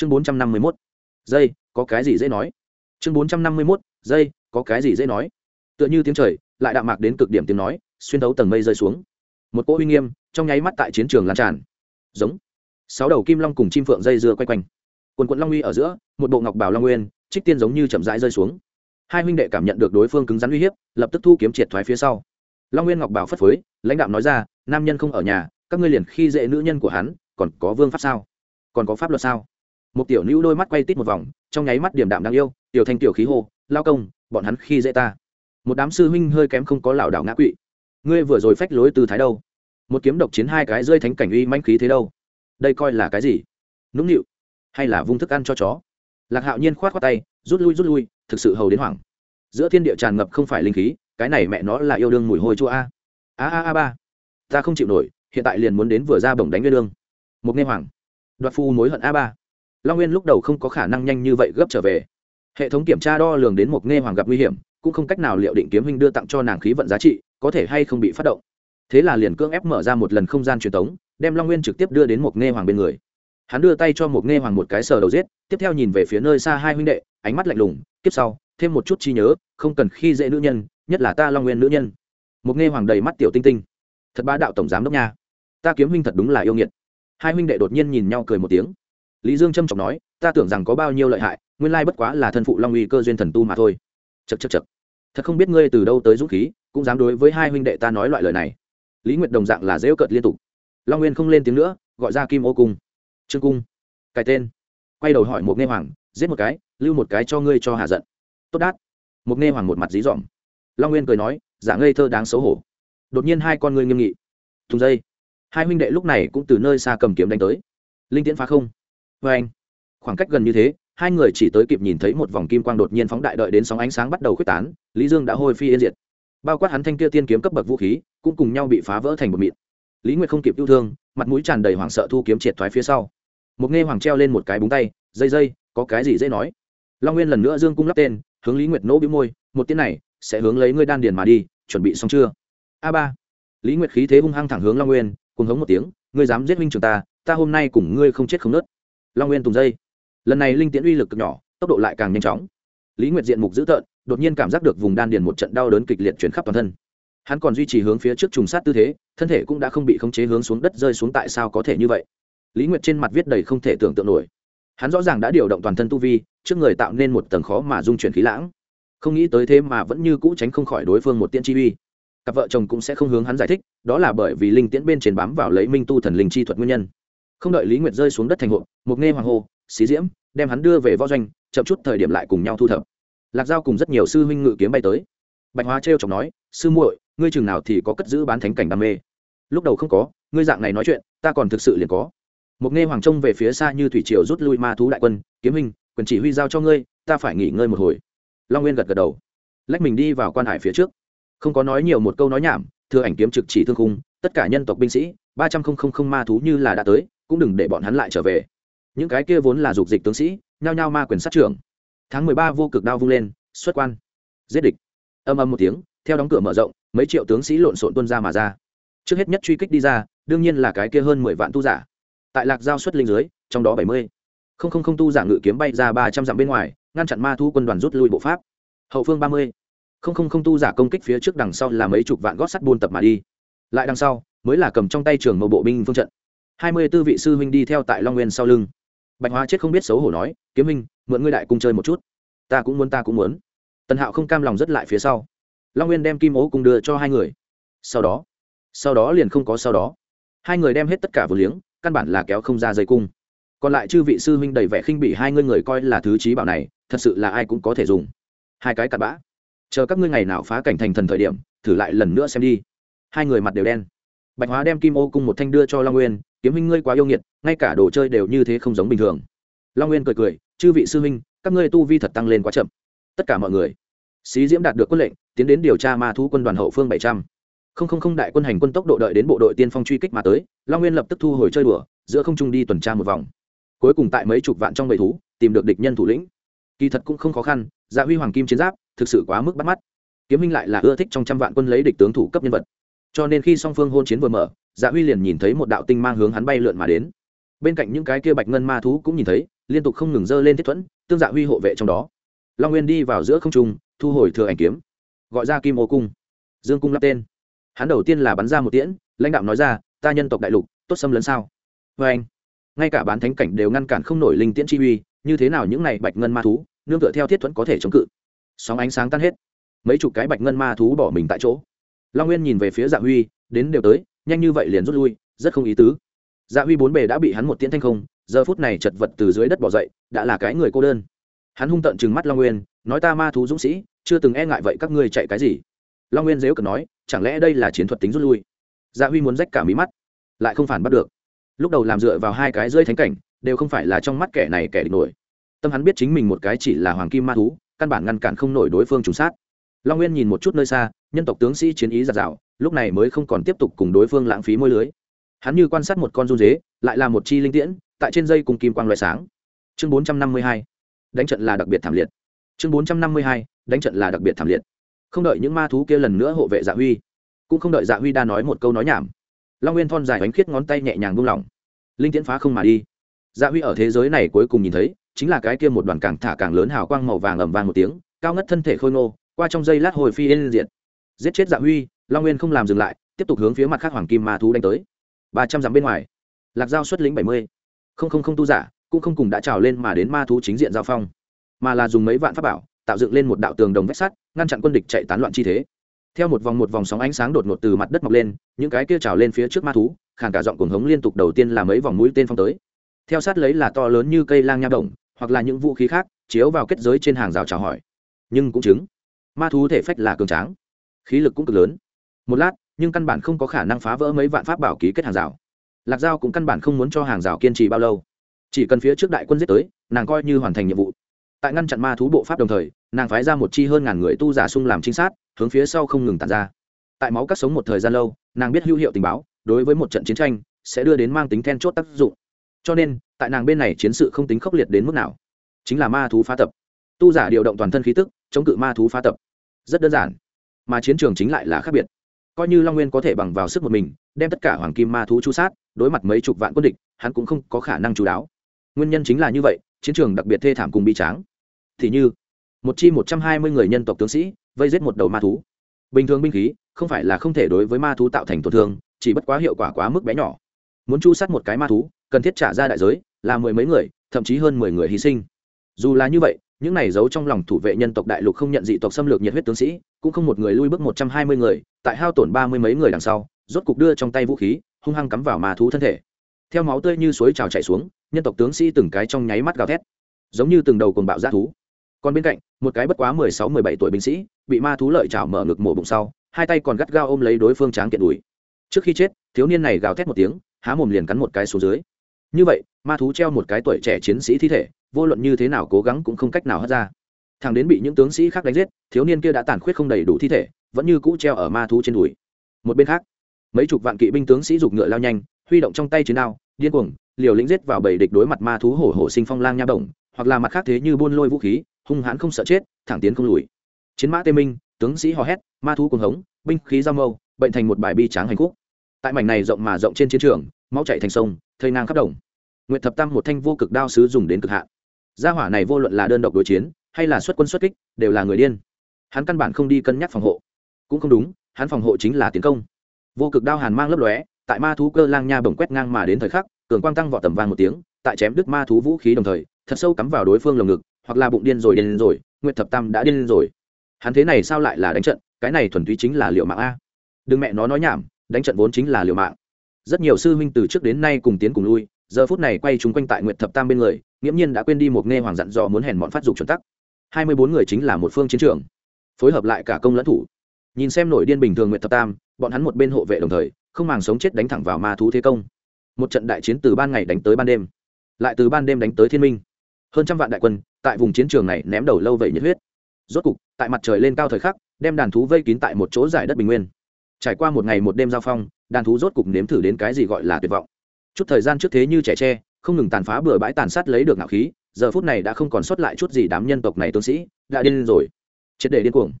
chương bốn trăm năm mươi mốt. Giây, có cái gì dễ nói? Chương bốn trăm năm mươi mốt, giây, có cái gì dễ nói? Tựa như tiếng trời, lại đạm mạc đến cực điểm tiếng nói, xuyên thấu tầng mây rơi xuống. Một cỗ uy nghiêm, trong nháy mắt tại chiến trường lan tràn. Giống. Sáu đầu kim long cùng chim phượng dây dưa quay quanh. Quần quận long uy ở giữa, một bộ ngọc bảo long nguyên, trích tiên giống như chậm rãi rơi xuống. Hai huynh đệ cảm nhận được đối phương cứng rắn uy hiếp, lập tức thu kiếm triệt thoái phía sau. Long nguyên ngọc bảo phất phới, lãnh đạo nói ra, nam nhân không ở nhà, các ngươi liền khi dễ nữ nhân của hắn, còn có vương pháp sao? Còn có pháp luật sao? Một tiểu nữ đôi mắt quay tít một vòng, trong nháy mắt điểm đạm đáng yêu, tiểu thanh tiểu khí hô, lao công, bọn hắn khi dễ ta. Một đám sư huynh hơi kém không có lảo đảo ngã quỵ. Ngươi vừa rồi phách lối từ thái đâu? Một kiếm độc chiến hai cái rơi thánh cảnh uy manh khí thế đâu? Đây coi là cái gì? Nũng nịu, hay là vung thức ăn cho chó? Lạc hạo nhiên khoát khoát tay, rút lui rút lui, thực sự hầu đến hoảng. Giữa thiên địa tràn ngập không phải linh khí, cái này mẹ nó là yêu đương mùi hôi chua a. A a a ba, ta không chịu nổi, hiện tại liền muốn đến vừa ra bổng đánh nguyên đương. Một nghe hoàng, đoạt phu mối hận a ba long nguyên lúc đầu không có khả năng nhanh như vậy gấp trở về. Hệ thống kiểm tra đo lường đến một nghe hoàng gặp nguy hiểm, cũng không cách nào liệu định kiếm huynh đưa tặng cho nàng khí vận giá trị, có thể hay không bị phát động. Thế là liền cưỡng ép mở ra một lần không gian truyền tống, đem long nguyên trực tiếp đưa đến một nghe hoàng bên người. Hắn đưa tay cho một nghe hoàng một cái sờ đầu giết, tiếp theo nhìn về phía nơi xa hai huynh đệ, ánh mắt lạnh lùng tiếp sau, thêm một chút chi nhớ, không cần khi dễ nữ nhân, nhất là ta long nguyên nữ nhân. Một nghe hoàng đầy mắt tiểu tinh tinh. Thật bá đạo tổng giám đốc nha, ta kiếm huynh thật đúng là yêu nghiệt. Hai huynh đệ đột nhiên nhìn nhau cười một tiếng lý dương trâm trọng nói, ta tưởng rằng có bao nhiêu lợi hại, nguyên lai bất quá là thân phụ long uy cơ duyên thần tu mà thôi. Chật chật chật thật không biết ngươi từ đâu tới dũng khí, cũng dám đối với hai huynh đệ ta nói loại lời này. Lý nguyệt đồng dạng là dễu cợt liên tục. Long nguyên không lên tiếng nữa, gọi ra kim ô cung. Trương cung, cái tên. Quay đầu hỏi một nghe hoàng, giết một cái, lưu một cái cho ngươi cho hạ giận. Tốt đát. Một nghe hoàng một mặt dí dỏm. Long nguyên cười nói, giả ngây thơ đáng xấu hổ. Đột nhiên hai con ngươi nghiêm nghị. Thùng dây. Hai huynh đệ lúc này cũng từ nơi xa cầm kiếm đánh tới. Linh tiễn phá không vê anh. Khoảng cách gần như thế, hai người chỉ tới kịp nhìn thấy một vòng kim quang đột nhiên phóng đại đợi đến sóng ánh sáng bắt đầu khuếch tán, lý dương đã hôi phi yên diệt. Bao quát hắn thanh kia tiên kiếm cấp bậc vũ khí, cũng cùng nhau bị phá vỡ thành một mịn. Lý nguyệt không kịp yêu thương, mặt mũi tràn đầy hoảng sợ thu kiếm triệt thoái phía sau. Một nghe hoàng treo lên một cái búng tay, dây dây, có cái gì dễ nói? Long nguyên lần nữa dương cung lắp tên, hướng lý nguyệt nỗ bĩu môi, một tiếng này, sẽ hướng lấy ngươi đan điền mà đi, chuẩn bị xong chưa? A ba. Lý nguyệt khí thế hung hăng thẳng hướng long nguyên, cùng hống một tiếng, ngươi dám giết minh trường ta ta hôm nay cùng ngươi không chết không nớt long nguyên tùng dây. Lần này linh tiễn uy lực cực nhỏ, tốc độ lại càng nhanh chóng. Lý nguyệt diện mục dữ tợn, đột nhiên cảm giác được vùng đan điền một trận đau đớn kịch liệt chuyển khắp toàn thân. Hắn còn duy trì hướng phía trước trùng sát tư thế, thân thể cũng đã không bị khống chế hướng xuống đất rơi xuống tại sao có thể như vậy? Lý nguyệt trên mặt viết đầy không thể tưởng tượng nổi. Hắn rõ ràng đã điều động toàn thân tu vi, trước người tạo nên một tầng khó mà dung chuyển khí lãng. Không nghĩ tới thế mà vẫn như cũ tránh không khỏi đối phương một tiễn chi uy. Cặp vợ chồng cũng sẽ không hướng hắn giải thích, đó là bởi vì linh tiễn bên trên bám vào lấy minh tu thần linh chi thuật nguyên nhân không đợi lý nguyệt rơi xuống đất thành hộ Mục nghe hoàng hô, xí diễm, đem hắn đưa về võ doanh, chậm chút thời điểm lại cùng nhau thu thập. Lạc giao cùng rất nhiều sư huynh ngự kiếm bay tới. Bạch hóa trêu chọc nói, sư muội, ngươi chừng nào thì có cất giữ bán thánh cảnh đam mê? Lúc đầu không có, ngươi dạng này nói chuyện, ta còn thực sự liền có. Mục nghe hoàng trông về phía xa như thủy triều rút lui ma thú đại quân, kiếm hình quyền chỉ huy giao cho ngươi, ta phải nghỉ ngơi một hồi. Long nguyên gật gật đầu. Lách mình đi vào quan hải phía trước. Không có nói nhiều một câu nói nhảm thưa ảnh kiếm trực chỉ thương khung, tất cả nhân tộc binh sĩ, ba trăm không không không ma thú như là đã tới cũng đừng để bọn hắn lại trở về. Những cái kia vốn là dục dịch tướng sĩ, nhao nhao ma quyền sát trưởng. Tháng mười ba vô cực đao vung lên, xuất quan. Giết địch. Âm âm một tiếng, theo đóng cửa mở rộng, mấy triệu tướng sĩ lộn xộn tuân ra mà ra. Trước hết nhất truy kích đi ra, đương nhiên là cái kia hơn mười vạn tu giả. Tại lạc giao xuất linh dưới, trong đó bảy mươi. Không không không tu giả ngự kiếm bay ra ba trăm dặm bên ngoài, ngăn chặn ma thu quân đoàn rút lui bộ pháp. Hậu phương ba mươi. Không không không tu giả công kích phía trước đằng sau là mấy chục vạn gót sắt buôn tập mà đi. Lại đằng sau, mới là cầm trong tay trường mẫu bộ binh phương trận hai mươi tư vị sư huynh đi theo tại long nguyên sau lưng. Bạch hóa chết không biết xấu hổ nói, kiếm huynh, mượn ngươi đại cung chơi một chút. Ta cũng muốn, ta cũng muốn. Tần hạo không cam lòng rất lại phía sau. Long nguyên đem kim ố cung đưa cho hai người. Sau đó sau đó liền không có sau đó. Hai người đem hết tất cả vừa liếng, căn bản là kéo không ra dây cung. Còn lại chư vị sư huynh đầy vẻ khinh bỉ hai ngươi người coi là thứ trí bảo này, thật sự là ai cũng có thể dùng. Hai cái cặn bã. Chờ các ngươi ngày nào phá cảnh thành thần thời điểm, thử lại lần nữa xem đi. Hai người mặt đều đen. Bạch hóa đem kim ô cung một thanh đưa cho long nguyên kiếm huynh ngươi quá yêu nghiệt, ngay cả đồ chơi đều như thế không giống bình thường. Long nguyên cười cười, chư vị sư huynh, các ngươi tu vi thật tăng lên quá chậm. Tất cả mọi người, xí diễm đạt được quân lệnh, tiến đến điều tra ma thú quân đoàn hậu phương bảy trăm. Không không không đại quân hành quân tốc độ đợi đến bộ đội tiên phong truy kích mà tới, long nguyên lập tức thu hồi chơi đùa, giữa không trung đi tuần tra một vòng. Cuối cùng tại mấy chục vạn trong bầy thú, tìm được địch nhân thủ lĩnh. Kỳ thật cũng không khó khăn dạ huy hoàng kim chiến giáp, thực sự quá mức bắt mắt. Kiếm minh lại là ưa thích trong trăm vạn quân lấy địch tướng thủ cấp nhân vật. Cho nên khi song phương hôn chiến vừa mở dạ huy liền nhìn thấy một đạo tinh mang hướng hắn bay lượn mà đến. Bên cạnh những cái kia bạch ngân ma thú cũng nhìn thấy, liên tục không ngừng dơ lên thiết thuẫn, tương dạ huy hộ vệ trong đó. Long nguyên đi vào giữa không trung, thu hồi thừa ảnh kiếm. Gọi ra kim ô cung. Dương cung lắp tên. Hắn đầu tiên là bắn ra một tiễn, lãnh đạo nói ra, ta nhân tộc đại lục, tốt xâm lấn sao? Vê anh, ngay cả bán thánh cảnh đều ngăn cản không nổi linh tiễn chi uy, như thế nào những này bạch ngân ma thú, nương tựa theo thiết thuẫn có thể chống cự. Sóng ánh sáng tan hết. Mấy chục cái bạch ngân ma thú bỏ mình tại chỗ. Long nguyên nhìn về phía dạ huy, đến đều tới nhanh như vậy liền rút lui, rất không ý tứ. Dạ huy bốn bề đã bị hắn một tiễn thanh không, giờ phút này chật vật từ dưới đất bỏ dậy, đã là cái người cô đơn. Hắn hung tận chừng mắt long nguyên, nói ta ma thú dũng sĩ, chưa từng e ngại vậy các ngươi chạy cái gì? Long nguyên dếu cực nói, chẳng lẽ đây là chiến thuật tính rút lui? Dạ huy muốn rách cả mí mắt, lại không phản bắt được. Lúc đầu làm dựa vào hai cái rơi thánh cảnh, đều không phải là trong mắt kẻ này kẻ địch nổi. Tâm hắn biết chính mình một cái chỉ là hoàng kim ma thú, căn bản ngăn cản không nổi đối phương trùng sát long nguyên nhìn một chút nơi xa, nhân tộc tướng sĩ chiến ý giạt rào, lúc này mới không còn tiếp tục cùng đối phương lãng phí môi lưới. Hắn như quan sát một con run dế, lại là một chi linh tiễn, tại trên dây cùng kim quang loại sáng. Chương bốn trăm năm mươi hai, đánh trận là đặc biệt thảm liệt. Chương bốn trăm năm mươi hai, đánh trận là đặc biệt thảm liệt. Không đợi những ma thú kia lần nữa hộ vệ dạ huy, cũng không đợi dạ huy đa nói một câu nói nhảm, long nguyên thon dài bánh khiết ngón tay nhẹ nhàng buông lỏng. Linh tiễn phá không mà đi. Dạ huy ở thế giới này cuối cùng nhìn thấy, chính là cái kia một đoàn càng thả càng lớn hào quang màu vàng ầm vàng một tiếng, cao ngất thân thể khôi ngô qua trong giây lát hồi phi yên diện giết chết dạ huy, long nguyên không làm dừng lại, tiếp tục hướng phía mặt khác hoàng kim ma thú đánh tới. Ba trăm dặm bên ngoài, lạc giao xuất lĩnh bảy mươi. Không không không tu giả, cũng không cùng đã trào lên mà đến ma thú chính diện giao phong, mà là dùng mấy vạn pháp bảo, tạo dựng lên một đạo tường đồng vách sắt, ngăn chặn quân địch chạy tán loạn chi thế. Theo một vòng một vòng sóng ánh sáng đột ngột từ mặt đất mọc lên, những cái kia trào lên phía trước ma thú, khàn cả giọng cuồng hống liên tục đầu tiên là mấy vòng mũi tên phong tới. Theo sát lấy là to lớn như cây lang nha đồng, hoặc là những vũ khí khác, chiếu vào kết giới trên hàng rào chào hỏi. Nhưng cũng chứng ma thú thể phách là cường tráng, khí lực cũng cực lớn. Một lát, nhưng căn bản không có khả năng phá vỡ mấy vạn pháp bảo ký kết hàng rào. Lạc giao cũng căn bản không muốn cho hàng rào kiên trì bao lâu. Chỉ cần phía trước đại quân giết tới, nàng coi như hoàn thành nhiệm vụ. Tại ngăn chặn ma thú bộ pháp đồng thời, nàng phái ra một chi hơn ngàn người tu giả sung làm trinh sát, hướng phía sau không ngừng tàn ra. Tại máu cắt sống một thời gian lâu, nàng biết hữu hiệu tình báo, đối với một trận chiến tranh, sẽ đưa đến mang tính then chốt tác dụng. Cho nên, tại nàng bên này chiến sự không tính khốc liệt đến mức nào. Chính là ma thú phá tập. Tu giả điều động toàn thân khí tức, chống cự ma thú phá tập rất đơn giản. Mà chiến trường chính lại là khác biệt. Coi như long nguyên có thể bằng vào sức một mình, đem tất cả hoàng kim ma thú chu sát, đối mặt mấy chục vạn quân địch, hắn cũng không có khả năng chú đáo. Nguyên nhân chính là như vậy, chiến trường đặc biệt thê thảm cùng bi tráng. Thì như, một chi một trăm hai mươi người nhân tộc tướng sĩ, vây giết một đầu ma thú. Bình thường binh khí, không phải là không thể đối với ma thú tạo thành tổn thương, chỉ bất quá hiệu quả quá mức bé nhỏ. Muốn chu sát một cái ma thú, cần thiết trả ra đại giới, là mười mấy người, thậm chí hơn mười người hy sinh. Dù là như vậy những này giấu trong lòng thủ vệ nhân tộc đại lục không nhận dị tộc xâm lược nhiệt huyết tướng sĩ, cũng không một người lui bước một trăm hai mươi người, tại hao tổn ba mươi mấy người đằng sau, rốt cục đưa trong tay vũ khí, hung hăng cắm vào ma thú thân thể. Theo máu tươi như suối trào chảy xuống, nhân tộc tướng sĩ từng cái trong nháy mắt gào thét, giống như từng đầu cồn bạo g thú. Còn bên cạnh, một cái bất quá mười sáu mười bảy tuổi binh sĩ, bị ma thú lợi chảo mở ngực mổ bụng sau, hai tay còn gắt gao ôm lấy đối phương tráng kiện đùi. Trước khi chết, thiếu niên này gào thét một tiếng, há mồm liền cắn một cái xuống dưới. Như vậy, ma thú treo một cái tuổi trẻ chiến sĩ thi thể vô luận như thế nào cố gắng cũng không cách nào hất ra. Thằng đến bị những tướng sĩ khác đánh giết, thiếu niên kia đã tàn khuyết không đầy đủ thi thể, vẫn như cũ treo ở ma thú trên đùi. Một bên khác, mấy chục vạn kỵ binh tướng sĩ giục ngựa lao nhanh, huy động trong tay chiến đao, điên cuồng, liều lĩnh giết vào bầy địch đối mặt ma thú hổ hổ sinh phong lang nha bổng, hoặc là mặt khác thế như buôn lôi vũ khí, hung hãn không sợ chết, thẳng tiến không lùi. Chiến mã tê minh, tướng sĩ hò hét, ma thú cuồng hống, binh khí giao mâu, bệnh thành một bài bi tráng hành khúc. Tại mảnh này rộng mà rộng trên chiến trường, máu chạy thành sông, thây nang khắp đồng. Nguyệt thập tam một thanh vô cực đao sứ dùng đến cực hạn gia hỏa này vô luận là đơn độc đối chiến, hay là xuất quân xuất kích, đều là người điên. Hắn căn bản không đi cân nhắc phòng hộ. Cũng không đúng, hắn phòng hộ chính là tiến công. Vô cực đao hàn mang lấp lóe, tại ma thú cơ lang nha bồng quét ngang mà đến thời khắc, cường quang tăng vọt tầm vang một tiếng, tại chém đứt ma thú vũ khí đồng thời, thật sâu cắm vào đối phương lồng ngực, hoặc là bụng điên rồi điên rồi, nguyệt thập tam đã điên rồi. Hắn thế này sao lại là đánh trận? Cái này thuần túy chính là liệu mạng a. Đừng mẹ nó nói nhảm, đánh trận vốn chính là liệu mạng. Rất nhiều sư huynh từ trước đến nay cùng tiến cùng lui giờ phút này quay chúng quanh tại nguyệt thập tam bên người, nghiễm nhiên đã quên đi một nghe hoàng dặn dò muốn hèn bọn phát dục chuẩn tắc. Hai mươi bốn người chính là một phương chiến trường, phối hợp lại cả công lẫn thủ. Nhìn xem nổi điên bình thường nguyệt thập tam, bọn hắn một bên hộ vệ đồng thời, không màng sống chết đánh thẳng vào ma thú thế công. Một trận đại chiến từ ban ngày đánh tới ban đêm, lại từ ban đêm đánh tới thiên minh. Hơn trăm vạn đại quân tại vùng chiến trường này ném đầu lâu vậy nhiệt huyết. Rốt cục, tại mặt trời lên cao thời khắc, đem đàn thú vây kín tại một chỗ giải đất bình nguyên. Trải qua một ngày một đêm giao phong, đàn thú rốt cục nếm thử đến cái gì gọi là tuyệt vọng chút thời gian trước thế như trẻ tre, không ngừng tàn phá bừa bãi tàn sát lấy được ngạo khí, giờ phút này đã không còn sót lại chút gì đám nhân tộc này tướng sĩ, đã điên rồi. Triệt để điên cuồng.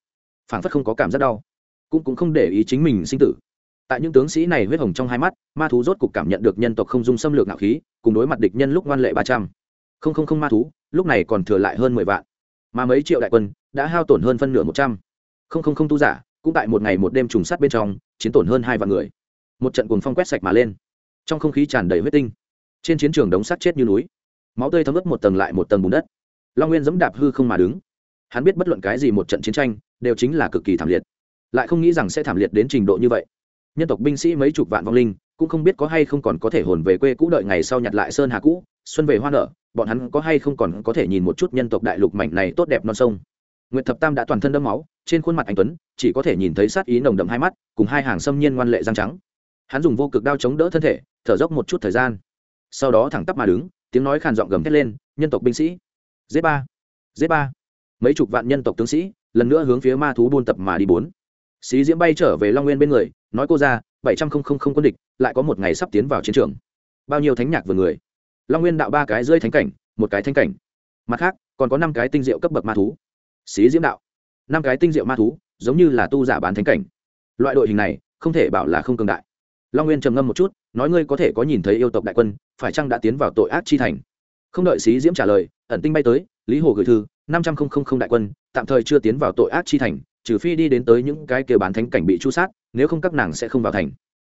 Phảng phất không có cảm giác đau, cũng cũng không để ý chính mình sinh tử. Tại những tướng sĩ này huyết hồng trong hai mắt, ma thú rốt cục cảm nhận được nhân tộc không dung xâm lược ngạo khí, cùng đối mặt địch nhân lúc ngoan lệ ba trăm. Không không không ma thú, lúc này còn thừa lại hơn mười vạn. Mà mấy triệu đại quân, đã hao tổn hơn phân nửa một trăm. Không không không tu giả, cũng tại một ngày một đêm trùng sát bên trong, chiến tổn hơn hai vạn người. Một trận cuồng phong quét sạch mà lên trong không khí tràn đầy huyết tinh. Trên chiến trường đống sắt chết như núi. Máu tươi thấm ướt một tầng lại một tầng bùn đất. Long nguyên dẫm đạp hư không mà đứng. Hắn biết bất luận cái gì một trận chiến tranh đều chính là cực kỳ thảm liệt. Lại không nghĩ rằng sẽ thảm liệt đến trình độ như vậy. Nhân tộc binh sĩ mấy chục vạn vong linh cũng không biết có hay không còn có thể hồn về quê cũ đợi ngày sau nhặt lại sơn hà cũ xuân về hoa nở bọn hắn có hay không còn có thể nhìn một chút nhân tộc đại lục mảnh này tốt đẹp non sông. Nguyệt Thập Tam đã toàn thân đẫm máu, trên khuôn mặt anh tuấn chỉ có thể nhìn thấy sát ý nồng đậm hai mắt, cùng hai hàng xâm nhiên ngoan lệ răng trắng. Hắn dùng vô cực đao chống đỡ thân thể, thở dốc một chút thời gian. Sau đó thẳng tắp mà đứng, tiếng nói khàn giọng gầm thét lên, "Nhân tộc binh sĩ, giết ba, giết ba!" Mấy chục vạn nhân tộc tướng sĩ, lần nữa hướng phía ma thú buôn tập mà đi bốn. Xí Diễm bay trở về Long Nguyên bên người, nói cô ra, bảy trăm không không không quân địch, lại có một ngày sắp tiến vào chiến trường. Bao nhiêu thánh nhạc vừa người. Long Nguyên đạo ba cái rơi thánh cảnh, một cái thánh cảnh. Mặt khác, còn có năm cái tinh diệu cấp bậc ma thú xí diễm đạo năm cái tinh diệu ma thú giống như là tu giả bán thánh cảnh loại đội hình này không thể bảo là không cường đại long nguyên trầm ngâm một chút, nói ngươi có thể có nhìn thấy yêu tộc đại quân, phải chăng đã tiến vào tội ác chi thành? Không đợi xí diễm trả lời, ẩn tinh bay tới, lý hồ gửi thư, năm trăm không không không đại quân, tạm thời chưa tiến vào tội ác chi thành, trừ phi đi đến tới những cái kia bán thánh cảnh bị chu sát, nếu không các nàng sẽ không vào thành.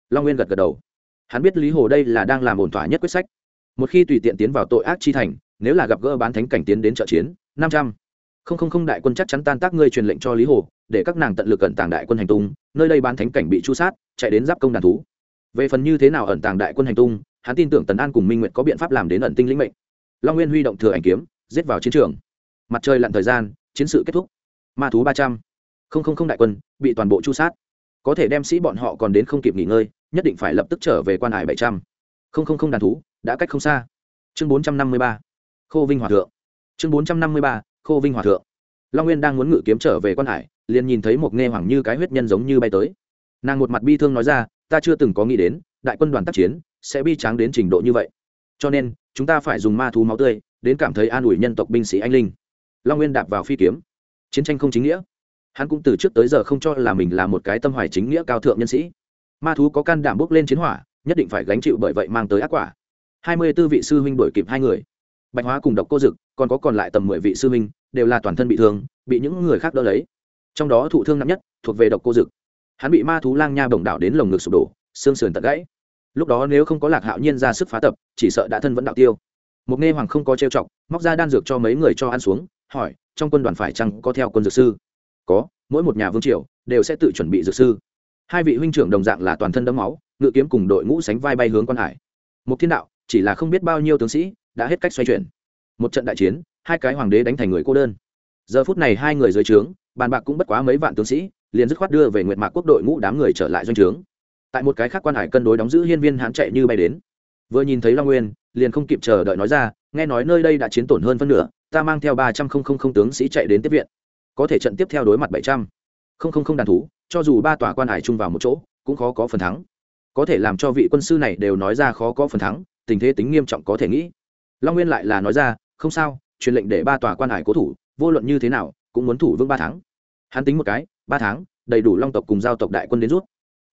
Long nguyên gật gật đầu. Hắn biết lý hồ đây là đang làm ổn thỏa nhất quyết sách. Một khi tùy tiện tiến vào tội ác chi thành, nếu là gặp gỡ bán thánh cảnh tiến đến trợ chiến, năm trăm không không không đại quân chắc chắn tan tác ngươi truyền lệnh cho lý hồ, để các nàng tận lực cận tàng đại quân hành tung, nơi đây bán thánh cảnh bị chu sát, chạy đến giáp công đàn thú về phần như thế nào ẩn tàng đại quân hành tung, hắn tin tưởng tần an cùng minh nguyệt có biện pháp làm đến ẩn tinh lĩnh mệnh. Long nguyên huy động thừa ảnh kiếm, giết vào chiến trường. Mặt trời lặn thời gian, chiến sự kết thúc. Ma thú ba trăm. Không không không đại quân, bị toàn bộ chu sát. Có thể đem sĩ bọn họ còn đến không kịp nghỉ ngơi, nhất định phải lập tức trở về quan hải bảy trăm. Không không không đàn thú, đã cách không xa. Chương bốn trăm năm mươi ba. Khô vinh hòa thượng. Chương bốn trăm năm mươi ba, khô vinh hòa thượng. Long nguyên đang muốn ngự kiếm trở về quan hải, liền nhìn thấy một nghe hoàng như cái huyết nhân giống như bay tới. Nàng một mặt bi thương nói ra ta chưa từng có nghĩ đến, đại quân đoàn tác chiến sẽ bi tráng đến trình độ như vậy. Cho nên, chúng ta phải dùng ma thú máu tươi đến cảm thấy an ủi nhân tộc binh sĩ anh linh. Long nguyên đạp vào phi kiếm. Chiến tranh không chính nghĩa. Hắn cũng từ trước tới giờ không cho là mình là một cái tâm hoài chính nghĩa cao thượng nhân sĩ. Ma thú có can đảm bước lên chiến hỏa, nhất định phải gánh chịu bởi vậy mang tới ác quả. Hai mươi tư vị sư huynh đổi kịp hai người. Bạch hóa cùng độc cô dực, còn có còn lại tầm mười vị sư huynh, đều là toàn thân bị thương, bị những người khác đỡ lấy. Trong đó thụ thương nặng nhất thuộc về độc cô dực hắn bị ma thú lang nha bổng đảo đến lồng ngực sụp đổ, xương sườn tận gãy. Lúc đó nếu không có lạc hạo nhiên ra sức phá tập, chỉ sợ đã thân vẫn đạo tiêu. Một nghe hoàng không có trêu chọc, móc ra đan dược cho mấy người cho ăn xuống, hỏi, trong quân đoàn phải chăng có theo quân dược sư? Có, mỗi một nhà vương triều đều sẽ tự chuẩn bị dược sư. Hai vị huynh trưởng đồng dạng là toàn thân đấm máu, ngự kiếm cùng đội ngũ sánh vai bay hướng quan hải. Một thiên đạo, chỉ là không biết bao nhiêu tướng sĩ, đã hết cách xoay chuyển. Một trận đại chiến, hai cái hoàng đế đánh thành người cô đơn. Giờ phút này hai người dưới trướng, bàn bạc cũng bất quá mấy vạn tướng sĩ liền dứt khoát đưa về nguyệt mạc quốc đội ngũ đám người trở lại doanh trướng. Tại một cái khác quan hải cân đối đóng giữ hiên viên hán chạy như bay đến. Vừa nhìn thấy long nguyên, liền không kịp chờ đợi nói ra, nghe nói nơi đây đã chiến tổn hơn phân nửa, ta mang theo ba trăm không không không tướng sĩ chạy đến tiếp viện. Có thể trận tiếp theo đối mặt bảy trăm không không không đàn thú, cho dù ba tòa quan hải chung vào một chỗ, cũng khó có phần thắng. Có thể làm cho vị quân sư này đều nói ra khó có phần thắng, tình thế tính nghiêm trọng có thể nghĩ. Long nguyên lại là nói ra, không sao, truyền lệnh để ba tòa quan hải cố thủ, vô luận như thế nào, cũng muốn thủ vững ba tháng. Hắn tính một cái ba tháng, đầy đủ long tộc cùng giao tộc đại quân đến rút.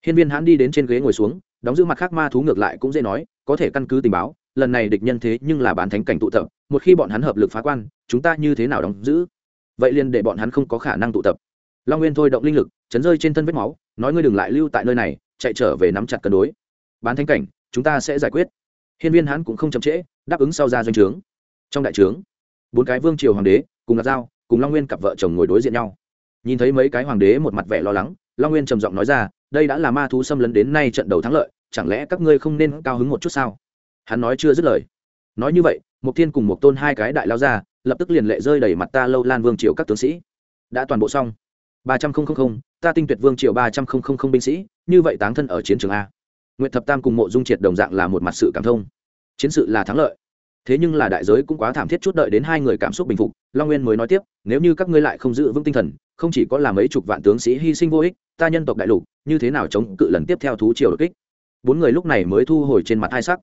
Hiên viên hãn đi đến trên ghế ngồi xuống, đóng giữ mặt khác ma thú ngược lại cũng dễ nói, có thể căn cứ tình báo, lần này địch nhân thế nhưng là bán thánh cảnh tụ tập, một khi bọn hắn hợp lực phá quan, chúng ta như thế nào đóng giữ? Vậy liền để bọn hắn không có khả năng tụ tập. Long nguyên thôi động linh lực, chấn rơi trên thân vết máu, nói ngươi đừng lại lưu tại nơi này, chạy trở về nắm chặt cân đối. Bán thánh cảnh, chúng ta sẽ giải quyết. Hiên viên hắn cũng không chậm trễ, đáp ứng sau ra doanh trướng. Trong đại trướng, bốn cái vương triều hoàng đế, cùng lạc dao cùng long nguyên cặp vợ chồng ngồi đối diện nhau nhìn thấy mấy cái hoàng đế một mặt vẻ lo lắng, long nguyên trầm giọng nói ra, đây đã là ma thú xâm lấn đến nay trận đầu thắng lợi, chẳng lẽ các ngươi không nên cao hứng một chút sao? Hắn nói chưa dứt lời. Nói như vậy mục thiên cùng một tôn hai cái đại lao ra, lập tức liền lệ rơi đẩy mặt ta lâu lan vương triều các tướng sĩ. Đã toàn bộ xong. Ba trăm linh ta tinh tuyệt vương triều ba trăm linh binh sĩ, như vậy táng thân ở chiến trường a. Nguyệt thập tam cùng mộ dung triệt đồng dạng là một mặt sự cảm thông. Chiến sự là thắng lợi thế nhưng là đại giới cũng quá thảm thiết chút đợi đến hai người cảm xúc bình phục, long nguyên mới nói tiếp, nếu như các ngươi lại không giữ vững tinh thần, không chỉ có là mấy chục vạn tướng sĩ hy sinh vô ích, ta nhân tộc đại lục, như thế nào chống cự lần tiếp theo thú triều đột kích? Bốn người lúc này mới thu hồi trên mặt hai sắc.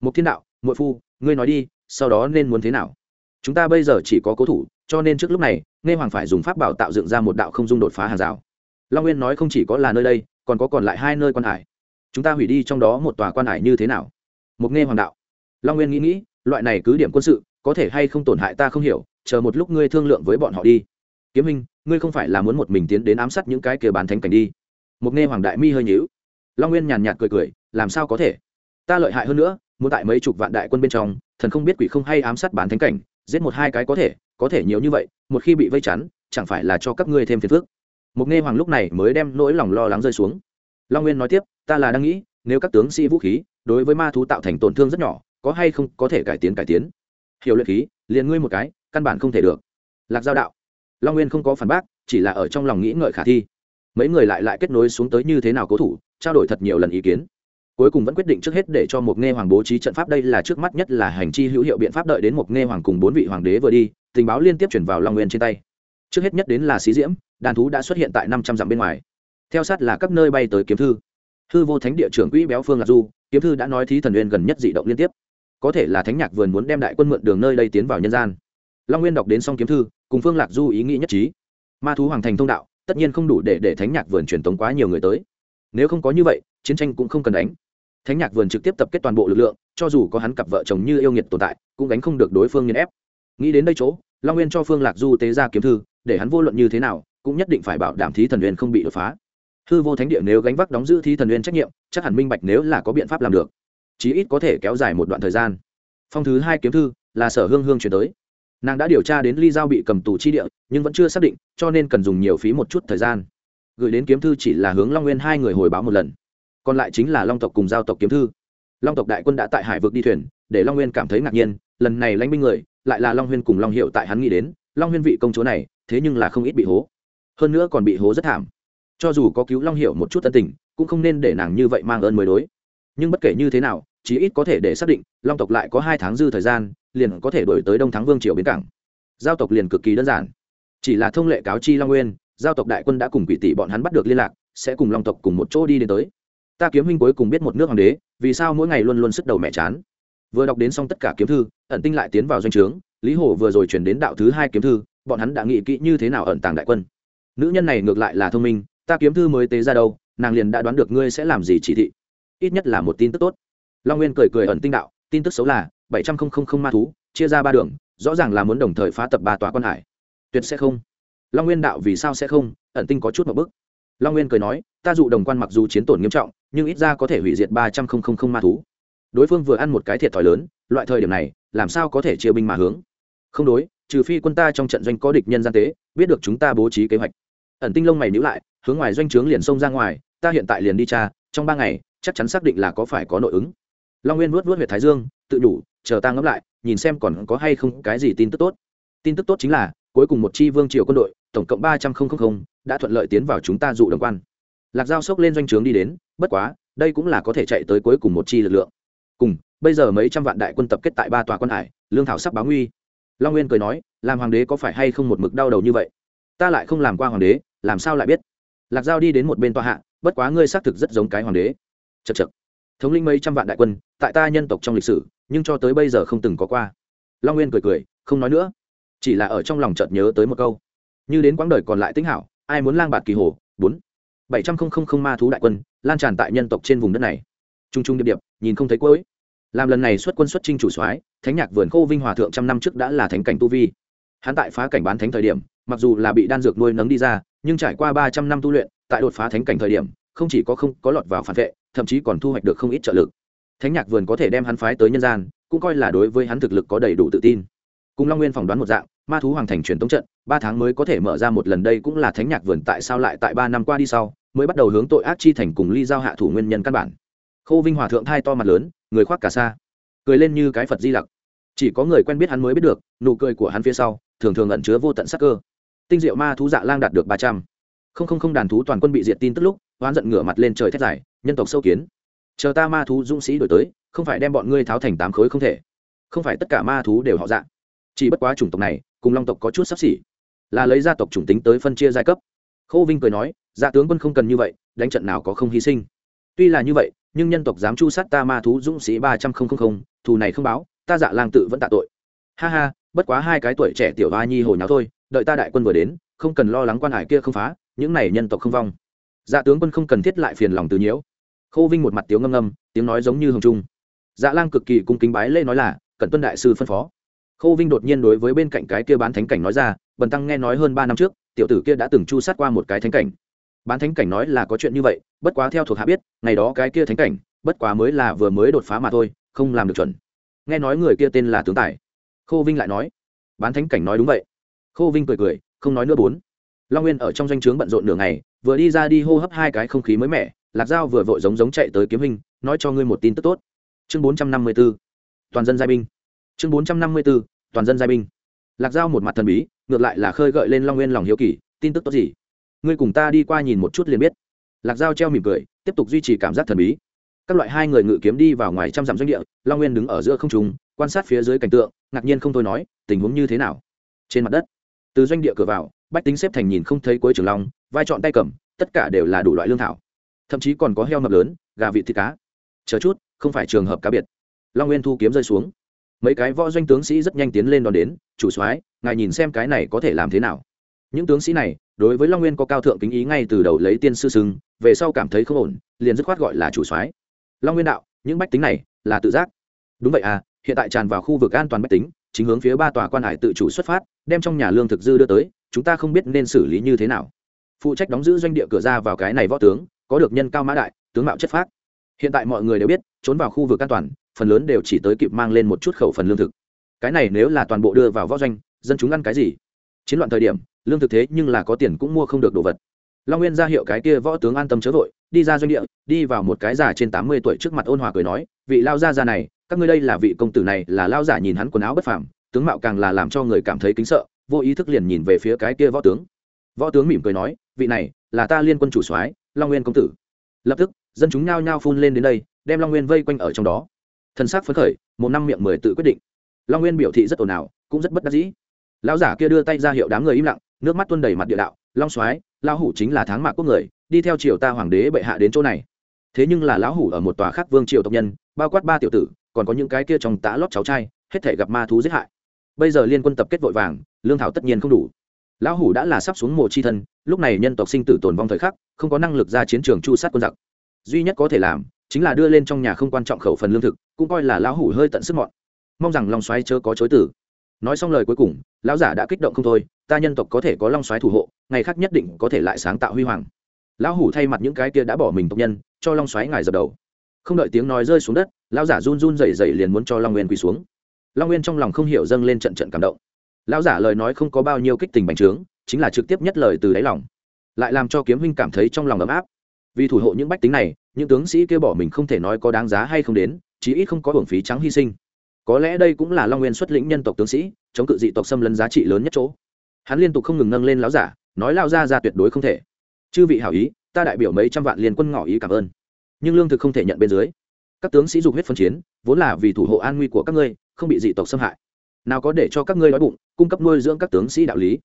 Một thiên đạo, muội phu, ngươi nói đi, sau đó nên muốn thế nào? Chúng ta bây giờ chỉ có cố thủ, cho nên trước lúc này, nghe hoàng phải dùng pháp bảo tạo dựng ra một đạo không dung đột phá hàng rào. Long nguyên nói không chỉ có là nơi đây, còn có còn lại hai nơi quan hải. Chúng ta hủy đi trong đó một tòa quan hải như thế nào? Một nghe hoàng đạo. Long nguyên nghĩ nghĩ loại này cứ điểm quân sự, có thể hay không tổn hại ta không hiểu, chờ một lúc ngươi thương lượng với bọn họ đi. Kiếm hình ngươi không phải là muốn một mình tiến đến ám sát những cái kia bán thánh cảnh đi. Một nghe hoàng đại mi hơi nhíu. Long nguyên nhàn nhạt cười cười, làm sao có thể? Ta lợi hại hơn nữa, muốn tại mấy chục vạn đại quân bên trong, thần không biết quỷ không hay ám sát bán thánh cảnh, giết một hai cái có thể có thể nhiều như vậy, một khi bị vây chắn, chẳng phải là cho các ngươi thêm phiền phức. Một nghe hoàng lúc này mới đem nỗi lòng lo lắng rơi xuống. Long nguyên nói tiếp, ta là đang nghĩ, nếu các tướng sĩ vũ khí, đối với ma thú tạo thành tổn thương rất nhỏ có hay không có thể cải tiến cải tiến? Hiểu luyện khí, liền ngươi một cái, căn bản không thể được. Lạc giao đạo. Long nguyên không có phản bác, chỉ là ở trong lòng nghĩ ngợi khả thi. Mấy người lại lại kết nối xuống tới như thế nào cố thủ, trao đổi thật nhiều lần ý kiến. Cuối cùng vẫn quyết định trước hết để cho một nghe hoàng bố trí trận pháp đây là trước mắt nhất là hành chi hữu hiệu biện pháp đợi đến một nghe hoàng cùng bốn vị hoàng đế vừa đi, tình báo liên tiếp chuyển vào long nguyên trên tay. Trước hết nhất đến là xí diễm, đàn thú đã xuất hiện tại năm trăm dặm bên ngoài. Theo sát là các nơi bay tới kiếm thư. Hư vô thánh địa trưởng quỹ béo phương lạc du, kiếm thư đã nói thí thần uyên gần nhất dị động liên tiếp có thể là thánh nhạc vườn muốn đem đại quân mượn đường nơi đây tiến vào nhân gian. Long nguyên đọc đến xong kiếm thư, cùng phương lạc du ý nghĩ nhất trí. Ma thú hoàng thành thông đạo, tất nhiên không đủ để để thánh nhạc vườn truyền tống quá nhiều người tới. Nếu không có như vậy, chiến tranh cũng không cần đánh. Thánh nhạc vườn trực tiếp tập kết toàn bộ lực lượng, cho dù có hắn cặp vợ chồng như yêu nghiệt tồn tại, cũng đánh không được đối phương nghiên ép. Nghĩ đến đây chỗ, long nguyên cho phương lạc du tế ra kiếm thư, để hắn vô luận như thế nào, cũng nhất định phải bảo đảm thí thần uyên không bị đột phá. Hư vô thánh địa nếu gánh vác đóng giữ thí thần uyên trách nhiệm, chắc hẳn minh bạch nếu là có biện pháp làm được chí ít có thể kéo dài một đoạn thời gian. Phong thứ hai kiếm thư là sở hương hương chuyển tới. Nàng đã điều tra đến ly giao bị cầm tù chi địa, nhưng vẫn chưa xác định, cho nên cần dùng nhiều phí một chút thời gian. Gửi đến kiếm thư chỉ là hướng long nguyên hai người hồi báo một lần. Còn lại chính là long tộc cùng giao tộc kiếm thư. Long tộc đại quân đã tại hải vực đi thuyền, để long nguyên cảm thấy ngạc nhiên, lần này lãnh binh người, lại là long huyên cùng long hiệu tại hắn nghĩ đến, long huyên vị công chúa này, thế nhưng là không ít bị hố. Hơn nữa còn bị hố rất thảm. Cho dù có cứu long hiệu một chút tân tình, cũng không nên để nàng như vậy mang ơn mới đối. Nhưng bất kể như thế nào chí ít có thể để xác định, long tộc lại có hai tháng dư thời gian, liền có thể đổi tới đông thắng vương triều bến cảng. Giao tộc liền cực kỳ đơn giản. Chỉ là thông lệ cáo chi long nguyên, giao tộc đại quân đã cùng quỷ tỷ bọn hắn bắt được liên lạc, sẽ cùng long tộc cùng một chỗ đi đến tới. Ta kiếm huynh cuối cùng biết một nước hoàng đế, vì sao mỗi ngày luôn luôn sức đầu mẹ chán. Vừa đọc đến xong tất cả kiếm thư, ẩn tinh lại tiến vào doanh trướng, lý hổ vừa rồi chuyển đến đạo thứ hai kiếm thư, bọn hắn đã nghĩ kỹ như thế nào ẩn tàng đại quân. Nữ nhân này ngược lại là thông minh, ta kiếm thư mới tế ra đâu, nàng liền đã đoán được ngươi sẽ làm gì chỉ thị. Ít nhất là một tin tức tốt long nguyên cười cười ẩn tinh đạo, tin tức xấu là, bảy trăm linh ma thú, chia ra ba đường, rõ ràng là muốn đồng thời phá tập ba tòa quan hải. Tuyệt sẽ không. Long nguyên đạo vì sao sẽ không, ẩn tinh có chút một bức. Long nguyên cười nói, ta dụ đồng quan mặc dù chiến tổn nghiêm trọng, nhưng ít ra có thể hủy diệt ba trăm linh ma thú. Đối phương vừa ăn một cái thiệt thòi lớn, loại thời điểm này, làm sao có thể chia binh mà hướng? Không đối, trừ phi quân ta trong trận doanh có địch nhân gian tế, biết được chúng ta bố trí kế hoạch. Ẩn tinh lông mày nhữ lại, hướng ngoài doanh trướng liền xông ra ngoài, ta hiện tại liền đi tra, trong ba ngày, chắc chắn xác định là có phải có nội ứng long nguyên vuốt vuốt huyệt thái dương, tự nhủ, chờ ta ngẫm lại, nhìn xem còn có hay không cái gì tin tức tốt. Tin tức tốt chính là, cuối cùng một chi vương triều quân đội, tổng cộng ba trăm linh đã thuận lợi tiến vào chúng ta dụ đồng quan. Lạc giao sốc lên doanh trướng đi đến, bất quá, đây cũng là có thể chạy tới cuối cùng một chi lực lượng. Cùng, bây giờ mấy trăm vạn đại quân tập kết tại ba tòa quân hải, lương thảo sắp báo nguy. Long nguyên cười nói, làm hoàng đế có phải hay không một mực đau đầu như vậy? Ta lại không làm qua hoàng đế, làm sao lại biết? Lạc giao đi đến một bên tòa hạ, bất quá ngươi xác thực rất giống cái hoàng đế. Chật chật thống lĩnh mấy trăm vạn đại quân, tại ta nhân tộc trong lịch sử, nhưng cho tới bây giờ không từng có qua. Long nguyên cười cười, không nói nữa. Chỉ là ở trong lòng chợt nhớ tới một câu. Như đến quãng đời còn lại tính hảo, ai muốn lang bạt kỳ hồ? Bốn. Bảy trăm không không không ma thú đại quân, lan tràn tại nhân tộc trên vùng đất này. T r u n g t r u n g điệp điệp, nhìn không thấy cuối. Làm lần này xuất quân xuất trinh chủ soái, thánh nhạc vườn khô vinh hòa thượng trăm năm trước đã là thánh cảnh tu vi. Hắn tại phá cảnh bán thánh thời điểm, mặc dù là bị đan dược nuôi nấng đi ra, nhưng trải qua ba trăm năm tu luyện, tại đột phá thánh cảnh thời điểm, không chỉ có không có lọt vào phản vệ thậm chí còn thu hoạch được không ít trợ lực. Thánh nhạc vườn có thể đem hắn phái tới nhân gian, cũng coi là đối với hắn thực lực có đầy đủ tự tin. Cùng long nguyên phỏng đoán một dạng, ma thú hoàng thành truyền tống trận, ba tháng mới có thể mở ra một lần đây cũng là thánh nhạc vườn tại sao lại tại ba năm qua đi sau, mới bắt đầu hướng tội ác chi thành cùng ly giao hạ thủ nguyên nhân căn bản. Khô vinh hòa thượng thai to mặt lớn, người khoác cả xa cười lên như cái phật di lặc. Chỉ có người quen biết hắn mới biết được, nụ cười của hắn phía sau, thường thường ẩn chứa vô tận sắc cơ. Tinh diệu ma thú dạ lang đạt được ba trăm. Không không không đàn thú toàn quân bị diệt tin tức lúc oán giận ngửa mặt lên trời thét dài, nhân tộc sâu kiến, chờ ta ma thú dũng sĩ đổi tới, không phải đem bọn ngươi tháo thành tám khối không thể. Không phải tất cả ma thú đều họ dạ. Chỉ bất quá chủng tộc này, cùng long tộc có chút sắp xỉ, là lấy gia tộc chủng tính tới phân chia giai cấp. Khô vinh cười nói dạ tướng quân không cần như vậy, đánh trận nào có không hy sinh. Tuy là như vậy, nhưng nhân tộc dám chu sát ta ma thú dũng sĩ ba trăm linh thù này không báo, ta dạ lang tự vẫn tạ tội. Ha ha, bất quá hai cái tuổi trẻ tiểu hoa nhi hồi nháo thôi, đợi ta đại quân vừa đến, không cần lo lắng quan hải kia không phá, những này nhân tộc không vong dạ tướng quân không cần thiết lại phiền lòng từ nhiễu. Khâu vinh một mặt tiếng ngâm ngâm, tiếng nói giống như hồng trung. Dạ lang cực kỳ cung kính bái lễ nói là, cẩn tuân đại sư phân phó. Khâu vinh đột nhiên đối với bên cạnh cái kia bán thánh cảnh nói ra, bần tăng nghe nói hơn ba năm trước, tiểu tử kia đã từng chu sát qua một cái thánh cảnh. Bán thánh cảnh nói là có chuyện như vậy, bất quá theo thuộc hạ biết, ngày đó cái kia thánh cảnh, bất quá mới là vừa mới đột phá mà thôi, không làm được chuẩn. Nghe nói người kia tên là tướng tài. Khô vinh lại nói, bán thánh cảnh nói đúng vậy. Khô vinh cười cười, không nói nữa bốn. Long nguyên ở trong danh o chướng bận rộn nửa ngày vừa đi ra đi hô hấp hai cái không khí mới mẻ, lạc dao vừa vội giống giống chạy tới kiếm hình, nói cho ngươi một tin tức tốt. Chương bốn trăm năm mươi b ố toàn dân giai binh. Chương bốn trăm năm mươi b ố toàn dân giai binh. Lạc dao một mặt thần bí, ngược lại là khơi gợi lên long nguyên lòng hiếu kỳ, tin tức tốt gì? Ngươi cùng ta đi qua nhìn một chút liền biết. Lạc dao treo mỉm cười, tiếp tục duy trì cảm giác thần bí. Các loại hai người ngự kiếm đi vào ngoài trăm dặm doanh địa, long nguyên đứng ở giữa không trùng quan sát phía dưới cảnh tượng, ngạc nhiên không thôi nói, tình huống như thế nào? Trên mặt đất, từ doanh địa cửa vào, bách tính xếp thành nhìn không thấy cuối trường long vai trọn tay cầm, tất cả đều là đủ loại lương thảo. Thậm chí còn có heo mập lớn, gà vịt thịt cá. Chờ chút, không phải trường hợp cá biệt. Long nguyên thu kiếm rơi xuống. Mấy cái võ doanh tướng sĩ rất nhanh tiến lên đón đến, chủ soái, ngài nhìn xem cái này có thể làm thế nào. Những tướng sĩ này, đối với long nguyên có cao thượng kính ý ngay từ đầu lấy tiên sư sưng về sau cảm thấy không ổn, liền dứt khoát gọi là chủ soái. Long nguyên đạo, những bách tính này là tự giác. Đúng vậy à hiện tại tràn vào khu vực an toàn bách tính, chính hướng phía ba tòa quan hải tự chủ xuất phát, đem trong nhà lương thực dư đưa tới, chúng ta không biết nên xử lý như thế nào phụ trách đóng giữ doanh địa cửa ra vào cái này võ tướng, có được nhân cao mã đại, tướng mạo chất phác. Hiện tại mọi người đều biết, trốn vào khu vực an toàn, phần lớn đều chỉ tới kịp mang lên một chút khẩu phần lương thực. Cái này nếu là toàn bộ đưa vào võ doanh, dân chúng ăn cái gì? Chiến loạn thời điểm, lương thực thế nhưng là có tiền cũng mua không được đồ vật. Long nguyên ra hiệu cái kia võ tướng an tâm chớ vội, đi ra doanh địa, đi vào một cái già trên tám mươi tuổi trước mặt ôn hòa cười nói, vị lao gia già này, các ngươi đây là vị công tử này, là lao giả nhìn hắn quần áo bất phàm, tướng mạo càng là làm cho người cảm thấy kính sợ, vô ý thức liền nhìn về phía cái kia võ tướng. Võ tướng mỉm cười nói vị này là ta liên quân chủ soái, long nguyên công tử. Lập tức, dân chúng nhao nhao phun lên đến đây, đem long nguyên vây quanh ở trong đó. Thân xác phấn khởi, một năm miệng mười tự quyết định. Long nguyên biểu thị rất ồn ào, cũng rất bất đắc dĩ. Lão giả kia đưa tay ra hiệu đám người im lặng, nước mắt tuôn đầy mặt địa đạo, long soái, lão hủ chính là tháng mạc quốc người, đi theo triều ta hoàng đế bệ hạ đến chỗ này. Thế nhưng là lão hủ ở một tòa khác vương triều tộc nhân, bao quát ba tiểu tử, còn có những cái kia trong tã lót cháu trai, hết thể gặp ma thú giết hại. Bây giờ liên quân tập kết vội vàng, lương thảo tất nhiên không đủ lão hủ đã là sắp xuống mồ chi thân, lúc này nhân tộc sinh tử tồn vong thời khắc, không có năng lực ra chiến trường chu sát quân giặc. Duy nhất có thể làm, chính là đưa lên trong nhà không quan trọng khẩu phần lương thực, cũng coi là lão hủ hơi tận sức mọn. Mong rằng long xoáy chớ có chối tử nói xong lời cuối cùng, lão giả đã kích động không thôi, ta nhân tộc có thể có long xoáy thủ hộ, ngày khác nhất định có thể lại sáng tạo huy hoàng. Lão hủ thay mặt những cái kia đã bỏ mình tộc nhân, cho long xoáy ngài dập đầu. Không đợi tiếng nói rơi xuống đất, lão giả run run rẩy rẩy liền muốn cho long nguyên quỳ xuống. Long nguyên trong lòng không hiểu dâng lên trận trận cảm động lão giả lời nói không có bao nhiêu kích tình bành trướng, chính là trực tiếp nhất lời từ đáy lòng. Lại làm cho kiếm huynh cảm thấy trong lòng ấm áp. Vì thủ hộ những bách tính này, những tướng sĩ kêu bỏ mình không thể nói có đáng giá hay không đến, chí ít không có hưởng phí trắng hy sinh. Có lẽ đây cũng là long nguyên xuất lĩnh nhân tộc tướng sĩ, chống cự dị tộc xâm lấn giá trị lớn nhất chỗ. Hắn liên tục không ngừng nâng lên lão giả, nói lao ra ra tuyệt đối không thể. Chư vị hảo ý, ta đại biểu mấy trăm vạn liên quân ngỏ ý cảm ơn. Nhưng lương thực không thể nhận bên dưới. Các tướng sĩ dục huyết phân chiến, vốn là vì thủ hộ an nguy của các ngươi, không bị dị tộc xâm hại. Nào có để cho các ngươi đói bụng cung cấp nuôi dưỡng các tướng sĩ đạo lý.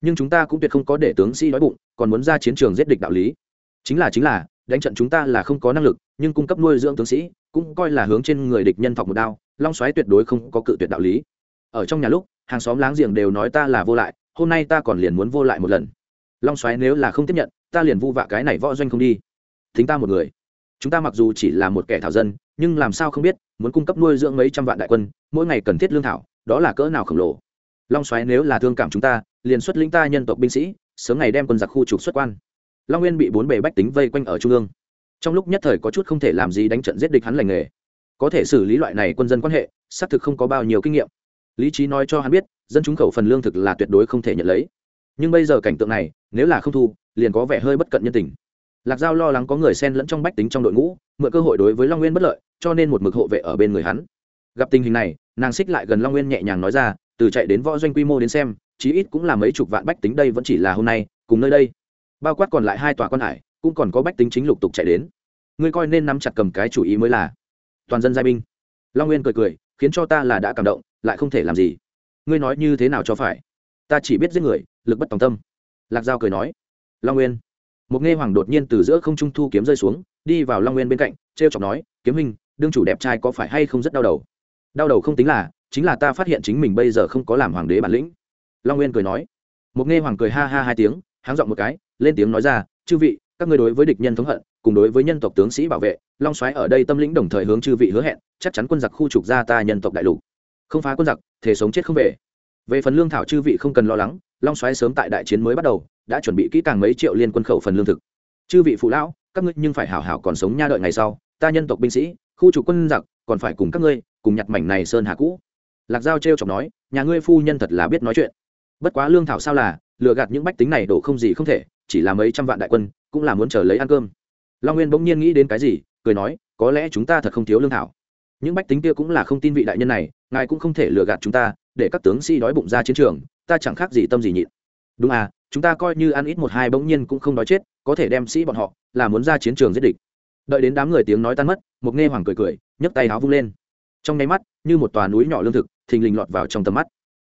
Nhưng chúng ta cũng tuyệt không có để tướng sĩ đói bụng, còn muốn ra chiến trường giết địch đạo lý. Chính là chính là, đánh trận chúng ta là không có năng lực, nhưng cung cấp nuôi dưỡng tướng sĩ cũng coi là hướng trên người địch nhân thọc một đao, long xoáy tuyệt đối không có cự tuyệt đạo lý. Ở trong nhà lúc, hàng xóm láng giềng đều nói ta là vô lại, hôm nay ta còn liền muốn vô lại một lần. Long xoáy nếu là không tiếp nhận, ta liền vu vạ cái này võ doanh không đi. Thính ta một người. Chúng ta mặc dù chỉ là một kẻ thảo dân, nhưng làm sao không biết, muốn cung cấp nuôi dưỡng mấy trăm vạn đại quân, mỗi ngày cần thiết lương thảo, đó là cỡ nào khổng lồ long xoáy nếu là thương cảm chúng ta, liền xuất lĩnh ta nhân tộc binh sĩ, sớm ngày đem quân giặc khu trục xuất quan. Long nguyên bị bốn bề bách tính vây quanh ở trung ương. Trong lúc nhất thời có chút không thể làm gì đánh trận giết địch hắn lành nghề. Có thể xử lý loại này quân dân quan hệ, xác thực không có bao nhiêu kinh nghiệm. Lý trí nói cho hắn biết, dân chúng khẩu phần lương thực là tuyệt đối không thể nhận lấy. Nhưng bây giờ cảnh tượng này, nếu là không thu, liền có vẻ hơi bất cận nhân tình. Lạc giao lo lắng có người xen lẫn trong bách tính trong đội ngũ, mượn cơ hội đối với long nguyên bất lợi, cho nên một mực hộ vệ ở bên người hắn. Gặp tình hình này, nàng xích lại gần long nguyên nhẹ nhàng nói ra từ chạy đến võ doanh quy mô đến xem, chí ít cũng là mấy chục vạn bách tính đây vẫn chỉ là hôm nay, cùng nơi đây. Bao quát còn lại hai tòa quan hải, cũng còn có bách tính chính lục tục chạy đến. Ngươi coi nên nắm chặt cầm cái chủ ý mới là. Toàn dân giai binh. Long nguyên cười cười, khiến cho ta là đã cảm động, lại không thể làm gì. Ngươi nói như thế nào cho phải? Ta chỉ biết giết người, lực bất tòng tâm. Lạc giao cười nói. Long nguyên. Một nghe hoàng đột nhiên từ giữa không trung thu kiếm rơi xuống, đi vào long nguyên bên cạnh t r e o chọc nói, kiếm hình đương chủ đẹp trai có phải hay không rất đau đầu? Đau đầu không tính là chính là ta phát hiện chính mình bây giờ không có làm hoàng đế bản lĩnh. Long nguyên cười nói. Một nghe hoàng cười ha ha hai tiếng, háng giọng một cái, lên tiếng nói ra, chư vị, các ngươi đối với địch nhân thống hận, cùng đối với nhân tộc tướng sĩ bảo vệ, long xoáy ở đây tâm lĩnh đồng thời hướng chư vị hứa hẹn, chắc chắn quân giặc khu trục ra ta nhân tộc đại lục. Không phá quân giặc thể sống chết không về. Về phần lương thảo chư vị không cần lo lắng, long xoáy sớm tại đại chiến mới bắt đầu, đã chuẩn bị kỹ càng mấy triệu liên quân khẩu phần lương thực. Chư vị phụ lão, các ngươi nhưng phải hảo hảo còn sống nha đợi ngày sau, ta nhân tộc binh sĩ, khu trục quân giặc, còn phải cùng các ngươi cùng nhặt mảnh này sơn hà cũ lạc giao t r chọc nói, nhà ngươi phu nhân thật là biết nói chuyện. Bất quá lương thảo sao là, lừa gạt những bách tính này đổ không gì không thể, chỉ là mấy trăm vạn đại quân, cũng là muốn chờ lấy ăn cơm. Long nguyên bỗng nhiên nghĩ đến cái gì, cười nói, có lẽ chúng ta thật không thiếu lương thảo. Những bách tính kia cũng là không tin vị đại nhân này, ngài cũng không thể lừa gạt chúng ta, để các tướng sĩ bụng ra chiến trường, ta chẳng khác gì tâm gì nhịn. Đúng à chúng ta coi như ăn ít một hai bỗng nhiên cũng không đói chết, có thể đem sĩ bọn họ, là muốn ra chiến trường giết địch. Đợi đến đám người tiếng nói tan mất một nghe hoàng cười cười, nhấc tay áo vung lên. Trong nháy mắt như một tòa núi nhỏ lương thực, thình lình lọt vào trong tầm mắt.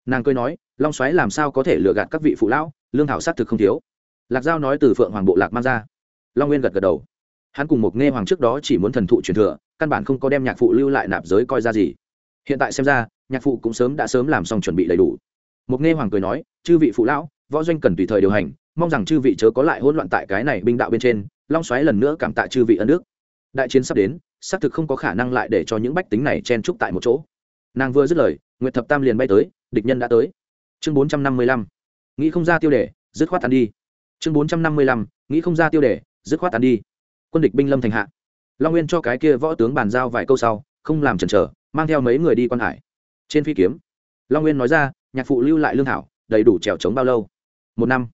Nàng cười nói, long xoáy làm sao có thể lừa gạt các vị phụ lão? Lương thảo xác thực không thiếu. Lạc giao nói từ phượng hoàng bộ lạc mang ra. Long nguyên gật gật đầu. Hắn cùng một nghe hoàng trước đó chỉ muốn thần thụ truyền thừa, căn bản không có đem nhạc phụ lưu lại nạp giới coi ra gì. Hiện tại xem ra, nhạc phụ cũng sớm đã sớm làm xong chuẩn bị đầy đủ. Một nghe hoàng cười nói, chư vị phụ lão, võ doanh cần tùy thời điều hành, mong rằng chư vị chớ có lại hỗn loạn tại cái này binh đạo bên trên, long xoáy lần nữa cảm tạ chư vị ân đức. đại chiến sắp đến xác thực không có khả năng lại để cho những bách tính này chen trúc tại một chỗ. Nàng vừa dứt lời, nguyệt thập tam liền bay tới, địch nhân đã tới. Chương bốn trăm năm mươi lăm, nghĩ không ra tiêu đề, dứt khoát tàn đi. Chương bốn trăm năm mươi lăm, nghĩ không ra tiêu đề, dứt khoát tàn đi. Quân địch binh lâm thành hạ. Long nguyên cho cái kia võ tướng bàn giao vài câu sau, không làm chần chờ, mang theo mấy người đi quan hải. Trên phi kiếm, long nguyên nói ra, nhạc phụ lưu lại lương thảo, đầy đủ trèo trống bao lâu? Một năm.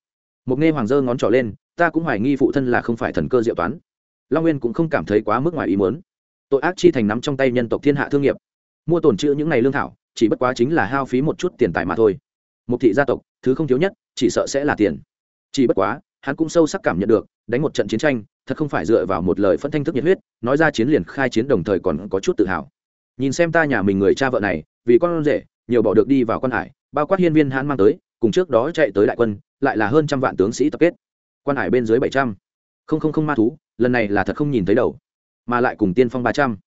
Một nghe hoàng dơ ngón trỏ lên, ta cũng hoài nghi phụ thân là không phải thần cơ diệu toán. Long nguyên cũng không cảm thấy quá mức ngoài ý muốn tội ác chi thành nắm trong tay nhân tộc thiên hạ thương nghiệp. Mua tồn trữ những ngày lương thảo, chỉ bất quá chính là hao phí một chút tiền tài mà thôi. Một thị gia tộc, thứ không thiếu nhất, chỉ sợ sẽ là tiền. Chỉ bất quá, hắn cũng sâu sắc cảm nhận được, đánh một trận chiến tranh, thật không phải dựa vào một lời phân thanh thức nhiệt huyết, nói ra chiến liền khai chiến đồng thời còn có chút tự hào. Nhìn xem ta nhà mình người cha vợ này, vì con rể, nhiều bỏ được đi vào quan hải, bao quát hiên viên hãn mang tới, cùng trước đó chạy tới đại quân, lại là hơn trăm vạn tướng sĩ tập kết. Quan hải bên dưới bảy trăm. Không không không ma thú, lần này là thật không nhìn thấy đầu mà lại cùng tiên phong ba trăm.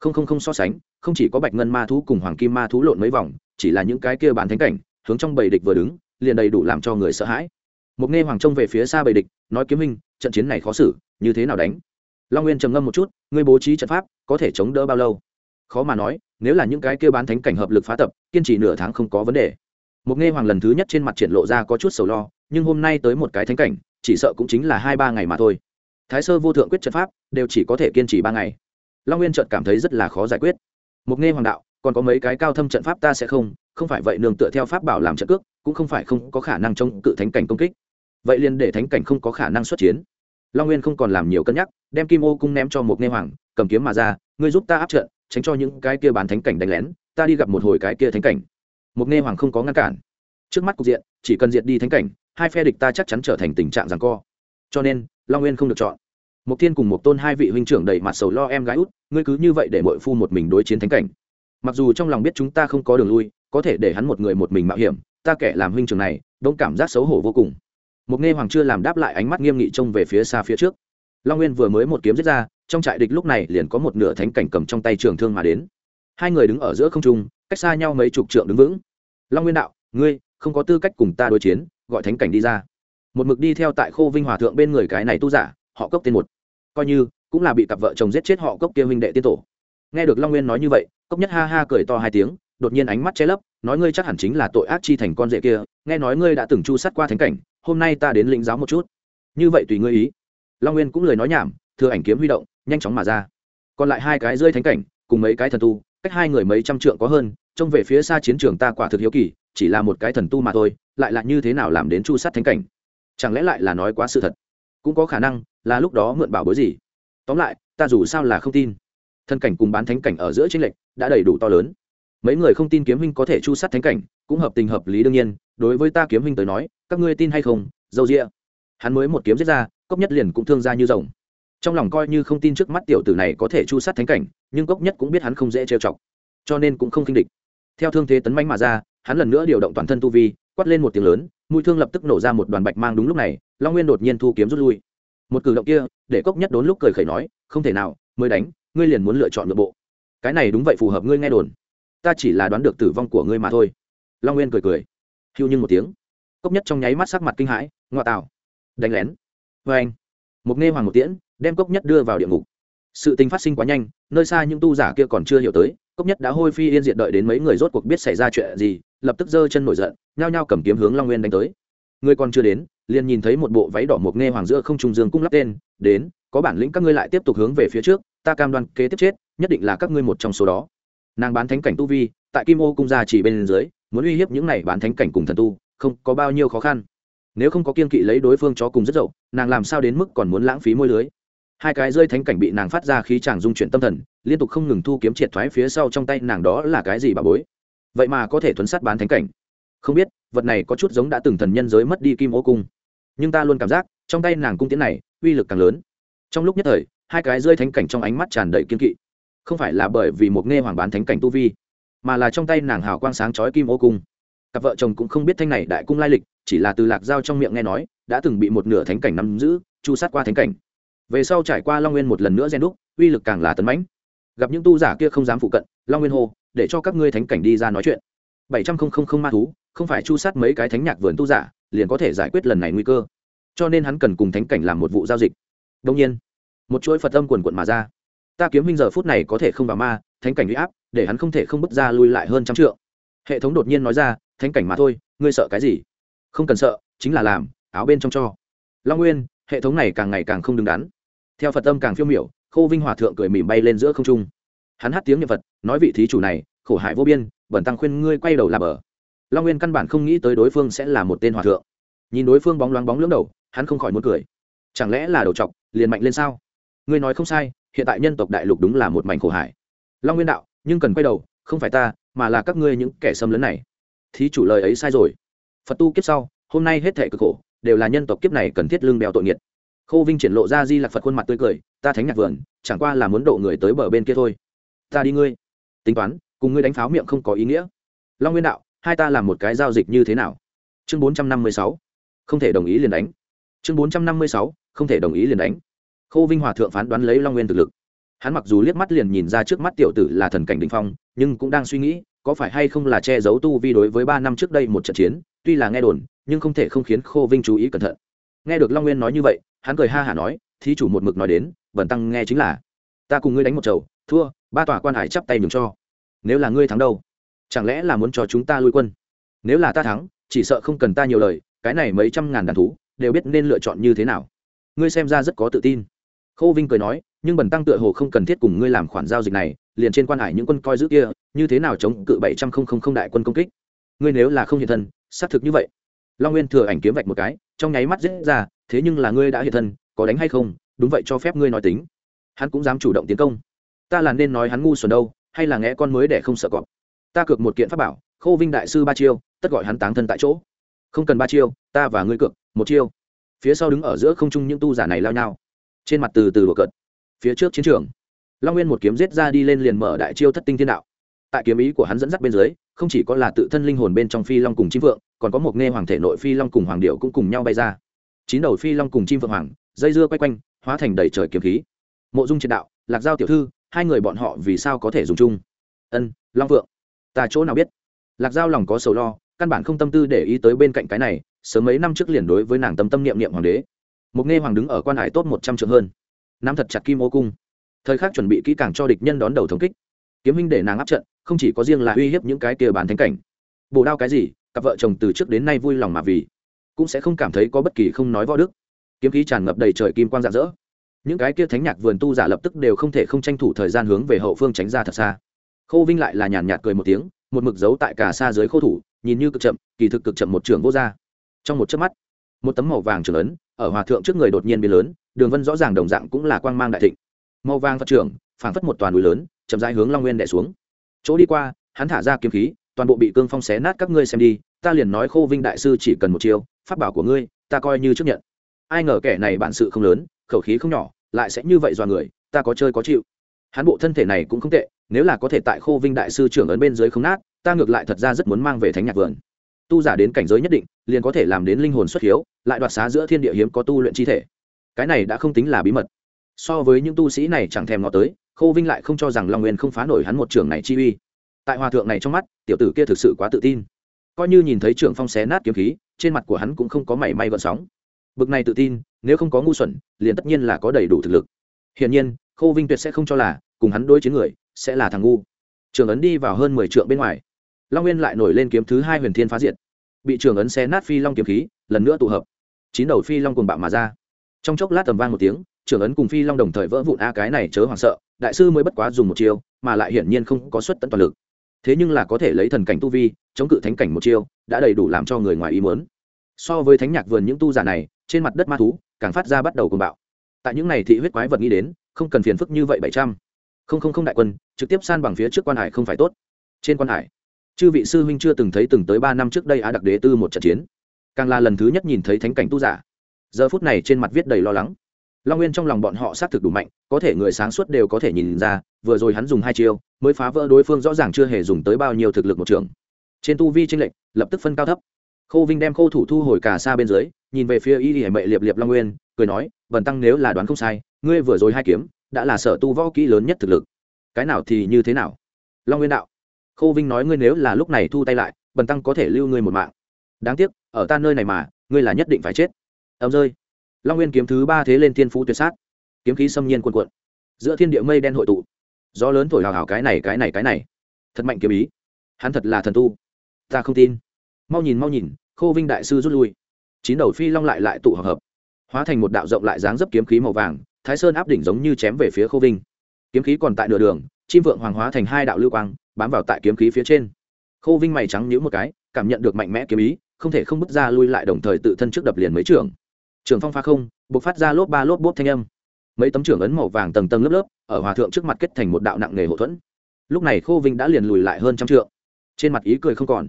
Không không không so sánh, không chỉ có bạch ngân ma thú cùng hoàng kim ma thú lộn mấy vòng, chỉ là những cái kia bán thánh cảnh, hướng trong bầy địch vừa đứng, liền đầy đủ làm cho người sợ hãi. Một nghe hoàng trông về phía xa bầy địch, nói kiếm minh trận chiến này khó xử, như thế nào đánh? Long nguyên trầm ngâm một chút, ngươi bố trí trận pháp, có thể chống đỡ bao lâu? Khó mà nói, nếu là những cái kia bán thánh cảnh hợp lực phá tập, kiên trì nửa tháng không có vấn đề. Một nghe hoàng lần thứ nhất trên mặt triển lộ ra có chút sầu lo, nhưng hôm nay tới một cái thánh cảnh, chỉ sợ cũng chính là hai ba ngày mà thôi thái sơ vô thượng quyết trận pháp, đều chỉ có thể kiên trì ba ngày. Long nguyên trợt cảm thấy rất là khó giải quyết. Mục nghe hoàng đạo, còn có mấy cái cao thâm trận pháp ta sẽ không không phải vậy nương tựa theo pháp bảo làm trận cước, cũng không phải không có khả năng chống cự thánh cảnh công kích. Vậy liền để thánh cảnh không có khả năng xuất chiến. Long nguyên không còn làm nhiều cân nhắc, đem kim ô cung ném cho một nghe hoàng, cầm kiếm mà ra, ngươi giúp ta áp trận, tránh cho những cái kia bán thánh cảnh đánh lén, ta đi gặp một hồi cái kia thánh cảnh. Một nghe hoàng không có ngăn cản. Trước mắt cục diện, chỉ cần diệt đi thánh cảnh, hai phe địch ta chắc chắn trở thành tình trạng rằng co. Cho nên long nguyên không được chọn. Một thiên cùng một tôn hai vị huynh trưởng đầy mặt sầu lo em gái út, ngươi cứ như vậy để mội phu một mình đối chiến thánh cảnh. Mặc dù trong lòng biết chúng ta không có đường lui, có thể để hắn một người một mình mạo hiểm, ta kẻ làm huynh trưởng này đông cảm giác xấu hổ vô cùng. Mục nghe hoàng chưa làm đáp lại ánh mắt nghiêm nghị trông về phía xa phía trước. Long nguyên vừa mới một kiếm giết ra, trong trại địch lúc này liền có một nửa thánh cảnh cầm trong tay trường thương mà đến. Hai người đứng ở giữa không trung, cách xa nhau mấy chục trượng đứng vững. Long nguyên đạo, ngươi không có tư cách cùng ta đối chiến, gọi thánh cảnh đi ra một mực đi theo tại khô vinh hòa thượng bên người cái này tu giả, họ cốc tên một. Coi như, cũng là bị cặp vợ chồng giết chết họ cốc kia huynh đệ tiên tổ. Nghe được long nguyên nói như vậy, cốc nhất ha ha cười to hai tiếng, đột nhiên ánh mắt che lấp, nói ngươi chắc hẳn chính là tội ác chi thành con rể kia, nghe nói ngươi đã từng chu sát qua thánh cảnh, hôm nay ta đến lĩnh giáo một chút. Như vậy tùy ngươi ý. Long nguyên cũng lời nói nhảm, thừa ảnh kiếm huy động, nhanh chóng mà ra. Còn lại hai cái rơi thánh cảnh, cùng mấy cái thần tu, cách hai người mấy trăm trượng có hơn, trông về phía xa chiến trường ta quả thực hiếu kỳ, chỉ là một cái thần tu mà thôi, lại là như thế nào làm đến chu sát thánh cảnh? Chẳng lẽ lại là nói quá sự thật? Cũng có khả năng là lúc đó mượn bảo bối gì. Tóm lại, ta dù sao là không tin. Thân cảnh cùng bán thánh cảnh ở giữa tranh lệch đã đầy đủ to lớn. Mấy người không tin kiếm huynh có thể chu sát thánh cảnh, cũng hợp tình hợp lý đương nhiên. Đối với ta kiếm huynh tới nói, các ngươi tin hay không, dâu rịa hắn mới một kiếm giết ra, cốc nhất liền cũng thương ra như rồng. Trong lòng coi như không tin trước mắt tiểu tử này có thể chu sát thánh cảnh, nhưng cốc nhất cũng biết hắn không dễ trêu chọc, cho nên cũng không kinh địch. Theo thương thế tấn manh mà ra, hắn lần nữa điều động toàn thân tu vi quát lên một tiếng lớn, mũi thương lập tức nổ ra một đoàn bạch mang đúng lúc này, long nguyên đột nhiên thu kiếm rút lui. Một cử động kia, để cốc nhất đốn lúc cười khẩy nói, không thể nào, mới đánh, ngươi liền muốn lựa chọn nội bộ. Cái này đúng vậy phù hợp ngươi nghe đồn. Ta chỉ là đoán được tử vong của ngươi mà thôi. Long nguyên cười cười. Hưu nhưng một tiếng. Cốc nhất trong nháy mắt sắc mặt kinh hãi ngoại tạo. Đánh lén. Vê anh. Một nghe hoàng một tiễn, đem cốc nhất đưa vào địa ngục. Sự tình phát sinh quá nhanh, nơi xa những tu giả kia còn chưa hiểu tới, cốc nhất đã hôi phi yên diện đợi đến mấy người rốt cuộc biết xảy ra chuyện gì, lập tức giơ chân nổi giận nhao nhao cầm kiếm hướng long nguyên đánh tới. Người còn chưa đến, liền nhìn thấy một bộ váy đỏ mộc nghe hoàng giữa không trung dương cung lắp tên, đến, có bản lĩnh các ngươi lại tiếp tục hướng về phía trước, ta cam đoan kế tiếp chết, nhất định là các ngươi một trong số đó. Nàng bán thánh cảnh tu vi, tại kim ô cung gia chỉ bên dưới, muốn uy hiếp những này bán thánh cảnh cùng thần tu, không có bao nhiêu khó khăn. Nếu không có kiên kỵ lấy đối phương cho cùng rất dậu, nàng làm sao đến mức còn muốn lãng phí môi lưới? Hai cái rơi thánh cảnh bị nàng phát ra khí chàng dung chuyển tâm thần, liên tục không ngừng thu kiếm triệt thoái phía sau trong tay nàng đó là cái gì bà bối? Vậy mà có thể thuấn sát bán thánh cảnh không biết, vật này có chút giống đã từng thần nhân giới mất đi kim ô cung. Nhưng ta luôn cảm giác, trong tay nàng cung tiến này, uy lực càng lớn. Trong lúc nhất thời, hai cái rơi thánh cảnh trong ánh mắt tràn đầy kiên kỵ. Không phải là bởi vì một nghe hoàng bán thánh cảnh tu vi, mà là trong tay nàng hào quang sáng chói kim ô cung. Cặp vợ chồng cũng không biết thanh này đại cung lai lịch, chỉ là từ lạc giao trong miệng nghe nói, đã từng bị một nửa thánh cảnh nắm giữ, chu sát qua thánh cảnh. Về sau trải qua long nguyên một lần nữa gen đúc, uy lực càng là tấn mãnh. Gặp những tu giả kia không dám phụ cận, long nguyên hô, để cho các ngươi thánh cảnh đi ra nói chuyện. Bảy trăm không không không ma thú không phải chu sát mấy cái thánh nhạc vườn tu giả, liền có thể giải quyết lần này nguy cơ. Cho nên hắn cần cùng thánh cảnh làm một vụ giao dịch. Đông nhiên, một chuỗi phật âm quần quận mà ra. Ta kiếm minh giờ phút này có thể không vào ma, thánh cảnh uy áp, để hắn không thể không bước ra lui lại hơn trăm trượng. Hệ thống đột nhiên nói ra, thánh cảnh mà thôi, ngươi sợ cái gì? Không cần sợ, chính là làm, áo bên trong cho. Long nguyên, hệ thống này càng ngày càng không đứng đắn. Theo phật tâm càng phiêu miểu, khô vinh hòa thượng cười mỉm bay lên giữa không trung. Hắn hát tiếng nhật phật, nói vị thí chủ này, khổ hại vô biên, bẩn tăng khuyên ngươi quay đầu làm bờ long nguyên căn bản không nghĩ tới đối phương sẽ là một tên hòa thượng. Nhìn đối phương bóng loáng bóng lưỡng đầu, hắn không khỏi muốn cười. Chẳng lẽ là đầu t liền mạnh lên sao? Ngươi nói không sai, hiện tại nhân tộc đại lục đúng là một mảnh khổ hải. Long nguyên đạo, nhưng cần quay đầu, không phải ta, mà là các ngươi những kẻ xâm lấn này. Thí chủ lời ấy sai rồi. Phật tu kiếp sau, hôm nay hết thể cực khổ, đều là nhân tộc kiếp này cần thiết lương bèo tội nghiệt. Khô vinh triển lộ ra di lạc phật khuôn mặt tươi cười, ta thánh nhạc vườn, chẳng qua là muốn độ người tới bờ bên kia thôi. Ta đi ngươi. Tính toán, cùng ngươi đánh pháo miệng không có ý nghĩa. Long nguyên đạo hai ta làm một cái giao dịch như thế nào? Chương bốn trăm năm mươi sáu, không thể đồng ý liền đánh. Chương bốn trăm năm mươi sáu, không thể đồng ý liền đánh. Khô vinh hòa thượng phán đoán lấy long nguyên thực lực. Hắn mặc dù liếc mắt liền nhìn ra trước mắt tiểu tử là thần cảnh đình phong, nhưng cũng đang suy nghĩ, có phải hay không là che giấu tu vi đối với ba năm trước đây một trận chiến, tuy là nghe đồn, nhưng không thể không khiến khô vinh chú ý cẩn thận. Nghe được long nguyên nói như vậy, hắn cười ha hả nói, thí chủ một mực nói đến vần tăng nghe chính là, ta cùng ngươi đánh một chầu, thua, ba tòa quan hải chắp tay nhường cho. Nếu là ngươi thắng đâu? Chẳng lẽ là muốn cho chúng ta lui quân? Nếu là ta thắng, chỉ sợ không cần ta nhiều lời, cái này mấy trăm ngàn đàn thú, đều biết nên lựa chọn như thế nào. Ngươi xem ra rất có tự tin. Khô vinh cười nói, nhưng bần tăng tựa hồ không cần thiết cùng ngươi làm khoản giao dịch này, liền trên quan hải những quân coi giữ kia, như thế nào chống cự bảy trăm không không không đại quân công kích? Ngươi nếu là không hiện thân, xác thực như vậy. Long nguyên thừa ảnh kiếm vạch một cái, trong nháy mắt dễ ra, thế nhưng là ngươi đã hiện thân, có đánh hay không, đúng vậy cho phép ngươi nói tính. Hắn cũng dám chủ động tiến công. Ta là nên nói hắn ngu xuẩn đâu, hay là nghe con mới để không sợ cọp? Ta cược một kiện pháp bảo, khô vinh đại sư ba chiêu, tất gọi hắn táng thân tại chỗ. Không cần ba chiêu, ta và ngươi cược một chiêu. Phía sau đứng ở giữa không trung những tu giả này lao nhau. Trên mặt từ từ đùa cợt. Phía trước chiến trường, long nguyên một kiếm giết ra đi lên liền mở đại chiêu thất tinh thiên đạo. Tại kiếm ý của hắn dẫn dắt bên dưới, không chỉ có là tự thân linh hồn bên trong phi long cùng chim vượng, còn có một nghe hoàng thể nội phi long cùng hoàng điệu cũng cùng nhau bay ra. Chín đầu phi long cùng chim vượng hoàng, dây dưa quay quanh, hóa thành đầy trời kiếm khí. Mộ dung triệt đạo, lạc giao tiểu thư, hai người bọn họ vì sao có thể dùng chung? Ân, long vượng ta chỗ nào biết? Lạc giao lòng có sầu lo, căn bản không tâm tư để ý tới bên cạnh cái này, sớm mấy năm trước liền đối với nàng tâm tâm niệm niệm hoàng đế. Một nghe hoàng đứng ở quan hải tốt một trăm trượng hơn. Nắm thật chặt kim ô cung. Thời khắc chuẩn bị kỹ càng cho địch nhân đón đầu thống kích. Kiếm minh để nàng áp trận, không chỉ có riêng là uy hiếp những cái kia bàn thánh cảnh. Bồ đao cái gì, cặp vợ chồng từ trước đến nay vui lòng mà vì, cũng sẽ không cảm thấy có bất kỳ không nói võ đức. Kiếm khí tràn ngập đầy trời kim quang rạng rỡ. Những cái kia thánh nhạc vườn tu giả lập tức đều không thể không tranh thủ thời gian hướng về hậu phương tránh ra thật xa khô vinh lại là nhàn nhạt cười một tiếng một mực giấu tại cả xa dưới khô thủ nhìn như cực chậm kỳ thực cực chậm một trường vô ra. trong một chớp mắt một tấm màu vàng trường lớn, ở hòa thượng trước người đột nhiên biến lớn đường vân rõ ràng đồng dạng cũng là quang mang đại thịnh. Màu vàng phát trưởng phảng phất một toàn núi lớn chậm rãi hướng long nguyên đè xuống. Chỗ đi qua hắn thả ra kiếm khí toàn bộ bị cương phong xé nát các ngươi xem đi ta liền nói khô vinh đại sư chỉ cần một chiêu pháp bảo của ngươi ta coi như chấp nhận. Ai ngờ kẻ này bản sự không lớn khẩu khí không nhỏ lại sẽ như vậy do người ta có chơi có chịu. Hắn bộ thân thể này cũng không tệ nếu là có thể tại khô vinh đại sư trưởng ấn bên dưới không nát, ta ngược lại thật ra rất muốn mang về thánh nhạc vườn. Tu giả đến cảnh giới nhất định, liền có thể làm đến linh hồn xuất hiếu, lại đoạt xá giữa thiên địa hiếm có tu luyện chi thể. Cái này đã không tính là bí mật. So với những tu sĩ này chẳng thèm ngó tới, khô vinh lại không cho rằng long nguyên không phá nổi hắn một trường này chi uy. Tại hòa thượng này trong mắt, tiểu tử kia thực sự quá tự tin. Coi như nhìn thấy trưởng phong xé nát kiếm khí, trên mặt của hắn cũng không có mảy may gợn sóng. Bực này tự tin, nếu không có ngu xuẩn, liền tất nhiên là có đầy đủ thực lực. Hiển nhiên, khô vinh tuyệt sẽ không cho là, cùng hắn đối chiến người sẽ là thằng ngu. Trường ấn đi vào hơn mười trượng bên ngoài. Long nguyên lại nổi lên kiếm thứ hai huyền thiên phá diệt. Bị trường ấn xé nát phi long kiếm khí, lần nữa tụ hợp. Chín đầu phi long cùng bạo mà ra. Trong chốc lát tầm vang một tiếng, trường ấn cùng phi long đồng thời vỡ vụn, a, cái này chớ hoảng sợ, đại sư mới bất quá dùng một chiêu, mà lại hiển nhiên không có xuất tận toàn lực. Thế nhưng là có thể lấy thần cảnh tu vi, chống cự thánh cảnh một chiêu, đã đầy đủ làm cho người ngoài ý muốn. So với thánh nhạc vườn những tu giả này, trên mặt đất ma thú càng phát ra bắt đầu cùng bạo. Tại những này thị huyết quái vật nghĩ đến, không cần phiền phức như vậy bảy trăm không không không đại quân, trực tiếp san bằng phía trước quan hải không phải tốt. Trên quan hải, chư vị sư huynh chưa từng thấy từng tới ba năm trước đây á đặc đế tư một trận chiến. Càng là lần thứ nhất nhìn thấy thánh cảnh tu giả. Giờ phút này trên mặt viết đầy lo lắng. Long nguyên trong lòng bọn họ xác thực đủ mạnh, có thể người sáng suốt đều có thể nhìn ra, vừa rồi hắn dùng hai chiêu, mới phá vỡ đối phương rõ ràng chưa hề dùng tới bao nhiêu thực lực một trường. Trên tu vi tranh lệch, lập tức phân cao thấp. Khô vinh đem khô thủ thu hồi cả xa bên dưới, nhìn về phía y hải mệ liệp liệp long nguyên, cười nói vần tăng nếu là đoán không sai, ngươi vừa rồi hai kiếm đã là sở tu võ kỹ lớn nhất thực lực. Cái nào thì như thế nào? Long nguyên đạo, khô vinh nói ngươi nếu là lúc này thu tay lại, bần tăng có thể lưu ngươi một mạng. Đáng tiếc, ở ta nơi này mà, ngươi là nhất định phải chết. Ấm rơi. Long nguyên kiếm thứ ba thế lên thiên phú tuyệt sát. Kiếm khí xâm nhiên cuồn cuộn. Giữa thiên địa mây đen hội tụ. Gió lớn thổi hào hào cái này cái này cái này. Thật mạnh kiếm ý. Hắn thật là thần tu. Ta không tin. Mau nhìn mau nhìn, khô vinh đại sư rút lui. Chín đầu phi long lại lại tụ hợp hợp. Hóa thành một đạo rộng lại dáng dấp kiếm khí màu vàng thái sơn áp đỉnh giống như chém về phía khô vinh. Kiếm khí còn tại nửa đường, chim vượng hoàng hóa thành hai đạo lưu quang, bám vào tại kiếm khí phía trên. Khô vinh mày trắng nhữ một cái, cảm nhận được mạnh mẽ kiếm ý, không thể không bước ra lui lại đồng thời tự thân trước đập liền mấy trường. Trường phong pha không buộc phát ra lốp ba lốp bốp thanh âm. Mấy tấm trưởng ấn màu vàng tầng tầng lớp lớp, ở hòa thượng trước mặt kết thành một đạo nặng nghề hậu thuẫn. Lúc này khô vinh đã liền lùi lại hơn trăm trượng. Trên mặt ý cười không còn.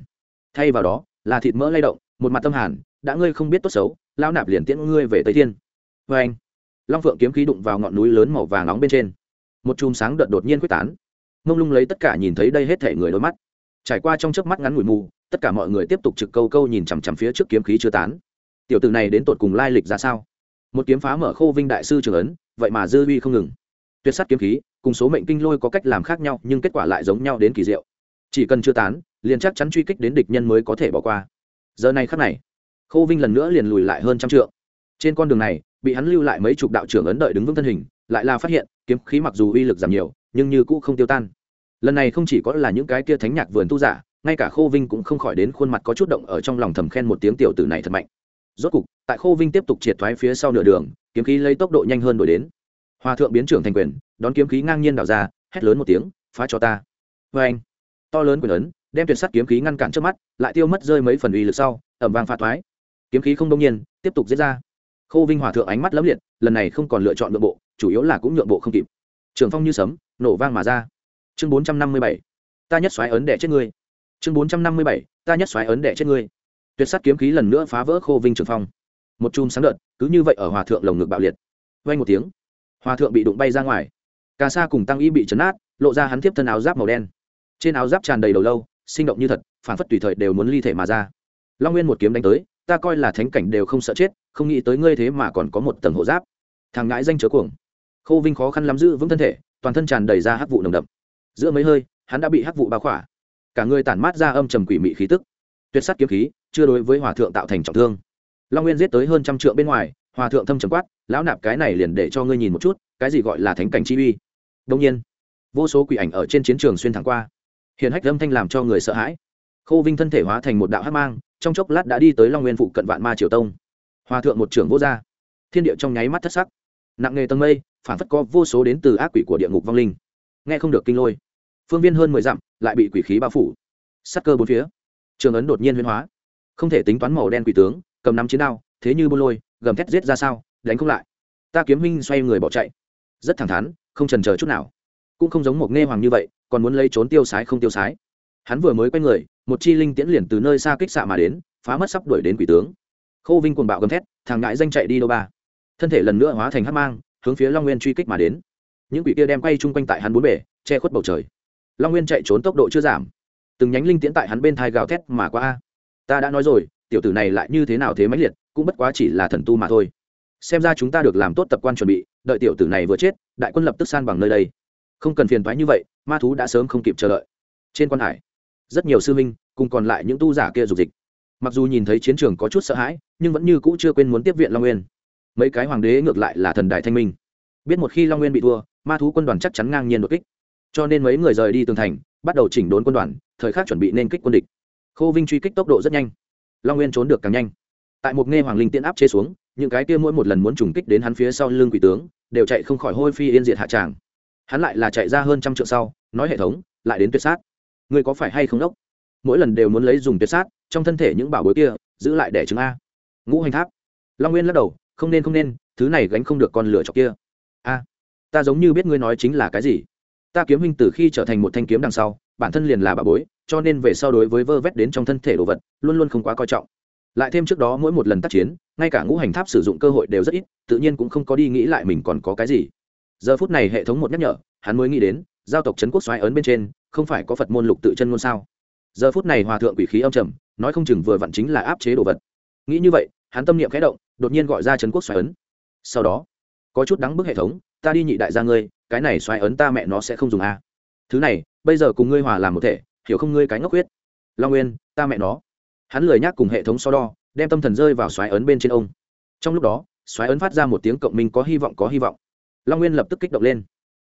Thay vào đó, là thịt mỡ lay động, một mặt tâm hàn, đã ngươi không biết tốt xấu lao nạp liền tiễn ngươi về tây thiên. Vê anh long phượng kiếm khí đụng vào ngọn núi lớn màu vàng nóng bên trên. Một chùm sáng đợt đột nhiên quyết tán. Mông lung lấy tất cả nhìn thấy đây hết thể người đôi mắt. Trải qua trong chớp mắt ngắn ngủi mù, tất cả mọi người tiếp tục trực câu câu nhìn chằm chằm phía trước kiếm khí chưa tán. Tiểu tử này đến tột cùng lai lịch ra sao? Một kiếm phá mở khô vinh đại sư trường ấn, vậy mà dư uy không ngừng. Tuyệt sắt kiếm khí, cùng số mệnh kinh lôi có cách làm khác nhau, nhưng kết quả lại giống nhau đến kỳ diệu. Chỉ cần chưa tán, liền chắc chắn truy kích đến địch nhân mới có thể bỏ qua. Giờ này khắc này, khô vinh lần nữa liền lùi lại hơn trăm trượng. Trên con đường này bị hắn lưu lại mấy chục đạo trưởng ấn đợi đứng vững thân hình, lại là phát hiện, kiếm khí mặc dù uy lực giảm nhiều, nhưng như cũ không tiêu tan. Lần này không chỉ có là những cái kia thánh nhạc vườn tu giả, ngay cả khô vinh cũng không khỏi đến khuôn mặt có chút động ở trong lòng thầm khen một tiếng tiểu tử này thật mạnh. Rốt cục, tại khô vinh tiếp tục triệt thoái phía sau nửa đường, kiếm khí lấy tốc độ nhanh hơn đổi đến. Hòa thượng biến trưởng thành quyền, đón kiếm khí ngang nhiên đảo ra, hét lớn một tiếng, phá cho ta. Vê anh, to lớn quyền ấn, đem tuyệt sắt kiếm khí ngăn cản trước mắt, lại tiêu mất rơi mấy phần uy lực sau ẩm vang phá thoái. Kiếm khí không đông nhiên, tiếp tục diễn ra khô vinh hòa thượng ánh mắt lẫm liệt, lần này không còn lựa chọn nhượng bộ, chủ yếu là cũng nhượng bộ không kịp. Trường phong như sấm, nổ vang mà ra. Chương bốn trăm năm mươi bảy, ta nhất xoáy ấn đẻ chết ngươi. Chương bốn trăm năm mươi bảy, ta nhất xoáy ấn đẻ chết ngươi. Tuyệt sắt kiếm khí lần nữa phá vỡ khô vinh trường phong. Một chùm sáng đợt, cứ như vậy ở hòa thượng lồng ngực bạo liệt. Vay một tiếng, hòa thượng bị đụng bay ra ngoài. Cà sa cùng tăng y bị chấn át lộ ra hắn tiếp thân áo giáp màu đen. Trên áo giáp tràn đầy đầu lâu, sinh động như thật phản phất tùy thời đều muốn ly thể mà ra. Long nguyên một kiếm đánh tới ta coi là thánh cảnh đều không sợ chết, không nghĩ tới ngươi thế mà còn có một tầng hộ giáp. Thằng ngãi danh chớ cuồng. Khô vinh khó khăn lắm giữ vững thân thể, toàn thân tràn đầy ra hắc vụ nồng đậm. Giữa mấy hơi, hắn đã bị hắc vụ bao khỏa. Cả người tản mát ra âm trầm quỷ mị khí tức. Tuyệt sắt kiếm khí, chưa đối với hòa thượng tạo thành trọng thương. Long nguyên giết tới hơn trăm trượng bên ngoài, hòa thượng thâm trầm quát, lão nạp, cái này liền để cho ngươi nhìn một chút, cái gì gọi là thánh cảnh chi uy? Đông nhiên, vô số quỷ ảnh ở trên chiến trường xuyên thẳng qua. Hiện hách âm thanh làm cho người sợ hãi. Khô vinh thân thể hóa thành một đạo hát mang trong chốc lát đã đi tới long nguyên phụ cận vạn ma triều tông. Hòa thượng một trưởng vô gia. Thiên địa trong nháy mắt thất sắc. Nặng nghề tầng mây, phản phất có vô số đến từ ác quỷ của địa ngục vong linh. Nghe không được kinh lôi. Phương viên hơn mười dặm, lại bị quỷ khí bao phủ. Sắc cơ bốn phía, trường ấn đột nhiên huyên hóa. Không thể tính toán màu đen quỷ tướng, cầm nắm chiến đao, thế như buôn lôi, gầm thét giết ra sao, đánh không lại. Ta kiếm minh xoay người bỏ chạy. Rất thẳng thắn, không trần chờ chút nào. Cũng không giống một nghe hoàng như vậy, còn muốn lấy trốn tiêu sái không tiêu sái hắn vừa mới quay người, một chi linh tiễn liền từ nơi xa kích xạ mà đến, phá mất sắp đuổi đến quỷ tướng. Khô vinh cuồng bạo gầm thét, thằng ngại danh chạy đi đâu ba. Thân thể lần nữa hóa thành hát mang, hướng phía long nguyên truy kích mà đến. Những quỷ kia đem quay chung quanh tại hắn bốn bể che khuất bầu trời. Long nguyên chạy trốn tốc độ chưa giảm. Từng nhánh linh tiễn tại hắn bên thai gào thét mà qua. A ta đã nói rồi, tiểu tử này lại như thế nào thế mãnh liệt, cũng bất quá chỉ là thần tu mà thôi. Xem ra chúng ta được làm tốt tập quan chuẩn bị, đợi tiểu tử này vừa chết, đại quân lập tức san bằng nơi đây. Không cần phiền thoái như vậy, ma thú đã sớm không kịp chờ đợi. Trên quan hải rất nhiều sư minh cùng còn lại những tu giả kia dục dịch. Mặc dù nhìn thấy chiến trường có chút sợ hãi, nhưng vẫn như cũ chưa quên muốn tiếp viện long nguyên. Mấy cái hoàng đế ngược lại là thần đại thanh minh. Biết một khi long nguyên bị thua, ma thú quân đoàn chắc chắn ngang nhiên đột kích. Cho nên mấy người rời đi tường thành, bắt đầu chỉnh đốn quân đoàn, thời khắc chuẩn bị nên kích quân địch. Khô vinh truy kích tốc độ rất nhanh. Long nguyên trốn được càng nhanh. Tại một nghe hoàng linh tiễn áp chế xuống, những cái kia mỗi một lần muốn trùng kích đến hắn phía sau lưng quỷ tướng, đều chạy không khỏi hôi phi yên diệt hạ tràng. Hắn lại là chạy ra hơn trăm trượng sau, nói hệ thống, lại đến tuyệt sát ngươi có phải hay không đốc? Mỗi lần đều muốn lấy dùng tuyệt sát, trong thân thể những bảo bối kia, giữ lại để chứng a. Ngũ hành tháp. Long nguyên lắc đầu, không nên không nên, thứ này gánh không được con lửa chọc kia. A, ta giống như biết ngươi nói chính là cái gì. Ta kiếm huynh từ khi trở thành một thanh kiếm đằng sau, bản thân liền là bà bối, cho nên về sau đối với vơ vét đến trong thân thể đồ vật, luôn luôn không quá coi trọng. Lại thêm trước đó mỗi một lần tác chiến, ngay cả ngũ hành tháp sử dụng cơ hội đều rất ít, tự nhiên cũng không có đi nghĩ lại mình còn có cái gì. Giờ phút này hệ thống một nhắc nhở, hắn mới nghĩ đến, giao tộc trấn quốc xoáy ấn bên trên không phải có phật môn lục tự chân ngôn sao? Giờ phút này hòa thượng quỷ khí âm trầm, nói không chừng vừa vặn chính là áp chế đồ vật. Nghĩ như vậy, hắn tâm niệm khẽ động, đột nhiên gọi ra trấn quốc xoáy ấn. Sau đó, có chút đắng bức hệ thống, ta đi nhị đại gia ngươi, cái này xoáy ấn ta mẹ nó sẽ không dùng a thứ này, bây giờ cùng ngươi hòa làm một thể, hiểu không ngươi cái ngốc huyết. Long nguyên, ta mẹ nó. Hắn lười nhác cùng hệ thống so đo, đem tâm thần rơi vào xoáy ấn bên trên ông. Trong lúc đó xoáy ấn phát ra một tiếng cộng minh có hy vọng, có hy vọng. Long nguyên lập tức kích động lên.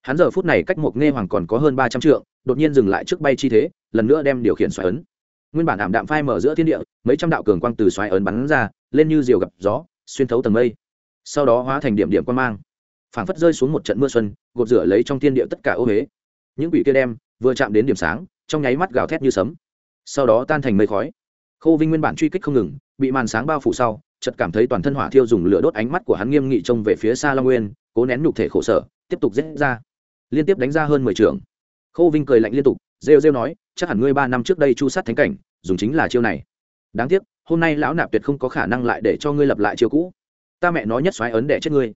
Hắn giờ phút này cách một nghe hoàng còn có hơn ba trăm trượng đột nhiên dừng lại trước bay chi thế, lần nữa đem điều khiển xoáy ấn. Nguyên bản ảm đạm phai mở giữa thiên địa, mấy trăm đạo cường quang từ xoáy ấn bắn ra, lên như diều gặp gió, xuyên thấu tầng mây. Sau đó hóa thành điểm điểm quan mang. Phảng phất rơi xuống một trận mưa xuân, gột rửa lấy trong thiên địa tất cả ô huế những quỷ kia đem, vừa chạm đến điểm sáng, trong nháy mắt gào thét như sấm. Sau đó tan thành mây khói. Khô vinh nguyên bản truy kích không ngừng, bị màn sáng bao phủ sau, chợt cảm thấy toàn thân hỏa thiêu dùng lửa đốt ánh mắt của hắn nghiêm nghị trông về phía xa long nguyên, cố nén nhục thể khổ sở, tiếp tục giết ra. Liên tiếp đánh ra hơn mười trường khô vinh cười lạnh liên tục, rêu rêu nói, chắc hẳn ngươi ba năm trước đây chu sát thánh cảnh, dùng chính là chiêu này. Đáng tiếc, hôm nay lão nạp tuyệt không có khả năng lại để cho ngươi lập lại chiêu cũ. Ta mẹ nói nhất xoáy ấn để chết ngươi.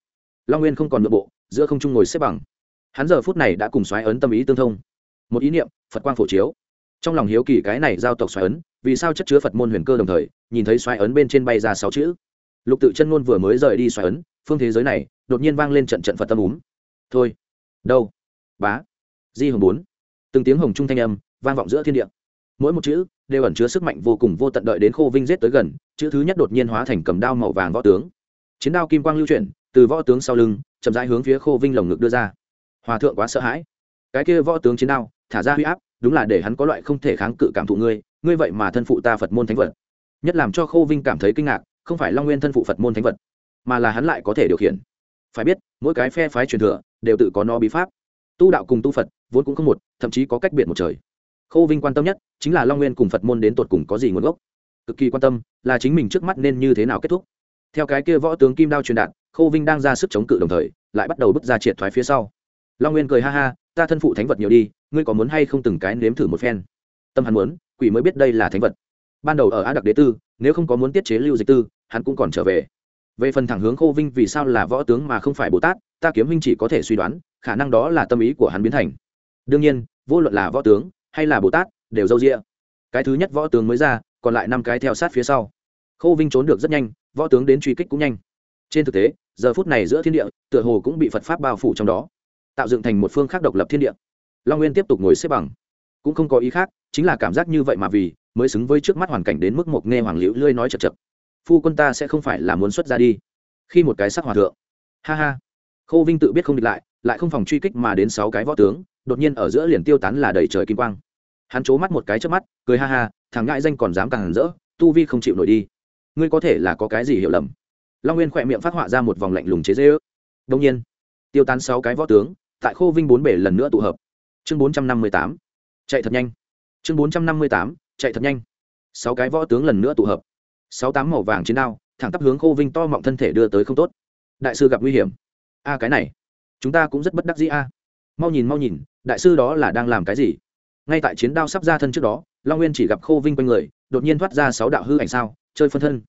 Long nguyên không còn nội bộ, giữa không trung ngồi xếp bằng. Hắn giờ phút này đã cùng xoáy ấn tâm ý tương thông. Một ý niệm, phật quang phổ chiếu. Trong lòng hiếu kỳ cái này giao tộc xoáy ấn, vì sao chất chứa phật môn huyền cơ đồng thời, nhìn thấy xoáy ấn bên trên bay ra sáu chữ. Lục tự chân ngôn vừa mới rời đi xoáy ấn, phương thế giới này, đột nhiên vang lên trận trận phật tâm úm thôi, đâu? Bá. Di hồng bốn từng tiếng hồng trung thanh âm vang vọng giữa thiên địa. Mỗi một chữ đều ẩn chứa sức mạnh vô cùng vô tận đợi đến khô vinh giết tới gần, chữ thứ nhất đột nhiên hóa thành cầm đao màu vàng võ tướng. Chiến đao kim quang lưu chuyển, từ võ tướng sau lưng, chậm rãi hướng phía khô vinh lồng ngực đưa ra. Hòa thượng quá sợ hãi. Cái kia võ tướng chiến đao, thả ra huy áp, đúng là để hắn có loại không thể kháng cự cảm thụ ngươi ngươi vậy mà thân phụ ta phật môn thánh vật. Nhất làm cho khô vinh cảm thấy kinh ngạc, không phải long nguyên thân phụ phật môn thánh vật, mà là hắn lại có thể điều khiển. Phải biết, mỗi cái phe phái truyền thừa đều tự có nó bí pháp. Tu đạo cùng tu phật vốn cũng không một, thậm chí có cách biệt một trời. Khô vinh quan tâm nhất chính là long nguyên cùng phật môn đến tột cùng có gì nguồn gốc. Cực kỳ quan tâm là chính mình trước mắt nên như thế nào kết thúc. Theo cái kia võ tướng kim đao truyền đạt khô vinh đang ra sức chống cự đồng thời, lại bắt đầu bước ra triệt thoái phía sau. Long nguyên cười ha ha, ta thân phụ thánh vật nhiều đi, ngươi có muốn hay không từng cái nếm thử một phen? Tâm hắn muốn, quỷ mới biết đây là thánh vật. Ban đầu ở á đặc đế tư, nếu không có muốn tiết chế lưu dịch tư, hắn cũng còn trở về. Về phần thẳng hướng khô vinh vì sao là võ tướng mà không phải bồ tát, ta kiếm huynh chỉ có thể suy đoán, khả năng đó là tâm ý của hắn biến thành đương nhiên, vô luận là võ tướng hay là bồ tát đều dâu rĩa cái thứ nhất võ tướng mới ra, còn lại năm cái theo sát phía sau. Khô vinh trốn được rất nhanh, võ tướng đến truy kích cũng nhanh. Trên thực tế, giờ phút này giữa thiên địa, tựa hồ cũng bị phật pháp bao phủ trong đó, tạo dựng thành một phương khác độc lập thiên địa. Long nguyên tiếp tục ngồi xếp bằng. Cũng không có ý khác, chính là cảm giác như vậy mà vì, mới xứng với trước mắt hoàn cảnh đến mức một nghe hoàng liễu lươi nói chật chật. Phu quân ta sẽ không phải là muốn xuất ra đi. Khi một cái sắc hòa thượng. Ha ha. Khô vinh tự biết không địch lại lại không phòng truy kích mà đến sáu cái võ tướng đột nhiên ở giữa liền tiêu tán là đầy trời kim quang. Hắn trố mắt một cái trước mắt, cười ha ha, thằng ngại danh còn dám càng rỡ, tu vi không chịu nổi đi. Ngươi có thể là có cái gì hiểu lầm? Long nguyên khỏe miệng phát họa ra một vòng lạnh lùng chế dễ ước đông nhiên, tiêu tán sáu cái võ tướng, tại khô vinh bốn bể lần nữa tụ hợp. Chương bốn trăm năm mươi tám, chạy thật nhanh. Chương bốn trăm năm mươi tám, chạy thật nhanh. Sáu cái võ tướng lần nữa tụ hợp. Sáu tám màu vàng chiến đao, thẳng tắp hướng khô vinh to mọng thân thể đưa tới không tốt. Đại sư gặp nguy hiểm. A, cái này, chúng ta cũng rất bất đắc dĩ a. Mau nhìn mau nhìn đại sư đó là đang làm cái gì? Ngay tại chiến đao sắp ra thân trước đó, long nguyên chỉ gặp khô vinh quanh người, đột nhiên thoát ra sáu đạo hư ảnh sao, chơi phân thân.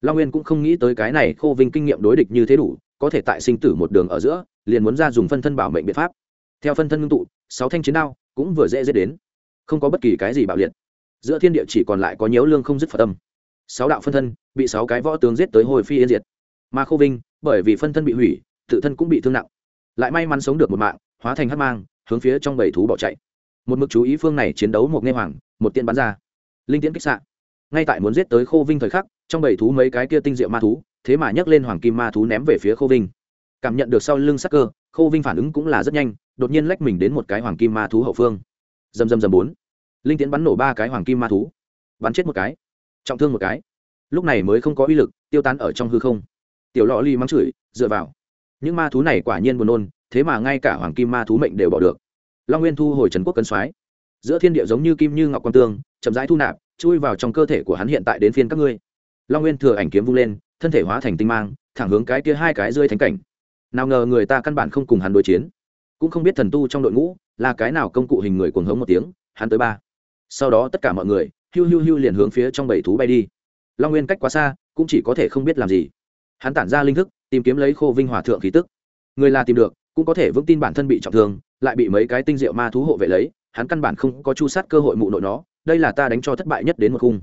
Long nguyên cũng không nghĩ tới cái này khô vinh kinh nghiệm đối địch như thế đủ, có thể tại sinh tử một đường ở giữa, liền muốn ra dùng phân thân bảo mệnh biện pháp. Theo phân thân ngưng tụ, sáu thanh chiến đao cũng vừa dễ dễ đến. Không có bất kỳ cái gì bạo liệt. Giữa thiên địa chỉ còn lại có nhiễu lương không dứt phật tâm. Sáu đạo phân thân bị sáu cái võ tướng giết tới hồi phi yên diệt. Mà khô vinh, bởi vì phân thân bị hủy, tự thân cũng bị thương nặng. Lại may mắn sống được một mạng, hóa thành hắc mang hướng phía trong bầy thú bỏ chạy. Một mực chú ý phương này chiến đấu một nghe hoàng, một tiên bắn ra. Linh tiễn kích xạ. Ngay tại muốn giết tới khô vinh thời khắc, trong bầy thú mấy cái kia tinh diệu ma thú, thế mà nhấc lên hoàng kim ma thú ném về phía khô vinh. Cảm nhận được sau lưng sắc cơ, khô vinh phản ứng cũng là rất nhanh, đột nhiên lách mình đến một cái hoàng kim ma thú hậu phương. Dầm dầm dầm bốn. Linh tiễn bắn nổ ba cái hoàng kim ma thú. Bắn chết một cái. Trọng thương một cái. Lúc này mới không có uy lực, tiêu tán ở trong hư không. Tiểu lọ ly mắng chửi, dựa vào. Những ma thú này quả nhiên buồn nôn thế mà ngay cả hoàng kim ma thú mệnh đều bỏ được. Long nguyên thu hồi trần quốc cân soái. Giữa thiên địa giống như kim như ngọc quang tương, chậm rãi thu nạp, chui vào trong cơ thể của hắn hiện tại đến phiên các ngươi. Long nguyên thừa ảnh kiếm vung lên, thân thể hóa thành tinh mang, thẳng hướng cái kia hai cái rơi thánh cảnh. Nào ngờ người ta căn bản không cùng hắn đối chiến. Cũng không biết thần tu trong đội ngũ là cái nào công cụ hình người cuồng hống một tiếng, hắn tới ba. Sau đó tất cả mọi người, hiu hiu hiu liền hướng phía trong bảy thú bay đi. Long nguyên cách quá xa, cũng chỉ có thể không biết làm gì. Hắn tản ra linh thức, tìm kiếm lấy khô vinh hòa thượng khí tức. Người là tìm được cũng có thể vững tin bản thân bị trọng thương, lại bị mấy cái tinh diệu ma thú hộ vệ lấy, hắn căn bản không có chu sát cơ hội mụ nội nó, đây là ta đánh cho thất bại nhất đến một khung.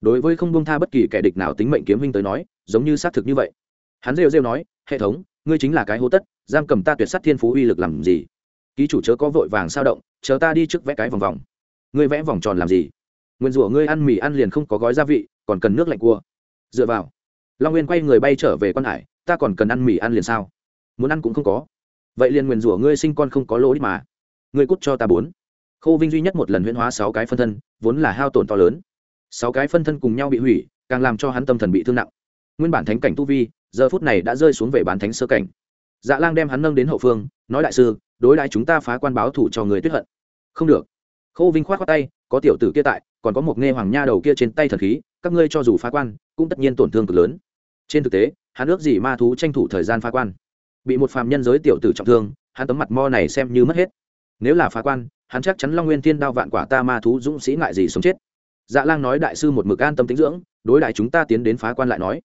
Đối với không buông tha bất kỳ kẻ địch nào tính mệnh kiếm huynh tới nói, giống như xác thực như vậy. Hắn rêu rêu nói, hệ thống, ngươi chính là cái hố tất, giam cầm ta tuyệt sát thiên phú uy lực làm gì? Ký chủ chớ có vội vàng sao động, chờ ta đi trước vẽ cái vòng vòng. Ngươi vẽ vòng tròn làm gì? Nguyên rủa ngươi ăn mì ăn liền không có gói gia vị, còn cần nước lạnh cua. Dựa vào. Long nguyên quay người bay trở về quan hải, ta còn cần ăn mì ăn liền sao? Muốn ăn cũng không có vậy liền nguyền rủa ngươi sinh con không có lỗ đi mà. Ngươi cút cho ta bốn. Khô vinh duy nhất một lần huyễn hóa sáu cái phân thân, vốn là hao tổn to lớn. Sáu cái phân thân cùng nhau bị hủy, càng làm cho hắn tâm thần bị thương nặng. Nguyên bản thánh cảnh tu vi, giờ phút này đã rơi xuống về bán thánh sơ cảnh. Dạ lang đem hắn nâng đến hậu phương, nói đại sư, đối đãi chúng ta phá quan báo thủ cho người tuyết hận. Không được. Khô vinh khoát khoát tay, có tiểu tử kia tại, còn có một nghe hoàng nha đầu kia trên tay thần khí, các ngươi cho dù phá quan, cũng tất nhiên tổn thương cực lớn. Trên thực tế, hắn ước gì ma thú tranh thủ thời gian phá quan bị một phàm nhân giới tiểu tử trọng thương, hắn tấm mặt mo này xem như mất hết. Nếu là phá quan, hắn chắc chắn long nguyên thiên đao vạn quả ta ma thú dũng sĩ ngại gì sống chết. Dạ lang nói đại sư một mực an tâm tính dưỡng, đối đại chúng ta tiến đến phá quan lại nói.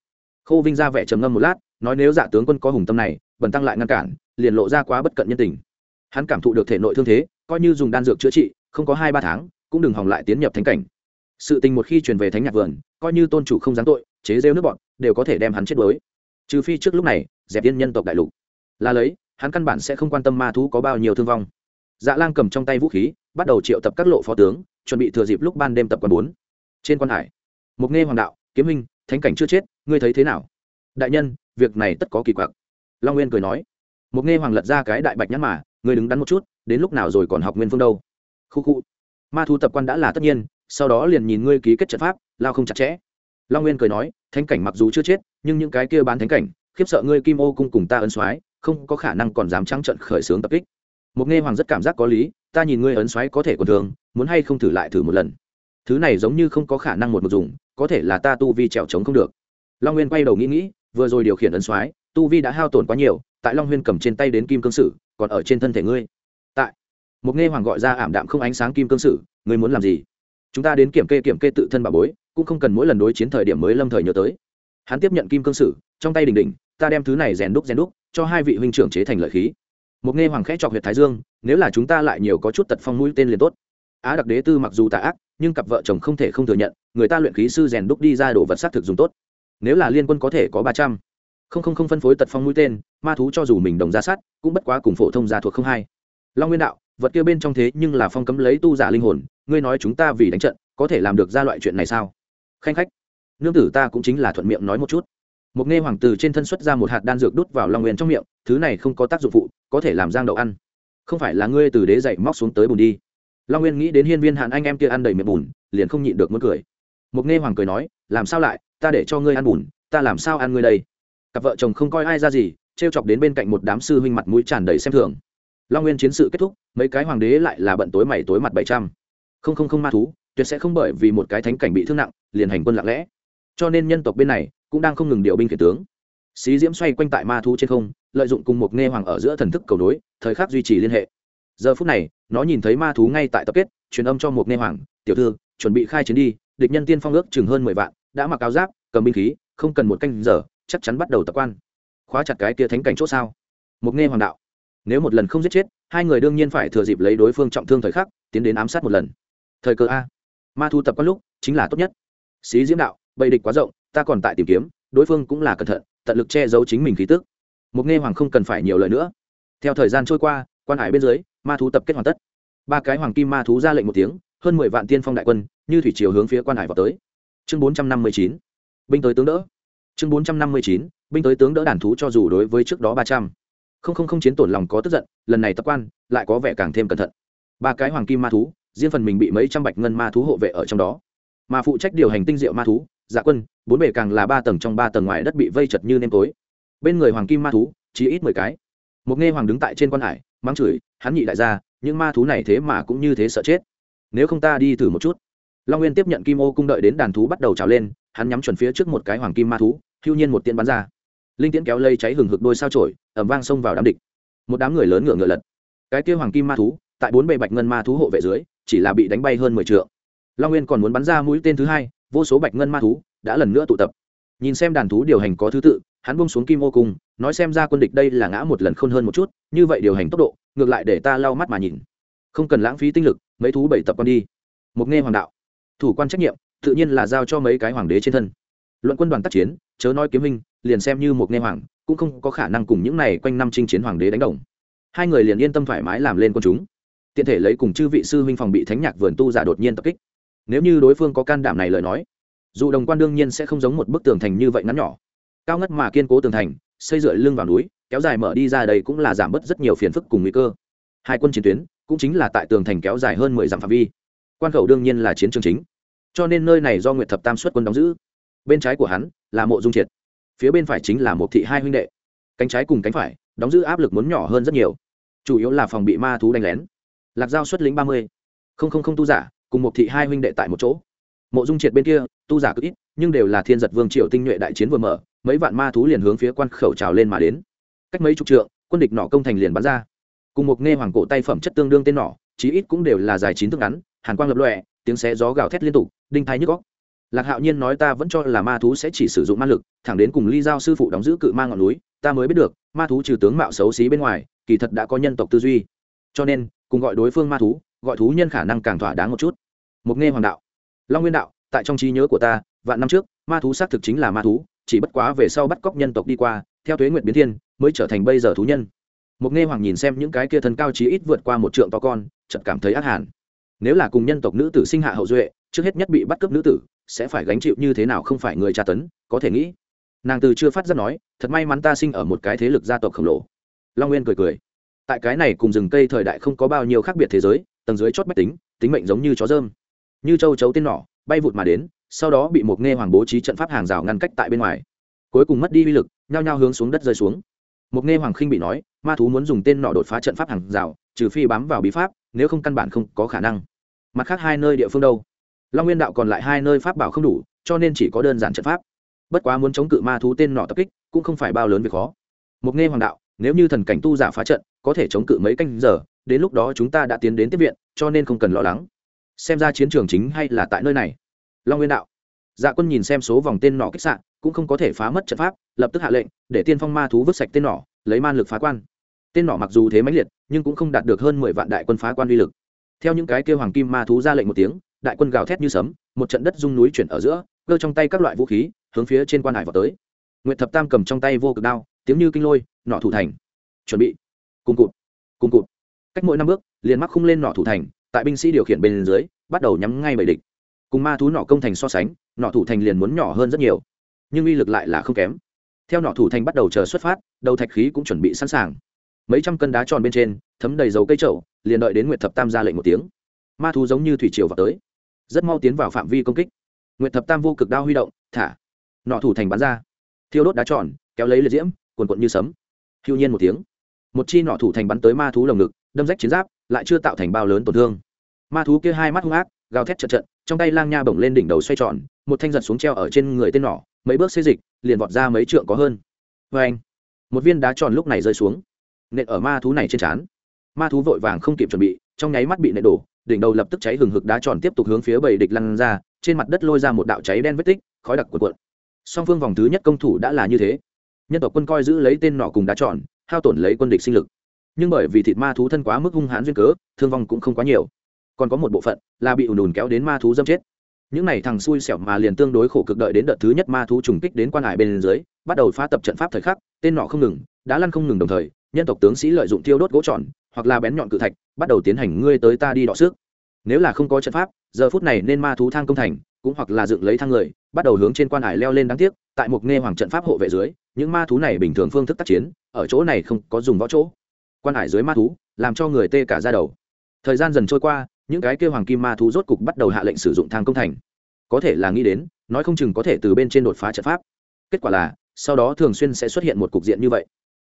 Khô vinh ra vẻ trầm ngâm một lát, nói nếu dạ tướng quân có hùng tâm này, bần tăng lại ngăn cản, liền lộ ra quá bất cận nhân tình. Hắn cảm thụ được thể nội thương thế, coi như dùng đan dược chữa trị, không có hai ba tháng, cũng đừng hòng lại tiến nhập thánh cảnh. Sự tình một khi truyền về thánh nhạc vườn, coi như tôn chủ không giáng tội, chế rêu nước bọn, đều có thể đem hắn chết đuối. Trừ phi trước lúc này, dẹp yên nhân tộc đại lục là lấy, hắn căn bản sẽ không quan tâm ma thú có bao nhiêu thương vong. Dạ lang cầm trong tay vũ khí, bắt đầu triệu tập các lộ phó tướng, chuẩn bị thừa dịp lúc ban đêm tập quán bốn. Trên quan hải mục nghe hoàng đạo, kiếm minh thánh cảnh chưa chết, ngươi thấy thế nào? Đại nhân, việc này tất có kỳ quặc. Long nguyên cười nói. Mục nghe hoàng lật ra cái đại bạch nhãn mà, ngươi đứng đắn một chút, đến lúc nào rồi còn học nguyên phương đâu? Khu khu. Ma thu tập quan đã là tất nhiên, sau đó liền nhìn ngươi ký kết trận pháp, lao không chặt chẽ. Long nguyên cười nói, thánh cảnh mặc dù chưa chết, nhưng những cái kia bán thánh cảnh, khiếp sợ ngươi kim ô cung cùng ta ân soái không có khả năng còn dám trắng trận khởi xướng tập kích. Một nghe hoàng rất cảm giác có lý, ta nhìn ngươi ấn xoáy có thể còn thường, muốn hay không thử lại thử một lần. Thứ này giống như không có khả năng một một dùng, có thể là ta tu vi trèo trống không được. Long nguyên quay đầu nghĩ nghĩ, vừa rồi điều khiển ấn xoáy, tu vi đã hao tổn quá nhiều, tại long huyên cầm trên tay đến kim cương sử, còn ở trên thân thể ngươi. Tại, một nghe hoàng gọi ra ảm đạm không ánh sáng kim cương sử, ngươi muốn làm gì? Chúng ta đến kiểm kê kiểm kê tự thân bà bối, cũng không cần mỗi lần đối chiến thời điểm mới lâm thời nhớ tới. Hắn tiếp nhận kim cương sử, trong tay đình đình ta đem thứ này rèn đúc rèn đúc cho hai vị huynh trưởng chế thành lợi khí. Một nghe hoàng khẽ chọc huyệt thái dương, nếu là chúng ta lại nhiều có chút tật phong mũi tên liền tốt. Á đặc đế tư mặc dù tà ác, nhưng cặp vợ chồng không thể không thừa nhận, người ta luyện khí sư rèn đúc đi ra đồ vật xác thực dùng tốt. Nếu là liên quân có thể có ba trăm, không không không phân phối tật phong mũi tên, ma thú cho dù mình đồng ra sát, cũng bất quá cùng phổ thông gia thuộc không hai. Long nguyên đạo, vật kia bên trong thế nhưng là phong cấm lấy tu giả linh hồn, ngươi nói chúng ta vì đánh trận, có thể làm được ra loại chuyện này sao? Khanh khách, nương tử ta cũng chính là thuận miệng nói một chút một nghe hoàng từ trên thân xuất ra một hạt đan dược đút vào long nguyên trong miệng, thứ này không có tác dụng phụ, có thể làm giang đậu ăn. Không phải là ngươi từ đế dậy móc xuống tới bùn đi. Long nguyên nghĩ đến hiên viên hạn anh em kia ăn đầy miệng bùn, liền không nhịn được muốn cười. Một nghe hoàng cười nói, làm sao lại, ta để cho ngươi ăn bùn, ta làm sao ăn ngươi đây? Cặp vợ chồng không coi ai ra gì, trêu chọc đến bên cạnh một đám sư huynh mặt mũi tràn đầy xem thường. Long nguyên chiến sự kết thúc, mấy cái hoàng đế lại là bận tối mày tối mặt bảy trăm. Không không không ma thú, tuyệt sẽ không bởi vì một cái thánh cảnh bị thương nặng, liền hành quân lặng lẽ. Cho nên nhân tộc bên này cũng đang không ngừng điều binh khiển tướng. Xí diễm xoay quanh tại ma thú trên không, lợi dụng cùng một nghe hoàng ở giữa thần thức cầu nối thời khắc duy trì liên hệ. Giờ phút này, nó nhìn thấy ma thú ngay tại tập kết, truyền âm cho một nghe hoàng, tiểu thư, chuẩn bị khai chiến đi, địch nhân tiên phong ước chừng hơn mười vạn, đã mặc áo giáp, cầm binh khí, không cần một canh giờ, chắc chắn bắt đầu tập quan. Khóa chặt cái kia thánh cảnh c h ỗ sao? Một nghe hoàng đạo. Nếu một lần không giết chết, hai người đương nhiên phải thừa dịp lấy đối phương trọng thương thời khắc, tiến đến ám sát một lần. Thời cơ a. Ma thu tập quan lúc, chính là tốt nhất. Xí diễm đạo, bầy địch quá rộng ta còn tại tìm kiếm, đối phương cũng là cẩn thận, tận lực che giấu chính mình khí tức. Một nghe hoàng không cần phải nhiều lời nữa. Theo thời gian trôi qua, quan hải bên dưới, ma thú tập kết hoàn tất. Ba cái hoàng kim ma thú ra lệnh một tiếng, hơn mười vạn tiên phong đại quân, như thủy chiều hướng phía quan hải vào tới. Chương bốn trăm năm mươi chín, binh tới tướng đỡ. Chương bốn trăm năm mươi chín, binh tới tướng đỡ đàn thú cho dù đối với trước đó ba trăm. Không không không chiến tổn lòng có tức giận, lần này tập quan, lại có vẻ càng thêm cẩn thận. Ba cái hoàng kim ma thú, riêng phần mình bị mấy trăm bạch ngân ma thú hộ vệ ở trong đó. Mà phụ trách điều hành tinh diệu ma thú dạ quân, bốn bề càng là ba tầng trong ba tầng ngoài đất bị vây chật như nêm tối. Bên người hoàng kim ma thú, chỉ ít mười cái. Một nghe hoàng đứng tại trên quan hải, mắng chửi, hắn nhị đại gia, những ma thú này thế mà cũng như thế sợ chết. Nếu không ta đi thử một chút. Long nguyên tiếp nhận kim ô cung đợi đến đàn thú bắt đầu trào lên, hắn nhắm chuẩn phía trước một cái hoàng kim ma thú, hưu nhiên một tiễn bắn ra. Linh tiễn kéo lây cháy hừng hực đôi sao trổi ẩm vang xông vào đám địch. Một đám người lớn ngựa ngựa lật. Cái kia hoàng kim ma thú, tại bốn bề bạch ngân ma thú hộ vệ dưới, chỉ là bị đánh bay hơn mười t long nguyên còn muốn bắn ra mũi tên thứ hai vô số bạch ngân ma thú đã lần nữa tụ tập. Nhìn xem đàn thú điều hành có thứ tự, hắn bông xuống kim ô cung, nói xem ra quân địch đây là ngã một lần khôn hơn một chút, như vậy điều hành tốc độ, ngược lại để ta lau mắt mà nhìn. Không cần lãng phí tinh lực, mấy thú bảy tập con đi. Một nghe hoàng đạo. Thủ quan trách nhiệm, tự nhiên là giao cho mấy cái hoàng đế trên thân. Luận quân đoàn tác chiến, chớ nói kiếm minh liền xem như một nghe hoàng, cũng không có khả năng cùng những này quanh năm chinh chiến hoàng đế đánh đồng. Hai người liền yên tâm thoải mái làm lên quân chúng. Tiện thể lấy cùng chư vị sư huynh phòng bị thánh nhạc vườn tu giả đột nhiên tập kích nếu như đối phương có can đảm này lời nói, dù đồng quan đương nhiên sẽ không giống một bức tường thành như vậy ngắn nhỏ. Cao ngất mà kiên cố tường thành, xây dựa lưng vào núi, kéo dài mở đi ra đây cũng là giảm bớt rất nhiều phiền phức cùng nguy cơ. Hai quân chiến tuyến cũng chính là tại tường thành kéo dài hơn mười dặm phạm vi. Quan khẩu đương nhiên là chiến trường chính. Cho nên nơi này do nguyệt thập tam xuất quân đóng giữ. Bên trái của hắn là mộ dung triệt, phía bên phải chính là một thị hai huynh đệ. Cánh trái cùng cánh phải đóng giữ áp lực muốn nhỏ hơn rất nhiều. Chủ yếu là phòng bị ma thú đánh lén. Lạc giao xuất lính ba mươi. Không không không tu giả cùng một thị hai huynh đệ tại một chỗ. Mộ dung triệt bên kia, tu giả cực ít, nhưng đều là thiên giật vương triều tinh nhuệ đại chiến vừa mở, mấy vạn ma thú liền hướng phía quan khẩu trào lên mà đến. Cách mấy chục trượng, quân địch nỏ công thành liền bắn ra. Cùng một nghe hoàng cổ tay phẩm chất tương đương tên nỏ, chí ít cũng đều là dài chín thước ngắn, hàn quang lập lọe tiếng xé gió gào thét liên tục, đinh thái nhức góc lạc hạo nhiên nói ta vẫn cho là ma thú sẽ chỉ sử dụng ma lực, thẳng đến cùng ly giao sư phụ đóng giữ cự ma ngọn núi, ta mới biết được, ma thú trừ tướng mạo xấu xí bên ngoài, kỳ thật đã có nhân tộc tư duy. Cho nên, cùng gọi đối phương ma thú gọi thú nhân khả năng càng thỏa đáng một chút. Mục nghe hoàng đạo. Long nguyên đạo, tại trong trí nhớ của ta, vạn năm trước, ma thú xác thực chính là ma thú, chỉ bất quá về sau bắt cóc nhân tộc đi qua, theo thuế nguyện biến thiên, mới trở thành bây giờ thú nhân. Mục nghe hoàng nhìn xem những cái kia thân cao chí ít vượt qua một trượng to con, chợt cảm thấy ác hàn nếu là cùng nhân tộc nữ tử sinh hạ hậu duệ, trước hết nhất bị bắt cướp nữ tử, sẽ phải gánh chịu như thế nào không phải người tra tấn, có thể nghĩ. Nàng từ chưa phát ra nói, thật may mắn ta sinh ở một cái thế lực gia tộc khổng lồ. Long nguyên cười cười. Tại cái này cùng rừng cây thời đại không có bao nhiêu khác biệt thế giới tầng dưới chót bách tính tính mệnh giống như chó dơm như châu chấu tên nỏ, bay vụt mà đến, sau đó bị một nghe hoàng bố trí trận pháp hàng rào ngăn cách tại bên ngoài. Cuối cùng mất đi uy lực, nhao nhao hướng xuống đất rơi xuống. Một nghe hoàng khinh bị nói, ma thú muốn dùng tên nọ đột phá trận pháp hàng rào, trừ phi bám vào bí pháp, nếu không căn bản không có khả năng. Mặt khác hai nơi địa phương đâu? Long nguyên đạo còn lại hai nơi pháp bảo không đủ, cho nên chỉ có đơn giản trận pháp. Bất quá muốn chống cự ma thú tên nọ tập kích, cũng không phải bao lớn việc khó. Một nghe hoàng đạo, nếu như thần cảnh tu giả phá trận, có thể chống cự mấy canh giờ đến lúc đó chúng ta đã tiến đến tiếp viện cho nên không cần lo lắng. Xem ra chiến trường chính hay là tại nơi này. Long nguyên đạo. Dạ quân nhìn xem số vòng tên nỏ kích sạn cũng không có thể phá mất trận pháp lập tức hạ lệnh để tiên phong ma thú vứt sạch tên nỏ, lấy man lực phá quan. Tên nỏ mặc dù thế mãnh liệt nhưng cũng không đạt được hơn mười vạn đại quân phá quan uy lực. Theo những cái kêu hoàng kim ma thú ra lệnh một tiếng đại quân gào thét như sấm một trận đất rung núi chuyển ở giữa cơ trong tay các loại vũ khí hướng phía trên quan hải vào tới. Nguyệt thập tam cầm trong tay vô cực đao tiếng như kinh lôi nọ thủ thành. Chuẩn bị. Cùng cụt. Cùng cụt cách mỗi năm bước, liền mắc khung lên nọ thủ thành, tại binh sĩ điều khiển bên dưới, bắt đầu nhắm ngay bầy địch. Cùng ma thú nọ công thành so sánh, nọ thủ thành liền muốn nhỏ hơn rất nhiều. Nhưng uy lực lại là không kém. Theo nọ thủ thành bắt đầu chờ xuất phát, đầu thạch khí cũng chuẩn bị sẵn sàng. Mấy trăm cân đá tròn bên trên, thấm đầy dầu cây trậu liền đợi đến nguyệt thập tam ra lệnh một tiếng. Ma thú giống như thủy triều vào tới. Rất mau tiến vào phạm vi công kích. Nguyệt thập tam vô cực đao huy động, thả. Nọ thủ thành bắn ra. Thiêu đốt đá tròn, kéo lấy liệt diễm quần quận như sấm. Hưu nhiên một tiếng. Một chi nọ thủ thành bắn tới ma thú lồng ngực đâm rách chiến giáp, lại chưa tạo thành bao lớn tổn thương. Ma thú kia hai mắt hung ác, gào thét trận trận trong tay lang nha bổng lên đỉnh đầu xoay tròn, một thanh giật xuống treo ở trên người tên nỏ, mấy bước xê dịch, liền vọt ra mấy trượng có hơn. Vê anh, một viên đá tròn lúc này rơi xuống, nện ở ma thú này trên trán. Ma thú vội vàng không kịp chuẩn bị, trong nháy mắt bị nện đổ, đỉnh đầu lập tức cháy hừng hực đá tròn tiếp tục hướng phía bầy địch lăn ra, trên mặt đất lôi ra một đạo cháy đen vết tích, khói đặc cuộn cuộn. Song phương vòng thứ nhất công thủ đã là như thế. Nhân tộc quân coi giữ lấy tên nọ cùng đá tròn, hao tổn lấy quân địch sinh lực nhưng bởi vì thịt ma thú thân quá mức hung hãn duyên cớ, thương vong cũng không quá nhiều. Còn có một bộ phận là bị ùn ùn kéo đến ma thú dâm chết. Những này thằng xui xẻo mà liền tương đối khổ cực đợi đến đợt thứ nhất ma thú trùng kích đến quan hải bên dưới, bắt đầu phá tập trận pháp thời khắc, tên nọ không ngừng, đã lăn không ngừng đồng thời, nhân tộc tướng sĩ lợi dụng tiêu đốt gỗ tròn, hoặc là bén nhọn cự thạch, bắt đầu tiến hành ngươi tới ta đi đọ sức. Nếu là không có trận pháp, giờ phút này nên ma thú thang công thành, cũng hoặc là dựng lấy thang người, bắt đầu hướng trên quan hải leo lên đáng tiếc, tại một nghe hoàng trận pháp hộ vệ dưới, những ma thú này bình thường phương thức tác chiến, ở chỗ này không có dùng võ chỗ quan hải dưới ma thú, làm cho người tê cả ra đầu. Thời gian dần trôi qua, những cái kêu hoàng kim ma thú rốt cục bắt đầu hạ lệnh sử dụng thang công thành. Có thể là nghĩ đến, nói không chừng có thể từ bên trên đột phá trận pháp. Kết quả là, sau đó thường xuyên sẽ xuất hiện một cục diện như vậy.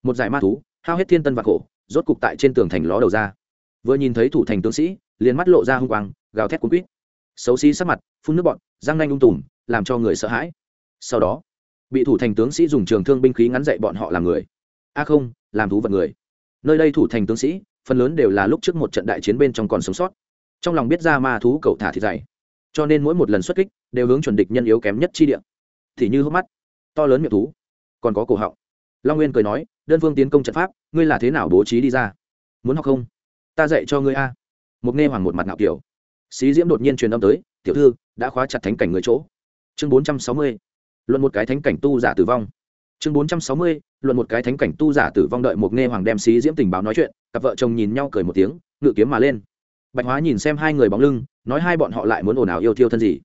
Một giải ma thú, hao hết thiên tân và khổ, rốt cục tại trên tường thành ló đầu ra. Vừa nhìn thấy thủ thành tướng sĩ, liền mắt lộ ra hung quang, gào thét cuốn quýt. Xấu xí sắc mặt, phun nước bọn răng nanh ung tùm, làm cho người sợ hãi. Sau đó, bị thủ thành tướng sĩ dùng trường thương binh khí ngắn dạy bọn họ làm người. A không, làm thú vật người nơi đây thủ thành tướng sĩ, phần lớn đều là lúc trước một trận đại chiến bên trong còn sống sót. Trong lòng biết ra ma thú cầu thả thịt dày. Cho nên mỗi một lần xuất kích, đều hướng chuẩn địch nhân yếu kém nhất chi địa. Thì như hốc mắt, to lớn miệng thú, còn có cổ họng. Long nguyên cười nói, đơn phương tiến công trận pháp, ngươi là thế nào bố trí đi ra? Muốn học không? Ta dạy cho ngươi a. Mục nghe hoàng một mặt ngạo kiểu. Xí diễm đột nhiên truyền âm tới, tiểu thư, đã khóa chặt thánh cảnh người chỗ. Chương bốn trăm sáu mươi. Luận một cái thánh cảnh tu giả tử vong chương bốn trăm sáu mươi, luận một cái thánh cảnh tu giả tử vong đợi một nghe hoàng đem xí diễm tình báo nói chuyện, cặp vợ chồng nhìn nhau cười một tiếng, ngự kiếm mà lên. Bạch hóa nhìn xem hai người bóng lưng, nói hai bọn họ lại muốn ồn ào yêu thiêu thân gì.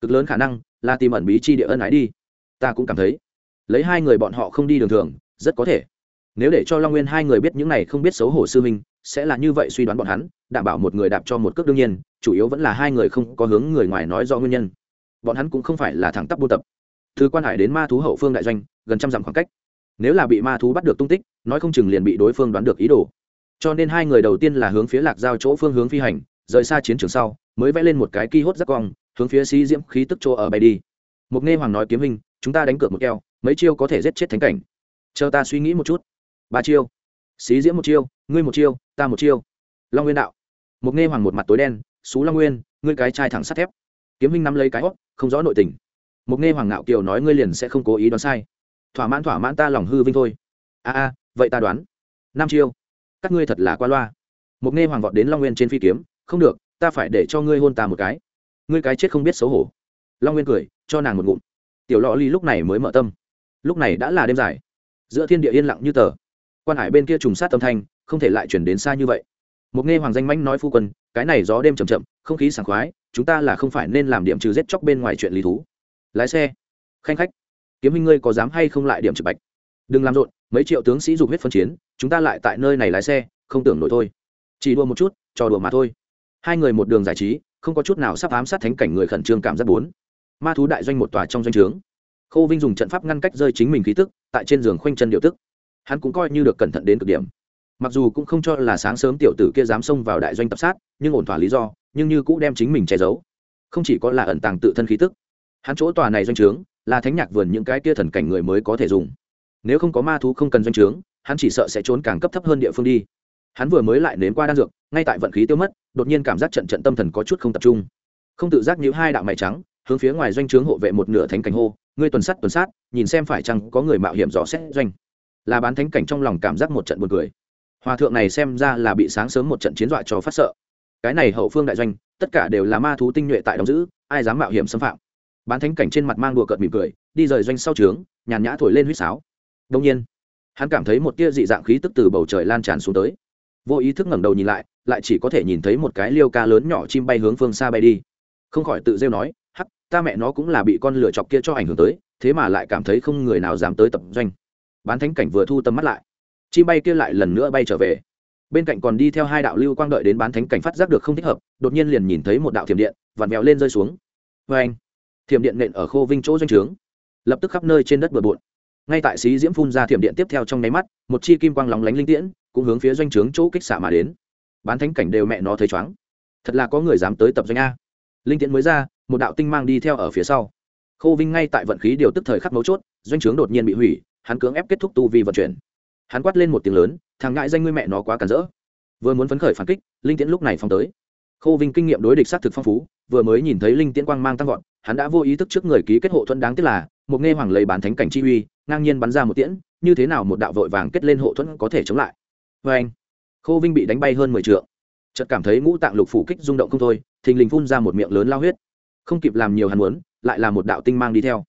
Cực lớn khả năng là tìm ẩn bí chi địa ân ái đi. Ta cũng cảm thấy, lấy hai người bọn họ không đi đường thường, rất có thể. Nếu để cho long nguyên hai người biết những này không biết xấu hổ sư minh sẽ là như vậy suy đoán bọn hắn, đảm bảo một người đạp cho một cước đương nhiên, chủ yếu vẫn là hai người không có hướng người ngoài nói do nguyên nhân. Bọn hắn cũng không phải là thẳng tắp buôn tập. Từ quan hải đến ma thú hậu phương đại doanh gần trăm dặm khoảng cách. Nếu là bị ma thú bắt được tung tích, nói không chừng liền bị đối phương đoán được ý đồ. Cho nên hai người đầu tiên là hướng phía lạc giao chỗ phương hướng phi hành, rời xa chiến trường sau, mới vẽ lên một cái ki hốt rắc quang hướng phía sĩ diễm khí tức chỗ ở bay đi. Mục nghe hoàng nói kiếm hình, chúng ta đánh cược một keo, mấy chiêu có thể giết chết thánh cảnh. Chờ ta suy nghĩ một chút. Ba chiêu. Xí diễm một chiêu, ngươi một chiêu, ta một chiêu. Long nguyên đạo. Mục nghe hoàng một mặt tối đen, xú long nguyên, ngươi cái chai thẳng sắt thép. Kiếm hình nắm lấy cái hót không rõ nội tình. Mục nghe hoàng ngạo kiều nói, ngươi liền sẽ không cố ý đoán sai thỏa mãn thỏa mãn ta lòng hư vinh thôi. A a, vậy ta đoán, năm chiêu, các ngươi thật là qua loa. Mục nghe hoàng vọt đến long nguyên trên phi kiếm, không được, ta phải để cho ngươi hôn ta một cái. Ngươi cái chết không biết xấu hổ. Long nguyên cười, cho nàng một ngụm. Tiểu lọ ly lúc này mới mở tâm. Lúc này đã là đêm dài. Giữa thiên địa yên lặng như tờ. Quan hải bên kia trùng sát tâm thanh, không thể lại chuyển đến xa như vậy. Một nghe hoàng danh mãnh nói phu quân, cái này gió đêm chầm chậm, không khí sảng khoái, chúng ta là không phải nên làm điểm trừ giết chóc bên ngoài chuyện lý thú. Lái xe. Khanh khách kiếm minh ngươi có dám hay không lại điểm trực bạch? Đừng làm rộn, mấy triệu tướng sĩ dục huyết phân chiến, chúng ta lại tại nơi này lái xe, không tưởng nổi thôi. Chỉ đua một chút, trò đùa mà thôi. Hai người một đường giải trí, không có chút nào sắp ám sát thánh cảnh người khẩn trương cảm giác bốn. Ma thú đại doanh một tòa trong doanh trướng. Khâu vinh dùng trận pháp ngăn cách rơi chính mình khí tức, tại trên giường khoanh chân điệu tức. Hắn cũng coi như được cẩn thận đến cực điểm. Mặc dù cũng không cho là sáng sớm tiểu tử kia dám xông vào đại doanh tập sát, nhưng ổn thỏa lý do, nhưng như cũng đem chính mình che giấu. Không chỉ có là ẩn tàng tự thân khí tức. Hắn chỗ tòa này doanh trướng là thánh nhạc vườn những cái kia thần cảnh người mới có thể dùng. Nếu không có ma thú không cần doanh trướng, hắn chỉ sợ sẽ trốn càng cấp thấp hơn địa phương đi. Hắn vừa mới lại nếm qua đan dược, ngay tại vận khí tiêu mất, đột nhiên cảm giác trận trận tâm thần có chút không tập trung. Không tự giác như hai đạo mày trắng, hướng phía ngoài doanh trướng hộ vệ một nửa thánh cảnh hô, ngươi tuần sát tuần sát, nhìn xem phải chăng có người mạo hiểm dò xét doanh. Là bán thánh cảnh trong lòng cảm giác một trận buồn cười. Hòa thượng này xem ra là bị sáng sớm một trận chiến dọa cho phát sợ. Cái này hậu phương đại doanh, tất cả đều là ma thú tinh nhuệ tại đóng giữ, ai dám mạo hiểm xâm phạm? Bán thánh cảnh trên mặt mang đùa cợt mỉm cười, đi rời doanh sau trướng, nhàn nhã thổi lên huýt sáo. Đông nhiên, hắn cảm thấy một tia dị dạng khí tức từ bầu trời lan tràn xuống tới. Vô ý thức ngẩng đầu nhìn lại lại chỉ có thể nhìn thấy một cái liêu ca lớn nhỏ chim bay hướng phương xa bay đi. Không khỏi tự rêu nói, hắc, ta mẹ nó cũng là bị con lửa chọc kia cho ảnh hưởng tới, thế mà lại cảm thấy không người nào dám tới tập doanh. Bán thánh cảnh vừa thu tầm mắt lại, chim bay kia lại lần nữa bay trở về. Bên cạnh còn đi theo hai đạo lưu quang đợi đến bán thánh cảnh phát giác được không thích hợp, đột nhiên liền nhìn thấy một đạo thiểm điện, vặn vẹo lên rơi xuống. Vê anh thiểm điện nện ở khô vinh chỗ doanh trướng. Lập tức khắp nơi trên đất bừa bộn. Ngay tại xí diễm phun ra thiểm điện tiếp theo trong nháy mắt, một chi kim quang lóng lánh linh tiễn cũng hướng phía doanh trướng chỗ kích xạ mà đến. Bán thánh cảnh đều mẹ nó thấy chóng thật là có người dám tới tập doanh a. Linh tiễn mới ra, một đạo tinh mang đi theo ở phía sau. Khô vinh ngay tại vận khí điều tức thời khắc mấu chốt, doanh trướng đột nhiên bị hủy, hắn cưỡng ép kết thúc tu vi vận chuyển. Hắn quát lên một tiếng lớn, thằng ngại danh ngươi mẹ nó quá cản rỡ. Vừa muốn phấn khởi phản kích, linh tiễn lúc này phong tới. Khô vinh kinh nghiệm đối địch xác thực phong phú, vừa mới nhìn thấy linh tiễn quang mang tăng vọt hắn đã vô ý thức trước người ký kết hộ thuẫn đáng tiếc là, một nghe hoàng lấy bán thánh cảnh chi uy, ngang nhiên bắn ra một tiễn, như thế nào một đạo vội vàng kết lên hộ thuẫn có thể chống lại? Vê anh, khô vinh bị đánh bay hơn mười t chợt cảm thấy ngũ tạng lục phủ kích rung động không thôi, thình lình phun ra một miệng lớn lao huyết. Không kịp làm nhiều hắn muốn, lại là một đạo tinh mang đi theo.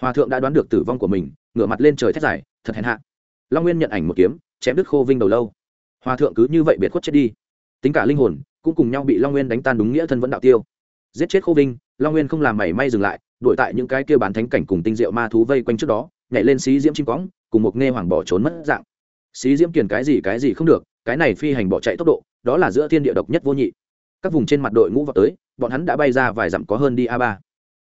Hòa thượng đã đoán được tử vong của mình, ngửa mặt lên trời thét dài, thật hèn hạ. Long nguyên nhận ảnh một kiếm, chém đứt khô vinh đầu lâu. Hòa thượng cứ như vậy biệt khuất chết đi. Tính cả linh hồn, cũng cùng nhau bị long nguyên đánh tan đúng nghĩa thân vẫn đạo tiêu giết chết khô vinh, long nguyên không làm mảy may dừng lại, đuổi tại những cái kia bán thánh cảnh cùng tinh diệu ma thú vây quanh trước đó, nhảy lên xí diễm chim cõng cùng một nghe hoàng bỏ trốn mất dạng. Xí diễm kiền cái gì cái gì không được, cái này phi hành bỏ chạy tốc độ, đó là giữa thiên địa độc nhất vô nhị. Các vùng trên mặt đội ngũ vào tới, bọn hắn đã bay ra vài dặm có hơn đi a ba.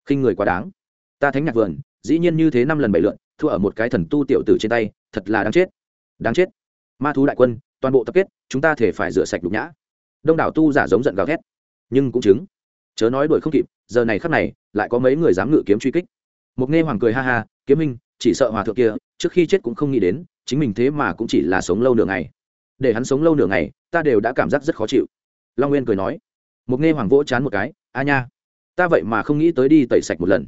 Khinh người quá đáng. Ta thánh nhạc vườn, dĩ nhiên như thế năm lần bảy lượn, thua ở một cái thần tu tiểu tử trên tay, thật là đáng chết. Đáng chết. Ma thú đại quân, toàn bộ tập kết, chúng ta thể phải rửa sạch đục nhã. Đông đảo tu giả giống giận gào thét, nhưng cũng chứng chớ nói đuổi không kịp, giờ này khắc này, lại có mấy người dám ngự kiếm truy kích. Mục nghe hoàng cười ha ha, kiếm minh chỉ sợ hòa thượng kia, trước khi chết cũng không nghĩ đến, chính mình thế mà cũng chỉ là sống lâu nửa ngày. Để hắn sống lâu nửa ngày, ta đều đã cảm giác rất khó chịu. Long nguyên cười nói. Mục nghe hoàng vỗ chán một cái, a nha, ta vậy mà không nghĩ tới đi tẩy sạch một lần.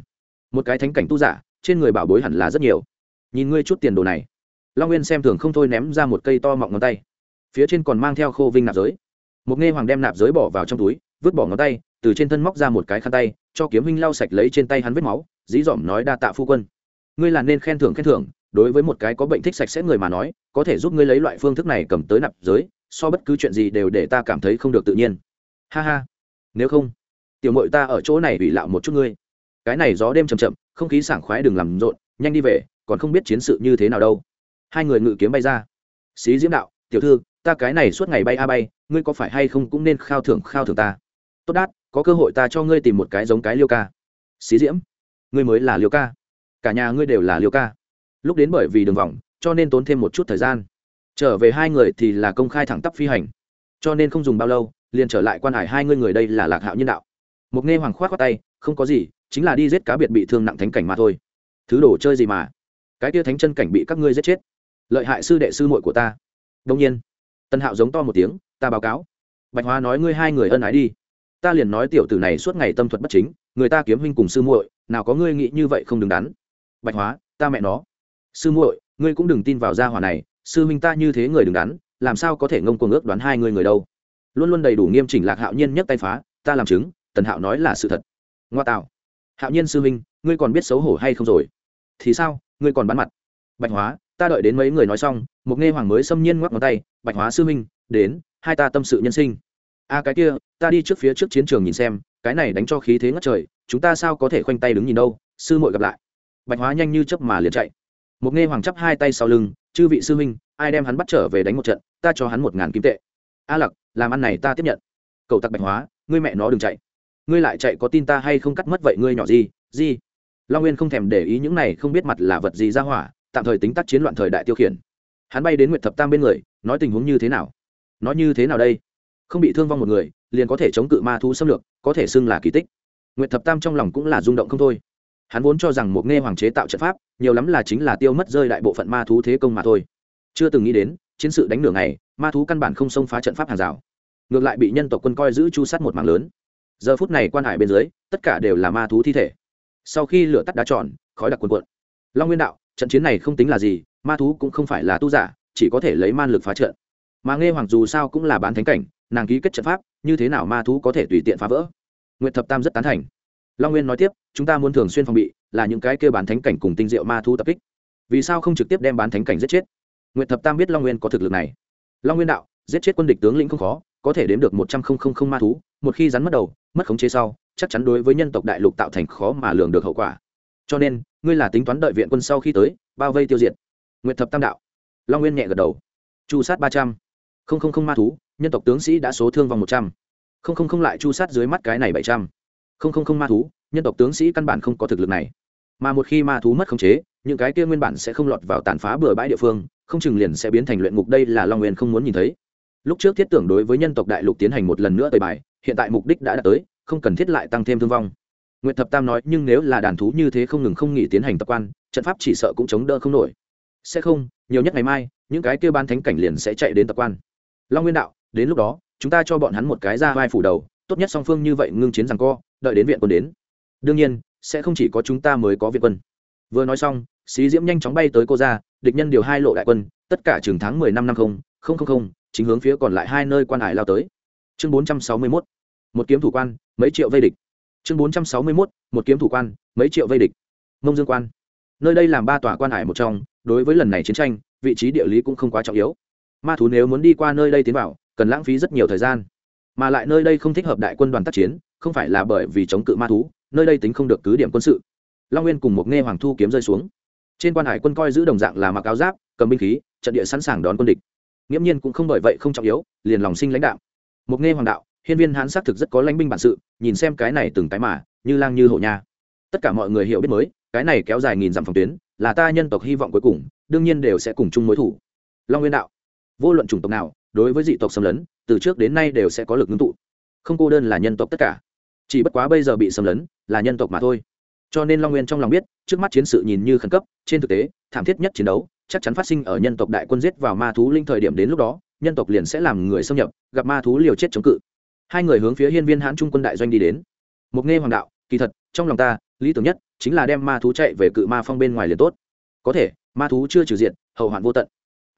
Một cái thánh cảnh tu giả, trên người bảo bối hẳn là rất nhiều. Nhìn ngươi chút tiền đồ này. Long nguyên xem thường không thôi ném ra một cây to mọng ngón tay. Phía trên còn mang theo khô vinh nạp giới. Mục nghe hoàng đem nạp giới bỏ vào trong túi, vứt bỏ ngón tay từ trên thân móc ra một cái khăn tay, cho kiếm huynh lau sạch lấy trên tay hắn vết máu, dí dỏm nói đa tạ phu quân. Ngươi là nên khen thưởng khen thưởng, đối với một cái có bệnh thích sạch sẽ người mà nói, có thể giúp ngươi lấy loại phương thức này cầm tới nạp giới, so bất cứ chuyện gì đều để ta cảm thấy không được tự nhiên. Ha ha. Nếu không, tiểu mội ta ở chỗ này bị lạo một chút ngươi. Cái này gió đêm chầm chậm, không khí sảng khoái đừng làm rộn, nhanh đi về, còn không biết chiến sự như thế nào đâu. Hai người ngự kiếm bay ra. Xí diễm đạo, tiểu thư, ta cái này suốt ngày bay a bay, ngươi có phải hay không cũng nên khao thưởng khao thưởng ta. Tốt đát có cơ hội ta cho ngươi tìm một cái giống cái liêu ca. Xí diễm, ngươi mới là liêu ca. Cả nhà ngươi đều là liêu ca. Lúc đến bởi vì đường vòng, cho nên tốn thêm một chút thời gian. Trở về hai người thì là công khai thẳng tắp phi hành. Cho nên không dùng bao lâu, liền trở lại quan hải hai ngươi người đây là lạc hạo nhân đạo. Một nghe hoàng khoát khoát tay, không có gì, chính là đi giết cá biệt bị thương nặng thánh cảnh mà thôi. Thứ đồ chơi gì mà? Cái tia thánh chân cảnh bị các ngươi giết chết. Lợi hại sư đệ sư muội của ta. Đông nhiên, tân hạo giống to một tiếng, ta báo cáo. Bạch hóa nói ngươi hai người ân ái đi ta liền nói tiểu tử này suốt ngày tâm thuật bất chính, người ta kiếm huynh cùng sư muội, nào có ngươi nghĩ như vậy không đứng đắn. Bạch hóa, ta mẹ nó. Sư muội, ngươi cũng đừng tin vào gia hỏa này, sư huynh ta như thế người đứng đắn, làm sao có thể ngông cuồng ước đoán hai người người đâu. Luôn luôn đầy đủ nghiêm chỉnh lạc hạo nhiên nhấc tay phá, ta làm chứng, tần hạo nói là sự thật. Ngoa tạo. Hạo nhiên sư huynh, ngươi còn biết xấu hổ hay không rồi? Thì sao, ngươi còn bán mặt? Bạch hóa, ta đợi đến mấy người nói xong, một nghe hoàng mới xâm nhiên ngoắc ngón tay, bạch hóa sư huynh, đến, hai ta tâm sự nhân sinh a cái kia, ta đi trước phía trước chiến trường nhìn xem, cái này đánh cho khí thế ngất trời, chúng ta sao có thể khoanh tay đứng nhìn đâu, sư muội gặp lại. Bạch hóa nhanh như chớp mà liền chạy. Một nghe hoàng chắp hai tay sau lưng, chư vị sư huynh, ai đem hắn bắt trở về đánh một trận, ta cho hắn một ngàn kim tệ. A lặc, làm ăn này ta tiếp nhận. Cậu tặc bạch hóa, ngươi mẹ nó đừng chạy. Ngươi lại chạy có tin ta hay không cắt mất vậy ngươi nhỏ gì gì? Long nguyên không thèm để ý những này, không biết mặt là vật gì ra hỏa, tạm thời tính tác chiến loạn thời đại tiêu khiển. Hắn bay đến nguyệt thập tam bên người, nói tình huống như thế nào? Nói như thế nào đây? Không bị thương vong một người, liền có thể chống cự ma thú xâm lược, có thể xưng là kỳ tích. Nguyệt thập tam trong lòng cũng là rung động không thôi. Hắn vốn cho rằng một nghe hoàng chế tạo trận pháp, nhiều lắm là chính là tiêu mất rơi đại bộ phận ma thú thế công mà thôi. Chưa từng nghĩ đến, chiến sự đánh nửa ngày, ma thú căn bản không xông phá trận pháp hàng rào. Ngược lại bị nhân tộc quân coi giữ chu sát một mạng lớn. Giờ phút này quan hải bên dưới, tất cả đều là ma thú thi thể. Sau khi lửa tắt đá tròn, khói đặc quần quận long nguyên đạo, trận chiến này không tính là gì, ma thú cũng không phải là tu giả, chỉ có thể lấy man lực phá trận. Mà nghe hoàng dù sao cũng là bán thánh cảnh nàng ký kết trận pháp, như thế nào ma thú có thể tùy tiện phá vỡ? Nguyệt thập tam rất tán thành. Long nguyên nói tiếp, chúng ta muốn thường xuyên phòng bị, là những cái kêu bán thánh cảnh cùng tinh diệu ma thú tập kích. Vì sao không trực tiếp đem bán thánh cảnh giết chết? Nguyệt thập tam biết long nguyên có thực lực này. Long nguyên đạo, giết chết quân địch tướng lĩnh không khó, có thể đếm được một trăm linh ma thú, một khi rắn mất đầu, mất khống chế sau, chắc chắn đối với nhân tộc đại lục tạo thành khó mà lường được hậu quả. Cho nên, ngươi là tính toán đợi viện quân sau khi tới, bao vây tiêu diệt. Nguyệt thập tam đạo. Long nguyên nhẹ gật đầu. Chu sát ba trăm không không không ma thú nhân tộc tướng sĩ đã số thương vong một trăm. Không không không lại chu sát dưới mắt cái này bảy trăm. Không không không ma thú nhân tộc tướng sĩ căn bản không có thực lực này. Mà một khi ma thú mất khống chế những cái kia nguyên bản sẽ không lọt vào tàn phá bừa bãi địa phương không chừng liền sẽ biến thành luyện ngục. Đây là long nguyên không muốn nhìn thấy. Lúc trước thiết tưởng đối với nhân tộc đại lục tiến hành một lần nữa tời bài hiện tại mục đích đã đạt tới không cần thiết lại tăng thêm thương vong. Nguyệt Thập Tam nói, nhưng nếu là đàn thú như thế không ngừng không nghỉ tiến hành tập quan, trận pháp chỉ sợ cũng chống đỡ không nổi. Sẽ không, nhiều nhất ngày mai, những cái kia ban thánh cảnh liền sẽ chạy đến tập quan. Long Nguyên đạo, đến lúc đó, chúng ta cho bọn hắn một cái ra vai phủ đầu, tốt nhất song phương như vậy ngưng chiến rằng co, đợi đến viện quân đến. Đương nhiên, sẽ không chỉ có chúng ta mới có viện quân. Vừa nói xong, Xí Diễm nhanh chóng bay tới cô ra, địch nhân điều hai lộ đại quân, tất cả trường tháng mười năm năm không, không không không, chính hướng phía còn lại hai nơi quan hải lao tới. Chương bốn trăm sáu mươi mốt Một kiếm thủ quan, mấy triệu vây địch chương bốn trăm sáu mươi mốt một kiếm thủ quan mấy triệu vây địch mông dương quan nơi đây làm ba tòa quan hải một trong đối với lần này chiến tranh vị trí địa lý cũng không quá trọng yếu ma thú nếu muốn đi qua nơi đây tiến vào, cần lãng phí rất nhiều thời gian. Mà lại nơi đây không thích hợp đại quân đoàn tác chiến, không phải là bởi vì chống cự ma thú, nơi đây tính không được cứ điểm quân sự. Long nguyên cùng một nghe hoàng thu kiếm rơi xuống. Trên quan hải quân coi giữ đồng dạng là mặc áo giáp, cầm binh khí, trận địa sẵn sàng đón quân địch. Nghiễm nhiên cũng không bởi vậy không trọng yếu, liền lòng sinh lãnh đạo. Một nghe hoàng đạo, hiên viên hán xác thực rất có lãnh binh bản sự, nhìn xem cái này từng cái mà, như lang như hổ nha. Tất cả mọi người hiểu biết mới, cái này kéo dài nghìn dặm phòng tuyến, là ta nhân tộc hy vọng cuối cùng, đương nhiên đều sẽ cùng chung mối thủ. Long nguyên đạo vô luận chủng tộc nào, đối với dị tộc xâm lấn, từ trước đến nay đều sẽ có lực ngưng tụ. Không cô đơn là nhân tộc tất cả, chỉ bất quá bây giờ bị xâm lấn là nhân tộc mà thôi. Cho nên long nguyên trong lòng biết, trước mắt chiến sự nhìn như khẩn cấp, trên thực tế, thảm thiết nhất chiến đấu chắc chắn phát sinh ở nhân tộc đại quân giết vào ma thú linh thời điểm đến lúc đó, nhân tộc liền sẽ làm người xâm nhập, gặp ma thú liều chết chống cự. Hai người hướng phía hiên viên hãn trung quân đại doanh đi đến. Một nghe hoàng đạo, kỳ thật, trong lòng ta, lý tưởng nhất chính là đem ma thú chạy về cự ma phong bên ngoài liền tốt. Có thể, ma thú chưa trừ diện, hậu hoạn vô tận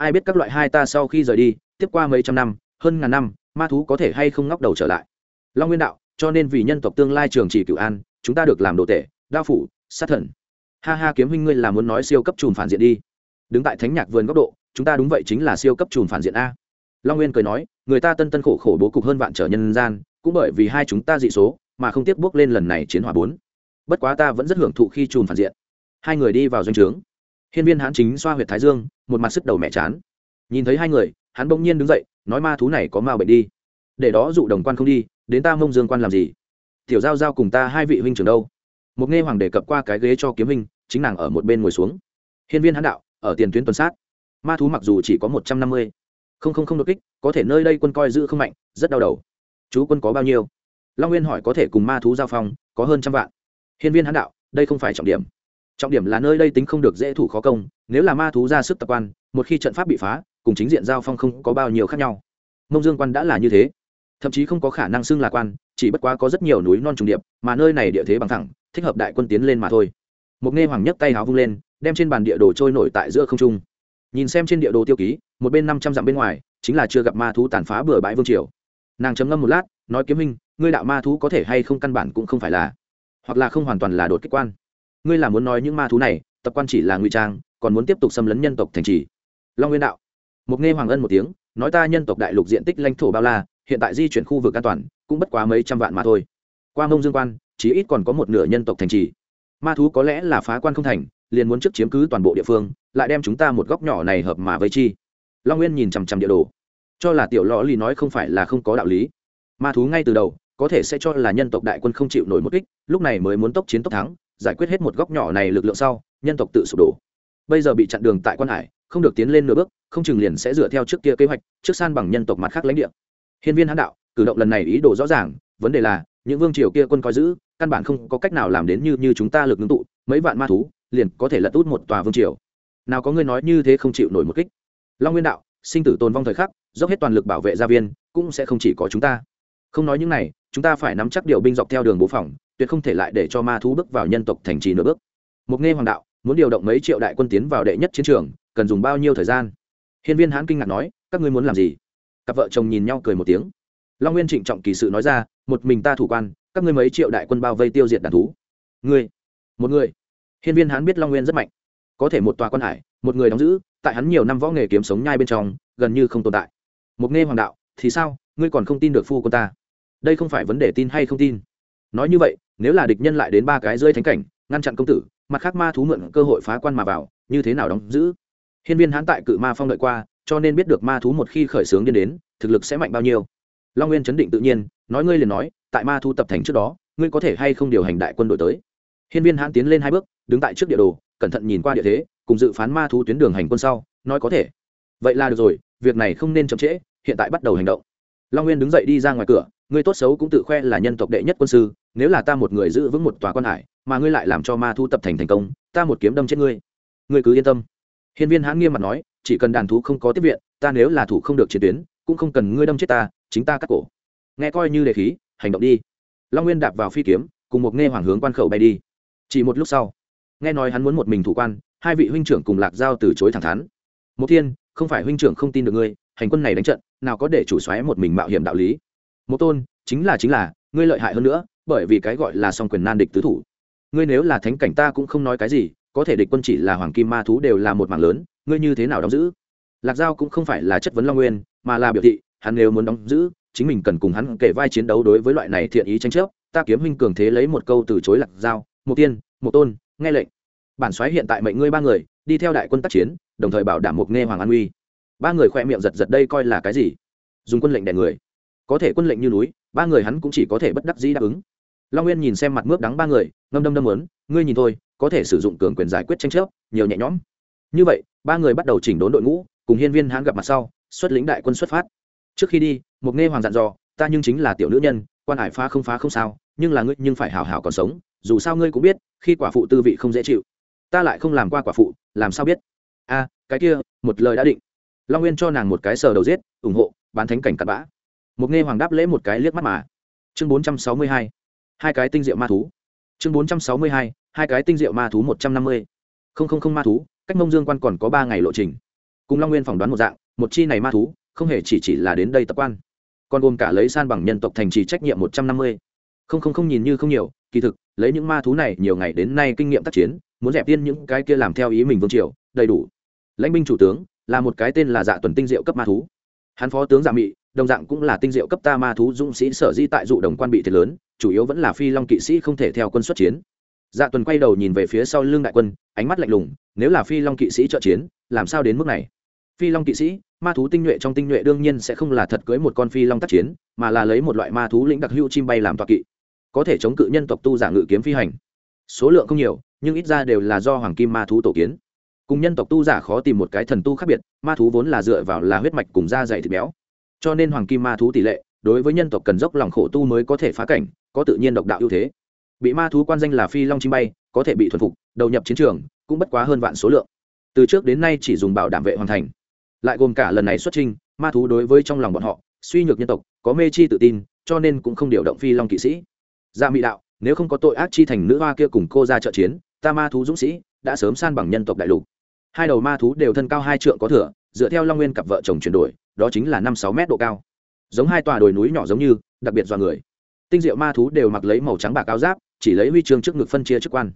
ai biết các loại hai ta sau khi rời đi, tiếp qua mấy trăm năm, hơn ngàn năm, ma thú có thể hay không ngóc đầu trở lại. Long nguyên đạo, cho nên vì nhân tộc tương lai trường trì cựu an, chúng ta được làm đồ tể, đao phủ, sát thần. Ha ha kiếm huynh ngươi là muốn nói siêu cấp trùm phản diện đi. Đứng tại thánh nhạc vườn góc độ, chúng ta đúng vậy chính là siêu cấp trùm phản diện a. Long nguyên cười nói, người ta tân tân khổ khổ bố cục hơn vạn trở nhân gian, cũng bởi vì hai chúng ta dị số, mà không tiếp bước lên lần này chiến hỏa bốn. Bất quá ta vẫn rất hưởng thụ khi trùm phản diện. Hai người đi vào doanh trướng hiên viên Hán chính xoa huyệt thái dương, một mặt sức đầu mẹ chán. Nhìn thấy hai người, hắn bỗng nhiên đứng dậy, nói ma thú này có ma bệnh đi. Để đó dụ đồng quan không đi, đến ta mông dương quan làm gì? Tiểu giao giao cùng ta hai vị huynh trưởng đâu? Một nghe hoàng đề cập qua cái ghế cho kiếm huynh, chính nàng ở một bên ngồi xuống. Hiên viên Hán đạo, ở tiền tuyến tuần sát. Ma thú mặc dù chỉ có một trăm năm mươi, không không không đột kích, có thể nơi đây quân coi giữ không mạnh, rất đau đầu. Chú quân có bao nhiêu? Long nguyên hỏi có thể cùng ma thú giao phong, có hơn trăm vạn. Hiên viên Hán đạo, đây không phải trọng điểm trọng điểm là nơi đây tính không được dễ thủ khó công, nếu là ma thú ra sức tập quan, một khi trận pháp bị phá, cùng chính diện giao phong không có bao nhiêu khác nhau. Mông dương quan đã là như thế. Thậm chí không có khả năng xưng là quan, chỉ bất quá có rất nhiều núi non trùng điệp, mà nơi này địa thế bằng thẳng, thích hợp đại quân tiến lên mà thôi. Một nghe hoàng nhấc tay háo vung lên, đem trên bàn địa đồ trôi nổi tại giữa không trung. Nhìn xem trên địa đồ tiêu ký, một bên năm trăm dặm bên ngoài, chính là chưa gặp ma thú tàn phá bừa bãi vương triều. Nàng chấm ngâm một lát, nói, kiếm minh ngươi đạo ma thú có thể hay không căn bản cũng không phải là, hoặc là không hoàn toàn là đột kích quan ngươi là muốn nói những ma thú này, tập quan chỉ là ngụy trang, còn muốn tiếp tục xâm lấn nhân tộc thành trì. Long nguyên đạo. Một nghe hoàng ân một tiếng, nói ta nhân tộc đại lục diện tích lãnh thổ bao la, hiện tại di chuyển khu vực an toàn, cũng bất quá mấy trăm vạn mà thôi. Qua mông dương quan, chí ít còn có một nửa nhân tộc thành trì. Ma thú có lẽ là phá quan không thành, liền muốn trước chiếm cứ toàn bộ địa phương, lại đem chúng ta một góc nhỏ này hợp mà vây chi. Long nguyên nhìn chằm chằm địa đồ. Cho là tiểu lò lì nói không phải là không có đạo lý. Ma thú ngay từ đầu, có thể sẽ cho là nhân tộc đại quân không chịu nổi một kích, lúc này mới muốn tốc chiến tốc thắng giải quyết hết một góc nhỏ này lực lượng sau, nhân tộc tự sụp đổ. Bây giờ bị chặn đường tại quan hải, không được tiến lên nửa bước, không chừng liền sẽ dựa theo trước kia kế hoạch, trước san bằng nhân tộc mặt khác lãnh địa. Hiên viên hãn đạo, cử động lần này ý đồ rõ ràng, vấn đề là, những vương triều kia quân coi giữ, căn bản không có cách nào làm đến như như chúng ta lực ngưng tụ, mấy vạn ma thú, liền có thể lật út một tòa vương triều. Nào có người nói như thế không chịu nổi một kích. Long nguyên đạo, sinh tử tồn vong thời khắc, dốc hết toàn lực bảo vệ gia viên, cũng sẽ không chỉ có chúng ta. Không nói những này, chúng ta phải nắm chắc điều binh dọc theo đường bố phòng tuyệt không thể lại để cho ma thú bước vào nhân tộc thành trì nửa bước. Mục nghe hoàng đạo, muốn điều động mấy triệu đại quân tiến vào đệ nhất chiến trường, cần dùng bao nhiêu thời gian? Hiên viên hãn kinh ngạc nói, các ngươi muốn làm gì? Cặp vợ chồng nhìn nhau cười một tiếng. Long nguyên trịnh trọng kỳ sự nói ra, một mình ta thủ quan, các ngươi mấy triệu đại quân bao vây tiêu diệt đàn thú. Ngươi, một người. Hiên viên hán biết long nguyên rất mạnh. Có thể một tòa quan hải, một người đóng giữ, tại hắn nhiều năm võ nghề kiếm sống nhai bên trong, gần như không tồn tại. Một nghe hoàng đạo, thì sao? Ngươi còn không tin được phu quân ta. Đây không phải vấn đề tin hay không tin nói như vậy, nếu là địch nhân lại đến ba cái rơi thánh cảnh, ngăn chặn công tử, mặt khác ma thú mượn cơ hội phá quan mà vào, như thế nào đóng giữ? Hiên viên hán tại cự ma phong đợi qua, cho nên biết được ma thú một khi khởi xướng điên đến, thực lực sẽ mạnh bao nhiêu. Long nguyên chấn định tự nhiên, nói ngươi liền nói, tại ma thú tập thành trước đó, ngươi có thể hay không điều hành đại quân đội tới? Hiên viên hán tiến lên hai bước, đứng tại trước địa đồ, cẩn thận nhìn qua địa thế, cùng dự phán ma thú tuyến đường hành quân sau, nói có thể. Vậy là được rồi, việc này không nên chậm trễ, hiện tại bắt đầu hành động. Long nguyên đứng dậy đi ra ngoài cửa ngươi tốt xấu cũng tự khoe là nhân tộc đệ nhất quân sư, nếu là ta một người giữ vững một tòa quan hải, mà ngươi lại làm cho ma thu tập thành thành công, ta một kiếm đâm chết ngươi. Ngươi cứ yên tâm. Hiên viên hãn nghiêm mặt nói, chỉ cần đàn thú không có tiếp viện, ta nếu là thủ không được chiến tuyến, cũng không cần ngươi đâm chết ta, chính ta cắt cổ. Nghe coi như đề khí, hành động đi. Long nguyên đạp vào phi kiếm, cùng một nghe hoàng hướng quan khẩu bay đi. Chỉ một lúc sau, nghe nói hắn muốn một mình thủ quan, hai vị huynh trưởng cùng lạc giao từ chối thẳng thắn. Một thiên, không phải huynh trưởng không tin được ngươi, hành quân này đánh trận, nào có để chủ xoáy một mình mạo hiểm đạo lý? Một tôn, chính là chính là, ngươi lợi hại hơn nữa, bởi vì cái gọi là song quyền nan địch tứ thủ. Ngươi nếu là thánh cảnh ta cũng không nói cái gì, có thể địch quân chỉ là hoàng kim ma thú đều là một mảng lớn, ngươi như thế nào đóng giữ? Lạc giao cũng không phải là chất vấn long nguyên, mà là biểu thị, hắn nếu muốn đóng giữ, chính mình cần cùng hắn kể vai chiến đấu đối với loại này thiện ý tranh chấp. Ta kiếm huynh cường thế lấy một câu từ chối lạc giao, một tiên, một tôn, nghe lệnh. Bản soái hiện tại mệnh ngươi ba người, đi theo đại quân tác chiến, đồng thời bảo đảm một nghe hoàng an uy. Ba người khoe miệng giật giật đây coi là cái gì? Dùng quân lệnh đè người có thể quân lệnh như núi, ba người hắn cũng chỉ có thể bất đắc dĩ đáp ứng. Long nguyên nhìn xem mặt mướp đắng ba người, ngâm đâm đâm lớn ngươi nhìn thôi, có thể sử dụng cường quyền giải quyết tranh chấp, nhiều nhẹ nhõm. Như vậy, ba người bắt đầu chỉnh đốn đội ngũ, cùng hiên viên hãn gặp mặt sau, xuất lĩnh đại quân xuất phát. Trước khi đi, một nghe hoàng dặn dò, ta nhưng chính là tiểu nữ nhân, quan hải phá không phá không sao, nhưng là ngươi nhưng phải hảo hảo còn sống, dù sao ngươi cũng biết, khi quả phụ tư vị không dễ chịu, ta lại không làm qua quả phụ, làm sao biết? A, cái kia, một lời đã định. Long nguyên cho nàng một cái sờ đầu giết, ủng hộ, bán thánh cảnh cặn bã một nghe hoàng đáp lễ một cái liếc mắt mà. Chương bốn trăm sáu mươi hai hai cái tinh diệu ma thú. Chương bốn trăm sáu mươi hai hai cái tinh diệu ma thú một trăm năm mươi. Không không không ma thú, cách mông dương quan còn có ba ngày lộ trình. Cùng long nguyên phỏng đoán một dạng, một chi này ma thú, không hề chỉ chỉ là đến đây tập quan. Còn gồm cả lấy san bằng nhân tộc thành trì trách nhiệm một trăm năm mươi. Không không không nhìn như không nhiều, kỳ thực, lấy những ma thú này nhiều ngày đến nay kinh nghiệm tác chiến, muốn dẹp tiên những cái kia làm theo ý mình vương triều, đầy đủ. Lãnh binh chủ tướng, là một cái tên là dạ tuần tinh diệu cấp ma thú. Hắn phó tướng dạ mị đồng dạng cũng là tinh diệu cấp ta ma thú dũng sĩ sở di tại dụ đồng quan bị thiệt lớn, chủ yếu vẫn là phi long kỵ sĩ không thể theo quân xuất chiến. Dạ tuần quay đầu nhìn về phía sau lưng đại quân, ánh mắt lạnh lùng, nếu là phi long kỵ sĩ trợ chiến, làm sao đến mức này? Phi long kỵ sĩ, ma thú tinh nhuệ trong tinh nhuệ đương nhiên sẽ không là thật cưới một con phi long tác chiến, mà là lấy một loại ma thú lĩnh đặc hữu chim bay làm toa kỵ. Có thể chống cự nhân tộc tu giả ngự kiếm phi hành. Số lượng không nhiều, nhưng ít ra đều là do hoàng kim ma thú tổ kiến. Cùng nhân tộc tu giả khó tìm một cái thần tu khác biệt, ma thú vốn là dựa vào là huyết mạch cùng da dày thịt béo cho nên hoàng kim ma thú tỷ lệ, đối với nhân tộc cần dốc lòng khổ tu mới có thể phá cảnh, có tự nhiên độc đạo ưu thế. Bị ma thú quan danh là phi long chim bay, có thể bị thuần phục, đầu nhập chiến trường, cũng bất quá hơn vạn số lượng. Từ trước đến nay chỉ dùng bảo đảm vệ hoàn thành. Lại gồm cả lần này xuất trình ma thú đối với trong lòng bọn họ, suy nhược nhân tộc, có mê chi tự tin, cho nên cũng không điều động phi long kỵ sĩ. Gia dạ mỹ đạo, nếu không có tội ác chi thành nữ hoa kia cùng cô ra trợ chiến, ta ma thú dũng sĩ, đã sớm san bằng nhân tộc đại lục. Hai đầu ma thú đều thân cao hai trượng có thừa dựa theo long nguyên cặp vợ chồng chuyển đổi, đó chính là năm sáu mét độ cao. Giống hai tòa đồi núi nhỏ giống như, đặc biệt do người. Tinh diệu ma thú đều mặc lấy màu trắng bạc áo giáp, chỉ lấy huy chương trước ngực phân chia chức quan.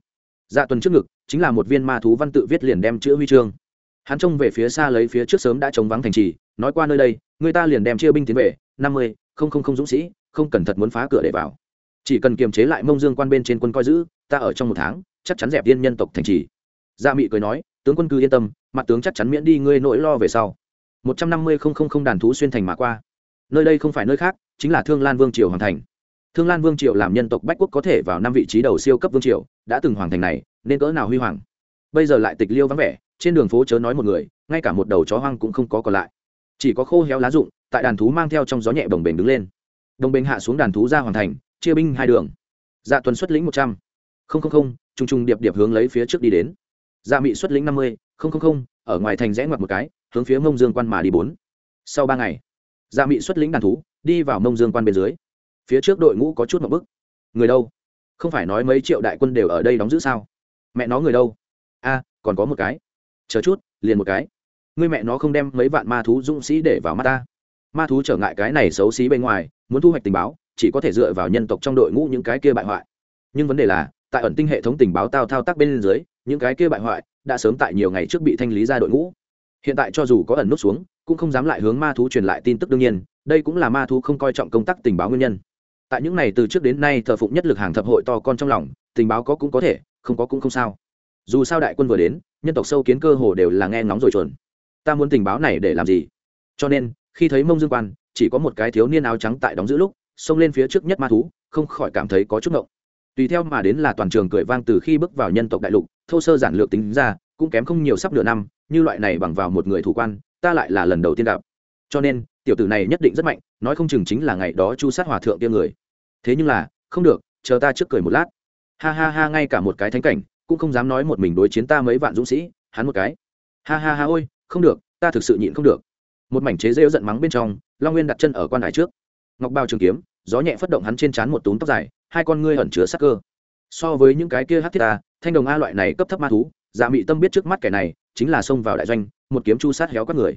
Dạ tuần trước ngực, chính là một viên ma thú văn tự viết liền đem chữ huy chương. Hắn trông về phía xa lấy phía trước sớm đã chống vắng thành trì, nói qua nơi đây, người ta liền đem chia binh tiến về, năm mươi, không không không dũng sĩ, không cần thật muốn phá cửa để vào. Chỉ cần kiềm chế lại mông dương quan bên trên quân coi giữ, ta ở trong một tháng, chắc chắn dẹp viên nhân tộc thành trì. Gia dạ mị cười nói, tướng quân cứ yên tâm mặt tướng chắc chắn miễn đi ngươi nỗi lo về sau. Một trăm năm mươi không không không đàn thú xuyên thành mà qua. Nơi đây không phải nơi khác, chính là thương lan vương triều hoàng thành. Thương lan vương triều làm nhân tộc bách quốc có thể vào năm vị trí đầu siêu cấp vương triều, đã từng hoàng thành này, nên cỡ nào huy hoàng. Bây giờ lại tịch liêu vắng vẻ, trên đường phố chớ nói một người, ngay cả một đầu chó hoang cũng không có còn lại. Chỉ có khô héo lá rụng, tại đàn thú mang theo trong gió nhẹ bồng bềnh đứng lên. Đồng bềnh hạ xuống đàn thú ra hoàn thành, chia binh hai đường. Dạ tuần xuất lĩnh một trăm. Không không không, trùng trùng điệp điệp hướng lấy phía trước đi đến. Dạ mị xuất lĩnh năm mươi không không không, ở ngoài thành rẽ ngoặt một cái, hướng phía mông dương quan mà đi bốn. Sau ba ngày dạ mị xuất lĩnh đàn thú, đi vào mông dương quan bên dưới. Phía trước đội ngũ có chút một bức. Người đâu? Không phải nói mấy triệu đại quân đều ở đây đóng giữ sao? Mẹ nó người đâu? A, còn có một cái. Chờ chút, liền một cái. Người mẹ nó không đem mấy vạn ma thú dũng sĩ để vào mắt ta. Ma thú trở ngại cái này xấu xí bên ngoài, muốn thu hoạch tình báo, chỉ có thể dựa vào nhân tộc trong đội ngũ những cái kia bại hoại. Nhưng vấn đề là tại ẩn tinh hệ thống tình báo tao thao tác bên dưới, những cái kia bại hoại đã sớm tại nhiều ngày trước bị thanh lý ra đội ngũ. Hiện tại cho dù có ẩn nút xuống, cũng không dám lại hướng ma thú truyền lại tin tức đương nhiên, đây cũng là ma thú không coi trọng công tác tình báo nguyên nhân. Tại những này từ trước đến nay thờ phụng nhất lực hàng thập hội to con trong lòng, tình báo có cũng có thể, không có cũng không sao. Dù sao đại quân vừa đến, nhân tộc sâu kiến cơ hồ đều là nghe ngóng rồi chuẩn ta muốn tình báo này để làm gì? Cho nên, khi thấy mông dương quan, chỉ có một cái thiếu niên áo trắng tại đóng giữ lúc, xông lên phía trước nhất ma thú, không khỏi cảm thấy có chút ngộng tùy theo mà đến là toàn trường cười vang từ khi bước vào nhân tộc đại lục, thô sơ giản lược tính ra, cũng kém không nhiều sắp nửa năm, như loại này bằng vào một người thủ quan, ta lại là lần đầu tiên gặp. Cho nên, tiểu tử này nhất định rất mạnh, nói không chừng chính là ngày đó chu sát hòa thượng tiêm người. Thế nhưng là, không được, chờ ta trước cười một lát. Ha ha ha, ngay cả một cái thánh cảnh, cũng không dám nói một mình đối chiến ta mấy vạn dũng sĩ, hắn một cái. Ha ha ha, ôi, không được, ta thực sự nhịn không được. Một mảnh chế rêu giận mắng bên trong, long nguyên đặt chân ở quan đài trước. Ngọc bao trường kiếm, gió nhẹ phất động hắn trên trán một túm tóc dài hai con ngươi ẩn chứa sắc cơ. So với những cái kia hát thiết ta, thanh đồng a loại này cấp thấp ma thú dạ mị tâm biết trước mắt kẻ này chính là xông vào đại doanh, một kiếm chu sát héo các người.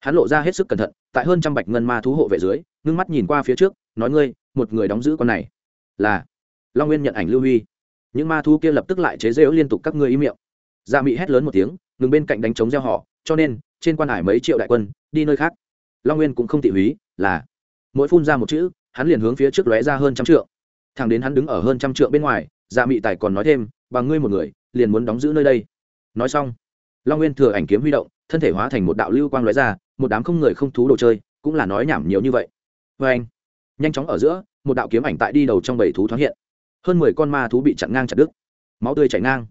Hắn lộ ra hết sức cẩn thận, tại hơn trăm bạch ngân ma thú hộ vệ dưới, ngưng mắt nhìn qua phía trước, nói ngươi, một người đóng giữ con này là long nguyên nhận ảnh lưu huy. Những ma thú kia lập tức lại chế rêu liên tục các ngươi ý miệng. Dạ mị hét lớn một tiếng, ngừng bên cạnh đánh chống gieo họ, cho nên, trên quan hải mấy triệu đại quân, đi nơi khác. Long nguyên cũng không tị húy, là, mỗi phun ra một chữ, hắn liền hướng phía trước lóe ra hơn trăm trượng thằng đến hắn đứng ở hơn trăm trượng bên ngoài dạ mị tài còn nói thêm, bằng ngươi một người, liền muốn đóng giữ nơi đây. Nói xong, long nguyên thừa ảnh kiếm huy động, thân thể hóa thành một đạo lưu quang lóe ra, một đám không người không thú đồ chơi, cũng là nói nhảm nhiều như vậy. Vê anh, nhanh chóng ở giữa, một đạo kiếm ảnh tại đi đầu trong bảy thú thoáng hiện. Hơn mười con ma thú bị chặn ngang chặt đứt. Máu tươi chảy ngang.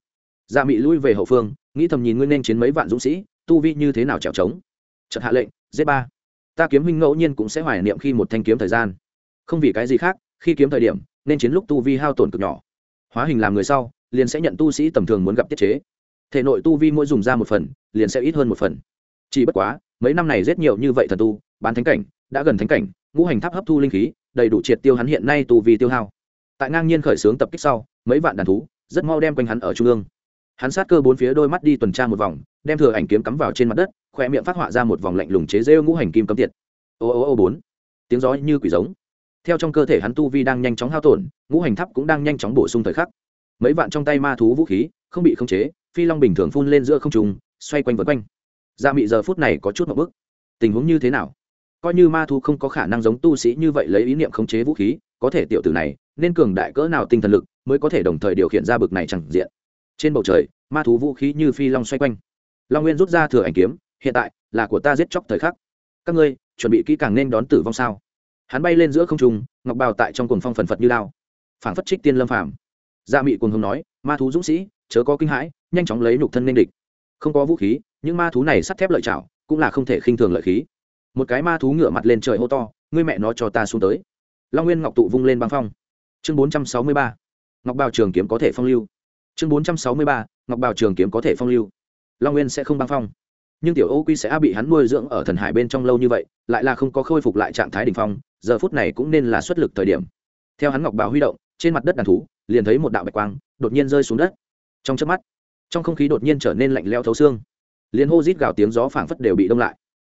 Dạ mị lui về hậu phương, nghĩ thầm nhìn nguyên nên chiến mấy vạn dũng sĩ, tu vi như thế nào trèo trống. Trận hạ lệnh, giết ba. Ta kiếm huynh ngẫu nhiên cũng sẽ hoài niệm khi một thanh kiếm thời gian. Không vì cái gì khác, khi kiếm thời điểm nên chiến lúc tu vi hao tổn cực nhỏ. Hóa hình làm người sau, liền sẽ nhận tu sĩ tầm thường muốn gặp tiết chế. Thể nội tu vi mỗi dùng ra một phần, liền sẽ ít hơn một phần. Chỉ bất quá, mấy năm này rất nhiều như vậy thần tu, bán thánh cảnh, đã gần thánh cảnh, ngũ hành tháp hấp thu linh khí, đầy đủ triệt tiêu hắn hiện nay tu vi tiêu hao. Tại ngang nhiên khởi xướng tập kích sau, mấy vạn đàn thú rất mau đem quanh hắn ở trung ương. Hắn sát cơ bốn phía đôi mắt đi tuần tra một vòng, đem thừa ảnh kiếm cắm vào trên mặt đất khoe miệng phát họa ra một vòng lạnh lùng chế rêu ngũ hành kim cấm tiệt. Ô ô ô bốn, tiếng gió như quỷ giống theo trong cơ thể hắn tu vi đang nhanh chóng hao tổn, ngũ hành tháp cũng đang nhanh chóng bổ sung thời khắc. Mấy vạn trong tay ma thú vũ khí, không bị khống chế, phi long bình thường phun lên giữa không trùng xoay quanh vân quanh. Dạ mị giờ phút này có chút một bức. Tình huống như thế nào? Coi như ma thú không có khả năng giống tu sĩ như vậy lấy ý niệm khống chế vũ khí, có thể tiểu tử này nên cường đại cỡ nào tinh thần lực mới có thể đồng thời điều khiển ra bực này chẳng diện. Trên bầu trời, ma thú vũ khí như phi long xoay quanh. Long nguyên rút ra thừa ảnh kiếm, hiện tại là của ta giết chóc thời khắc. Các ngươi, chuẩn bị kỹ càng nên đón tử vong sao? Hắn bay lên giữa không trung, ngọc bào tại trong cuồng phong phần phật như lao phảng phất trích tiên lâm phàm. Dạ mị cuồng hùng nói, ma thú dũng sĩ, chớ có kinh hãi, nhanh chóng lấy nhục thân nên địch. Không có vũ khí, những ma thú này sắt thép lợi chảo cũng là không thể khinh thường lợi khí. Một cái ma thú ngửa mặt lên trời hô to, ngươi mẹ nó cho ta xuống tới. Long nguyên ngọc tụ vung lên băng phong. Chương bốn trăm sáu mươi ba. Ngọc bào trường kiếm có thể phong lưu. Chương bốn trăm sáu mươi ba. Ngọc bào trường kiếm có thể phong lưu. Long nguyên sẽ không băng phong. Nhưng tiểu ô quy sẽ bị hắn nuôi dưỡng ở thần hải bên trong lâu như vậy, lại là không có khôi phục lại trạng thái đ ỉ n h phong giờ phút này cũng nên là xuất lực thời điểm. Theo hắn ngọc bào huy động, trên mặt đất đàn thú, liền thấy một đạo bạch quang đột nhiên rơi xuống đất. Trong chớp mắt, trong không khí đột nhiên trở nên lạnh leo thấu xương. Liền hô rít gào tiếng gió phảng phất đều bị đông lại.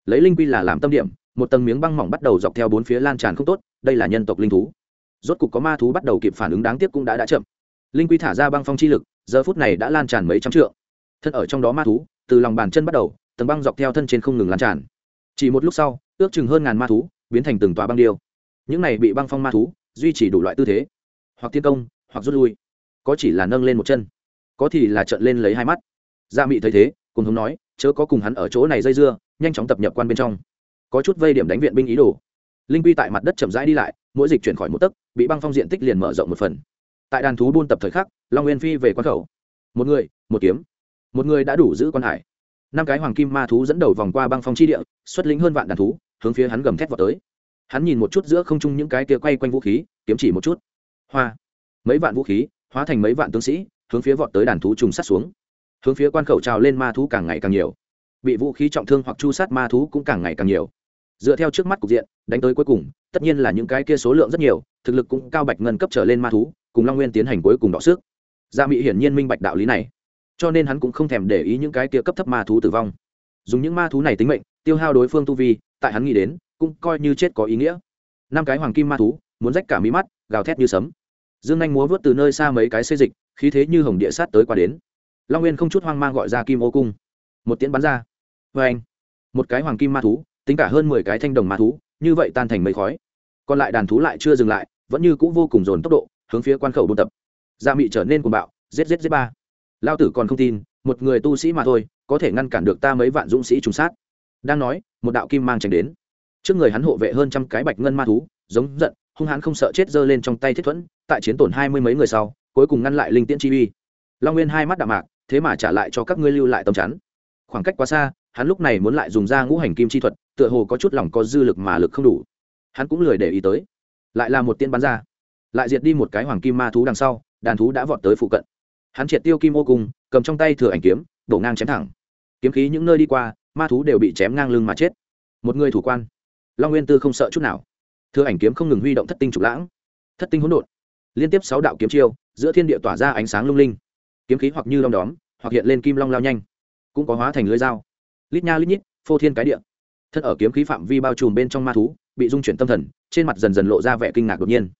Lấy linh quy là làm tâm điểm, một tầng miếng băng mỏng bắt đầu dọc theo bốn phía lan tràn không tốt, đây là nhân tộc linh thú. Rốt cục có ma thú bắt đầu kịp phản ứng đáng tiếc cũng đã đã chậm. Linh quy thả ra băng phong chi lực, giờ phút này đã lan tràn mấy trăm trượng. Thân ở trong đó ma thú, từ lòng bàn chân bắt đầu, tầng băng dọc theo thân trên không ngừng lan tràn. Chỉ một lúc sau, ước chừng hơn ngàn ma thú biến thành từng tòa băng điêu. Những này bị băng phong ma thú, duy trì đủ loại tư thế. Hoặc tiến công, hoặc rút lui. Có chỉ là nâng lên một chân, có thì là trợn lên lấy hai mắt. Gia mị thấy thế, cùng hống nói, chớ có cùng hắn ở chỗ này dây dưa, nhanh chóng tập nhập quan bên trong. Có chút vây điểm đánh viện binh ý đồ. Linh quy tại mặt đất chậm rãi đi lại, mỗi dịch chuyển khỏi một tấc, bị băng phong diện tích liền mở rộng một phần. Tại đàn thú buôn tập thời khắc, long nguyên phi về quan khẩu. Một người, một kiếm. Một người đã đủ giữ quan hải. Năm cái hoàng kim ma thú dẫn đầu vòng qua băng phong chi địa, xuất lĩnh hơn vạn đàn thú hướng phía hắn gầm thét vào tới. Hắn nhìn một chút giữa không trung những cái kia quay quanh vũ khí, kiếm chỉ một chút. Hoa. Mấy vạn vũ khí, hóa thành mấy vạn tướng sĩ, hướng phía vọt tới đàn thú trùng sát xuống. Hướng phía quan khẩu trào lên ma thú càng ngày càng nhiều. Bị vũ khí trọng thương hoặc chu sát ma thú cũng càng ngày càng nhiều. Dựa theo trước mắt cục diện, đánh tới cuối cùng, tất nhiên là những cái kia số lượng rất nhiều, thực lực cũng cao bạch ngân cấp trở lên ma thú, cùng long nguyên tiến hành cuối cùng đọ sức. Gia mỹ hiển nhiên minh bạch đạo lý này, cho nên hắn cũng không thèm để ý những cái kia cấp thấp ma thú tử vong. Dùng những ma thú này tính mệnh tiêu hao đối phương tu vi, tại hắn nghĩ đến, cũng coi như chết có ý nghĩa. Năm cái hoàng kim ma thú, muốn rách cả mí mắt, gào thét như sấm. Dương anh múa vớt từ nơi xa mấy cái xây dịch, khí thế như hồng địa sát tới qua đến. Long nguyên không chút hoang mang gọi ra kim ô cung. Một tiễn bắn ra. Vê anh, một cái hoàng kim ma thú, tính cả hơn mười cái thanh đồng ma thú, như vậy tan thành mấy khói. Còn lại đàn thú lại chưa dừng lại, vẫn như c ũ vô cùng dồn tốc độ, hướng phía quan khẩu buôn tập. Gia mị trở nên cuồng bạo, giết giết giết ba. Lao tử còn không tin, một người tu sĩ mà thôi, có thể ngăn cản được ta mấy vạn dũng sĩ trùng sát đang nói, một đạo kim mang tránh đến. Trước người hắn hộ vệ hơn trăm cái bạch ngân ma thú, giống giận, hung hãn không sợ chết giơ lên trong tay thiết thuẫn, tại chiến tổn hai mươi mấy người sau, cuối cùng ngăn lại linh tiễn chi uy. Long nguyên hai mắt đạm mạc, thế mà trả lại cho các ngươi lưu lại tầm chắn. Khoảng cách quá xa, hắn lúc này muốn lại dùng ra ngũ hành kim chi thuật, tựa hồ có chút lòng có dư lực mà lực không đủ. Hắn cũng lười để ý tới. Lại là một tiên bắn ra. Lại diệt đi một cái hoàng kim ma thú đằng sau, đàn thú đã vọt tới phụ cận. Hắn triệt tiêu kim ô cung, cầm trong tay thừa ảnh kiếm, đổ ngang chém thẳng. Kiếm khí những nơi đi qua ma thú đều bị chém ngang lưng mà chết. Một người thủ quan. Long nguyên tư không sợ chút nào. Thừa ảnh kiếm không ngừng huy động thất tinh trục lãng. Thất tinh hỗn độn. Liên tiếp sáu đạo kiếm chiêu, giữa thiên địa tỏa ra ánh sáng lung linh. Kiếm khí hoặc như long đóm, hoặc hiện lên kim long lao nhanh. Cũng có hóa thành lưới dao. Lít nha lít nhít, phô thiên cái địa. Thân ở kiếm khí phạm vi bao trùm bên trong ma thú, bị dung chuyển tâm thần, trên mặt dần dần lộ ra vẻ kinh ngạc đột nhiên.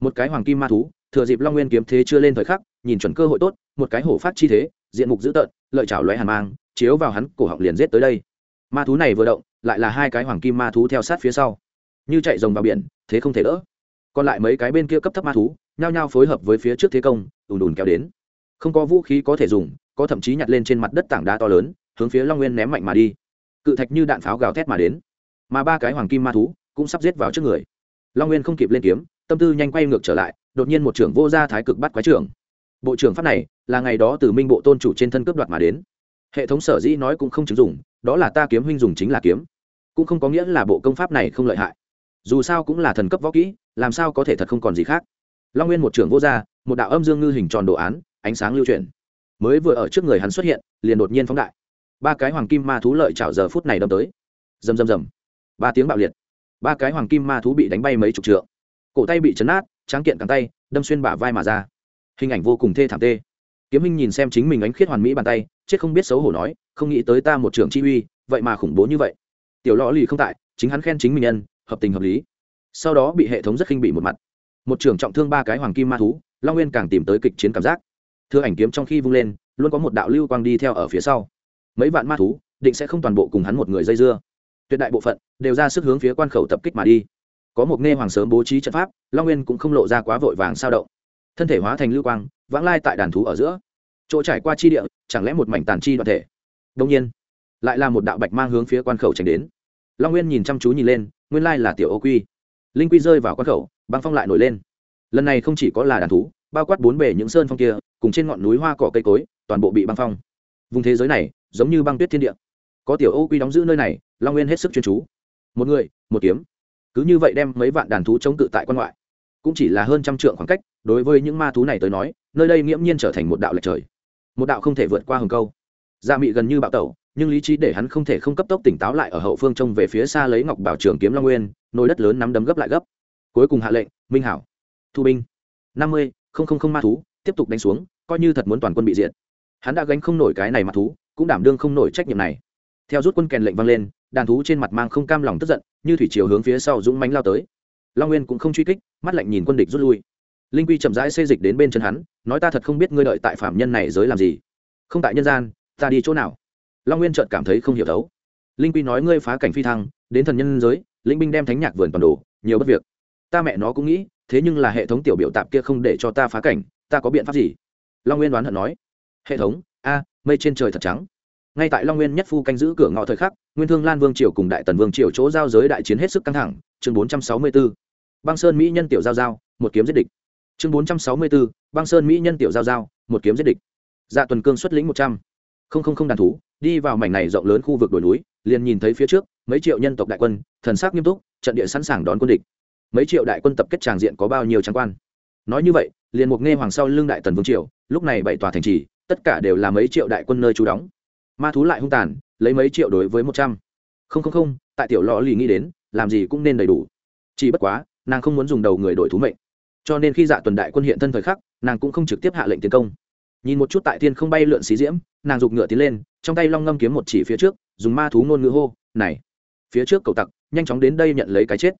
Một cái hoàng kim ma thú, thừa dịp long nguyên kiếm thế chưa lên thời khắc, nhìn chuẩn cơ hội tốt, một cái hổ phát chi thế, diện mục dữ tợn, lợi chảo lóe hàn mang chiếu vào hắn, cổ họng liền giết tới đây. Ma thú này vừa động, lại là hai cái hoàng kim ma thú theo sát phía sau. Như chạy rồng vào biển, thế không thể đỡ. Còn lại mấy cái bên kia cấp thấp ma thú, nhao nhao phối hợp với phía trước thế công, ùn ùn kéo đến. Không có vũ khí có thể dùng, có thậm chí nhặt lên trên mặt đất tảng đá to lớn, hướng phía long nguyên ném mạnh mà đi. Cự thạch như đạn pháo gào thét mà đến. Mà ba cái hoàng kim ma thú cũng sắp giết vào trước người. Long nguyên không kịp lên kiếm, tâm tư nhanh quay ngược trở lại, đột nhiên một trưởng vô gia thái cực bắt quái trưởng. Bộ trưởng pháp này là ngày đó từ minh bộ tôn chủ trên thân cướp đoạt mà đến hệ thống sở dĩ nói cũng không chứng dụng, đó là ta kiếm huynh dùng chính là kiếm. Cũng không có nghĩa là bộ công pháp này không lợi hại. Dù sao cũng là thần cấp võ kỹ, làm sao có thể thật không còn gì khác. Long nguyên một trưởng vô gia, một đạo âm dương ngư hình tròn đồ án, ánh sáng lưu chuyển. Mới vừa ở trước người hắn xuất hiện, liền đột nhiên phóng đại. Ba cái hoàng kim ma thú lợi chảo giờ phút này đâm tới. Rầm rầm rầm. Ba tiếng bạo liệt. Ba cái hoàng kim ma thú bị đánh bay mấy chục trượng. Cổ tay bị chấn nát tráng kiện cẳng tay, đâm xuyên bả vai mà ra. Hình ảnh vô cùng thê thảm tê kiếm hình nhìn xem chính mình ánh khiết hoàn mỹ bàn tay, chết không biết xấu hổ nói, không nghĩ tới ta một trưởng chi uy, vậy mà khủng bố như vậy. Tiểu lò lì không tại, chính hắn khen chính mình nhân, hợp tình hợp lý. Sau đó bị hệ thống rất khinh bị một mặt. Một trưởng trọng thương ba cái hoàng kim ma thú, long nguyên càng tìm tới kịch chiến cảm giác. Thưa ảnh kiếm trong khi vung lên, luôn có một đạo lưu quang đi theo ở phía sau. Mấy vạn ma thú, định sẽ không toàn bộ cùng hắn một người dây dưa. Tuyệt đại bộ phận, đều ra sức hướng phía quan khẩu tập kích mà đi. Có một nghe hoàng sớm bố trí trận pháp, long nguyên cũng không lộ ra quá vội vàng sao động thân thể hóa thành lưu quang, vãng lai tại đàn thú ở giữa. Chỗ trải qua chi địa, chẳng lẽ một mảnh tàn chi đoạn thể? Đông nhiên, lại là một đạo bạch mang hướng phía quan khẩu tránh đến. Long nguyên nhìn chăm chú nhìn lên, nguyên lai là tiểu ô quy. Linh quy rơi vào quan khẩu, băng phong lại nổi lên. Lần này không chỉ có là đàn thú, bao quát bốn bể những sơn phong kia, cùng trên ngọn núi hoa cỏ cây cối, toàn bộ bị băng phong. Vùng thế giới này, giống như băng tuyết thiên địa. Có tiểu ô quy đóng giữ nơi này, long nguyên hết sức chuyên chú. Một người, một kiếm. Cứ như vậy đem mấy vạn đàn thú chống cự tại quan ngoại cũng chỉ là hơn trăm trượng khoảng cách, đối với những ma thú này tới nói, nơi đây nghiễm nhiên trở thành một đạo lệch trời. Một đạo không thể vượt qua hừng câu. Dạ mị gần như bạo tẩu, nhưng lý trí để hắn không thể không cấp tốc tỉnh táo lại ở hậu phương trông về phía xa lấy ngọc bảo trường kiếm long nguyên, nồi đất lớn nắm đấm gấp lại gấp. Cuối cùng hạ lệnh, minh hảo, thu binh. Năm mươi, không không không ma thú, tiếp tục đánh xuống, coi như thật muốn toàn quân bị diệt. Hắn đã gánh không nổi cái này ma thú, cũng đảm đương không nổi trách nhiệm này. Theo rút quân kèn lệnh vang lên, đàn thú trên mặt mang không cam lòng tức giận, như thủy chiều hướng phía sau dũng mánh lao tới long nguyên cũng không truy kích, mắt lạnh nhìn quân địch rút lui. Linh quy chậm rãi xê dịch đến bên chân hắn, nói ta thật không biết ngươi đợi tại phạm nhân này giới làm gì. Không tại nhân gian, ta đi chỗ nào? Long nguyên chợt cảm thấy không hiểu thấu. linh quy nói ngươi phá cảnh phi thăng, đến thần nhân giới, lĩnh binh đem thánh nhạc vườn toàn đồ nhiều bất việc. Ta mẹ nó cũng nghĩ, thế nhưng là hệ thống tiểu biểu tạp kia không để cho ta phá cảnh, ta có biện pháp gì? Long nguyên đoán hận nói. Hệ thống, a, mây trên trời thật trắng. Ngay tại long nguyên nhất phu canh giữ cửa ngõ thời khắc, nguyên thương lan vương triều cùng đại tần vương triều chỗ giao giới đại chiến hết sức căng thẳng, chương bốn trăm sáu mươi bốn băng sơn mỹ nhân tiểu giao giao, một kiếm giết địch. Chương bốn trăm sáu mươi bốn băng sơn mỹ nhân tiểu giao giao, một kiếm giết địch. Dạ tuần cương xuất lĩnh một trăm. Không không không đàn thú, đi vào mảnh này rộng lớn khu vực đồi núi, liền nhìn thấy phía trước, mấy triệu nhân tộc đại quân, thần sắc nghiêm túc, trận địa sẵn sàng đón quân địch. Mấy triệu đại quân tập kết tràng diện có bao nhiêu trang quan? Nói như vậy, liền mục nghe hoàng sau lưng đại tần vương triều, lúc này bảy tòa thành trì, tất cả đều là mấy triệu đại quân nơi trú đóng. Ma thú lại hung tàn, lấy mấy triệu đối với một trăm. Không không không, tại tiểu lò lì nghĩ đến, làm gì cũng nên đầy đủ. Chỉ bất quá nàng không muốn dùng đầu người đổi thú mệnh. Cho nên khi dạ tuần đại quân hiện thân thời khắc, nàng cũng không trực tiếp hạ lệnh tiến công. Nhìn một chút tại thiên không bay lượn xí diễm, nàng giục ngựa tiến lên, trong tay long ngâm kiếm một chỉ phía trước, dùng ma thú ngôn ngữ hô, này, phía trước cầu tặc, nhanh chóng đến đây nhận lấy cái chết.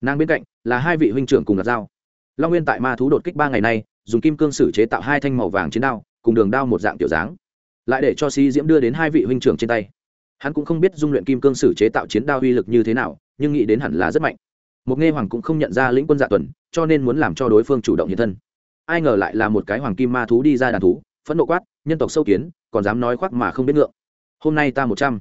Nàng bên cạnh là hai vị huynh trưởng cùng đặt dao. Long nguyên tại ma thú đột kích ba ngày nay, dùng kim cương sử chế tạo hai thanh màu vàng chiến đao, cùng đường đao một dạng tiểu dáng. Lại để cho xí diễm đưa đến hai vị huynh trưởng trên tay. Hắn cũng không biết dung luyện kim cương sử chế tạo chiến đao uy lực như thế nào, nhưng nghĩ đến hẳn là rất mạnh một nghe hoàng cũng không nhận ra lĩnh quân dạ tuần, cho nên muốn làm cho đối phương chủ động hiện thân. Ai ngờ lại là một cái hoàng kim ma thú đi ra đàn thú, phẫn nộ quát, nhân tộc sâu kiến, còn dám nói khoác mà không biết ngượng. Hôm nay ta một trăm.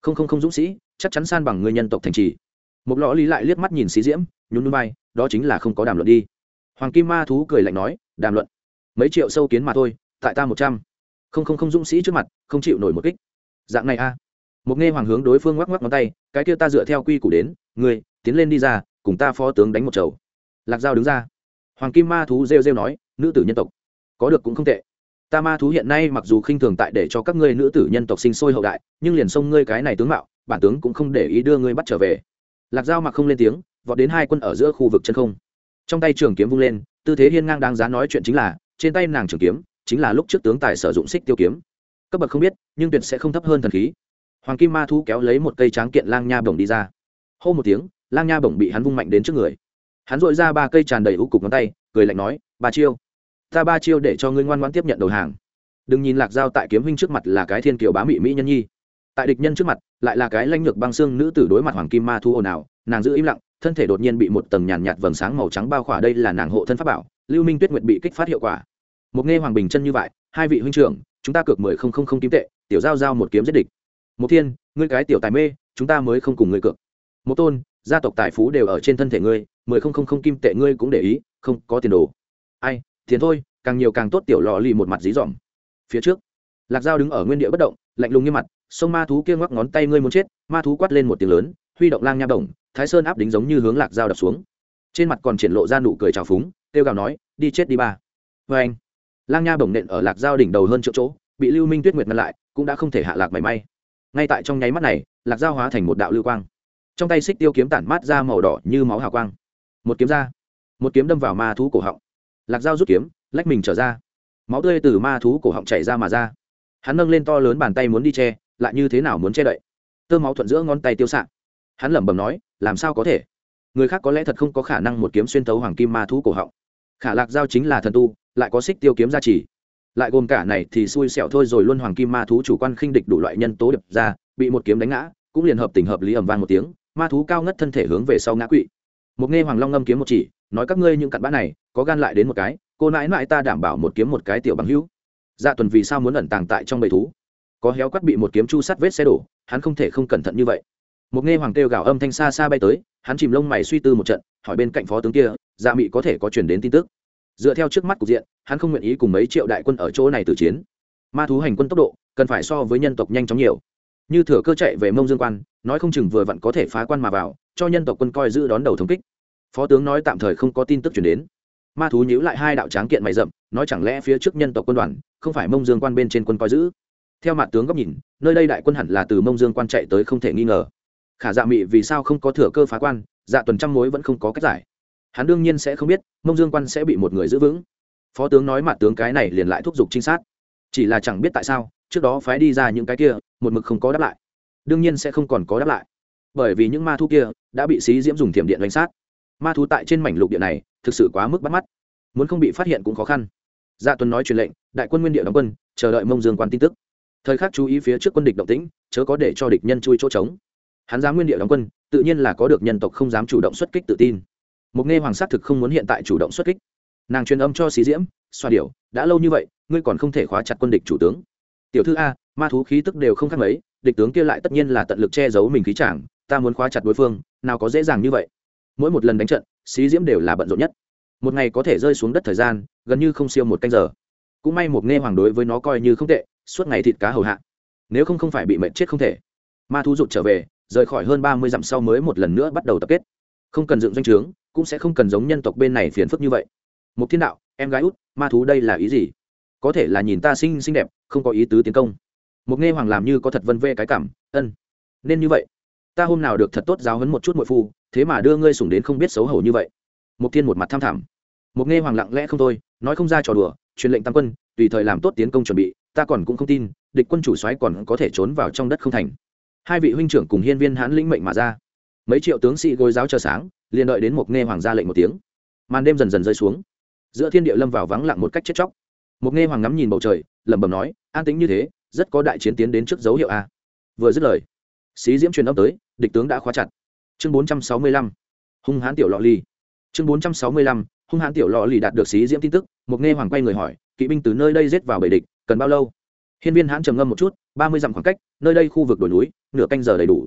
Không không không dũng sĩ, chắc chắn san bằng người nhân tộc thành trì. Một lõ lý lại liếc mắt nhìn xí diễm, nhún núi bay đó chính là không có đàm luận đi. Hoàng kim ma thú cười lạnh nói, đàm luận? Mấy triệu sâu kiến mà thôi, tại ta một trăm. Không không không dũng sĩ trước mặt, không chịu nổi một kích. Dạng này a. Một nghe hoàng hướng đối phương ngoắc ngoắc ngón tay, cái kia ta dựa theo quy củ đến, ngươi, tiến lên đi ra cùng ta phó tướng đánh một chầu. Lạc giao đứng ra. Hoàng kim ma thú rêu rêu nói, nữ tử nhân tộc, có được cũng không tệ. Ta ma thú hiện nay mặc dù khinh thường tại để cho các ngươi nữ tử nhân tộc sinh sôi hậu đại, nhưng liền sông ngươi cái này tướng mạo, bản tướng cũng không để ý đưa ngươi bắt trở về. Lạc giao mặc không lên tiếng, vọt đến hai quân ở giữa khu vực chân không. Trong tay trường kiếm vung lên, tư thế hiên ngang đáng giá nói chuyện chính là, trên tay nàng trường kiếm, chính là lúc trước tướng tài sử dụng xích tiêu kiếm. Cấp bậc không biết, nhưng tuyệt sẽ không thấp hơn thần khí. Hoàng kim ma thú kéo lấy một cây tráng kiện lang nha bồng đi ra. Hô một tiếng lang nha bổng bị hắn vung mạnh đến trước người. Hắn dội ra ba cây tràn đầy ưu cục ngón tay, cười lạnh nói, ba chiêu, ta ba chiêu để cho ngươi ngoan ngoãn tiếp nhận đầu hàng. Đừng nhìn lạc dao tại kiếm huynh trước mặt là cái thiên kiều bá mị mỹ nhân nhi. Tại địch nhân trước mặt, lại là cái lanh nhược băng xương nữ tử đối mặt hoàng kim ma thu ồn ào, nàng giữ im lặng, thân thể đột nhiên bị một tầng nhàn nhạt vầng sáng màu trắng bao khỏa, đây là nàng hộ thân pháp bảo, lưu minh tuyết nguyệt bị kích phát hiệu quả. Một nghe hoàng bình chân như vậy, hai vị huynh trưởng, chúng ta cược mười không không không kim tệ, tiểu giao giao một kiếm giết địch. Một thiên, ngươi cái tiểu tài mê, chúng ta mới không cùng ngươi cược. Một tôn gia tộc tài phú đều ở trên thân thể ngươi, mười không không không kim tệ ngươi cũng để ý, không có tiền đồ. Ai, tiền thôi, càng nhiều càng tốt, tiểu lò lì một mặt dí dỏm. Phía trước, lạc dao đứng ở nguyên địa bất động, lạnh lùng như mặt, sông ma thú kia ngoắc ngón tay ngươi muốn chết, ma thú quát lên một tiếng lớn, huy động lang nha đồng, thái sơn áp đính giống như hướng lạc dao đập xuống. Trên mặt còn triển lộ ra nụ cười trào phúng, kêu gào nói, đi chết đi ba. Vê anh, lang nha bổng nện ở lạc dao đỉnh đầu hơn triệu chỗ, bị lưu minh tuyết nguyệt ngăn lại, cũng đã không thể hạ lạc mảy may. Ngay tại trong nháy mắt này, lạc dao hóa thành một đạo lưu quang trong tay xích tiêu kiếm tản mát ra màu đỏ như máu hào quang. Một kiếm ra. Một kiếm đâm vào ma thú cổ họng. Lạc dao rút kiếm, lách mình trở ra. Máu tươi từ ma thú cổ họng chảy ra mà ra. Hắn nâng lên to lớn bàn tay muốn đi che, lại như thế nào muốn che đậy? Tơ máu thuận giữa ngón tay tiêu s ạ hắn lẩm bẩm nói, làm sao có thể? Người khác có lẽ thật không có khả năng một kiếm xuyên tấu hoàng kim ma thú cổ họng. Khả lạc giao chính là thần tu, lại có xích tiêu kiếm gia trì. Lại gồm cả này thì xui xẻo thôi rồi luôn hoàng kim ma thú chủ quan khinh địch đủ loại nhân tố đập ra, bị một kiếm đánh ngã, cũng liền hợp tình hợp lý ẩm vang một tiếng ma thú cao ngất thân thể hướng về sau ngã quỵ. Một nghe hoàng long ngâm kiếm một chỉ, nói các ngươi những cặn bã này, có gan lại đến một cái, cô nãi nãi ta đảm bảo một kiếm một cái tiểu bằng hữu. Dạ tuần vì sao muốn ẩn tàng tại trong bầy thú? Có héo quắt bị một kiếm chu sắt vết xe đổ, hắn không thể không cẩn thận như vậy. Một nghe hoàng kêu gào âm thanh xa xa bay tới, hắn chìm lông mày suy tư một trận, hỏi bên cạnh phó tướng kia dạ mị có thể có chuyển đến tin tức? Dựa theo trước mắt cục diện, hắn không nguyện ý cùng mấy triệu đại quân ở chỗ này tử chiến. Ma thú hành quân tốc độ, cần phải so với nhân tộc nhanh chóng nhiều như thừa cơ chạy về mông dương quan, nói không chừng vừa vặn có thể phá quan mà vào, cho nhân tộc quân coi giữ đón đầu thống kích. Phó tướng nói tạm thời không có tin tức chuyển đến. Ma thú nhíu lại hai đạo tráng kiện mày rậm, nói chẳng lẽ phía trước nhân tộc quân đoàn không phải mông dương quan bên trên quân coi giữ? Theo mặt tướng góc nhìn, nơi đây đại quân hẳn là từ mông dương quan chạy tới không thể nghi ngờ. Khả dạ mị vì sao không có thừa cơ phá quan dạ tuần trăm mối vẫn không có cách giải. Hắn đương nhiên sẽ không biết, mông dương quan sẽ bị một người giữ vững. Phó tướng nói mặt tướng cái này liền lại thúc giục trinh sát. Chỉ là chẳng biết tại sao trước đó phái đi ra những cái kia, một mực không có đáp lại. Đương nhiên sẽ không còn có đáp lại. Bởi vì những ma thú kia đã bị xí diễm dùng thiểm điện đánh sát. Ma thú tại trên mảnh lục địa này thực sự quá mức bắt mắt. Muốn không bị phát hiện cũng khó khăn. Dạ tuấn nói truyền lệnh, đại quân nguyên địa đóng quân, chờ đợi mông dương quan tin tức. Thời khắc chú ý phía trước quân địch động tĩnh, chớ có để cho địch nhân chui chỗ trống. Hắn dám nguyên địa đóng quân, tự nhiên là có được nhân tộc không dám chủ động xuất kích tự tin. Mục nghe hoàng sát thực không muốn hiện tại chủ động xuất kích. Nàng truyền âm cho xí diễm, xoa điểu, đã lâu như vậy, ngươi còn không thể khóa chặt quân địch chủ tướng tiểu thư a, ma thú khí tức đều không khác mấy, địch tướng kia lại tất nhiên là tận lực che giấu mình khí chàng, ta muốn khóa chặt đối phương, nào có dễ dàng như vậy. Mỗi một lần đánh trận, xí diễm đều là bận rộn nhất. Một ngày có thể rơi xuống đất thời gian, gần như không siêu một canh giờ. Cũng may một nghe hoàng đối với nó coi như không tệ, suốt ngày thịt cá hầu hạ. Nếu không không phải bị mệnh chết không thể. Ma thú rụt trở về, rời khỏi hơn ba mươi dặm sau mới một lần nữa bắt đầu tập kết. Không cần dựng doanh trướng, cũng sẽ không cần giống nhân tộc bên này phiền phức như vậy. Một thiên đạo, em gái út, ma thú đây là ý gì? Có thể là nhìn ta xinh xinh đẹp, không có ý tứ tiến công. Một nghe hoàng làm như có thật vân vê cái cảm, ân, nên như vậy. Ta hôm nào được thật tốt giáo hấn một chút mội phu, thế mà đưa ngươi sủng đến không biết xấu hổ như vậy. Mục thiên một mặt tham thảm. Một nghe hoàng lặng lẽ không thôi, nói không ra trò đùa, truyền lệnh tam quân, tùy thời làm tốt tiến công chuẩn bị, ta còn cũng không tin, địch quân chủ soái còn có thể trốn vào trong đất không thành. Hai vị huynh trưởng cùng hiên viên hãn lĩnh mệnh mà ra. Mấy triệu tướng sĩ gối giáo chờ sáng, liền đợi đến Mục nghe hoàng ra lệnh một tiếng. Màn đêm dần dần rơi xuống. Giữa thiên địa lâm vào vắng lặng một cách chết chóc một nghe hoàng ngắm nhìn bầu trời, lẩm bẩm nói, an tĩnh như thế, rất có đại chiến tiến đến trước dấu hiệu a. Vừa dứt lời, xí diễm truyền âm tới, địch tướng đã khóa chặt. Chương bốn trăm sáu mươi lăm, hung hãn tiểu lọ ly chương bốn trăm sáu mươi lăm, hung hãn tiểu lọ lì đạt được xí diễm tin tức một nghe hoàng quay người hỏi, kỵ binh từ nơi đây giết vào bầy địch, cần bao lâu? Hiên viên hãn trầm ngâm một chút, ba mươi dặm khoảng cách, nơi đây khu vực đồi núi, nửa canh giờ đầy đủ.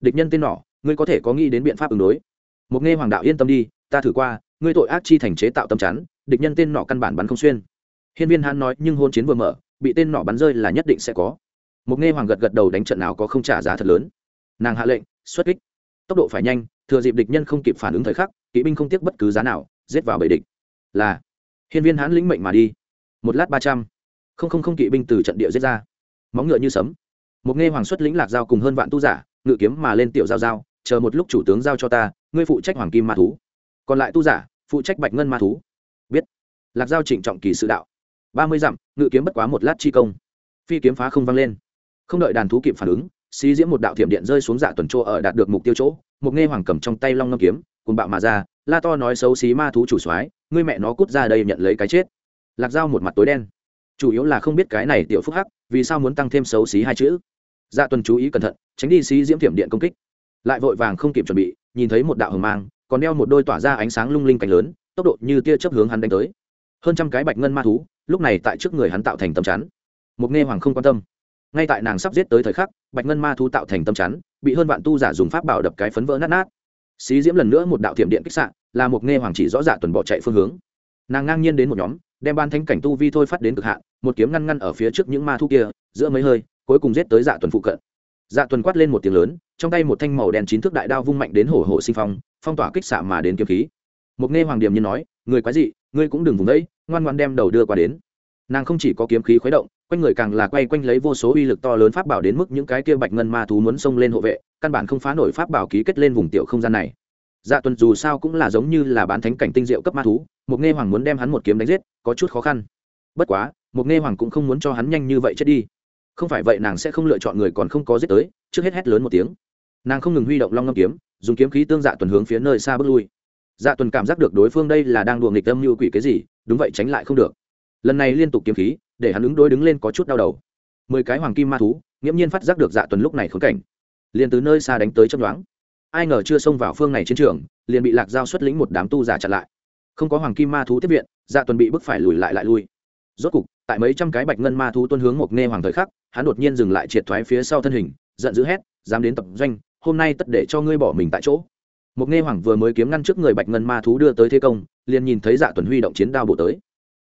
Địch nhân tên nỏ, ngươi có thể có nghĩ đến biện pháp ứng đối? Một nghe hoàng đạo yên tâm đi, ta thử qua, ngươi tội ác chi thành chế tạo tâm chắn, địch nhân tên nỏ căn bản bắn không xuyên hiên viên hãn nói, nhưng hôn chiến vừa mở, bị tên nỏ bắn rơi là nhất định sẽ có. Một nghe hoàng gật gật đầu đánh trận nào có không trả giá thật lớn. Nàng hạ lệnh, xuất kích. Tốc độ phải nhanh, thừa dịp địch nhân không kịp phản ứng thời khắc, kỵ binh không tiếc bất cứ giá nào, giết vào bầy địch. Là, hiên viên hãn lĩnh mệnh mà đi. Một lát ba trăm. Không không không kỵ binh từ trận địa giết ra. Móng ngựa như sấm. Một nghe hoàng xuất lĩnh lạc giao cùng hơn vạn tu giả, ngự kiếm mà lên tiểu giao giao, chờ một lúc chủ tướng giao cho ta, ngươi phụ trách hoàng kim ma thú. Còn lại tu giả, phụ trách bạch ngân ma thú. Biết. Lạc giao trịnh trọng kỳ sự đạo ba mươi dặm, ngự kiếm bất quá một lát chi công. Phi kiếm phá không văng lên. Không đợi đàn thú kịp phản ứng, xí diễm một đạo thiểm điện rơi xuống dạ tuần chỗ ở đạt được mục tiêu chỗ, một nghe hoàng cầm trong tay long ngâm kiếm cùng bạo mà ra, la to nói xấu xí ma thú chủ soái, ngươi mẹ nó cút ra đây nhận lấy cái chết. Lạc dao một mặt tối đen. Chủ yếu là không biết cái này tiểu phúc hắc, vì sao muốn tăng thêm xấu xí hai chữ. Dạ tuần chú ý cẩn thận, tránh đi xí diễm thiểm điện công kích. Lại vội vàng không kịp chuẩn bị, nhìn thấy một đạo hờ mang, còn đeo một đôi tỏa ra ánh sáng lung linh cánh lớn, tốc độ như tia chớp hướng hắn đánh tới. Hơn trăm cái bạch ngân ma thú lúc này tại trước người hắn tạo thành tâm chắn. Mục nghe hoàng không quan tâm. Ngay tại nàng sắp giết tới thời khắc, bạch ngân ma thú tạo thành tâm chắn, bị hơn vạn tu giả dùng pháp bảo đập cái phấn vỡ nát nát. Xí diễm lần nữa một đạo thiểm điện kích sạn là mục nghe hoàng chỉ rõ dạ tuần bỏ chạy phương hướng. Nàng ngang nhiên đến một nhóm, đem ban thánh cảnh tu vi thôi phát đến cực hạn, một kiếm ngăn ngăn ở phía trước những ma thu kia, giữa mấy hơi, cuối cùng giết tới dạ tuần phụ cận. Dạ tuần quát lên một tiếng lớn, trong tay một thanh màu đen chín thước đại đao vung mạnh đến hổ hổ sinh phong phong tỏa kích xạ mà đến kiếm khí. Mục nghe hoàng điểm như nói, người quái dị ngươi cũng đừng vùng đấy ngoan ngoan đem đầu đưa qua đến. Nàng không chỉ có kiếm khí khuấy động, quanh người càng là quay quanh lấy vô số uy lực to lớn pháp bảo đến mức những cái kia bạch ngân ma thú muốn xông lên hộ vệ, căn bản không phá nổi pháp bảo ký kết lên vùng tiểu không gian này. Dạ tuần dù sao cũng là giống như là bán thánh cảnh tinh diệu cấp ma thú một nghe hoàng muốn đem hắn một kiếm đánh giết, có chút khó khăn. Bất quá một nghe hoàng cũng không muốn cho hắn nhanh như vậy chết đi. Không phải vậy nàng sẽ không lựa chọn người còn không có giết tới, trước hết hét lớn một tiếng. Nàng không ngừng huy động long ngâm kiếm, dùng kiếm khí tương dạ tuần hướng phía nơi xa bước lui dạ tuần cảm giác được đối phương đây là đang đùa nghịch âm như quỷ cái gì, đúng vậy tránh lại không được. Lần này liên tục kiếm khí, để hắn ứng đối đứng lên có chút đau đầu. Mười cái hoàng kim ma thú, nghiễm nhiên phát giác được dạ tuần lúc này khốn cảnh. Liền từ nơi xa đánh tới chấp đoán ai ngờ chưa xông vào phương này chiến trường, liền bị lạc giao xuất lĩnh một đám tu giả chặn lại. Không có hoàng kim ma thú tiếp viện dạ tuần bị bức phải lùi lại lại lui. Rốt cục, tại mấy trăm cái bạch ngân ma thú tuân hướng một nghe hoàng thời khắc, hắn đột nhiên dừng lại triệt thoái phía sau thân hình, giận dữ hét, dám đến tập doanh, hôm nay tất để cho ngươi bỏ mình tại chỗ một nghe hoàng vừa mới kiếm ngăn trước người bạch ngân ma thú đưa tới thế công, liền nhìn thấy dạ tuần huy động chiến đao bộ tới.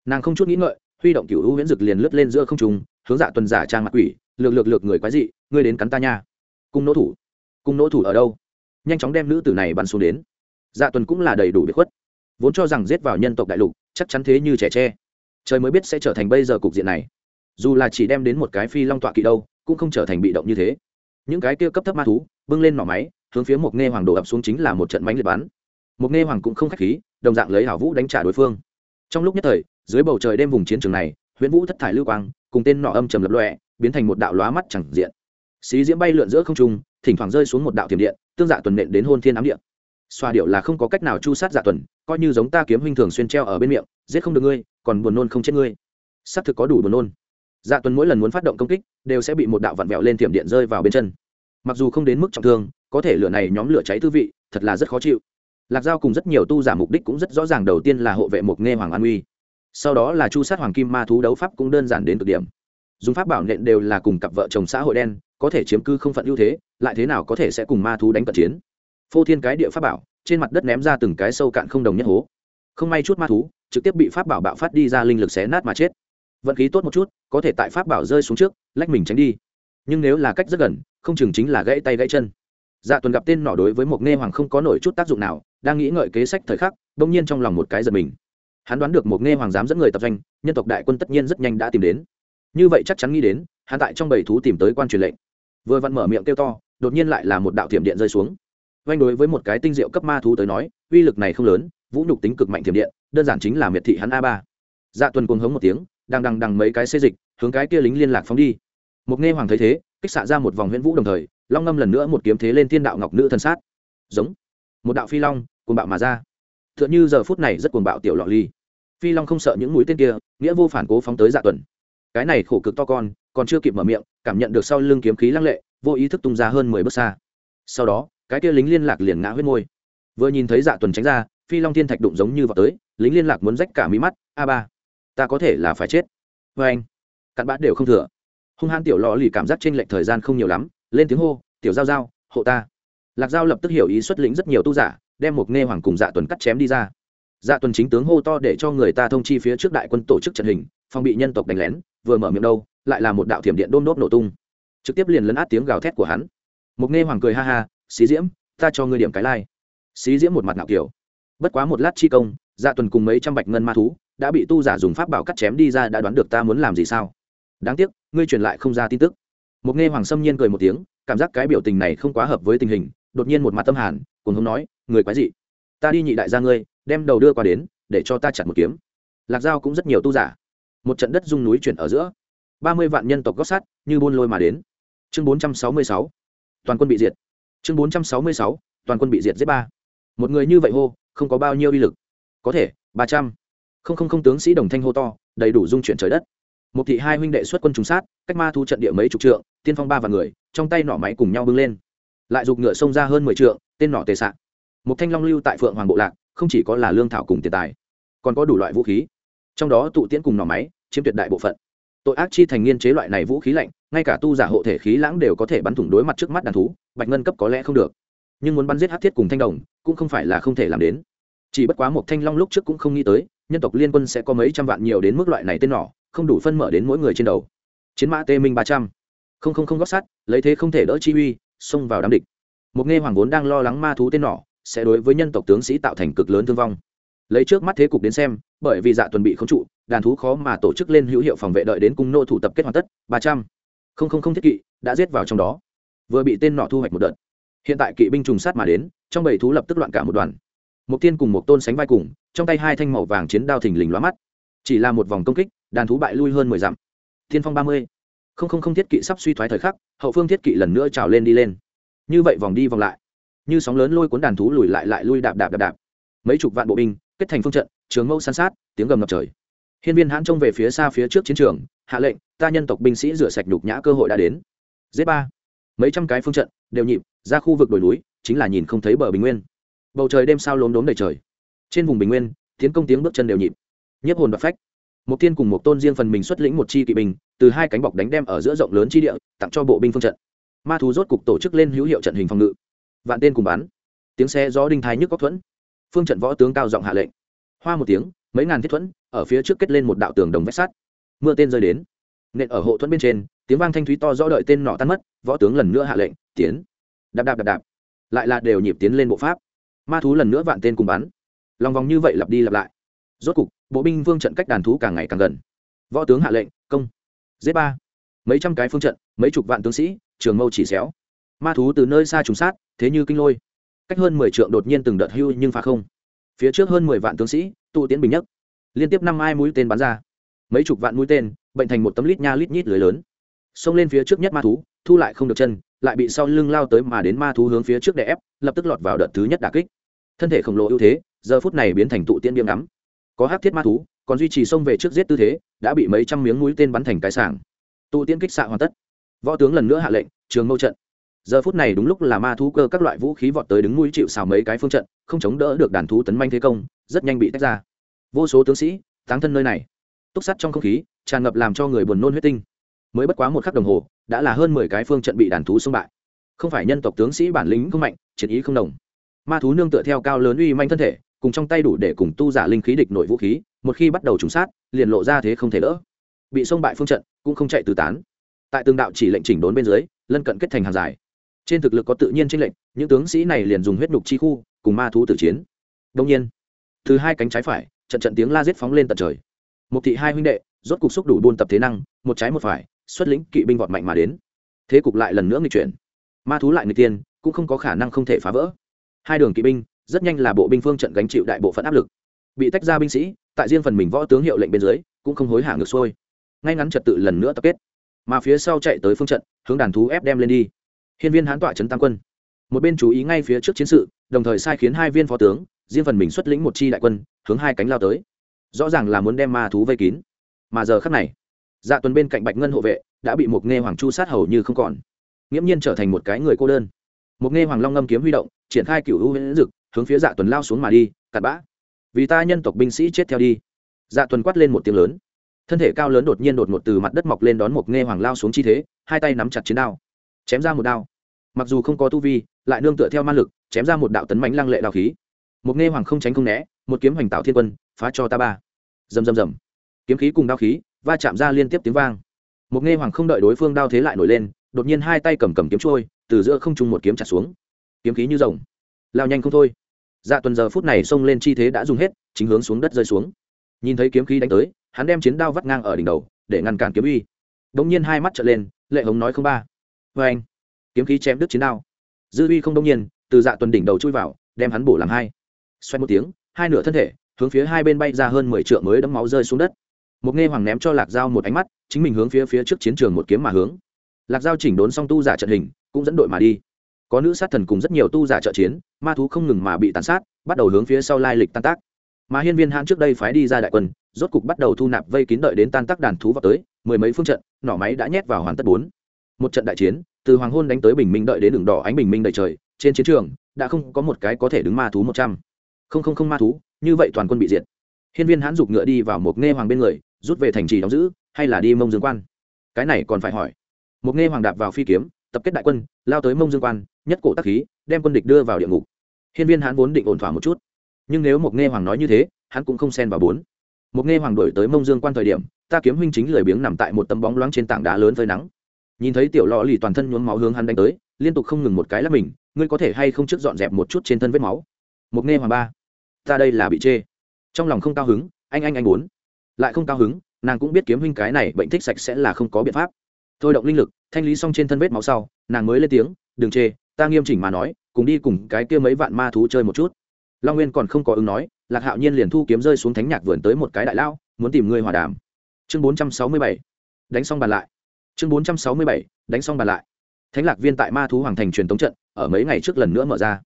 Nàng không chút nghĩ ngợi, huy động cựu u huyễn dực liền lướt lên giữa không trung, hướng dạ tuần giả trang mặt quỷ, lược lược lược người quái dị, ngươi đến cắn ta nha. Cung nỗ thủ, cung nỗ thủ ở đâu? Nhanh chóng đem nữ tử này bắn xuống đến. Dạ tuần cũng là đầy đủ biệt khuất, vốn cho rằng giết vào nhân tộc đại lục, chắc chắn thế như trẻ tre. Trời mới biết sẽ trở thành bây giờ cục diện này. Dù là chỉ đem đến một cái phi long tọa kỵ đâu, cũng không trở thành bị động như thế. Những cái kia cấp thấp ma thú, bưng lên nỏ máy hướng phía một nghe hoàng đổ ập xuống chính là một trận mánh liệt bắn. Một nghe hoàng cũng không khách khí, đồng dạng lấy hảo vũ đánh trả đối phương. Trong lúc nhất thời, dưới bầu trời đêm vùng chiến trường này, huyễn vũ thất thải lưu quang, cùng tên nỏ âm trầm lập lọe biến thành một đạo lóa mắt chẳng diện. Xí diễm bay lượn giữa không trung, thỉnh thoảng rơi xuống một đạo thiểm điện, tương dạ tuần nện đến hôn thiên ám điện xoa điệu là không có cách nào chu sát dạ tuần, coi như giống ta kiếm huynh thường xuyên treo ở bên miệng, giết không được ngươi, còn buồn nôn không chết ngươi. Xác thực có đủ buồn nôn. Dạ tuần mỗi lần muốn phát động công kích, đều sẽ bị một đạo vặn vẹo lên thiểm điện rơi vào bên chân. Mặc dù không đến mức trọng thương có thể lửa này nhóm lửa cháy thư vị, thật là rất khó chịu. Lạc giao cùng rất nhiều tu giả mục đích cũng rất rõ ràng, đầu tiên là hộ vệ một nghe hoàng an uy, sau đó là chu sát hoàng kim ma thú, đấu pháp cũng đơn giản đến cực điểm. Dùng pháp bảo nện đều là cùng cặp vợ chồng xã hội đen, có thể chiếm cư không phận ưu thế, lại thế nào có thể sẽ cùng ma thú đánh cận chiến? Phô thiên cái địa pháp bảo, trên mặt đất ném ra từng cái sâu cạn không đồng nhất hố. Không may chút ma thú, trực tiếp bị pháp bảo bạo phát đi ra linh lực xé nát mà chết. Vận khí tốt một chút, có thể tại pháp bảo rơi xuống trước, lách mình tránh đi. Nhưng nếu là cách rất gần, không chừng chính là gãy tay gãy chân dạ tuần gặp tên nọ đối với một nghe hoàng không có nổi chút tác dụng nào, đang nghĩ ngợi kế sách thời khắc, bỗng nhiên trong lòng một cái giật mình. Hắn đoán được một nghe hoàng dám dẫn người tập doanh, nhân tộc đại quân tất nhiên rất nhanh đã tìm đến. Như vậy chắc chắn nghĩ đến, hắn tại trong bầy thú tìm tới quan truyền lệnh. Vừa vặn mở miệng kêu to, đột nhiên lại là một đạo thiểm điện rơi xuống. Vanh đối với một cái tinh diệu cấp ma thú tới nói, uy lực này không lớn, vũ nhục tính cực mạnh thiểm điện, đơn giản chính là miệt thị hắn a ba. Dạ tuần cuồng hống một tiếng, đang đằng đằng mấy cái xê dịch, hướng cái kia lính liên lạc phóng đi. Một nghe hoàng thấy thế, kích xạ ra một vòng huyễn vũ đồng thời long ngâm lần nữa một kiếm thế lên thiên đạo ngọc nữ thân sát. Giống. Một đạo phi long, cuồng bạo mà ra. T h ư ợ n h ư giờ phút này rất cuồng bạo tiểu lọ ly. Phi long không sợ những mũi tên kia, nghĩa vô phản cố phóng tới dạ tuần. Cái này khổ cực to con, còn chưa kịp mở miệng, cảm nhận được sau lưng kiếm khí lăng lệ, vô ý thức tung ra hơn mười bước xa. Sau đó, cái kia lính liên lạc liền ngã huyết môi. Vừa nhìn thấy dạ tuần tránh ra, phi long thiên thạch đụng giống như vào tới, lính liên lạc muốn rách cả mí mắt, a ba, ta có thể là phải chết. Vê anh cặn bã đều không thừa. Hung hăng tiểu lò lì cảm giác t r ê n lệch thời gian không nhiều lắm lên tiếng hô, tiểu giao giao, hộ ta. Lạc giao lập tức hiểu ý xuất lĩnh rất nhiều tu giả, đem một nghe hoàng cùng dạ tuần cắt chém đi ra. Dạ tuần chính tướng hô to để cho người ta thông chi phía trước đại quân tổ chức trận hình, phòng bị nhân tộc đánh lén, vừa mở miệng đâu, lại là một đạo thiểm điện đôn đốt nổ tung. Trực tiếp liền lấn át tiếng gào thét của hắn. Một nghe hoàng cười ha ha, xí diễm, ta cho ngươi điểm cái lai、like. xí diễm một mặt nạo kiểu. Bất quá một lát chi công dạ tuần cùng mấy trăm bạch ngân ma thú đã bị tu giả dùng pháp bảo cắt chém đi ra đã đoán được ta muốn làm gì sao. Đáng tiếc, ngươi truyền lại không ra tin tức một nghe hoàng sâm nhiên cười một tiếng, cảm giác cái biểu tình này không quá hợp với tình hình, đột nhiên một mặt tâm hàn cùng hống nói, người quái dị, ta đi nhị đại gia ngươi, đem đầu đưa qua đến, để cho ta chặt một kiếm. Lạc giao cũng rất nhiều tu giả. Một trận đất dung núi chuyển ở giữa. Ba mươi vạn nhân tộc gót sát như buôn lôi mà đến. Chương bốn trăm sáu mươi sáu, toàn quân bị diệt. Chương bốn trăm sáu mươi sáu, toàn quân bị diệt giết ba. Một người như vậy hô, không có bao nhiêu uy lực. Có thể, ba trăm. Không không không tướng sĩ đồng thanh hô to, đầy đủ dung chuyển trời đất. Một thị hai huynh đệ xuất quân trùng sát, cách ma thu trận địa mấy chục trượng tiên phong ba và người, trong tay nỏ máy cùng nhau bưng lên. Lại giục ngựa xông ra hơn mười trượng, tên nỏ tề sạn một thanh long lưu tại phượng hoàng bộ lạc, không chỉ có là lương thảo cùng tiền tài, còn có đủ loại vũ khí. Trong đó tụ tiễn cùng nỏ máy, chiếm tuyệt đại bộ phận. Tội ác chi thành nghiên chế loại này vũ khí lạnh, ngay cả tu giả hộ thể khí lãng đều có thể bắn thủng đối mặt trước mắt đàn thú, bạch ngân cấp có lẽ không được. Nhưng muốn bắn giết hát thiết cùng thanh đồng, cũng không phải là không thể làm đến. Chỉ bất quá một thanh long lúc trước cũng không nghĩ tới, nhân tộc liên quân sẽ có mấy trăm vạn nhiều đến mức loại này tên nỏ, không đủ phân mở đến mỗi người trên đầu. Chiến mã tê minh ba trăm không không không gót sát lấy thế không thể đỡ chi uy, xông vào đám địch. Một nghe hoàng vốn đang lo lắng ma thú tên nỏ sẽ đối với nhân tộc tướng sĩ tạo thành cực lớn thương vong. Lấy trước mắt thế cục đến xem, bởi vì dạ tuần bị không trụ, đàn thú khó mà tổ chức lên hữu hiệu phòng vệ đợi đến cung nô thủ tập kết hoàn tất, ba trăm. Không không không thiết kỵ đã giết vào trong đó. Vừa bị tên nọ thu hoạch một đợt. Hiện tại kỵ binh trùng sát mà đến, trong bầy thú lập tức loạn cả một đoàn. Một tiên cùng một tôn sánh vai cùng, trong tay hai thanh màu vàng chiến đao thình lình lóa mắt. Chỉ là một vòng công kích, đàn thú bại lui hơn mười dặm. Thiên phong ba mươi không không không thiết kỵ sắp suy thoái thời khắc, hậu phương thiết kỵ lần nữa trào lên đi lên. Như vậy vòng đi vòng lại, như sóng lớn lôi cuốn đàn thú lùi lại lại lui đạp đạp đạp đạp. Mấy chục vạn bộ binh, kết thành phương trận, trường mâu san sát, tiếng gầm ngập trời. Hiên viên hãn trông về phía xa phía trước chiến trường, hạ lệnh, ta nhân tộc binh sĩ rửa sạch nhục nhã cơ hội đã đến. Z ba. Mấy trăm cái phương trận, đều nhịp, ra khu vực đồi núi, chính là nhìn không thấy bờ bình nguyên. Bầu trời đêm sao lốm đốm đầy trời. Trên vùng bình nguyên, tiến công tiếng bước chân đều nhịp. Nhiếp hồn và phách một tiên cùng một tôn riêng phần mình xuất lĩnh một chi kỵ binh, từ hai cánh bọc đánh đem ở giữa rộng lớn chi địa, tặng cho bộ binh phương trận. Ma thú rốt cục tổ chức lên hữu hiệu trận hình phòng ngự. Vạn tên cùng bắn. Tiếng xe gió đinh thái nhức có thuẫn. Phương trận võ tướng cao giọng hạ lệnh. Hoa một tiếng, mấy ngàn thiết thuẫn, ở phía trước kết lên một đạo tường đồng vách sắt. Mưa tên rơi đến. Nện ở hộ thuẫn bên trên, tiếng vang thanh thúy to rõ đợi tên nọ tan mất, võ tướng lần nữa hạ lệnh, tiến. Đạp đạp đạp đạp. Lại là đều nhịp tiến lên bộ pháp. Ma thú lần nữa vạn tên cùng bắn. Lòng vòng như vậy lặp đi lặp lại rốt cục, bộ binh vương trận cách đàn thú càng ngày càng gần. Võ tướng hạ lệnh, công. Giết ba. Mấy trăm cái phương trận, mấy chục vạn tướng sĩ, trường mâu chỉ xéo. Ma thú từ nơi xa trùng sát, thế như kinh lôi. Cách hơn mười trượng đột nhiên từng đợt hưu nhưng phá không. Phía trước hơn mười vạn tướng sĩ, tụ tiến bình nhất. Liên tiếp năm ai mũi tên bắn ra. Mấy chục vạn mũi tên, bệnh thành một tấm lít nha lít nhít lưới lớn. Xông lên phía trước nhất ma thú, thu lại không được chân, lại bị sau lưng lao tới mà đến ma thú hướng phía trước đè ép, lập tức lọt vào đợt thứ nhất đà kích. Thân thể khổng lồ ưu thế, giờ phút này biến thành tụ tiên biếm ngắm có hát thiết ma thú, còn duy trì xông về trước giết tư thế, đã bị mấy trăm miếng mũi tên bắn thành cái sảng. Tụ tiên kích xạ hoàn tất. Võ tướng lần nữa hạ lệnh, trường mâu trận. Giờ phút này đúng lúc là ma thú cơ các loại vũ khí vọt tới đứng mũi chịu xào mấy cái phương trận, không chống đỡ được đàn thú tấn manh thế công, rất nhanh bị tách ra. Vô số tướng sĩ, táng thân nơi này. Túc sắt trong không khí, tràn ngập làm cho người buồn nôn huyết tinh. Mới bất quá một khắc đồng hồ, đã là hơn mười cái phương trận bị đàn thú xung bại. Không phải nhân tộc tướng sĩ bản lĩnh không mạnh, chiến ý không đồng. Ma thú nương tựa theo cao lớn uy manh thân thể cùng trong tay đủ để cùng tu giả linh khí địch nội vũ khí, một khi bắt đầu trùng sát, liền lộ ra thế không thể đỡ. Bị xông bại phương trận, cũng không chạy tứ tán. Tại tương đạo chỉ lệnh chỉnh đốn bên dưới, lân cận kết thành hàng dài. Trên thực lực có tự nhiên trên lệnh những tướng sĩ này liền dùng huyết nhục chi khu, cùng ma thú tử chiến. Đông nhiên từ hai cánh trái phải, trận trận tiếng la giết phóng lên tận trời. Một thị hai huynh đệ, rốt cục xúc đủ buôn tập thế năng, một trái một phải, xuất lĩnh kỵ binh vọt mạnh mà đến. Thế cục lại lần nữa nghịch chuyển. Ma thú lại người tiên, cũng không có khả năng không thể phá vỡ. Hai đường kỵ binh rất nhanh là bộ binh phương trận gánh chịu đại bộ phận áp lực. Bị tách ra binh sĩ, tại riêng phần mình võ tướng hiệu lệnh bên dưới, cũng không hối hả ngược xuôi. Ngay ngắn trật tự lần nữa tập kết. Mà phía sau chạy tới phương trận, hướng đàn thú ép đem lên đi. Hiên viên hán tọa trấn tam quân. Một bên chú ý ngay phía trước chiến sự, đồng thời sai khiến hai viên phó tướng, riêng phần mình xuất lĩnh một chi đại quân, hướng hai cánh lao tới. Rõ ràng là muốn đem ma thú vây kín. Mà giờ khắc này dạ tuần bên cạnh bạch ngân hộ vệ, đã bị một nghe hoàng chu sát hầu như không còn. Nghiễm nhiên trở thành một cái người cô đơn. Một nghe hoàng long ngâm kiếm huy động, triển khai cựu hữu huyễn dực hướng phía dạ tuần lao xuống mà đi, cặn bã. Vì ta nhân tộc binh sĩ chết theo đi. Dạ tuần quát lên một tiếng lớn. Thân thể cao lớn đột nhiên đột ngột từ mặt đất mọc lên đón một nghe hoàng lao xuống chi thế, hai tay nắm chặt chiến đao. Chém ra một đao. Mặc dù không có tu vi, lại nương tựa theo ma lực, chém ra một đạo tấn mánh lăng lệ đao khí. Một nghe hoàng không tránh không né, một kiếm hoành tạo thiên quân, phá cho ta ba. Rầm rầm rầm. Kiếm khí cùng đao khí, va chạm ra liên tiếp tiếng vang. Một nghe hoàng không đợi đối phương đao thế lại nổi lên, đột nhiên hai tay cầm cầm kiếm trôi, từ giữa không trung một kiếm chặt xuống. Kiếm khí như rồng. Lao nhanh không thôi dạ tuần giờ phút này xông lên chi thế đã dùng hết, chính hướng xuống đất rơi xuống. Nhìn thấy kiếm khí đánh tới, hắn đem chiến đao vắt ngang ở đỉnh đầu, để ngăn cản kiếm uy. Đ ỗ n g nhiên hai mắt trở lên, lệ hống nói không ba. Vê anh, kiếm khí chém đứt chiến đao. Dư uy không đông nhiên, từ dạ tuần đỉnh đầu chui vào, đem hắn bổ làm hai. Xoay một tiếng, hai nửa thân thể, hướng phía hai bên bay ra hơn mười trượng mới đấm máu rơi xuống đất. Một nghe hoàng ném cho lạc dao một ánh mắt, chính mình hướng phía phía trước chiến trường một kiếm mà hướng. Lạc dao chỉnh đốn xong tu giả trận hình, cũng dẫn đội mà đi có nữ sát thần cùng rất nhiều tu giả trợ chiến, ma thú không ngừng mà bị tàn sát, bắt đầu hướng phía sau lai lịch tan tác. Mà hiên viên hãn trước đây phái đi ra đại quân, rốt cục bắt đầu thu nạp vây kín đợi đến tan tác đàn thú vào tới, mười mấy phương trận, nỏ máy đã nhét vào hoàn tất bốn. Một trận đại chiến, từ hoàng hôn đánh tới bình minh đợi đến đường đỏ ánh bình minh đầy trời, trên chiến trường, đã không có một cái có thể đứng ma thú một trăm. Không không không ma thú, như vậy toàn quân bị diệt. Hiên viên hãn giục ngựa đi vào một nghe hoàng bên người, rút về thành trì đóng giữ, hay là đi mông dương quan? Cái này còn phải hỏi. Một nghe hoàng đạp vào phi kiếm, tập kết đại quân, lao tới mông dương quan nhất cổ tắc khí, đem quân địch đưa vào địa ngục. Hiên viên hắn vốn định ổn thỏa một chút, nhưng nếu một nghe hoàng nói như thế, hắn cũng không xen vào bốn. Một nghe hoàng đổi tới mông dương quan thời điểm, ta kiếm huynh chính lười biếng nằm tại một tấm bóng loáng trên tảng đá lớn phơi nắng. Nhìn thấy tiểu lò lì toàn thân nhuốm máu hướng hắn đánh tới, liên tục không ngừng một cái là mình, ngươi có thể hay không trước dọn dẹp một chút trên thân vết máu? Một nghe hoàng ba, ta đây là bị chê. Trong lòng không cao hứng, anh anh anh muốn lại không cao hứng, nàng cũng biết kiếm huynh cái này bệnh thích sạch sẽ là không có biện pháp. Thôi động linh lực, thanh lý xong trên thân vết máu sau, nàng mới lên tiếng, đừng chê ta nghiêm chỉnh mà nói, cùng đi cùng cái kia mấy vạn ma thú chơi một chút. Long nguyên còn không có ứng nói, lạc hạo nhiên liền thu kiếm rơi xuống thánh nhạc vườn tới một cái đại lao, muốn tìm người hòa đàm. Chương bốn trăm sáu mươi bảy, đánh xong bàn lại. Chương bốn trăm sáu mươi bảy, đánh xong bàn lại. Thánh lạc viên tại ma thú hoàng thành truyền tống trận, ở mấy ngày trước lần nữa mở ra.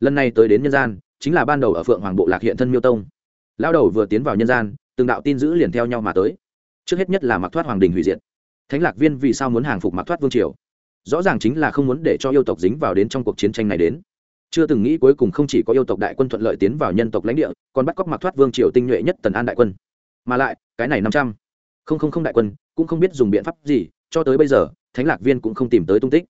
Lần này tới đến nhân gian, chính là ban đầu ở phượng hoàng bộ lạc hiện thân miêu tông. Lao đầu vừa tiến vào nhân gian, từng đạo tin giữ liền theo nhau mà tới. Trước hết nhất là mặc thoát hoàng đình hủy diệt. Thánh lạc viên vì sao muốn hàng phục mặc thoát vương triều? Rõ ràng chính là không muốn để cho yêu tộc dính vào đến trong cuộc chiến tranh này đến. Chưa từng nghĩ cuối cùng không chỉ có yêu tộc đại quân thuận lợi tiến vào nhân tộc lãnh địa, còn bắt cóc mặc thoát vương triều tinh nhuệ nhất tần an đại quân. Mà lại, cái này năm trăm không không không đại quân, cũng không biết dùng biện pháp gì, cho tới bây giờ, thánh lạc viên cũng không tìm tới tung tích.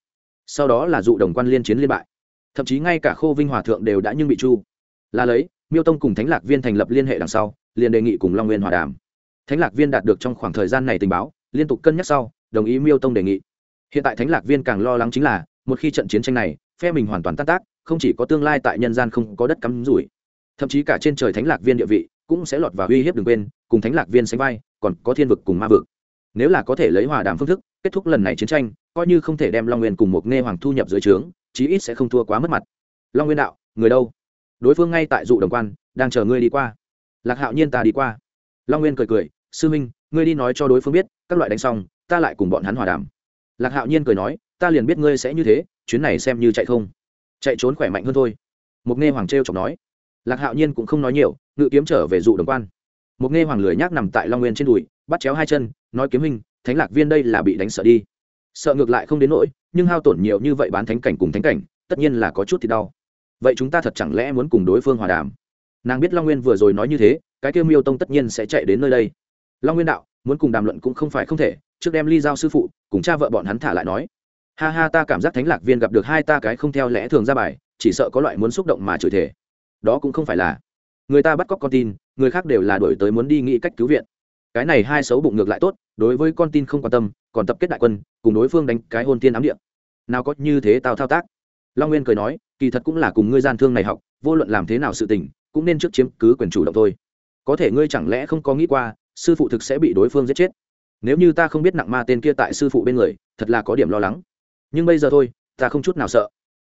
Sau đó là dụ đồng quan liên chiến liên bại. Thậm chí ngay cả khô vinh hòa thượng đều đã nhưng bị chu. Là lấy, miêu tông cùng thánh lạc viên thành lập liên hệ đằng sau, liền đề nghị cùng long nguyên hòa đàm. Thánh lạc viên đạt được trong khoảng thời gian này tình báo, liên tục cân nhắc sau, đồng ý miêu tông đề nghị hiện tại thánh lạc viên càng lo lắng chính là, một khi trận chiến tranh này, phe mình hoàn toàn tan tác, không chỉ có tương lai tại nhân gian không có đất cắm rủi, thậm chí cả trên trời thánh lạc viên địa vị cũng sẽ lọt vào uy hiếp đừng quên cùng thánh lạc viên sánh vai, còn có thiên vực cùng ma vực. Nếu là có thể lấy hòa đàm phương thức, kết thúc lần này chiến tranh, coi như không thể đem long nguyên cùng một nghe hoàng thu nhập dưới trướng, chí ít sẽ không thua quá mất mặt. Long nguyên đạo, người đâu? Đối phương ngay tại dụ đồng quan, đang chờ ngươi đi qua. Lạc hạo nhiên ta đi qua. Long nguyên cười cười, sư minh, ngươi đi nói cho đối phương biết, các loại đánh xong, ta lại cùng bọn hắn hòa đàm lạc hạo nhiên cười nói, ta liền biết ngươi sẽ như thế, chuyến này xem như chạy không. Chạy trốn khỏe mạnh hơn thôi. Mục nghe hoàng t r chọc nói. Lạc hạo nhiên cũng không nói nhiều, ngự kiếm trở về dụ đồng quan. Mục nghe hoàng lười nhác nằm tại long nguyên trên đùi, bắt chéo hai chân, nói kiếm hình thánh lạc viên đây là bị đánh sợ đi. Sợ ngược lại không đến nỗi, nhưng hao tổn nhiều như vậy bán thánh cảnh cùng thánh cảnh, tất nhiên là có chút thì đau. Vậy chúng ta thật chẳng lẽ muốn cùng đối phương hòa đàm? Nàng biết long nguyên vừa rồi nói như thế, cái kêu miêu tông tất nhiên sẽ chạy đến nơi đây. Long nguyên đạo, muốn cùng đàm luận cũng không phải không thể trước đem ly giao sư phụ cùng cha vợ bọn hắn thả lại nói. Ha ha, ta cảm giác thánh lạc viên gặp được hai ta cái không theo lẽ thường ra bài, chỉ sợ có loại muốn xúc động mà chửi thể đó cũng không phải là. Người ta bắt cóc con tin, người khác đều là đổi tới muốn đi nghĩ cách cứu viện. Cái này hai xấu bụng ngược lại tốt, đối với con tin không quan tâm, còn tập kết đại quân, cùng đối phương đánh cái hôn tiên ám điện nào có như thế tao thao tác. Long nguyên cười nói, kỳ thật cũng là cùng ngươi gian thương này học, vô luận làm thế nào sự tình, cũng nên trước chiếm cứ quyền chủ động thôi. Có thể ngươi chẳng lẽ không có nghĩ qua, sư phụ thực sẽ bị đối phương giết chết nếu như ta không biết nặng ma tên kia tại sư phụ bên người, thật là có điểm lo lắng. Nhưng bây giờ thôi, ta không chút nào sợ.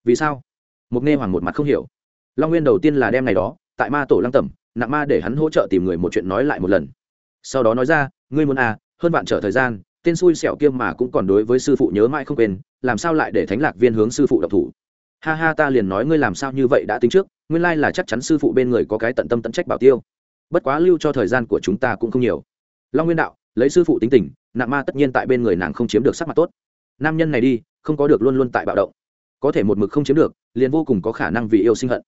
Vì sao? Mục nghe hoàng một mặt không hiểu. Long nguyên đầu tiên là đem ngày đó, tại ma tổ lăng tẩm, nặng ma để hắn hỗ trợ tìm người một chuyện nói lại một lần. Sau đó nói ra, ngươi muốn à hơn bạn trở thời gian, tên xui xẻo kia mà cũng còn đối với sư phụ nhớ mãi không quên, làm sao lại để thánh lạc viên hướng sư phụ độc thủ? Ha ha, ta liền nói ngươi làm sao như vậy đã tính trước, nguyên lai là chắc chắn sư phụ bên người có cái tận tâm tận trách bảo tiêu. Bất quá lưu cho thời gian của chúng ta cũng không nhiều. Long nguyên đạo lấy sư phụ tính tình nạn ma tất nhiên tại bên người nàng không chiếm được sắc mặt tốt. Nam nhân này đi, không có được luôn luôn tại bạo động. Có thể một mực không chiếm được, liền vô cùng có khả năng vì yêu sinh hận.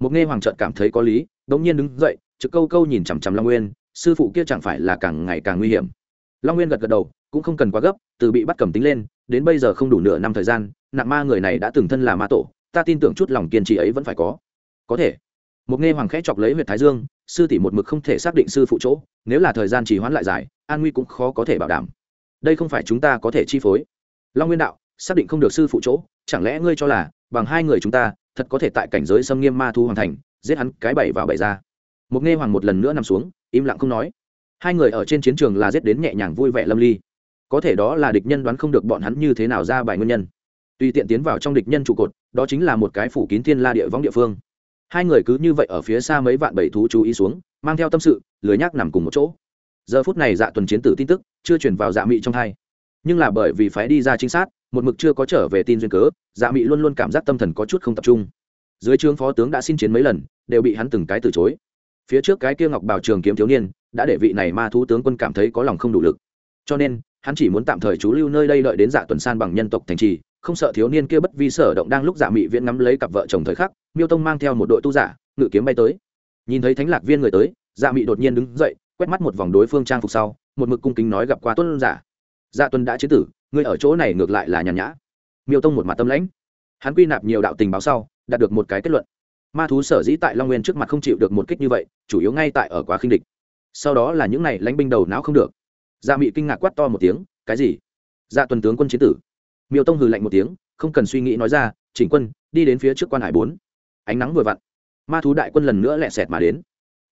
Một nghe hoàng trợt cảm thấy có lý, đống nhiên đứng dậy, trực câu câu nhìn chằm chằm long nguyên, sư phụ kia chẳng phải là càng ngày càng nguy hiểm. Long nguyên gật gật đầu, cũng không cần quá gấp, từ bị bắt cầm tính lên, đến bây giờ không đủ nửa năm thời gian nạn ma người này đã từng thân là ma tổ, ta tin tưởng chút lòng kiên trì ấy vẫn phải có. Có thể. Một nghe hoàng khẽ chọc lấy huyện thái dương sư tỷ một mực không thể xác định sư phụ chỗ, nếu là thời gian trì hoãn lại dài, an nguy cũng khó có thể bảo đảm. Đây không phải chúng ta có thể chi phối. Long nguyên đạo, xác định không được sư phụ chỗ, chẳng lẽ ngươi cho là, bằng hai người chúng ta, thật có thể tại cảnh giới xâm nghiêm ma thu hoàn thành, giết hắn cái bảy vào bảy ra. Một nghe hoàng một lần nữa nằm xuống, im lặng không nói. Hai người ở trên chiến trường là giết đến nhẹ nhàng vui vẻ lâm ly. Có thể đó là địch nhân đoán không được bọn hắn như thế nào ra bài nguyên nhân. Tùy tiện tiến vào trong địch nhân trụ cột, đó chính là một cái phủ kín thiên la địa võng địa phương hai người cứ như vậy ở phía xa mấy vạn bảy thú chú ý xuống, mang theo tâm sự, lười nhác nằm cùng một chỗ. Giờ phút này dạ tuần chiến tử tin tức chưa chuyển vào dạ mị trong thai. Nhưng là bởi vì phái đi ra trinh sát, một mực chưa có trở về tin duyên cớ dạ mị luôn luôn cảm giác tâm thần có chút không tập trung. Dưới trướng phó tướng đã xin chiến mấy lần, đều bị hắn từng cái từ chối. Phía trước cái kia ngọc bảo trường kiếm thiếu niên, đã để vị này ma thú tướng quân cảm thấy có lòng không đủ lực. Cho nên, hắn chỉ muốn tạm thời trú lưu nơi đây đợi đến dạ tuần san bằng nhân tộc thành trì không sợ thiếu niên kia bất vi sở động đang lúc giả mị viễn ngắm lấy cặp vợ chồng thời khắc, miêu tông mang theo một đội tu giả, ngự kiếm bay tới. Nhìn thấy thánh lạc viên người tới dạ mị đột nhiên đứng dậy, quét mắt một vòng đối phương trang phục sau, một mực cung kính nói gặp qua tuân giả. Dạ tuân đã chế tử, ngươi ở chỗ này ngược lại là nhàn nhã. Miêu tông một mặt tâm lãnh. Hắn quy nạp nhiều đạo tình báo sau, đạt được một cái kết luận. Ma thú sở dĩ tại long nguyên trước mặt không chịu được một kích như vậy, chủ yếu ngay tại ở quá khinh địch. Sau đó là những này lãnh binh đầu não không được. Dạ mị kinh ngạc quát to một tiếng, cái gì? Dạ tuần tướng quân chế tử miêu tông hừ lạnh một tiếng, không cần suy nghĩ nói ra, chỉnh quân, đi đến phía trước quan hải bốn. Ánh nắng vừa vặn, ma thú đại quân lần nữa lẹ sẹt mà đến.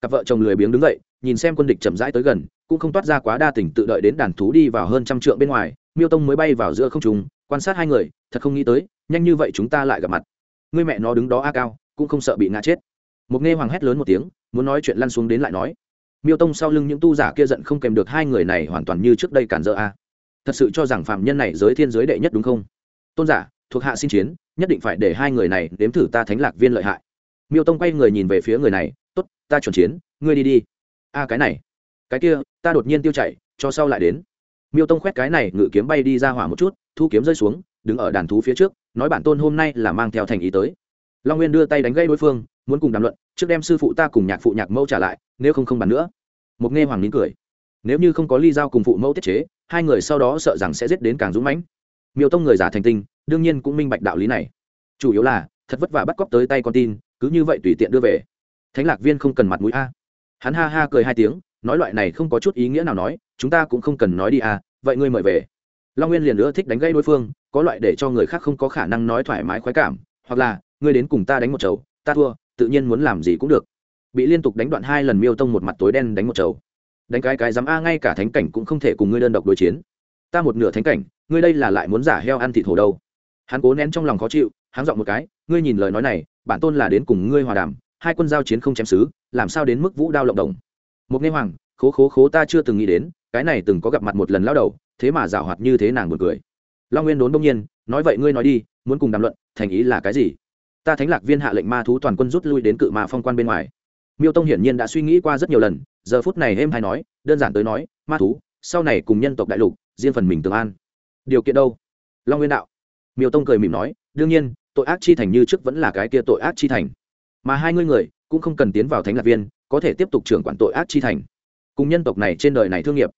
Cặp vợ chồng lười biếng đứng dậy, nhìn xem quân địch chậm rãi tới gần, cũng không toát ra quá đa tỉnh tự đợi đến đàn thú đi vào hơn trăm trượng bên ngoài, miêu tông mới bay vào giữa không trùng quan sát hai người, thật không nghĩ tới, nhanh như vậy chúng ta lại gặp mặt. Người mẹ nó đứng đó a cao, cũng không sợ bị ngã chết. Một nghe hoàng hét lớn một tiếng, muốn nói chuyện lăn xuống đến lại nói. Miêu tông sau lưng những tu giả kia giận không kèm được hai người này hoàn toàn như trước đây cản dỡ a thật sự cho rằng phạm nhân này giới thiên giới đệ nhất đúng không? Tôn giả, thuộc hạ xin chiến, nhất định phải để hai người này đếm thử ta thánh lạc viên lợi hại. Miêu tông quay người nhìn về phía người này t ố t ta chuẩn chiến, ngươi đi đi. A, cái này, cái kia, ta đột nhiên tiêu chạy cho sau lại đến. Miêu tông khoét cái này, ngự kiếm bay đi ra hỏa một chút, thu kiếm rơi xuống, đứng ở đàn thú phía trước, nói bản tôn hôm nay là mang theo thành ý tới. Long nguyên đưa tay đánh gây đối phương, muốn cùng đàm luận, trước đem sư phụ ta cùng nhạc phụ nhạc mẫu trả lại, nếu không không bàn nữa. Một nghe hoàng nín cười. Nếu như không có ly giao cùng phụ mẫu tiết chế hai người sau đó sợ rằng sẽ giết đến càng dũng mãnh. Miêu tông người giả thành tinh, đương nhiên cũng minh bạch đạo lý này. Chủ yếu là, thật vất vả bắt cóc tới tay con tin, cứ như vậy tùy tiện đưa về. Thánh lạc viên không cần mặt mũi a. Hắn ha ha cười hai tiếng, nói loại này không có chút ý nghĩa nào nói, chúng ta cũng không cần nói đi a, vậy ngươi mời về. Long nguyên liền nữa thích đánh gây đối phương, có loại để cho người khác không có khả năng nói thoải mái khoái cảm, hoặc là, ngươi đến cùng ta đánh một chầu, ta thua, tự nhiên muốn làm gì cũng được. Bị liên tục đánh đoạn hai lần miêu tông một mặt tối đen đánh một chầu đánh cái cái dám a ngay cả thánh cảnh cũng không thể cùng ngươi đơn độc đối chiến. Ta một nửa thánh cảnh, ngươi đây là lại muốn giả heo ăn thịt hổ đâu. Hắn cố nén trong lòng khó chịu, hắn giọng một cái, ngươi nhìn lời nói này, bản tôn là đến cùng ngươi hòa đàm, hai quân giao chiến không chém xứ, làm sao đến mức vũ đao lộng đồng. Một nghe hoàng, khố khố khố ta chưa từng nghĩ đến, cái này từng có gặp mặt một lần lao đầu, thế mà giảo hoạt như thế nàng buồn cười. Long nguyên đốn đông nhiên, nói vậy ngươi nói đi, muốn cùng đàm luận, thành ý là cái gì? Ta thánh lạc viên hạ lệnh ma thú toàn quân rút lui đến cự mà phong quan bên ngoài. Miêu tông hiển nhiên đã suy nghĩ qua rất nhiều lần giờ phút này êm hay nói, đơn giản tới nói, ma thú, sau này cùng nhân tộc đại lục, riêng phần mình tương an. Điều kiện đâu? Long nguyên đạo. Miêu tông cười mỉm nói, đương nhiên, tội ác chi thành như trước vẫn là cái kia tội ác chi thành. Mà hai ngươi người, cũng không cần tiến vào thánh lạc viên, có thể tiếp tục trưởng quản tội ác chi thành. Cùng nhân tộc này trên đời này thương nghiệp.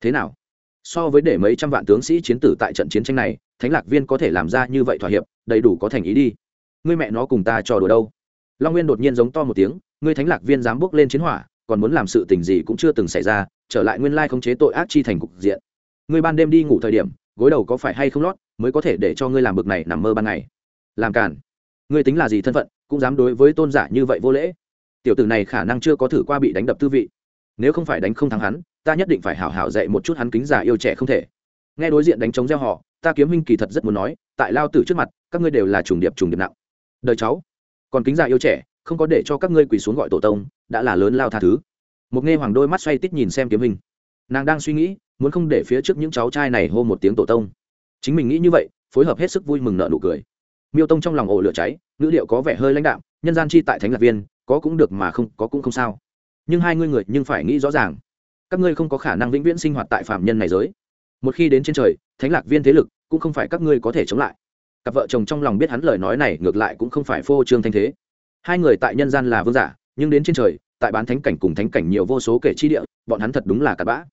Thế nào? So với để mấy trăm vạn tướng sĩ chiến tử tại trận chiến tranh này, thánh lạc viên có thể làm ra như vậy thỏa hiệp, đầy đủ có thành ý đi. Ngươi mẹ nó cùng ta trò đùa đâu? Long nguyên đột nhiên giống to một tiếng, ngươi thánh lạc viên dám bước lên chiến hỏa còn muốn làm sự tình gì cũng chưa từng xảy ra, trở lại nguyên lai khống chế tội ác chi thành cục diện. Ngươi ban đêm đi ngủ thời điểm, gối đầu có phải hay không lót, mới có thể để cho ngươi làm bực này nằm mơ ban ngày. Làm cản ngươi tính là gì thân phận, cũng dám đối với tôn giả như vậy vô lễ. Tiểu tử này khả năng chưa có thử qua bị đánh đập tư vị. Nếu không phải đánh không thắng hắn, ta nhất định phải hảo hảo dạy một chút hắn kính giả yêu trẻ không thể. Nghe đối diện đánh chống gieo họ, ta kiếm minh kỳ thật rất muốn nói, tại lao tử trước mặt, các ngươi đều là trùng điệp trùng điệp nặng. Đời cháu, còn kính giả yêu trẻ không có để cho các ngươi quỳ xuống gọi tổ tông, đã là lớn lao tha thứ. Một nghe hoàng đôi mắt xoay tít nhìn xem kiếm minh nàng đang suy nghĩ, muốn không để phía trước những cháu trai này hô một tiếng tổ tông. Chính mình nghĩ như vậy, phối hợp hết sức vui mừng nợ nụ cười. Miêu tông trong lòng ổ lửa cháy, ngữ liệu có vẻ hơi lãnh đạm, nhân gian chi tại thánh lạc viên, có cũng được mà không, có cũng không sao. Nhưng hai ngươi người, nhưng phải nghĩ rõ ràng. Các ngươi không có khả năng vĩnh viễn sinh hoạt tại phạm nhân này giới. Một khi đến trên trời, thánh lạc viên thế lực cũng không phải các ngươi có thể chống lại. Cặp vợ chồng trong lòng biết hắn lời nói này ngược lại cũng không phải phô trương thanh thế hai người tại nhân gian là vương giả, nhưng đến trên trời, tại bán thánh cảnh cùng thánh cảnh nhiều vô số kể chi địa, bọn hắn thật đúng là cặp bã.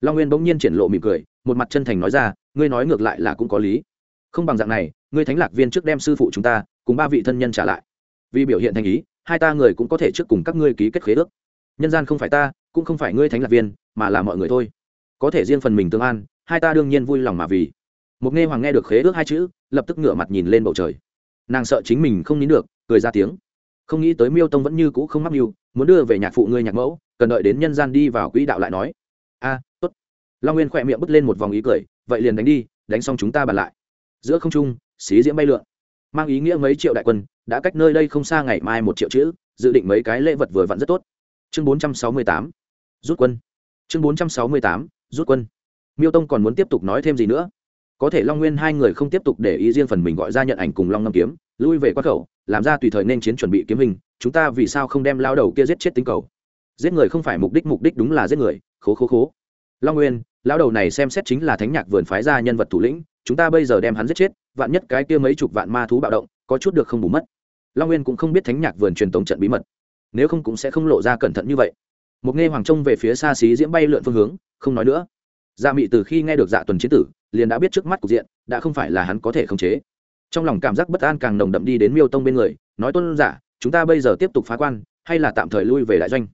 Long nguyên bỗng nhiên triển lộ mỉm cười, một mặt chân thành nói ra, ngươi nói ngược lại là cũng có lý. Không bằng dạng này, ngươi thánh lạc viên trước đem sư phụ chúng ta, cùng ba vị thân nhân trả lại. Vì biểu hiện thành ý, hai ta người cũng có thể trước cùng các ngươi ký kết khế ước. Nhân gian không phải ta, cũng không phải ngươi thánh lạc viên, mà là mọi người thôi. Có thể riêng phần mình tương an, hai ta đương nhiên vui lòng mà vì. Một nghe hoàng nghe được khế ước hai chữ, lập tức ngửa mặt nhìn lên bầu trời. Nàng sợ chính mình không nín được, cười ra tiếng không nghĩ tới miêu tông vẫn như cũ không mắc mưu, muốn đưa về nhạc phụ ngươi nhạc mẫu, cần đợi đến nhân gian đi vào quỹ đạo lại nói. A, tốt. Long nguyên khỏe miệng bứt lên một vòng ý cười, vậy liền đánh đi, đánh xong chúng ta bàn lại. Giữa không trung, xí diễm bay lượn. Mang ý nghĩa mấy triệu đại quân, đã cách nơi đây không xa ngày mai một triệu chữ, dự định mấy cái lễ vật vừa vặn rất tốt. Chương bốn trăm sáu mươi tám, rút quân. Chương bốn trăm sáu mươi tám, rút quân. Miêu tông còn muốn tiếp tục nói thêm gì nữa? Có thể long nguyên hai người không tiếp tục để ý riêng phần mình gọi ra nhận ảnh cùng long ngâm kiếm, lui về quát khẩu làm ra tùy thời nên chiến chuẩn bị kiếm hình, chúng ta vì sao không đem lao đầu kia giết chết tính cầu? Giết người không phải mục đích mục đích đúng là giết người, khố khố khố. Long nguyên, lao đầu này xem xét chính là thánh nhạc vườn phái ra nhân vật thủ lĩnh, chúng ta bây giờ đem hắn giết chết, vạn nhất cái kia mấy chục vạn ma thú bạo động, có chút được không bù mất. Long nguyên cũng không biết thánh nhạc vườn truyền tống trận bí mật. Nếu không cũng sẽ không lộ ra cẩn thận như vậy. Một nghe hoàng trông về phía xa xí diễm bay lượn phương hướng, không nói nữa. Dạ mị từ khi nghe được dạ tuần chiến tử, liền đã biết trước mắt cục diện, đã không phải là hắn có thể khống chế trong lòng cảm giác bất an càng nồng đậm đi đến miêu tông bên người, nói tôn giả, chúng ta bây giờ tiếp tục phá quan, hay là tạm thời lui về đại doanh?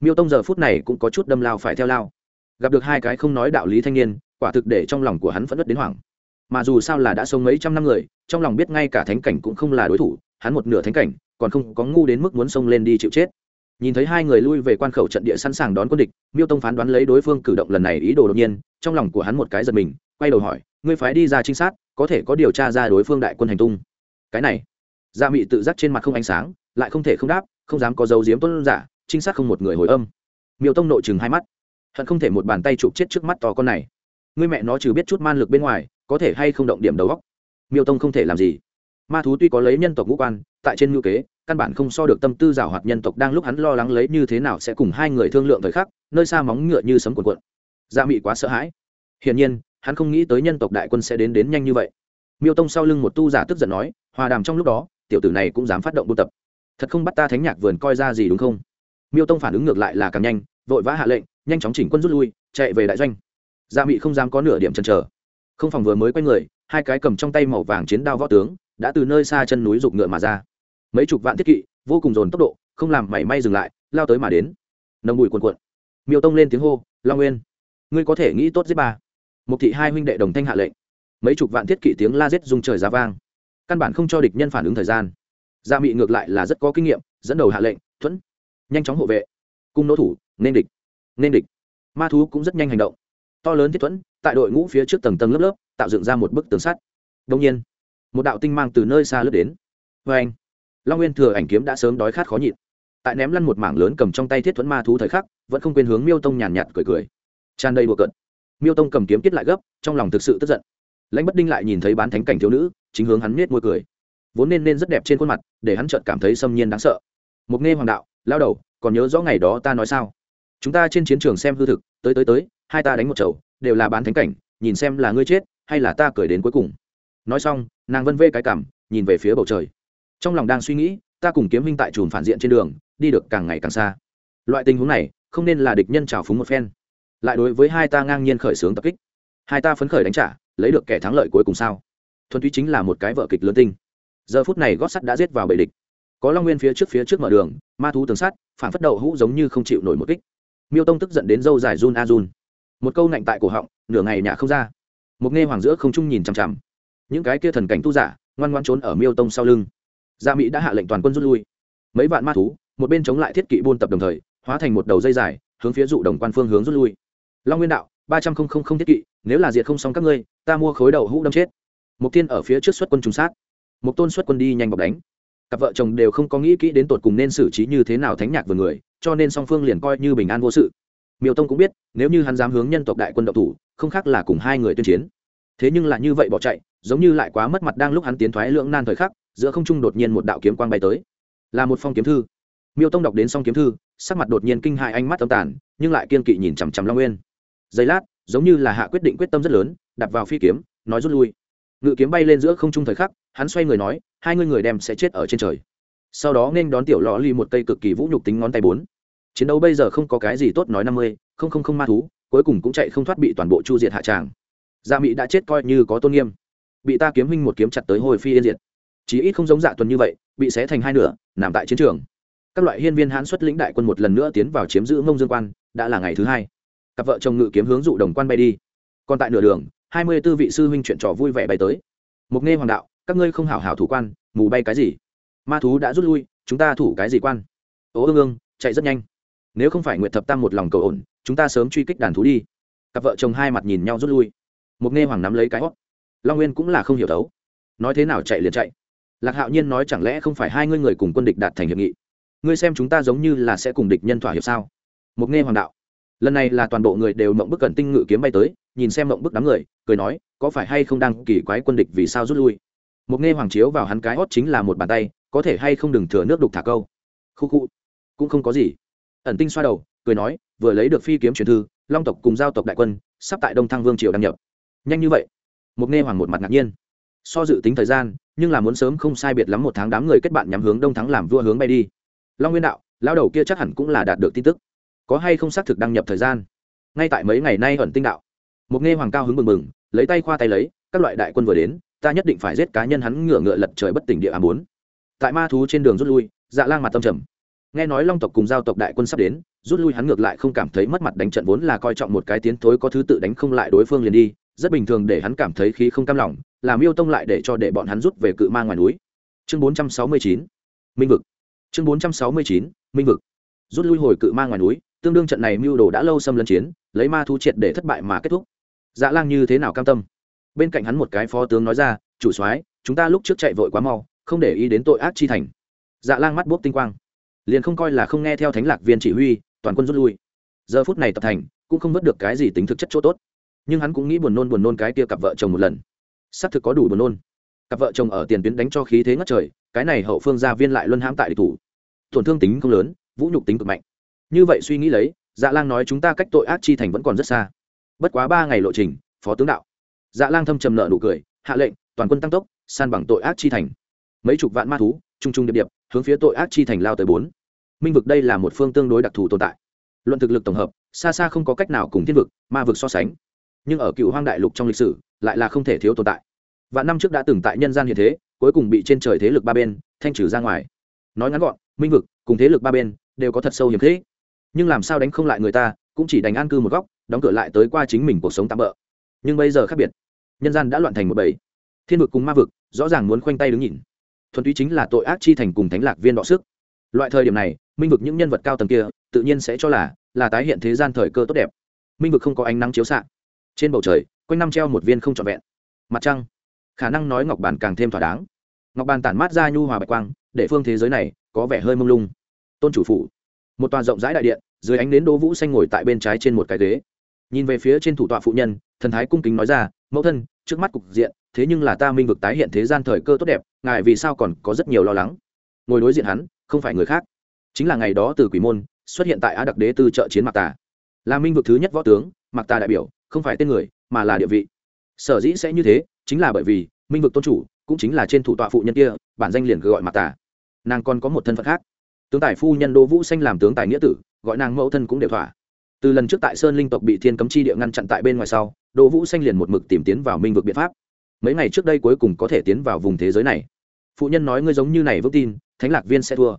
Miêu tông giờ phút này cũng có chút đâm lao phải theo lao. Gặp được hai cái không nói đạo lý thanh niên, quả thực để trong lòng của hắn phẫn đất đến hoảng. Mà dù sao là đã sống mấy trăm năm người, trong lòng biết ngay cả thánh cảnh cũng không là đối thủ, hắn một nửa thánh cảnh, còn không có ngu đến mức muốn xông lên đi chịu chết. Nhìn thấy hai người lui về quan khẩu trận địa sẵn sàng đón quân địch, miêu tông phán đoán lấy đối phương cử động lần này ý đồ đột nhiên, trong lòng của hắn một cái giật mình quay đầu hỏi, ngươi phái đi ra trinh sát, có thể có điều tra ra đối phương đại quân hành tung? Cái này. Gia mị tự giác trên mặt không ánh sáng, lại không thể không đáp, không dám có dấu diếm tuân giả, trinh sát không một người hồi âm. Miêu tông nội chừng hai mắt, hận không thể một bàn tay chụp chết trước mắt to con này. Ngươi mẹ nó trừ biết chút man lực bên ngoài, có thể hay không động điểm đầu góc miêu tông không thể làm gì. Ma thú tuy có lấy nhân tộc ngũ quan, tại trên ngữ kế, căn bản không so được tâm tư giảo hoạt nhân tộc đang lúc hắn lo lắng lấy như thế nào sẽ cùng hai người thương lượng thời khắc, nơi xa móng ngựa như sấm cuộn cuộn. Dạ mị quá sợ hãi. Hiển nhiên hắn không nghĩ tới nhân tộc đại quân sẽ đến đến nhanh như vậy. Miêu tông sau lưng một tu giả tức giận nói, hòa đàm trong lúc đó, tiểu tử này cũng dám phát động buôn tập. Thật không bắt ta thánh nhạc vườn coi ra gì đúng không? Miêu tông phản ứng ngược lại là càng nhanh, vội vã hạ lệnh, nhanh chóng chỉnh quân rút lui, chạy về đại doanh. Gia mị không dám có nửa điểm chần chờ. Không phòng vừa mới quay người, hai cái cầm trong tay màu vàng chiến đao võ tướng, đã từ nơi xa chân núi rục ngựa mà ra. Mấy chục vạn thiết kỵ, vô cùng dồn tốc độ, không làm mảy may dừng lại, lao tới mà đến. Nồng bụi cuồn cuộn. Miêu tông lên tiếng hô, long nguyên, ngươi có thể nghĩ tốt giết bà một thị hai huynh đệ đồng thanh hạ lệnh. Mấy chục vạn thiết kỵ tiếng la rết rung trời giá vang. Căn bản không cho địch nhân phản ứng thời gian. Gia mị ngược lại là rất có kinh nghiệm, dẫn đầu hạ lệnh, thuẫn, nhanh chóng hộ vệ. Cung nỗ thủ, nên địch nên địch. Ma thú cũng rất nhanh hành động. To lớn thiết thuẫn, tại đội ngũ phía trước tầng tầng lớp lớp, tạo dựng ra một bức tường sắt. Đông nhiên, một đạo tinh mang từ nơi xa lướt đến. Vê anh, long nguyên thừa ảnh kiếm đã sớm đói khát khó nhịn. Tại ném lăn một mảng lớn cầm trong tay thiết thuẫn ma thú thời khắc, vẫn không quên hướng miêu tông nhàn nhạt cười cười. Tràn đầy bừa cận miêu tông cầm kiếm kết lại gấp, trong lòng thực sự tức giận. Lãnh bất đinh lại nhìn thấy bán thánh cảnh thiếu nữ, chính hướng hắn miết môi cười. Vốn nên nên rất đẹp trên khuôn mặt, để hắn chợt cảm thấy xâm nhiên đáng sợ. Mục nghe hoàng đạo, lao đầu, còn nhớ rõ ngày đó ta nói sao? Chúng ta trên chiến trường xem hư thực, tới tới tới, hai ta đánh một chầu, đều là bán thánh cảnh, nhìn xem là ngươi chết, hay là ta cười đến cuối cùng. Nói xong, nàng vân vê cái cảm, nhìn về phía bầu trời. Trong lòng đang suy nghĩ, ta cùng kiếm minh tại chùm phản diện trên đường, đi được càng ngày càng xa. Loại tình huống này, không nên là địch nhân trào phúng một phen lại đối với hai ta ngang nhiên khởi xướng tập kích. Hai ta phấn khởi đánh trả, lấy được kẻ thắng lợi cuối cùng sao? Thuần túy chính là một cái vợ kịch lớn tinh. Giờ phút này gót sắt đã giết vào bệ địch. Có long nguyên phía trước phía trước mở đường, ma thú tường sắt, phản phất đầu hũ giống như không chịu nổi một kích. Miêu tông tức giận đến dâu dài run a run. Một câu nạnh tại cổ họng, nửa ngày nhả không ra. Một nghe hoàng giữa không trung nhìn chằm chằm. Những cái kia thần cảnh tu giả, ngoan ngoan trốn ở miêu tông sau lưng. Gia mỹ đã hạ lệnh toàn quân rút lui. Mấy vạn ma thú, một bên chống lại thiết kỵ buôn tập đồng thời, hóa thành một đầu dây dài, hướng phía dụ đồng quan phương hướng rút lui long nguyên đạo, ba trăm không không không thiết kỵ, nếu là diệt không xong các ngươi, ta mua khối đầu hũ đâm chết. Mục tiên ở phía trước xuất quân trùng sát. Mục tôn xuất quân đi nhanh bọc đánh. Cặp vợ chồng đều không có nghĩ kỹ đến tột cùng nên xử trí như thế nào thánh nhạc vừa người, cho nên song phương liền coi như bình an vô sự. Miêu tông cũng biết, nếu như hắn dám hướng nhân tộc đại quân độc thủ, không khác là cùng hai người tuyên chiến. Thế nhưng là như vậy bỏ chạy, giống như lại quá mất mặt đang lúc hắn tiến thoái lưỡng nan thời khắc, giữa không trung đột nhiên một đạo kiếm quang bay tới. Là một phong kiếm thư. Miêu tông đọc đến xong kiếm thư, sắc mặt đột nhiên kinh hại ánh mắt tâm tàn, nhưng lại kiên kỵ nhìn chằm chằm long nguyên giây lát, giống như là hạ quyết định quyết tâm rất lớn đặt vào phi kiếm, nói rút lui. Ngự kiếm bay lên giữa không trung thời khắc, hắn xoay người nói, hai ngươi người đem sẽ chết ở trên trời. Sau đó nên đón tiểu lò ly một cây cực kỳ vũ nhục tính ngón tay bốn. Chiến đấu bây giờ không có cái gì tốt nói năm mươi, không không không ma thú, cuối cùng cũng chạy không thoát bị toàn bộ chu diệt hạ tràng. Dạ Gia mỹ đã chết coi như có tôn nghiêm. Bị ta kiếm huynh một kiếm chặt tới hồi phi yên diệt. Chí ít không giống dạ tuần như vậy, bị xé thành hai nửa, nằm tại chiến trường. Các loại hiên viên hãn xuất lĩnh đại quân một lần nữa tiến vào chiếm giữ mông dương quan, đã là ngày thứ hai cặp vợ chồng ngự kiếm hướng dụ đồng quan bay đi. Còn tại nửa đường, hai mươi tư vị sư huynh chuyện trò vui vẻ bay tới. Mục nghe hoàng đạo, các ngươi không hảo hảo thủ quan, mù bay cái gì? Ma thú đã rút lui, chúng ta thủ cái gì quan? Ố ương ương, chạy rất nhanh. Nếu không phải nguyện thập tam một lòng cầu ổn, chúng ta sớm truy kích đàn thú đi. Cặp vợ chồng hai mặt nhìn nhau rút lui. Mục nghe hoàng nắm lấy cái hót. Long nguyên cũng là không hiểu thấu. Nói thế nào chạy liền chạy. Lạc hạo nhiên nói chẳng lẽ không phải hai ngươi người cùng quân địch đạt thành hiệp nghị? Ngươi xem chúng ta giống như là sẽ cùng địch nhân thỏa hiệp sao? Mục nghe hoàng đạo lần này là toàn bộ người đều mộng bức cẩn tinh ngự kiếm bay tới, nhìn xem mộng bức đám người, cười nói, có phải hay không đang kỳ quái quân địch vì sao rút lui? Một nghe hoàng chiếu vào hắn cái hót chính là một bàn tay, có thể hay không đừng thừa nước đục thả câu. Khu khu, cũng không có gì. Ẩn tinh xoa đầu, cười nói, vừa lấy được phi kiếm truyền thư, long tộc cùng giao tộc đại quân, sắp tại đông thăng vương triều đăng nhập. Nhanh như vậy? Một nghe hoàng một mặt ngạc nhiên. So dự tính thời gian, nhưng là muốn sớm không sai biệt lắm một tháng đám người kết bạn nhắm hướng đông thắng làm vua hướng bay đi. Long nguyên đạo lao đầu kia chắc hẳn cũng là đạt được tin tức có hay không xác thực đăng nhập thời gian? Ngay tại mấy ngày nay ẩn tinh đạo. Một nghe hoàng cao hứng mừng mừng lấy tay khoa tay lấy, các loại đại quân vừa đến, ta nhất định phải giết cá nhân hắn ngựa ngựa lật trời bất tỉnh địa ám bốn. Tại ma thú trên đường rút lui dạ lang mặt tâm trầm. Nghe nói long tộc cùng giao tộc đại quân sắp đến, rút lui hắn ngược lại không cảm thấy mất mặt đánh trận vốn là coi trọng một cái tiến thối có thứ tự đánh không lại đối phương liền đi, rất bình thường để hắn cảm thấy khí không cam lòng, làm yêu tông lại để cho để bọn hắn rút về cự ma ngoài núi. Chương 469 minh vực. Chương 469 minh vực. Rút lui hồi cự ma ngoài núi tương đương trận này mưu đồ đã lâu xâm lấn chiến, lấy ma thu triệt để thất bại mà kết thúc. Dạ lang như thế nào cam tâm? Bên cạnh hắn một cái phó tướng nói ra, chủ soái, chúng ta lúc trước chạy vội quá mau, không để ý đến tội ác chi thành. Dạ lang mắt bốp tinh quang, liền không coi là không nghe theo thánh lạc viên chỉ huy, toàn quân rút lui. Giờ phút này tập thành, cũng không vớt được cái gì tính thực chất chỗ tốt. Nhưng hắn cũng nghĩ buồn nôn buồn nôn cái kia cặp vợ chồng một lần. Xác thực có đủ buồn nôn. Cặp vợ chồng ở tiền tuyến đánh cho khí thế ngất trời, cái này hậu phương gia viên lại luân hãm tại địch thủ. Tổn thương tính không lớn, vũ nhục tính cực mạnh như vậy suy nghĩ lấy dạ lang nói chúng ta cách tội ác chi thành vẫn còn rất xa. Bất quá ba ngày lộ trình, phó tướng đạo. Dạ lang thâm trầm nợ nụ cười, hạ lệnh, toàn quân tăng tốc, san bằng tội ác chi thành. Mấy chục vạn ma thú, trung trung điệp điệp, hướng phía tội ác chi thành lao tới bốn. Minh vực đây là một phương tương đối đặc thù tồn tại. Luận thực lực tổng hợp, xa xa không có cách nào cùng thiên vực, ma vực so sánh. Nhưng ở cựu hoang đại lục trong lịch sử, lại là không thể thiếu tồn tại. Vạn năm trước đã từng tại nhân gian hiện thế, cuối cùng bị trên trời thế lực ba bên, thanh trừ ra ngoài. Nói ngắn gọn, minh vực cùng thế lực ba bên đều có thật sâu hiểm thế nhưng làm sao đánh không lại người ta, cũng chỉ đánh an cư một góc, đóng cửa lại tới qua chính mình cuộc sống tạm bỡ nhưng bây giờ khác biệt, nhân gian đã loạn thành một bầy. Thiên vực cùng ma vực, rõ ràng muốn khoanh tay đứng nhìn. Thuần túy chính là tội ác chi thành cùng thánh lạc viên đọ sức. Loại thời điểm này, minh vực những nhân vật cao tầng kia, tự nhiên sẽ cho là là tái hiện thế gian thời cơ tốt đẹp. Minh vực không có ánh nắng chiếu xạ. Trên bầu trời, quanh năm treo một viên không trọn vẹn. Mặt trăng, khả năng nói ngọc bàn càng thêm thỏa đáng. Ngọc bàn tản mát ra nhu hòa bạch quang, để phương thế giới này có vẻ hơi mông lung. Tôn chủ phủ một tòa rộng rãi đại điện, dưới ánh đến đỗ vũ xanh ngồi tại bên trái trên một cái ghế. Nhìn về phía trên thủ tọa phụ nhân, thần thái cung kính nói ra, mẫu thân, trước mắt cục diện, thế nhưng là ta minh vực tái hiện thế gian thời cơ tốt đẹp, ngài vì sao còn có rất nhiều lo lắng? Ngồi đối diện hắn, không phải người khác, chính là ngày đó từ quỷ môn, xuất hiện tại á đặc đế tư trợ chiến mạc tà. Là minh vực thứ nhất võ tướng, mạc tà đại biểu, không phải tên người, mà là địa vị. Sở dĩ sẽ như thế, chính là bởi vì, minh vực tôn chủ, cũng chính là trên thủ tọa phụ nhân kia, bản danh liền gọi mạc tà. Nàng còn có một thân phận khác tướng tài phu nhân đỗ vũ xanh làm tướng tài nghĩa tử, gọi nàng mẫu thân cũng đều thỏa. Từ lần trước tại sơn linh tộc bị thiên cấm chi địa ngăn chặn tại bên ngoài sau, đỗ vũ xanh liền một mực tìm tiến vào minh vực biện pháp. Mấy ngày trước đây cuối cùng có thể tiến vào vùng thế giới này. Phụ nhân nói ngươi giống như này vững tin, thánh lạc viên sẽ thua.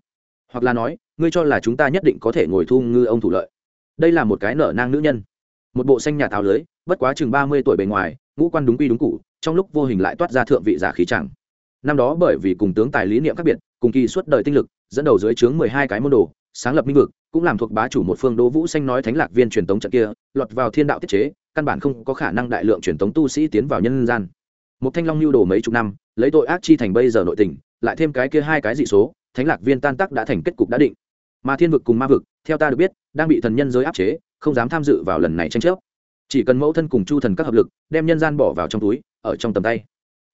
Hoặc là nói, ngươi cho là chúng ta nhất định có thể ngồi thu ngư ông thủ lợi. Đây là một cái nở nang nữ nhân. Một bộ xanh nhà tháo lưới, bất quá chừng ba mươi tuổi bề ngoài, ngũ quan đúng quy đúng cụ, trong lúc vô hình lại toát ra thượng vị giả khí chẳng. Năm đó bởi vì cùng tướng tài lý niệm khác biệt cùng kỳ suốt đời tinh lực, dẫn đầu dưới trướng mười hai cái môn đồ, sáng lập minh vực, cũng làm thuộc bá chủ một phương đỗ vũ xanh nói thánh lạc viên truyền tống trận kia, lọt vào thiên đạo tiết chế, căn bản không có khả năng đại lượng truyền tống tu sĩ tiến vào nhân gian. Một thanh long lưu đồ mấy chục năm, lấy tội ác chi thành bây giờ nội tình, lại thêm cái kia hai cái dị số, thánh lạc viên tan tác đã thành kết cục đã định. Mà thiên vực cùng ma vực, theo ta được biết, đang bị thần nhân giới áp chế, không dám tham dự vào lần này tranh chấp. Chỉ cần mẫu thân cùng chu thần các hợp lực, đem nhân gian bỏ vào trong túi, ở trong tầm tay.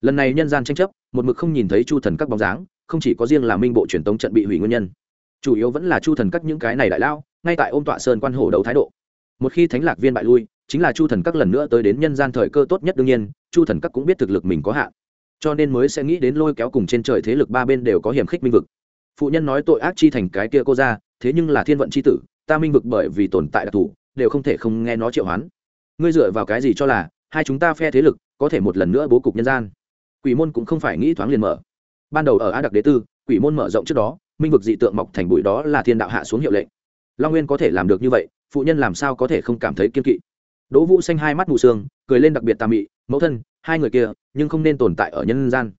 Lần này nhân gian tranh chấp, một mực không nhìn thấy chu thần các bóng dáng không chỉ có riêng là minh bộ truyền tống trận bị hủy nguyên nhân, chủ yếu vẫn là chu thần các những cái này đại lao, ngay tại ôm tọa sơn quan hổ đấu thái độ. Một khi thánh lạc viên bại lui, chính là chu thần các lần nữa tới đến nhân gian thời cơ tốt nhất đương nhiên, chu thần các cũng biết thực lực mình có hạn. Cho nên mới sẽ nghĩ đến lôi kéo cùng trên trời thế lực ba bên đều có hiểm khích minh vực. Phụ nhân nói tội ác chi thành cái kia cô ra, thế nhưng là thiên vận c h i tử, ta minh vực bởi vì tồn tại đặc thù, đều không thể không nghe nó triệu hoán. Ngươi dựa vào cái gì cho là, hai chúng ta phe thế lực, có thể một lần nữa bố cục nhân gian? Quỷ môn cũng không phải nghĩ thoáng liền mở ban đầu ở á đặc đế tư, quỷ môn mở rộng trước đó, minh vực dị tượng mọc thành bụi đó là thiên đạo hạ xuống hiệu lệnh. Long nguyên có thể làm được như vậy, phụ nhân làm sao có thể không cảm thấy kiên kỵ? Đỗ vũ xanh hai mắt mù sương, cười lên đặc biệt tà mị, mẫu thân, hai người kia, nhưng không nên tồn tại ở nhân gian.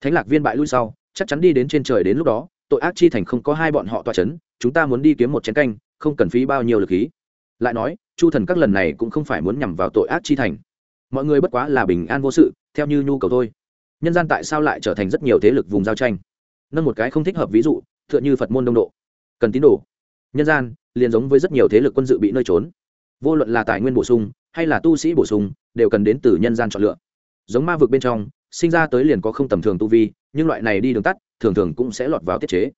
Thánh lạc viên bại lui sau, chắc chắn đi đến trên trời đến lúc đó, tội ác chi thành không có hai bọn họ toa c h ấ n chúng ta muốn đi kiếm một chén canh, không cần phí bao nhiêu lực khí. Lại nói, chu thần các lần này cũng không phải muốn nhằm vào tội ác chi thành. Mọi người bất quá là bình an vô sự, theo như nhu cầu thôi nhân gian tại sao lại trở thành rất nhiều thế lực vùng giao tranh? Nâng một cái không thích hợp ví dụ t h ư ợ n h ư phật môn đông độ. Cần tín đồ. Nhân gian, liền giống với rất nhiều thế lực quân dự bị nơi trốn. Vô luận là tài nguyên bổ sung, hay là tu sĩ bổ sung, đều cần đến từ nhân gian chọn lựa. Giống ma vực bên trong, sinh ra tới liền có không tầm thường tu vi, nhưng loại này đi đường tắt, thường thường cũng sẽ lọt vào tiết chế.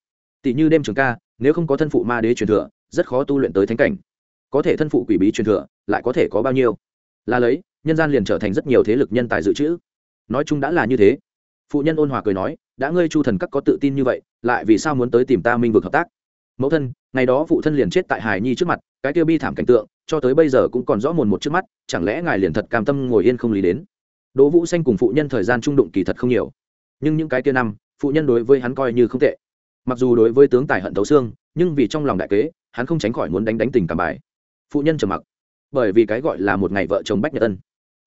Tỷ như đêm trường ca, nếu không có thân phụ ma đế truyền thừa, rất khó tu luyện tới thánh cảnh. Có thể thân phụ quỷ bí truyền thừa, lại có thể có bao nhiêu? Là lấy, nhân gian liền trở thành rất nhiều thế lực nhân tài dự trữ nói chung đã là như thế. Phụ nhân ôn hòa cười nói, đã ngươi chu thần các có tự tin như vậy, lại vì sao muốn tới tìm ta minh vực hợp tác? Mẫu thân, ngày đó phụ thân liền chết tại hải nhi trước mặt, cái tiêu bi thảm cảnh tượng, cho tới bây giờ cũng còn rõ mồn một trước mắt, chẳng lẽ ngài liền thật cam tâm ngồi yên không lý đến? Đỗ vũ xanh cùng phụ nhân thời gian trung đụng kỳ thật không nhiều. Nhưng những cái kia năm, phụ nhân đối với hắn coi như không tệ. Mặc dù đối với tướng tài hận thấu xương, nhưng vì trong lòng đại kế, hắn không tránh khỏi muốn đánh đánh tình cảm bài. Phụ nhân trầm mặc. Bởi vì cái gọi là một ngày vợ chồng bách nhật ân.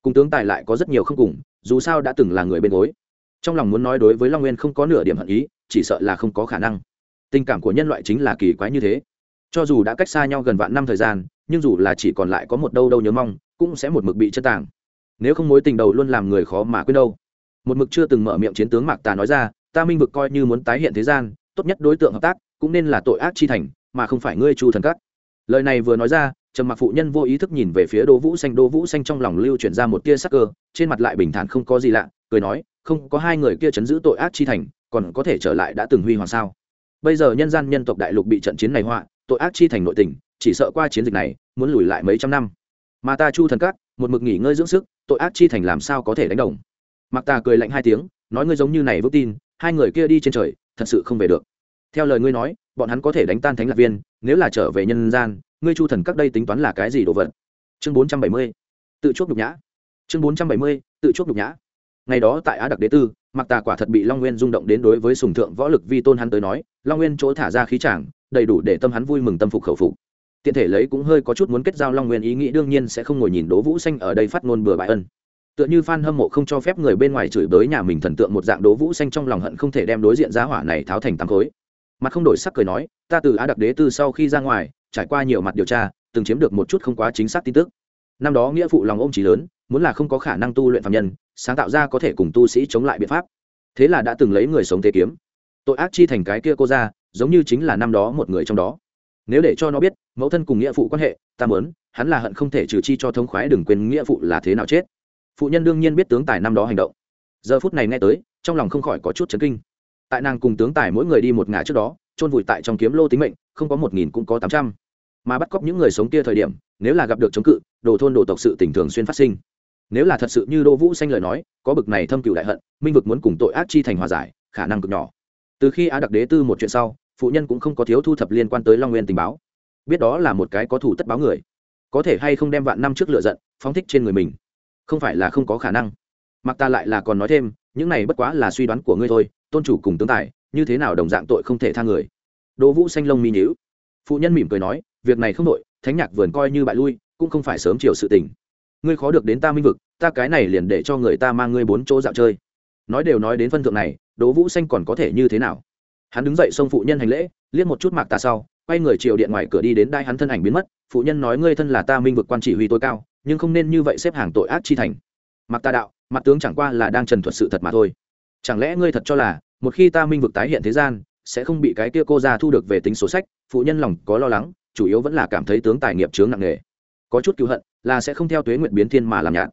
Cùng tướng tài lại có rất nhiều không cùng dù sao đã từng là người bên gối. Trong lòng muốn nói đối với long nguyên không có nửa điểm hận ý, chỉ sợ là không có khả năng. Tình cảm của nhân loại chính là kỳ quái như thế. Cho dù đã cách xa nhau gần vạn năm thời gian, nhưng dù là chỉ còn lại có một đâu đâu nhớ mong, cũng sẽ một mực bị chất tàng. Nếu không mối tình đầu luôn làm người khó mà quên đâu. Một mực chưa từng mở miệng chiến tướng mạc tà nói ra, ta minh vực coi như muốn tái hiện thế gian, tốt nhất đối tượng hợp tác, cũng nên là tội ác chi thành, mà không phải ngươi chu thần cắt lời này vừa nói ra trầm mặc phụ nhân vô ý thức nhìn về phía đỗ vũ xanh. Đỗ vũ xanh trong lòng lưu chuyển ra một tia sắc cơ, trên mặt lại bình thản không có gì lạ, cười nói, không, có hai người kia chấn giữ tội ác chi thành, còn có thể trở lại đã từng huy hoàng sao? Bây giờ nhân gian nhân tộc đại lục bị trận chiến này họa, tội ác chi thành nội tình, chỉ sợ qua chiến dịch này, muốn lùi lại mấy trăm năm. Mà ta chu thần cát một mực nghỉ ngơi dưỡng sức, tội ác chi thành làm sao có thể đánh đồng? Mặc ta cười lạnh hai tiếng, nói, ngươi giống như này vững tin, hai người kia đi trên trời, thật sự không về được. Theo lời ngươi nói, bọn hắn có thể đánh tan thánh lạc viên, nếu là trở về nhân gian ngươi chu thần các đây tính toán là cái gì đồ vật? Chương bốn trăm bảy mươi, tự chuốc nhục nhã. Chương bốn trăm bảy mươi, tự chuốc nhục nhã. Ngày đó tại á đặc đế tư mặc tà quả thật bị long nguyên rung động đến đối với sùng thượng võ lực vi tôn hắn tới nói, long nguyên chỗ thả ra khí tràng đầy đủ để tâm hắn vui mừng tâm phục khẩu phục. Tiện thể lấy cũng hơi có chút muốn kết giao long nguyên ý nghĩ đương nhiên sẽ không ngồi nhìn đố vũ xanh ở đây phát ngôn bừa bãi ân. Tựa như f hâm mộ không cho phép người bên ngoài chửi bới nhà mình thần tượng một dạng đố vũ xanh trong lòng hận không thể đem đối diện giá hỏa này tháo thành tám khối. Mặt không đổi sắc cười nói, ta từ á đặc đế tư sau khi ra ngoài trải qua nhiều mặt điều tra, từng chiếm được một chút không quá chính xác tin tức. Năm đó nghĩa phụ lòng ôm trí lớn, muốn là không có khả năng tu luyện phạm nhân, sáng tạo ra có thể cùng tu sĩ chống lại biện pháp. Thế là đã từng lấy người sống thế kiếm. Tội ác chi thành cái kia cô ra, giống như chính là năm đó một người trong đó. Nếu để cho nó biết, mẫu thân cùng nghĩa phụ quan hệ, ta mớn hắn là hận không thể trừ chi cho thông khoái đừng quên nghĩa phụ là thế nào chết. Phụ nhân đương nhiên biết tướng tài năm đó hành động. Giờ phút này nghe tới, trong lòng không khỏi có chút chấn kinh. Tại nàng cùng tướng tài mỗi người đi một ngã trước đó chôn vùi tại trong kiếm lô tính mệnh, không có một nghìn cũng có tám trăm. Mà bắt cóc những người sống kia thời điểm, nếu là gặp được chống cự, đồ thôn đồ tộc sự tình thường xuyên phát sinh. Nếu là thật sự như đỗ vũ xanh lời nói, có bực này thâm cựu đại hận, minh vực muốn cùng tội ác chi thành hòa giải, khả năng cực nhỏ. Từ khi á đặc đế tư một chuyện sau, phụ nhân cũng không có thiếu thu thập liên quan tới long nguyên tình báo. Biết đó là một cái có thủ tất báo người. Có thể hay không đem vạn năm trước lựa giận, phóng thích trên người mình? Không phải là không có khả năng. Mặc ta lại là còn nói thêm, những này bất quá là suy đoán của ngươi thôi, tôn chủ cùng tướng tài như thế nào đồng dạng tội không thể tha người. Đỗ vũ xanh lông mi nhíu. Phụ nhân mỉm cười nói, việc này không đội thánh nhạc vườn coi như bại lui, cũng không phải sớm chiều sự tình. Ngươi khó được đến ta minh vực, ta cái này liền để cho người ta mang ngươi bốn chỗ dạo chơi. Nói đều nói đến phân thượng này, đỗ vũ xanh còn có thể như thế nào? Hắn đứng dậy xông phụ nhân hành lễ, liếc một chút mạc tà sau, quay người chiều điện ngoài cửa đi đến đai hắn thân ảnh biến mất. Phụ nhân nói, ngươi thân là ta minh vực quan chỉ huy tối cao, nhưng không nên như vậy xếp hàng tội ác chi thành. Mặc ta đạo, mặt tướng chẳng qua là đang trần thuật sự thật mà thôi. Chẳng lẽ ngươi thật cho là một khi ta minh vực tái hiện thế gian, sẽ không bị cái kia cô ra thu được về tính số sách, phụ nhân lòng có lo lắng, chủ yếu vẫn là cảm thấy tướng tài nghiệp chướng nặng nề. Có chút cứu hận, là sẽ không theo tuế nguyện biến thiên mà làm nhạt.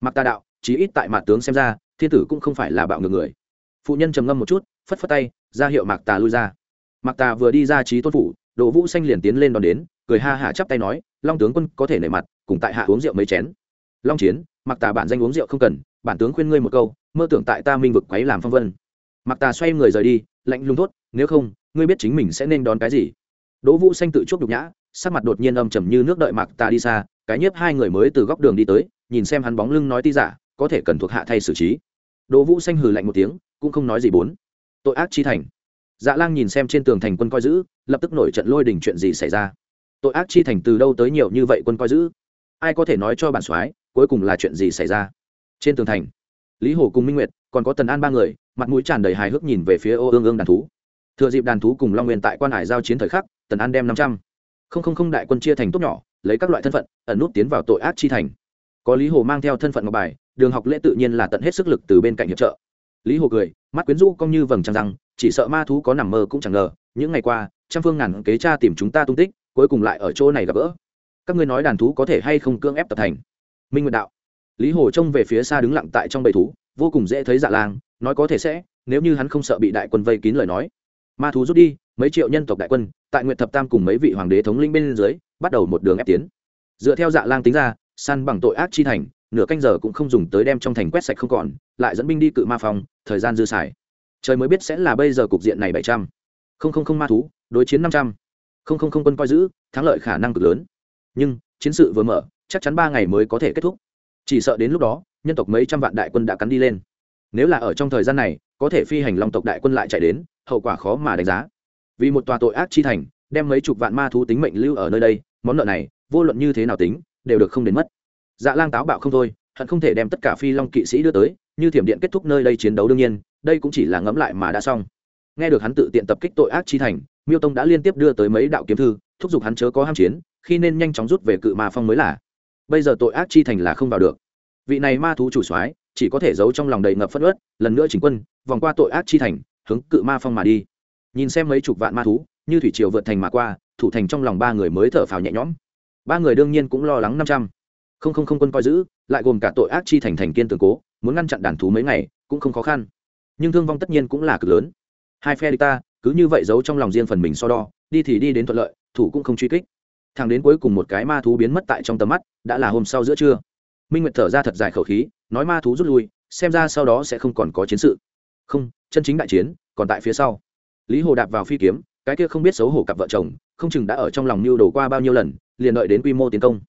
Mặc ta đạo, chí ít tại mặt tướng xem ra, thiên tử cũng không phải là bạo ngược người. Phụ nhân trầm ngâm một chút, phất phất tay, ra hiệu mạc tà lui ra. Mạc tà vừa đi ra trí tôn phủ đỗ vũ xanh liền tiến lên đón đến, cười ha hả chắp tay nói, long tướng quân có thể nể mặt, cùng tại hạ uống rượu mấy chén. Long chiến, mạc tà bản danh uống rượu không cần, bản tướng khuyên ngươi một câu, mơ tưởng tại ta minh vực quấy làm phong vân mặc tà xoay người rời đi, lạnh lùng thốt, nếu không, ngươi biết chính mình sẽ nên đón cái gì? Đỗ vũ xanh tự chuốc nhục nhã, sắc mặt đột nhiên âm trầm như nước đợi mặc tà đi xa, cái nhiếp hai người mới từ góc đường đi tới, nhìn xem hắn bóng lưng nói ti giả, có thể cần thuộc hạ thay xử trí. Đỗ vũ xanh hừ lạnh một tiếng, cũng không nói gì bốn. Tội ác chi thành. Dạ lang nhìn xem trên tường thành quân coi giữ, lập tức nổi trận lôi đình chuyện gì xảy ra. Tội ác chi thành từ đâu tới nhiều như vậy quân coi giữ? Ai có thể nói cho bản soái, cuối cùng là chuyện gì xảy ra? Trên tường thành, lý hồ cùng minh nguyệt còn có tần an ba người, mặt mũi tràn đầy hài hước nhìn về phía ô ương ương đàn thú. Thừa dịp đàn thú cùng long nguyên tại quan hải giao chiến thời khắc, tần an đem năm trăm không không không đại quân chia thành tốt nhỏ, lấy các loại thân phận, ẩn nút tiến vào tội ác chi thành. Có lý hồ mang theo thân phận ngọc bài, đường học lễ tự nhiên là tận hết sức lực từ bên cạnh hiệp trợ. Lý hồ cười, mắt quyến rũ cong như vầng trăng răng, chỉ sợ ma thú có nằm mơ cũng chẳng ngờ, những ngày qua, trăm phương ngàn kế tra tìm chúng ta tung tích, cuối cùng lại ở chỗ này gặp gỡ. Các ngươi nói đàn thú có thể hay không cưỡng ép tập thành? Minh nguyệt đạo. Lý hồ trông về phía xa đứng lặng tại trong bầy thú vô cùng dễ thấy dạ lang, nói có thể sẽ, nếu như hắn không sợ bị đại quân vây kín lời nói. Ma thú rút đi, mấy triệu nhân tộc đại quân, tại nguyện thập tam cùng mấy vị hoàng đế thống linh bên dưới, bắt đầu một đường ép tiến. Dựa theo dạ lang tính ra săn bằng tội ác chi thành, nửa canh giờ cũng không dùng tới đem trong thành quét sạch không còn, lại dẫn binh đi cự ma phòng, thời gian dư xài. Trời mới biết sẽ là bây giờ cục diện này bảy trăm. Không không không ma thú, đối chiến năm trăm. Không không không quân coi giữ, thắng lợi khả năng cực lớn. Nhưng, chiến sự vừa mở, chắc chắn ba ngày mới có thể kết thúc. Chỉ sợ đến lúc đó nhân tộc mấy trăm vạn đại quân đã cắn đi lên. Nếu là ở trong thời gian này, có thể phi hành long tộc đại quân lại chạy đến, hậu quả khó mà đánh giá. Vì một tòa tội ác chi thành, đem mấy chục vạn ma thú tính mệnh lưu ở nơi đây, món nợ này, vô luận như thế nào tính, đều được không đến mất. Dạ lang táo bạo không thôi, hận không thể đem tất cả phi long kỵ sĩ đưa tới, như thiểm điện kết thúc nơi đây chiến đấu đương nhiên, đây cũng chỉ là ngẫm lại mà đã xong. Nghe được hắn tự tiện tập kích tội ác chi thành, miêu tông đã liên tiếp đưa tới mấy đạo kiếm thư, thúc giục hắn chớ có ham chiến, khi nên nhanh chóng rút về cự ma phong mới là. Bây giờ tội ác chi thành là không vào được vị này ma thú chủ soái chỉ có thể giấu trong lòng đầy ngập phất ớt lần nữa chỉnh quân, vòng qua tội ác chi thành, hướng cự ma phong mà đi. Nhìn xem mấy chục vạn ma thú, như thủy triều vượt thành mà qua, thủ thành trong lòng ba người mới thở phào nhẹ nhõm. Ba người đương nhiên cũng lo lắng năm trăm. Không không không quân coi giữ, lại gồm cả tội ác chi thành thành kiên tường cố, muốn ngăn chặn đàn thú mấy ngày, cũng không khó khăn. Nhưng thương vong tất nhiên cũng là cực lớn. Hai phe địch ta, cứ như vậy giấu trong lòng riêng phần mình so đo, đi thì đi đến thuận lợi, thủ cũng không truy kích. Thẳng đến cuối cùng một cái ma thú biến mất tại trong tầm mắt, đã là hôm sau giữa trưa minh nguyệt thở ra thật dài khẩu khí, nói ma thú rút lui, xem ra sau đó sẽ không còn có chiến sự. Không, chân chính đại chiến còn tại phía sau. Lý hồ đạp vào phi kiếm, cái kia không biết xấu hổ cặp vợ chồng, không chừng đã ở trong lòng mưu đồ qua bao nhiêu lần, liền đợi đến quy mô tiến công.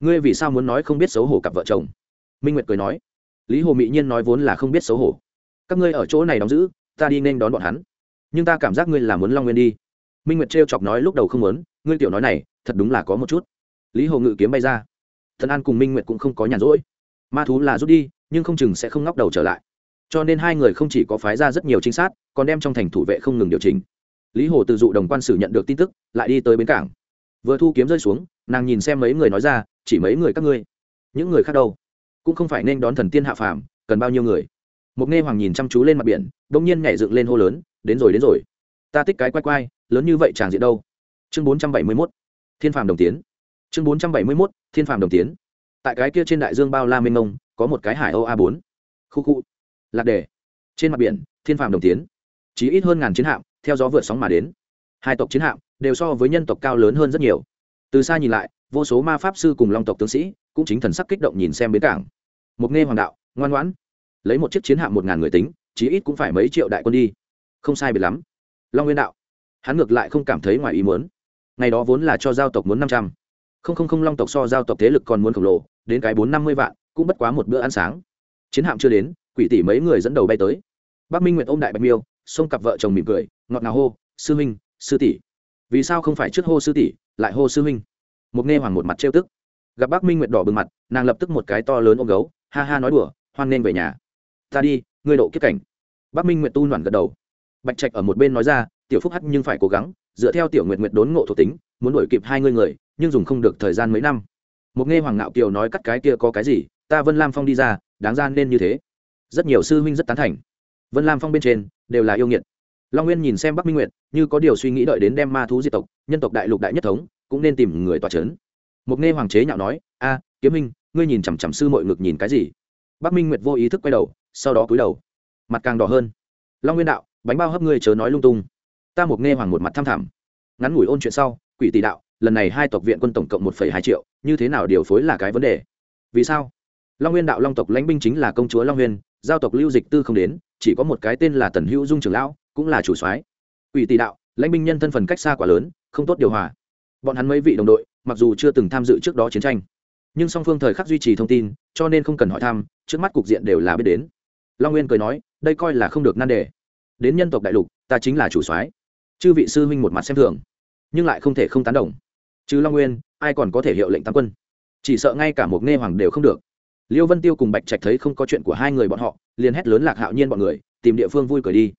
Ngươi vì sao muốn nói không biết xấu hổ cặp vợ chồng? Minh nguyệt cười nói. Lý hồ mỹ nhiên nói vốn là không biết xấu hổ. Các ngươi ở chỗ này đóng giữ, ta đi nên đón bọn hắn. Nhưng ta cảm giác ngươi là muốn long nguyên đi. Minh nguyệt trêu chọc nói lúc đầu không muốn, ngươi tiểu nói này, thật đúng là có một chút. Lý hồ ngự kiếm bay ra thần an cùng minh nguyệt cũng không có nhàn rỗi. Ma thú là rút đi, nhưng không chừng sẽ không ngóc đầu trở lại. Cho nên hai người không chỉ có phái ra rất nhiều trinh sát, còn đem trong thành thủ vệ không ngừng điều chỉnh. Lý hồ từ dụ đồng quan sử nhận được tin tức, lại đi tới bến cảng. Vừa thu kiếm rơi xuống, nàng nhìn xem mấy người nói ra, chỉ mấy người các ngươi, những người khác đâu? Cũng không phải nên đón thần tiên hạ phàm, cần bao nhiêu người? Một nghe hoàng nhìn chăm chú lên mặt biển đ ỗ n g nhiên nhảy dựng lên hô lớn, đến rồi đến rồi. Ta tích cái quay quay lớn như vậy chàng diện đâu? Chương bốn trăm bảy mươi mốt. Thiên phàm đồng tiến chương bốn trăm bảy mươi mốt, thiên phàm đồng tiến. Tại cái kia trên đại dương bao la mênh mông, có một cái hải âu a bốn. Khu khu. Lạc đề. Trên mặt biển, thiên phàm đồng tiến. Chỉ ít hơn ngàn chiến hạm, theo gió vượt sóng mà đến. Hai tộc chiến hạm, đều so với nhân tộc cao lớn hơn rất nhiều. Từ xa nhìn lại, vô số ma pháp sư cùng long tộc tướng sĩ, cũng chính thần sắc kích động nhìn xem bến cảng. Mục nghe hoàng đạo, ngoan ngoãn. Lấy một chiếc chiến hạm một ngàn người tính, chí ít cũng phải mấy triệu đại quân đi. Không sai biệt lắm. Long nguyên đạo. Hắn ngược lại không cảm thấy ngoài ý muốn. Ngày đó vốn là cho giao tộc muốn năm trăm không không không long tộc so giao tộc thế lực còn muốn khổng lồ, đến cái bốn năm mươi vạn, cũng bất quá một bữa ăn sáng. Chiến hạm chưa đến, quỷ tỷ mấy người dẫn đầu bay tới. Bắc minh nguyệt ôm đại bạch miêu, xông cặp vợ chồng mỉm cười, ngọt ngào hô, sư huynh sư tỷ. Vì sao không phải trước hô sư tỷ, lại hô sư huynh một nghe hoàng một mặt trêu tức. Gặp bác minh nguyệt đỏ bừng mặt, nàng lập tức một cái to lớn ôm gấu, ha ha nói đùa, hoan nên về nhà. Ta đi, ngươi độ kiếp cảnh. Bác minh nguyệt tu nhoản gật đầu. Bạch trạch ở một bên nói ra, tiểu phúc hắt nhưng phải cố gắng, dựa theo tiểu nguyệt nguyệt đốn ngộ thuộc tính muốn đuổi kịp hai ngươi người, nhưng dùng không được thời gian mấy năm. Một nghe hoàng ngạo kiều nói cắt cái kia có cái gì, ta vân lam phong đi ra, đáng ra nên như thế. Rất nhiều sư huynh rất tán thành. Vân lam phong bên trên, đều là yêu nghiệt. Long nguyên nhìn xem bắc minh nguyệt, như có điều suy nghĩ đợi đến đem ma thú diệt tộc, nhân tộc đại lục đại nhất thống, cũng nên tìm người tòa c h ấ n mục nghe hoàng chế nhạo nói, a, kiếm minh ngươi nhìn chằm chằm sư muội ngực nhìn cái gì? Bắc minh nguyệt vô ý thức quay đầu, sau đó cúi đầu. Mặt càng đỏ hơn. Long nguyên đạo, bánh bao hấp ngươi chớ nói lung tung. Ta mục nghe hoàng một mặt tham thảm. Ngắn ngủi ôn chuyện sau quỷ tỷ đạo, lần này hai tộc viện quân tổng cộng một hai triệu, như thế nào điều phối là cái vấn đề? Vì sao? Long nguyên đạo long tộc lãnh binh chính là công chúa long nguyên, giao tộc lưu dịch tư không đến, chỉ có một cái tên là tần hữu dung trường lão, cũng là chủ soái. Ủy tỷ đạo, lãnh binh nhân thân phần cách xa quá lớn, không tốt điều hòa. Bọn hắn mấy vị đồng đội, mặc dù chưa từng tham dự trước đó chiến tranh, nhưng song phương thời khắc duy trì thông tin, cho nên không cần hỏi thăm, trước mắt cục diện đều là biết đến. Long nguyên cười nói, đây coi là không được nan đề. Đến nhân tộc đại lục, ta chính là chủ soái. Chư vị sư huynh một mặt xem thường nhưng lại không thể không tán đồng. Chứ long nguyên, ai còn có thể hiệu lệnh tam quân? Chỉ sợ ngay cả một nghe hoàng đều không được. Liêu vân tiêu cùng bạch trạch thấy không có chuyện của hai người bọn họ, liền hét lớn lạc hạo nhiên bọn người, tìm địa phương vui cười đi.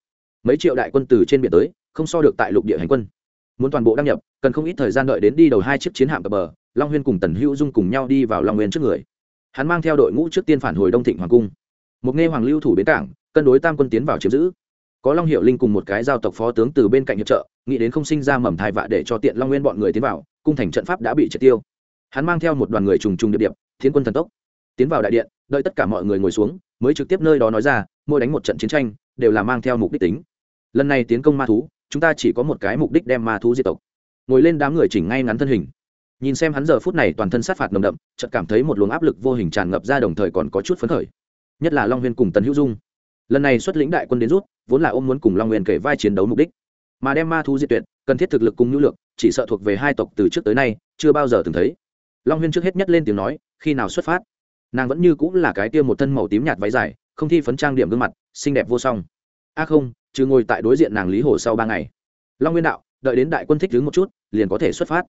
Mấy triệu đại quân từ trên biển tới, không so được tại lục địa hành quân. Muốn toàn bộ đăng nhập, cần không ít thời gian đợi đến đi đầu hai chiếc chiến hạm cập bờ, long huyên cùng tần hữu dung cùng nhau đi vào long nguyên trước người. Hắn mang theo đội ngũ trước tiên phản hồi đông thịnh hoàng cung. Một nghe hoàng lưu thủ bến cảng, cân đối tam quân tiến vào chiếm giữ. Có long hiệu linh cùng một cái giao tộc phó tướng từ bên cạnh hiệp trợ nghĩ đến không sinh ra mầm thai vạ để cho tiện long nguyên bọn người tiến vào, cung thành trận pháp đã bị triệt tiêu. Hắn mang theo một đoàn người trùng trùng địa điệp, thiên quân thần tốc, tiến vào đại điện, đợi tất cả mọi người ngồi xuống, mới trực tiếp nơi đó nói ra, mỗi đánh một trận chiến tranh, đều là mang theo mục đích tính. Lần này tiến công ma thú, chúng ta chỉ có một cái mục đích đem ma thú diệt tộc. Ngồi lên đám người chỉnh ngay ngắn thân hình. Nhìn xem hắn giờ phút này toàn thân sát phạt nồng đậm, chợt cảm thấy một luồng áp lực vô hình tràn ngập ra đồng thời còn có chút phấn khởi. Nhất là long huyên cùng tần hữu dung. Lần này xuất lĩnh đại quân đến rút, vốn là ôm muốn cùng long nguyên kể vai chiến đấu mục đích mà đem ma thú diệt tuyệt, cần thiết thực lực cùng nhu lược chỉ sợ thuộc về hai tộc từ trước tới nay, chưa bao giờ từng thấy. Long huyên trước hết nhất lên tiếng nói, khi nào xuất phát? Nàng vẫn như cũng là cái tiêm một thân màu tím nhạt váy dài, không thi phấn trang điểm gương mặt, xinh đẹp vô song. A không, chứ ngồi tại đối diện nàng lý hồ sau ba ngày. Long nguyên đạo, đợi đến đại quân thích đứng một chút, liền có thể xuất phát.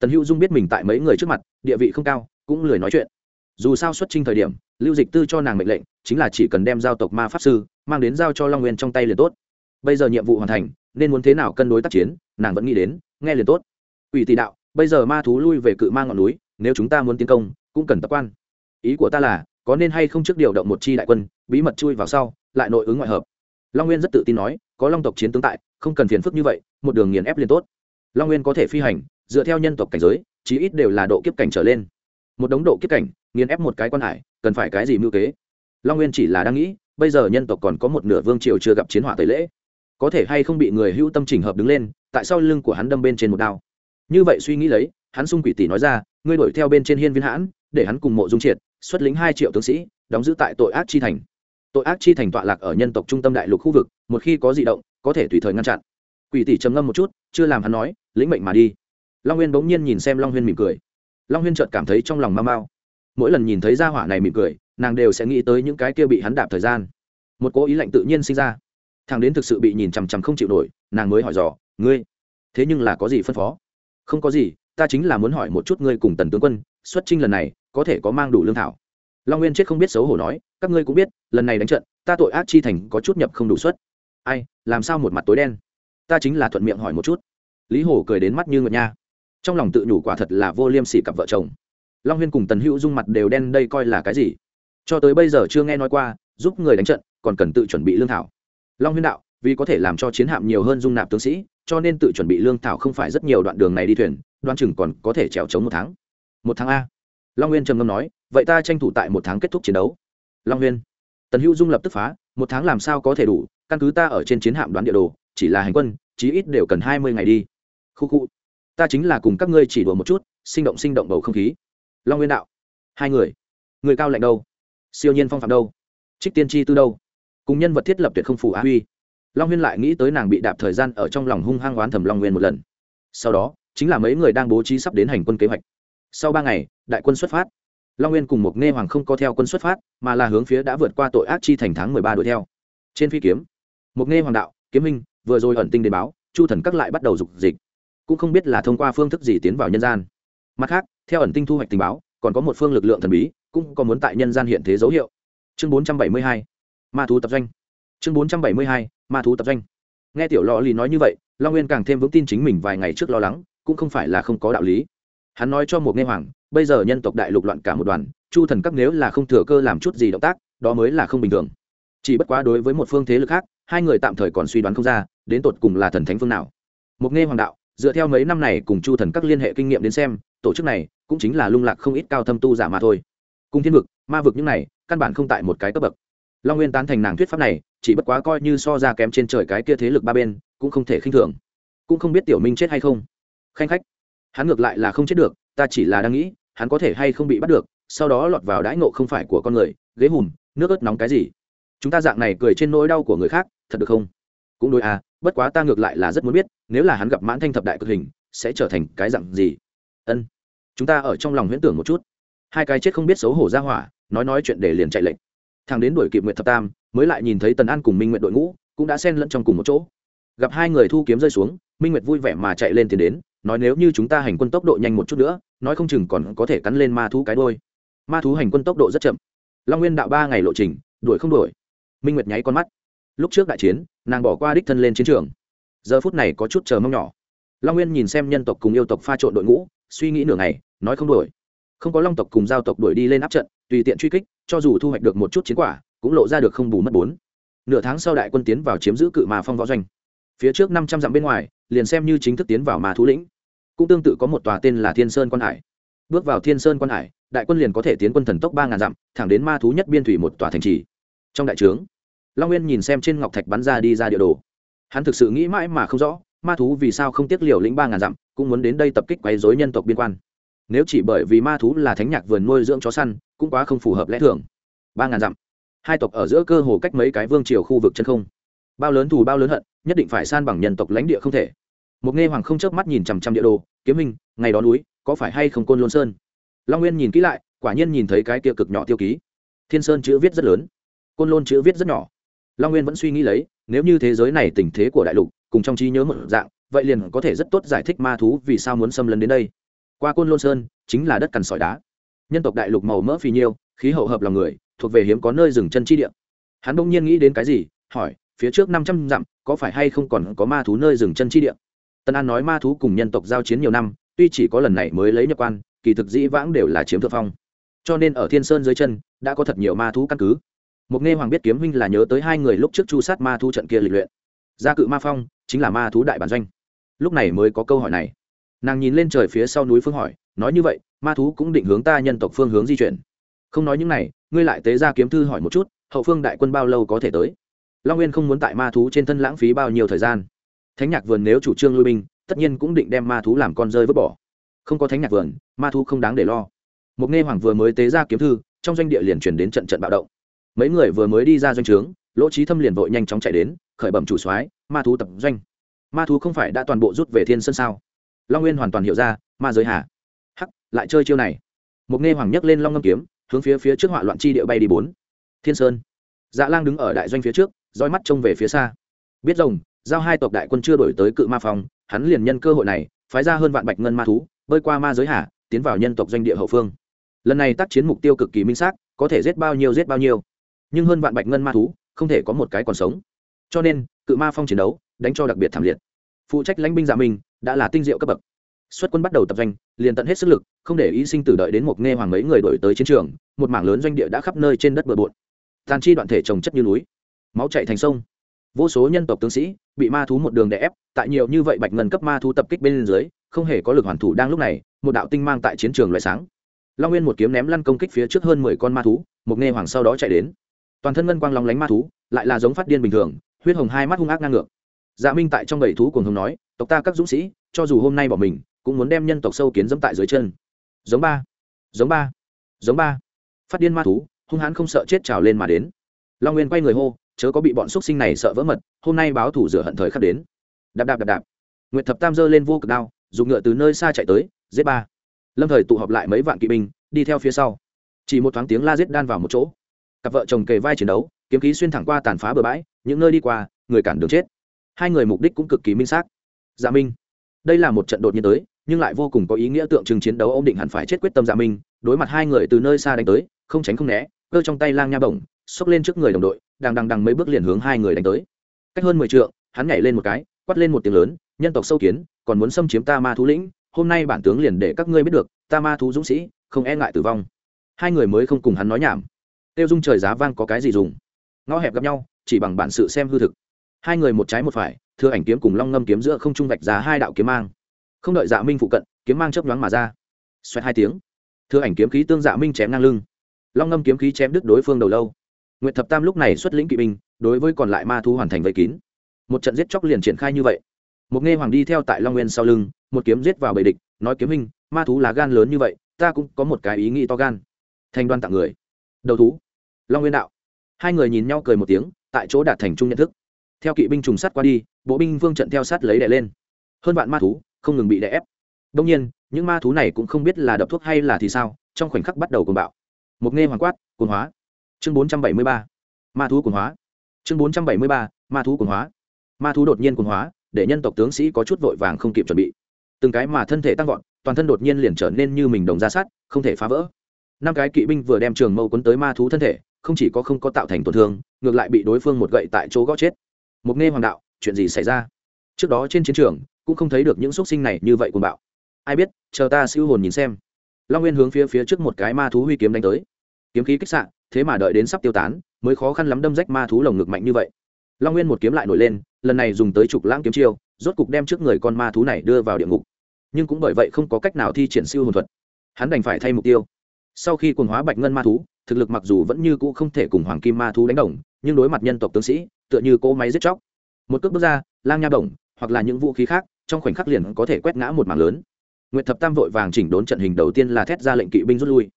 Tần hữu dung biết mình tại mấy người trước mặt, địa vị không cao, cũng lười nói chuyện. Dù sao xuất trình thời điểm, lưu dịch tư cho nàng mệnh lệnh, chính là chỉ cần đem giao tộc ma pháp sư, mang đến giao cho long nguyên trong tay liền tốt. Bây giờ nhiệm vụ hoàn thành nên muốn thế nào cân đối tác chiến, nàng vẫn nghĩ đến, nghe liền tốt. Ủy tỷ đạo, bây giờ ma thú lui về cự ma ngọn núi, nếu chúng ta muốn tiến công, cũng cần tập quan. Ý của ta là, có nên hay không trước điều động một chi đại quân, bí mật chui vào sau, lại nội ứng ngoại hợp. Long nguyên rất tự tin nói, có long tộc chiến tướng tại, không cần phiền phức như vậy, một đường nghiền ép liền tốt. Long nguyên có thể phi hành, dựa theo nhân tộc cảnh giới, chí ít đều là độ kiếp cảnh trở lên. Một đống độ kiếp cảnh, nghiền ép một cái quan hải, cần phải cái gì mưu kế? Long nguyên chỉ là đang nghĩ, bây giờ nhân tộc còn có một nửa vương triều chưa gặp chiến hỏa tới lễ có thể hay không bị người hữu tâm chỉnh hợp đứng lên, tại sao lưng của hắn đâm bên trên một đao. Như vậy suy nghĩ lấy, hắn sung quỷ tỷ nói ra, ngươi đuổi theo bên trên hiên viên hãn, để hắn cùng mộ dung triệt, xuất lính hai triệu tướng sĩ, đóng giữ tại tội ác chi thành. Tội ác chi thành tọa lạc ở nhân tộc trung tâm đại lục khu vực, một khi có di động, có thể tùy thời ngăn chặn. Quỷ tỷ trầm ngâm một chút, chưa làm hắn nói, lĩnh mệnh mà đi. Long huyên bỗng nhiên nhìn xem long huyên mỉm cười. Long huyên chợt cảm thấy trong lòng mau mau. Mỗi lần nhìn thấy gia hỏa này mỉm cười, nàng đều sẽ nghĩ tới những cái kia bị hắn đạp thời gian. Một cố ý lạnh tự nhiên sinh ra thằng đến thực sự bị nhìn chằm chằm không chịu nổi, nàng mới hỏi dò, ngươi, thế nhưng là có gì phân phó? Không có gì, ta chính là muốn hỏi một chút ngươi cùng tần tướng quân, xuất trinh lần này, có thể có mang đủ lương thảo? Long nguyên chết không biết xấu hổ nói, các ngươi cũng biết, lần này đánh trận, ta tội ác chi thành có chút nhập không đủ suất. Ai, làm sao một mặt tối đen? Ta chính là thuận miệng hỏi một chút. Lý Hồ cười đến mắt như ngợt nha. Trong lòng tự nhủ quả thật là vô liêm sỉ cặp vợ chồng. Long huyên cùng tần hữu dung mặt đều đen đây coi là cái gì? Cho tới bây giờ chưa nghe nói qua, giúp người đánh trận, còn cần tự chuẩn bị lương thảo long huyên đạo, vì có thể làm cho chiến hạm nhiều hơn dung nạp tướng sĩ, cho nên tự chuẩn bị lương thảo không phải rất nhiều đoạn đường này đi thuyền đoan chừng còn có thể trèo trống một tháng. Một tháng a. Long huyên trầm ngâm nói, vậy ta tranh thủ tại một tháng kết thúc chiến đấu. Long huyên. Tần hữu dung lập tức phá, một tháng làm sao có thể đủ, căn cứ ta ở trên chiến hạm đoán địa đồ, chỉ là hành quân, chí ít đều cần hai mươi ngày đi. Khu khu. Ta chính là cùng các ngươi chỉ đùa một chút, sinh động sinh động bầu không khí. Long nguyên đạo. Hai người. Người cao lạnh đâu? Siêu nhiên phong phạm đâu? Trích tiên tri tư đâu? Cùng nhân vật thiết lập tuyệt không phủ á huy. Long huyên lại nghĩ tới nàng bị đạp thời gian ở trong lòng hung hăng oán thầm long nguyên một lần. Sau đó, chính là mấy người đang bố trí sắp đến hành quân kế hoạch. Sau ba ngày, đại quân xuất phát. Long nguyên cùng một nghe hoàng không có theo quân xuất phát, mà là hướng phía đã vượt qua tội ác chi thành tháng mười ba đuổi theo. Trên phi kiếm, một nghe hoàng đạo, kiếm minh, vừa rồi ẩn tinh đến báo, chu thần các lại bắt đầu dục dịch. Cũng không biết là thông qua phương thức gì tiến vào nhân gian. Mặt khác, theo ẩn tinh thu hoạch tình báo, còn có một phương lực lượng thần bí, cũng có muốn tại nhân gian hiện thế dấu hiệu. Chương bốn trăm bảy mươi hai ma thú tập doanh. Chương bốn trăm bảy mươi hai, ma thú tập doanh. Nghe tiểu lò lì nói như vậy, long nguyên càng thêm vững tin chính mình vài ngày trước lo lắng, cũng không phải là không có đạo lý. Hắn nói cho một nghe hoàng, bây giờ nhân tộc đại lục loạn cả một đoàn, chu thần các nếu là không thừa cơ làm chút gì động tác, đó mới là không bình thường. Chỉ bất quá đối với một phương thế lực khác, hai người tạm thời còn suy đoán không ra, đến tột cùng là thần thánh phương nào. Một nghe hoàng đạo, dựa theo mấy năm này cùng chu thần các liên hệ kinh nghiệm đến xem, tổ chức này cũng chính là lung lạc không ít cao thâm tu giả mà thôi. Cùng thiên vực, ma vực những này, căn bản không tại một cái cấp bậc long nguyên tán thành nàng thuyết pháp này, chỉ bất quá coi như so ra kém trên trời cái kia thế lực ba bên, cũng không thể khinh thường. Cũng không biết tiểu minh chết hay không. Khanh khách, hắn ngược lại là không chết được, ta chỉ là đang nghĩ, hắn có thể hay không bị bắt được, sau đó lọt vào đãi ngộ không phải của con người, ghế hùm, nước ớt nóng cái gì. Chúng ta dạng này cười trên nỗi đau của người khác, thật được không? Cũng đôi à bất quá ta ngược lại là rất muốn biết, nếu là hắn gặp mãn thanh thập đại cực hình, sẽ trở thành cái dạng gì? Ân, chúng ta ở trong lòng huyễn tưởng một chút. Hai cái chết không biết xấu hổ ra hỏa, nói nói chuyện để liền chạy lệnh thằng đến đuổi kịp nguyệt thập tam, mới lại nhìn thấy tần an cùng minh nguyệt đội ngũ, cũng đã xen lẫn trong cùng một chỗ. Gặp hai người thu kiếm rơi xuống, minh nguyệt vui vẻ mà chạy lên tiền đến, nói nếu như chúng ta hành quân tốc độ nhanh một chút nữa, nói không chừng còn có thể cắn lên ma thú cái đôi ma thú hành quân tốc độ rất chậm. Long nguyên đạo ba ngày lộ trình, đuổi không đuổi. Minh nguyệt nháy con mắt. Lúc trước đại chiến, nàng bỏ qua đích thân lên chiến trường. Giờ phút này có chút chờ mong nhỏ. Long nguyên nhìn xem nhân tộc cùng yêu tộc pha trộn đội ngũ, suy nghĩ nửa ngày, nói không đuổi. Không có long tộc cùng giao tộc đuổi đi lên áp trận tùy tiện truy kích, cho dù thu hoạch được một chút chiến quả, cũng lộ ra được không bù mất bốn. Nửa tháng sau đại quân tiến vào chiếm giữ cự mà phong võ doanh. Phía trước năm trăm dặm bên ngoài, liền xem như chính thức tiến vào mà thú lĩnh. Cũng tương tự có một tòa tên là thiên sơn quan hải. Bước vào thiên sơn quan hải, đại quân liền có thể tiến quân thần tốc ba ngàn dặm, thẳng đến ma thú nhất biên thủy một tòa thành trì. Trong đại trướng, long nguyên nhìn xem trên ngọc thạch bắn ra đi ra địa đồ. Hắn thực sự nghĩ mãi mà không rõ, ma thú vì sao không tiếc liều lĩnh ba ngàn dặm, cũng muốn đến đây tập kích quấy dối nhân tộc biên quan nếu chỉ bởi vì ma thú là thánh nhạc vườn nuôi dưỡng chó săn, cũng quá không phù hợp lẽ thường. Ba ngàn dặm. Hai tộc ở giữa cơ hồ cách mấy cái vương triều khu vực chân không. Bao lớn thù bao lớn hận, nhất định phải san bằng nhân tộc lãnh địa không thể. Một nghe hoàng không chớp mắt nhìn chằm chằm địa đồ, kiếm minh ngày đó núi, có phải hay không côn lôn sơn? Long nguyên nhìn kỹ lại, quả nhiên nhìn thấy cái kia cực nhỏ tiêu ký. Thiên sơn chữ viết rất lớn. Côn lôn chữ viết rất nhỏ. Long nguyên vẫn suy nghĩ lấy, nếu như thế giới này tình thế của đại lục, cùng trong trí nhớ một dạng, vậy liền có thể rất tốt giải thích ma thú vì sao muốn xâm lấn đến đây qua côn lôn sơn, chính là đất cằn sỏi đá. Nhân tộc đại lục màu mỡ phì nhiêu, khí hậu hợp lòng người, thuộc về hiếm có nơi dừng chân chi địa. Hắn bỗng nhiên nghĩ đến cái gì, hỏi, phía trước năm trăm dặm, có phải hay không còn có ma thú nơi dừng chân chi địa? Tân an nói ma thú cùng nhân tộc giao chiến nhiều năm, tuy chỉ có lần này mới lấy nhập quan, kỳ thực dĩ vãng đều là chiếm thượng phong. Cho nên ở thiên sơn dưới chân, đã có thật nhiều ma thú căn cứ. Một nghe hoàng biết kiếm huynh là nhớ tới hai người lúc trước chu sát ma thú trận kia lịch luyện. Gia cự ma phong, chính là ma thú đại bản doanh. Lúc này mới có câu hỏi này nàng nhìn lên trời phía sau núi phương hỏi, nói như vậy, ma thú cũng định hướng ta nhân tộc phương hướng di chuyển? Không nói những này, ngươi lại tế ra kiếm thư hỏi một chút, hậu phương đại quân bao lâu có thể tới? Long nguyên không muốn tại ma thú trên thân lãng phí bao nhiêu thời gian. Thánh nhạc vườn nếu chủ trương lui binh, tất nhiên cũng định đem ma thú làm con rơi vứt bỏ. Không có thánh nhạc vườn, ma thú không đáng để lo. Một nghe hoàng vừa mới tế ra kiếm thư, trong doanh địa liền chuyển đến trận trận bạo động. Mấy người vừa mới đi ra doanh trướng, lỗ trí thâm liền vội nhanh chóng chạy đến, khởi bẩm chủ soái, ma thú tập doanh. Ma thú không phải đã toàn bộ rút về thiên sân sao? Long nguyên hoàn toàn hiểu ra ma giới hà hắc lại chơi chiêu này một nghe hoàng nhấc lên long ngâm kiếm hướng phía phía trước họa loạn chi địa bay đi bốn thiên sơn dạ lang đứng ở đại doanh phía trước roi mắt trông về phía xa biết rồng giao hai tộc đại quân chưa đổi tới cự ma phòng hắn liền nhân cơ hội này phái ra hơn vạn bạch ngân ma thú bơi qua ma giới hà tiến vào nhân tộc doanh địa hậu phương lần này tác chiến mục tiêu cực kỳ minh xác có thể giết bao nhiêu giết bao nhiêu nhưng hơn vạn bạch ngân ma thú không thể có một cái còn sống cho nên cự ma phong chiến đấu đánh cho đặc biệt thảm liệt phụ trách lãnh binh giả dạ mình đã là tinh diệu cấp bậc. Xuất quân bắt đầu tập doanh, liền tận hết sức lực, không để ý sinh tử đợi đến một nghe hoàng mấy người đổi tới chiến trường, một mảng lớn doanh địa đã khắp nơi trên đất bờ bộn. Tàn chi đoạn thể trồng chất như núi, máu chạy thành sông. Vô số nhân tộc tướng sĩ bị ma thú một đường đè ép, tại nhiều như vậy bạch ngân cấp ma thú tập kích bên dưới, không hề có lực hoàn thủ đang lúc này, một đạo tinh mang tại chiến trường loại sáng. Long nguyên một kiếm ném lăn công kích phía trước hơn mười con ma thú, một nghe hoàng sau đó chạy đến. Toàn thân ngân quang long lánh ma thú, lại là giống phát điên bình thường, huyết hồng hai mắt hung ác ngang ngược dạ minh tại trong bảy thú cuồng hùng nói, tộc ta các dũng sĩ, cho dù hôm nay bỏ mình, cũng muốn đem nhân tộc sâu kiến dẫm tại dưới chân. Giống ba giống ba giống ba. Phát điên ma thú, hung hãn không sợ chết trào lên mà đến. Long nguyên quay người hô, chớ có bị bọn xuất sinh này sợ vỡ mật, hôm nay báo thủ rửa hận thời khắc đến. Đạp đạp đạp đạp. N g u y ệ t thập tam giơ lên vô cực đao, dùng ngựa từ nơi xa chạy tới, giết ba. Lâm thời tụ họp lại mấy vạn kỵ binh, đi theo phía sau. Chỉ một thoáng tiếng la giết đan vào một chỗ. Cặp vợ chồng kề vai chiến đấu, kiếm khí xuyên thẳng qua tàn phá bờ bãi, những nơi đi qua, người cản đường chết hai người mục đích cũng cực kỳ minh xác. Dạ minh, đây là một trận đột nhiên tới, nhưng lại vô cùng có ý nghĩa tượng trưng chiến đấu ổn định hẳn phải chết quyết tâm dạ minh, đối mặt hai người từ nơi xa đánh tới, không tránh không né, cơ trong tay lang nha bổng, xốc lên trước người đồng đội đang đằng đằng mấy bước liền hướng hai người đánh tới. Cách hơn mười trượng, hắn nhảy lên một cái, quát lên một tiếng lớn, nhân tộc sâu kiến, còn muốn xâm chiếm ta ma thú lĩnh, hôm nay bản tướng liền để các ngươi biết được, ta ma thú dũng sĩ, không e ngại tử vong. Hai người mới không cùng hắn nói nhảm. Tiêu dung trời giá vang có cái gì dùng? Ngõ hẹp gặp nhau, chỉ bằng bản sự xem hư thực hai người một trái một phải thưa ảnh kiếm cùng long ngâm kiếm giữa không trung vạch giá hai đạo kiếm mang. Không đợi dạ minh phụ cận, kiếm mang chớp nhoáng mà ra. Xoẹt hai tiếng. Thưa ảnh kiếm khí tương dạ minh chém ngang lưng. Long ngâm kiếm khí chém đứt đối phương đầu lâu. Nguyệt thập tam lúc này xuất lĩnh kỵ binh, đối với còn lại ma thu hoàn thành vây kín. Một trận giết chóc liền triển khai như vậy. Một nghe hoàng đi theo tại long nguyên sau lưng, một kiếm giết vào bầy địch, nói kiếm hình ma thú là gan lớn như vậy, ta cũng có một cái ý nghĩ to gan. Thanh đoan tặng người. Đầu thú. Long nguyên đạo. Hai người nhìn nhau cười một tiếng, tại chỗ đạt thành chung nhận thức theo kỵ binh trùng sát qua đi, bộ binh vương trận theo sát lấy đè lên. Hơn vạn ma thú không ngừng bị đè ép. Đông nhiên, những ma thú này cũng không biết là đập thuốc hay là thì sao, trong khoảnh khắc bắt đầu cuồng bạo. Một nghe hoàng quát, cuồng hóa. Chương bốn trăm bảy mươi ba, ma thú cuồng hóa. Chương bốn trăm bảy mươi ba, ma thú cuồng hóa. Ma thú đột nhiên cuồng hóa, để nhân tộc tướng sĩ có chút vội vàng không kịp chuẩn bị. Từng cái mà thân thể tăng vọt, toàn thân đột nhiên liền trở nên như mình đồng ra sát không thể phá vỡ. Năm cái kỵ binh vừa đem trường mâu quấn tới ma thú thân thể, không chỉ có không có tạo thành tổn thương, ngược lại bị đối phương một gậy tại chỗ gõ chết. Mục nghe hoàng đạo, chuyện gì xảy ra? Trước đó trên chiến trường, cũng không thấy được những xúc sinh này như vậy cuồng bạo. Ai biết, chờ ta siêu hồn nhìn xem. Long nguyên hướng phía phía trước một cái ma thú huy kiếm đánh tới. Kiếm khí kích sạn thế mà đợi đến sắp tiêu tán, mới khó khăn lắm đâm rách ma thú lồng ngực mạnh như vậy. Long nguyên một kiếm lại nổi lên, lần này dùng tới trục lãng kiếm chiêu, rốt cục đem trước người con ma thú này đưa vào địa ngục. Nhưng cũng bởi vậy không có cách nào thi triển siêu hồn thuật. Hắn đành phải thay mục tiêu. Sau khi quần hóa bạch ngân ma thú, thực lực mặc dù vẫn như cũ không thể cùng hoàng kim ma thú đánh đồng, nhưng đối mặt nhân tộc tướng sĩ tựa như cỗ máy giết chóc một cước bước ra lang nha bổng hoặc là những vũ khí khác trong khoảnh khắc liền có thể quét ngã một mảng lớn Nguyệt Thập Tam vội vàng chỉnh đốn trận hình đầu tiên là thét ra lệnh kỵ binh rút lui.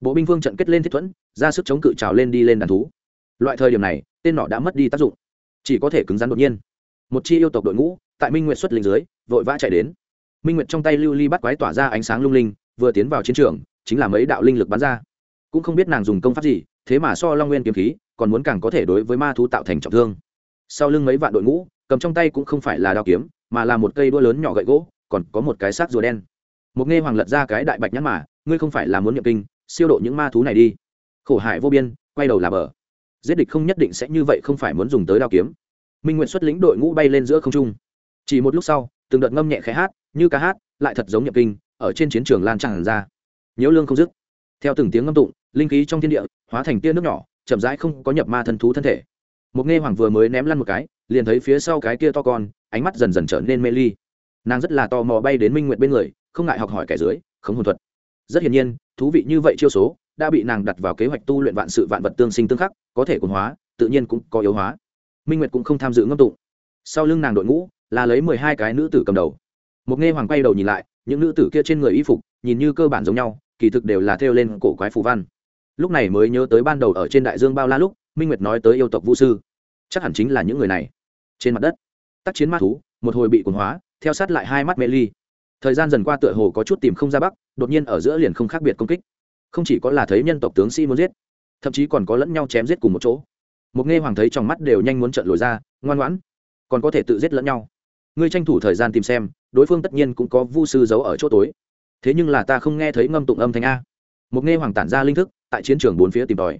Bộ binh vương trận kết lên thiết thuẫn, ra sức chống cự trào lên đi lên đàn thú. Loại thời điểm này, tên nọ đã mất đi tác dụng, chỉ có thể cứng rắn đột nhiên. Một chi yêu tộc đội ngũ, tại Minh nguyện xuất linh dưới, vội vã chạy đến. Minh nguyện trong tay lưu ly bắt quái tỏa ra ánh sáng lung linh, vừa tiến vào chiến trường, chính là mấy đạo linh lực bắn ra. cũng không biết nàng dùng công pháp gì thế mà so long nguyên kiếm khí, còn muốn càng có thể đối với ma thú tạo thành trọng thương. Sau lưng mấy vạn đội ngũ, cầm trong tay cũng không phải là đao kiếm, mà là một cây đua lớn nhỏ gậy gỗ, còn có một cái xác rùa đen. Một nghe hoàng lật ra cái đại bạch nhắn mà, ngươi không phải là muốn nhập kinh, siêu độ những ma thú này đi. Khổ hại vô biên, quay đầu là bờ. Giết địch không nhất định sẽ như vậy không phải muốn dùng tới đao kiếm. Minh nguyện xuất lĩnh đội ngũ bay lên giữa không trung. Chỉ một lúc sau, từng đợt ngâm nhẹ khẽ hát, như ca hát, lại thật giống nhập kinh, ở trên chiến trường lan tràn ra. Nhiễu lương không dứt. Theo từng tiếng ngâm tụng, linh khí trong thiên địa hóa thành tia nước nhỏ, chậm rãi không có nhập ma thân thú thân thể. Một nghe hoàng vừa mới ném lăn một cái, liền thấy phía sau cái kia to con, ánh mắt dần dần trở nên mê ly. Nàng rất là tò mò bay đến minh nguyện bên người, không ngại học hỏi kẻ dưới, không hồn thuật. Rất hiển nhiên, thú vị như vậy chiêu số, đã bị nàng đặt vào kế hoạch tu luyện vạn sự vạn vật tương sinh tương khắc, có thể cồn hóa, tự nhiên cũng có yếu hóa. Minh nguyệt cũng không tham dự ngâm tụng. Sau lưng nàng đội ngũ, là lấy mười hai cái nữ tử cầm đầu. Một nghe hoàng quay đầu nhìn lại, những nữ tử kia trên người y phục, nhìn như cơ bản giống nhau, kỳ thực đều là thêu lên cổ quái phù văn lúc này mới nhớ tới ban đầu ở trên đại dương bao la lúc, minh nguyệt nói tới yêu tộc vũ sư. Chắc hẳn chính là những người này. Trên mặt đất, tác chiến ma thú, một hồi bị cuồng hóa, theo sát lại hai mắt mê ly. Thời gian dần qua tựa hồ có chút tìm không ra bắc, đột nhiên ở giữa liền không khác biệt công kích. Không chỉ có là thấy nhân tộc tướng sĩ muốn giết, thậm chí còn có lẫn nhau chém giết cùng một chỗ. Một nghe hoàng thấy trong mắt đều nhanh muốn trận lồi ra, ngoan ngoãn, còn có thể tự giết lẫn nhau. Ngươi tranh thủ thời gian tìm xem, đối phương tất nhiên cũng có vu sư giấu ở chỗ tối. Thế nhưng là ta không nghe thấy ngâm tụng âm thanh a một nghe hoàng tản ra linh thức, tại chiến trường bốn phía tìm tòi.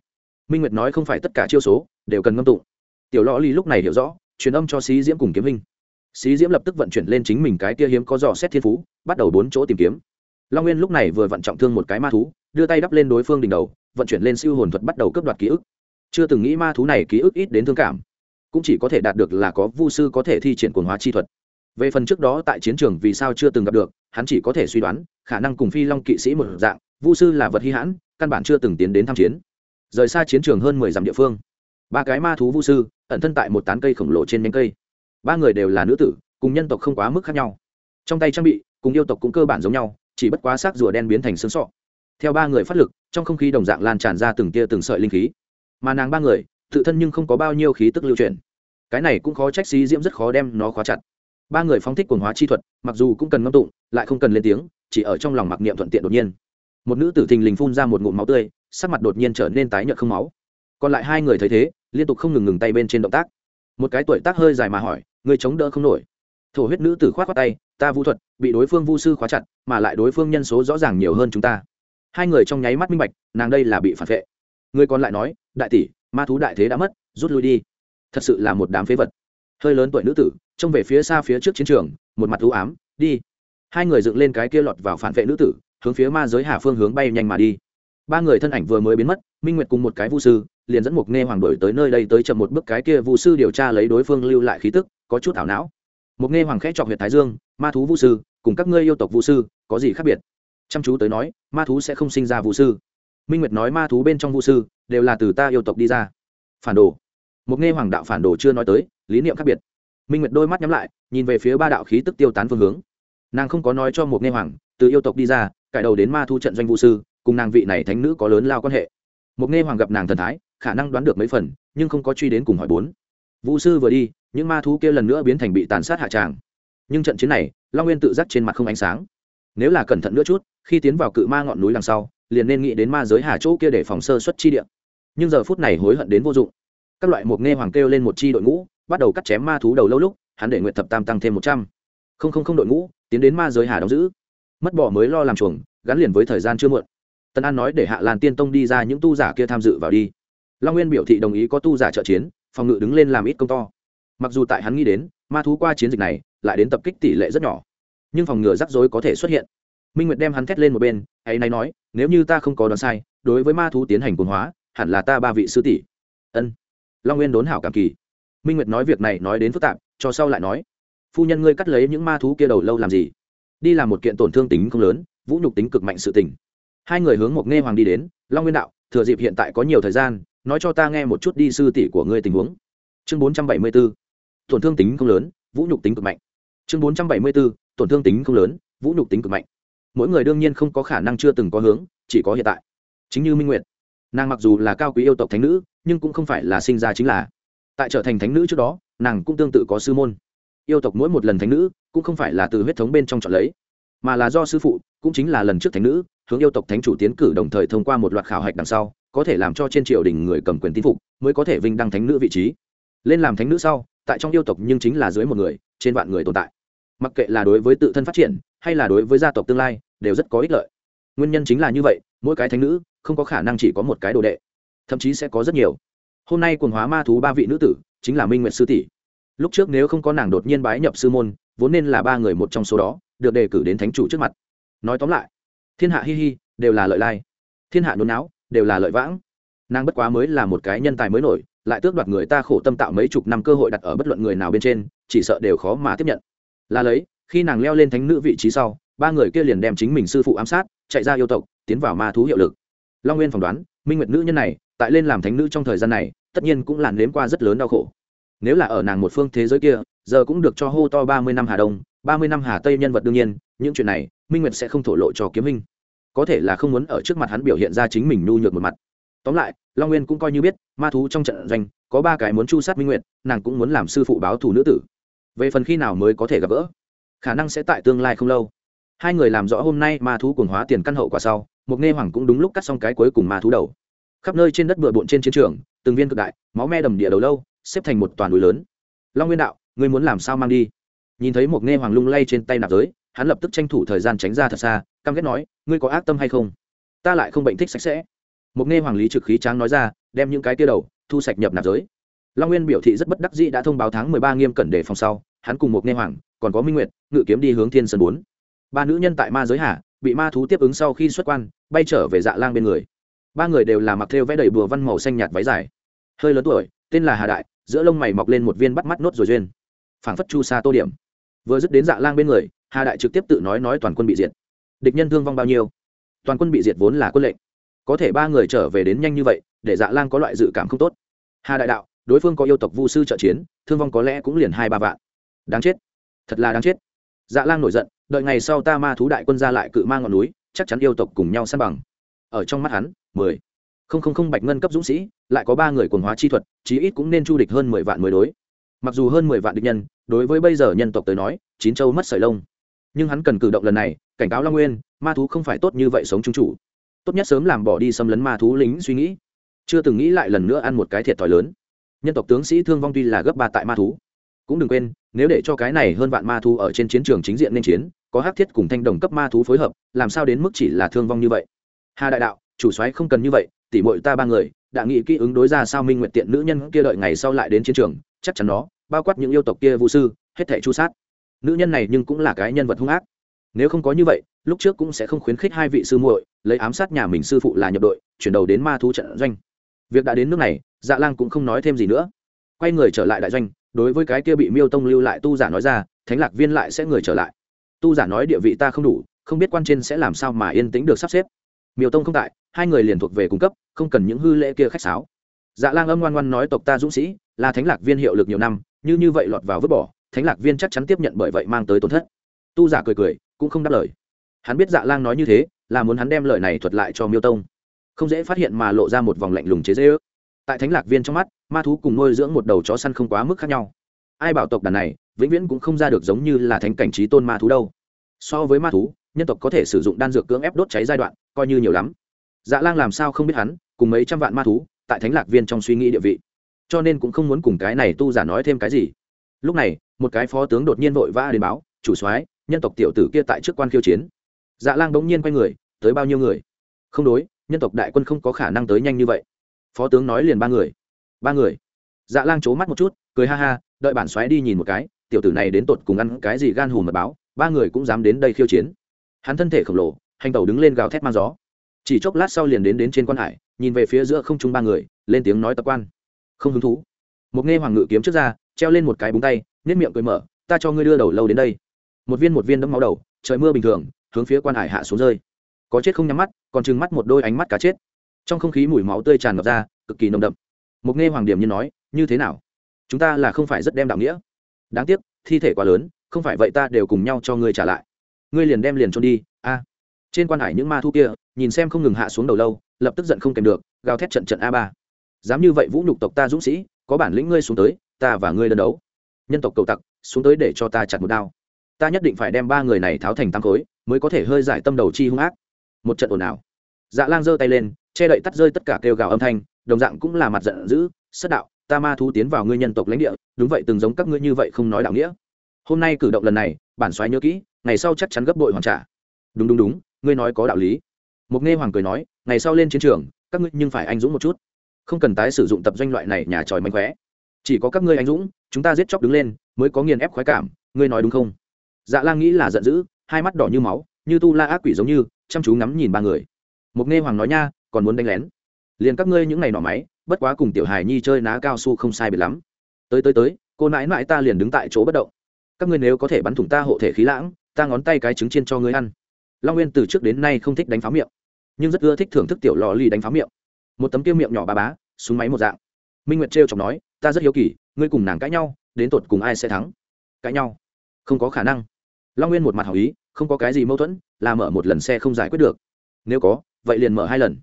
Minh nguyệt nói không phải tất cả chiêu số đều cần ngâm tụng. Tiểu lõ ly lúc này hiểu rõ, truyền âm cho sĩ diễm cùng kiếm hình sĩ diễm lập tức vận chuyển lên chính mình cái kia hiếm có dò xét thiên phú, bắt đầu bốn chỗ tìm kiếm. Long nguyên lúc này vừa vận trọng thương một cái ma thú, đưa tay đắp lên đối phương đỉnh đầu, vận chuyển lên siêu hồn thuật bắt đầu cướp đoạt ký ức. Chưa từng nghĩ ma thú này ký ức ít đến thương cảm, cũng chỉ có thể đạt được là có vu sư có thể thi triển quần hóa chi thuật về phần trước đó tại chiến trường vì sao chưa từng gặp được, hắn chỉ có thể suy đoán, khả năng cùng phi long kỵ sĩ một dạng, vu sư là vật hy hãn, căn bản chưa từng tiến đến tham chiến. Rời xa chiến trường hơn mười dặm địa phương. Ba cái ma thú vu sư, ẩn thân tại một tán cây khổng lồ trên nhánh cây. Ba người đều là nữ tử, cùng nhân tộc không quá mức khác nhau. Trong tay trang bị, cùng yêu tộc cũng cơ bản giống nhau, chỉ bất quá xác rùa đen biến thành xương sọ. Theo ba người phát lực, trong không khí đồng dạng lan tràn ra từng tia từng sợi linh khí. Mà nàng ba người, tự thân nhưng không có bao nhiêu khí tức lưu truyền. Cái này cũng khó trách xí diễm rất khó đem nó khóa chặt ba người phóng thích quần hóa chi thuật, mặc dù cũng cần ngâm tụng, lại không cần lên tiếng, chỉ ở trong lòng mặc niệm thuận tiện đột nhiên. Một nữ tử thình lình phun ra một ngụm máu tươi, sắc mặt đột nhiên trở nên tái nhợt không máu. Còn lại hai người thấy thế, liên tục không ngừng ngừng tay bên trên động tác. Một cái tuổi tác hơi dài mà hỏi người chống đỡ không nổi? Thổ huyết nữ tử khoát khoát tay, ta vu thuật, bị đối phương vu sư khóa chặt, mà lại đối phương nhân số rõ ràng nhiều hơn chúng ta. Hai người trong nháy mắt minh bạch, nàng đây là bị phản vệ. Người còn lại nói, đại tỷ, ma thú đại thế đã mất, rút lui đi. Thật sự là một đám phế vật. Hơi lớn tuổi nữ tử trông về phía xa phía trước chiến trường, một mặt ưu ám, đi. Hai người dựng lên cái kia lọt vào phản vệ nữ tử, hướng phía ma giới hà phương hướng bay nhanh mà đi. Ba người thân ảnh vừa mới biến mất, minh nguyệt cùng một cái vu sư, liền dẫn một nghe hoàng đổi tới nơi đây tới chậm một bước cái kia vu sư điều tra lấy đối phương lưu lại khí tức, có chút thảo não. Một nghe hoàng khẽ chọc huyệt thái dương, ma thú vu sư, cùng các ngươi yêu tộc vu sư, có gì khác biệt? Chăm chú tới nói, ma thú sẽ không sinh ra vu sư. Minh nguyệt nói, ma thú bên trong vu sư, đều là từ ta yêu tộc đi ra. Phản đồ. Một nghe hoàng đạo phản đồ chưa nói tới, lý niệm khác biệt minh nguyệt đôi mắt nhắm lại, nhìn về phía ba đạo khí tức tiêu tán phương hướng. Nàng không có nói cho một nghe hoàng, từ yêu tộc đi ra, cải đầu đến ma thu trận doanh vũ sư, cùng nàng vị này thánh nữ có lớn lao quan hệ. Một nghe hoàng gặp nàng thần thái, khả năng đoán được mấy phần, nhưng không có truy đến cùng hỏi bốn. Vũ sư vừa đi, những ma thú kia lần nữa biến thành bị tàn sát hạ tràng. Nhưng trận chiến này, long nguyên tự giác trên mặt không ánh sáng. Nếu là cẩn thận nữa chút, khi tiến vào cự ma ngọn núi đằng sau, liền nên nghĩ đến ma giới hà chỗ kia để phòng sơ xuất chi địa. Nhưng giờ phút này hối hận đến vô dụng. Các loại mục nghe hoàng kêu lên một chi đội ngũ bắt đầu cắt chém ma thú đầu lâu lúc, hắn để nguyện thập tam tăng thêm một trăm. Không không không đội ngũ, tiến đến ma giới hà đóng giữ. Mất bỏ mới lo làm chuồng, gắn liền với thời gian chưa muộn. Tân an nói để hạ lan tiên tông đi ra những tu giả kia tham dự vào đi. Long nguyên biểu thị đồng ý có tu giả trợ chiến, phòng ngự đứng lên làm ít công to. Mặc dù tại hắn nghĩ đến, ma thú qua chiến dịch này lại đến tập kích tỷ lệ rất nhỏ, nhưng phòng ngừa rắc rối có thể xuất hiện. Minh nguyệt đem hắn thét lên một bên, ấy nay nói, nếu như ta không có đoán sai, đối với ma thú tiến hành cồn hóa, hẳn là ta ba vị sư tỷ. Ân. Long nguyên đốn hảo cảm kỳ minh nguyệt nói việc này nói đến phức tạp, cho sau lại nói. Phu nhân ngươi cắt lấy những ma thú kia đầu lâu làm gì? Đi làm một kiện tổn thương tính không lớn, vũ nhục tính cực mạnh sự tình. Hai người hướng một nghe hoàng đi đến, long nguyên đạo, thừa dịp hiện tại có nhiều thời gian, nói cho ta nghe một chút đi sư tỷ của ngươi tình huống. Chương bốn trăm bảy mươi b ố tổn thương tính không lớn, vũ nhục tính cực mạnh. Chương bốn trăm bảy mươi b ố tổn thương tính không lớn, vũ nhục tính cực mạnh. Mỗi người đương nhiên không có khả năng chưa từng có hướng, chỉ có hiện tại. Chính như minh nguyệt, nàng mặc dù là cao quý yêu tộc thánh nữ, nhưng cũng không phải là sinh ra chính là tại trở thành thánh nữ trước đó, nàng cũng tương tự có sư môn. Yêu tộc mỗi một lần thánh nữ cũng không phải là từ huyết thống bên trong chọn lấy, mà là do sư phụ, cũng chính là lần trước thánh nữ, hướng yêu tộc thánh chủ tiến cử đồng thời thông qua một loạt khảo hạch đằng sau, có thể làm cho trên triều đình người cầm quyền tín phục, mới có thể vinh đăng thánh nữ vị trí. Lên làm thánh nữ sau, tại trong yêu tộc nhưng chính là dưới một người, trên vạn người tồn tại. Mặc kệ là đối với tự thân phát triển, hay là đối với gia tộc tương lai, đều rất có ích lợi. Nguyên nhân chính là như vậy, mỗi cái thánh nữ không có khả năng chỉ có một cái đồ đệ, thậm chí sẽ có rất nhiều hôm nay quần hóa ma thú ba vị nữ tử, chính là minh nguyệt sư tỷ. Lúc trước nếu không có nàng đột nhiên bái nhập sư môn, vốn nên là ba người một trong số đó, được đề cử đến thánh chủ trước mặt. Nói tóm lại, thiên hạ hi hi, đều là lợi lai. Thiên hạ nhốn não đều là lợi vãng. Nàng bất quá mới là một cái nhân tài mới nổi, lại tước đoạt người ta khổ tâm tạo mấy chục năm cơ hội đặt ở bất luận người nào bên trên, chỉ sợ đều khó mà tiếp nhận. Là lấy, khi nàng leo lên thánh nữ vị trí sau, ba người kia liền đem chính mình sư phụ ám sát, chạy ra yêu tộc, tiến vào ma thú hiệu lực. Long nguyên phỏng đoán, minh nguyệt nữ nhân này, tại lên làm thánh nữ trong thời gian này tất nhiên cũng làn nếm qua rất lớn đau khổ. Nếu là ở nàng một phương thế giới kia, giờ cũng được cho hô to ba mươi năm hà đông, ba mươi năm hà tây nhân vật đương nhiên, những chuyện này, minh nguyệt sẽ không thổ lộ cho kiếm minh. Có thể là không muốn ở trước mặt hắn biểu hiện ra chính mình nhu nhược một mặt. Tóm lại, long nguyên cũng coi như biết, ma thú trong trận doanh, có ba cái muốn chu sát minh nguyệt, nàng cũng muốn làm sư phụ báo thù nữ tử. Về phần khi nào mới có thể gặp gỡ, khả năng sẽ tại tương lai không lâu. Hai người làm rõ hôm nay ma thú cuồng hóa tiền căn hậu quả sau một nghe hoàng cũng đúng lúc cắt xong cái cuối cùng ma thú đầu. Khắp nơi trên đất bừa bộn trên chiến trường từng viên cực đại, máu me đầm địa đầu lâu, xếp thành một toàn núi lớn. Long nguyên đạo, ngươi muốn làm sao mang đi? Nhìn thấy một nghe hoàng lung lay trên tay nạp giới, hắn lập tức tranh thủ thời gian tránh ra thật xa, căm ghét nói, ngươi có ác tâm hay không? Ta lại không bệnh thích sạch sẽ. Một nghe hoàng lý trực khí tráng nói ra, đem những cái tia đầu, thu sạch nhập nạp giới. Long nguyên biểu thị rất bất đắc dĩ đã thông báo tháng mười ba nghiêm cẩn để phòng sau, hắn cùng một nghe hoàng, còn có minh nguyệt, ngự kiếm đi hướng thiên sơn bốn. Ba nữ nhân tại ma giới hạ, bị ma thú tiếp ứng sau khi xuất quan, bay trở về dạ lang bên người ba người đều là mặc thêu vẽ đầy bùa văn màu xanh nhạt váy dài. Hơi lớn tuổi, tên là hà đại, giữa lông mày mọc lên một viên bắt mắt nốt rồi duyên. Phảng phất chu sa tô điểm. Vừa dứt đến dạ lang bên người, hà đại trực tiếp tự nói nói toàn quân bị diệt. Địch nhân thương vong bao nhiêu? Toàn quân bị diệt vốn là quân lệnh. Có thể ba người trở về đến nhanh như vậy, để dạ lang có loại dự cảm không tốt. Hà đại đạo, đối phương có yêu tộc vu sư trợ chiến, thương vong có lẽ cũng liền hai ba vạn. Đáng chết. Thật là đáng chết. Dạ lang nổi giận, đợi ngày sau ta ma thú đại quân ra lại cự mang ngọn núi, chắc chắn yêu tộc cùng nhau săn bằng ở trong mắt hắn, mười. Không không không bạch ngân cấp dũng sĩ, lại có ba người quần hóa chi thuật, chí ít cũng nên chu địch hơn mười vạn mới đối. Mặc dù hơn mười vạn địch nhân, đối với bây giờ nhân tộc tới nói, chín châu mất sợi lông. Nhưng hắn cần cử động lần này, cảnh cáo long nguyên, ma thú không phải tốt như vậy sống trung chủ. Tốt nhất sớm làm bỏ đi xâm lấn ma thú lính suy nghĩ. Chưa từng nghĩ lại lần nữa ăn một cái thiệt thòi lớn. Nhân tộc tướng sĩ thương vong tuy là gấp ba tại ma thú. Cũng đừng quên, nếu để cho cái này hơn vạn ma thú ở trên chiến trường chính diện nên chiến, có hắc thiết cùng thanh đồng cấp ma thú phối hợp, làm sao đến mức chỉ là thương vong như vậy? Hà đại đạo, chủ soái không cần như vậy, tỉ mội ta ba người, đã nghĩ kỹ ứng đối ra sao minh nguyện tiện nữ nhân kia đợi ngày sau lại đến chiến trường, chắc chắn nó, bao quát những yêu tộc kia vũ sư, hết thể chu sát. Nữ nhân này nhưng cũng là cái nhân vật hung ác. Nếu không có như vậy, lúc trước cũng sẽ không khuyến khích hai vị sư muội, lấy ám sát nhà mình sư phụ là nhập đội, chuyển đầu đến ma thú trận doanh. Việc đã đến nước này dạ lang cũng không nói thêm gì nữa. Quay người trở lại đại doanh, đối với cái kia bị miêu tông lưu lại tu giả nói ra, thánh lạc viên lại sẽ người trở lại. Tu giả nói, địa vị ta không đủ, không biết quan trên sẽ làm sao mà yên tĩnh được sắp xếp miêu tông không tại, hai người liền thuộc về cung cấp, không cần những hư lễ kia khách sáo. Dạ lang âm ngoan ngoan nói tộc ta dũng sĩ, là thánh lạc viên hiệu lực nhiều năm, như như vậy lọt vào vứt bỏ, thánh lạc viên chắc chắn tiếp nhận bởi vậy mang tới tổn thất. Tu giả cười cười, cũng không đáp lời. Hắn biết dạ lang nói như thế, là muốn hắn đem lời này thuật lại cho miêu tông. Không dễ phát hiện mà lộ ra một vòng lạnh lùng chế dễ ước tại thánh lạc viên trong mắt, ma thú cùng nuôi dưỡng một đầu chó săn không quá mức khác nhau. Ai bảo tộc đàn này, vĩnh viễn cũng không ra được giống như là thánh cảnh trí tôn ma thú đâu. So với ma thú nhân tộc có thể sử dụng đan dược cưỡng ép đốt cháy giai đoạn, coi như nhiều lắm. Dạ lang làm sao không biết hắn, cùng mấy trăm vạn ma thú, tại thánh lạc viên trong suy nghĩ địa vị. Cho nên cũng không muốn cùng cái này tu giả nói thêm cái gì. Lúc này, một cái phó tướng đột nhiên vội vã đến báo, chủ soái, nhân tộc tiểu tử kia tại trước quan khiêu chiến. Dạ lang bỗng nhiên quay người, tới bao nhiêu người? Không đối, nhân tộc đại quân không có khả năng tới nhanh như vậy. Phó tướng nói liền ba người. Ba người? Dạ lang c mắt một chút, cười ha ha, đợi bản xoáy đi nhìn một cái, tiểu tử này đến tột cùng ăn cái gì gan hùm mật báo, ba người cũng dám đến đây khiêu chiến hắn thân thể khổng lồ, hành tàu đứng lên gào thét mang gió. Chỉ chốc lát sau liền đến đến trên quan hải, nhìn về phía giữa không trung ba người, lên tiếng nói tập quan. Không hứng thú. Một nghe hoàng ngự kiếm trước ra, treo lên một cái búng tay nếp miệng cười mở, ta cho ngươi đưa đầu lâu đến đây. Một viên một viên đẫm máu đầu, trời mưa bình thường, hướng phía quan hải hạ xuống rơi. Có chết không nhắm mắt, còn trừng mắt một đôi ánh mắt cá chết. Trong không khí mùi máu tươi tràn ngập ra, cực kỳ nồng đậm. Một nghe hoàng điểm như nói, như thế nào? Chúng ta là không phải rất đem đạo nghĩa. Đáng tiếc, thi thể quá lớn, không phải vậy ta đều cùng nhau cho ngươi trả lại ngươi liền đem liền trôn đi, a. Trên quan hải những ma thu kia, nhìn xem không ngừng hạ xuống đầu lâu, lập tức giận không kèm được, gào thét trận trận a ba. Dám như vậy vũ nhục tộc ta dũng sĩ, có bản lĩnh ngươi xuống tới, ta và ngươi đơn đấu. Nhân tộc cầu tặc, xuống tới để cho ta chặt một đao. Ta nhất định phải đem ba người này tháo thành tăng khối, mới có thể hơi giải tâm đầu chi hung ác. Một trận ồn ào. Dạ lang giơ tay lên, che đậy tắt rơi tất cả kêu gào âm thanh, đồng dạng cũng là mặt giận dữ, sất đạo, ta ma thú tiến vào ngươi nhân tộc lãnh địa, đúng vậy, từng giống các ngươi như vậy không nói đạo nghĩa. Hôm nay cử động lần này, bản soái nhớ kỹ ngày sau chắc chắn gấp bội hoàn trả. Đúng đúng đúng, ngươi nói có đạo lý. Mục nghe hoàng cười nói, ngày sau lên chiến trường, các ngươi nhưng phải anh dũng một chút. Không cần tái sử dụng tập doanh loại này nhà tròi mánh khóe. Chỉ có các ngươi anh dũng, chúng ta giết chóc đứng lên, mới có nghiền ép khoái cảm, ngươi nói đúng không? Dạ lang nghĩ là giận dữ, hai mắt đỏ như máu, như tu la ác quỷ giống như, chăm chú ngắm nhìn ba người. Mục nghe hoàng nói nha, còn muốn đánh lén. Liền các ngươi những ngày nỏ máy, bất quá cùng tiểu hài nhi chơi ná cao su không sai biệt lắm. Tới tới tới, cô nãi nãi ta liền đứng tại chỗ bất động. Các ngươi nếu có thể bắn thủng ta hộ thể khí lãng ta ngón tay cái trứng chiên cho ngươi ăn. Long nguyên từ trước đến nay không thích đánh pháo miệng, nhưng rất ưa thích thưởng thức tiểu lò lì đánh pháo miệng. Một tấm tiêu miệng nhỏ ba bá, súng máy một dạng. Minh nguyệt trêu chọc nói, ta rất hiếu kỳ, ngươi cùng nàng cãi nhau, đến tột cùng ai sẽ thắng? Cãi nhau? Không có khả năng. Long nguyên một mặt hảo ý, không có cái gì mâu thuẫn, là mở một lần xe không giải quyết được. Nếu có, vậy liền mở hai lần.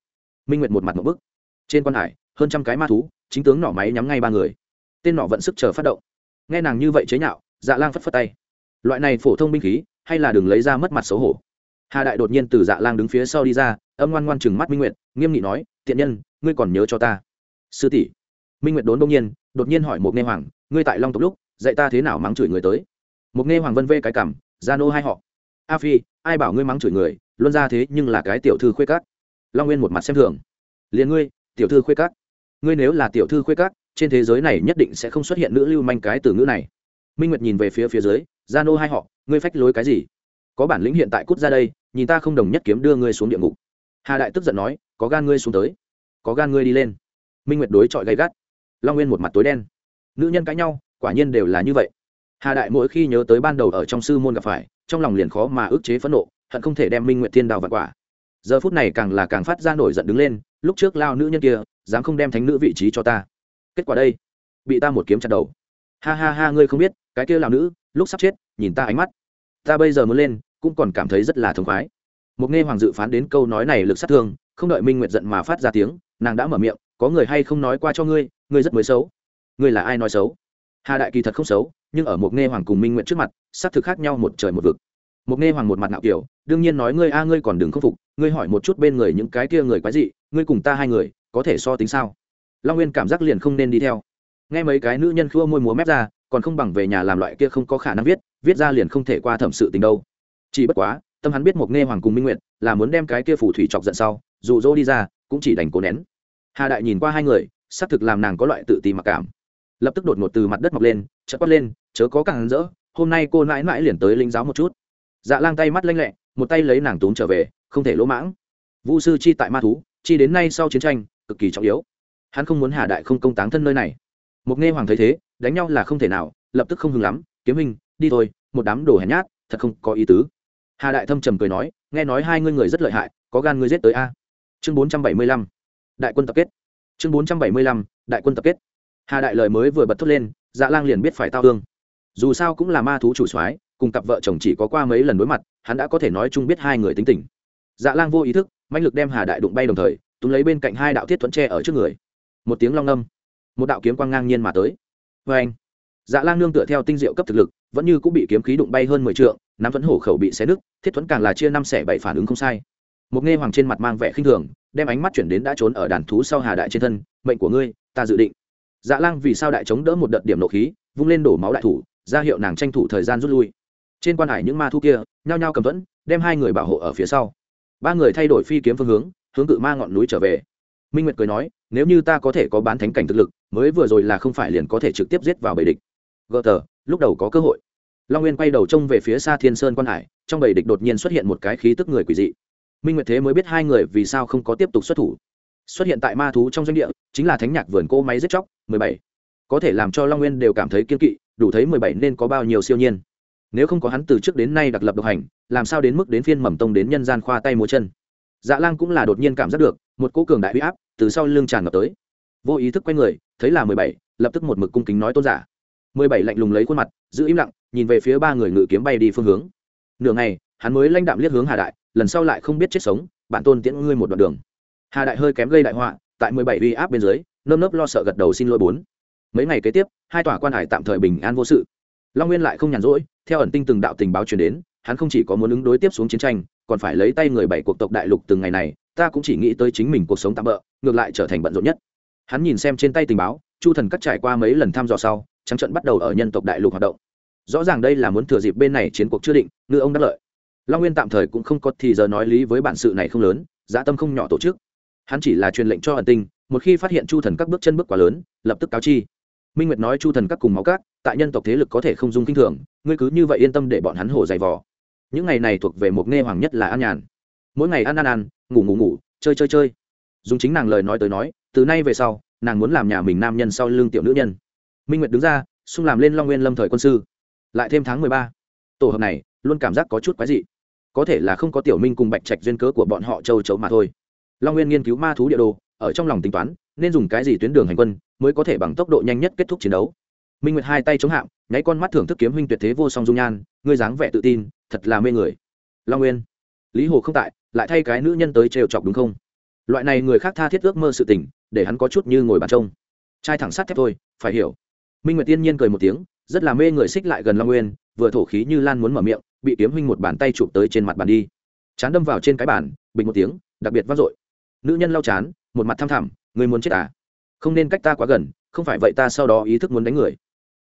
Minh nguyệt một mặt một bức. Trên quan hải, hơn trăm cái ma thú, chính tướng nỏ máy nhắm ngay ba người. Tên nỏ vận sức chờ phát động. Nghe nàng như vậy chế nhạo dạ lang phất phất tay. Loại này phổ thông binh khí hay là đừng lấy ra mất mặt xấu hổ. Hà đại đột nhiên từ dạ lang đứng phía sau đi ra, âm ngoan ngoan chừng mắt minh nguyệt, nghiêm nghị nói, tiện nhân, ngươi còn nhớ cho ta. Sư tỷ. Minh nguyệt đốn đông nhiên, đột nhiên hỏi một nghe hoàng, ngươi tại long tộc lúc, dạy ta thế nào mắng chửi người tới? Một nghe hoàng vân vê cái cảm, gia nô hai họ. A phi, ai bảo ngươi mắng chửi người luôn ra thế nhưng là cái tiểu thư khuê cát long nguyên một mặt xem thường. Liền ngươi, tiểu thư khuê cát ngươi nếu là tiểu thư khuê cát trên thế giới này nhất định sẽ không xuất hiện nữ lưu manh cái từ ngữ này. Minh nguyệt nhìn về phía phía dưới gia nô hai họ, ngươi phách lối cái gì? Có bản lĩnh hiện tại cút ra đây, nhìn ta không đồng nhất kiếm đưa ngươi xuống địa ngục. Hà đại tức giận nói, có gan ngươi xuống tới. Có gan ngươi đi lên. Minh nguyệt đối chọi gay gắt. Long nguyên một mặt tối đen. Nữ nhân cãi nhau, quả nhiên đều là như vậy. Hà đại mỗi khi nhớ tới ban đầu ở trong sư môn gặp phải, trong lòng liền khó mà ức chế phẫn nộ, hận không thể đem minh nguyệt thiên đào vặt quả. Giờ phút này càng là càng phát ra nổi giận đứng lên, lúc trước lao nữ nhân kia, dám không đem thánh nữ vị trí cho ta. Kết quả đây, bị ta một kiếm chặt đầu. Ha ha ha, ngươi không biết, cái kia lao nữ lúc sắp chết, nhìn ta ánh mắt. Ta bây giờ muốn lên, cũng còn cảm thấy rất là thống khoái. Một nghe hoàng dự phán đến câu nói này lực sát thương, không đợi minh nguyệt giận mà phát ra tiếng, nàng đã mở miệng, có người hay không nói qua cho ngươi ngươi rất mới xấu. Ngươi là ai nói xấu? Hà đại kỳ thật không xấu, nhưng ở một nghe hoàng cùng minh Nguyệt trước mặt, xác thực khác nhau một trời một vực. Một nghe hoàng một mặt nạo kiểu, đương nhiên nói ngươi a, ngươi còn đừng khâm phục, ngươi hỏi một chút bên người những cái kia người quái dị, ngươi cùng ta hai người, có thể so tính sao? Long nguyên cảm giác liền không nên đi theo. Nghe mấy cái nữ nhân khua môi múa mép ra còn không bằng về nhà làm loại kia không có khả năng viết viết ra liền không thể qua thẩm sự tình đâu. Chỉ bất quá, tâm hắn biết một nghe hoàng cùng minh nguyện là muốn đem cái kia phủ thủy chọc giận sau, dụ dỗ đi ra, cũng chỉ đành cố nén. Hà đại nhìn qua hai người, xác thực làm nàng có loại tự ti mặc cảm. Lập tức đột ngột từ mặt đất mọc lên, chợt quát lên, chớ có càng rỡ, hôm nay cô mãi mãi liền tới linh giáo một chút. Dạ lang tay mắt lanh lẹ, một tay lấy nàng tốn trở về, không thể lỗ mãng. Vu sư chi tại ma thú, chi đến nay sau chiến tranh, cực kỳ trọng yếu. Hắn không muốn hà đại không công táng thân nơi này một nghe hoàng thấy thế, đánh nhau là không thể nào, lập tức không hứng lắm, kiếm hình đi thôi, một đám đồ hèn nhát, thật không có ý tứ. Hà đại thâm trầm cười nói, nghe nói hai ngươi người rất lợi hại, có gan ngươi giết tới a. Chương bốn trăm bảy mươi lăm, đại quân tập kết. Chương bốn trăm bảy mươi lăm, đại quân tập kết. Hà đại lời mới vừa bật thốt lên dạ lang liền biết phải tao thương. Dù sao cũng là ma thú chủ soái, cùng cặp vợ chồng chỉ có qua mấy lần đối mặt, hắn đã có thể nói chung biết hai người tính tình. Dạ lang vô ý thức mạnh lực đem hà đại đụng bay đồng thời, túm lấy bên cạnh hai đạo thiết thuẫn tre ở trước người. Một tiếng long âm một đạo kiếm quang ngang nhiên mà tới. Vê anh dạ lang nương tựa theo tinh diệu cấp thực lực, vẫn như cũng bị kiếm khí đụng bay hơn mười t r ư ợ n g nắm thuẫn hổ khẩu bị xé nứt, thiết thuẫn càng là chia năm xẻ bảy phản ứng không sai. Một nghe hoàng trên mặt mang vẻ khinh thường, đem ánh mắt chuyển đến đã trốn ở đàn thú sau hà đại trên thân, mệnh của ngươi, ta dự định. Dạ lang vì sao đại chống đỡ một đợt điểm nộ khí, vung lên đổ máu đại thủ, ra hiệu nàng tranh thủ thời gian rút lui. Trên quan hải những ma thu kia, nhao nhao cầm thuẫn, đem hai người bảo hộ ở phía sau. Ba người thay đổi phi kiếm phương hướng hướng cự ma ngọn núi trở về minh nguyệt cười nói, nếu như ta có thể có bán thánh cảnh thực lực, mới vừa rồi là không phải liền có thể trực tiếp giết vào bầy địch. Gờ tờ, lúc đầu có cơ hội. Long nguyên quay đầu trông về phía xa thiên sơn quan hải, trong bầy địch đột nhiên xuất hiện một cái khí tức người quỷ dị. Minh nguyệt thế mới biết hai người vì sao không có tiếp tục xuất thủ. Xuất hiện tại ma thú trong doanh địa, chính là thánh nhạc vườn Cỗ máy giết chóc, mười bảy. Có thể làm cho long nguyên đều cảm thấy kiên kỵ, đủ thấy mười bảy nên có bao nhiêu siêu nhiên. Nếu không có hắn từ trước đến nay đặc lập độc hành, làm sao đến mức đến phiên mầm tông đến nhân gian khoa tay múa chân? Dạ lang cũng là đột nhiên cảm giác được một cỗ cường đại huy áp từ sau lưng tràn ngập tới. Vô ý thức quay người, thấy là mười bảy, lập tức một mực cung kính nói tôn giả. Mười bảy lạnh lùng lấy khuôn mặt, giữ im lặng, nhìn về phía ba người ngự kiếm bay đi phương hướng. Nửa ngày, hắn mới lãnh đạm liếc hướng hà đại, lần sau lại không biết chết sống bản tôn tiễn ngươi một đoạn đường. Hà đại hơi kém gây đại họa, tại mười bảy uy áp bên dưới, nơm nớp lo sợ gật đầu xin lỗi bốn. Mấy ngày kế tiếp, hai tòa quan hải tạm thời bình an vô sự. Long nguyên lại không nhàn rỗi, theo ẩn tinh từng đạo tình báo truyền đến, hắn không chỉ có muốn ứng đối tiếp xuống chiến tranh còn phải lấy tay người bảy cuộc tộc đại lục từng ngày này ta cũng chỉ nghĩ tới chính mình cuộc sống tạm bỡ ngược lại trở thành bận rộn nhất. Hắn nhìn xem trên tay tình báo chu thần cắt trải qua mấy lần thăm dò sau trắng trận bắt đầu ở nhân tộc đại lục hoạt động. Rõ ràng đây là muốn thừa dịp bên này chiến cuộc chưa định ngư ông đắc lợi. Long nguyên tạm thời cũng không có thì giờ nói lý với bản sự này không lớn dã tâm không nhỏ tổ chức. Hắn chỉ là truyền lệnh cho ẩn tinh một khi phát hiện chu thần các bước chân bước quá lớn lập tức cáo chi. Minh nguyệt nói chu thần các cùng máu cát, tại nhân tộc thế lực có thể không dung kinh thường ngươi cứ như vậy yên tâm để bọn hắn hổ dày vò những ngày này thuộc về một nghe hoàng nhất là an nhàn. Mỗi ngày ăn ăn ăn, ngủ ngủ ngủ, chơi chơi chơi. Dùng chính nàng lời nói tới nói, từ nay về sau, nàng muốn làm nhà mình nam nhân sau lưng tiểu nữ nhân. Minh nguyệt đứng ra, xung làm lên long nguyên lâm thời quân sư. Lại thêm tháng mười ba. Tổ hợp này, luôn cảm giác có chút quái dị. Có thể là không có tiểu minh cùng bạch trạch duyên cớ của bọn họ châu chấu mà thôi. Long nguyên nghiên cứu ma thú địa đồ, ở trong lòng tính toán, nên dùng cái gì tuyến đường hành quân, mới có thể bằng tốc độ nhanh nhất kết thúc chiến đấu. Minh nguyệt hai tay chống hạm, nháy con mắt thưởng thức kiếm huynh tuyệt thế vô song dung nhan, ngươi dáng vẻ tự tin thật là mê người. Long nguyên. Lý hồ không tại, lại thay cái nữ nhân tới trêu chọc đúng không? Loại này người khác tha thiết ước mơ sự tình, để hắn có chút như ngồi bàn trông. Trai thẳng sắt thép thôi, phải hiểu. Minh nguyệt tiên nhiên cười một tiếng, rất là mê người xích lại gần long nguyên, vừa thổ khí như lan muốn mở miệng, bị kiếm huynh một bàn tay chụp tới trên mặt bàn đi. Chán đâm vào trên cái bàn, bình một tiếng, đặc biệt vang dội. Nữ nhân lau chán, một mặt thăm thẳm người muốn chết à? Không nên cách ta quá gần, không phải vậy ta sau đó ý thức muốn đánh người.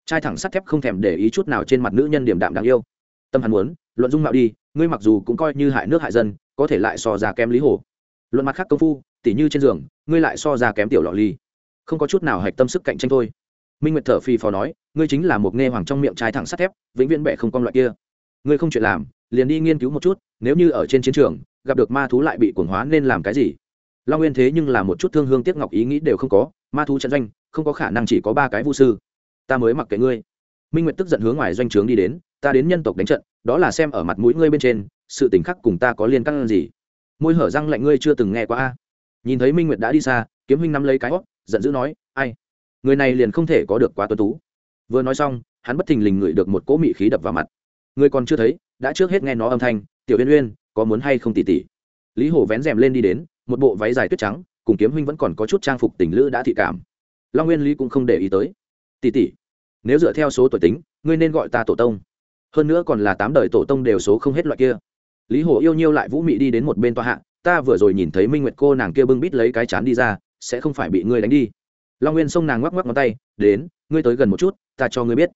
Trai thẳng sắt thép không thèm để ý chút nào trên mặt nữ nhân điểm đạm đáng yêu tâm hắn muốn, luận dung mạo đi, ngươi mặc dù cũng coi như hại nước hại dân, có thể lại so ra kém lý hồ. Luận mặt khác công phu, tỉ như trên giường, ngươi lại so ra kém tiểu lọ ly. Không có chút nào hạch tâm sức cạnh tranh thôi. Minh nguyệt thở phì phò nói, ngươi chính là một nghe hoàng trong miệng trái thẳng sắt thép, vĩnh viễn bệ không con loại kia. Ngươi không chuyện làm, liền đi nghiên cứu một chút, nếu như ở trên chiến trường, gặp được ma thú lại bị cuồng hóa nên làm cái gì? Long nguyên thế nhưng là một chút thương hương tiếc ngọc ý nghĩ đều không có, ma thú trận doanh, không có khả năng chỉ có ba cái vu sư. Ta mới mặc kệ ngươi minh nguyệt tức giận hướng ngoài doanh trướng đi đến ta đến nhân tộc đánh trận đó là xem ở mặt mũi ngươi bên trên sự tình khắc cùng ta có liên căn gì môi hở răng lạnh ngươi chưa từng nghe qua a. nhìn thấy minh nguyệt đã đi xa kiếm huynh nắm lấy cái hót, giận dữ nói, ai? Người này liền không thể có được quá tuân tú. Vừa nói xong, hắn bất thình lình ngửi được một cỗ mị khí đập vào mặt. Người còn chưa thấy, đã trước hết nghe nó âm thanh, tiểu uyên uyên, có muốn hay không tỉ tỉ? Lý hổ vén rèm lên đi đến, một bộ váy dài tuyết trắng, cùng kiếm huynh vẫn còn có chút trang phục tình lữ đã thị cảm. Long nguyên lý cũng không để ý tới. Tỉ tỉ nếu dựa theo số tuổi tính, ngươi nên gọi ta tổ tông. Hơn nữa còn là tám đời tổ tông đều số không hết loại kia. Lý hổ yêu nhiêu lại vũ mị đi đến một bên tòa hạ, ta vừa rồi nhìn thấy minh nguyệt cô nàng kia bưng bít lấy cái chán đi ra, sẽ không phải bị ngươi đánh đi. Long nguyên xông nàng ngoắc ngoắc ngón tay, đến, ngươi tới gần một chút, ta cho ngươi biết.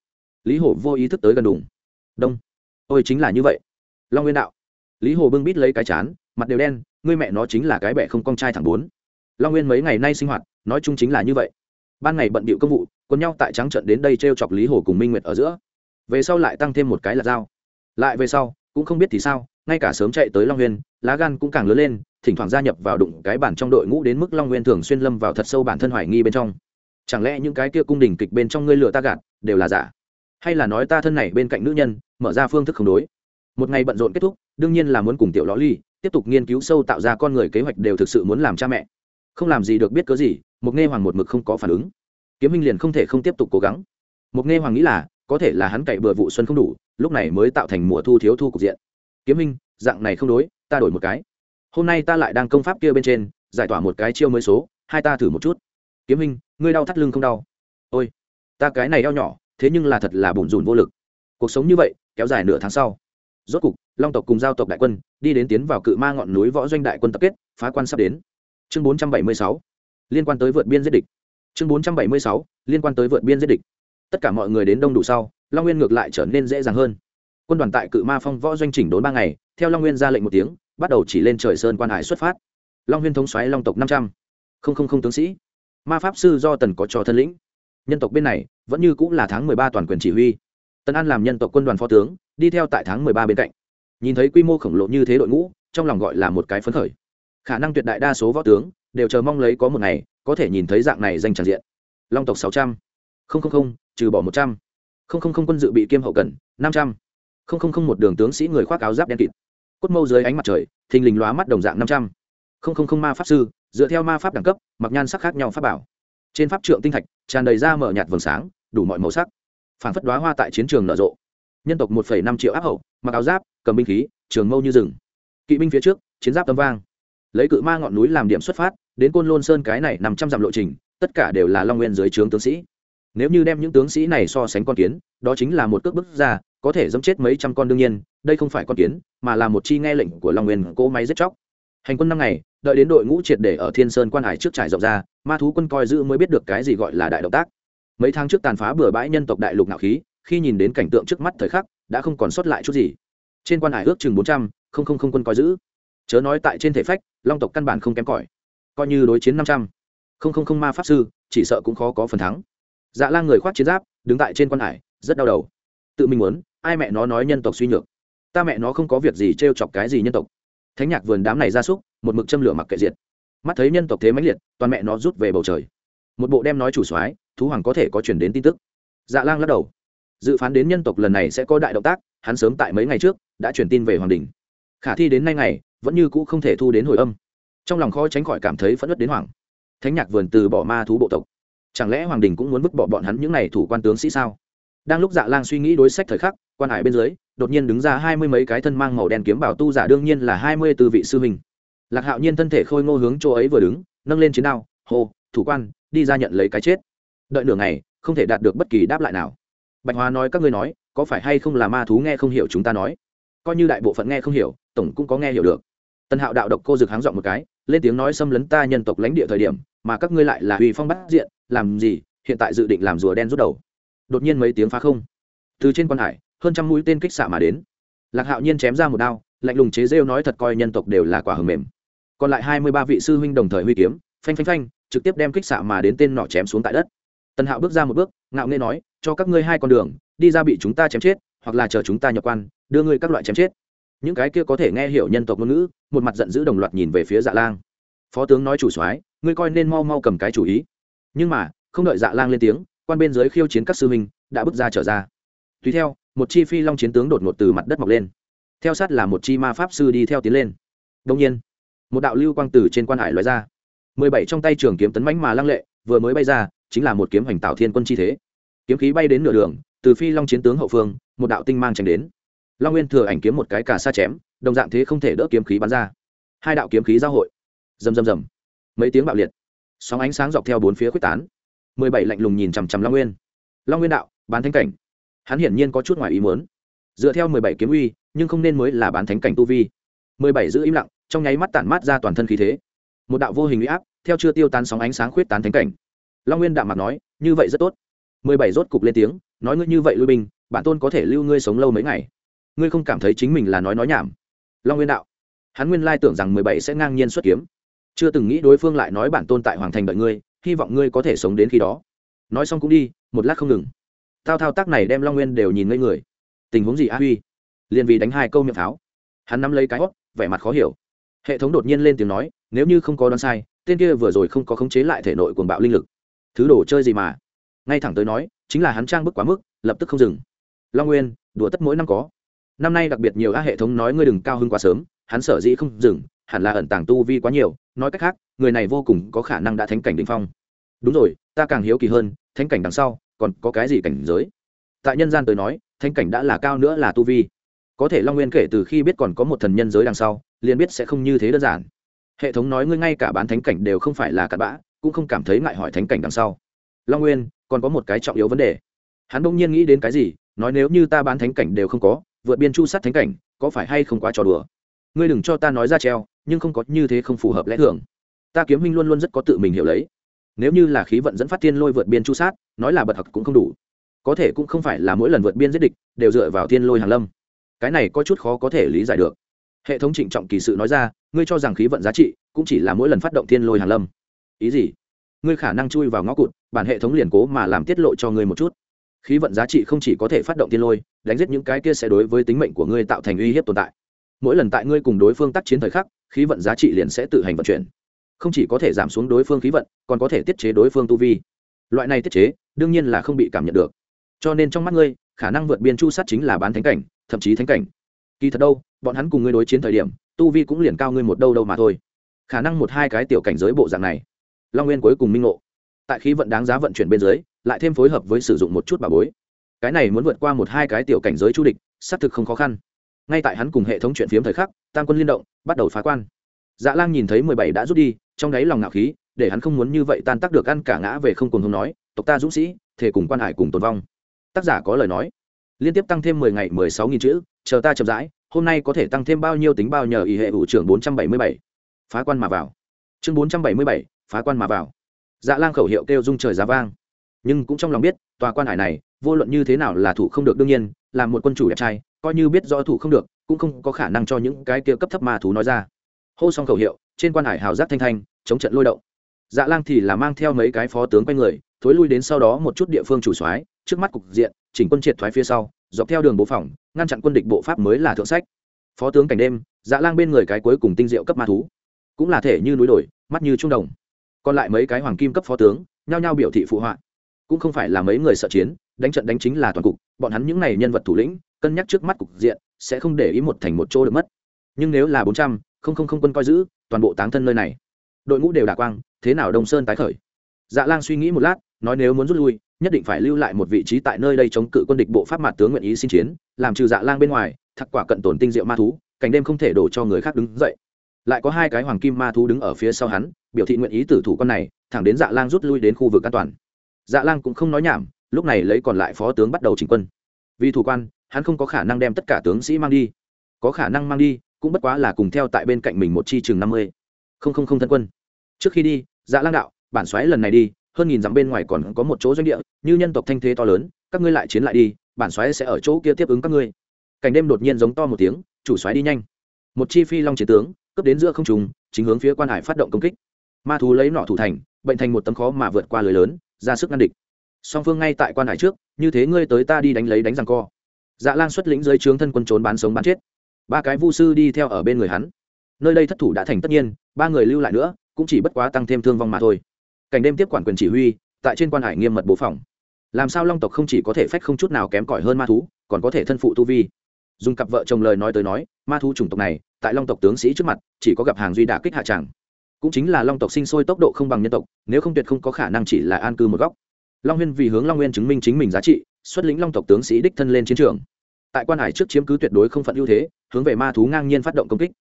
Lý hổ vô ý thức tới gần đùng. Đông. Ôi, chính là như vậy. Long nguyên đạo. Lý hồ bưng bít lấy cái chán, mặt đều đen, ngươi mẹ nó chính là cái bẹ không con trai thẳng bốn. Long nguyên mấy ngày nay sinh hoạt, nói chung chính là như vậy. Ban ngày bận bịu công vụ còn nhau tại trắng trận đến đây t r e o chọc lý hồ cùng minh nguyệt ở giữa. Về sau lại tăng thêm một cái là dao. Lại về sau, cũng không biết thì sao, ngay cả sớm chạy tới long nguyên, lá gan cũng càng lớn lên, thỉnh thoảng gia nhập vào đụng cái bản trong đội ngũ đến mức long nguyên thường xuyên lâm vào thật sâu bản thân hoài nghi bên trong. Chẳng lẽ những cái kia cung đình kịch bên trong ngươi lựa ta gạt, đều là giả? Hay là nói ta thân này bên cạnh nữ nhân, mở ra phương thức không đối? Một ngày bận rộn kết thúc, đương nhiên là muốn cùng tiểu ló ly, tiếp tục nghiên cứu sâu tạo ra con người kế hoạch đều thực sự muốn làm cha mẹ. Không làm gì được biết cớ gì, một nghe hoàng một mực không có phản ứng kiếm minh liền không thể không tiếp tục cố gắng. Mục nghe hoàng nghĩ là, có thể là hắn cậy bừa vụ xuân không đủ, lúc này mới tạo thành mùa thu thiếu thu cục diện. Kiếm minh dạng này không đối, ta đổi một cái. Hôm nay ta lại đang công pháp kia bên trên, giải tỏa một cái chiêu mới số, hai ta thử một chút. Kiếm minh ngươi đau thắt lưng không đau? Ôi, ta cái này đau nhỏ, thế nhưng là thật là bùn rùn vô lực. Cuộc sống như vậy, kéo dài nửa tháng sau. Rốt cục, long tộc cùng giao tộc đại quân, đi đến tiến vào cự ma ngọn núi võ doanh đại quân tập kết, phá quan sắp đến. Chương 476 liên quan tới vượt biên giết địch chương 476 liên quan tới vượt biên giết địch. Tất cả mọi người đến đông đủ sau, long nguyên ngược lại trở nên dễ dàng hơn. Quân đoàn tại cự ma phong võ doanh chỉnh đốn ba ngày, theo long nguyên ra lệnh một tiếng, bắt đầu chỉ lên trời sơn quan hải xuất phát. Long nguyên thống xoáy long tộc năm trăm. Linh tướng sĩ. Ma pháp sư do tần có cho thân lĩnh. Nhân tộc bên này, vẫn như cũng là tháng mười ba toàn quyền chỉ huy. Tần an làm nhân tộc quân đoàn phó tướng, đi theo tại tháng mười ba bên cạnh. Nhìn thấy quy mô khổng lồ như thế đội ngũ, trong lòng gọi là một cái phấn khởi. Khả năng tuyệt đại đa số võ tướng, đều chờ mong lấy có một ngày có thể nhìn thấy dạng này danh tràn diện. Long tộc sáu trăm. Linh trừ bỏ một trăm. Linh quân dự bị kiêm hậu cần, năm trăm. Linh một đường tướng sĩ người khoác áo giáp đen kịt. Cốt mâu dưới ánh mặt trời, thình lình lóa mắt đồng dạng năm trăm. Linh ma pháp sư, dựa theo ma pháp đẳng cấp, mặc nhan sắc khác nhau pháp bảo. Trên pháp trượng tinh thạch, tràn đầy ra mở nhạt vầng sáng, đủ mọi màu sắc. Phản phất đoá hoa tại chiến trường nở rộ. Nhân tộc một năm triệu áp hậu, mặc áo giáp, cầm binh khí, trường mâu như rừng. Kỵ binh phía trước, chiến giáp tấm vang. Lấy cự ma ngọn núi làm điểm xuất phát đến côn lôn sơn cái này nằm trăm dặm lộ trình, tất cả đều là long nguyên dưới trướng tướng sĩ. Nếu như đem những tướng sĩ này so sánh con kiến, đó chính là một cước bước ra, có thể dẫm chết mấy trăm con đương nhiên, đây không phải con kiến, mà là một chi nghe lệnh của long nguyên cỗ máy giết chóc. Hành quân năm ngày, đợi đến đội ngũ triệt để ở thiên sơn quan hải trước trải rộng ra, ma thú quân coi giữ mới biết được cái gì gọi là đại động tác. Mấy tháng trước tàn phá bừa bãi nhân tộc đại lục nạo khí, khi nhìn đến cảnh tượng trước mắt thời khắc, đã không còn sót lại chút gì. Trên quan hải ước chừng bốn trăm, không không không quân coi giữ. Chớ nói tại trên thể phách, long tộc căn bản không kém cỏi coi như đối chiến năm trăm. Không không không ma pháp sư, chỉ sợ cũng khó có phần thắng. Dạ lang người khoác chiến giáp, đứng tại trên quan hải, rất đau đầu. Tự mình muốn, ai mẹ nó nói nhân tộc suy nhược. Ta mẹ nó không có việc gì t r e o chọc cái gì nhân tộc. Thánh nhạc vườn đám này ra súc, một mực châm lửa mặc kệ diệt. Mắt thấy nhân tộc thế mãnh liệt, toàn mẹ nó rút về bầu trời. Một bộ đem nói chủ soái, thú hoàng có thể có chuyển đến tin tức. Dạ lang lắc đầu. Dự phán đến nhân tộc lần này sẽ có đại động tác, hắn sớm tại mấy ngày trước, đã truyền tin về hoàng đình khả thi đến nay ngày, vẫn như cũ không thể thu đến hồi âm trong lòng khó tránh khỏi cảm thấy phẫn nứt đến hoàng thánh nhạc vườn từ bỏ ma thú bộ tộc. Chẳng lẽ hoàng đình cũng muốn vứt bỏ bọn hắn những n à y thủ quan tướng sĩ sao? Đang lúc dạ lang suy nghĩ đối sách thời khắc, quan hải bên dưới, đột nhiên đứng ra hai mươi mấy cái thân mang màu đen kiếm bảo tu giả đương nhiên là hai mươi tư vị sư huynh. Lạc hạo nhiên thân thể khôi ngô hướng chỗ ấy vừa đứng, nâng lên chiến đao, hô, thủ quan, đi ra nhận lấy cái chết. Đợi nửa ngày, không thể đạt được bất kỳ đáp lại nào. Bạch hóa nói, các ngươi nói, có phải hay không là ma thú nghe không hiểu chúng ta nói? Coi như đại bộ phận nghe không hiểu, tổng cũng có nghe hiểu được tân hạo đạo độc cô dực háng dọn một cái, lên tiếng nói xâm lấn ta nhân tộc lãnh địa thời điểm, mà các ngươi lại là uy phong bắt diện, làm gì, hiện tại dự định làm rùa đen rút đầu. Đột nhiên mấy tiếng phá không. Từ trên quan hải, hơn trăm mũi tên kích xạ mà đến. Lạc hạo nhiên chém ra một đao, lạnh lùng chế rêu nói thật coi nhân tộc đều là quả hầm mềm. Còn lại hai mươi ba vị sư huynh đồng thời huy kiếm, phanh phanh phanh, trực tiếp đem kích xạ mà đến tên nọ chém xuống tại đất. Tần hạo bước ra một bước, ngạo nghê nói, cho các ngươi hai con đường, đi ra bị chúng ta chém chết, hoặc là chờ chúng ta nhập quan, đưa ngươi các loại chém chết những cái kia có thể nghe hiểu nhân tộc ngôn ngữ, một mặt giận dữ đồng loạt nhìn về phía dạ lang. Phó tướng nói chủ soái, ngươi coi nên mau mau cầm cái chủ ý. Nhưng mà, không đợi dạ lang lên tiếng, quan bên dưới khiêu chiến các sư huynh đã bước ra trở ra. Tùy theo, một chi phi long chiến tướng đột ngột từ mặt đất mọc lên. Theo sát là một chi ma pháp sư đi theo tiến lên. Đông nhiên, một đạo lưu quang tử trên quan hải loại ra. Mười bảy trong tay trường kiếm tấn mãnh mà lăng lệ, vừa mới bay ra, chính là một kiếm hành tạo thiên quân chi thế. Kiếm khí bay đến nửa đường, từ phi long chiến tướng hậu phương, một đạo tinh mang tránh đến long nguyên thừa ảnh kiếm một cái cả xa chém, đồng dạng thế không thể đỡ kiếm khí bắn ra. Hai đạo kiếm khí giao hội. Rầm rầm rầm. Mấy tiếng bạo liệt. Sóng ánh sáng dọc theo bốn phía quyết tán. Mười bảy lạnh lùng nhìn chằm chằm long nguyên. Long nguyên đạo, bán thánh cảnh. Hắn hiển nhiên có chút ngoài ý muốn. Dựa theo mười bảy kiếm uy, nhưng không nên mới là bán thánh cảnh tu vi. Mười bảy giữ im lặng, trong nháy mắt tản mát ra toàn thân khí thế. Một đạo vô hình uy áp, theo chưa tiêu tan sóng ánh sáng khuyết tán thánh cảnh. Long nguyên đạo mặt nói, như vậy rất tốt. Mười bảy rốt cục lên tiếng, nói ngươi như vậy lui binh, bản tôn có thể lưu ngươi sống lâu mấy ngày ngươi không cảm thấy chính mình là nói nói nhảm? Long nguyên đạo. Hắn nguyên lai tưởng rằng mười bảy sẽ ngang nhiên xuất kiếm. Chưa từng nghĩ đối phương lại nói bản tôn tại hoàng thành đợi ngươi, hy vọng ngươi có thể sống đến khi đó. Nói xong cũng đi, một lát không ngừng. Tao thao tác này đem long nguyên đều nhìn ngây người. Tình huống gì a huy? Liền vì đánh hai câu miệng pháo. Hắn nắm lấy cái hót vẻ mặt khó hiểu. Hệ thống đột nhiên lên tiếng nói, nếu như không có đoán sai, tên kia vừa rồi không có khống chế lại thể nội cuồng bạo linh lực. Thứ đồ chơi gì mà? Ngay thẳng tới nói, chính là hắn trang bức quá mức, lập tức không dừng. Long nguyên, đùa tất mỗi năm có năm nay đặc biệt nhiều a hệ thống nói ngươi đừng cao hơn quá sớm, hắn sở dĩ không dừng, hẳn là ẩn tàng tu vi quá nhiều, nói cách khác, người này vô cùng có khả năng đã thánh cảnh đ ỉ n h phong. Đúng rồi, ta càng hiếu kỳ hơn, thánh cảnh đằng sau, còn có cái gì cảnh giới? Tại nhân gian tới nói, thánh cảnh đã là cao nữa là tu vi. Có thể long nguyên kể từ khi biết còn có một thần nhân giới đằng sau, liền biết sẽ không như thế đơn giản. Hệ thống nói ngươi ngay cả bán thánh cảnh đều không phải là cặn bã, cũng không cảm thấy ngại hỏi thánh cảnh đằng sau. Long nguyên, còn có một cái trọng yếu vấn đề. Hắn bỗng nhiên nghĩ đến cái gì, nói nếu như ta bán thánh cảnh đều không có vượt biên chu sát thánh cảnh, có phải hay không quá trò đùa? Ngươi đừng cho ta nói ra treo, nhưng không có như thế không phù hợp lẽ thường. Ta kiếm minh luôn luôn rất có tự mình hiểu lấy. Nếu như là khí vận dẫn phát thiên lôi vượt biên chu sát, nói là bật học cũng không đủ. Có thể cũng không phải là mỗi lần vượt biên giết địch, đều dựa vào thiên lôi hàn lâm. Cái này có chút khó có thể lý giải được. Hệ thống trịnh trọng kỳ sự nói ra, ngươi cho rằng khí vận giá trị cũng chỉ là mỗi lần phát động thiên lôi hàn lâm. Ý gì? Ngươi khả năng chui vào ngõ cụt, bản hệ thống liền cố mà làm tiết lộ cho ngươi một chút khí vận giá trị không chỉ có thể phát động tiên lôi, đánh giết những cái kia sẽ đối với tính mệnh của ngươi tạo thành uy hiếp tồn tại. Mỗi lần tại ngươi cùng đối phương tác chiến thời khắc, khí vận giá trị liền sẽ tự hành vận chuyển. Không chỉ có thể giảm xuống đối phương khí vận, còn có thể tiết chế đối phương tu vi. Loại này tiết chế, đương nhiên là không bị cảm nhận được. Cho nên trong mắt ngươi, khả năng vượt biên chu sát chính là bán thánh cảnh, thậm chí thánh cảnh. Kỳ thật đâu, bọn hắn cùng ngươi đối chiến thời điểm, tu vi cũng liền cao ngươi một đâu đâu mà thôi. Khả năng một hai cái tiểu cảnh giới bộ dạng này. Long nguyên cuối cùng minh ngộ tại khí vận đáng giá vận chuyển bên dưới, lại thêm phối hợp với sử dụng một chút bà bối. Cái này muốn vượt qua một hai cái tiểu cảnh giới chu địch, xác thực không khó khăn. Ngay tại hắn cùng hệ thống chuyện phiếm thời khắc, tam quân liên động, bắt đầu phá quan. Dạ lang nhìn thấy mười bảy đã rút đi, trong đáy lòng ngạo khí, để hắn không muốn như vậy tan tác được ăn cả ngã về không cùng hùng nói, tộc ta dũng sĩ thể cùng quan hải cùng tồn vong. Tác giả có lời nói. Liên tiếp tăng thêm mười ngày mười sáu nghìn chữ, chờ ta chậm rãi, hôm nay có thể tăng thêm bao nhiêu tính bao nhờ ý hệ ủ trưởng bốn trăm bảy mươi bảy. Phá quan mà vào. Chương bốn trăm bảy mươi bảy, phá quan mà vào dạ lang khẩu hiệu kêu dung trời giá vang. Nhưng cũng trong lòng biết, tòa quan hải này, vô luận như thế nào là thủ không được đương nhiên, là một quân chủ đẹp trai, coi như biết rõ thủ không được, cũng không có khả năng cho những cái kia cấp thấp ma thú nói ra. Hô xong khẩu hiệu, trên quan hải hào giác thanh thanh, chống trận lôi động. Dạ lang thì là mang theo mấy cái phó tướng quanh người, thối lui đến sau đó một chút địa phương chủ soái, trước mắt cục diện, chỉnh quân triệt thoái phía sau, dọc theo đường bố phòng, ngăn chặn quân địch bộ pháp mới là thượng sách. Phó tướng cảnh đêm dạ lang bên người cái cuối cùng tinh diệu cấp ma thú. Cũng là thể như núi đồi, mắt như trung đồng còn lại mấy cái hoàng kim cấp phó tướng, nhao nhao biểu thị phụ họa. Cũng không phải là mấy người sợ chiến, đánh trận đánh chính là toàn cục, bọn hắn những n à y nhân vật thủ lĩnh, cân nhắc trước mắt cục diện, sẽ không để ý một thành một chỗ được mất. Nhưng nếu là bốn trăm, không không không quân coi giữ, toàn bộ táng thân nơi này, đội ngũ đều đả quang, thế nào đông sơn tái khởi? Dạ lang suy nghĩ một lát, nói nếu muốn rút lui, nhất định phải lưu lại một vị trí tại nơi đây chống cự quân địch bộ pháp mặt tướng nguyện ý xin chiến, làm trừ dạ lang bên ngoài thặc quả cận tổn tinh diệu ma thú, cảnh đêm không thể đổ cho người khác đứng dậy lại có hai cái hoàng kim ma thú đứng ở phía sau hắn, biểu thị nguyện ý tử thủ con này, thẳng đến dạ lang rút lui đến khu vực an toàn. Dạ lang cũng không nói nhảm, lúc này lấy còn lại phó tướng bắt đầu chỉnh quân. Vì thủ quan, hắn không có khả năng đem tất cả tướng sĩ mang đi. Có khả năng mang đi, cũng bất quá là cùng theo tại bên cạnh mình một chi chừng năm mươi. Không không không thân quân. Trước khi đi dạ lang đạo, bản xoáy lần này đi, hơn nghìn dặm bên ngoài còn có một chỗ doanh địa, như nhân tộc thanh thế to lớn, các ngươi lại chiến lại đi, bản xoáy sẽ ở chỗ kia tiếp ứng các ngươi. Cảnh đêm đột nhiên giống to một tiếng, chủ xoáy đi nhanh. Một chi phi long chiến tướng cướp đến giữa không trùng chính hướng phía quan hải phát động công kích. Ma thú lấy nọ thủ thành, bệnh thành một tấm khó mà vượt qua lưới lớn, ra sức ngăn địch. Song phương ngay tại quan hải trước, như thế ngươi tới ta đi đánh lấy đánh rằng co. Dạ lan xuất lĩnh dưới trướng thân quân trốn bán sống bán chết. Ba cái vu sư đi theo ở bên người hắn. Nơi đây thất thủ đã thành tất nhiên, ba người lưu lại nữa, cũng chỉ bất quá tăng thêm thương vong mà thôi. Cảnh đêm tiếp quản quyền chỉ huy, tại trên quan hải nghiêm mật bố phòng. Làm sao long tộc không chỉ có thể phách không chút nào kém cỏi hơn ma thú, còn có thể thân phụ tu vi dùng cặp vợ chồng lời nói tới nói, ma thú chủng tộc này, tại long tộc tướng sĩ trước mặt, chỉ có gặp hàng duy đả kích hạ tràng cũng chính là long tộc sinh sôi tốc độ không bằng nhân tộc, nếu không tuyệt không có khả năng chỉ là an cư một góc. Long huyên vì hướng long nguyên chứng minh chính mình giá trị, xuất lĩnh long tộc tướng sĩ đích thân lên chiến trường. Tại quan hải trước chiếm cứ tuyệt đối không phận ưu thế, hướng về ma thú ngang nhiên phát động công kích.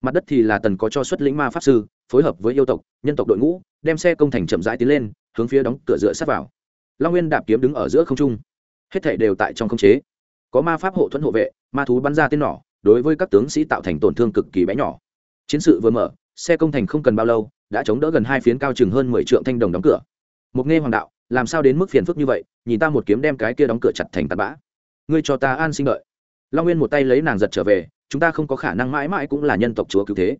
Mặt đất thì là tần có cho xuất lĩnh ma pháp sư, phối hợp với yêu tộc, nhân tộc đội ngũ, đem xe công thành chậm rãi tiến lên, hướng phía đóng cửa dựa sát vào. Long nguyên đạp kiếm đứng ở giữa không trung. Hết thể đều tại trong không chế. Có ma pháp hộ thuẫn hộ vệ ma thú bắn ra tên nỏ, đối với các tướng sĩ tạo thành tổn thương cực kỳ bé nhỏ. Chiến sự vừa mở, xe công thành không cần bao lâu, đã chống đỡ gần hai phiến cao chừng hơn mười trượng thanh đồng đóng cửa. Mục nghe hoàng đạo, làm sao đến mức phiền phức như vậy, nhìn ta một kiếm đem cái kia đóng cửa chặt thành tạt bã. Ngươi cho ta an sinh lợi. long nguyên một tay lấy nàng giật trở về, chúng ta không có khả năng mãi mãi cũng là nhân tộc chúa cứu thế.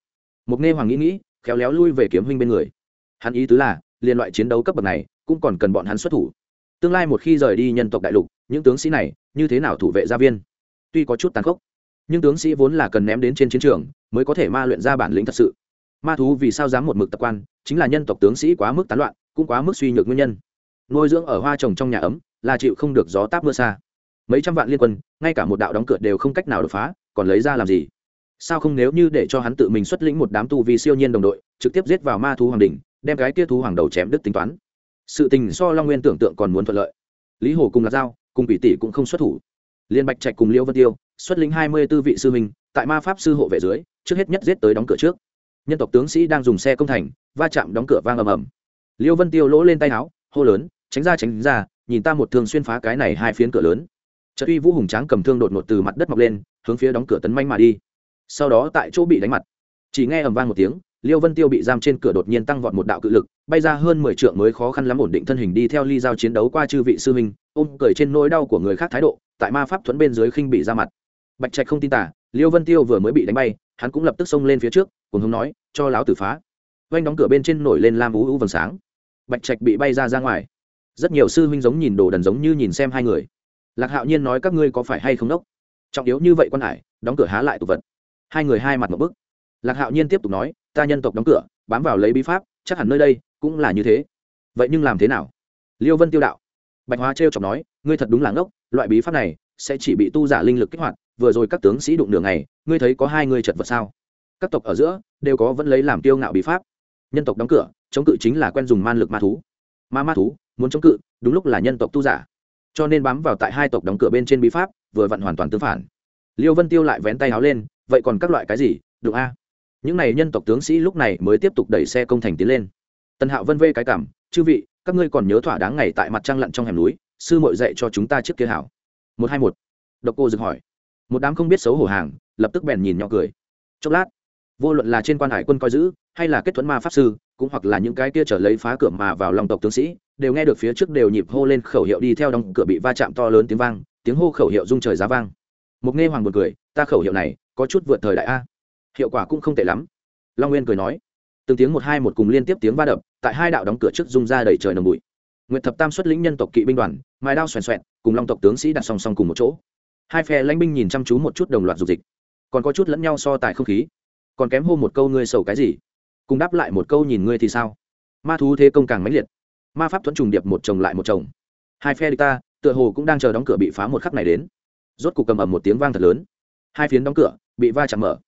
Mục nghe hoàng nghĩ nghĩ, khéo léo lui về kiếm huynh bên người. Hắn ý tứ là, liên loại chiến đấu cấp bậc này, cũng còn cần bọn hắn xuất thủ. Tương lai một khi rời đi nhân tộc đại lục, những tướng sĩ này, như thế nào thủ vệ gia viên? Tuy có chút tàn khốc, nhưng tướng sĩ vốn là cần ném đến trên chiến trường mới có thể ma luyện ra bản lĩnh thật sự. Ma thú vì sao dám một mực tập quan, chính là nhân tộc tướng sĩ quá mức tán loạn, cũng quá mức suy nhược nguyên nhân. Nuôi dưỡng ở hoa trồng trong nhà ấm là chịu không được gió táp mưa xa. Mấy trăm vạn liên quân, ngay cả một đạo đóng cửa đều không cách nào đột phá, còn lấy ra làm gì? Sao không nếu như để cho hắn tự mình xuất lĩnh một đám tu vì siêu nhiên đồng đội, trực tiếp giết vào ma thú hoàng đình đem cái kia thú hoàng đầu chém đứt tính toán? Sự tình so long nguyên tưởng tượng còn muốn thuận lợi. Lý hồ cùng lạc giao, cùng quỷ tỷ cũng không xuất thủ liên bạch trạch cùng liêu vân tiêu xuất lĩnh hai mươi b ố vị sư minh tại ma pháp sư hộ vệ dưới, trước hết nhất giết tới đóng cửa trước. Nhân tộc tướng sĩ đang dùng xe công thành, va chạm đóng cửa vang ầm ầm. Liêu vân tiêu lỗ lên tay áo, hô lớn, tránh ra tránh ra, nhìn ta một thương xuyên phá cái này hai phiến cửa lớn. Trợ uy vũ hùng tráng cầm thương đột ngột từ mặt đất mọc lên, hướng phía đóng cửa tấn manh mà đi. Sau đó tại chỗ bị đánh mặt. Chỉ nghe ầm vang một tiếng liêu vân tiêu bị giam trên cửa đột nhiên tăng vọt một đạo cự lực, bay ra hơn mười trượng mới khó khăn lắm ổn định thân hình đi theo ly giao chiến đấu qua chư vị sư huynh, ôm cười trên nỗi đau của người khác thái độ, tại ma pháp thuẫn bên dưới khinh bị ra mặt. Bạch trạch không tin tả liêu vân tiêu vừa mới bị đánh bay, hắn cũng lập tức xông lên phía trước, cùng hông nói, cho láo tử phá. Oanh đóng cửa bên trên nổi lên lam ú ú vầng sáng. Bạch trạch bị bay ra ra ngoài. Rất nhiều sư huynh giống nhìn đồ đần giống như nhìn xem hai người. Lạc hạo nhiên nói, các ngươi có phải hay không đốc? Trọng yếu như vậy quan hải, đóng cửa há lại tụ vật. Hai người hai mặt một bức lạc hạo nhiên tiếp tục nói, ta nhân tộc đóng cửa, bám vào lấy bí pháp, chắc hẳn nơi đây cũng là như thế. Vậy nhưng làm thế nào? Liêu vân tiêu đạo. Bạch hóa t r e o chọc nói, ngươi thật đúng là ngốc, loại bí pháp này sẽ chỉ bị tu giả linh lực kích hoạt, vừa rồi các tướng sĩ đụng đường này ngươi thấy có hai người chật vật sao? Các tộc ở giữa đều có vẫn lấy làm tiêu ngạo bí pháp. Nhân tộc đóng cửa, chống cự chính là quen dùng man lực ma thú. Ma ma thú muốn chống cự, đúng lúc là nhân tộc tu giả. Cho nên bám vào tại hai tộc đóng cửa bên trên bí pháp, vừa vặn hoàn toàn tương phản. Liêu vân tiêu lại vén tay áo lên, vậy còn các loại cái gì, đụng a? Những này nhân tộc tướng sĩ lúc này mới tiếp tục đẩy xe công thành tiến lên. Tần hạo vân vê cái cảm, chư vị, các ngươi còn nhớ thỏa đáng ngày tại mặt trăng lặn trong hẻm núi, sư mội dạy cho chúng ta trước kia hảo. Một hai một. Độc cô dừng hỏi. Một đám không biết xấu hổ hàng, lập tức bèn nhìn nhỏ cười. Chốc lát, vô luận là trên quan hải quân coi giữ, hay là kết thuẫn ma pháp sư, cũng hoặc là những cái kia trở lấy phá cửa mà vào lòng tộc tướng sĩ, đều nghe được phía trước đều nhịp hô lên khẩu hiệu đi theo đóng cửa bị va chạm to lớn tiếng vang, tiếng hô khẩu hiệu rung trời giá vang. Một nghe hoàng buồn cười, ta khẩu hiệu này có chút vượt thời đại a hiệu quả cũng không tệ lắm. Long nguyên cười nói, từng tiếng một hai một cùng liên tiếp tiếng va đập, tại hai đạo đóng cửa trước rung ra đầy trời nồng bụi. Nguyệt thập tam xuất lĩnh nhân tộc kỵ binh đoàn mài đao xoèn xoẹn, cùng long tộc tướng sĩ đặt song song cùng một chỗ. Hai phe lãnh binh nhìn chăm chú một chút đồng loạt dục dịch. Còn có chút lẫn nhau so tài không khí. Còn kém hô một câu ngươi sầu cái gì? Cùng đáp lại một câu nhìn ngươi thì sao? Ma thú thế công càng mãnh liệt. Ma pháp thuẫn trùng điệp một chồng lại một chồng. Hai phe địch ta, tựa hồ cũng đang chờ đóng cửa bị phá một khắc này đến. Rốt cục cầm ầm một tiếng vang thật lớn. Hai phiến đóng cửa, bị va chạm mở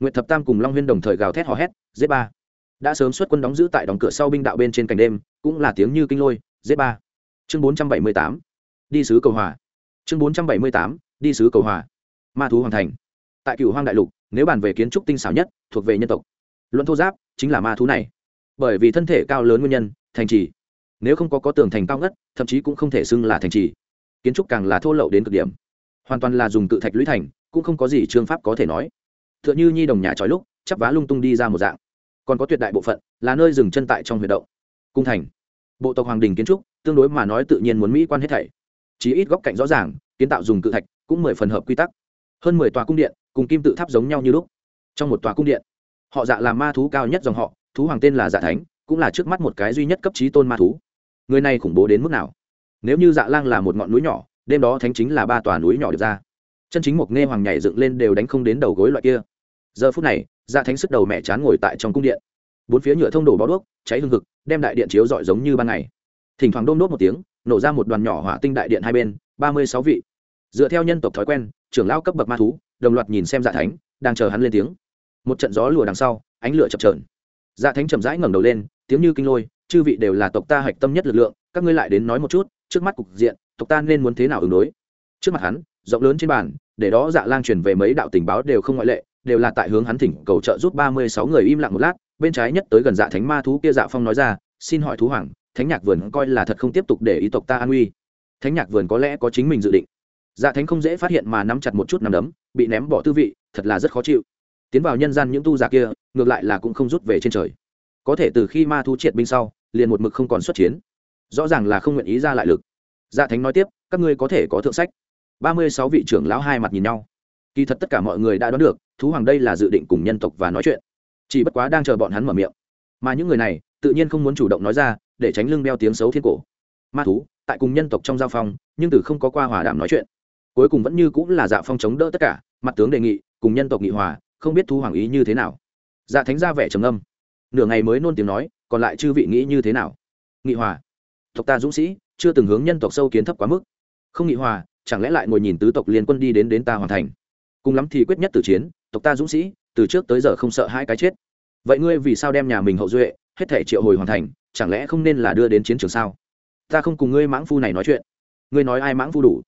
nguyệt thập tam cùng long huyên đồng thời gào thét hò hét z ba! Đã sớm xuất quân đóng giữ tại đóng cửa sau binh đạo bên trên cảnh đêm, cũng là tiếng như kinh lôi z ba! Chương bốn trăm bảy mươi tám, đi sứ cầu hòa. Chương bốn trăm bảy mươi tám, đi sứ cầu hòa. Ma thú hoàng thành. Tại cựu hoang đại lục, nếu bàn về kiến trúc tinh xảo nhất, thuộc về nhân tộc. Luận thô giáp, chính là ma thú này. Bởi vì thân thể cao lớn nguyên nhân, thành trì. Nếu không có có tường thành cao ngất, thậm chí cũng không thể xưng là thành trì. Kiến trúc càng là thô lậu đến cực điểm. Hoàn toàn là dùng tự thạch lũy thành, cũng không có gì trương pháp có thể nói t h ư ợ n h ư nhi đồng nhà trói lúc, chắp vá lung tung đi ra một dạng. Còn có tuyệt đại bộ phận là nơi dừng chân tại trong huyệt động. Cung thành, bộ tộc hoàng đình kiến trúc, tương đối mà nói tự nhiên muốn mỹ quan hết thảy. Chí ít góc cạnh rõ ràng, kiến tạo dùng cự thạch cũng mười phần hợp quy tắc. Hơn mười tòa cung điện cùng kim tự tháp giống nhau như lúc. Trong một tòa cung điện, họ dạ là ma thú cao nhất dòng họ, thú hoàng tên là dạ thánh, cũng là trước mắt một cái duy nhất cấp trí tôn ma thú. Người này khủng bố đến mức nào? Nếu như dạ lang là một ngọn núi nhỏ, đêm đó thánh chính là ba tòa núi nhỏ được ra chân chính một nghe hoàng nhảy dựng lên đều đánh không đến đầu gối loại kia. Giờ phút này dạ thánh sức đầu mẹ chán ngồi tại trong cung điện. Bốn phía nhựa thông đổ bó đuốc, cháy hương thực đem đại điện chiếu rọi giống như ban ngày. Thỉnh thoảng đôm đốt một tiếng, nổ ra một đoàn nhỏ hỏa tinh đại điện hai bên, ba mươi sáu vị. Dựa theo nhân tộc thói quen, trưởng lao cấp bậc ma thú, đồng loạt nhìn xem dạ thánh, đang chờ hắn lên tiếng. Một trận gió lùa đằng sau, ánh lửa chập trờn dạ thánh chậm rãi ngẩng đầu lên, tiếng như kinh lôi, chư vị đều là tộc ta hạch tâm nhất lực lượng, các ngươi lại đến nói một chút, trước mắt cục diện, tộc ta nên muốn thế nào ứng đối? Trước mặt hắn rộng lớn trên bàn, để đó dạ lang truyền về mấy đạo tình báo đều không ngoại lệ, đều là tại hướng hắn thỉnh cầu trợ giúp ba mươi sáu người im lặng một lát, bên trái nhất tới gần dạ thánh ma thú kia dạ phong nói ra, xin hỏi thú hoàng, thánh nhạc vườn coi là thật không tiếp tục để ý tộc ta an nguy. thánh nhạc vườn có lẽ có chính mình dự định. Dạ thánh không dễ phát hiện mà nắm chặt một chút nằm đấm, bị ném bỏ tư vị, thật là rất khó chịu. Tiến vào nhân gian những tu giả kia, ngược lại là cũng không rút về trên trời. Có thể từ khi ma thú triệt binh sau, liền một mực không còn xuất chiến. Rõ ràng là không nguyện ý ra lại lực. Dạ thánh nói tiếp, các ngươi có thể có thượng sách ba mươi sáu vị trưởng lão hai mặt nhìn nhau. Kỳ thật tất cả mọi người đã đoán được, thú hoàng đây là dự định cùng nhân tộc và nói chuyện. Chỉ bất quá đang chờ bọn hắn mở miệng. Mà những người này, tự nhiên không muốn chủ động nói ra, để tránh lưng đeo tiếng xấu thiên cổ. Ma thú, tại cùng nhân tộc trong giao phong, nhưng từ không có qua hòa đàm nói chuyện. Cuối cùng vẫn như cũng là dạ phong chống đỡ tất cả, mặt tướng đề nghị, cùng nhân tộc nghị hòa, không biết thu hoàng ý như thế nào. Dạ thánh ra vẻ trầm âm nửa ngày mới nôn tiếng nói, còn lại chư vị nghĩ như thế nào? Nghị hòa. Tộc ta dũng sĩ, chưa từng hướng nhân tộc sâu kiến thấp quá mức. Không nghị hòa chẳng lẽ lại ngồi nhìn tứ tộc liên quân đi đến đến ta hoàn thành? Cùng lắm thì quyết nhất tử chiến, tộc ta dũng sĩ, từ trước tới giờ không sợ hai cái chết. Vậy ngươi vì sao đem nhà mình hậu duệ, hết thể triệu hồi hoàn thành, chẳng lẽ không nên là đưa đến chiến trường sao? Ta không cùng ngươi mãng phu này nói chuyện. Ngươi nói ai mãng phu đủ?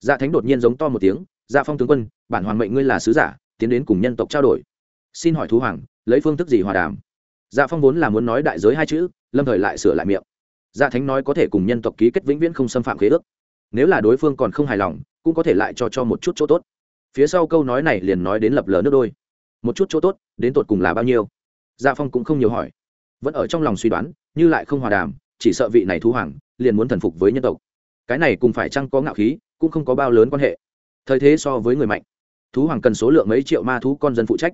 Dạ thánh đột nhiên giống to một tiếng dạ phong tướng quân, bản hoàng mệnh ngươi là sứ giả, tiến đến cùng nhân tộc trao đổi. Xin hỏi thú hoàng, lấy phương thức gì hòa đàm? Dạ phong vốn là muốn nói đại giới hai chữ, lâm thời lại sửa lại miệng. Dạ thánh nói có thể cùng nhân tộc ký kết vĩnh viễn không xâm phạm khế ước nếu là đối phương còn không hài lòng, cũng có thể lại cho cho một chút chỗ tốt. Phía sau câu nói này liền nói đến lập lờ nước đôi. Một chút chỗ tốt, đến tột cùng là bao nhiêu? Gia phong cũng không nhiều hỏi. Vẫn ở trong lòng suy đoán, như lại không hòa đàm, chỉ sợ vị này thú hoàng, liền muốn thần phục với nhân tộc. Cái này cùng phải chăng có ngạo khí, cũng không có bao lớn quan hệ. Thời thế so với người mạnh. Thú hoàng cần số lượng mấy triệu ma thú con dân phụ trách.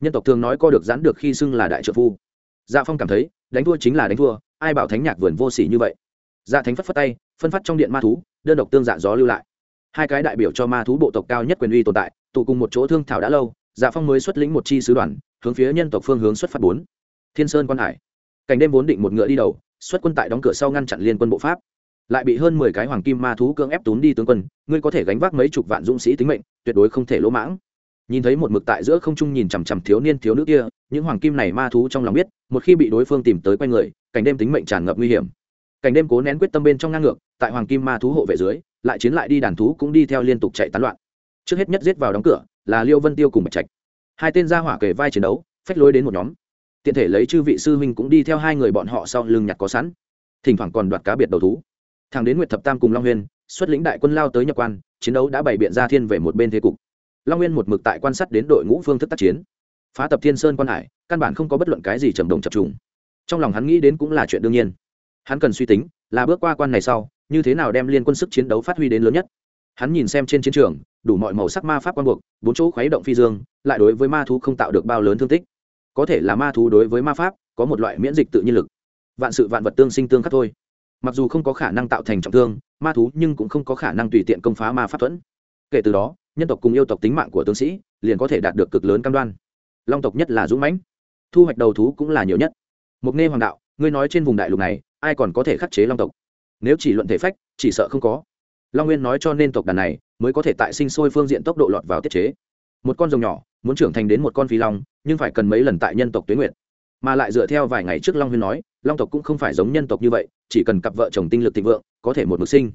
Nhân tộc thường nói co được giãn được khi xưng là đại trợ phu. Dạ phong cảm thấy, đánh thua chính là đánh thua, ai bảo thánh nhạc vườn vô sỉ như vậy? Dạ thánh phất phất tay, phân phát trong điện ma thú, đơn độc tương dạ gió lưu lại. Hai cái đại biểu cho ma thú bộ tộc cao nhất quyền uy tồn tại, tụ cùng một chỗ thương thảo đã lâu dạ phong mới xuất lĩnh một chi sứ đoàn, hướng phía nhân tộc phương hướng xuất phát bốn. Thiên sơn quan hải. Cảnh đêm vốn định một ngựa đi đầu, xuất quân tại đóng cửa sau ngăn chặn liên quân bộ pháp. Lại bị hơn mười cái hoàng kim ma thú cưỡng ép tún đi tướng quân, ngươi có thể gánh vác mấy chục vạn dũng sĩ tính mệnh, tuyệt đối không thể lỗ mãng. Nhìn thấy một mực tại giữa không trung nhìn chằm chằm thiếu niên thiếu nữ kia, những hoàng kim này ma thú trong lòng biết, một khi bị đối phương tìm tới quanh người, cảnh đêm tính mệnh tràn ngập nguy hiểm cảnh đêm cố nén quyết tâm bên trong ngang ngược, tại hoàng kim ma thú hộ vệ dưới, lại chiến lại đi đàn thú cũng đi theo liên tục chạy tán loạn. Trước hết nhất giết vào đóng cửa là liêu vân tiêu cùng bạch trạch. Hai tên gia hỏa kề vai chiến đấu, phách lối đến một nhóm. Tiện thể lấy chư vị sư huynh cũng đi theo hai người bọn họ sau lưng nhặt có sẵn. Thỉnh thoảng còn đoạt cá biệt đầu thú. Thằng đến nguyệt thập tam cùng long huyền xuất lĩnh đại quân lao tới nhập quan, chiến đấu đã bày biện ra thiên về một bên thế cục. Long nguyên một mực tại quan sát đến đội ngũ phương thức tác chiến. Phá tập thiên sơn quan hải, căn bản không có bất luận cái gì trầm đồng chập trùng. Trong lòng hắn nghĩ đến cũng là chuyện đương nhiên hắn cần suy tính, là bước qua quan này sau, như thế nào đem liên quân sức chiến đấu phát huy đến lớn nhất. Hắn nhìn xem trên chiến trường, đủ mọi màu sắc ma pháp quan buộc, bốn chỗ khuấy động phi dương, lại đối với ma thú không tạo được bao lớn thương tích. Có thể là ma thú đối với ma pháp, có một loại miễn dịch tự nhiên lực. Vạn sự vạn vật tương sinh tương khắc thôi. Mặc dù không có khả năng tạo thành trọng thương, ma thú nhưng cũng không có khả năng tùy tiện công phá ma pháp thuẫn. Kể từ đó, nhân tộc cùng yêu tộc tính mạng của tướng sĩ liền có thể đạt được cực lớn cam đoan. Long tộc nhất là dũng mãnh, thu hoạch đầu thú cũng là nhiều nhất. Mục nghe hoàng đạo, ngươi nói trên vùng đại lục này ai còn có thể khắc chế long tộc? Nếu chỉ luận thể phách, chỉ sợ không có. Long nguyên nói cho nên tộc đàn này mới có thể tại sinh sôi phương diện tốc độ lọt vào tiết chế. Một con rồng nhỏ, muốn trưởng thành đến một con phi long, nhưng phải cần mấy lần tại nhân tộc tuyến nguyện mà lại dựa theo vài ngày trước long huyên nói, long tộc cũng không phải giống nhân tộc như vậy, chỉ cần cặp vợ chồng tinh lực thịnh vượng, có thể một mực sinh.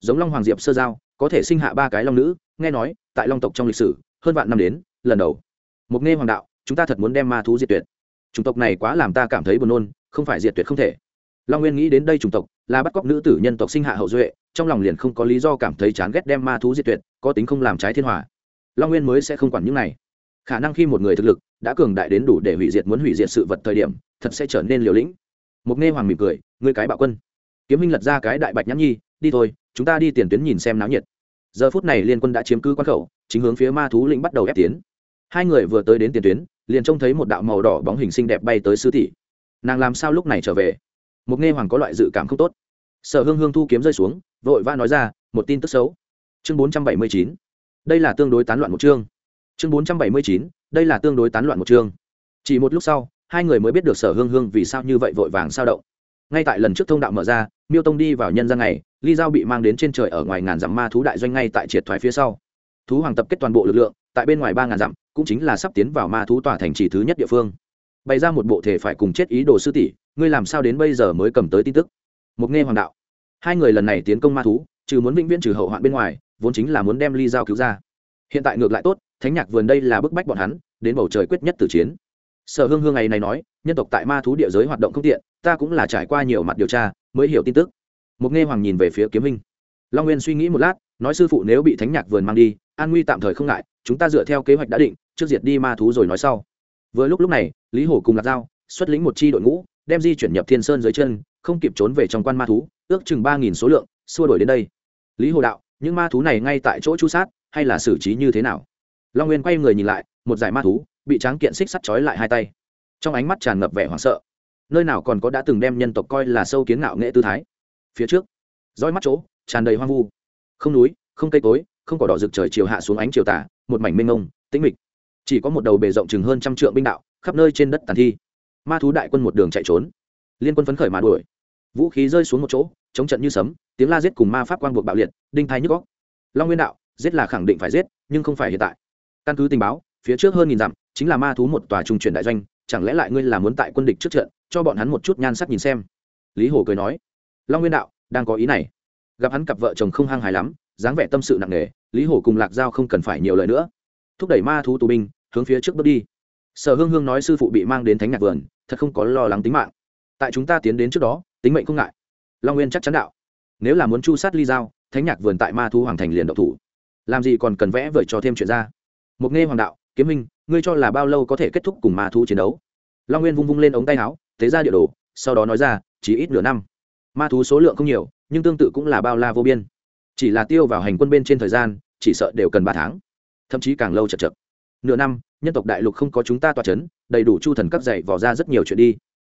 Giống long hoàng diệp sơ giao, có thể sinh hạ ba cái long nữ, nghe nói, tại long tộc trong lịch sử, hơn vạn năm đến, lần đầu. Mục nghe hoàng đạo, chúng ta thật muốn đem ma thú diệt tuyệt. Chủng tộc này quá làm ta cảm thấy buồn nôn, không phải diệt tuyệt không thể long nguyên nghĩ đến đây chủng tộc, là bắt cóc nữ tử nhân tộc sinh hạ hậu duệ, trong lòng liền không có lý do cảm thấy chán ghét đem ma thú diệt tuyệt, có tính không làm trái thiên hòa. Long nguyên mới sẽ không quản những này. Khả năng khi một người thực lực đã cường đại đến đủ để hủy diệt muốn hủy diệt sự vật thời điểm, thật sẽ trở nên liều lĩnh. Một nghe hoàng mỉm cười, ngươi cái bạo quân, kiếm minh lật ra cái đại bạch nhãn nhi, đi thôi, chúng ta đi tiền tuyến nhìn xem náo nhiệt. Giờ phút này liên quân đã chiếm cứ quan khẩu, chính hướng phía ma thú lĩnh bắt đầu ép tiến. Hai người vừa tới đến tiền tuyến, liền trông thấy một đạo màu đỏ bóng hình xinh đẹp bay tới sư tỷ. Nàng làm sao lúc này trở về? Một nghe hoàng có loại dự cảm không tốt. Sở hương hương thu kiếm rơi xuống, vội vã nói ra, một tin tức xấu. Chương bốn trăm bảy mươi chín. Đây là tương đối tán loạn một chương. Chương bốn trăm bảy mươi chín, đây là tương đối tán loạn một chương. Chỉ một lúc sau, hai người mới biết được sở hương hương vì sao như vậy vội vàng sao động. Ngay tại lần trước thông đạo mở ra, miêu tông đi vào nhân gian này ly giao bị mang đến trên trời ở ngoài ngàn dặm ma thú đại doanh ngay tại triệt thoái phía sau. Thú hoàng tập kết toàn bộ lực lượng, tại bên ngoài ba ngàn dặm, cũng chính là sắp tiến vào ma thú tòa thành trì thứ nhất địa phương. Bày ra một bộ thể phải cùng chết ý đồ sư tỷ ngươi làm sao đến bây giờ mới cầm tới tin tức? Một nghe hoàng đạo. Hai người lần này tiến công ma thú, trừ muốn vĩnh viễn trừ hậu hoạn bên ngoài, vốn chính là muốn đem ly giao cứu ra. Hiện tại ngược lại tốt, thánh nhạc vườn đây là bức bách bọn hắn, đến bầu trời quyết nhất tử chiến. Sở hương hương ngày này nói, nhân tộc tại ma thú địa giới hoạt động không tiện, ta cũng là trải qua nhiều mặt điều tra, mới hiểu tin tức. Một nghe hoàng nhìn về phía kiếm minh long nguyên suy nghĩ một lát, nói sư phụ nếu bị thánh nhạc vườn mang đi, an nguy tạm thời không ngại, chúng ta dựa theo kế hoạch đã định, trước diệt đi ma thú rồi nói sau. Vừa lúc lúc này, lý hổ cùng lạc dao xuất lĩnh một chi đội ngũ đem di chuyển nhập thiên sơn dưới chân, không kịp trốn về trong quan ma thú, ước chừng ba nghìn số lượng, xua đổi đến đây. Lý hồ đạo, những ma thú này ngay tại chỗ chu sát, hay là xử trí như thế nào? Long nguyên quay người nhìn lại, một giải ma thú, bị tráng kiện xích sắt trói lại hai tay. Trong ánh mắt tràn ngập vẻ hoảng sợ. Nơi nào còn có đã từng đem nhân tộc coi là sâu kiến ngạo nghệ tư thái? Phía trước, roi mắt chỗ, tràn đầy hoang vu. Không núi, không cây cối, không cỏ đỏ rực trời chiều hạ xuống ánh chiều tả một mảnh mênh mông, tĩnh mịch. Chỉ có một đầu bề rộng chừng hơn trăm trượng binh đạo, khắp nơi trên đất tàn thi ma thú đại quân một đường chạy trốn. Liên quân phấn khởi mà đuổi. Vũ khí rơi xuống một chỗ, chống trận như sấm, tiếng la giết cùng ma pháp quang buộc bạo liệt, đinh thái nhức góc long nguyên đạo, giết là khẳng định phải giết, nhưng không phải hiện tại. Căn cứ tình báo, phía trước hơn nghìn dặm, chính là ma thú một tòa trung chuyển đại doanh, chẳng lẽ lại ngươi là muốn tại quân địch trước trận, cho bọn hắn một chút nhan sắc nhìn xem? Lý hồ cười nói. Long nguyên đạo, đang có ý này. Gặp hắn cặp vợ chồng không hăng hài lắm, dáng vẻ tâm sự nặng nề, lý hồ cùng lạc giao không cần phải nhiều lời nữa. Thúc đẩy ma thú tù binh, hướng phía trước bước đi. Sở hương hương nói sư phụ bị mang đến thánh nhạc vườn thật không có lo lắng tính mạng. Tại chúng ta tiến đến trước đó, tính mệnh không ngại. Long nguyên chắc chắn đạo. Nếu là muốn chu sát ly giao, thánh nhạc vườn tại ma thú hoàng thành liền độc thủ. Làm gì còn cần vẽ vời cho thêm chuyện ra. Mục nghe hoàng đạo, kiếm minh, ngươi cho là bao lâu có thể kết thúc cùng ma thú chiến đấu? Long nguyên vung vung lên ống tay áo, thế ra địa đồ, sau đó nói ra, chỉ ít nửa năm. Ma thú số lượng không nhiều, nhưng tương tự cũng là bao la vô biên. Chỉ là tiêu vào hành quân bên trên thời gian, chỉ sợ đều cần ba tháng. Thậm chí càng lâu chật chật nửa năm, nhân tộc đại lục không có chúng ta tỏa c h ấ n đầy đủ chu thần cấp dạy vỏ ra rất nhiều chuyện đi.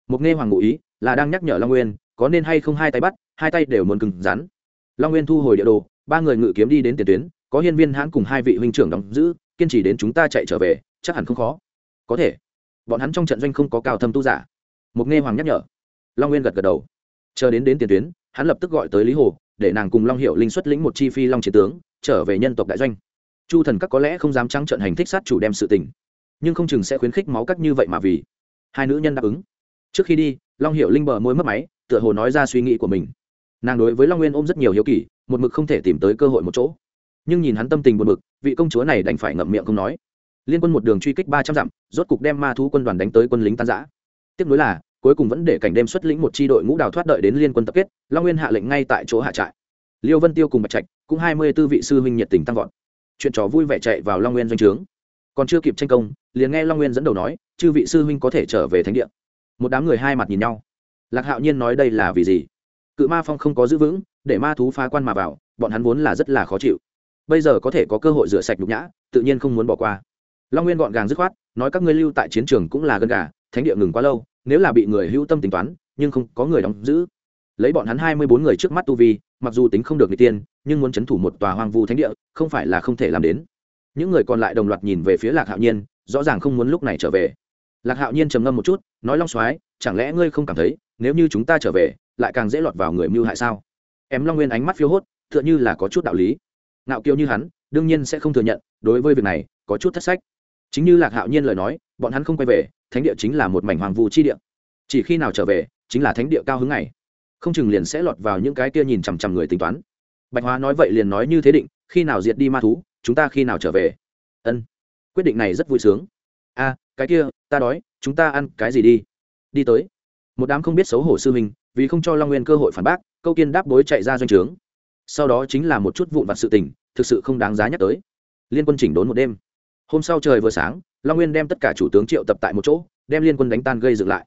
Mục nghe hoàng ngụ ý, là đang nhắc nhở long nguyên, có nên hay không hai tay bắt, hai tay đều muốn cứng rắn. Long nguyên thu hồi địa đồ, ba người ngự kiếm đi đến tiền tuyến, có hiên viên hãn cùng hai vị huynh trưởng đóng giữ, kiên trì đến chúng ta chạy trở về, chắc hẳn không khó. Có thể. Bọn hắn trong trận doanh không có cao thâm tu giả. Mục nghe hoàng nhắc nhở, long nguyên gật gật đầu. Chờ đến đến tiền tuyến, hắn lập tức gọi tới lý hồ, để nàng cùng long hiệu linh xuất lĩnh một chi phi long chiến tướng, trở về nhân tộc đại doanh chu thần các có lẽ không dám trắng trận hành thích sát chủ đem sự tình, nhưng không chừng sẽ khuyến khích máu cắt như vậy mà vì. Hai nữ nhân đáp ứng. Trước khi đi, long hiệu linh bờ môi mất máy, tựa hồ nói ra suy nghĩ của mình. Nàng đối với long nguyên ôm rất nhiều hiếu kỳ, một mực không thể tìm tới cơ hội một chỗ. Nhưng nhìn hắn tâm tình buồn mực vị công chúa này đành phải ngậm miệng không nói. Liên quân một đường truy kích ba trăm dặm, rốt cục đem ma thú quân đoàn đánh tới quân lính tan giã tiếp nối là, cuối cùng vẫn để cảnh đêm xuất lĩnh một tri đội ngũ đào thoát đợi đến liên quân tập kết, long nguyên hạ lệnh ngay tại chỗ hạ trại. Liêu vân tiêu cùng bạch trạch, cũng hai mươi tư vị sư huynh nhiệt tình tăng vọt chuyện trò vui vẻ chạy vào long nguyên doanh trướng. Còn chưa kịp tranh công, liền nghe long nguyên dẫn đầu nói, chư vị sư huynh có thể trở về thánh địa. Một đám người hai mặt nhìn nhau. Lạc hạo nhiên nói, đây là vì gì? Cự ma phong không có giữ vững, để ma thú phá quan mà vào, bọn hắn vốn là rất là khó chịu. Bây giờ có thể có cơ hội rửa sạch nhục nhã, tự nhiên không muốn bỏ qua. Long nguyên gọn gàng dứt khoát, nói, các ngươi lưu tại chiến trường cũng là gần gà, thánh địa ngừng quá lâu, nếu là bị người hữu tâm tính toán, nhưng không có người đóng giữ lấy bọn hắn hai mươi bốn người trước mắt tu vi, mặc dù tính không được người tiên, nhưng muốn c h ấ n thủ một tòa hoang vu thánh địa, không phải là không thể làm đến. Những người còn lại đồng loạt nhìn về phía lạc hạo nhiên, rõ ràng không muốn lúc này trở về. Lạc hạo nhiên trầm ngâm một chút, nói long soái, chẳng lẽ ngươi không cảm thấy, nếu như chúng ta trở về, lại càng dễ lọt vào người mưu hại sao? Em long nguyên ánh mắt phiếu hốt t h ư ợ n là có chút đạo lý. Ngạo kiêu như hắn, đương nhiên sẽ không thừa nhận, đối với việc này, có chút thất sách. Chính như lạc hạo nhiên lời nói, bọn hắn không quay về, thánh địa chính là một mảnh hoàng vu chi địa. Chỉ khi nào trở về, chính là thánh địa cao hứng này không chừng liền sẽ lọt vào những cái kia nhìn chằm chằm người tính toán. Bạch hóa nói vậy liền nói như thế định, khi nào diệt đi ma thú, chúng ta khi nào trở về? Ân. Quyết định này rất vui sướng. A, cái kia, ta đói, chúng ta ăn cái gì đi? Đi tới. Một đám không biết xấu hổ sư mình vì không cho long nguyên cơ hội phản bác, câu kiên đáp bối chạy ra doanh trướng. Sau đó chính là một chút vụn vặt sự tình, thực sự không đáng giá nhắc tới. Liên quân chỉnh đốn một đêm. Hôm sau trời vừa sáng, long nguyên đem tất cả chủ tướng triệu tập tại một chỗ, đem liên quân đánh tan gây dựng lại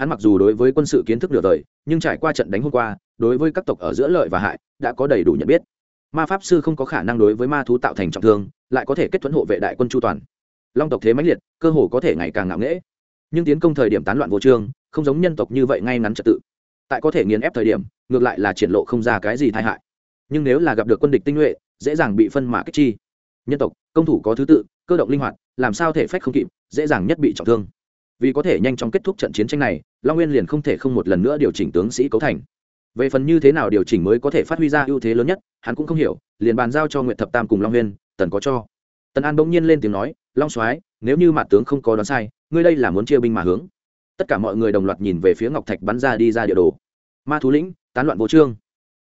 hắn mặc dù đối với quân sự kiến thức nửa đời, nhưng trải qua trận đánh hôm qua, đối với các tộc ở giữa lợi và hại, đã có đầy đủ nhận biết. Ma pháp sư không có khả năng đối với ma thú tạo thành trọng thương, lại có thể kết thuẫn hộ vệ đại quân chu toàn. Long tộc thế mãnh liệt, cơ hồ có thể ngày càng ngạo nghễ. Nhưng tiến công thời điểm tán loạn vô trương, không giống nhân tộc như vậy ngay ngắn trật tự. Tại có thể nghiền ép thời điểm, ngược lại là triển lộ không ra cái gì tai hại. Nhưng nếu là gặp được quân địch tinh nhuệ, dễ dàng bị phân mã kích chi. Nhân tộc, công thủ có thứ tự, cơ động linh hoạt, làm sao thể phách không kịp, dễ dàng nhất bị trọng thương vì có thể nhanh chóng kết thúc trận chiến tranh này, long nguyên liền không thể không một lần nữa điều chỉnh tướng sĩ cấu thành. Về phần như thế nào điều chỉnh mới có thể phát huy ra ưu thế lớn nhất, hắn cũng không hiểu, liền bàn giao cho nguyện thập tam cùng long nguyên, tần có cho. Tần an bỗng nhiên lên tiếng nói, long soái, nếu như mặt tướng không có đoán sai, ngươi đây là muốn chia binh mà hướng. Tất cả mọi người đồng loạt nhìn về phía ngọc thạch bắn ra đi ra địa đồ. Ma thú lĩnh, tán loạn vô trương.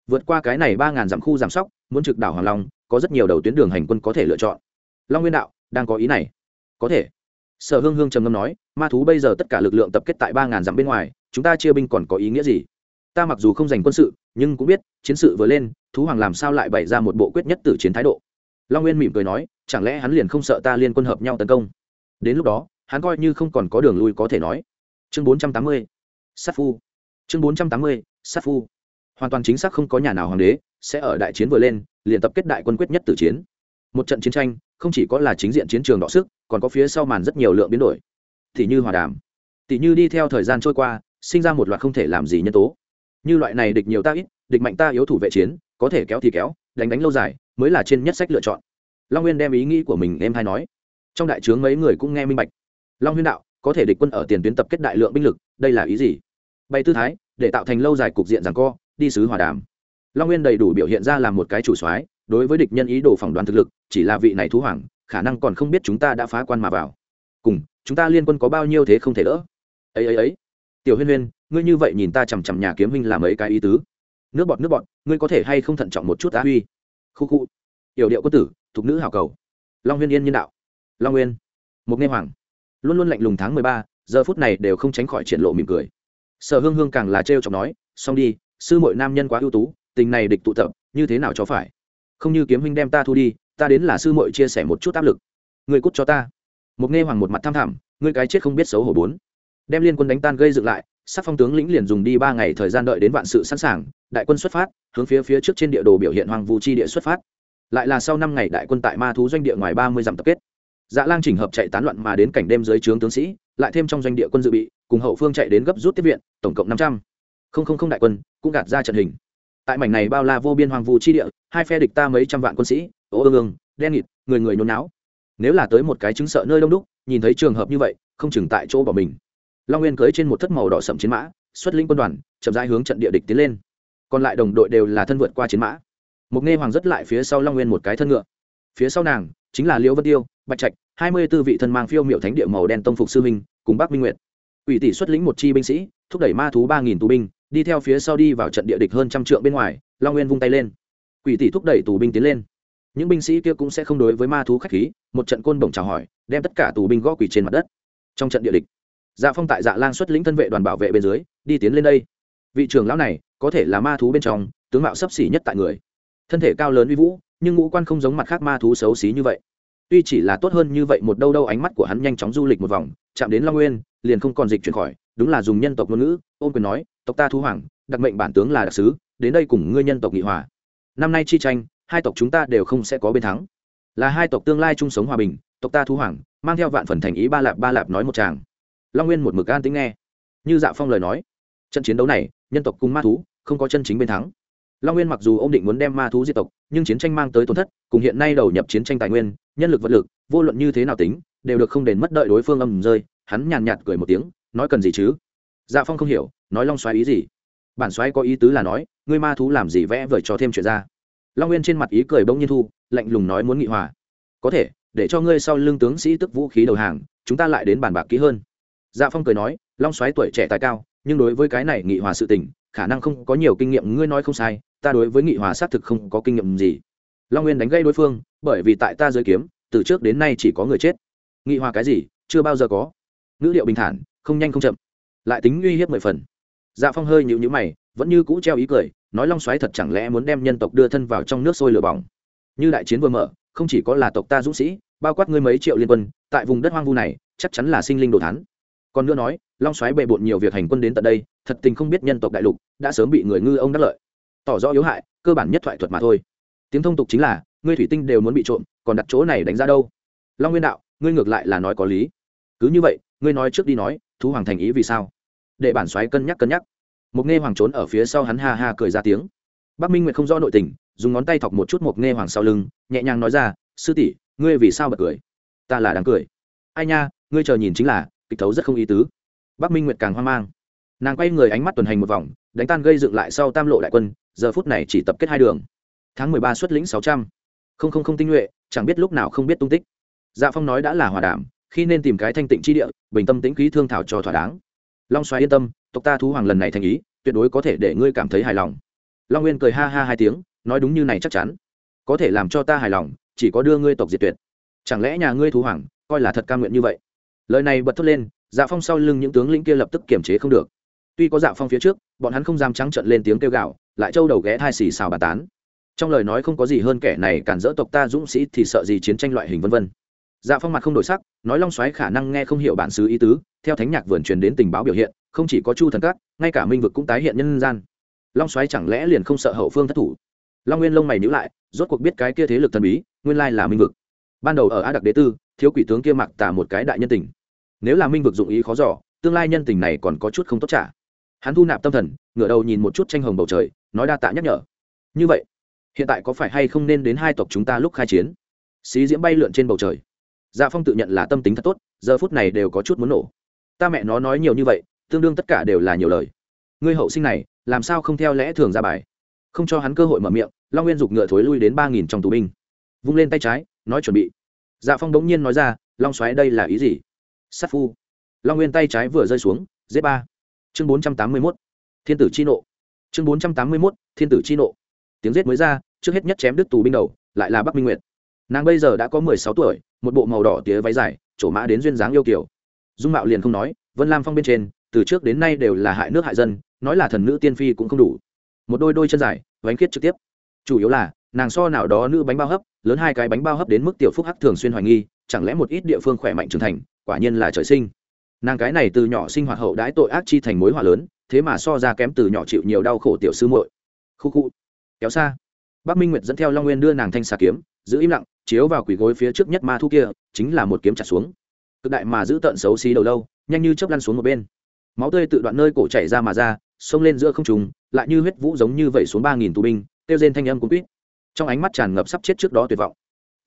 Vượt qua cái này ba ngàn dặm khu giảm sóc, muốn trực đảo hoàng long, có rất nhiều đầu tuyến đường hành quân có thể lựa chọn. Long nguyên đạo, đang có ý này. Có thể sở hương hương trầm ngâm nói, ma thú bây giờ tất cả lực lượng tập kết tại ba ngàn dặm bên ngoài, chúng ta chia binh còn có ý nghĩa gì? Ta mặc dù không giành quân sự, nhưng cũng biết, chiến sự vừa lên, thú hoàng làm sao lại bày ra một bộ quyết nhất từ chiến thái độ. Long nguyên mỉm cười nói, chẳng lẽ hắn liền không sợ ta liên quân hợp nhau tấn công? Đến lúc đó, hắn coi như không còn có đường lui có thể nói. Chương bốn trăm tám mươi, sát phu. Chương bốn trăm tám mươi, sát phu. Hoàn toàn chính xác không có nhà nào hoàng đế sẽ ở đại chiến vừa lên, liền tập kết đại quân quyết nhất tử chiến. Một trận chiến tranh không chỉ có là chính diện chiến trường đọ sức, còn có phía sau màn rất nhiều lượng biến đổi. Thì như hòa đàm tỷ như đi theo thời gian trôi qua, sinh ra một loạt không thể làm gì nhân tố. Như loại này địch nhiều ta ít, địch mạnh ta yếu thủ vệ chiến, có thể kéo thì kéo, đánh đánh lâu dài, mới là trên nhất sách lựa chọn. Long nguyên đem ý nghĩ của mình em hay nói. Trong đại trướng mấy người cũng nghe minh bạch. Long huyên đạo, có thể địch quân ở tiền tuyến tập kết đại lượng binh lực, đây là ý gì? Bay tư thái, để tạo thành lâu dài cục diện rằng co, đi sứ hòa đàm. Long nguyên đầy đủ biểu hiện ra làm một cái chủ soái đối với địch nhân ý đồ phỏng đoán thực lực, chỉ là vị này thú hoàng, khả năng còn không biết chúng ta đã phá quan mà vào. Cùng, chúng ta liên quân có bao nhiêu thế không thể đỡ? Ấy ấy ấy. Tiểu huyên huyên, ngươi như vậy nhìn ta chằm chằm nhà kiếm huynh làm ấy cái ý tứ. Nước bọt nước bọt, ngươi có thể hay không thận trọng một chút á huy? Khu khu. Yểu điệu quân tử, thục nữ hảo cầu. Long huyên yên nhân đạo. Long nguyên. Mục nghe hoàng. Luôn luôn lạnh lùng tháng mười ba, giờ phút này đều không tránh khỏi triển lộ mỉm cười. Sở hương hương càng là trêu chọc nói, xong đi, sư mội nam nhân quá ưu tú, tình này địch tụ tập, như thế nào cho phải? Không như kiếm huynh đem ta thu đi, ta đến là sư muội chia sẻ một chút áp lực. Người cút cho ta. Một nghe hoàng một mặt tham thảm người cái chết không biết xấu hổ bốn. Đem liên quân đánh tan gây dựng lại, sắc phong tướng lĩnh liền dùng đi ba ngày thời gian đợi đến vạn sự sẵn sàng, đại quân xuất phát, hướng phía phía trước trên địa đồ biểu hiện hoàng vũ chi địa xuất phát. Lại là sau năm ngày đại quân tại ma thú doanh địa ngoài ba mươi dặm tập kết. Dạ lang chỉnh hợp chạy tán loạn mà đến cảnh đêm dưới trướng tướng sĩ, lại thêm trong doanh địa quân dự bị, cùng hậu phương chạy đến gấp rút tiếp viện, tổng cộng năm trăm. Linh đại quân, cũng gạt ra trận hình tại mảnh này bao la vô biên hoàng vũ chi địa, hai phe địch ta mấy trăm vạn quân sĩ, ô ương ương, đen nghịt, người người nôn não nếu là tới một cái chứng sợ nơi đông đúc, nhìn thấy trường hợp như vậy, không chừng tại chỗ bỏ mình. Long nguyên cưới trên một thất màu đỏ sậm chiến mã, xuất linh quân đoàn, chậm rãi hướng trận địa địch tiến lên. Còn lại đồng đội đều là thân vượt qua chiến mã. Một nghe hoàng rất lại phía sau long nguyên một cái thân ngựa. Phía sau nàng, chính là liễu vân tiêu, bạch trạch, hai mươi tư vị thân mang phiêu miệu thánh địa màu đen tông phục sư minh cùng bắc minh nguyệt. Ủy tỷ xuất lĩnh một chi binh sĩ, thúc đẩy ma thú ba nghìn tù binh đi theo phía sau đi vào trận địa địch hơn trăm trượng bên ngoài, long nguyên vung tay lên. Quỷ tỷ thúc đẩy tù binh tiến lên. Những binh sĩ kia cũng sẽ không đối với ma thú khách khí, một trận côn bổng chào hỏi, đem tất cả tù binh gõ quỷ trên mặt đất. Trong trận địa địch dạ phong tại dạ lang xuất lĩnh thân vệ đoàn bảo vệ bên dưới, đi tiến lên đây. Vị trưởng lão này, có thể là ma thú bên trong, tướng mạo sấp xỉ nhất tại người. Thân thể cao lớn uy vũ, nhưng ngũ quan không giống mặt khác ma thú xấu xí như vậy. Tuy chỉ là tốt hơn như vậy một đâu đâu, ánh mắt của hắn nhanh chóng du lịch một vòng, chạm đến long nguyên, liền không còn dịch chuyển khỏi, đúng là dùng nhân tộc ngôn ngữ ôm quyền nói tộc ta thú hoàng, đặc mệnh bản tướng là đặc sứ, đến đây cùng ngươi nhân tộc nghị hòa. Năm nay chi tranh, hai tộc chúng ta đều không sẽ có bên thắng. Là hai tộc tương lai chung sống hòa bình, tộc ta thú hoàng, mang theo vạn phần thành ý ba lạp ba lạp nói một chàng long nguyên một mực an tính nghe. Như dạ phong lời nói, trận chiến đấu này, nhân tộc cùng ma thú, không có chân chính bên thắng. Long nguyên mặc dù ông định muốn đem ma thú diệt tộc, nhưng chiến tranh mang tới tổn thất, cùng hiện nay đầu nhập chiến tranh tài nguyên, nhân lực vật lực, vô luận như thế nào tính, đều được không đền mất đợi đối phương âm rơi. Hắn nhàn nhạt cười một tiếng, nói cần gì chứ? Dạ phong không hiểu nói long xoáy ý gì? Bản xoáy có ý tứ là nói, ngươi ma thú làm gì vẽ vời cho thêm chuyện ra. Long nguyên trên mặt ý cười bỗng nhiên thu, lạnh lùng nói muốn nghị hòa. Có thể, để cho ngươi sau lưng tướng sĩ tức vũ khí đầu hàng, chúng ta lại đến bàn bạc kỹ hơn. Dạ phong cười nói, long xoáy tuổi trẻ tài cao, nhưng đối với cái này nghị hòa sự tình, khả năng không có nhiều kinh nghiệm, ngươi nói không sai, ta đối với nghị hòa xác thực không có kinh nghiệm gì. Long nguyên đánh gây đối phương, bởi vì tại ta giới kiếm, từ trước đến nay chỉ có người chết. Nghị hòa cái gì, chưa bao giờ có. Ngữ liệu bình thản, không nhanh không chậm. Lại tính uy hiếp mười phần dạ phong hơi nhịu nhữ mày, vẫn như cũ treo ý cười, nói long xoáy thật chẳng lẽ muốn đem nhân tộc đưa thân vào trong nước sôi lửa bỏng? Như đại chiến vừa mở, không chỉ có là tộc ta dũng sĩ, bao quát ngươi mấy triệu liên quân, tại vùng đất hoang vu này, chắc chắn là sinh linh đồ thán. Còn nữa nói, long xoáy bệ bộn nhiều việc hành quân đến tận đây, thật tình không biết nhân tộc đại lục đã sớm bị người ngư ông đắc lợi. Tỏ rõ yếu hại, cơ bản nhất thoại thuật mà thôi. Tiếng thông tục chính là, ngươi thủy tinh đều muốn bị trộm, còn đặt chỗ này đánh ra đâu? Long nguyên đạo, ngươi ngược lại là nói có lý. Cứ như vậy, ngươi nói trước đi nói, thú hoàng thành ý vì sao? Để bản xoáy cân nhắc cân nhắc. Một nghe hoàng trốn ở phía sau hắn ha ha cười ra tiếng. Bắc minh nguyệt không rõ nội tình, dùng ngón tay thọc một chút một nghe hoàng sau lưng, nhẹ nhàng nói ra, sư tỷ, ngươi vì sao bật cười? Ta là đang cười. Ai nha, ngươi chờ nhìn chính là, kịch thấu rất không ý tứ. Bắc minh nguyệt càng hoang mang. Nàng quay người ánh mắt tuần hành một vòng, đánh tan gây dựng lại sau tam lộ đại quân, giờ phút này chỉ tập kết hai đường. Tháng mười ba xuất lĩnh sáu trăm. Không không không tinh nhuệ, chẳng biết lúc nào không biết tung tích. Dạ phong nói đã là hòa đảm khi nên tìm cái thanh tịnh chi địa, bình tâm tĩnh khí thương thảo cho thỏa đáng long xoáy yên tâm, tộc ta thú hoàng lần này thành ý, tuyệt đối có thể để ngươi cảm thấy hài lòng. Long nguyên cười ha ha hai tiếng, nói đúng như này chắc chắn. Có thể làm cho ta hài lòng, chỉ có đưa ngươi tộc diệt tuyệt. Chẳng lẽ nhà ngươi thú hoàng, coi là thật ca nguyện như vậy? Lời này bật thốt lên dạ phong sau lưng những tướng lĩnh kia lập tức kiềm chế không được. Tuy có dạ phong phía trước, bọn hắn không dám trắng trận lên tiếng kêu gạo lại trâu đầu ghé thai xì xào bà tán. Trong lời nói không có gì hơn kẻ này cản dỡ tộc ta dũng sĩ thì sợ gì chiến tranh loại hình vân vân dạ phong mặt không đổi sắc, nói long xoáy khả năng nghe không hiểu bản xứ ý tứ, theo thánh nhạc vườn truyền đến tình báo biểu hiện, không chỉ có chu thần các, ngay cả minh vực cũng tái hiện nhân gian. Long xoáy chẳng lẽ liền không sợ hậu phương thất thủ? Long nguyên lông mày nhữ lại, rốt cuộc biết cái kia thế lực thần bí, nguyên lai là minh vực. Ban đầu ở a đặc đế tư, thiếu quỷ tướng kia mặc tả một cái đại nhân tình. Nếu là minh vực dụng ý khó giỏ tương lai nhân tình này còn có chút không tốt trả. Hắn thu nạp tâm thần, ngửa đầu nhìn một chút tranh hồng bầu trời, nói đa tạ nhắc nhở. Như vậy, hiện tại có phải hay không nên đến hai tộc chúng ta lúc khai chiến? Xí diễm bay lượn trên bầu trời dạ phong tự nhận là tâm tính thật tốt, giờ phút này đều có chút muốn nổ. Ta mẹ nó nói nhiều như vậy, tương đương tất cả đều là nhiều lời. Ngươi hậu sinh này, làm sao không theo lẽ thường ra bài? Không cho hắn cơ hội mở miệng, long nguyên giục ngựa thối lui đến ba nghìn trong tù binh. Vung lên tay trái, nói chuẩn bị. Dạ phong đống nhiên nói ra, long xoáy đây là ý gì? Sát phu. Long nguyên tay trái vừa rơi xuống z ba. Chương bốn trăm tám mươi mốt. Thiên tử chi nộ. Chương bốn trăm tám mươi mốt, thiên tử chi nộ. Tiếng giết mới ra, trước hết nhất chém đứt tù binh đầu, lại là bắc minh nguyệt. Nàng bây giờ đã có mười sáu tuổi một bộ màu đỏ tía váy dài trổ mã đến duyên dáng yêu kiểu dung mạo liền không nói, vân lam phong bên trên, từ trước đến nay đều là hại nước hại dân, nói là thần nữ tiên phi cũng không đủ. Một đôi đôi chân dài bánh khiết trực tiếp. Chủ yếu là, nàng so nào đó nữ bánh bao hấp, lớn hai cái bánh bao hấp đến mức tiểu phúc hắc thường xuyên hoài nghi, chẳng lẽ một ít địa phương khỏe mạnh trưởng thành, quả nhiên là trời sinh. Nàng cái này từ nhỏ sinh hoạt hậu đãi tội ác chi thành mối hỏa lớn, thế mà so ra kém từ nhỏ chịu nhiều đau khổ tiểu sư muội. Khu khu. Kéo xa. Bắc minh nguyệt dẫn theo long nguyên đưa nàng thanh xà kiếm, giữ im lặng chiếu vào quỷ gối phía trước nhất ma thu kia, chính là một kiếm chặt xuống. Cực đại mà giữ tận xấu xí đầu lâu, nhanh như chớp lăn xuống một bên. Máu tươi tự đoạn nơi cổ chảy ra mà ra, xông lên giữa không trùng lại như huyết vũ giống như vẩy xuống ba nghìn tù binh tiêu rên thanh âm cũng quýt. Trong ánh mắt tràn ngập sắp chết trước đó tuyệt vọng.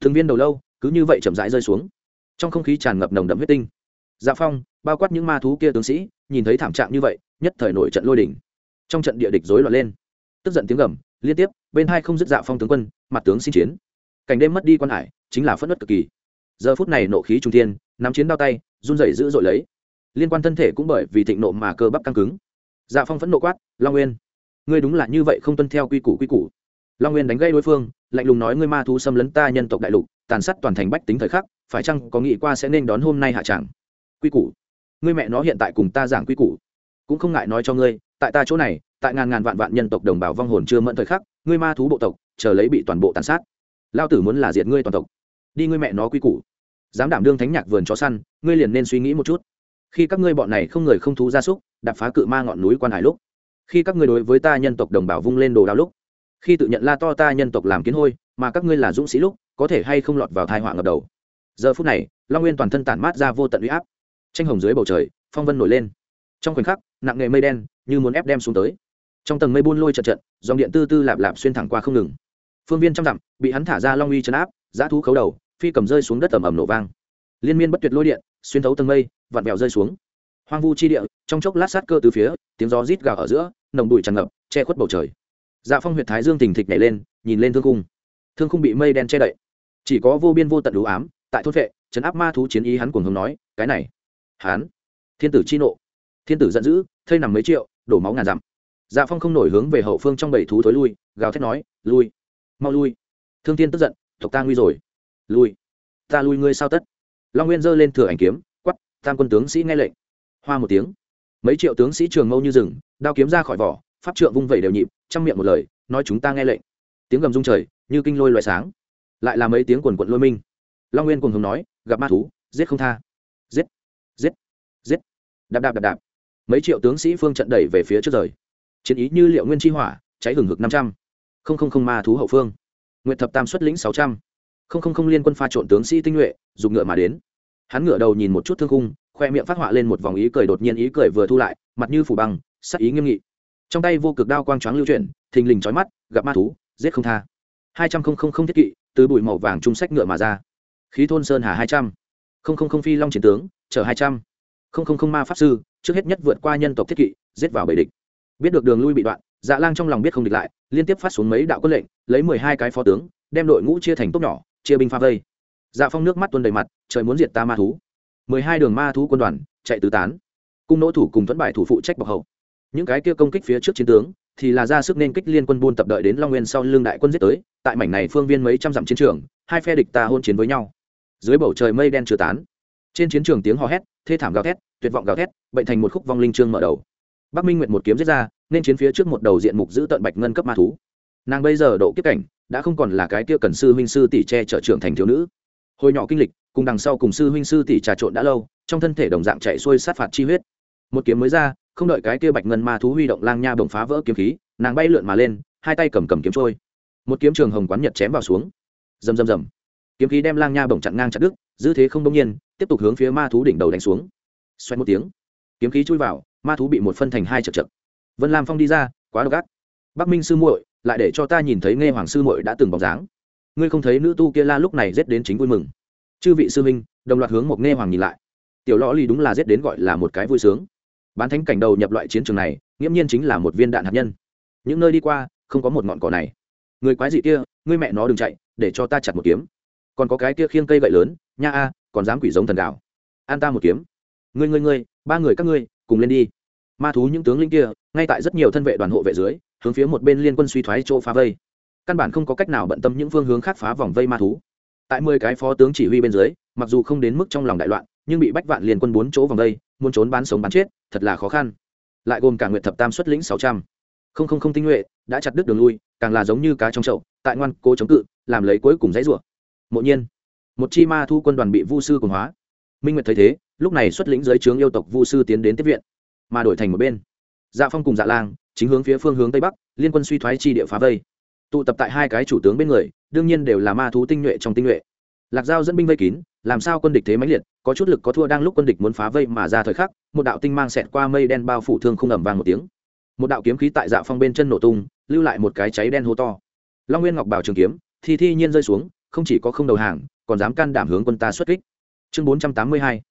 Thường viên đầu lâu, cứ như vậy chậm rãi rơi xuống. Trong không khí tràn ngập nồng đậm huyết tinh. Dạ phong, bao quát những ma thú kia tướng sĩ, nhìn thấy thảm trạng như vậy, nhất thời nổi trận lôi đỉnh trong trận địa địch rối loạn lên. Tức giận tiếng gầm, liên tiếp, bên hai không dứt dạ phong tướng quân, mặt tướng xin chiến cảnh đêm mất đi quan hải, chính là phất ất cực kỳ. Giờ phút này nộ khí trung thiên, nắm chiến đao tay, run rẩy dữ dội lấy. Liên quan thân thể cũng bởi vì thịnh nộ mà cơ bắp căng cứng. Dạ phong phẫn nộ quát, long nguyên, ngươi đúng là như vậy không tuân theo quy củ quy củ. Long nguyên đánh gây đối phương, lạnh lùng nói, ngươi ma thú xâm lấn ta nhân tộc đại lục, tàn sát toàn thành bách tính thời khắc, phải chăng có nghĩ qua sẽ nên đón hôm nay hạ tràng quy củ? Ngươi mẹ nó hiện tại cùng ta giảng quy củ. Cũng không ngại nói cho ngươi, tại ta chỗ này, tại ngàn ngàn vạn vạn nhân tộc đồng bào vong hồn chưa mẫn thời khắc, ngươi ma thú bộ tộc, chờ lấy bị toàn bộ tàn sát lao tử muốn là diệt ngươi toàn tộc. Đi ngươi mẹ nó quy củ. Dám đảm đương thánh nhạc vườn chó săn, ngươi liền nên suy nghĩ một chút. Khi các ngươi bọn này không người không thú gia súc đập phá cự ma ngọn núi quan hải lúc, khi các ngươi đối với ta nhân tộc đồng bào vung lên đồ đao lúc, khi tự nhận la to ta nhân tộc làm kiến hôi, mà các ngươi là dũng sĩ lúc, có thể hay không lọt vào thai họa ngập đầu. Giờ phút này, long nguyên toàn thân tản mát ra vô tận u y áp. Tranh hồng dưới bầu trời, phong vân nổi lên. Trong khoảnh khắc, nặng nghề mây đen như muốn ép đem xuống tới. Trong tầng mây buôn lôi chật trận, dòng điện tư tư lạp lạp xuyên thẳng qua không ngừng phương viên trăm dặm, bị hắn thả ra long uy chấn áp giã thú khấu đầu, phi cầm rơi xuống đất ẩm ẩm nổ vang. Liên miên bất tuyệt lôi điện, xuyên thấu tầng mây, vặn vẹo rơi xuống. Hoang vu chi địa, trong chốc lát sát cơ từ phía, tiếng gió rít gào ở giữa, nồng bụi tràn ngập, che khuất bầu trời. Dạ phong huyệt thái dương tình thịch nhảy lên, nhìn lên thương cung thương cung bị mây đen che đậy. Chỉ có vô biên vô tận đủ ám, tại thốt vệ chấn áp ma thú chiến ý hắn cuồng hùng nói, cái này, hắn, thiên tử chi nộ. Thiên tử giận dữ, thây nằm mấy triệu, đổ máu ngàn dặm. Dạ phong không nổi hướng về hậu phương trong bảy thú thối lui, gào thét nói, lui mau lui. Thương thiên tức giận, tộc ta nguy rồi. Lui? Ta lui ngươi sao tất? Long nguyên giơ lên thừa ảnh kiếm quắp tam quân tướng sĩ nghe lệnh. Hoa một tiếng. Mấy triệu tướng sĩ trường mâu như rừng, đao kiếm ra khỏi vỏ, pháp trượng vung vẩy đều nhịp, trong miệng một lời, nói chúng ta nghe lệnh. Tiếng gầm rung trời, như kinh lôi loại sáng. Lại là mấy tiếng quần quận lôi minh. Long nguyên cùng hùng nói, gặp ma thú, giết không tha. Giết giết giết. Đạp đạp đạp đạp. Mấy triệu tướng sĩ phương trận đẩy về phía trước rời. Chiến ý như liệu nguyên chi hỏa, cháy hừng hực năm trăm không không không ma thú hậu phương. Nguyện thập tam xuất lĩnh sáu trăm. Không không không liên quân pha trộn tướng sĩ tinh nhuệ, dùng ngựa mà đến. Hắn ngựa đầu nhìn một chút thương khung, khoe miệng phát họa lên một vòng ý cười đột nhiên ý cười vừa thu lại, mặt như phủ băng, sắc ý nghiêm nghị. Trong tay vô cực đao quang choáng lưu chuyển, thình lình trói mắt, gặp ma thú, giết không tha. Hai trăm không không không thiết kỵ, từ bụi màu vàng trung sách ngựa mà ra. Khí thôn sơn hà hai trăm. Không không không phi long chiến tướng, chở hai trăm. Không không không ma pháp sư, trước hết nhất vượt qua nhân tộc thiết kỵ, giết vào bầy địch. Biết được đường lui bị đoạn dạ lang trong lòng biết không địch lại, liên tiếp phát xuống mấy đạo quân lệnh, lấy mười hai cái phó tướng, đem đội ngũ chia thành tốt nhỏ, chia binh pha vây. Dạ phong nước mắt tuôn đầy mặt, trời muốn diệt ta ma thú. Mười hai đường ma thú quân đoàn, chạy tứ tán. Cung nỗ thủ cùng thuẫn bại thủ phụ trách bọc hậu. Những cái kia công kích phía trước chiến tướng, thì là ra sức nên kích liên quân buôn tập đợi đến long nguyên sau lưng đại quân giết tới, tại mảnh này phương viên mấy trăm dặm chiến trường, hai phe địch ta hôn chiến với nhau. Dưới bầu trời mây đen chưa tán. Trên chiến trường tiếng hò hét, thê thảm gào thét, tuyệt vọng gào thét, bệnh thành một khúc vong linh trương mở đầu bắc minh nguyện một kiếm giết ra, nên chiến phía trước một đầu diện mục giữ tận bạch ngân cấp ma thú. Nàng bây giờ độ kiếp cảnh, đã không còn là cái kia cần sư huynh sư tỷ che chở trưởng thành thiếu nữ. Hồi nhỏ kinh lịch, cùng đằng sau cùng sư huynh sư tỷ trà trộn đã lâu, trong thân thể đồng dạng chạy xuôi sát phạt chi huyết. Một kiếm mới ra, không đợi cái kia bạch ngân ma thú huy động lang nha bồng phá vỡ kiếm khí, nàng bay lượn mà lên, hai tay cầm cầm kiếm trôi. Một kiếm trường hồng quán nhật chém vào xuống. Rầm rầm rầm. Kiếm khí đem lang nha bồng chặn ngang chặt đứt dư thế không đông nhiên, tiếp tục hướng phía ma thú đỉnh đầu đánh xuống. Xoay một tiếng, kiếm khí chui vào ma thú bị một phân thành hai chật chật. Vân lam phong đi ra, quá độc ác. Bắc minh sư muội, lại để cho ta nhìn thấy nghe hoàng sư muội đã từng bóng dáng. Ngươi không thấy nữ tu kia la lúc này rét đến chính vui mừng. Chư vị sư minh đồng loạt hướng một nghe hoàng nhìn lại. Tiểu lõ Lì đúng là rét đến gọi là một cái vui sướng. Bán thánh cảnh đầu nhập loại chiến trường này, nghiễm nhiên chính là một viên đạn hạt nhân. Những nơi đi qua, không có một ngọn cỏ này. Người quái dị kia, ngươi mẹ nó đừng chạy, để cho ta chặt một kiếm. Còn có cái kia khiêng cây gậy lớn, nha a, còn dám quỷ giống thần đạo an ta một kiếm. Ngươi ngươi ngươi, ba người các ngươi cùng lên đi. Ma thú những tướng lĩnh kia, ngay tại rất nhiều thân vệ đoàn hộ vệ dưới, hướng phía một bên liên quân suy thoái chỗ phá vây. Căn bản không có cách nào bận tâm những phương hướng khác phá vòng vây ma thú. Tại mười cái phó tướng chỉ huy bên dưới, mặc dù không đến mức trong lòng đại loạn, nhưng bị bách vạn liên quân bốn chỗ vòng vây, muốn trốn bán sống bán chết, thật là khó khăn. Lại gồm cả nguyện thập tam xuất lĩnh sáu trăm. Không không không tinh nhuệ, đã chặt đứt đường lui, càng là giống như cá trong chậu, tại ngoan cố chống cự, làm lấy cuối cùng dãy rủa. Mộ nhiên, một chi ma thu quân đoàn bị vu sư cường hóa. Minh nguyệt thấy thế lúc này xuất lĩnh giới trướng yêu tộc vu sư tiến đến tiếp viện, mà đổi thành một bên. Dạ phong cùng dạ lang chính hướng phía phương hướng tây bắc, liên quân suy thoái chi địa phá vây. Tụ tập tại hai cái chủ tướng bên người, đương nhiên đều là ma thú tinh nhuệ trong tinh nhuệ. Lạc giao dẫn binh vây kín, làm sao quân địch thế mãnh liệt, có chút lực có thua đang lúc quân địch muốn phá vây mà ra thời khắc, một đạo tinh mang xẹt qua mây đen bao phủ thương không ẩm vang một tiếng. Một đạo kiếm khí tại dạ phong bên chân nổ tung, lưu lại một cái cháy đen hô to. Long nguyên ngọc bảo trường kiếm, thì thi nhiên rơi xuống, không chỉ có không đầu hàng, còn dám can đảm hướng quân ta xuất kích. Chương bốn trăm tám mươi hai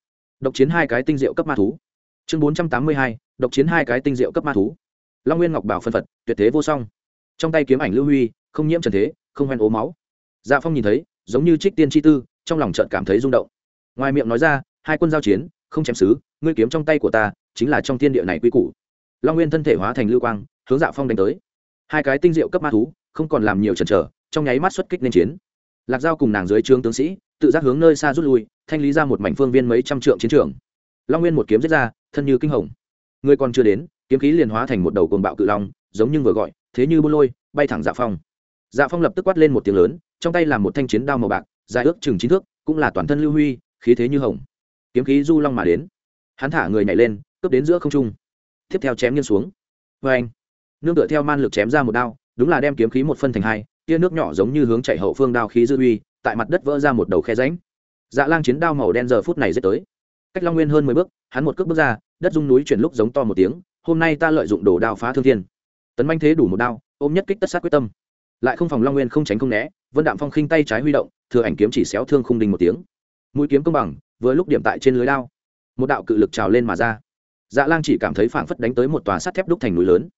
độc chiến hai cái tinh diệu cấp ma thú. Chương bốn trăm tám mươi hai, độc chiến hai cái tinh diệu cấp ma thú. Long nguyên ngọc bảo phân phật, tuyệt thế vô song. Trong tay kiếm ảnh lưu huy, không nhiễm trần thế, không hoen ố máu. Dạ phong nhìn thấy, giống như trích tiên chi tư, trong lòng trợn cảm thấy rung động. Ngoài miệng nói ra, hai quân giao chiến, không chém xứ, ngươi kiếm trong tay của ta, chính là trong thiên địa này quy củ. Long nguyên thân thể hóa thành lưu quang, hướng dạ phong đánh tới. Hai cái tinh diệu cấp ma thú, không còn làm nhiều chần chờ, trong nháy mắt xuất kích nên chiến. Lạc giao cùng nàng dưới trướng tướng sĩ, tự giác hướng nơi xa rút lui thanh lý ra một mảnh phương viên mấy trăm trượng chiến trường. Long nguyên một kiếm giết ra, thân như kinh hồng. Người còn chưa đến, kiếm khí liền hóa thành một đầu cồn bạo cự long, giống như vừa gọi, thế như buôn lôi, bay thẳng dạ phong. Dạ phong lập tức quát lên một tiếng lớn, trong tay là một thanh chiến đao màu bạc, dài ước chừng chín thước, cũng là toàn thân lưu huy, khí thế như hồng. Kiếm khí du long mà đến. Hắn thả người nhảy lên, cướp đến giữa không trung. Tiếp theo chém nghiêng xuống. Vê anh, nương tựa theo man lực chém ra một đao, đúng là đem kiếm khí một phân thành hai, tia nước nhỏ giống như hướng chạy hậu phương đao khí dư uy tại mặt đất vỡ ra một đầu khe ránh dạ lang chiến đao màu đen giờ phút này dết tới. Cách long nguyên hơn mười bước, hắn một cước bước ra, đất dung núi chuyển lúc giống to một tiếng, hôm nay ta lợi dụng đồ đao phá thương thiên. Tấn manh thế đủ một đao, ôm nhất kích tất sát quyết tâm. Lại không phòng long nguyên không tránh không né, vân đạm phong khinh tay trái huy động, thừa ảnh kiếm chỉ xéo thương khung đình một tiếng. Mũi kiếm công bằng, vừa lúc điểm tại trên lưới đao, một đạo cự lực trào lên mà ra. Dạ lang chỉ cảm thấy phảng phất đánh tới một tòa sắt thép đúc thành núi lớn.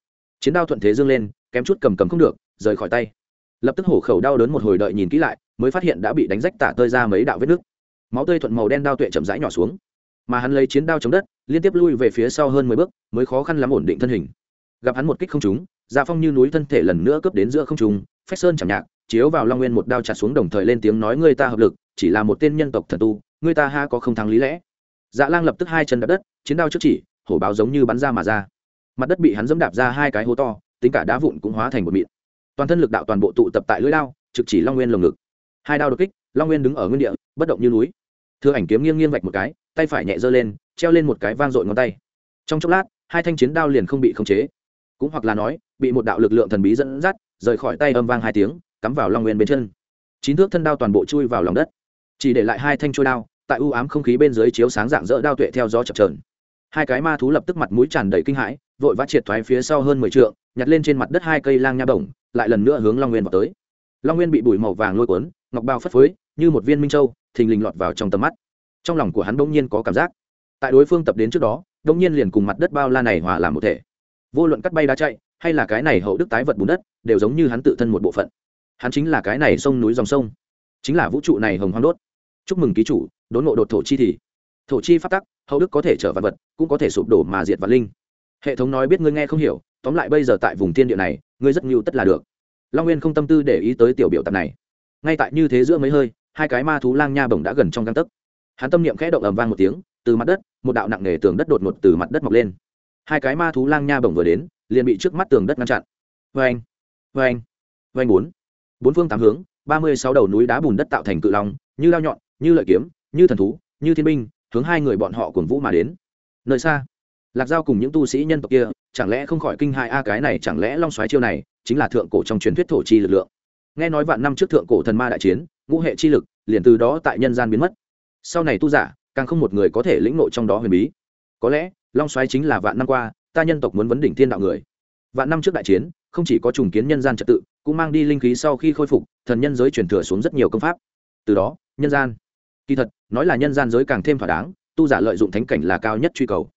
Chiến đao thuận thế dương lên, kém chút cầm cầm không được, rời khỏi tay. Lập tức hổ khẩu đau đớn một hồi đợi nhìn kỹ lại, mới phát hiện đã bị đánh rách tả tơi ra mấy đạo vết nước máu tươi thuận màu đen đao tuệ chậm rãi nhỏ xuống. Mà hắn lấy chiến đao chống đất, liên tiếp lui về phía sau hơn mười bước, mới khó khăn lắm ổn định thân hình. Gặp hắn một kích không trúng dạ phong như núi thân thể lần nữa cướp đến giữa không trùng phách sơn chẳng nhạc, chiếu vào long nguyên một đao chặt xuống đồng thời lên tiếng nói người ta hợp lực, chỉ là một tên nhân tộc thần tu, người ta ha có không thắng lý lẽ. Dạ lang lập tức hai chân đập đất, chiến đao trước chỉ, hổ báo giống như bắn ra mà ra. Mặt đất bị hắn dẫm đạp ra hai cái hố to, tính cả đá vụn cũng hóa thành một mịn. Toàn thân lực đạo toàn bộ tụ tập tại lưỡi đao, trực chỉ long nguyên lồng ngực. Hai đao đột kích, long nguyên đứng ở nguyên địa, bất động như núi thừa ảnh kiếm nghiêng nghiêng vạch một cái, tay phải nhẹ giơ lên, treo lên một cái vang dội ngón tay. Trong chốc lát, hai thanh chiến đao liền không bị khống chế. Cũng hoặc là nói, bị một đạo lực lượng thần bí dẫn dắt, rời khỏi tay âm vang hai tiếng, cắm vào long nguyên bên chân. Chín thước thân đao toàn bộ chui vào lòng đất. Chỉ để lại hai thanh trôi đao, tại u ám không khí bên dưới chiếu sáng dạng dỡ đao tuệ theo gió chập trờn hai cái ma thú lập tức mặt mũi tràn đầy kinh hãi, vội vã triệt thoái phía sau hơn mười trượng, nhặt lên trên mặt đất hai cây lang nha bổng, lại lần nữa hướng long nguyên vào tới. Long nguyên bị bụi màu vàng lôi cuốn, ngọc bao phất phới, như một viên minh châu thình lình lọt vào trong tầm mắt. Trong lòng của hắn bỗng nhiên có cảm giác. Tại đối phương tập đến trước đó, bỗng nhiên liền cùng mặt đất bao la này hòa làm một thể. Vô luận cắt bay đá chạy, hay là cái này hậu đức tái vật bùn đất, đều giống như hắn tự thân một bộ phận. Hắn chính là cái này sông núi dòng sông. Chính là vũ trụ này hồng hoang đốt. Chúc mừng ký chủ, đốn ngộ đột thổ chi thì. Thổ chi phát tắc, hậu đức có thể trở vật vật, cũng có thể sụp đổ mà diệt vật linh. Hệ thống nói biết ngươi nghe không hiểu, tóm lại bây giờ tại vùng thiên địa này, ngươi rất nhiều tất là được. Long nguyên không tâm tư để ý tới tiểu biểu tập này. Ngay tại như thế giữa mấy hơi hai cái ma thú lang nha bổng đã gần trong găng tấc. Hắn tâm niệm khẽ động ầm vang một tiếng, từ mặt đất, một đạo nặng nề tường đất đột ngột từ mặt đất mọc lên. Hai cái ma thú lang nha bổng vừa đến, liền bị trước mắt tường đất ngăn chặn. Vê anh vê anh vê anh bốn. Bốn phương tám hướng, ba mươi sáu đầu núi đá bùn đất tạo thành cự long, như lao nhọn, như lợi kiếm, như thần thú, như thiên binh, hướng hai người bọn họ cùng vũ mà đến. Nơi xa, lạc giao cùng những tu sĩ nhân tộc kia, chẳng lẽ không khỏi kinh hai a, cái này chẳng lẽ long xoáy chiêu này chính là thượng cổ trong truyền thuyết thổ chi lực lượng. Nghe nói vạn năm trước thượng cổ thần ma đại chiến ngũ hệ chi lực liền từ đó tại nhân gian biến mất. Sau này tu giả, càng không một người có thể lĩnh nội trong đó huyền bí. Có lẽ, long xoáy chính là vạn năm qua, ta nhân tộc muốn vấn đỉnh thiên đạo người. Vạn năm trước đại chiến, không chỉ có trùng kiến nhân gian trật tự, cũng mang đi linh khí sau khi khôi phục, thần nhân giới truyền thừa xuống rất nhiều công pháp. Từ đó, nhân gian. Kỳ thật, nói là nhân gian giới càng thêm thỏa đáng, tu giả lợi dụng thánh cảnh là cao nhất truy cầu.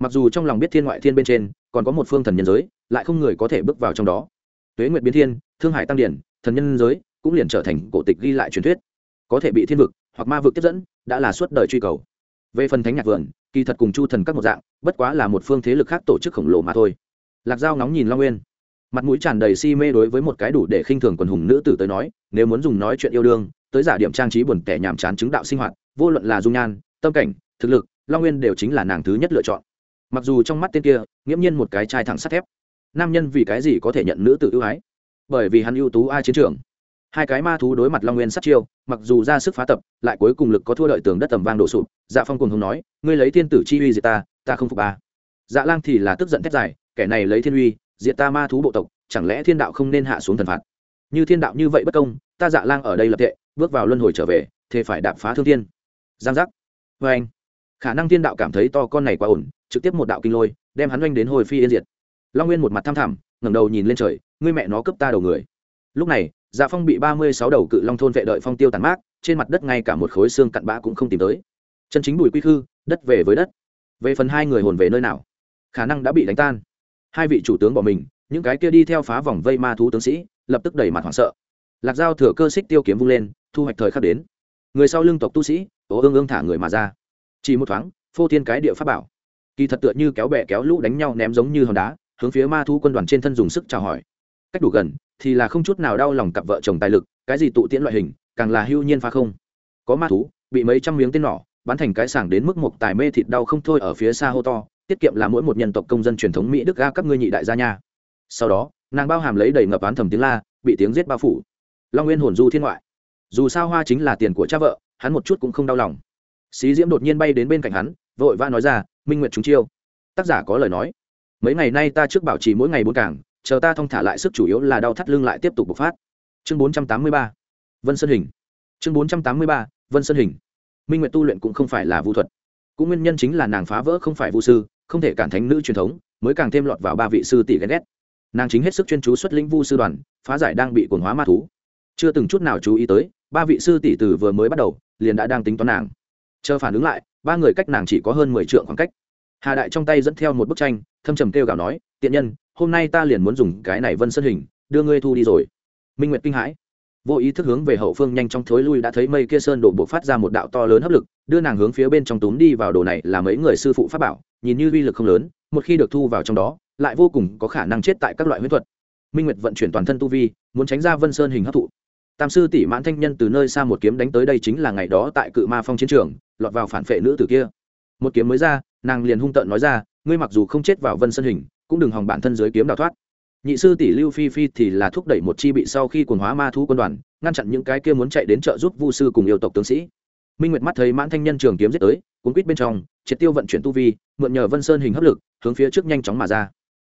Mặc dù trong lòng biết thiên ngoại thiên bên trên, còn có một phương thần nhân giới, lại không người có thể bước vào trong đó. Tuế nguyệt biến thiên, thương hải tăng điển, thần nhân giới cũng liền trở thành cổ tịch ghi lại truyền thuyết. Có thể bị thiên vực hoặc ma vực tiếp dẫn, đã là suốt đời truy cầu. Về phần thánh nhạc vườn, kỳ thật cùng chu thần các một dạng, bất quá là một phương thế lực khác tổ chức khổng lồ mà thôi. Lạc giao ngóng nhìn long nguyên. Mặt mũi tràn đầy si mê đối với một cái đủ để khinh thường quần hùng nữ tử tới nói, nếu muốn dùng nói chuyện yêu đương, tới giả điểm trang trí buồn tẻ nhàm chán chứng đạo sinh hoạt, vô luận là dung nhan, tâm cảnh, thực lực, long nguyên đều chính là nàng thứ nhất lựa chọn. Mặc dù trong mắt tên kia, nghiễm nhiên một cái chai thẳng sắt thép, nam nhân vì cái gì có thể nhận nữ tử ưu ái? Bởi vì hắn ưu tú ai chiến trường hai cái ma thú đối mặt long nguyên sát chiêu, mặc dù ra sức phá tập, lại cuối cùng lực có thua đợi tường đất tầm vang đổ sụp dạ phong cùng hùng nói, ngươi lấy thiên tử chi uy diệt ta ta không phục ba. Dạ lang thì là tức giận thét dài, kẻ này lấy thiên uy, diệt ta ma thú bộ tộc, chẳng lẽ thiên đạo không nên hạ xuống thần phạt? Như thiên đạo như vậy bất công, ta dạ lang ở đây lập tệ, bước vào luân hồi trở về, thế phải đạp phá thương thiên. Giang giác. Vê anh, khả năng thiên đạo cảm thấy to con này quá ổn, trực tiếp một đạo kinh lôi, đem hắn oanh đến hồi phi yên diệt. Long nguyên một mặt tham thẳm ngẩng đầu nhìn lên trời, ngươi mẹ nó cướp ta đầu người. Lúc này dạ phong bị ba mươi sáu đầu cự long thôn vệ đợi phong tiêu tàn mát, trên mặt đất ngay cả một khối xương cặn bã cũng không tìm tới. Chân chính bùi quy khư, đất về với đất. Về phần hai người hồn về nơi nào, khả năng đã bị đánh tan. Hai vị chủ tướng bỏ mình, những cái kia đi theo phá vòng vây ma thú tướng sĩ, lập tức đẩy mặt hoảng sợ. Lạc dao thừa cơ xích tiêu kiếm vung lên, thu hoạch thời khắc đến. Người sau lưng tộc tu sĩ, ố ương ương thả người mà ra. Chỉ một thoáng, phô thiên cái địa pháp bảo. Kỳ thật tựa như kéo bè kéo lũ đánh nhau ném giống như hòn đá, hướng phía ma thú quân đoàn trên thân dùng sức chào hỏi. Cách đủ gần thì là không chút nào đau lòng cặp vợ chồng tài lực, cái gì tụ tiễn loại hình, càng là hưu nhiên phá không. Có ma thú, bị mấy trăm miếng tên nỏ, bắn thành cái sảng đến mức một tài mê thịt đau không thôi ở phía xa hô to, tiết kiệm là mỗi một nhân tộc công dân truyền thống mỹ đức ga các ngươi nhị đại gia nha. Sau đó, nàng bao hàm lấy đầy ngập án thầm tiếng la, bị tiếng giết bao phủ. Long nguyên hồn du thiên ngoại. Dù sao hoa chính là tiền của cha vợ, hắn một chút cũng không đau lòng. Xí diễm đột nhiên bay đến bên cạnh hắn, vội vã nói ra, minh nguyệt chúng chiêu. Tác giả có lời nói, mấy ngày nay ta trước bảo trì mỗi ngày bốn cảng chờ ta thong thả lại sức chủ yếu là đau thắt lưng lại tiếp tục bộc phát. Chương bốn trăm tám mươi ba, vân sơn hình. Chương bốn trăm tám mươi ba, vân sơn hình. Minh nguyệt tu luyện cũng không phải là vũ thuật. Cũng nguyên nhân chính là nàng phá vỡ không phải vũ sư, không thể cản thánh nữ truyền thống, mới càng thêm lọt vào ba vị sư tỷ ghen ghét. Nàng chính hết sức chuyên chú xuất lĩnh vu sư đoàn, phá giải đang bị cồn hóa ma thú. Chưa từng chút nào chú ý tới, ba vị sư tỷ từ vừa mới bắt đầu, liền đã đang tính toán nàng. Chờ phản ứng lại, ba người cách nàng chỉ có hơn mười trượng khoảng cách. Hà đại trong tay dẫn theo một bức tranh, thâm trầm kêu gào nói, tiện nhân hôm nay ta liền muốn dùng cái này vân sơn hình, đưa ngươi thu đi rồi. Minh nguyệt kinh hãi. Vô ý thức hướng về hậu phương nhanh chóng thối lui đã thấy mây kia sơn đổ bộ phát ra một đạo to lớn hấp lực, đưa nàng hướng phía bên trong túm đi vào đồ này là mấy người sư phụ pháp bảo, nhìn như uy lực không lớn, một khi được thu vào trong đó, lại vô cùng có khả năng chết tại các loại huyết thuật. Minh nguyệt vận chuyển toàn thân tu vi, muốn tránh ra vân sơn hình hấp thụ. Tam sư tỷ mãn thanh nhân từ nơi xa một kiếm đánh tới đây chính là ngày đó tại cự ma phong chiến trường, lọt vào phản phệ nữ tử kia. Một kiếm mới ra, nàng liền hung tợn nói ra, ngươi mặc dù không chết vào vân sơn hình cũng đừng hòng bản thân dưới kiếm đào thoát. Nhị sư tỷ lưu phi phi thì là thúc đẩy một chi bị sau khi quần hóa ma thú quân đoàn, ngăn chặn những cái kia muốn chạy đến trợ giúp vu sư cùng yêu tộc tướng sĩ. Minh nguyệt mắt thấy mãn thanh nhân trường kiếm giết tới, cuốn quýt bên trong, triệt tiêu vận chuyển tu vi, mượn nhờ vân sơn hình hấp lực, hướng phía trước nhanh chóng mà ra.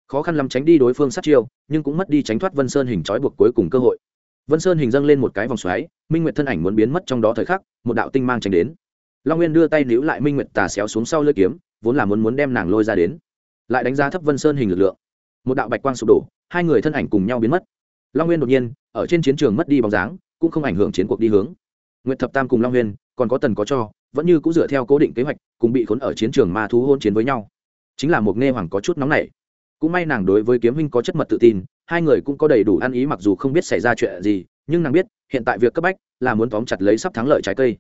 Khó khăn lắm tránh đi đối phương sát chiêu, nhưng cũng mất đi tránh thoát vân sơn hình trói buộc cuối cùng cơ hội. Vân sơn hình dâng lên một cái vòng xoáy, minh nguyệt thân ảnh muốn biến mất trong đó thời khắc, một đạo tinh mang tránh đến. Long nguyên đưa tay níu lại minh nguyệt tà xéo xuống sau lưỡi kiếm, vốn là muốn muốn đem nàng lôi ra đến lại đánh giá thấp vân sơn hình lực lượng. Một đạo bạch quang sụp đổ, hai người thân ảnh cùng nhau biến mất. Long nguyên đột nhiên, ở trên chiến trường mất đi bóng dáng, cũng không ảnh hưởng chiến cuộc đi hướng. Nguyệt thập tam cùng long nguyên, còn có tần có cho, vẫn như cũng dựa theo cố định kế hoạch, cùng bị khốn ở chiến trường ma thú hôn chiến với nhau. Chính là một nghe hoàng có chút nóng nảy. Cũng may nàng đối với kiếm huynh có chất mật tự tin, hai người cũng có đầy đủ ăn ý mặc dù không biết xảy ra chuyện gì, nhưng nàng biết, hiện tại việc cấp bách là muốn tóm chặt lấy sắp thắng lợi trái cây.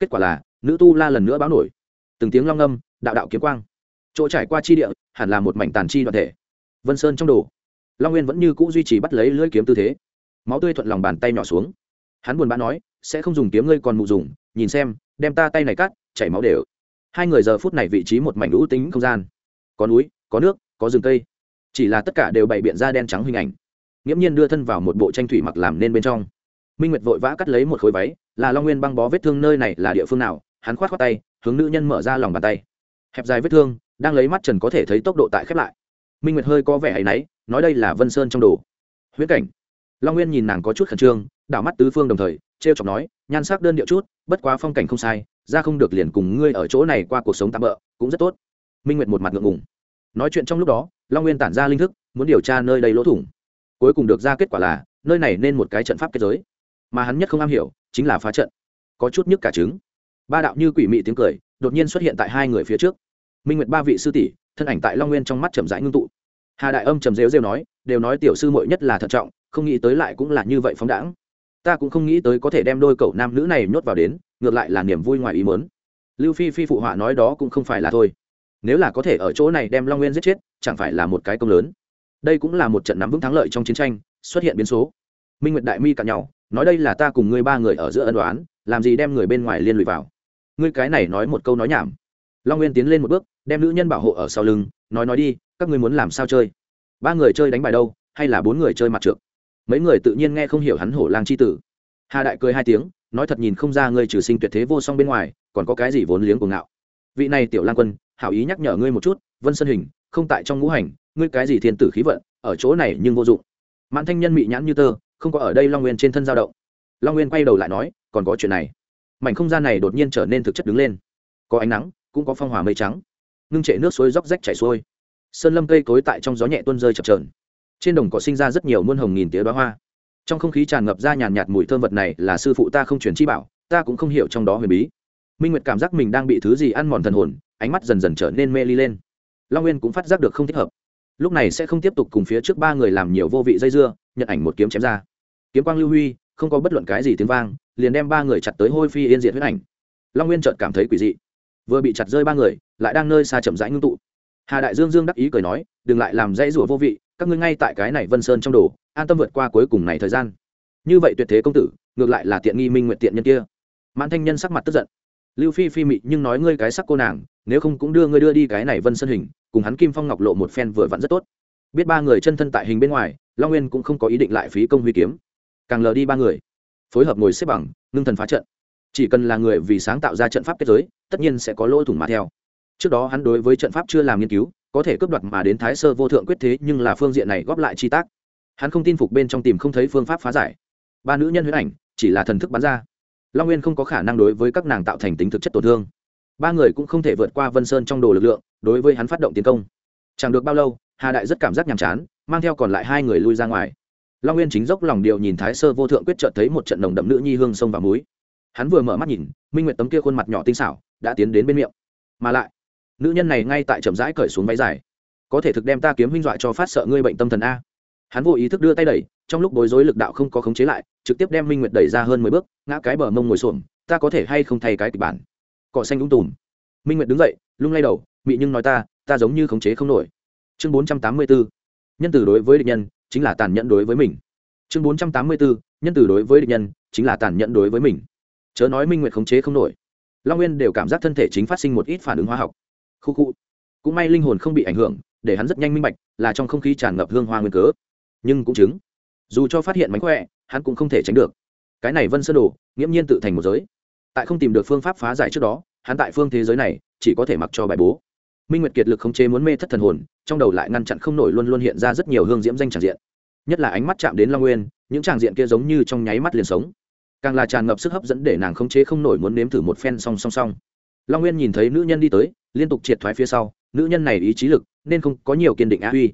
Kết quả là, nữ tu la lần nữa báo nổi. Từng tiếng long âm, đạo đạo kiếm quang chỗ trải qua chi địa, hẳn là một mảnh tàn chi đoạn thể. Vân sơn trong đồ. Long nguyên vẫn như c ũ duy trì bắt lấy lưỡi kiếm tư thế. Máu tươi thuận lòng bàn tay nhỏ xuống. Hắn buồn bã nói, sẽ không dùng kiếm ngươi còn mụ dùng, nhìn xem, đem ta tay này cắt, chảy máu đều. Hai người giờ phút này vị trí một mảnh lũ tính không gian. Có núi, có nước, có rừng cây. Chỉ là tất cả đều bày biện ra đen trắng hình ảnh. Nghiễm nhiên đưa thân vào một bộ tranh thủy mặc làm nên bên trong. Minh nguyệt vội vã cắt lấy một khối váy, là long nguyên băng bó vết thương nơi này là địa phương nào? Hắn khoát khoát tay, hướng nữ nhân mở ra lòng bàn tay. Hẹp dài vết thương đang lấy mắt trần có thể thấy tốc độ tại khép lại. Minh nguyệt hơi có vẻ hay náy, nói đây là vân sơn trong đồ. Huyễn cảnh. Long nguyên nhìn nàng có chút khẩn trương, đảo mắt tứ phương đồng thời t r e o chọc nói, nhan sắc đơn điệu chút, bất quá phong cảnh không sai, ra không được liền cùng ngươi ở chỗ này qua cuộc sống tạm bỡ cũng rất tốt. Minh nguyệt một mặt ngượng ngùng. Nói chuyện trong lúc đó, long nguyên tản ra linh thức, muốn điều tra nơi đây lỗ thủng. Cuối cùng được ra kết quả là, nơi này nên một cái trận pháp kết giới. Mà hắn nhất không am hiểu, chính là phá trận. Có chút nhức cả trứng. Ba đạo như quỷ mị tiếng cười, đột nhiên xuất hiện tại hai người phía trước minh nguyệt ba vị sư tỷ, thân ảnh tại long nguyên trong mắt chậm rãi ngưng tụ. Hà đại âm trầm rêu rêu nói, đều nói tiểu sư muội nhất là thận trọng, không nghĩ tới lại cũng là như vậy phóng đãng. Ta cũng không nghĩ tới có thể đem đôi cậu nam nữ này nhốt vào đến, ngược lại là niềm vui ngoài ý mớn lưu phi phi phụ họa nói đó cũng không phải là thôi. Nếu là có thể ở chỗ này đem long nguyên giết chết, chẳng phải là một cái công lớn. Đây cũng là một trận nắm vững thắng lợi trong chiến tranh, xuất hiện biến số. Minh nguyệt đại mi cặn nhau, nói đây là ta cùng ngươi ba người ở giữa ân đoán làm gì đem người bên ngoài liên lụy vào. Ngươi cái này nói một câu nói nhảm. Long nguyên tiến lên một bước đem nữ nhân bảo hộ ở sau lưng, nói nói đi, các ngươi muốn làm sao chơi? Ba người chơi đánh bài đâu, hay là bốn người chơi mặt trượt mấy người tự nhiên nghe không hiểu hắn hổ lang c h i tử. Hà đại cười hai tiếng, nói thật nhìn không ra ngươi trừ sinh tuyệt thế vô song bên ngoài, còn có cái gì vốn liếng của ngạo. Vị này tiểu lang quân, hảo ý nhắc nhở ngươi một chút, vân sơn hình, không tại trong ngũ hành, ngươi cái gì thiên tử khí vận, ở chỗ này nhưng vô dụng. Mãn thanh nhân mị nhãn như tơ, không có ở đây long nguyên trên thân giao động. Long nguyên quay đầu lại nói, còn có chuyện này. Mảnh không gian này đột nhiên trở nên thực chất đứng lên. Có ánh nắng, cũng có phong hòa mây trắng ngưng trệ nước suối róc rách chảy xuôi. Sơn lâm cây cối tại trong gió nhẹ tuôn rơi chập trờn trên đồng cỏ sinh ra rất nhiều muôn hồng nghìn tía đoá hoa. Trong không khí tràn ngập ra nhàn nhạt mùi thơm vật này là sư phụ ta không truyền chi bảo, ta cũng không hiểu trong đó huyền bí. Minh nguyệt cảm giác mình đang bị thứ gì ăn mòn thần hồn, ánh mắt dần dần trở nên mê ly lên. Long nguyên cũng phát giác được không thích hợp. Lúc này sẽ không tiếp tục cùng phía trước ba người làm nhiều vô vị dây dưa, nhận ảnh một kiếm chém ra. Kiếm quang lưu huy, không có bất luận cái gì tiếng vang, liền đem ba người chặt tới hôi phi yên diệt huyết ảnh. Long nguyên chợt cảm thấy quỷ dị. Vừa bị chặt rơi ba người lại đang nơi xa chậm rãi ngưng tụ. Hà đại dương dương đắc ý cười nói, đừng lại làm dãy rủa vô vị, các ngươi ngay tại cái này vân sơn trong đồ, an tâm vượt qua cuối cùng này thời gian. Như vậy tuyệt thế công tử, ngược lại là tiện nghi minh nguyện tiện nhân kia. Mãn thanh nhân sắc mặt tức giận. Lưu phi phi mị, nhưng nói ngươi cái sắc cô nàng, nếu không cũng đưa ngươi đưa đi cái này vân sơn hình, cùng hắn kim phong ngọc lộ một phen vừa vặn rất tốt. Biết ba người chân thân tại hình bên ngoài, long nguyên cũng không có ý định lại phí công huy kiếm. Càng lờ đi ba người. Phối hợp ngồi xếp bằng, ngưng thần phá trận. Chỉ cần là người vì sáng tạo ra trận pháp kết giới, tất nhiên sẽ có lỗ thủng mà theo trước đó hắn đối với trận pháp chưa làm nghiên cứu, có thể cướp đoạt mà đến thái sơ vô thượng quyết thế, nhưng là phương diện này góp lại chi tác. Hắn không tin phục bên trong tìm không thấy phương pháp phá giải. Ba nữ nhân huyết ảnh, chỉ là thần thức bắn ra. Long nguyên không có khả năng đối với các nàng tạo thành tính thực chất tổn thương. Ba người cũng không thể vượt qua vân sơn trong đồ lực lượng, đối với hắn phát động tiến công. Chẳng được bao lâu, hà đại rất cảm giác nhàm chán, mang theo còn lại hai người lui ra ngoài. Long nguyên chính dốc lòng điều nhìn thái sơ vô thượng quyết trợt thấy một trận nồng đậm nữ nhi hương sông và múi hắn vừa mở mắt nhìn, minh nguyệt tấm kia khuôn mặt nhỏ tinh xảo, đã tiến đến bên miệng. Mà lại nữ nhân này ngay tại chậm rãi cởi xuống váy dài. Có thể thực đem ta kiếm huynh dọa cho phát sợ ngươi bệnh tâm thần a. Hắn vô ý thức đưa tay đẩy, trong lúc bối rối lực đạo không có khống chế lại, trực tiếp đem minh nguyệt đẩy ra hơn mười bước, ngã cái bờ mông ngồi xổm, ta có thể hay không thay cái kịch bản? Cỏ xanh đúng tùm. Minh nguyệt đứng dậy, lung lay đầu, mị nhưng nói ta ta giống như khống chế không nổi. Chương bốn trăm tám mươi bốn nhân từ đối với địch nhân, chính là tàn nhẫn đối với mình. Chương bốn trăm tám mươi bốn nhân từ đối với địch nhân, chính là tàn nhẫn đối với mình. Chớ nói minh nguyệt khống chế không nổi. Long nguyên đều cảm giác thân thể chính phát sinh một ít phản ứng hóa học khu khu. Cũng may linh hồn không bị ảnh hưởng, để hắn rất nhanh minh bạch là trong không khí tràn ngập hương hoa nguyên cớ. Nhưng cũng chứng, dù cho phát hiện mánh khỏe, hắn cũng không thể tránh được. Cái này vân sơn đồ, nghiễm nhiên tự thành một giới. Tại không tìm được phương pháp phá giải trước đó, hắn tại phương thế giới này chỉ có thể mặc cho bài bố. Minh nguyệt kiệt lực khống chế muốn mê thất thần hồn, trong đầu lại ngăn chặn không nổi luôn luôn hiện ra rất nhiều hương diễm danh tràng diện. Nhất là ánh mắt chạm đến long nguyên, những tràng diện kia giống như trong nháy mắt liền sống. Càng là tràn ngập sức hấp dẫn để nàng khống chế không nổi muốn nếm thử một phen song song song. Long nguyên nhìn thấy nữ nhân đi tới liên tục triệt thoái phía sau, nữ nhân này ý chí lực nên không có nhiều kiên định á uy.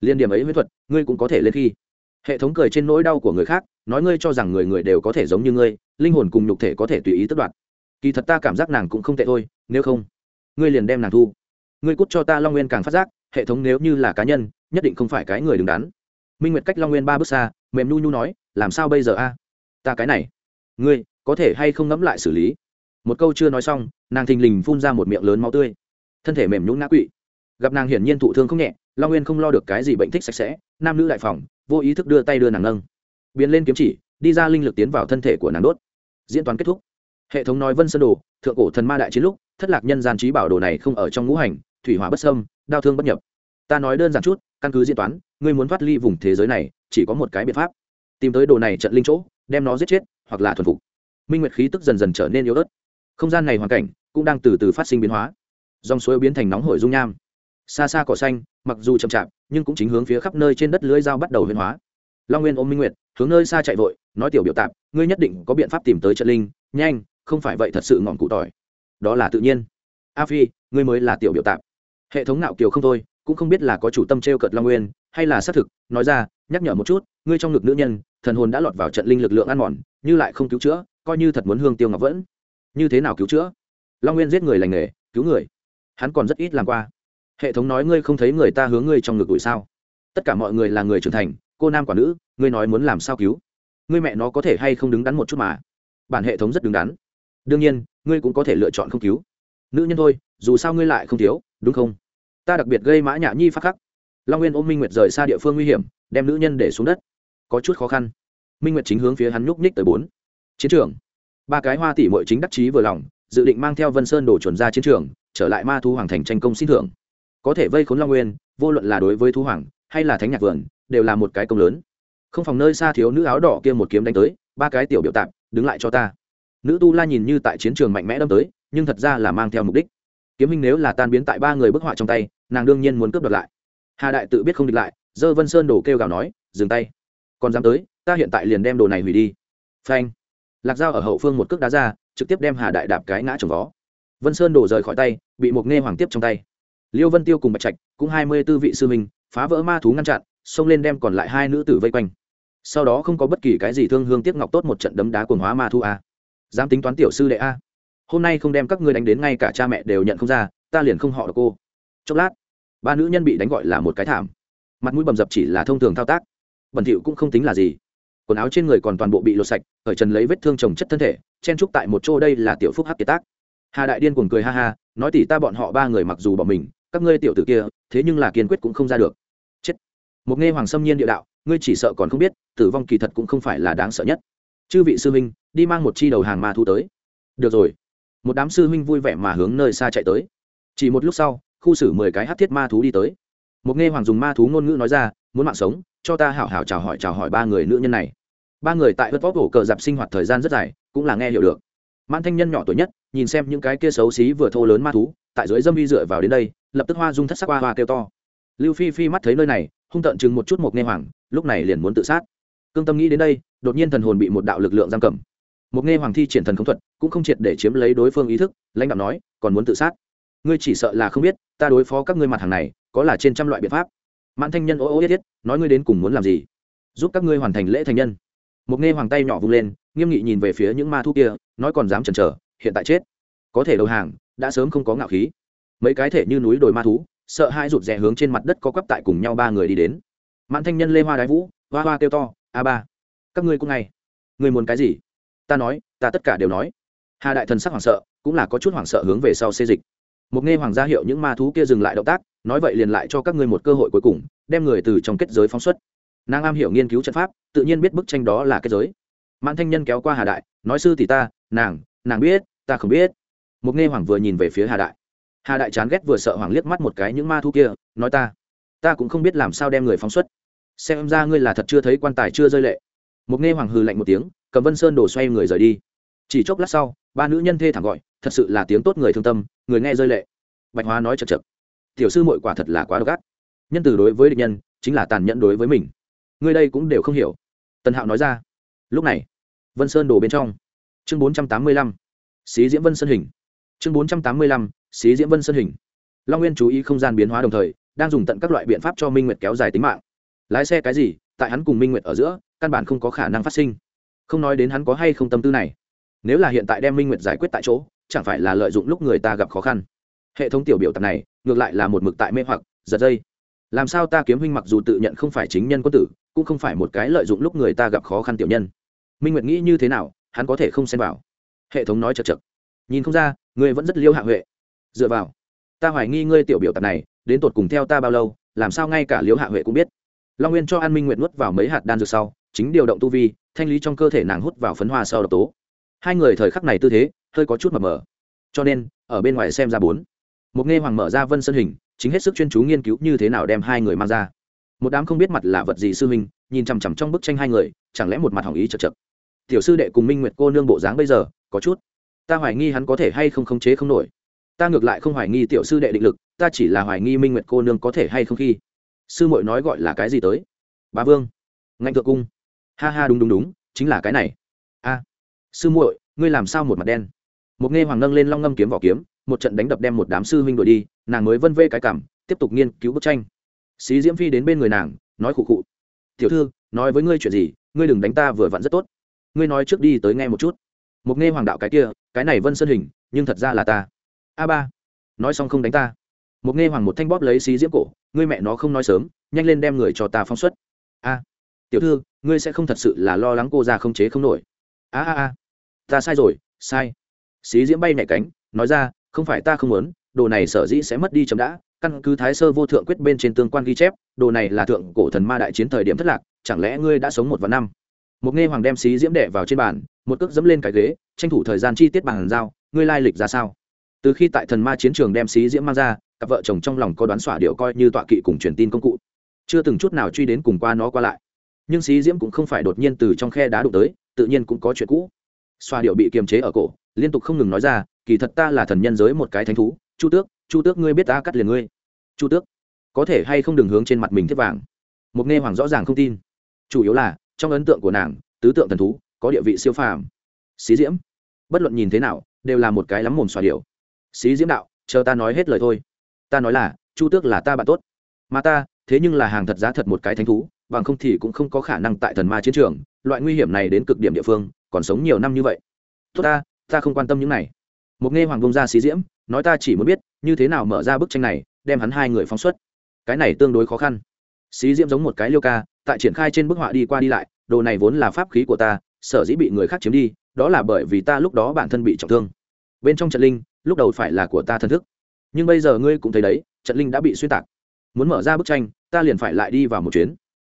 Liên điểm ấy huyết thuật, ngươi cũng có thể lên khi. Hệ thống cười trên nỗi đau của người khác, nói ngươi cho rằng người người đều có thể giống như ngươi, linh hồn cùng nhục thể có thể tùy ý tất đoạt. Kỳ thật ta cảm giác nàng cũng không tệ thôi, nếu không, ngươi liền đem nàng thu. Ngươi cút cho ta long nguyên càng phát giác, hệ thống nếu như là cá nhân, nhất định không phải cái người đứng đắn. Minh nguyệt cách long nguyên ba bước xa, mềm nhu nhu nói, làm sao bây giờ a? Ta cái này, ngươi có thể hay không ngẫm lại xử lý? Một câu chưa nói xong, nàng thình lình phun ra một miệng lớn máu tươi thân thể mềm nhũng ngã quỵ. Gặp nàng hiển nhiên thụ thương không nhẹ, long nguyên không lo được cái gì bệnh thích sạch sẽ, nam nữ đại phòng, vô ý thức đưa tay đưa nàng nâng. Biến lên kiếm chỉ, đi ra linh lực tiến vào thân thể của nàng đốt. Diễn toán kết thúc. Hệ thống nói vân sơn đồ, thượng cổ thần ma đại chiến lúc, thất lạc nhân gian trí bảo đồ này không ở trong ngũ hành, thủy hỏa bất sâm đau thương bất nhập. Ta nói đơn giản chút, căn cứ diễn toán, ngươi muốn thoát ly vùng thế giới này, chỉ có một cái biện pháp. Tìm tới đồ này trận linh chỗ, đem nó giết chết, hoặc là thuần phục. Minh nguyệt khí tức dần dần trở nên yếu ớt. Không gian này hoàn cảnh cũng đang từ từ phát sinh biến hóa dòng suối biến thành nóng hổi dung nham. Xa xa cỏ xanh, mặc dù chậm chạp, nhưng cũng chính hướng phía khắp nơi trên đất lưới dao bắt đầu huyên hóa. Long nguyên ôm minh nguyệt, hướng nơi xa chạy vội, nói tiểu biểu tạp, ngươi nhất định có biện pháp tìm tới trận linh, nhanh, không phải vậy thật sự ngọn cụ tỏi. Đó là tự nhiên. A phi, ngươi mới là tiểu biểu tạp. Hệ thống nạo kiều không thôi, cũng không biết là có chủ tâm t r e o cợt long nguyên, hay là xác thực, nói ra, nhắc nhở một chút, ngươi trong ngực nữ nhân, thần hồn đã lọt vào trận linh lực lượng ăn mòn, như lại không cứu chữa, coi như thật muốn hương tiêu ngọc vẫn. Như thế nào cứu chữa? Long nguyên giết người lành nghề, cứu người hắn còn rất ít làm qua. Hệ thống nói ngươi không thấy người ta hướng ngươi trong ngực đuổi sao? Tất cả mọi người là người trưởng thành, cô nam quả nữ, ngươi nói muốn làm sao cứu? Ngươi mẹ nó có thể hay không đứng đắn một chút mà? Bản hệ thống rất đứng đắn. Đương nhiên, ngươi cũng có thể lựa chọn không cứu. Nữ nhân thôi, dù sao ngươi lại không thiếu, đúng không? Ta đặc biệt gây mã nhã nhi phát khắc. Long nguyên ôm minh nguyệt rời xa địa phương nguy hiểm, đem nữ nhân để xuống đất. Có chút khó khăn. Minh nguyệt chính hướng phía hắn nhúc nhích tới bốn. Chiến trường. Ba cái hoa tỷ mội chính đắc chí vừa lòng, dự định mang theo vân sơn đổ chuẩn ra chiến trường trở lại ma thu hoàng thành tranh công xin thưởng. Có thể vây khốn long nguyên, vô luận là đối với thu hoàng hay là thánh nhạc vườn, đều là một cái công lớn. Không phòng nơi xa thiếu nữ áo đỏ kia một kiếm đánh tới, ba cái tiểu biểu tạp, đứng lại cho ta. Nữ tu la nhìn như tại chiến trường mạnh mẽ đâm tới, nhưng thật ra là mang theo mục đích. Kiếm minh nếu là tan biến tại ba người bức họa trong tay, nàng đương nhiên muốn cướp đoạt lại. Hà đại tự biết không địch lại, dơ vân sơn đổ kêu gào nói, dừng tay. Còn dám tới, ta hiện tại liền đem đồ này hủy đi. Phanh. Lạc dao ở hậu phương một cước đá ra, trực tiếp đem hà đại đạp cái ngã trồng vó vân sơn đổ rời khỏi tay, bị một nghe hoàng tiếp trong tay. Liêu vân tiêu cùng bạch trạch, cũng hai mươi tư vị sư minh, phá vỡ ma thú ngăn chặn, xông lên đem còn lại hai nữ tử vây quanh. Sau đó không có bất kỳ cái gì thương hương tiếc ngọc tốt một trận đấm đá cuồng hóa ma thu a. Dám tính toán tiểu sư đệ a. Hôm nay không đem các ngươi đánh đến ngay cả cha mẹ đều nhận không ra, ta liền không họ được cô. Chốc lát, ba nữ nhân bị đánh gọi là một cái thảm. Mặt mũi bầm dập chỉ là thông thường thao tác. Bẩn thỉu cũng không tính là gì. Quần áo trên người còn toàn bộ bị lột sạch, ở trần lấy vết thương trồng chất thân thể, chen trúc tại một chỗ đây là tiểu phúc hắc kiệt tác hà đại điên cuồng cười ha ha, nói tỉ ta bọn họ ba người mặc dù bỏ mình, các ngươi tiểu tử kia, thế nhưng là kiên quyết cũng không ra được. Chết. Một nghe hoàng xâm nhiên địa đạo, ngươi chỉ sợ còn không biết, tử vong kỳ thật cũng không phải là đáng sợ nhất. Chư vị sư huynh, đi mang một chi đầu hàng ma thu tới. Được rồi. Một đám sư huynh vui vẻ mà hướng nơi xa chạy tới. Chỉ một lúc sau, khu xử mười cái hát thiết ma thú đi tới. Một nghe hoàng dùng ma thú ngôn ngữ nói ra, muốn mạng sống, cho ta hảo hảo chào hỏi chào hỏi ba người nữ nhân này. Ba người tại hớt vóc cổ cờ dạp sinh hoạt thời gian rất dài, cũng là nghe hiểu được mãn thanh nhân nhỏ tuổi nhất, nhìn xem những cái kia xấu xí vừa thô lớn ma thú, tại dưới dâm vi dựa vào đến đây, lập tức hoa dung thất sắc hoa hoa kêu to. Lưu phi phi mắt thấy nơi này, hung tợn chừng một chút một nghe hoàng, lúc này liền muốn tự sát. Cương tâm nghĩ đến đây, đột nhiên thần hồn bị một đạo lực lượng giam cầm. Một nghe hoàng thi triển thần không thuật, cũng không triệt để chiếm lấy đối phương ý thức, lãnh đạo nói, còn muốn tự sát? Ngươi chỉ sợ là không biết, ta đối phó các ngươi mặt hàng này, có là trên trăm loại biện pháp. Mãn thanh nhân ô ô yết yết, nói ngươi đến cùng muốn làm gì? Giúp các ngươi hoàn thành lễ thành nhân một nghe hoàng tay nhỏ vung lên, nghiêm nghị nhìn về phía những ma thu kia, nói còn dám chần chờ, hiện tại chết. Có thể đầu hàng, đã sớm không có ngạo khí. Mấy cái thể như núi đồi ma thú, sợ hai rụt rè hướng trên mặt đất có quắp tại cùng nhau ba người đi đến. Mãn thanh nhân lê hoa đái vũ, hoa hoa kêu to, a ba, các ngươi cũng ngay. Ngươi muốn cái gì? Ta nói, ta tất cả đều nói. Hà đại thần sắc hoảng sợ, cũng là có chút hoảng sợ hướng về sau xê dịch. Một nghe hoàng gia hiệu những ma thú kia dừng lại động tác, nói vậy liền lại cho các ngươi một cơ hội cuối cùng, đem người từ trong kết giới phóng xuất nàng am hiểu nghiên cứu trận pháp, tự nhiên biết bức tranh đó là kết giới. Mãn thanh nhân kéo qua hà đại, nói sư tỷ ta, nàng nàng biết, ta không biết. Mục nghe hoàng vừa nhìn về phía hà đại. Hà đại chán ghét vừa sợ hoàng liếc mắt một cái những ma thu kia, nói ta ta cũng không biết làm sao đem người phóng xuất. Xem ra ngươi là thật chưa thấy quan tài chưa rơi lệ. Mục nghe hoàng hừ lạnh một tiếng, cầm vân sơn đổ xoay người rời đi. Chỉ chốc lát sau, ba nữ nhân thê thẳng gọi, thật sự là tiếng tốt người thương tâm, người nghe rơi lệ. Bạch hóa nói chật chật, tiểu sư mội quả thật là quá độc ác. Nhân từ đối với địch nhân, chính là tàn nhẫn đối với mình ngươi đây cũng đều không hiểu. Tần hạo nói ra. Lúc này, vân sơn đổ bên trong. Chương bốn trăm tám mươi lăm, xí diễm vân sơn hình. Chương bốn trăm tám mươi lăm, xí diễm vân sơn hình. Long nguyên chú ý không gian biến hóa đồng thời, đang dùng tận các loại biện pháp cho minh nguyệt kéo dài tính mạng. Lái xe cái gì, tại hắn cùng minh nguyệt ở giữa, căn bản không có khả năng phát sinh. Không nói đến hắn có hay không tâm tư này. Nếu là hiện tại đem minh nguyệt giải quyết tại chỗ, chẳng phải là lợi dụng lúc người ta gặp khó khăn. Hệ thống tiểu biểu tập này, ngược lại là một mực tại mê hoặc, giật dây làm sao ta kiếm huynh mặc dù tự nhận không phải chính nhân quân tử, cũng không phải một cái lợi dụng lúc người ta gặp khó khăn tiểu nhân. Minh nguyệt nghĩ như thế nào, hắn có thể không xem vào. Hệ thống nói chật chật. Nhìn không ra, ngươi vẫn rất liêu hạ huệ. Dựa vào. Ta hoài nghi ngươi tiểu biểu tập này, đến tột cùng theo ta bao lâu, làm sao ngay cả liêu hạ huệ cũng biết. Long nguyên cho an minh nguyệt nuốt vào mấy hạt đan dược sau, chính điều động tu vi, thanh lý trong cơ thể nàng hút vào phấn hoa sau độc tố. Hai người thời khắc này tư thế, hơi có chút mập mờ. Cho nên, ở bên ngoài xem ra bốn. Một nghe hoàng mở ra vân sân hình chính hết sức chuyên chú nghiên cứu như thế nào đem hai người mang ra. Một đám không biết mặt là vật gì sư huynh, nhìn chằm chằm trong bức tranh hai người, chẳng lẽ một mặt hỏng ý chật chật. Tiểu sư đệ cùng minh nguyệt cô nương bộ dáng bây giờ, có chút. Ta hoài nghi hắn có thể hay không khống chế không nổi. Ta ngược lại không hoài nghi tiểu sư đệ định lực, ta chỉ là hoài nghi minh nguyệt cô nương có thể hay không khi. Sư muội nói gọi là cái gì tới? Bá vương. Ngạnh thượng cung. Ha ha, đúng đúng đúng, chính là cái này. A. Sư muội, ngươi làm sao một mặt đen? Một nghe hoàng nâng lên long ngâm kiếm vỏ kiếm một trận đánh đập đem một đám sư huynh đuổi đi, nàng mới vân vê cái cảm, tiếp tục nghiên cứu bức tranh. Xí diễm phi đến bên người nàng, nói khụ khụ. Tiểu thư, nói với ngươi chuyện gì, ngươi đừng đánh ta vừa vặn rất tốt. Ngươi nói trước đi tới nghe một chút. Một nghe hoàng đạo cái kia, cái này vân sơn hình, nhưng thật ra là ta. A ba, nói xong không đánh ta. Một nghe hoàng một thanh bóp lấy xí diễm cổ, ngươi mẹ nó không nói sớm, nhanh lên đem người cho ta phong xuất. A, tiểu thư, ngươi sẽ không thật sự là lo lắng cô ra không chế không nổi. A a a, ta sai rồi, sai. Xí diễm bay nhẹ cánh, nói ra không phải ta không muốn, đồ này sở dĩ sẽ mất đi chấm đã, căn cứ thái sơ vô thượng quyết bên trên tương quan ghi chép, đồ này là thượng cổ thần ma đại chiến thời điểm thất lạc, chẳng lẽ ngươi đã sống một vạn năm? Một nghe hoàng đem xí diễm đệ vào trên bàn, một cước dẫm lên cái ghế, tranh thủ thời gian chi tiết bàn giao, ngươi lai lịch ra sao? Từ khi tại thần ma chiến trường đem xí diễm mang ra, cặp vợ chồng trong lòng có đoán xỏa điệu coi như tọa kỵ cùng truyền tin công cụ. Chưa từng chút nào truy đến cùng qua nó qua lại. Nhưng xí diễm cũng không phải đột nhiên từ trong khe đá đụng tới, tự nhiên cũng có chuyện cũ. Xoa điệu bị kiềm chế ở cổ liên tục không ngừng nói ra, kỳ thật ta là thần nhân giới một cái thánh thú, chu tước chu tước ngươi biết ta cắt liền ngươi. Chu tước, có thể hay không đừng hướng trên mặt mình thiết vàng. Mục nghe hoàng rõ ràng không tin. Chủ yếu là, trong ấn tượng của nàng, tứ tượng thần thú, có địa vị siêu phàm. Xí diễm, bất luận nhìn thế nào, đều là một cái lắm mồm xòa điều xí diễm đạo, chờ ta nói hết lời thôi. Ta nói là, chu tước là ta bạn tốt. Mà ta, thế nhưng là hàng thật giá thật một cái thánh thú, bằng không thì cũng không có khả năng tại thần ma chiến trường, loại nguy hiểm này đến cực điểm địa phương, còn sống nhiều năm như vậy. Tốt ta ta không quan tâm những này. Một nghe hoàng bông ra xí diễm, nói ta chỉ muốn biết, như thế nào mở ra bức tranh này, đem hắn hai người phóng xuất. Cái này tương đối khó khăn. Xí diễm giống một cái liêu ca, tại triển khai trên bức họa đi qua đi lại, đồ này vốn là pháp khí của ta, sở dĩ bị người khác chiếm đi, đó là bởi vì ta lúc đó bản thân bị trọng thương. Bên trong trận linh, lúc đầu phải là của ta thân thức. Nhưng bây giờ ngươi cũng thấy đấy, trận linh đã bị xuyên tạc. Muốn mở ra bức tranh, ta liền phải lại đi vào một chuyến.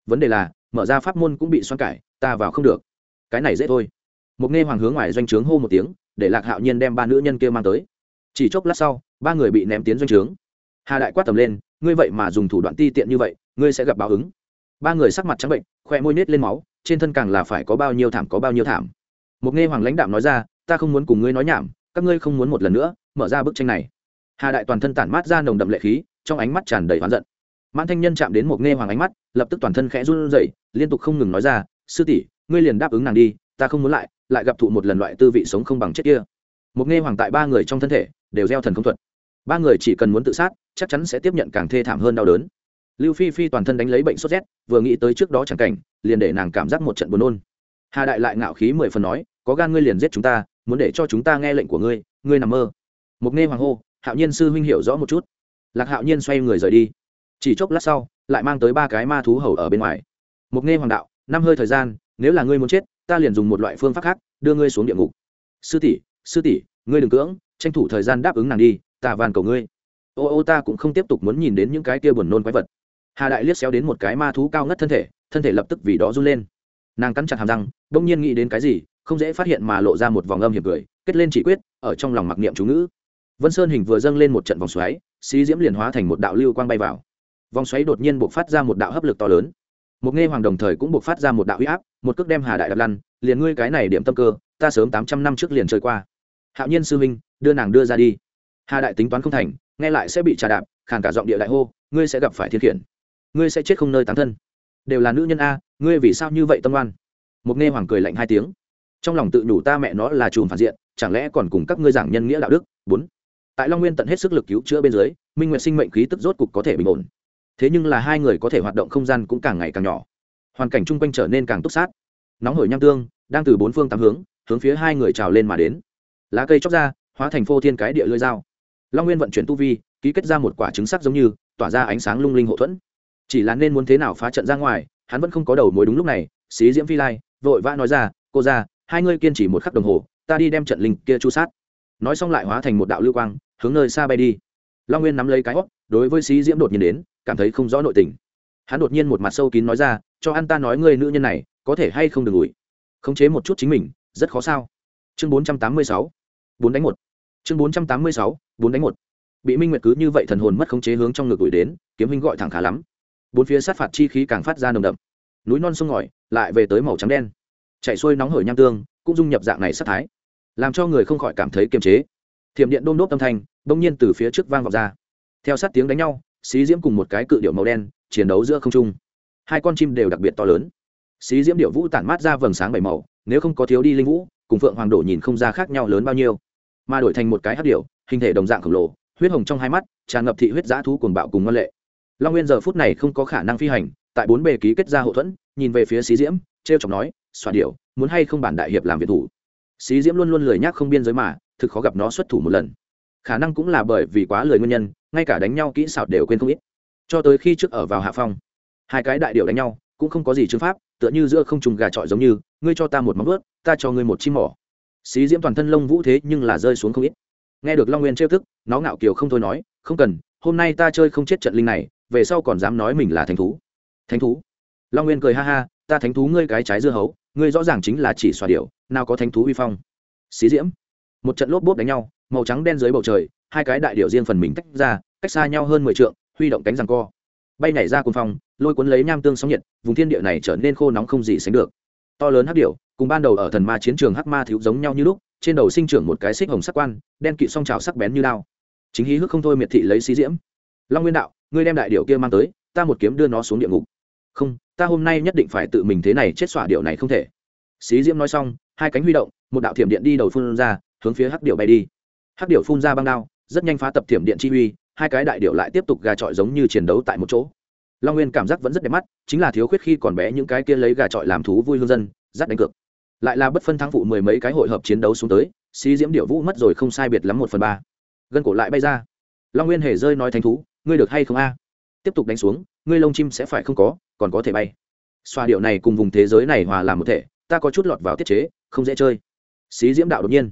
Vấn đề là, mở ra pháp môn cũng bị xoan cải, ta vào không được. Cái này dễ thôi một nghe hoàng hướng ngoài doanh trướng hô một tiếng, để lạc hạo nhiên đem ba nữ nhân kia mang tới. Chỉ chốc lát sau, ba người bị ném tiến doanh trướng. Hà đại quát tầm lên, ngươi vậy mà dùng thủ đoạn ti tiện như vậy, ngươi sẽ gặp báo ứng. Ba người sắc mặt trắng bệnh, khoe môi nết lên máu, trên thân càng là phải có bao nhiêu thảm có bao nhiêu thảm. Một nghe hoàng lãnh đạm nói ra, ta không muốn cùng ngươi nói nhảm, các ngươi không muốn một lần nữa, mở ra bức tranh này. Hà đại toàn thân tản mát ra nồng đậm lệ khí, trong ánh mắt tràn đầy oán giận. Mãn thanh nhân chạm đến một nghe hoàng ánh mắt, lập tức toàn thân khẽ run rẩy, liên tục không ngừng nói ra, sư tỷ, ngươi liền đáp ứng nàng đi, ta không muốn lại lại gặp thụ một lần loại tư vị sống không bằng chết kia. Một nghe hoàng tại ba người trong thân thể, đều gieo thần không thuật. Ba người chỉ cần muốn tự sát, chắc chắn sẽ tiếp nhận càng thê thảm hơn đau đớn. Lưu phi phi toàn thân đánh lấy bệnh sốt rét, vừa nghĩ tới trước đó chẳng cảnh, liền để nàng cảm giác một trận buồn nôn. Hà đại lại ngạo khí mười phần nói, có gan ngươi liền giết chúng ta, muốn để cho chúng ta nghe lệnh của ngươi ngươi nằm mơ. Một nghe hoàng hô, hạo nhiên sư huynh hiểu rõ một chút. Lạc hạo nhiên xoay người rời đi. Chỉ chốc lát sau, lại mang tới ba cái ma thú hầu ở bên ngoài. Một nghe hoàng đạo, năm hơi thời gian, nếu là ngươi muốn chết ta liền dùng một loại phương pháp khác, đưa ngươi xuống địa ngục. Sư tỷ sư tỷ, ngươi đừng cưỡng, tranh thủ thời gian đáp ứng nàng đi, ta van cầu ngươi. Ô ô, ta cũng không tiếp tục muốn nhìn đến những cái kia buồn nôn quái vật. Hà đại liếc xéo đến một cái ma thú cao ngất thân thể thân thể lập tức vì đó run lên. Nàng cắn chặt hàm răng, bỗng nhiên nghĩ đến cái gì, không dễ phát hiện mà lộ ra một vòng âm hiểm cười, kết lên chỉ quyết, ở trong lòng mặc niệm chú ngữ. Vân sơn hình vừa dâng lên một trận vòng xoáy, xí diễm liền hóa thành một đạo lưu quang bay vào. Vòng xoáy đột nhiên buộc phát ra một đạo hấp lực to lớn một nghe hoàng đồng thời cũng buộc phát ra một đạo huy áp một cước đem hà đại đạp lăn liền ngươi cái này điểm tâm cơ ta sớm tám trăm năm trước liền chơi qua. Hạo nhiên sư huynh, đưa nàng đưa ra đi. Hà đại tính toán không thành nghe lại sẽ bị trà đạp khàn cả giọng địa đại hô ngươi sẽ gặp phải thiên khiển. Ngươi sẽ chết không nơi tán thân. Đều là nữ nhân a ngươi vì sao như vậy tâm oan? Một nghe hoàng cười lạnh hai tiếng. Trong lòng tự nhủ ta mẹ nó là chùm phản diện chẳng lẽ còn cùng các ngươi giảng nhân nghĩa đạo đức? Bốn. Tại long nguyên tận hết sức lực cứu chữa bên dưới minh nguyệt sinh mệnh khí tức rốt cục có thể bình ổn thế nhưng là hai người có thể hoạt động không gian cũng càng ngày càng nhỏ. Hoàn cảnh chung quanh trở nên càng túc sát. Nóng hổi nham tương, đang từ bốn phương tám hướng hướng phía hai người trào lên mà đến. Lá cây chóc ra, hóa thành phô thiên cái địa lưỡi dao. Long nguyên vận chuyển tu vi, ký kết ra một quả trứng sắc giống như, tỏa ra ánh sáng lung linh hậu thuẫn. Chỉ là nên muốn thế nào phá trận ra ngoài, hắn vẫn không có đầu mối đúng lúc này, xí diễm phi lai, vội vã nói ra, cô ra hai ngươi kiên trì một khắc đồng hồ, ta đi đem trận linh kia chu sát. Nói xong lại hóa thành một đạo lưu quang, hướng nơi xa bay đi. Long nguyên nắm lấy cái hót đối với xí diễm đột nhiên đến cảm thấy không rõ nội tình. Hắn đột nhiên một mặt sâu kín nói ra, cho ăn ta nói ngươi nữ nhân này, có thể hay không đừng ủi khống chế một chút chính mình, rất khó sao? Chương bốn trăm tám mươi sáu, bốn đánh một. Chương bốn trăm tám mươi sáu, bốn đánh một. Bị minh nguyệt cứ như vậy thần hồn mất khống chế hướng trong ngực ủi đến, kiếm huynh gọi thẳng khá lắm. Bốn phía sát phạt chi khí càng phát ra nồng đậm. Núi non sông ngòi, lại về tới màu trắng đen. Chạy xuôi nóng hổi nham tương, cũng dung nhập dạng này sát thái, làm cho người không khỏi cảm thấy kiềm chế. Thiểm điện đôm đốt âm thanh, bỗng nhiên từ phía trước vang vọng ra. Theo sát tiếng đánh nhau xí diễm cùng một cái cự điệu màu đen, chiến đấu giữa không trung. Hai con chim đều đặc biệt to lớn. Xí diễm điệu vũ tản mát ra vầng sáng bảy màu, nếu không có thiếu đi linh vũ, cùng phượng hoàng đổ nhìn không ra khác nhau lớn bao nhiêu. Mà đổi thành một cái hát điệu hình thể đồng dạng khổng lồ, huyết hồng trong hai mắt, tràn ngập thị huyết giã thú cuồng bạo cùng ngân lệ. Long nguyên giờ phút này không có khả năng phi hành, tại bốn bề ký kết ra hậu thuẫn, nhìn về phía xí diễm t r e o chọc nói xoa điệu muốn hay không bản đại hiệp làm việc thủ? Xí diễm luôn luôn lười nhác không biên giới mà, thực khó gặp nó xuất thủ một lần khả năng cũng là bởi vì quá lười nguyên nhân, ngay cả đánh nhau kỹ xảo đều quên không ít. Cho tới khi trước ở vào hạ phong, hai cái đại điệu đánh nhau, cũng không có gì chứng pháp, tựa như giữa không trùng gà trọi giống như, ngươi cho ta một móng ướt ta cho ngươi một chim mỏ. Xí diễm toàn thân lông vũ thế nhưng là rơi xuống không ít. Nghe được long nguyên trêu thức nó ngạo kiều không thôi nói, không cần, hôm nay ta chơi không chết trận linh này, về sau còn dám nói mình là thánh thú. Thánh thú? Long nguyên cười ha ha, ta thánh thú ngươi cái trái dưa hấu, ngươi rõ ràng chính là chỉ xoa điệu nào có thánh thú uy phong. Xí diễm, một trận lốp bốp đánh nhau màu trắng đen dưới bầu trời, hai cái đại điệu riêng phần mình tách ra, cách xa nhau hơn mười t huy động cánh rằng co. Bay nhảy ra cuồng phong, lôi cuốn lấy nham tương sóng nhiệt, vùng thiên địa này trở nên khô nóng không gì sánh được. To lớn hắc điệu cùng ban đầu ở thần ma chiến trường hắc ma thiếu giống nhau như lúc, trên đầu sinh trưởng một cái xích hồng sắc quan, đen kịt song trào sắc bén như lao chính hí hước không thôi miệt thị lấy xí diễm. Long nguyên đạo, ngươi đem đại điệu kia mang tới, ta một kiếm đưa nó xuống địa ngục. Không, ta hôm nay nhất định phải tự mình thế này chết xỏa điệu này không thể. Xí diễm nói xong, hai cánh huy động, một đạo thiểm điện đi đầu phun ra, hướng phía hắc điệu bay đi hắc điểu phun ra băng đao, rất nhanh phá tập thiểm điện chi uy, hai cái đại điểu lại tiếp tục gà trọi giống như chiến đấu tại một chỗ. Long nguyên cảm giác vẫn rất đẹp mắt, chính là thiếu khuyết khi còn bé những cái kia lấy gà trọi làm thú vui hương dân, dắt đánh cược. Lại là bất phân thắng phụ mười mấy cái hội hợp chiến đấu xuống tới, xí diễm điệu vũ mất rồi không sai biệt lắm một phần ba. Gân cổ lại bay ra. Long nguyên hề rơi nói thánh thú, ngươi được hay không a? Tiếp tục đánh xuống, ngươi lông chim sẽ phải không có, còn có thể bay. Xoa điệu này cùng vùng thế giới này hòa làm một thể, ta có chút lọt vào tiết chế, không dễ chơi. Xí diễm đạo đột nhiên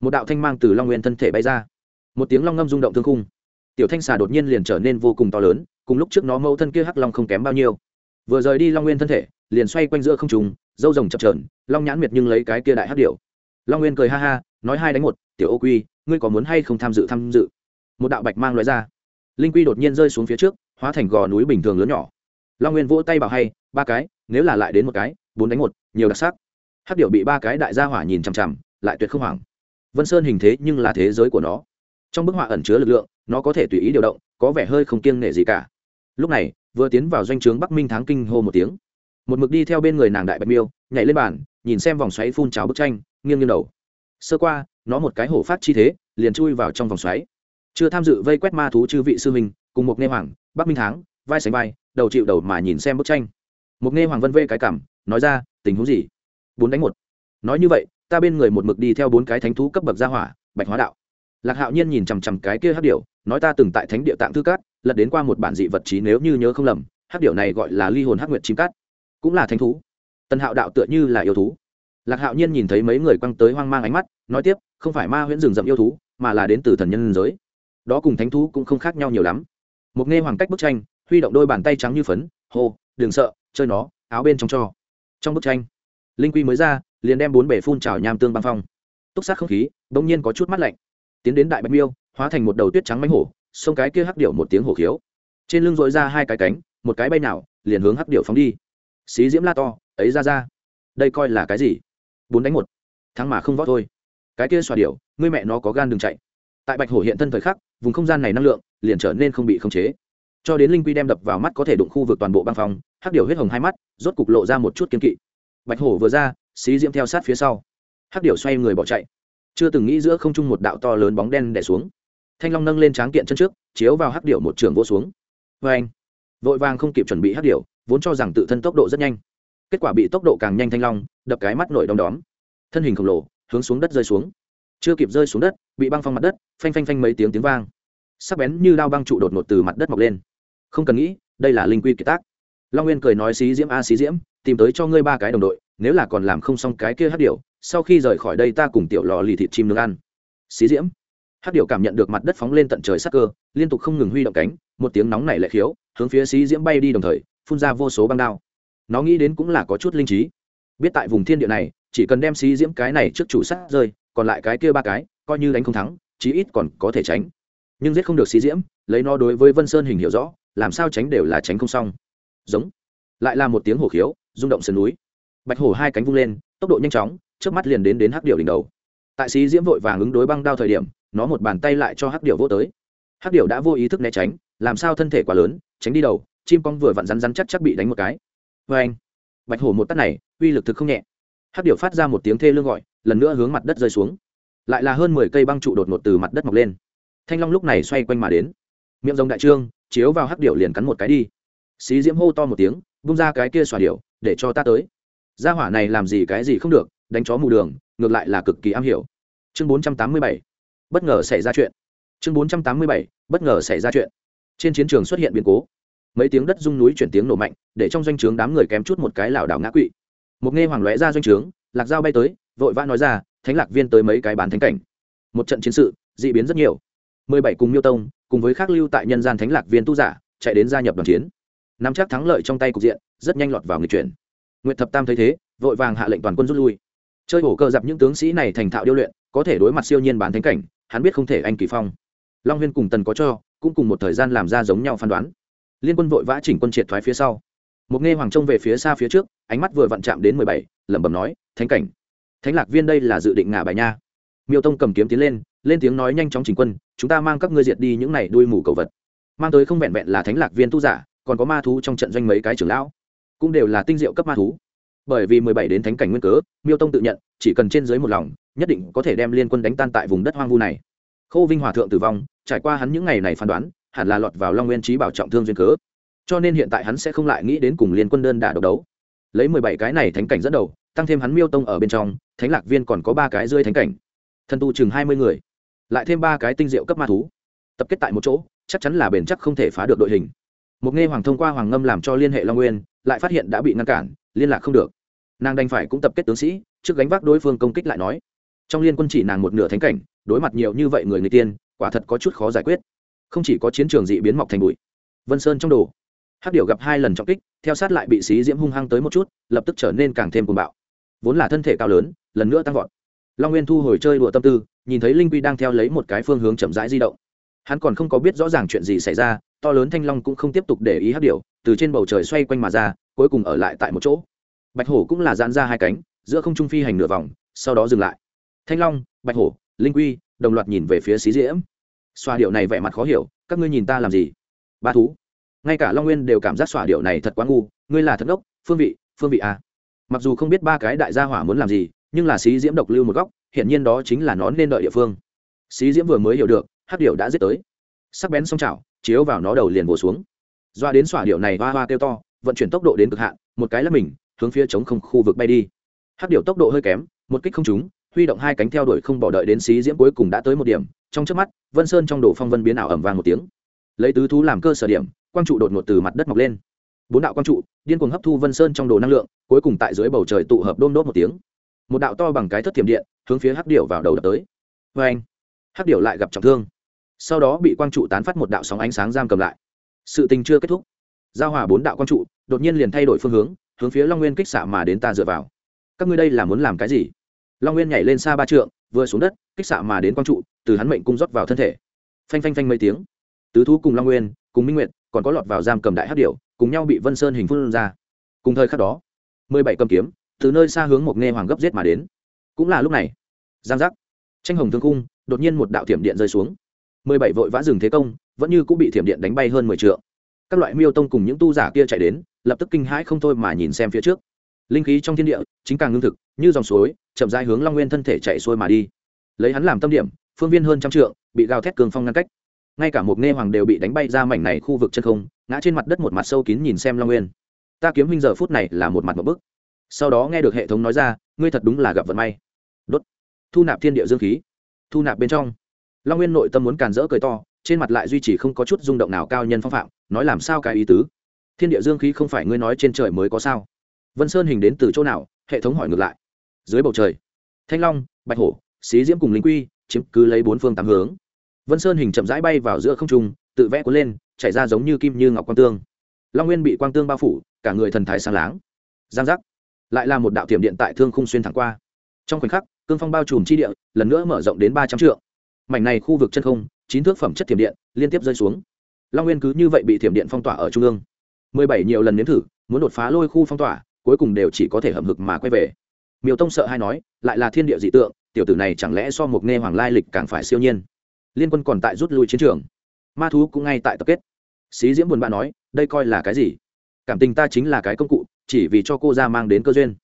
một đạo thanh mang từ long nguyên thân thể bay ra một tiếng long ngâm rung động thương khung tiểu thanh xà đột nhiên liền trở nên vô cùng to lớn cùng lúc trước nó mẫu thân kia hắc long không kém bao nhiêu vừa rời đi long nguyên thân thể liền xoay quanh giữa không trùng dâu rồng chập trờn long nhãn miệt nhưng lấy cái kia đại hắc điệu long nguyên cười ha ha nói hai đánh một tiểu ô quy ngươi có muốn hay không tham dự tham dự một đạo bạch mang loại ra linh quy đột nhiên rơi xuống phía trước hóa thành gò núi bình thường lớn nhỏ long nguyên vỗ tay bảo hay ba cái nếu là lại đến một cái bốn đánh một nhiều đặc sắc hắc điệu bị ba cái đại gia hỏa nhìn chằm chằm lại tuyệt không hoảng vân sơn hình thế nhưng là thế giới của nó. Trong bức họa ẩn chứa lực lượng, nó có thể tùy ý điều động, có vẻ hơi không kiêng nể gì cả. Lúc này, vừa tiến vào doanh trướng bắc minh thắng kinh hô một tiếng. Một mực đi theo bên người nàng đại bạch miêu, nhảy lên bàn, nhìn xem vòng xoáy phun trào bức tranh, nghiêng nghiêng đầu. Sơ qua, nó một cái hổ phát chi thế, liền chui vào trong vòng xoáy. Chưa tham dự vây quét ma thú chư vị sư minh cùng một nghe hoàng, bắc minh thắng, vai sánh vai, đầu chịu đầu mà nhìn xem bức tranh. Một nghe hoàng vân vê cái cảm, nói ra, tình huống gì? Bốn đánh một. Nói như vậy ta bên người một mực đi theo bốn cái thánh thú cấp bậc gia hỏa, bạch hóa đạo. Lạc hạo nhiên nhìn chằm chằm cái kia hát điệu nói ta từng tại thánh địa tạng thư cát, lật đến qua một bản dị vật trí nếu như nhớ không lầm hát điệu này gọi là ly hồn hát nguyệt chim cát. Cũng là thánh thú. Tần hạo đạo tựa như là yêu thú. Lạc hạo nhiên nhìn thấy mấy người quăng tới hoang mang ánh mắt, nói tiếp, không phải ma huyễn rừng rậm yêu thú, mà là đến từ thần nhân giới. Đó cùng thánh thú cũng không khác nhau nhiều lắm. Một nghe hoàng cách bức tranh, huy động đôi bàn tay trắng như phấn, hô, đừng sợ, chơi nó, áo bên trong cho. Trong bức tranh, linh quy mới ra liền đem bốn bể phun trào nham tương băng phong. Túc sát không khí, bỗng nhiên có chút mắt lạnh. Tiến đến đại bạch miêu, hóa thành một đầu tuyết trắng mánh hổ, xông cái kia hắc điệu một tiếng hổ khiếu. Trên lưng dội ra hai cái cánh, một cái bay nào, liền hướng hắc điệu phóng đi. Xí diễm la to, ấy ra ra. Đây coi là cái gì? Bốn đánh một. Thắng mà không võ thôi. Cái kia xòa điệu ngươi mẹ nó có gan đừng chạy. Tại bạch hổ hiện thân thời khắc, vùng không gian này năng lượng, liền trở nên không bị khống chế. Cho đến linh quy đem đập vào mắt có thể đụng khu vực toàn bộ băng phòng hắc điệu huyết hồng hai mắt, rốt cục lộ ra một chút kiên kỵ. Bạch hổ vừa ra xí diễm theo sát phía sau. Hắc điểu xoay người bỏ chạy. Chưa từng nghĩ giữa không trung một đạo to lớn bóng đen đè xuống. Thanh long nâng lên tráng kiện chân trước, chiếu vào hắc điểu một trường vỗ xuống. Vê anh, vội vàng không kịp chuẩn bị hắc điểu, vốn cho rằng tự thân tốc độ rất nhanh. Kết quả bị tốc độ càng nhanh thanh long, đập cái mắt nổi đom đóm. Thân hình khổng lồ, hướng xuống đất rơi xuống. Chưa kịp rơi xuống đất, bị băng phong mặt đất, phanh phanh phanh mấy tiếng tiếng vang. Sắc bén như đao băng trụ đột ngột từ mặt đất mọc lên. Không cần nghĩ, đây là linh quy kiệt tác. Long nguyên cười nói xí diễm a xí diễm, tìm tới cho ngươi ba cái đồng đội nếu là còn làm không xong cái kia hát điệu sau khi rời khỏi đây ta cùng tiểu lò lì thịt chim nướng ăn. Xí diễm. Hát điệu cảm nhận được mặt đất phóng lên tận trời sắc cơ, liên tục không ngừng huy động cánh, một tiếng nóng nảy lệ khiếu, hướng phía xí diễm bay đi đồng thời, phun ra vô số băng đao. Nó nghĩ đến cũng là có chút linh trí. Biết tại vùng thiên địa này, chỉ cần đem xí diễm cái này trước chủ sát rơi, còn lại cái kia ba cái, coi như đánh không thắng, chí ít còn có thể tránh. Nhưng giết không được xí diễm, lấy nó đối với vân sơn hình hiểu rõ, làm sao tránh đều là tránh không xong. Giống. Lại là một tiếng hổ khiếu, rung động sườn núi bạch hổ hai cánh vung lên, tốc độ nhanh chóng trước mắt liền đến đến hắc điệu đỉnh đầu. Tại sĩ diễm vội vàng ứng đối băng đao thời điểm, nó một bàn tay lại cho hắc điệu vô tới. Hắc điệu đã vô ý thức né tránh, làm sao thân thể quá lớn, tránh đi đầu, chim cong vừa vặn rắn rắn chắc chắc bị đánh một cái. Vê anh bạch hổ một tắt này, uy lực thực không nhẹ. Hắc điệu phát ra một tiếng thê lương gọi, lần nữa hướng mặt đất rơi xuống. Lại là hơn mười cây băng trụ đột ngột từ mặt đất mọc lên. Thanh long lúc này xoay quanh mà đến. Miệng rồng đại trương, chiếu vào hắc điệu liền cắn một cái đi. Xí diễm hô to một tiếng bung ra cái kia xòa điệu để cho ta tới gia hỏa này làm gì cái gì không được, đánh chó mù đường, ngược lại là cực kỳ am hiểu. Chương bốn trăm tám mươi bảy, bất ngờ xảy ra chuyện. Chương bốn trăm tám mươi bảy, bất ngờ xảy ra chuyện. Trên chiến trường xuất hiện biến cố. Mấy tiếng đất rung núi chuyển tiếng nổ mạnh, để trong doanh trướng đám người kém chút một cái lảo đảo ngã quỵ. Một nghe hoàng lóe ra doanh trướng, lạc dao bay tới, vội vã nói ra, thánh lạc viên tới mấy cái bán thánh cảnh. Một trận chiến sự d ị biến rất nhiều. Mười bảy cùng miêu tông, cùng với khác lưu tại nhân gian thánh lạc viên tu giả, chạy đến gia nhập đoàn chiến. Nắm chắc thắng lợi trong tay cục diện, rất nhanh lọt vào người chuyển nguyệt thập tam thấy thế, vội vàng hạ lệnh toàn quân rút lui. Chơi hổ cơ dập những tướng sĩ này thành thạo điêu luyện, có thể đối mặt siêu nhiên bán thánh cảnh, hắn biết không thể anh kỳ phong. Long huyên cùng tần có cho, cũng cùng một thời gian làm ra giống nhau phán đoán. Liên quân vội vã chỉnh quân triệt thoái phía sau. Một nghe hoàng trông về phía xa phía trước, ánh mắt vừa vặn chạm đến mười bảy, lẩm bẩm nói, thánh cảnh, thánh lạc viên đây là dự định ngả bài nha. Miêu tông cầm kiếm tiến lên lên tiếng nói nhanh chóng chỉnh quân, chúng ta mang các ngươi diệt đi những này đuôi mù cầu vật. Mang tới không vẹn vẹn là thánh lạc viên tu giả, còn có ma thú trong trận doanh mấy cái trưởng lão cũng đều là tinh diệu cấp ma thú. Bởi vì mười bảy đến thánh cảnh nguyên cớ, miêu tông tự nhận, chỉ cần trên dưới một lòng, nhất định có thể đem liên quân đánh tan tại vùng đất hoang vu này. Khô vinh hòa thượng tử vong, trải qua hắn những ngày này phán đoán, hẳn là lọt vào long nguyên trí bảo trọng thương duyên cớ. Cho nên hiện tại hắn sẽ không lại nghĩ đến cùng liên quân đơn đả độc đấu. Lấy mười bảy cái này thánh cảnh dẫn đầu, tăng thêm hắn miêu tông ở bên trong, thánh lạc viên còn có ba cái rơi thánh cảnh. Thân tu chừng hai mươi người, lại thêm ba cái tinh diệu cấp ma thú. Tập kết tại một chỗ, chắc chắn là bền chắc không thể phá được đội hình một nghe hoàng thông qua hoàng ngâm làm cho liên hệ long nguyên, lại phát hiện đã bị ngăn cản, liên lạc không được. Nàng đành phải cũng tập kết tướng sĩ, trước gánh vác đối phương công kích lại nói. Trong liên quân chỉ nàng một nửa thánh cảnh, đối mặt nhiều như vậy người người tiên, quả thật có chút khó giải quyết. Không chỉ có chiến trường dị biến mọc thành bụi. Vân sơn trong đồ. Hắc điệu gặp hai lần trọng kích, theo sát lại bị xí diễm hung hăng tới một chút, lập tức trở nên càng thêm cuồng bạo. Vốn là thân thể cao lớn, lần nữa tăng vọt. Long nguyên thu hồi chơi đùa tâm tư, nhìn thấy linh quy đang theo lấy một cái phương hướng chậm rãi di động hắn còn không có biết rõ ràng chuyện gì xảy ra, to lớn thanh long cũng không tiếp tục để ý hát điệu từ trên bầu trời xoay quanh mà ra, cuối cùng ở lại tại một chỗ. Bạch hổ cũng là dán ra hai cánh, giữa không trung phi hành nửa vòng, sau đó dừng lại. Thanh long, bạch hổ, linh quy, đồng loạt nhìn về phía xí diễm. Xoa điệu này vẻ mặt khó hiểu, các ngươi nhìn ta làm gì? Ba thú. Ngay cả long nguyên đều cảm giác xoa điệu này thật quá ngu, ngươi là thật ốc phương vị phương vị à. mặc dù không biết ba cái đại gia hỏa muốn làm gì, nhưng là xí diễm độc lưu một góc, hiển nhiên đó chính là nó nên đợi địa phương. Xí diễm vừa mới hiểu được hát điệu đã giết tới. Sắc bén song chảo chiếu vào nó đầu liền vỗ xuống. Doa đến xỏa điệu này hoa hoa kêu to, vận chuyển tốc độ đến cực hạn, một cái là mình, hướng phía chống không khu vực bay đi. Hát điệu tốc độ hơi kém, một kích không trúng, huy động hai cánh theo đuổi không bỏ đợi đến xí diễm cuối cùng đã tới một điểm, trong trước mắt, vân sơn trong đồ phong vân biến ảo ẩm vàng một tiếng. Lấy tứ thú làm cơ sở điểm, quang trụ đột ngột từ mặt đất mọc lên. Bốn đạo quang trụ, điên cuồng hấp thu vân sơn trong đồ năng lượng, cuối cùng tại dưới bầu trời tụ hợp đôm đốt một tiếng. Một đạo to bằng cái thất thiểm điện, hướng phía hắc điệu vào đầu đập tới. Vê anh hắc điệu lại gặp trọng thương sau đó bị quang trụ tán phát một đạo sóng ánh sáng giam cầm lại. Sự tình chưa kết thúc. Giao hòa bốn đạo quang trụ đột nhiên liền thay đổi phương hướng hướng phía long nguyên kích xạ mà đến ta dựa vào. Các ngươi đây là muốn làm cái gì? Long nguyên nhảy lên xa ba trượng, vừa xuống đất, kích xạ mà đến quang trụ, từ hắn mệnh cung rót vào thân thể. Phanh phanh phanh mấy tiếng. Tứ thú cùng long nguyên, cùng minh nguyệt, còn có lọt vào giam cầm đại hát điệu cùng nhau bị vân sơn hình phun ra. Cùng thời khắc đó, mười bảy cầm kiếm từ nơi xa hướng một nghe hoàng gấp giết mà đến. Cũng là lúc này. Giang giác. Tranh hồng thương cung, đột nhiên một đạo thiểm điện rơi xuống mười bảy vội vã dừng thế công, vẫn như cũng bị thiểm điện đánh bay hơn mười t các loại miêu tông cùng những tu giả kia chạy đến, lập tức kinh hãi không thôi mà nhìn xem phía trước. Linh khí trong thiên địa, chính càng ngưng thực, như dòng suối, chậm rãi hướng long nguyên thân thể chạy xuôi mà đi. Lấy hắn làm tâm điểm, phương viên hơn trăm trượng, bị gào thét cường phong ngăn cách. Ngay cả một nghe hoàng đều bị đánh bay ra mảnh này khu vực chân không, ngã trên mặt đất một mặt sâu kín nhìn xem long nguyên. Ta kiếm huynh giờ phút này là một mặt một bức. Sau đó nghe được hệ thống nói ra, ngươi thật đúng là gặp vận may. Đốt. Thu nạp thiên địa dương khí. Thu nạp bên trong long nguyên nội tâm muốn càn rỡ cười to, trên mặt lại duy trì không có chút rung động nào cao nhân phong phạm, nói làm sao cái ý tứ? Thiên địa dương khí không phải ngươi nói trên trời mới có sao? Vân sơn hình đến từ chỗ nào? Hệ thống hỏi ngược lại. Dưới bầu trời, thanh long, bạch hổ, xí diễm cùng linh quy, chiếm cứ lấy bốn phương tám hướng. Vân sơn hình chậm rãi bay vào giữa không trung, tự vẽ cuốn lên, chảy ra giống như kim như ngọc quang tương. Long nguyên bị quang tương bao phủ, cả người thần thái sáng láng. Giang giác. Lại là một đạo tiềm điện tại thương khung xuyên thẳng qua. Trong khoảnh khắc, cương phong bao trùm chi địa, lần nữa mở rộng đến ba trăm triệu mảnh này khu vực chân không, chín thước phẩm chất thiểm điện, liên tiếp rơi xuống. Long nguyên cứ như vậy bị thiểm điện phong tỏa ở trung ương. Mười bảy nhiều lần nếm thử, muốn đột phá lôi khu phong tỏa, cuối cùng đều chỉ có thể hầm hực mà quay về. Miêu tông sợ hay nói, lại là thiên địa dị tượng, tiểu tử này chẳng lẽ so một nghe hoàng lai lịch càng phải siêu nhiên. Liên quân còn tại rút lui chiến trường. Ma thú cũng ngay tại tập kết. Xí diễm buồn bã nói, đây coi là cái gì? Cảm tình ta chính là cái công cụ, chỉ vì cho cô ra mang đến cơ duyên.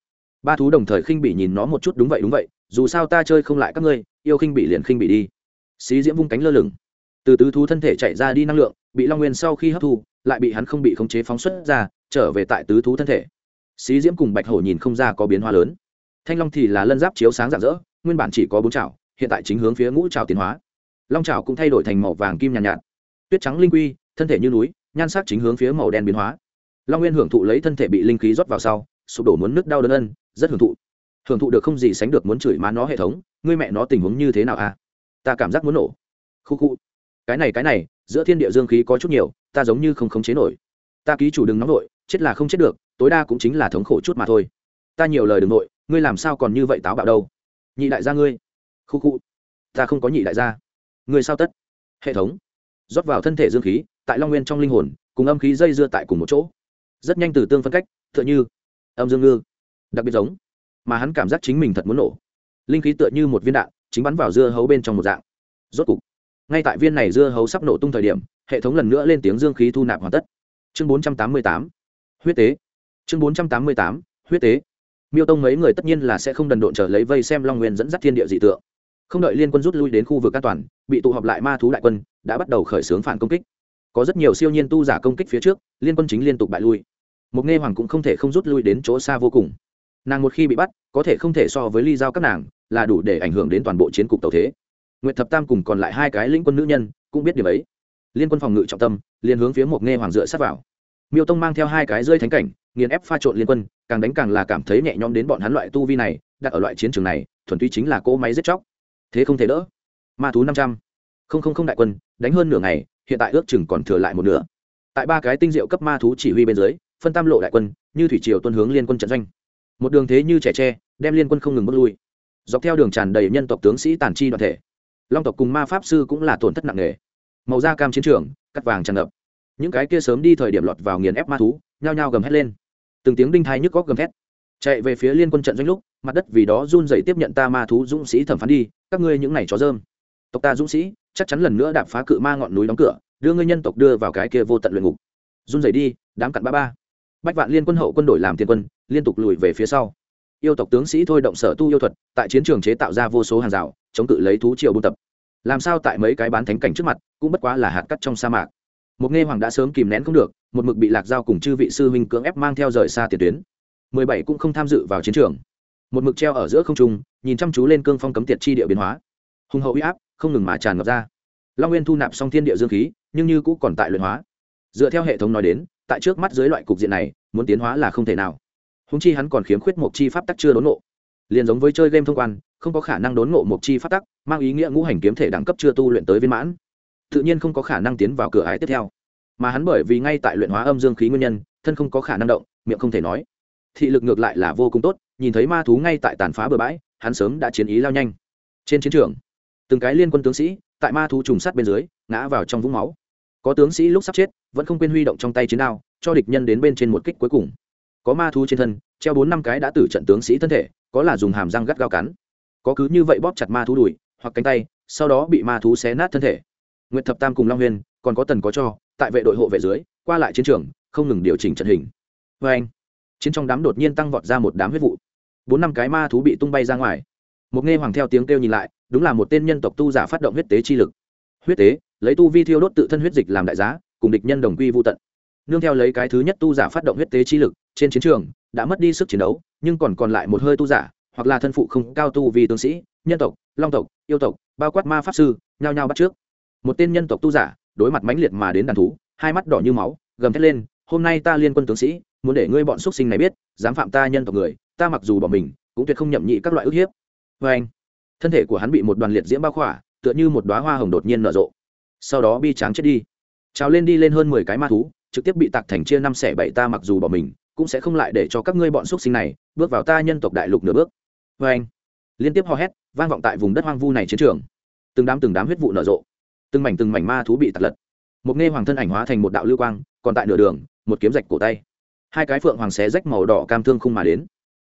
Ba thú đồng thời khinh bị nhìn nó một chút, đúng vậy đúng vậy, dù sao ta chơi không lại các ngươi, yêu khinh bị liền khinh bị đi xí diễm vung cánh lơ lửng. Từ tứ thú thân thể chạy ra đi năng lượng bị long nguyên sau khi hấp thu lại bị hắn không bị khống chế phóng xuất ra trở về tại tứ thú thân thể. Xí diễm cùng bạch hổ nhìn không ra có biến hóa lớn. Thanh long thì là lân giáp chiếu sáng rạng rỡ nguyên bản chỉ có bốn chảo hiện tại chính hướng phía ngũ trào tiến hóa. Long trào cũng thay đổi thành màu vàng kim nhàn nhạt, nhạt. Tuyết trắng linh quy thân thể như núi nhan sắc chính hướng phía màu đen biến hóa. Long nguyên hưởng thụ lấy thân thể bị linh khí rót vào sau sụp đổ muốn nước đau đớn ân rất hưởng thụ. Hưởng thụ được không gì sánh được muốn chửi má nó hệ thống ngươi mẹ nó tình huống như thế nào à ta cảm giác muốn nổ. Khu khu. Cái này cái này, giữa thiên địa dương khí có chút nhiều, ta giống như không khống chế nổi. Ta ký chủ đừng nóng nổi chết là không chết được, tối đa cũng chính là thống khổ chút mà thôi. Ta nhiều lời đừng nội ngươi làm sao còn như vậy táo bạo đâu? Nhị đại gia ngươi. Khu khu. Ta không có nhị đại gia. Ngươi sao tất? Hệ thống. Rót vào thân thể dương khí, tại long nguyên trong linh hồn, cùng âm khí dây dưa tại cùng một chỗ. Rất nhanh từ tương phân cách, tựa như âm dương ngư. Đặc biệt giống. Mà hắn cảm giác chính mình thật muốn nổ. Linh khí tựa như một viên đạn chính bắn vào dưa hấu bên trong một dạng. Rốt cục, ngay tại viên này dưa hấu sắp nổ tung thời điểm, hệ thống lần nữa lên tiếng dương khí thu nạp hoàn tất. Chương bốn trăm tám mươi tám, huyết tế. Chương bốn trăm tám mươi tám, huyết tế. Miêu tông mấy người tất nhiên là sẽ không đần độn trở lấy vây xem long nguyên dẫn dắt thiên địa dị tượng. Không đợi liên quân rút lui đến khu vực an toàn, bị tụ họp lại ma thú đại quân, đã bắt đầu khởi xướng phản công kích. Có rất nhiều siêu nhiên tu giả công kích phía trước, liên quân chính liên tục bại lui. Mục nghe hoàng cũng không thể không rút lui đến chỗ xa vô cùng. Nàng một khi bị bắt, có thể không thể so với ly giao các nàng là đủ để ảnh hưởng đến toàn bộ chiến cục tàu thế. N g u y ệ t thập tam cùng còn lại hai cái lĩnh quân nữ nhân cũng biết điều ấy. Liên quân phòng ngự trọng tâm, liền hướng phía một nghe hoàng dựa sát vào. Miêu tông mang theo hai cái rơi thánh cảnh, nghiền ép pha trộn liên quân, càng đánh càng là cảm thấy nhẹ nhõm đến bọn hắn loại tu vi này, đặt ở loại chiến trường này, thuần túy chính là cỗ máy giết chóc. Thế không thể đỡ. Ma thú năm trăm. Không không không đại quân, đánh hơn nửa ngày, hiện tại ước chừng còn thừa lại một nửa. Tại ba cái tinh diệu cấp ma thú chỉ huy bên dưới, phân tam lộ đại quân, như thủy triều tuân hướng liên quân trận doanh. Một đường thế như trẻ tre, đem liên quân không ngừng bước lui dọc theo đường tràn đầy nhân tộc tướng sĩ tàn chi đoàn thể. Long tộc cùng ma pháp sư cũng là tổn thất nặng nề. Màu da cam chiến trường, cắt vàng tràn ngập. Những cái kia sớm đi thời điểm lọt vào nghiền ép ma thú, nhao nhao gầm hét lên. Từng tiếng đinh thai nhức góc gầm hét chạy về phía liên quân trận doanh lúc, mặt đất vì đó run dậy tiếp nhận ta ma thú dũng sĩ thẩm phán đi, các ngươi những này chó dơm. Tộc ta dũng sĩ, chắc chắn lần nữa đạp phá cự ma ngọn núi đóng cửa, đưa ngươi nhân tộc đưa vào cái kia vô tận luyện ngục. Run dậy đi, đám cặn ba ba. Bách vạn liên quân hậu quân đội làm tiền quân, liên tục lùi về phía sau yêu tộc tướng sĩ thôi động sở tu yêu thuật, tại chiến trường chế tạo ra vô số hàng rào, chống cự lấy thú triều buôn tập. Làm sao tại mấy cái bán thánh cảnh trước mặt, cũng bất quá là hạt cắt trong sa mạc. Một nghe hoàng đã sớm kìm nén không được, một mực bị lạc giao cùng chư vị sư huynh cưỡng ép mang theo rời xa tiền tuyến. Mười bảy cũng không tham dự vào chiến trường. Một mực treo ở giữa không trung, nhìn chăm chú lên cương phong cấm tiệt chi địa biến hóa. Hùng hậu uy áp, không ngừng mà tràn ngập ra. Long nguyên thu nạp xong thiên địa dương khí, nhưng như cũ còn tại luyện hóa. Dựa theo hệ thống nói đến, tại trước mắt dưới loại cục diện này, muốn tiến hóa là không thể nào húng chi hắn còn khiếm khuyết một chi pháp tắc chưa đốn nộ liền giống với chơi game thông quan, không có khả năng đốn ngộ một chi pháp tắc, mang ý nghĩa ngũ hành kiếm thể đẳng cấp chưa tu luyện tới viên mãn. Tự nhiên không có khả năng tiến vào cửa ái tiếp theo. Mà hắn bởi vì ngay tại luyện hóa âm dương khí nguyên nhân, thân không có khả năng động, miệng không thể nói. Thị lực ngược lại là vô cùng tốt, nhìn thấy ma thú ngay tại tàn phá bờ bãi, hắn sớm đã chiến ý lao nhanh. Trên chiến trường, từng cái liên quân tướng sĩ tại ma thú trùng sát bên dưới, ngã vào trong vũng máu. Có tướng sĩ lúc sắp chết, vẫn không quên huy động trong tay chiến đao, cho địch nhân đến bên trên một kích cuối cùng có ma thú trên thân, treo bốn năm cái đã tử trận tướng sĩ thân thể, có là dùng hàm răng gắt gao cắn. Có cứ như vậy bóp chặt ma thú đùi, hoặc cánh tay, sau đó bị ma thú xé nát thân thể. N g u y ệ t thập tam cùng long huyền, còn có tần có cho, tại vệ đội hộ vệ dưới, qua lại chiến trường, không ngừng điều chỉnh trận hình. Vê anh, chiến trong đám đột nhiên tăng vọt ra một đám huyết vụ. Bốn năm cái ma thú bị tung bay ra ngoài. Một nghe hoàng theo tiếng kêu nhìn lại, đúng là một tên nhân tộc tu giả phát động huyết tế chi lực. Huyết tế, lấy tu vi thiêu đốt tự thân huyết dịch làm đại giá, cùng địch nhân đồng quy vô tận nương theo lấy cái thứ nhất tu giả phát động huyết tế chi lực, trên chiến trường đã mất đi sức chiến đấu, nhưng còn còn lại một hơi tu giả, hoặc là thân phụ không cao tu vì tướng sĩ, nhân tộc, long tộc, yêu tộc, bao quát ma pháp sư, nhao nhao bắt trước. Một tên nhân tộc tu giả, đối mặt mãnh liệt mà đến đàn thú, hai mắt đỏ như máu, gầm thét lên, hôm nay ta liên quân tướng sĩ, muốn để ngươi bọn xuất sinh này biết, dám phạm ta nhân tộc người, ta mặc dù bỏ mình, cũng tuyệt không nhậm nhị các loại ức hiếp. Vê anh, thân thể của hắn bị một đoàn liệt diễm bao khỏa, tựa như một đoá hoa hồng đột nhiên nở rộ. Sau đó bi tráng chết đi. Trào lên đi lên hơn mười cái ma thú trực tiếp bị tạc thành chia năm xẻ bảy ta mặc dù bỏ mình, cũng sẽ không lại để cho các ngươi bọn xuất sinh này bước vào ta nhân tộc đại lục nửa bước. Vê anh, liên tiếp hò hét, vang vọng tại vùng đất hoang vu này chiến trường. Từng đám từng đám huyết vụ nở rộ. Từng mảnh từng mảnh ma thú bị tạt lật. Một nghe hoàng thân ảnh hóa thành một đạo lưu quang, còn tại nửa đường, một kiếm rạch cổ tay. Hai cái phượng hoàng xé rách màu đỏ cam thương không mà đến.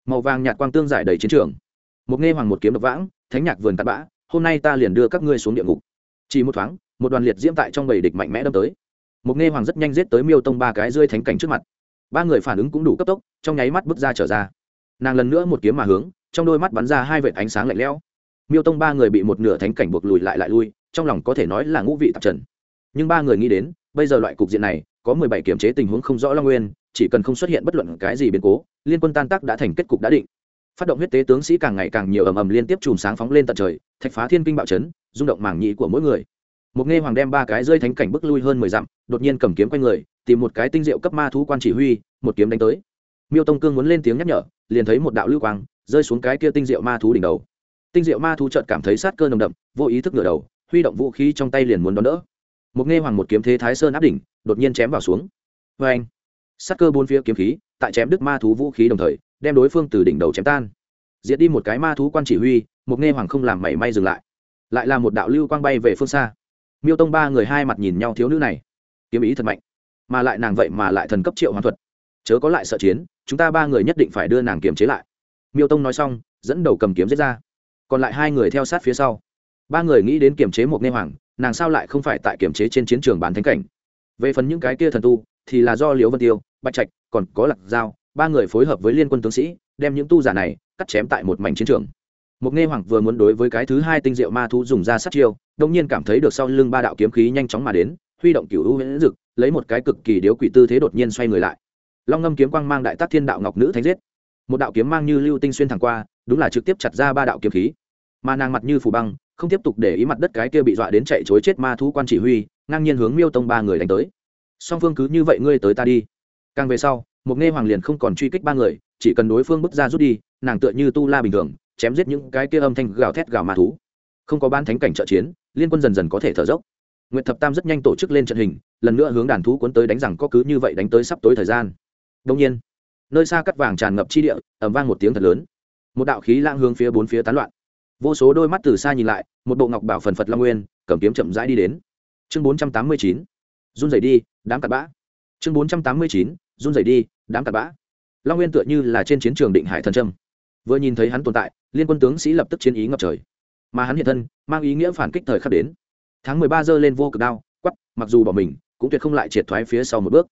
Màu vàng nhạt quang tương giải đầy chiến trường. Một nghe hoàng một kiếm độc vãng, thánh nhạc vườn tạt bã, hôm nay ta liền đưa các ngươi xuống địa ngục. Chỉ một thoáng, một đoàn liệt diễm tại trong bầy địch mạnh mẽ đâm tới mục nghe hoàng rất nhanh giết tới miêu tông ba cái rơi thánh cảnh trước mặt. Ba người phản ứng cũng đủ cấp tốc, trong nháy mắt bước ra trở ra. Nàng lần nữa một kiếm mà hướng, trong đôi mắt bắn ra hai vệt ánh sáng lạnh lẽo. Miêu tông ba người bị một nửa thánh cảnh buộc lùi lại lại lui, trong lòng có thể nói là ngũ vị tạp trần. Nhưng ba người nghĩ đến, bây giờ loại cục diện này, có mười bảy kiểm chế tình huống không rõ long nguyên, chỉ cần không xuất hiện bất luận cái gì biến cố, liên quân tan tác đã thành kết cục đã định. Phát động huyết tế tướng sĩ càng ngày càng nhiều ầm ầm liên tiếp chùm sáng phóng lên tận trời, thạch phá thiên kinh bạo chấn, rung động mảng nhị của mỗi người một nghe hoàng đem ba cái rơi thánh cảnh bước lui hơn mười dặm, đột nhiên cầm kiếm quanh người, tìm một cái tinh diệu cấp ma thú quan chỉ huy, một kiếm đánh tới. Miêu tông cương muốn lên tiếng nhắc nhở, liền thấy một đạo lưu quang rơi xuống cái kia tinh diệu ma thú đỉnh đầu. Tinh diệu ma thú chợt cảm thấy sát cơ nồng đậm, vô ý thức ngửa đầu, huy động vũ khí trong tay liền muốn đón đỡ. Một nghe hoàng một kiếm thế thái sơn áp đỉnh, đột nhiên chém vào xuống. Vê anh sát cơ bốn phía kiếm khí, tại chém đứt ma thú vũ khí đồng thời, đem đối phương từ đỉnh đầu chém tan. Diệt đi một cái ma thú quan chỉ huy một nghe hoàng không làm mảy may dừng lại. Lại là một đạo lưu quang bay về phương xa miêu tông ba người hai mặt nhìn nhau thiếu nữ này kiếm ý thật mạnh mà lại nàng vậy mà lại thần cấp triệu hoàn thuật chớ có lại sợ chiến chúng ta ba người nhất định phải đưa nàng kiềm chế lại miêu tông nói xong dẫn đầu cầm kiếm giết ra còn lại hai người theo sát phía sau ba người nghĩ đến kiềm chế một nê hoàng nàng sao lại không phải tại kiềm chế trên chiến trường bán thánh cảnh về phần những cái kia thần tu thì là do liễu vân tiêu bạch trạch còn có lạc giao ba người phối hợp với liên quân tướng sĩ đem những tu giả này cắt chém tại một mảnh chiến trường một nghe hoàng vừa muốn đối với cái thứ hai tinh diệu ma thú dùng ra sát chiêu đông nhiên cảm thấy được sau lưng ba đạo kiếm khí nhanh chóng mà đến, huy động cửu hữu huyễn dực, lấy một cái cực kỳ điếu quỷ tư thế đột nhiên xoay người lại. Long ngâm kiếm quang mang đại tác thiên đạo ngọc nữ thánh giết. Một đạo kiếm mang như lưu tinh xuyên thẳng qua, đúng là trực tiếp chặt ra ba đạo kiếm khí. Mà nàng mặt như phủ băng, không tiếp tục để ý mặt đất cái kia bị dọa đến chạy chối chết ma thú quan chỉ huy, ngang nhiên hướng miêu tông ba người đánh tới. Song phương cứ như vậy ngươi tới ta đi. Càng về sau một nghe hoàng liền không còn truy kích ba người, chỉ cần đối phương bước ra rút đi, nàng tựa như tu la bình thường chém giết những cái kia âm thanh gào thét gào ma thú không có ban thánh cảnh trợ chiến liên quân dần dần có thể thở dốc Nguyệt Thập Tam rất nhanh tổ chức lên trận hình, lần nữa hướng đàn thú cuốn tới đánh rằng có cứ như vậy đánh tới sắp tối thời gian. Đương nhiên, nơi xa cắt vàng tràn ngập chi địa, ầm vang một tiếng thật lớn. Một đạo khí lãng hướng phía bốn phía tán loạn. Vô số đôi mắt từ xa nhìn lại, một bộ ngọc bảo phần phật long nguyên, cầm kiếm chậm rãi đi đến. chương bốn trăm tám mươi chín run rẩy đi đám cặn bã chương bốn trăm tám mươi chín run rẩy đi đám cặn bã long nguyên tựa như là trên chiến trường định hải thần trâm vừa nhìn thấy hắn tồn tại liên quân tướng sĩ lập tức chiến ý ngập trời. Mà hắn hiện thân, mang ý nghĩa phản kích thời khắc đến. Tháng mười ba giơ lên vô cực đao quắp mặc dù bỏ mình, cũng tuyệt không lại triệt thoái phía sau một bước.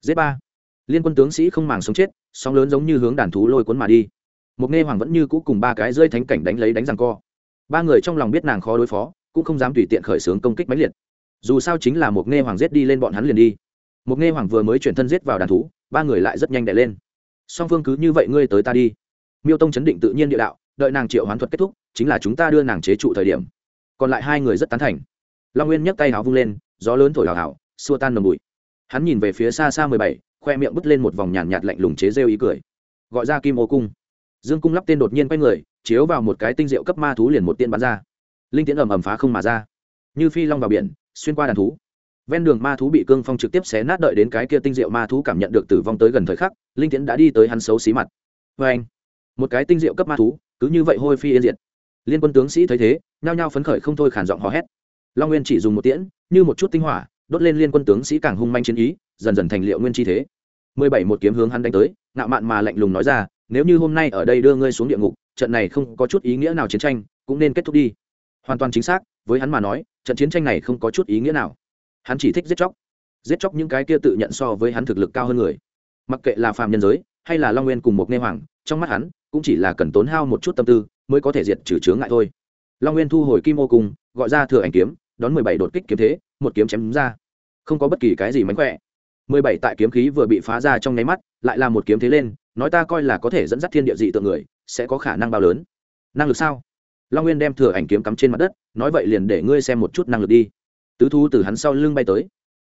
Dễ ba. Liên quân tướng sĩ không màng sống chết, sóng lớn giống như hướng đàn thú lôi cuốn mà đi. Một nghe hoàng vẫn như cũ cùng ba cái rơi thánh cảnh đánh lấy đánh rằng co. Ba người trong lòng biết nàng khó đối phó, cũng không dám tùy tiện khởi xướng công kích mãnh liệt. Dù sao chính là một nghe hoàng giết đi lên bọn hắn liền đi. Một nghe hoàng vừa mới chuyển thân giết vào đàn thú, ba người lại rất nhanh đẻ lên. Song phương cứ như vậy ngươi tới ta đi. Miêu tông chấn định tự nhiên địa đạo đợi nàng triệu hoán thuật kết thúc chính là chúng ta đưa nàng chế trụ thời điểm. Còn lại hai người rất tán thành. Long nguyên nhấc tay hào vung lên gió lớn thổi hào hào xua tan nồng bụi. Hắn nhìn về phía xa xa mười bảy khoe miệng bứt lên một vòng nhàn nhạt, nhạt lạnh lùng chế rêu ý cười. Gọi ra kim ô cung. Dương cung lắp tên đột nhiên quay người chiếu vào một cái tinh rượu cấp ma thú liền một tiên bắn ra. Linh tiễn ầm ầm phá không mà ra. Như phi long vào biển xuyên qua đàn thú. Ven đường ma thú bị cương phong trực tiếp xé nát đợi đến cái kia tinh rượu ma thú cảm nhận được tử vong tới gần thời khắc linh tiễn đã đi tới hắn xấu xí mặt. Vê anh một cái tinh rượu cấp ma thú cứ như vậy hôi phi yên diệt. Liên quân tướng sĩ thấy thế, nhao nhao phấn khởi không thôi khản giọng hò hét. Long nguyên chỉ dùng một tiễn, như một chút tinh hỏa, đốt lên liên quân tướng sĩ càng hung manh chiến ý, dần dần thành liệu nguyên chi thế. Mười bảy một kiếm hướng hắn đánh tới, ngạo mạn mà lạnh lùng nói ra, nếu như hôm nay ở đây đưa ngươi xuống địa ngục, trận này không có chút ý nghĩa nào chiến tranh, cũng nên kết thúc đi. Hoàn toàn chính xác, với hắn mà nói, trận chiến tranh này không có chút ý nghĩa nào. Hắn chỉ thích giết chóc. Giết chóc những cái kia tự nhận so với hắn thực lực cao hơn người. Mặc kệ là phàm nhân giới, hay là long nguyên cùng một nghe hoàng, trong mắt hắn cũng chỉ là cần tốn hao một chút tâm tư mới có thể diệt trừ chướng ngại thôi. Long nguyên thu hồi kim ô cung gọi ra thừa ảnh kiếm, đón mười bảy đột kích kiếm thế, một kiếm chém ra. Không có bất kỳ cái gì mánh khỏe. Mười bảy tại kiếm khí vừa bị phá ra trong nháy mắt, lại là một kiếm thế lên, nói ta coi là có thể dẫn dắt thiên địa dị tượng người, sẽ có khả năng bao lớn. Năng lực sao? Long nguyên đem thừa ảnh kiếm cắm trên mặt đất, nói vậy liền để ngươi xem một chút năng lực đi. Tứ thu từ hắn sau lưng bay tới.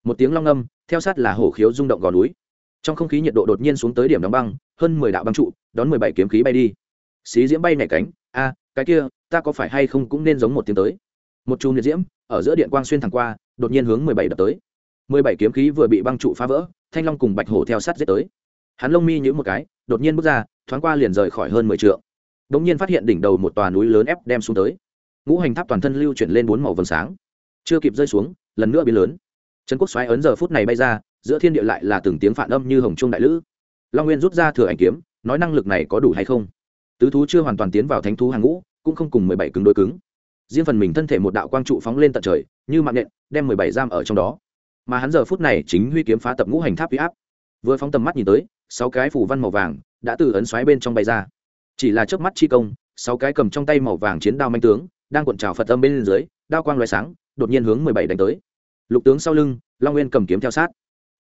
Một tiếng long âm, theo sát là hổ khiếu rung động gò núi. Trong không khí nhiệt độ đột nhiên xuống tới điểm đóng băng, hơn mười đạo băng trụ đón mười bảy kiếm khí bay đi. Xí diễm bay nhảy cánh, a, cái kia, ta có phải hay không cũng nên giống một tiếng tới? Một chùm liệt diễm, ở giữa điện quang xuyên thẳng qua, đột nhiên hướng mười bảy đập tới. Mười bảy kiếm khí vừa bị băng trụ phá vỡ, thanh long cùng bạch hổ theo sát giết tới. Hắn lông mi nhữ một cái, đột nhiên bước ra, thoáng qua liền rời khỏi hơn mười t r ư ợ n đ ỗ n g nhiên phát hiện đỉnh đầu một tòa núi lớn ép đem xuống tới. Ngũ hành tháp toàn thân lưu chuyển lên bốn màu vầng sáng. Chưa kịp rơi xuống, lần nữa biến lớn. Trần quốc xoáy ấn giờ phút này bay ra, giữa thiên địa lại là từng tiếng phản âm như hồng trung đại lữ. Long nguyên rút ra thừa ảnh kiếm nói năng lực này có đủ hay không? Tứ thú chưa hoàn toàn tiến vào thánh thú hàng ngũ, cũng không cùng mười bảy cứng đôi cứng. Riêng phần mình thân thể một đạo quang trụ phóng lên tận trời, như mạng nện đem mười bảy giam ở trong đó. Mà hắn giờ phút này chính huy kiếm phá tập ngũ hành tháp huy áp. Vừa phóng tầm mắt nhìn tới, sáu cái phủ văn màu vàng đã từ ấn xoáy bên trong bay ra. Chỉ là chớp mắt chi công, sáu cái cầm trong tay màu vàng chiến đao manh tướng, đang cuộn trào phật âm bên dưới, đao quang loại sáng, đột nhiên hướng mười bảy đánh tới. Lục tướng sau lưng, long nguyên cầm kiếm theo sát.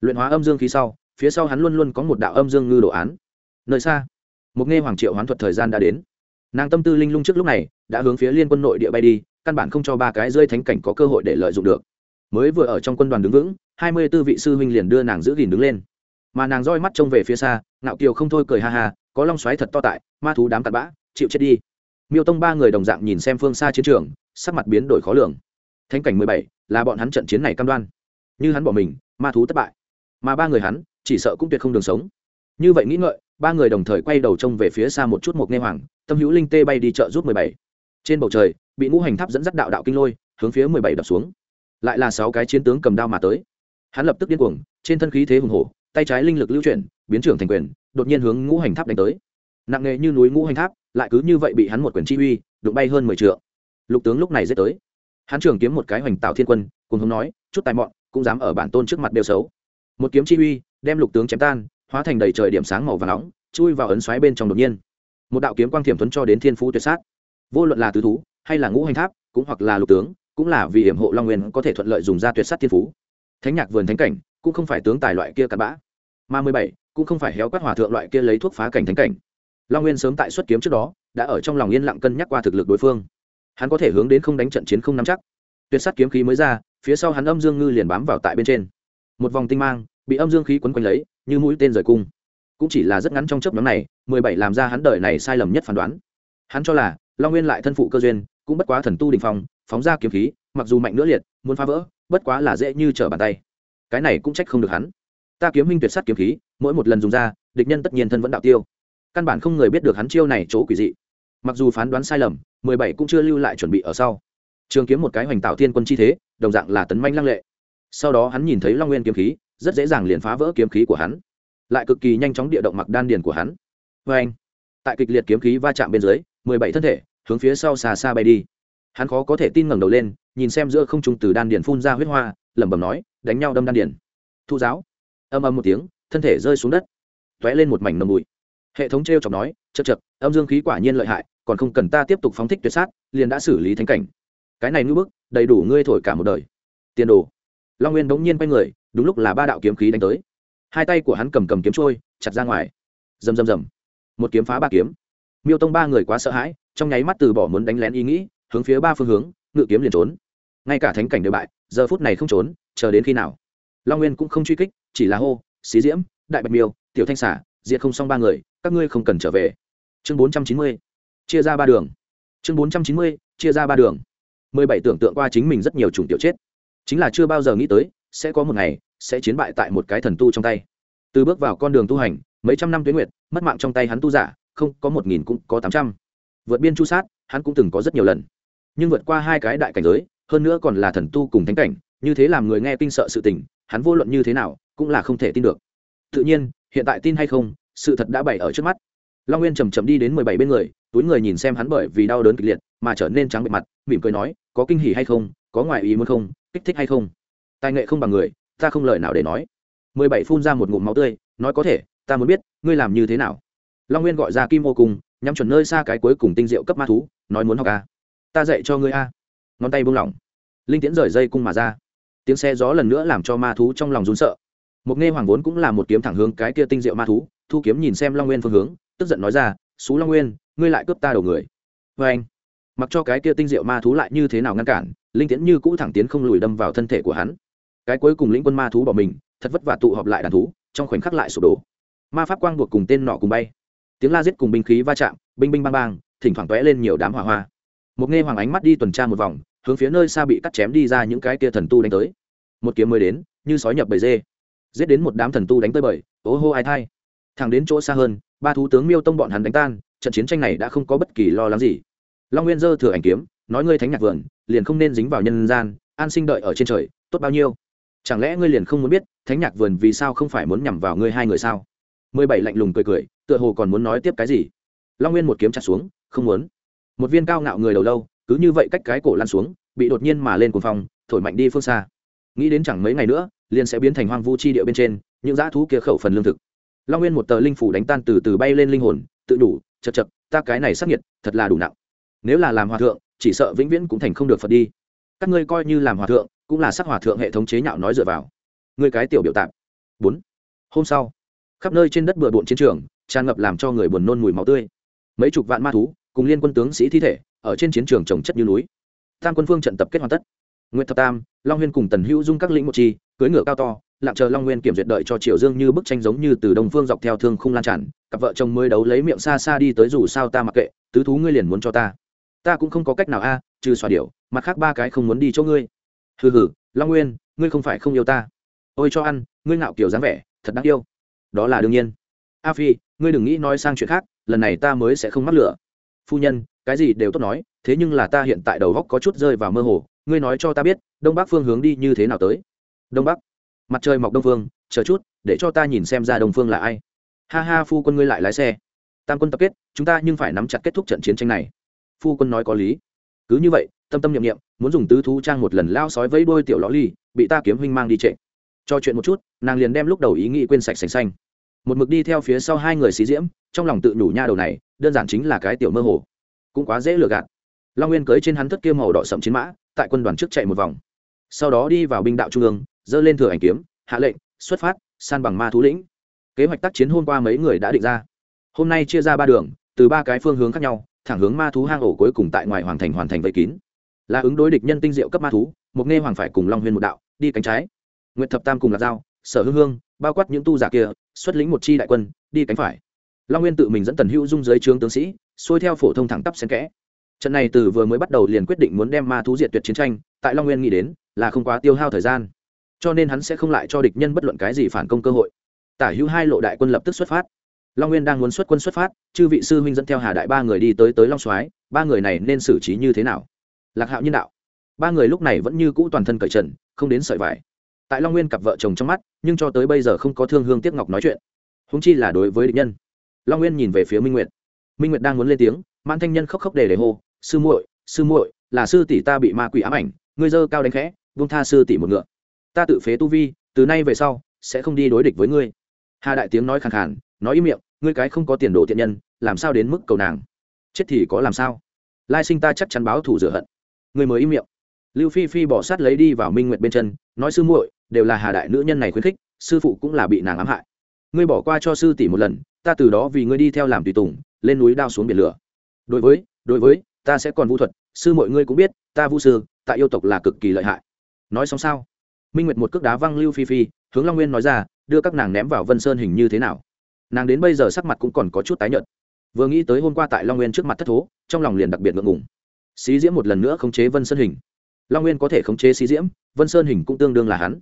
Luyện hóa âm dương khí sau, phía sau hắn luôn luôn có một đạo âm dương ngư đồ án nơi xa. Một nghe hoàng triệu hoán thuật thời gian đã đến. Nàng tâm tư linh lung trước lúc này, đã hướng phía liên quân nội địa bay đi, căn bản không cho ba cái rơi thánh cảnh có cơ hội để lợi dụng được. Mới vừa ở trong quân đoàn đứng vững, hai mươi tư vị sư huynh liền đưa nàng giữ gìn đứng lên. Mà nàng roi mắt trông về phía xa, ngạo kiều không thôi cười ha ha, có long xoáy thật to tại, ma thú đám cặn bã, chịu chết đi. Miêu tông ba người đồng dạng nhìn xem phương xa chiến trường, sắc mặt biến đổi khó lường. Thánh cảnh mười bảy, là bọn hắn trận chiến này cam đoan. Như hắn bỏ mình, ma thú thất bại. Mà ba người hắn, chỉ sợ cũng tuyệt không đường sống. Như vậy nghĩ ngợi ba người đồng thời quay đầu trông về phía xa một chút một nghe hoàng, tâm hữu linh tê bay đi chợ rút mười bảy. Trên bầu trời, bị ngũ hành tháp dẫn dắt đạo đạo kinh lôi, hướng phía mười bảy đập xuống. Lại là sáu cái chiến tướng cầm đao mà tới. Hắn lập tức điên cuồng, trên thân khí thế hùng hổ, tay trái linh lực lưu chuyển, biến trưởng thành quyền, đột nhiên hướng ngũ hành tháp đánh tới. Nặng nghề như núi ngũ hành tháp, lại cứ như vậy bị hắn một quyền chi uy, đụng bay hơn mười t lục tướng lúc này dễ tới. Hắn trường kiếm một cái hoành tạo thiên quân, cùng hướng nói, chút tài mọn, cũng dám ở bản tôn trước mặt đều xấu. Một kiếm chi uy, đem lục tướng chém tan hóa thành đầy trời điểm sáng màu và nóng, chui vào ấn xoáy bên trong đột nhiên. Một đạo kiếm quang thiểm thuấn cho đến thiên phú tuyệt sát. Vô luận là tứ thú, hay là ngũ hành tháp, cũng hoặc là lục tướng, cũng là vì hiểm hộ long nguyên có thể thuận lợi dùng ra tuyệt sát thiên phú. Thánh nhạc vườn thánh cảnh, cũng không phải tướng tài loại kia cặn bã. Ma mười bảy, cũng không phải héo quát hòa thượng loại kia lấy thuốc phá cảnh thánh cảnh. Long nguyên sớm tại xuất kiếm trước đó, đã ở trong lòng yên lặng cân nhắc qua thực lực đối phương. Hắn có thể hướng đến không đánh trận chiến không nắm chắc. Tuyệt sát kiếm khí mới ra, phía sau hắn âm dương ngư liền bám vào tại bên trên. Một vòng tinh mang, bị âm dương khí quấn quanh lấy như mũi tên rời cung. Cũng chỉ là rất ngắn trong chấp nhóm này, mười bảy làm ra hắn đời này sai lầm nhất phán đoán. Hắn cho là long nguyên lại thân phụ cơ duyên, cũng bất quá thần tu đình phong, phóng ra kiếm khí, mặc dù mạnh nữa liệt, muốn phá vỡ, bất quá là dễ như trở bàn tay. Cái này cũng trách không được hắn. Ta kiếm minh tuyệt sát kiếm khí, mỗi một lần dùng ra, địch nhân tất nhiên thân vẫn đạo tiêu. Căn bản không người biết được hắn chiêu này chỗ quỷ dị. Mặc dù phán đoán sai lầm, mười bảy cũng chưa lưu lại chuẩn bị ở sau. Trường kiếm một cái hoành tạo thiên quân chi thế, đồng dạng là tấn manh lăng lệ. Sau đó hắn nhìn thấy long nguyên kiếm khí rất dễ dàng liền phá vỡ kiếm khí của hắn, lại cực kỳ nhanh chóng địa động mặc đan điền của hắn. Vê anh, tại kịch liệt kiếm khí va chạm bên dưới, mười bảy thân thể hướng phía sau xa xa bay đi. Hắn khó có thể tin ngẩng đầu lên, nhìn xem giữa không trung từ đan điền phun ra huyết hoa, lẩm bẩm nói, đánh nhau đâm đan điền. Thu giáo, âm âm một tiếng, thân thể rơi xuống đất t ó é lên một mảnh nầm bụi. Hệ thống t r e o chọc nói chật chật âm dương khí quả nhiên lợi hại, còn không cần ta tiếp tục phóng thích tuyệt sát, liền đã xử lý thánh cảnh. Cái này ngưỡng bức, đầy đủ ngươi thổi cả một đời. Tiền đồ. Long nguyên bỗng nhiên quay người đúng lúc là ba đạo kiếm khí đánh tới. Hai tay của hắn cầm cầm kiếm trôi, chặt ra ngoài. Rầm rầm rầm. Một kiếm phá ba kiếm. Miêu tông ba người quá sợ hãi, trong nháy mắt từ bỏ muốn đánh lén ý nghĩ, hướng phía ba phương hướng, ngự kiếm liền trốn. Ngay cả thánh cảnh đều bại, giờ phút này không trốn, chờ đến khi nào? Long nguyên cũng không truy kích, chỉ là hô, xí diễm, đại bạch miêu, tiểu thanh xả diệt không xong ba người, các ngươi không cần trở về. Chương bốn trăm chín mươi, chia ra ba đường. Chương bốn trăm chín mươi, chia ra ba đường. Mười bảy tưởng tượng qua chính mình rất nhiều chủng tiểu chết. Chính là chưa bao giờ nghĩ tới sẽ có một ngày, sẽ chiến bại tại một cái thần tu trong tay. Từ bước vào con đường tu hành, mấy trăm năm tuyến nguyệt, mất mạng trong tay hắn tu giả, không, có một nghìn cũng có tám trăm. Vượt biên chu sát, hắn cũng từng có rất nhiều lần. Nhưng vượt qua hai cái đại cảnh giới, hơn nữa còn là thần tu cùng thánh cảnh, như thế làm người nghe kinh sợ sự tình, hắn vô luận như thế nào, cũng là không thể tin được. Tự nhiên, hiện tại tin hay không, sự thật đã bày ở trước mắt. Long nguyên chầm chậm đi đến mười bảy bên người, túi người nhìn xem hắn bởi vì đau đớn kịch liệt, mà trở nên trắng bệ mặt, mỉm cười nói, có kinh hỉ hay không, có ngoại ý muốn không, kích thích hay không? Tài nghệ không bằng người, ta không lời nào để nói. Mười bảy phun ra một ngụm máu tươi, nói có thể, ta muốn biết, ngươi làm như thế nào? Long nguyên gọi ra kim ô cùng nhắm chuẩn nơi xa cái cuối cùng tinh diệu cấp ma thú, nói muốn học a ta dạy cho ngươi a ngón tay buông lỏng. Linh tiễn rời dây cung mà ra. Tiếng xe gió lần nữa làm cho ma thú trong lòng rún sợ. Một nghe hoàng vốn cũng là một kiếm thẳng hướng cái kia tinh diệu ma thú, thu kiếm nhìn xem long nguyên phương hướng, tức giận nói ra, xú long nguyên, ngươi lại cướp ta đầu người. Vê anh, mặc cho cái kia tinh diệu ma thú lại như thế nào ngăn cản, linh tiễn như cũ thẳng tiến không lùi đâm vào thân thể của hắn cái cuối cùng lĩnh quân ma thú bỏ mình, thật vất vả tụ họp lại đàn thú, trong khoảnh khắc lại sụp đổ. Ma pháp quang buộc cùng tên nọ cùng bay. Tiếng la giết cùng binh khí va chạm, binh binh bang bang, thỉnh thoảng tóe lên nhiều đám hỏa hoa. Một nghe hoàng ánh mắt đi tuần tra một vòng, hướng phía nơi xa bị cắt chém đi ra những cái kia thần tu đánh tới. Một kiếm mới đến, như sói nhập bầy dê. Giết đến một đám thần tu đánh tới bầy ố hô ai thai. Thẳng đến chỗ xa hơn, ba thú tướng miêu tông bọn hắn đánh tan, trận chiến tranh này đã không có bất kỳ lo lắng gì. Long nguyên dơ thừa ảnh kiếm, nói ngươi thánh nhạc vườn, liền không nên dính vào nhân gian, an sinh đợi ở trên trời, tốt bao nhiêu? Chẳng lẽ ngươi liền không muốn biết thánh nhạc vườn vì sao không phải muốn nhằm vào ngươi hai người sao? Mười bảy lạnh lùng cười cười tựa hồ còn muốn nói tiếp cái gì. Long nguyên một kiếm chặt xuống không muốn. Một viên cao ngạo người đầu lâu cứ như vậy cách cái cổ lăn xuống bị đột nhiên mà lên cuồng phòng, thổi mạnh đi phương xa. Nghĩ đến chẳng mấy ngày nữa liền sẽ biến thành hoang vu chi địa bên trên những dã thú kia khẩu phần lương thực. Long nguyên một tờ linh phủ đánh tan từ từ bay lên linh hồn tự đủ chật chật ta cái này sắc nhiệt thật là đủ nặng. Nếu là làm hòa thượng chỉ sợ vĩnh viễn cũng thành không được phật đi. Các ngươi coi như làm hòa thượng cũng là sắc hòa thượng hệ thống chế nhạo nói dựa vào. Ngươi cái tiểu biểu tạp. Bốn. Hôm sau, khắp nơi trên đất bừa bộn chiến trường, tràn ngập làm cho người buồn nôn mùi máu tươi. Mấy chục vạn ma thú cùng liên quân tướng sĩ thi thể ở trên chiến trường trồng chất như núi. Tam quân phương trận tập kết hoàn tất. Nguyễn thập tam, long huyên cùng tần hữu dung các lĩnh một chi cưới ngựa cao to, lặng chờ long nguyên kiểm duyệt đợi cho triệu dương như bức tranh giống như từ đông phương dọc theo thương không lan tràn, cặp vợ chồng mới đấu lấy miệng xa xa đi tới dù sao ta mặc kệ, tứ thú ngươi liền muốn cho ta. Ta cũng không có cách nào a, trừ xòa điệu mặt khác ba cái không muốn đi chỗ ngươi hừ hừ, long nguyên, ngươi không phải không yêu ta. Ôi cho ăn, ngươi ngạo kiểu dáng vẻ, thật đáng yêu. Đó là đương nhiên. A phi, ngươi đừng nghĩ nói sang chuyện khác, lần này ta mới sẽ không mắc lửa. Phu nhân, cái gì đều tốt nói, thế nhưng là ta hiện tại đầu góc có chút rơi vào mơ hồ, ngươi nói cho ta biết, đông bắc phương hướng đi như thế nào tới. Đông bắc? Mặt trời mọc đông phương, chờ chút, để cho ta nhìn xem ra đông phương là ai. Ha ha, phu quân ngươi lại lái xe. Tam quân tập kết, chúng ta nhưng phải nắm chặt kết thúc trận chiến tranh này. Phu quân nói có lý. Cứ như vậy tâm tâm nhiệm nghiệm muốn dùng tứ thú trang một lần lao sói vẫy đôi tiểu ló ly, bị ta kiếm huynh mang đi trệ. Cho chuyện một chút, nàng liền đem lúc đầu ý nghĩ quên sạch sành xanh. Một mực đi theo phía sau hai người xí diễm, trong lòng tự nhủ nha đầu này, đơn giản chính là cái tiểu mơ hồ. Cũng quá dễ lừa gạt. Long nguyên cưới trên hắn thất kia màu đỏ sậm chiến mã, tại quân đoàn trước chạy một vòng. Sau đó đi vào binh đạo trung ương dơ lên thừa ảnh kiếm, hạ lệnh, xuất phát, san bằng ma thú lĩnh. Kế hoạch tác chiến hôm qua mấy người đã định ra. Hôm nay chia ra ba đường, từ ba cái phương hướng khác nhau, thẳng hướng ma thú hang ổ cuối cùng tại ngoài hoàng thành hoàn thành vây kín là ứng đối địch nhân tinh diệu cấp ma thú, một nghe hoàng phải cùng long huyên một đạo, đi cánh trái. Nguyễn thập tam cùng lạc dao sở hương hương, bao quát những tu giả kia, xuất lĩnh một chi đại quân, đi cánh phải. Long nguyên tự mình dẫn tần hữu dung dưới trướng tướng sĩ, xuôi theo phổ thông thẳng tắp xen kẽ. Trận này từ vừa mới bắt đầu liền quyết định muốn đem ma thú diệt tuyệt chiến tranh, tại long nguyên nghĩ đến, là không quá tiêu hao thời gian. Cho nên hắn sẽ không lại cho địch nhân bất luận cái gì phản công cơ hội. Tả hữu hai lộ đại quân lập tức xuất phát. Long nguyên đang muốn xuất quân xuất phát, chư vị sư huynh dẫn theo hà đại ba người đi tới tới long soái, ba người này nên xử trí như thế nào? Lạc hạo nhân đạo. Ba người lúc này vẫn như cũ toàn thân cởi trần, không đến sợi vải. Tại long nguyên cặp vợ chồng trong mắt, nhưng cho tới bây giờ không có thương hương tiếc ngọc nói chuyện. Húng chi là đối với địch nhân. Long nguyên nhìn về phía minh nguyệt. Minh nguyệt đang muốn lên tiếng, mãn thanh nhân khóc khóc để để hô, sư muội sư muội, là sư tỷ ta bị ma quỷ ám ảnh, ngươi dơ cao đánh khẽ vung tha sư tỷ một ngựa. Ta tự phế tu vi, từ nay về sau, sẽ không đi đối địch với ngươi. Hà đại tiếng nói khàn khàn, nói im miệng, ngươi cái không có tiền đồ thiện nhân, làm sao đến mức cầu nàng? Chết thì có làm sao? Lai sinh ta chắc chắn báo thủ rửa hận ngươi mới im miệng. Lưu phi phi bỏ sát lấy đi vào minh nguyệt bên chân, nói sư muội, đều là hà đại nữ nhân này khuyến khích, sư phụ cũng là bị nàng ám hại. Ngươi bỏ qua cho sư tỷ một lần, ta từ đó vì ngươi đi theo làm tùy tùng, lên núi đao xuống biển lửa. Đối với đối với, ta sẽ còn vũ thuật, sư mọi ngươi cũng biết, ta vũ sư tại yêu tộc là cực kỳ lợi hại. Nói xong sao? Minh nguyệt một cước đá văng lưu phi phi, hướng long nguyên nói ra, đưa các nàng ném vào vân sơn hình như thế nào. Nàng đến bây giờ sắc mặt cũng còn có chút tái nhợt. Vừa nghĩ tới hôm qua tại long nguyên trước mặt thất thố, trong lòng liền đặc biệt ngượng ngùng xí diễm một lần nữa khống chế vân sơn hình. Long nguyên có thể khống chế xí diễm, vân sơn hình cũng tương đương là hắn.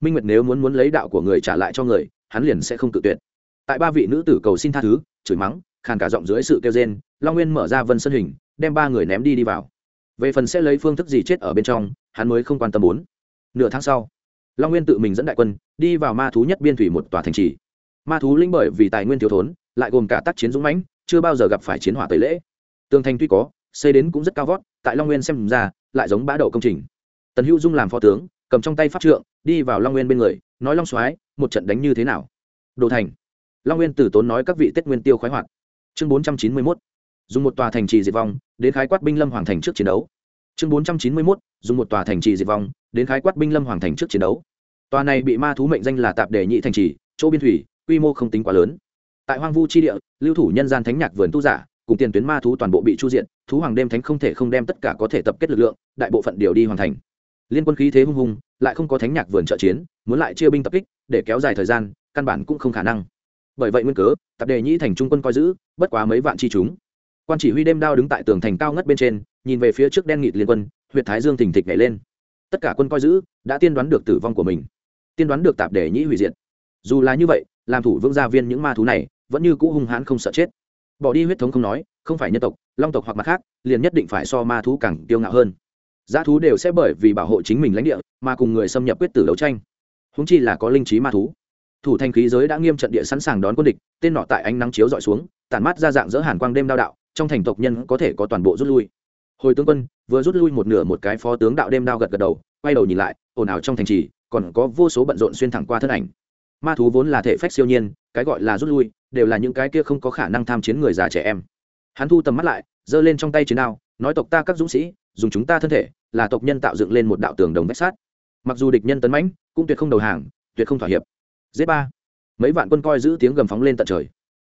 Minh nguyệt nếu muốn muốn lấy đạo của người trả lại cho người, hắn liền sẽ không tự tuyệt. Tại ba vị nữ tử cầu xin tha thứ, chửi mắng, khàn cả giọng dưới sự kêu rên, long nguyên mở ra vân sơn hình, đem ba người ném đi đi vào. Về phần sẽ lấy phương thức gì chết ở bên trong, hắn mới không quan tâm bốn. Nửa tháng sau, long nguyên tự mình dẫn đại quân, đi vào ma thú nhất biên thủy một tòa thành trì. Ma thú linh bởi vì tài nguyên thiếu thốn, lại gồm cả tác chiến dũng mãnh, chưa bao giờ gặp phải chiến hỏa tẩy lễ. Tường thành tuy có xây đến cũng rất cao vót, tại long nguyên xem ra, lại giống bã đậu công trình. Tần hữu dung làm phó tướng, cầm trong tay pháp trượng, đi vào long nguyên bên người, nói long soái, một trận đánh như thế nào? Đồ thành. Long nguyên tử tốn nói các vị tết nguyên tiêu khoái hoạt. Chương bốn trăm chín mươi mốt. Dùng một tòa thành trì diệt vong, đến khái quát binh lâm hoàng thành trước chiến đấu. Chương bốn trăm chín mươi mốt. Dùng một tòa thành trì diệt vong, đến khái quát binh lâm hoàng thành trước chiến đấu. Tòa này bị ma thú mệnh danh là tạp đề nhị thành trì, chỗ biên thủy, quy mô không tính quá lớn. Tại hoang vu chi địa, lưu thủ nhân gian thánh nhạc vườn tu giả cùng tiền tuyến ma thú toàn bộ bị chu diện thú hoàng đêm thánh không thể không đem tất cả có thể tập kết lực lượng, đại bộ phận điều đi hoàn thành. Liên quân khí thế hung hùng lại không có thánh nhạc vườn trợ chiến, muốn lại chia binh tập kích, để kéo dài thời gian, căn bản cũng không khả năng. Bởi vậy nguyên cớ, tập đề nhĩ thành trung quân coi giữ, bất quá mấy vạn chi chúng. Quan chỉ huy đêm đao đứng tại tường thành cao ngất bên trên, nhìn về phía trước đen nghịt liên quân huyện thái dương thình thịch nhảy lên. Tất cả quân coi giữ, đã tiên đoán được tử vong của mình. Tiên đoán được tạp đề nhĩ hủy diệt. Dù là như vậy, làm thủ vương gia viên những ma thú này, vẫn như cũ hung hãn không sợ chết bỏ đi huyết thống không nói, không phải nhân tộc, long tộc hoặc mặt khác, liền nhất định phải so ma thú càng kiêu ngạo hơn. Giá thú đều sẽ bởi vì bảo hộ chính mình lãnh địa mà cùng người xâm nhập quyết tử đấu tranh. Húng chi là có linh trí ma thú. Thủ thành khí giới đã nghiêm trận địa sẵn sàng đón quân địch, tên nọ tại ánh nắng chiếu dọi xuống, tản mát ra dạng dỡ hàn quang đêm đao đạo, trong thành tộc nhân có thể có toàn bộ rút lui. Hồi tướng quân, vừa rút lui một nửa một cái phó tướng đạo đêm đao gật gật đầu, quay đầu nhìn lại, ồn ào trong thành trì, còn có vô số bận rộn xuyên thẳng qua thân ảnh ma thú vốn là thể phách siêu nhiên, cái gọi là rút lui, đều là những cái kia không có khả năng tham chiến người già trẻ em. Hắn thu tầm mắt lại, giơ lên trong tay chiến đao, nói tộc ta các dũng sĩ, dùng chúng ta thân thể, là tộc nhân tạo dựng lên một đạo tường đồng vách sát mặc dù địch nhân tấn mãnh, cũng tuyệt không đầu hàng, tuyệt không thỏa hiệp. Dễ ba. Mấy vạn quân coi giữ tiếng gầm phóng lên tận trời.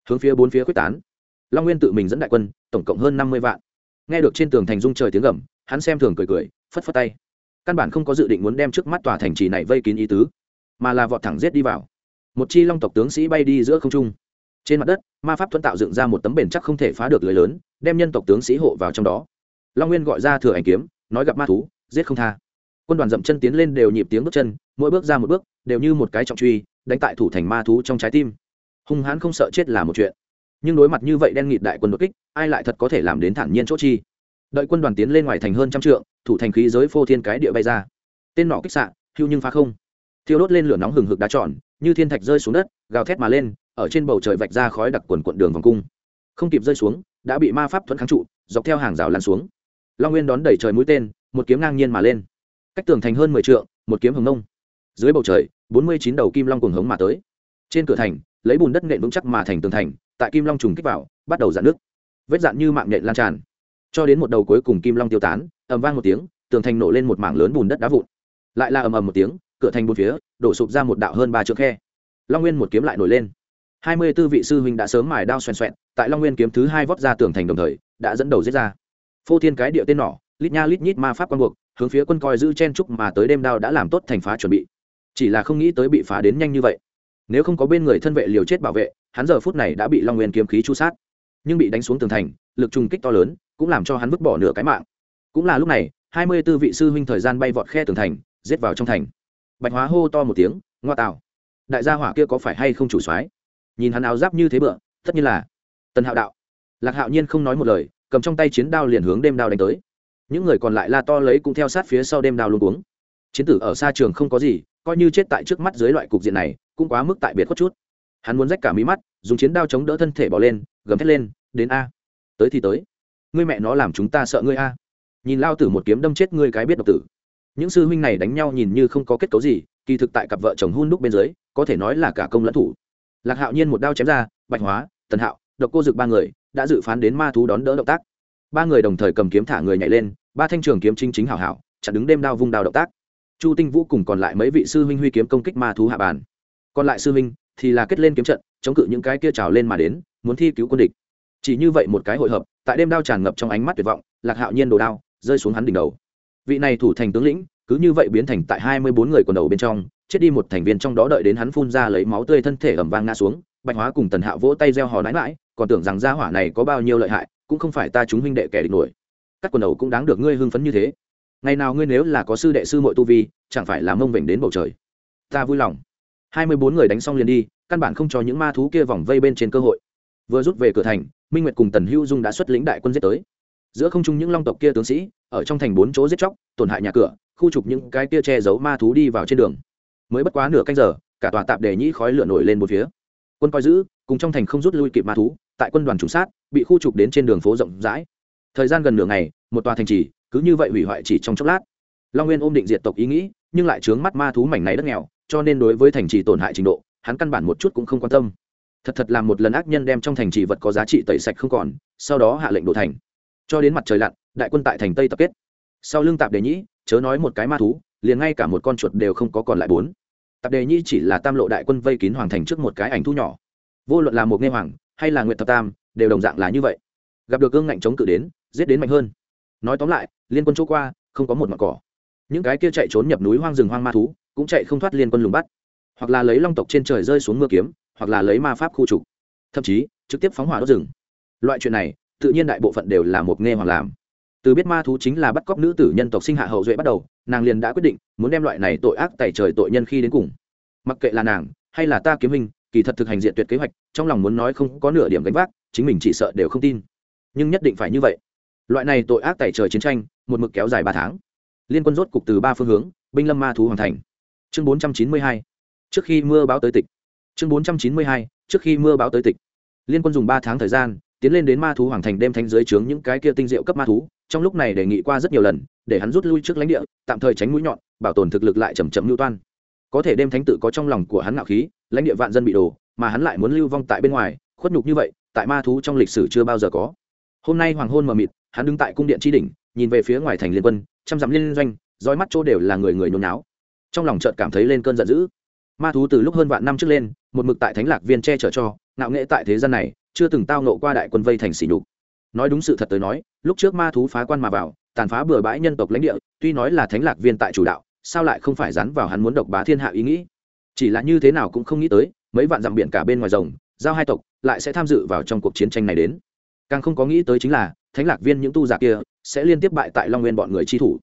Hướng phía bốn phía quyết tán. Long nguyên tự mình dẫn đại quân, tổng cộng hơn năm mươi vạn. Nghe được trên tường thành dung trời tiếng gầm, hắn xem thường cười cười, phất phất tay. Căn bản không có dự định muốn đem trước mắt tòa thành trì này vây kín ý tứ, mà là vọt thẳng giết đi vào một chi long tộc tướng sĩ bay đi giữa không trung. Trên mặt đất, ma pháp thuẫn tạo dựng ra một tấm bền chắc không thể phá được lưới lớn, đem nhân tộc tướng sĩ hộ vào trong đó. Long nguyên gọi ra thừa ảnh kiếm, nói gặp ma thú, giết không tha. Quân đoàn dậm chân tiến lên đều nhịp tiếng bước chân, mỗi bước ra một bước, đều như một cái trọng truy, đánh tại thủ thành ma thú trong trái tim. Hung hãn không sợ chết là một chuyện. Nhưng đối mặt như vậy đen nghịt đại quân đột kích, ai lại thật có thể làm đến thản nhiên chỗ chi? Đợi quân đoàn tiến lên ngoài thành hơn trăm trượng, thủ thành khí giới phô thiên cái địa bay ra. Tên nọ kích xạ, hưu nhưng phá không. Thiêu đốt lên lửa nóng hừng hực đá tròn như thiên thạch rơi xuống đất, gào thét mà lên, ở trên bầu trời vạch ra khói đặc quần quận đường vòng cung. Không kịp rơi xuống, đã bị ma pháp thuẫn kháng trụ, dọc theo hàng rào lan xuống. Long nguyên đón đẩy trời mũi tên, một kiếm ngang nhiên mà lên. Cách tường thành hơn mười t một kiếm hồng nông. Dưới bầu trời, bốn mươi chín đầu kim long cuồng hống mà tới. Trên cửa thành, lấy bùn đất nện vững chắc mà thành tường thành, tại kim long trùng kích vào, bắt đầu dạn nước vết dạn như mạng nhện lan tràn. Cho đến một đầu cuối cùng kim long tiêu tán, ầm vang một tiếng, tường thành nổ lên một mảng lớn bùn đất đá vụn. Lại là ầm ầm một tiếng cửa thành bốn phía, đổ sụp ra một đạo hơn ba trượng khe. Long nguyên một kiếm lại nổi lên. Hai mươi tư vị sư huynh đã sớm mài đao xoèn xoẹn, tại long nguyên kiếm thứ hai vót ra tường thành đồng thời, đã dẫn đầu giết ra. Phô thiên cái địa tên nỏ, lít nha lít nhít ma pháp quan buộc, hướng phía quân coi giữ chen trúc mà tới đêm đao đã làm tốt thành phá chuẩn bị. Chỉ là không nghĩ tới bị phá đến nhanh như vậy. Nếu không có bên người thân vệ liều chết bảo vệ, hắn giờ phút này đã bị long nguyên kiếm khí chu sát. Nhưng bị đánh xuống tường thành, lực trùng kích to lớn, cũng làm cho hắn vứt bỏ nửa cái mạng. Cũng là lúc này, hai mươi tư vị sư huynh thời gian bay vọt khe tường thành, giết vào trong thành bạch hóa hô to một tiếng, ngoa tạo đại gia hỏa kia có phải hay không chủ soái? Nhìn hắn áo giáp như thế bựa, tất nhiên là. Tần hạo đạo. Lạc hạo nhiên không nói một lời, cầm trong tay chiến đao liền hướng đêm đao đánh tới. Những người còn lại la to lấy cũng theo sát phía sau đêm đao luôn cuống. Chiến tử ở xa trường không có gì, coi như chết tại trước mắt dưới loại cục diện này, cũng quá mức tại biệt khuất chút. Hắn muốn rách cả mí mắt, dùng chiến đao chống đỡ thân thể bỏ lên, gầm thét lên, đến a, tới thì tới. Ngươi mẹ nó làm chúng ta sợ ngươi a. Nhìn lao tử một kiếm đâm chết ngươi cái biết độc tử những sư huynh này đánh nhau nhìn như không có kết cấu gì, kỳ thực tại cặp vợ chồng hun đúc bên dưới, có thể nói là cả công lẫn thủ. Lạc hạo nhiên một đao chém ra, bạch hóa, tần hạo, độc cô dực ba người đã dự phán đến ma thú đón đỡ động tác. Ba người đồng thời cầm kiếm thả người nhảy lên, ba thanh trường kiếm chính chính hảo hảo, chặn đứng đêm đao vung đao động tác. Chu tinh vũ cùng còn lại mấy vị sư huynh huy kiếm công kích ma thú hạ bàn. Còn lại sư huynh thì là kết lên kiếm trận, chống cự những cái kia trào lên mà đến, muốn thi cứu quân địch. Chỉ như vậy một cái hội hợp, tại đêm đao tràn ngập trong ánh mắt tuyệt vọng, lạc hạo nhiên đồ đao rơi xuống hắn đỉnh đầu vị này thủ thành tướng lĩnh, cứ như vậy biến thành tại hai mươi bốn người quần đầu bên trong, chết đi một thành viên trong đó đợi đến hắn phun ra lấy máu tươi thân thể ẩm vang ngã xuống, bạch hóa cùng tần hạo vỗ tay reo hò nãi mãi còn tưởng rằng gia hỏa này có bao nhiêu lợi hại, cũng không phải ta chúng huynh đệ kẻ địch nổi. Các quần đầu cũng đáng được ngươi hưng phấn như thế. Ngày nào ngươi nếu là có sư đệ sư mội tu vi, chẳng phải là mông vịnh đến bầu trời. Ta vui lòng. hai mươi bốn người đánh xong liền đi, căn bản không cho những ma thú kia vòng vây bên trên cơ hội. Vừa rút về cửa thành, minh nguyệt cùng tần hữu dung đã xuất lĩnh đại quân giết tới giữa không trung những long tộc kia tướng sĩ, ở trong thành bốn chỗ giết chóc, tổn hại nhà cửa, khu trục những cái kia che giấu ma thú đi vào trên đường. Mới bất quá nửa canh giờ, cả tòa tạp đề nhĩ khói lửa nổi lên một phía. Quân coi giữ, cùng trong thành không rút lui kịp ma thú, tại quân đoàn trùng sát, bị khu trục đến trên đường phố rộng rãi. Thời gian gần nửa ngày, một tòa thành trì, cứ như vậy hủy hoại chỉ trong chốc lát. Long nguyên ôm định diệt tộc ý nghĩ, nhưng lại trướng mắt ma thú mảnh này đất nghèo, cho nên đối với thành trì tổn hại trình độ, hắn căn bản một chút cũng không quan tâm. Thật thật là một lần ác nhân đem trong thành trì vật có giá trị tẩy sạch không còn, sau đó hạ lệnh đổ thành cho đến mặt trời lặn, đại quân tại thành tây tập kết. Sau lưng tạp đề nhĩ, chớ nói một cái ma thú, liền ngay cả một con chuột đều không có còn lại bốn. Tạp đề nhĩ chỉ là tam lộ đại quân vây kín hoàng thành trước một cái ảnh thu nhỏ. Vô luận là một nghe hoàng, hay là nguyệt thập tam, đều đồng dạng là như vậy. Gặp được gương ngạnh chống cự đến, giết đến mạnh hơn. Nói tóm lại, liên quân chỗ qua, không có một mặt cỏ. Những cái kia chạy trốn nhập núi hoang rừng hoang ma thú, cũng chạy không thoát liên quân lùng bắt. Hoặc là lấy long tộc trên trời rơi xuống mưa kiếm, hoặc là lấy ma pháp khu trục. Thậm chí, trực tiếp phóng hỏa đốt rừng. Loại chuyện này tự nhiên đại bộ phận đều là một nghe hoặc làm. Từ biết ma thú chính là bắt cóc nữ tử nhân tộc sinh hạ hậu duệ bắt đầu, nàng liền đã quyết định muốn đem loại này tội ác tẩy trời tội nhân khi đến cùng. Mặc kệ là nàng, hay là ta kiếm hình kỳ thật thực hành diện tuyệt kế hoạch, trong lòng muốn nói không có nửa điểm gánh vác, chính mình chỉ sợ đều không tin. Nhưng nhất định phải như vậy. Loại này tội ác tẩy trời chiến tranh, một mực kéo dài ba tháng. Liên quân rốt cục từ ba phương hướng, binh lâm ma thú hoàn thành. Chương bốn trăm chín mươi hai, trước khi mưa báo tới tịch. Chương bốn trăm chín mươi hai, trước khi mưa báo tới tịch. Liên quân dùng ba tháng thời gian tiến lên đến ma thú hoàng thành đêm thánh dưới trướng những cái kia tinh diệu cấp ma thú, trong lúc này đề nghị qua rất nhiều lần, để hắn rút lui trước lãnh địa, tạm thời tránh mũi nhọn, bảo tồn thực lực lại chầm chậm lưu toan. Có thể đêm thánh tự có trong lòng của hắn ngạo khí, lãnh địa vạn dân bị đổ, mà hắn lại muốn lưu vong tại bên ngoài, khuất nhục như vậy, tại ma thú trong lịch sử chưa bao giờ có. Hôm nay hoàng hôn mờ mịt, hắn đứng tại cung điện tri đỉnh, nhìn về phía ngoài thành liên quân chăm dặm liên doanh roi mắt chỗ đều là người người nhốn náo trong lòng chợt cảm thấy lên cơn giận dữ. Ma thú từ lúc hơn vạn năm trước lên, một mực tại thánh lạc viên che chở cho, ngạo nghệ tại thế gian này chưa từng tao nộ qua đại quân vây thành xỉ nhục. Nói đúng sự thật tới nói, lúc trước ma thú phá quan mà vào, tàn phá bừa bãi nhân tộc lãnh địa, tuy nói là thánh lạc viên tại chủ đạo, sao lại không phải dán vào hắn muốn độc bá thiên hạ ý nghĩ? Chỉ là như thế nào cũng không nghĩ tới, mấy vạn dặm biển cả bên ngoài rồng, giao hai tộc, lại sẽ tham dự vào trong cuộc chiến tranh này đến. Càng không có nghĩ tới chính là, thánh lạc viên những tu giả kia, sẽ liên tiếp bại tại long nguyên bọn người chi thủ.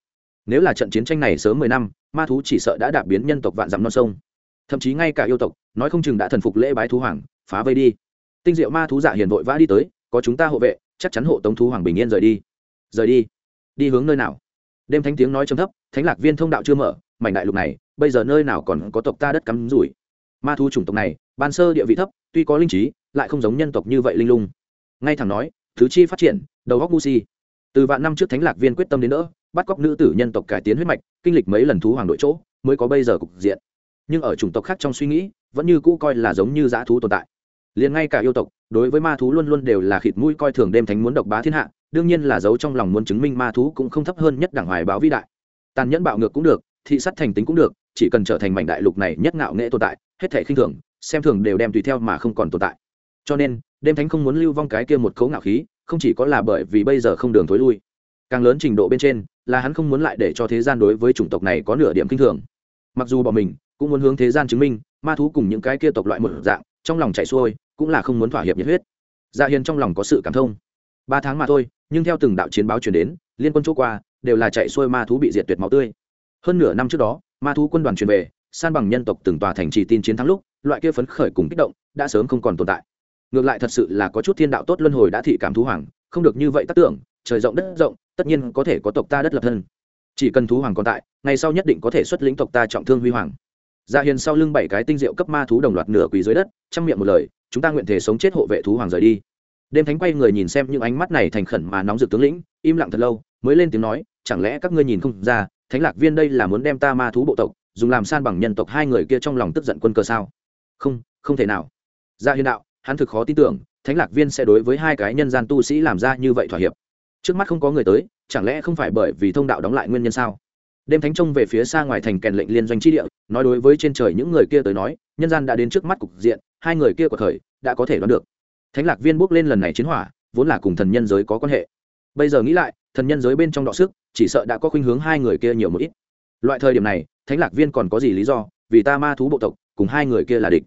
Nếu là trận chiến tranh này sớm mười năm, ma thú chỉ sợ đã đạp biến nhân tộc vạn dặm non sông. Thậm chí ngay cả yêu tộc, nói không chừng đã thần phục lễ bái thú hoàng, phá vây đi tinh diệu ma thú giả hiền vội vã đi tới, có chúng ta hộ vệ, chắc chắn hộ tống thú hoàng bình yên rời đi. Rời đi? Đi hướng nơi nào? Đêm thánh tiếng nói trầm thấp, thánh lạc viên thông đạo chưa mở, mảnh đại lục này, bây giờ nơi nào còn có tộc ta đất cắm rủi? Ma thú chủng tộc này, ban sơ địa vị thấp, tuy có linh trí, lại không giống nhân tộc như vậy linh lung. Ngay thẳng nói, thứ chi phát triển, đầu góc ngu si. Từ vạn năm trước thánh lạc viên quyết tâm đến nữa bắt cóc nữ tử nhân tộc cải tiến huyết mạch, kinh lịch mấy lần thú hoàng đội chỗ, mới có bây giờ cục diện. Nhưng ở chủng tộc khác trong suy nghĩ, vẫn như cũ coi là giống như dã thú tồn tại liền ngay cả yêu tộc, đối với ma thú luôn luôn đều là khịt mũi coi thường đêm thánh muốn độc bá thiên hạ, đương nhiên là giấu trong lòng muốn chứng minh ma thú cũng không thấp hơn nhất đảng hoài báo vĩ đại. Tàn nhẫn bạo ngược cũng được, thị sắt thành tính cũng được, chỉ cần trở thành mảnh đại lục này nhất ngạo nghệ tồn tại, hết thể khinh thường, xem thường đều đem tùy theo mà không còn tồn tại. Cho nên, đêm thánh không muốn lưu vong cái kia một cấu ngạo khí, không chỉ có là bởi vì bây giờ không đường thối lui, càng lớn trình độ bên trên, là hắn không muốn lại để cho thế gian đối với chủng tộc này có nửa điểm kinh thường. Mặc dù bọn mình cũng muốn hướng thế gian chứng minh, ma thú cùng những cái kia tộc loại một dạng trong lòng chạy xuôi, cũng là không muốn thỏa hiệp nhiệt huyết. Dạ hiền trong lòng có sự cảm thông. Ba tháng mà thôi, nhưng theo từng đạo chiến báo chuyển đến, liên quân chỗ qua, đều là chạy xuôi ma thú bị diệt tuyệt máu tươi. Hơn nửa năm trước đó, ma thú quân đoàn truyền về, san bằng nhân tộc từng tòa thành trì tin chiến thắng lúc, loại kia phấn khởi cùng kích động, đã sớm không còn tồn tại. Ngược lại thật sự là có chút thiên đạo tốt luân hồi đã thị cảm thú hoàng, không được như vậy tác tưởng, trời rộng đất rộng, tất nhiên có thể có tộc ta đất lập thân. Chỉ cần thú hoàng còn tại, ngày sau nhất định có thể xuất lĩnh tộc ta trọng thương huy hoàng dạ hiền sau lưng bảy cái tinh diệu cấp ma thú đồng loạt nửa quỳ dưới đất trong miệng một lời, chúng ta nguyện thể sống chết hộ vệ thú hoàng rời đi. Đêm thánh quay người nhìn xem những ánh mắt này thành khẩn mà nóng rực tướng lĩnh, im lặng thật lâu, mới lên tiếng nói, chẳng lẽ các ngươi nhìn không ra, thánh lạc viên đây là muốn đem ta ma thú bộ tộc, dùng làm san bằng nhân tộc hai người kia trong lòng tức giận quân cờ sao? Không không thể nào. Dạ hiền đạo, hắn thực khó tin tưởng, thánh lạc viên sẽ đối với hai cái nhân gian tu sĩ làm ra như vậy thỏa hiệp. Trước mắt không có người tới, chẳng lẽ không phải bởi vì thông đạo đóng lại nguyên nhân sao? Đêm thánh trông về phía xa ngoài thành kèn lệnh liên doanh chi địa, nói đối với trên trời những người kia tới nói, nhân gian đã đến trước mắt cục diện, hai người kia của thời, đã có thể đoán được. Thánh lạc viên bước lên lần này chiến hỏa, vốn là cùng thần nhân giới có quan hệ. Bây giờ nghĩ lại, thần nhân giới bên trong đọ sức, chỉ sợ đã có khuynh hướng hai người kia nhiều một ít. Loại thời điểm này, thánh lạc viên còn có gì lý do, vì ta ma thú bộ tộc, cùng hai người kia là địch.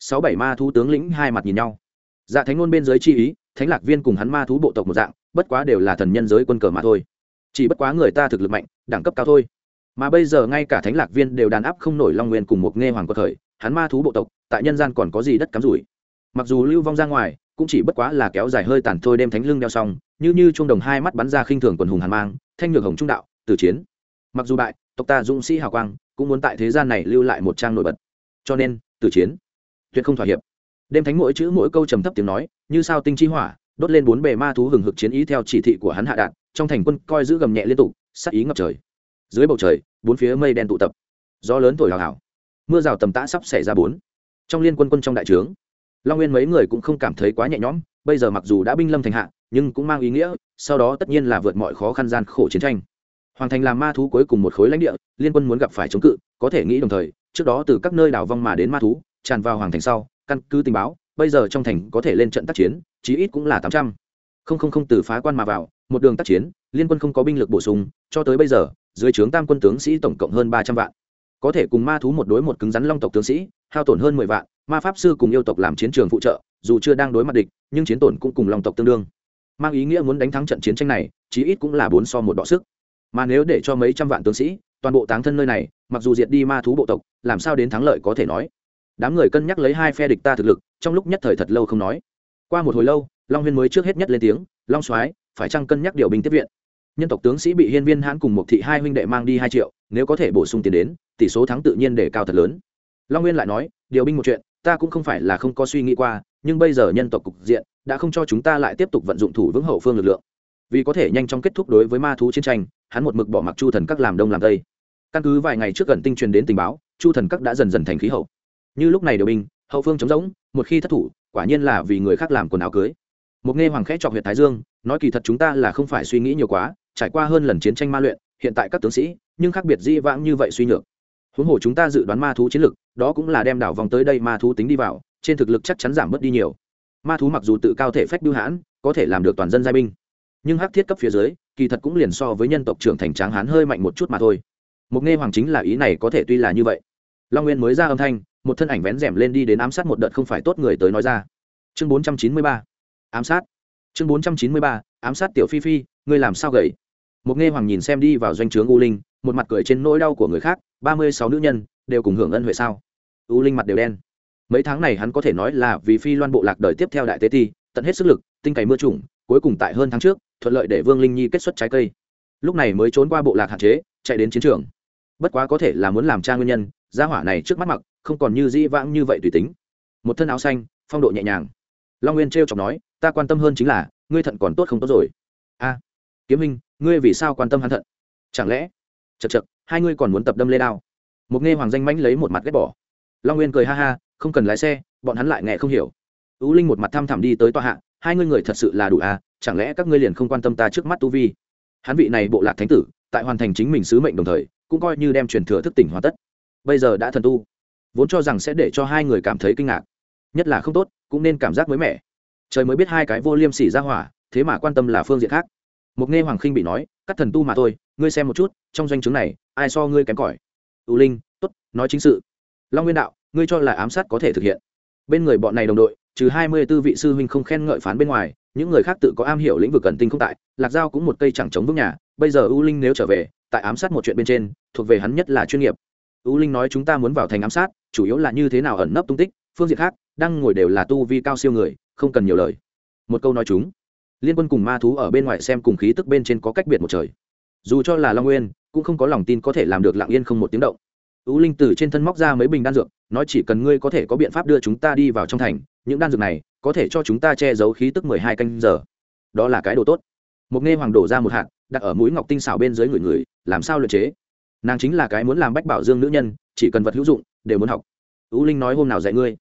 Sáu bảy ma thú tướng lĩnh hai mặt nhìn nhau. Dạ thánh ngôn bên giới chi ý, thánh lạc viên cùng hắn ma thú bộ tộc một dạng, bất quá đều là thần nhân giới quân cờ mà thôi. Chỉ bất quá người ta thực lực mạnh, đẳng cấp cao thôi mà bây giờ ngay cả thánh lạc viên đều đàn áp không nổi long nguyên cùng một nghe hoàng quật thời hắn ma thú bộ tộc, tại nhân gian còn có gì đất cắm rủi. Mặc dù lưu vong ra ngoài, cũng chỉ bất quá là kéo dài hơi tàn thôi đem thánh lưng đeo xong, như như chuông đồng hai mắt bắn ra khinh thường quần hùng hàn mang, thanh nhược hồng trung đạo từ chiến. Mặc dù bại, tộc ta dũng sĩ hào quang, cũng muốn tại thế gian này lưu lại một trang nổi bật. Cho nên từ chiến, tuyệt không thỏa hiệp. Đêm thánh mỗi chữ mỗi câu trầm thấp tiếng nói, như sao tinh chi hỏa, đốt lên bốn bề ma thú hừng hực chiến ý theo chỉ thị của hắn hạ đạn trong thành quân coi giữ gầm nhẹ liên tục sắc ý ngập trời dưới bầu trời, bốn phía mây đen tụ tập. Gió lớn thổi hào hào. Mưa rào tầm tã sắp xảy ra bốn. Trong liên quân quân trong đại trướng, long nguyên mấy người cũng không cảm thấy quá nhẹ nhõm, bây giờ mặc dù đã binh lâm thành hạ, nhưng cũng mang ý nghĩa, sau đó tất nhiên là vượt mọi khó khăn gian khổ chiến tranh. Hoàng thành làm ma thú cuối cùng một khối lãnh địa, liên quân muốn gặp phải chống cự, có thể nghĩ đồng thời, trước đó từ các nơi đảo vong mà đến ma thú, tràn vào hoàng thành sau, căn cứ tình báo, bây giờ trong thành có thể lên trận tác chiến, chí ít cũng là tám trăm. Không không không từ phá quan mà vào, một đường tác chiến, liên quân không có binh lực bổ sung, cho tới bây giờ dưới trướng tam quân tướng sĩ tổng cộng hơn ba trăm vạn. Có thể cùng ma thú một đối một cứng rắn long tộc tướng sĩ, hao tổn hơn mười vạn, ma pháp sư cùng yêu tộc làm chiến trường phụ trợ, dù chưa đang đối mặt địch, nhưng chiến tổn cũng cùng long tộc tương đương. Mang ý nghĩa muốn đánh thắng trận chiến tranh này, chí ít cũng là bốn so một đọ sức. Mà nếu để cho mấy trăm vạn tướng sĩ, toàn bộ táng thân nơi này, mặc dù diệt đi ma thú bộ tộc, làm sao đến thắng lợi có thể nói? Đám người cân nhắc lấy hai phe địch ta thực lực, trong lúc nhất thời thật lâu không nói. Qua một hồi lâu, long huyên mới trước hết nhất lên tiếng, long soái, phải chăng cân nhắc điều binh tiếp viện? Nhân tộc tướng sĩ bị hiên viên hãn cùng một thị hai huynh đệ mang đi hai triệu, nếu có thể bổ sung tiền đến, tỷ số thắng tự nhiên để cao thật lớn. Long nguyên lại nói, điều binh một chuyện, ta cũng không phải là không có suy nghĩ qua, nhưng bây giờ nhân tộc cục diện đã không cho chúng ta lại tiếp tục vận dụng thủ vững hậu phương lực lượng. Vì có thể nhanh chóng kết thúc đối với ma thú chiến tranh, hắn một mực bỏ mặc chu thần các làm đông làm tây. Căn cứ vài ngày trước gần tinh truyền đến tình báo, chu thần các đã dần dần thành khí hậu. Như lúc này điều binh, hậu phương chống rỗng, một khi thất thủ, quả nhiên là vì người khác làm quần áo cưới. Một nghe hoàng khẽ chọc huyện thái dương, nói kỳ thật chúng ta là không phải suy nghĩ nhiều quá trải qua hơn lần chiến tranh ma luyện, hiện tại các tướng sĩ, nhưng khác biệt di vãng như vậy suy nhược. Huống hồ chúng ta dự đoán ma thú chiến lực, đó cũng là đem đảo vòng tới đây ma thú tính đi vào, trên thực lực chắc chắn giảm bớt đi nhiều. Ma thú mặc dù tự cao thể phách bưu hãn, có thể làm được toàn dân giai binh, nhưng hắc thiết cấp phía dưới, kỳ thật cũng liền so với nhân tộc trưởng thành tráng hán hơi mạnh một chút mà thôi. Mục nghe hoàng chính là ý này có thể tuy là như vậy. Long nguyên mới ra âm thanh, một thân ảnh vén rèm lên đi đến ám sát một đợt không phải tốt người tới nói ra. Chương bốn trăm chín mươi ba, ám sát. Chương bốn trăm chín mươi ba, ám sát tiểu phi phi, ngươi làm sao gầy một nghe hoàng nhìn xem đi vào doanh trướng u linh, một mặt cười trên nỗi đau của người khác, ba mươi sáu nữ nhân đều cùng hưởng ân huệ sao? U linh mặt đều đen. Mấy tháng này hắn có thể nói là vì phi loan bộ lạc đời tiếp theo đại tế ti, tận hết sức lực, tinh cày mưa trùng, cuối cùng tại hơn tháng trước, thuận lợi để vương linh nhi kết xuất trái cây. Lúc này mới trốn qua bộ lạc hạn chế, chạy đến chiến trường. Bất quá có thể là muốn làm cha nguyên nhân, gia hỏa này trước mắt mặc, không còn như dĩ vãng như vậy tùy tính. Một thân áo xanh, phong độ nhẹ nhàng. Long nguyên t r chọc nói, ta quan tâm hơn chính là, ngươi thận còn tốt không tốt rồi? A kiếm minh, ngươi vì sao quan tâm hắn thận? Chẳng lẽ? Chật chật hai ngươi còn muốn tập đâm lê đao? Một nghe hoàng danh mãnh lấy một mặt ghét bỏ. Long nguyên cười ha ha, không cần lái xe, bọn hắn lại nghe không hiểu. Ú linh một mặt thăm thẳm đi tới tòa hạ, hai ngươi người thật sự là đủ à chẳng lẽ các ngươi liền không quan tâm ta trước mắt tu vi? Hắn vị này bộ lạc thánh tử, tại hoàn thành chính mình sứ mệnh đồng thời, cũng coi như đem truyền thừa thức tỉnh hoàn tất. Bây giờ đã thần tu, vốn cho rằng sẽ để cho hai người cảm thấy kinh ngạc. Nhất là không tốt, cũng nên cảm giác mới mẻ. Trời mới biết hai cái vô liêm sỉ ra hỏa, thế mà quan tâm là phương diện khác một nghe hoàng khinh bị nói, cắt thần tu mà thôi, ngươi xem một chút, trong doanh chứng này, ai so ngươi kém cỏi? U linh, tốt, nói chính sự. Long nguyên đạo, ngươi cho là ám sát có thể thực hiện? Bên người bọn này đồng đội, trừ hai mươi 24 vị sư huynh không khen ngợi phán bên ngoài, những người khác tự có am hiểu lĩnh vực cần tinh không tại, lạc giao cũng một cây chẳng chống vững nhà, bây giờ u linh nếu trở về, tại ám sát một chuyện bên trên, thuộc về hắn nhất là chuyên nghiệp. U linh nói, chúng ta muốn vào thành ám sát, chủ yếu là như thế nào ẩn nấp tung tích, phương diện khác, đang ngồi đều là tu vi cao siêu người, không cần nhiều lời. Một câu nói chúng liên quân cùng ma thú ở bên ngoài xem cùng khí tức bên trên có cách biệt một trời. Dù cho là long nguyên, cũng không có lòng tin có thể làm được lặng yên không một tiếng động. Tú linh từ trên thân móc ra mấy bình đan dược, nói chỉ cần ngươi có thể có biện pháp đưa chúng ta đi vào trong thành, những đan dược này có thể cho chúng ta che giấu khí tức mười hai canh giờ. Đó là cái đồ tốt. Một nghe hoàng đổ ra một hạt, đặt ở mũi ngọc tinh xảo bên dưới người người, làm sao luyện chế? Nàng chính là cái muốn làm bách bảo dương nữ nhân, chỉ cần vật hữu dụng, đều muốn học. Tú linh nói hôm nào dạy ngươi.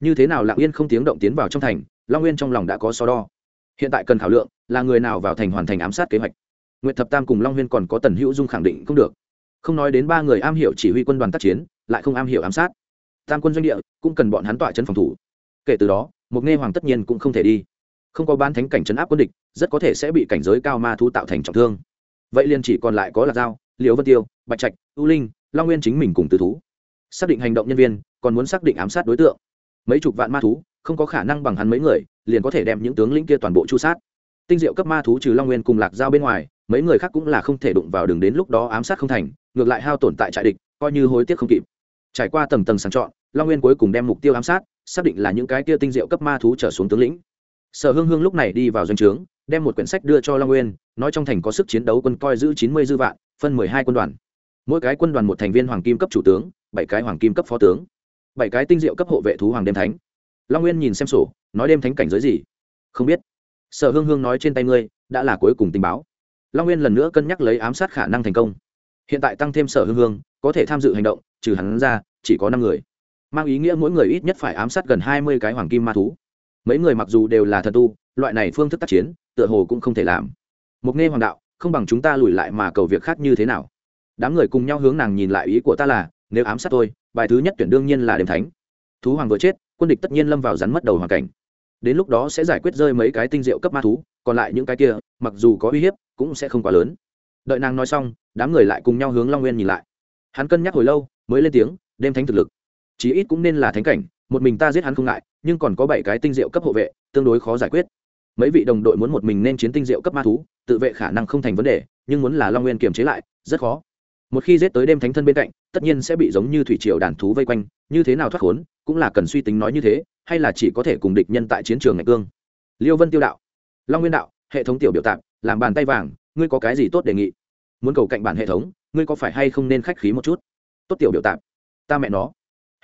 Như thế nào lặng yên không tiếng động tiến vào trong thành, long nguyên trong lòng đã có so đo hiện tại cần khảo lượng, là người nào vào thành hoàn thành ám sát kế hoạch? N thập tam cùng long huyên còn có tần hữu dung khẳng định không được. Không nói đến ba người am hiểu chỉ huy quân đoàn tác chiến, lại không am hiểu ám sát. Tam quân doanh địa, cũng cần bọn hắn tọa chân phòng thủ. Kể từ đó, một nghe hoàng tất nhiên cũng không thể đi. Không có ban thánh cảnh chấn áp quân địch, rất có thể sẽ bị cảnh giới cao ma thu tạo thành trọng thương. Vậy liền chỉ còn lại có lạc dao liễu vân tiêu, bạch trạch, u linh, long nguyên chính mình cùng từ thú. Xác định hành động nhân viên, còn muốn xác định ám sát đối tượng. Mấy chục vạn ma thú, không có khả năng bằng hắn mấy người liền có thể đem những tướng lĩnh kia toàn bộ chu sát. Tinh diệu cấp ma thú trừ long nguyên cùng lạc giao bên ngoài, mấy người khác cũng là không thể đụng vào đường đến lúc đó ám sát không thành, ngược lại hao tổn tại trại địch, coi như hối tiếc không kịp. Trải qua tầng tầng sàng chọn, long nguyên cuối cùng đem mục tiêu ám sát, xác định là những cái kia tinh diệu cấp ma thú trở xuống tướng lĩnh. Sở hương hương lúc này đi vào doanh trướng, đem một quyển sách đưa cho long nguyên, nói trong thành có sức chiến đấu quân coi giữ chín mươi dư vạn, phân mười hai quân đoàn. Mỗi cái quân đoàn một thành viên hoàng kim cấp chủ tướng, bảy cái hoàng kim cấp phó tướng. Bảy cái tinh diệu cấp hộ vệ thú hoàng đêm thánh long nguyên nhìn xem sổ, nói đêm thánh cảnh giới gì? Không biết. Sở hương hương nói trên tay ngươi, đã là cuối cùng tình báo. Long nguyên lần nữa cân nhắc lấy ám sát khả năng thành công. Hiện tại tăng thêm sở hương hương, có thể tham dự hành động, trừ hắn ra, chỉ có năm người. Mang ý nghĩa mỗi người ít nhất phải ám sát gần hai mươi cái hoàng kim ma thú. Mấy người mặc dù đều là thần tu, loại này phương thức tác chiến, tựa hồ cũng không thể làm. Mục nghe hoàng đạo, không bằng chúng ta lùi lại mà cầu việc khác như thế nào. Đám người cùng nhau hướng nàng nhìn lại ý của ta là, nếu ám sát tôi, bài thứ nhất tuyển đương nhiên là đêm thánh. Thú hoàng vừa chết quân địch tất nhiên lâm vào rắn mất đầu hoàn cảnh. Đến lúc đó sẽ giải quyết rơi mấy cái tinh diệu cấp ma thú, còn lại những cái kia, mặc dù có uy hiếp, cũng sẽ không quá lớn. Đợi nàng nói xong, đám người lại cùng nhau hướng long nguyên nhìn lại. Hắn cân nhắc hồi lâu, mới lên tiếng, đêm thánh thực lực, chí ít cũng nên là thánh cảnh, một mình ta giết hắn không ngại, nhưng còn có bảy cái tinh diệu cấp hộ vệ, tương đối khó giải quyết. Mấy vị đồng đội muốn một mình nên chiến tinh diệu cấp ma thú, tự vệ khả năng không thành vấn đề, nhưng muốn là long nguyên kiềm chế lại, rất khó một khi giết tới đêm thánh thân bên cạnh, tất nhiên sẽ bị giống như thủy triều đàn thú vây quanh, như thế nào thoát khốn, cũng là cần suy tính nói như thế, hay là chỉ có thể cùng địch nhân tại chiến trường ngày cương. Liêu vân tiêu đạo, long nguyên đạo, hệ thống tiểu biểu tạp, làm bàn tay vàng, ngươi có cái gì tốt đề nghị? Muốn cầu cạnh bản hệ thống, ngươi có phải hay không nên khách khí một chút? Tốt tiểu biểu tạp, ta mẹ nó.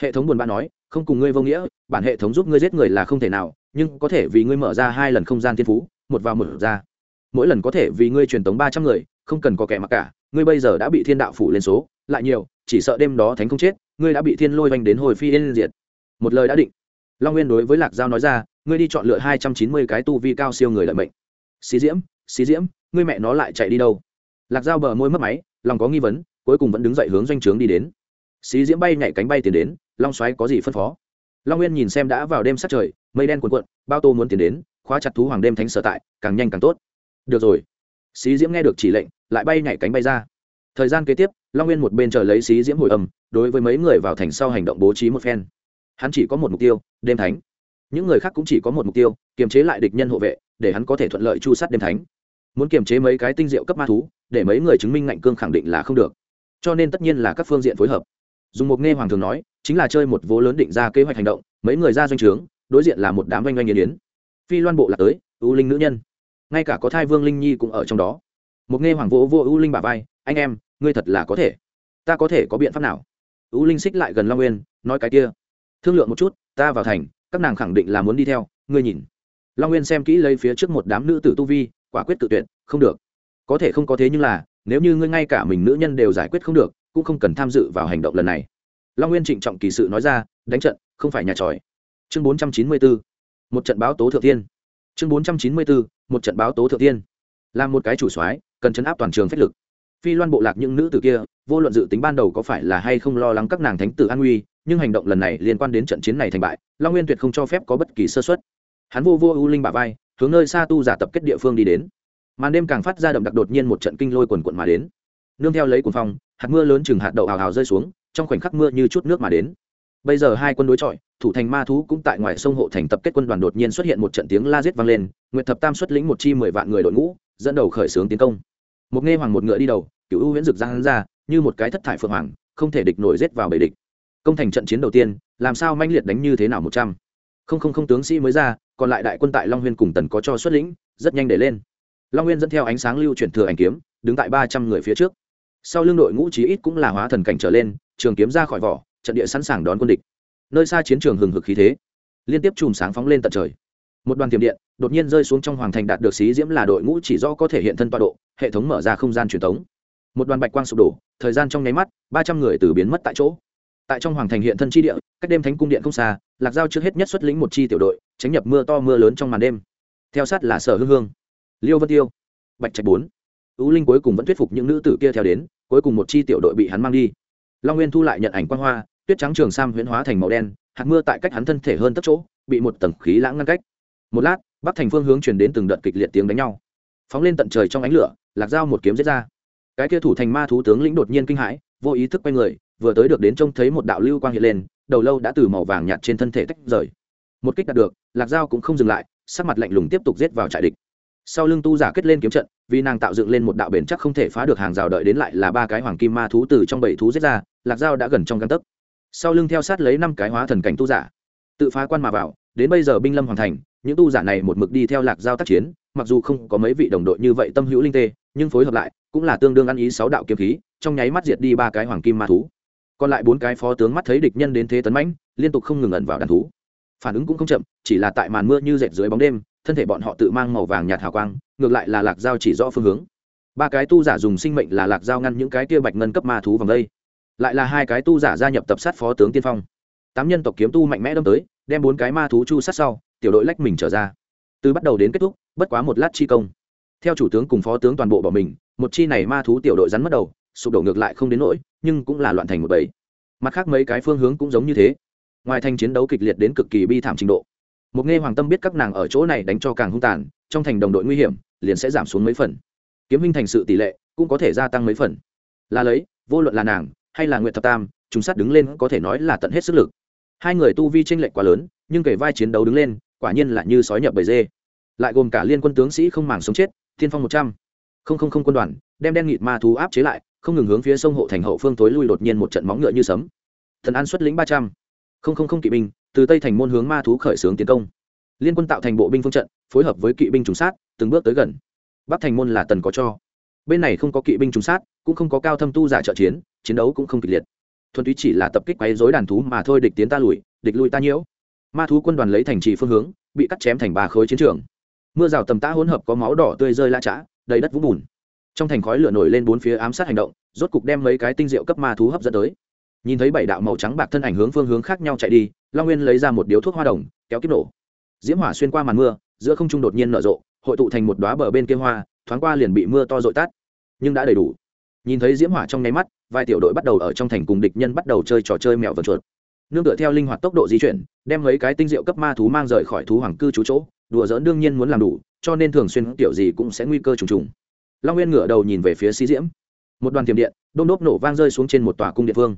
Hệ thống buồn bã nói, không cùng ngươi vô nghĩa, bản hệ thống giúp ngươi giết người là không thể nào, nhưng có thể vì ngươi mở ra hai lần không gian thiên phú, một vào một ra. Mỗi lần có thể vì ngươi truyền tống ba trăm người, không cần có kẻ mặc cả ngươi bây giờ đã bị thiên đạo phủ lên số, lại nhiều, chỉ sợ đêm đó thánh không chết, ngươi đã bị thiên lôi vanh đến hồi phi yên diệt. Một lời đã định. Long nguyên đối với lạc giao nói ra, ngươi đi chọn lựa hai trăm chín mươi cái tu vi cao siêu người lợi mệnh. Xí diễm xí diễm, ngươi mẹ nó lại chạy đi đâu? Lạc giao bờ môi mất máy, lòng có nghi vấn, cuối cùng vẫn đứng dậy hướng doanh trướng đi đến. Xí diễm bay nhảy cánh bay tiến đến, long xoáy có gì phân phó? Long nguyên nhìn xem đã vào đêm sát trời, mây đen cuồn cuộn, bao tô muốn tiến đến, khóa chặt thú hoàng đêm thánh sở tại, càng nhanh càng tốt. Được rồi xí diễm nghe được chỉ lệnh, lại bay nhảy cánh bay ra. Thời gian kế tiếp, long nguyên một bên chờ lấy xí diễm hồi âm, đối với mấy người vào thành sau hành động bố trí một phen. Hắn chỉ có một mục tiêu, đêm thánh. Những người khác cũng chỉ có một mục tiêu, kiềm chế lại địch nhân hộ vệ, để hắn có thể thuận lợi chu sát đêm thánh. Muốn kiềm chế mấy cái tinh diệu cấp ma thú, để mấy người chứng minh ngạnh cương khẳng định là không được. Cho nên tất nhiên là các phương diện phối hợp. Dùng một nghe hoàng thường nói, chính là chơi một vố lớn định ra kế hoạch hành động, mấy người ra doanh trướng, đối diện là một đám oanh oanh nghiến yến. Phi loan bộ là tới ưu linh nữ nhân ngay cả có thai vương linh nhi cũng ở trong đó một nghe hoàng vỗ vô ưu linh bà vai anh em ngươi thật là có thể ta có thể có biện pháp nào ưu linh xích lại gần long nguyên nói cái kia thương lượng một chút ta vào thành các nàng khẳng định là muốn đi theo ngươi nhìn long nguyên xem kỹ lấy phía trước một đám nữ tử tu vi quả quyết tự tuyệt không được có thể không có thế nhưng là nếu như ngươi ngay cả mình nữ nhân đều giải quyết không được cũng không cần tham dự vào hành động lần này long nguyên trịnh trọng kỳ sự nói ra đánh trận không phải nhà tròi chương bốn trăm chín mươi bốn một trận báo tố thượng tiên chương bốn trăm chín mươi bốn một trận báo tố thượng tiên. Làm một cái chủ soái, cần chấn áp toàn trường phách lực. Phi loan bộ lạc những nữ tử kia, vô luận dự tính ban đầu có phải là hay không lo lắng các nàng thánh tử an nguy, nhưng hành động lần này liên quan đến trận chiến này thành bại, long nguyên tuyệt không cho phép có bất kỳ sơ xuất hắn vô vô ưu linh bà vai, hướng nơi xa tu giả tập kết địa phương đi đến. Màn đêm càng phát ra đậm đặc đột nhiên một trận kinh lôi quần quận mà đến. Nương theo lấy cuồng phong, hạt mưa lớn chừng hạt đậu hào hào rơi xuống, trong khoảnh khắc mưa như chút nước mà đến. Bây giờ hai quân đối chọi thủ thành ma thú cũng tại ngoài sông hộ thành tập kết quân đoàn đột nhiên xuất hiện một trận tiếng la giết vang lên, nguyệt thập tam xuất lĩnh một chi mười vạn người đội ngũ, dẫn đầu khởi xướng tiến công. Một nghe hoàng một ngựa đi đầu cựu ưu huyễn rực hắn ra, như một cái thất thải phượng hoàng, không thể địch nổi rết vào bể địch. Công thành trận chiến đầu tiên, làm sao manh liệt đánh như thế nào một trăm? Không không không tướng sĩ mới ra, còn lại đại quân tại long huyên cùng tần có cho xuất lĩnh, rất nhanh để lên. Long huyên dẫn theo ánh sáng lưu chuyển thừa ảnh kiếm, đứng tại ba trăm người phía trước. Sau lưng đội ngũ chí ít cũng là hóa thần cảnh trở lên, trường kiếm ra khỏi vỏ, trận địa sẵn sàng đón quân địch nơi xa chiến trường hừng hực khí thế. Liên tiếp chùm sáng phóng lên tận trời. Một đoàn tiềm điện đột nhiên rơi xuống trong hoàng thành đạt được xí diễm là đội ngũ chỉ do có thể hiện thân tọa độ, hệ thống mở ra không gian truyền thống một đoàn bạch quang sụp đổ, thời gian trong nháy mắt, ba trăm người từ biến mất tại chỗ. Tại trong hoàng thành hiện thân tri địa, cách đêm thánh cung điện không xa, lạc giao trước hết nhất xuất lĩnh một chi tiểu đội, tránh nhập mưa to mưa lớn trong màn đêm. Theo sát là sở hương hương, liêu vân tiêu, bạch trạch bốn. Ưu linh cuối cùng vẫn thuyết phục những nữ tử kia theo đến, cuối cùng một chi tiểu đội bị hắn mang đi. Long nguyên thu lại nhận ảnh quan hoa tuyết trắng trường sam huyễn hóa thành màu đen, hạt mưa tại cách hắn thân thể hơn tất chỗ, bị một tầng khí lãng ngăn cách. Một lát, bắc thành phương hướng truyền đến từng đợt kịch liệt tiếng đánh nhau. Phóng lên tận trời trong ánh lửa, lạc dao một kiếm giết ra. Cái kia thủ thành ma thú tướng lĩnh đột nhiên kinh hãi, vô ý thức quay người, vừa tới được đến trông thấy một đạo lưu quang hiện lên, đầu lâu đã từ màu vàng nhạt trên thân thể tách rời. Một kích đạt được, lạc dao cũng không dừng lại, sắc mặt lạnh lùng tiếp tục giết vào trại địch. Sau lưng tu giả kết lên kiếm trận, vì nàng tạo dựng lên một đạo bền chắc không thể phá được hàng rào đợi đến lại là ba cái hoàng kim ma thú từ trong bảy thú giết ra, lạc dao đã gần trong găng tấc sau lưng theo sát lấy năm cái hóa thần cảnh tu giả. Tự phá quan mà vào, đến bây giờ binh lâm hoàn thành, những tu giả này một mực đi theo lạc giao tác chiến, mặc dù không có mấy vị đồng đội như vậy tâm hữu linh tê, nhưng phối hợp lại, cũng là tương đương ăn ý sáu đạo kiếm khí, trong nháy mắt diệt đi ba cái hoàng kim ma thú. Còn lại bốn cái phó tướng mắt thấy địch nhân đến thế tấn mãnh, liên tục không ngừng ẩn vào đàn thú. Phản ứng cũng không chậm, chỉ là tại màn mưa như dệt dưới bóng đêm, thân thể bọn họ tự mang màu vàng nhạt hào quang, ngược lại là lạc dao chỉ rõ phương hướng. Ba cái tu giả dùng sinh mệnh là lạc dao ngăn những cái kia bạch ngân cấp ma thú vòng đây lại là hai cái tu giả gia nhập tập sát phó tướng tiên phong. Tám nhân tộc kiếm tu mạnh mẽ đâm tới, đem bốn cái ma thú chu sát sau, tiểu đội lách mình trở ra. Từ bắt đầu đến kết thúc, bất quá một lát chi công. Theo chủ tướng cùng phó tướng toàn bộ bỏ mình, một chi này ma thú tiểu đội rắn mất đầu, sụp đổ ngược lại không đến nỗi, nhưng cũng là loạn thành một bầy. Mặt khác mấy cái phương hướng cũng giống như thế. Ngoài thành chiến đấu kịch liệt đến cực kỳ bi thảm trình độ. Một nghe hoàng tâm biết các nàng ở chỗ này đánh cho càng hung tàn, trong thành đồng đội nguy hiểm, liền sẽ giảm xuống mấy phần. Kiếm minh thành sự tỷ lệ cũng có thể gia tăng mấy phần. Là lấy, vô luận là nàng hay là nguyệt thập tam chúng sát đứng lên có thể nói là tận hết sức lực. Hai người tu vi tranh lệch quá lớn, nhưng kể vai chiến đấu đứng lên, quả nhiên là như sói nhập bầy dê. Lại gồm cả liên quân tướng sĩ không màng sống chết thiên phong một trăm. Không không không quân đoàn, đem đen nghịt ma thú áp chế lại, không ngừng hướng phía sông hộ thành hậu phương tối lui đột nhiên một trận móng ngựa như sấm. Thần an xuất lĩnh ba trăm. Không không không kỵ binh, từ tây thành môn hướng ma thú khởi xướng tiến công. Liên quân tạo thành bộ binh phương trận, phối hợp với kỵ binh trùng sát, từng bước tới gần. Bắc thành môn là tần có cho. Bên này không có kỵ binh trùng sát, cũng không có cao thâm tu giả trợ chiến chiến đấu cũng không kịch liệt. Thuần túy chỉ là tập kích quấy dối đàn thú mà thôi, địch tiến ta lùi, địch lui ta nhiễu. Ma thú quân đoàn lấy thành trì phương hướng, bị cắt chém thành ba khối chiến trường. Mưa rào tầm tã hỗn hợp có máu đỏ tươi rơi la chã đầy đất vũng bùn. Trong thành khói lửa nổi lên bốn phía ám sát hành động, rốt cục đem mấy cái tinh rượu cấp ma thú hấp dẫn tới. Nhìn thấy bảy đạo màu trắng bạc thân ảnh hướng phương hướng khác nhau chạy đi, long nguyên lấy ra một điếu thuốc hoa đồng, kéo kíp nổ. Diễm hỏa xuyên qua màn mưa, giữa không trung đột nhiên nở rộ, hội tụ thành một đoá bờ bên kia hoa, thoáng qua liền bị mưa to dội tắt. Nhưng đã đầy đủ. Nhìn thấy diễm hỏa trong nháy mắt vài tiểu đội bắt đầu ở trong thành cùng địch nhân bắt đầu chơi trò chơi mèo vần chuột. Nương tựa theo linh hoạt tốc độ di chuyển, đem mấy cái tinh diệu cấp ma thú mang rời khỏi thú hoàng cư trú chỗ, đùa dỡn đương nhiên muốn làm đủ, cho nên thường xuyên tiểu gì cũng sẽ nguy cơ trùng trùng. Long nguyên ngửa đầu nhìn về phía xí diễm. Một đoàn tiềm điện, đôm đốp nổ vang rơi xuống trên một tòa cung điện phương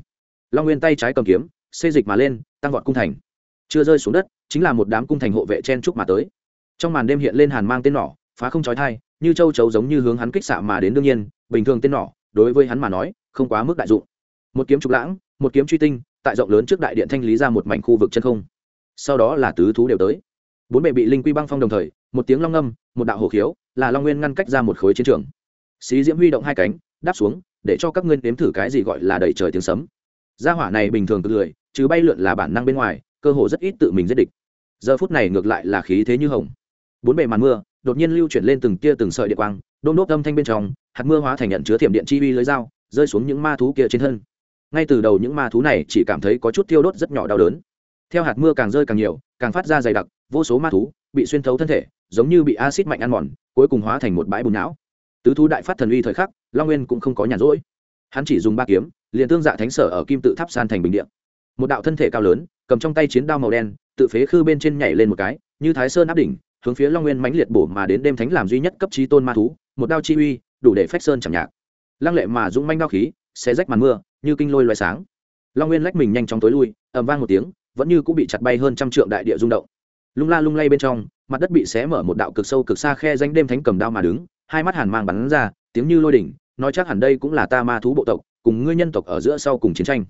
long nguyên tay trái cầm kiếm, xê dịch mà lên, tăng vọt cung thành. Chưa rơi xuống đất, chính là một đám cung thành hộ vệ chen trúc mà tới. Trong màn đêm hiện lên hàn mang tên nỏ, phá không trói thai, như châu chấu giống như hướng hắn kích xạ mà đến đương nhiên, bình thường tên nỏ, đối với hắn mà nói không quá mức đại dụng. Một kiếm trục lãng, một kiếm truy tinh, tại rộng lớn trước đại điện thanh lý ra một mảnh khu vực chân không. Sau đó là tứ thú đều tới. Bốn bề bị linh quy băng phong đồng thời, một tiếng long ngâm, một đạo hổ khiếu, là long nguyên ngăn cách ra một khối chiến trường. Xí diễm huy động hai cánh, đáp xuống, để cho các ngươi nếm thử cái gì gọi là đầy trời tiếng sấm. Gia hỏa này bình thường cực lười chứ bay lượn là bản năng bên ngoài, cơ hồ rất ít tự mình giết địch. Giờ phút này ngược lại là khí thế như hồng. Bốn bề màn mưa, đột nhiên lưu chuyển lên từng tia từng sợi điện quang, đôn đốt âm thanh bên trong, hạt mưa hóa thành nhận chứa thiểm điện chi uy lưới dao rơi xuống những ma thú kia trên thân. Ngay từ đầu những ma thú này chỉ cảm thấy có chút tiêu đốt rất nhỏ đau đớn. Theo hạt mưa càng rơi càng nhiều, càng phát ra dày đặc, vô số ma thú bị xuyên thấu thân thể, giống như bị acid mạnh ăn mòn, cuối cùng hóa thành một bãi bùn não. Tứ thú đại phát thần uy thời khắc, long nguyên cũng không có nhàn rỗi. Hắn chỉ dùng ba kiếm, liền tương dạ thánh sở ở kim tự tháp san thành bình điện một đạo thân thể cao lớn, cầm trong tay chiến đao màu đen, tự phế khư bên trên nhảy lên một cái, như thái sơn áp đỉnh, hướng phía long nguyên mãnh liệt bổ mà đến đêm thánh làm duy nhất cấp trí tôn ma thú, một đao chi uy, đủ để phách sơn chẳng nhạc lăng lệ mà dũng manh đao khí, xé rách màn mưa, như kinh lôi loài sáng. Long nguyên lách mình nhanh chóng tối lui, ầm vang một tiếng, vẫn như cũng bị chặt bay hơn trăm trượng đại địa rung động. Lung la lung lay bên trong, mặt đất bị xé mở một đạo cực sâu cực xa khe danh đêm thánh cầm đao mà đứng, hai mắt hàn mang bắn ra, tiếng như lôi đỉnh, nói chắc hẳn đây cũng là ta ma thú bộ tộc, cùng ngươi nhân tộc ở giữa sau cùng chiến tranh.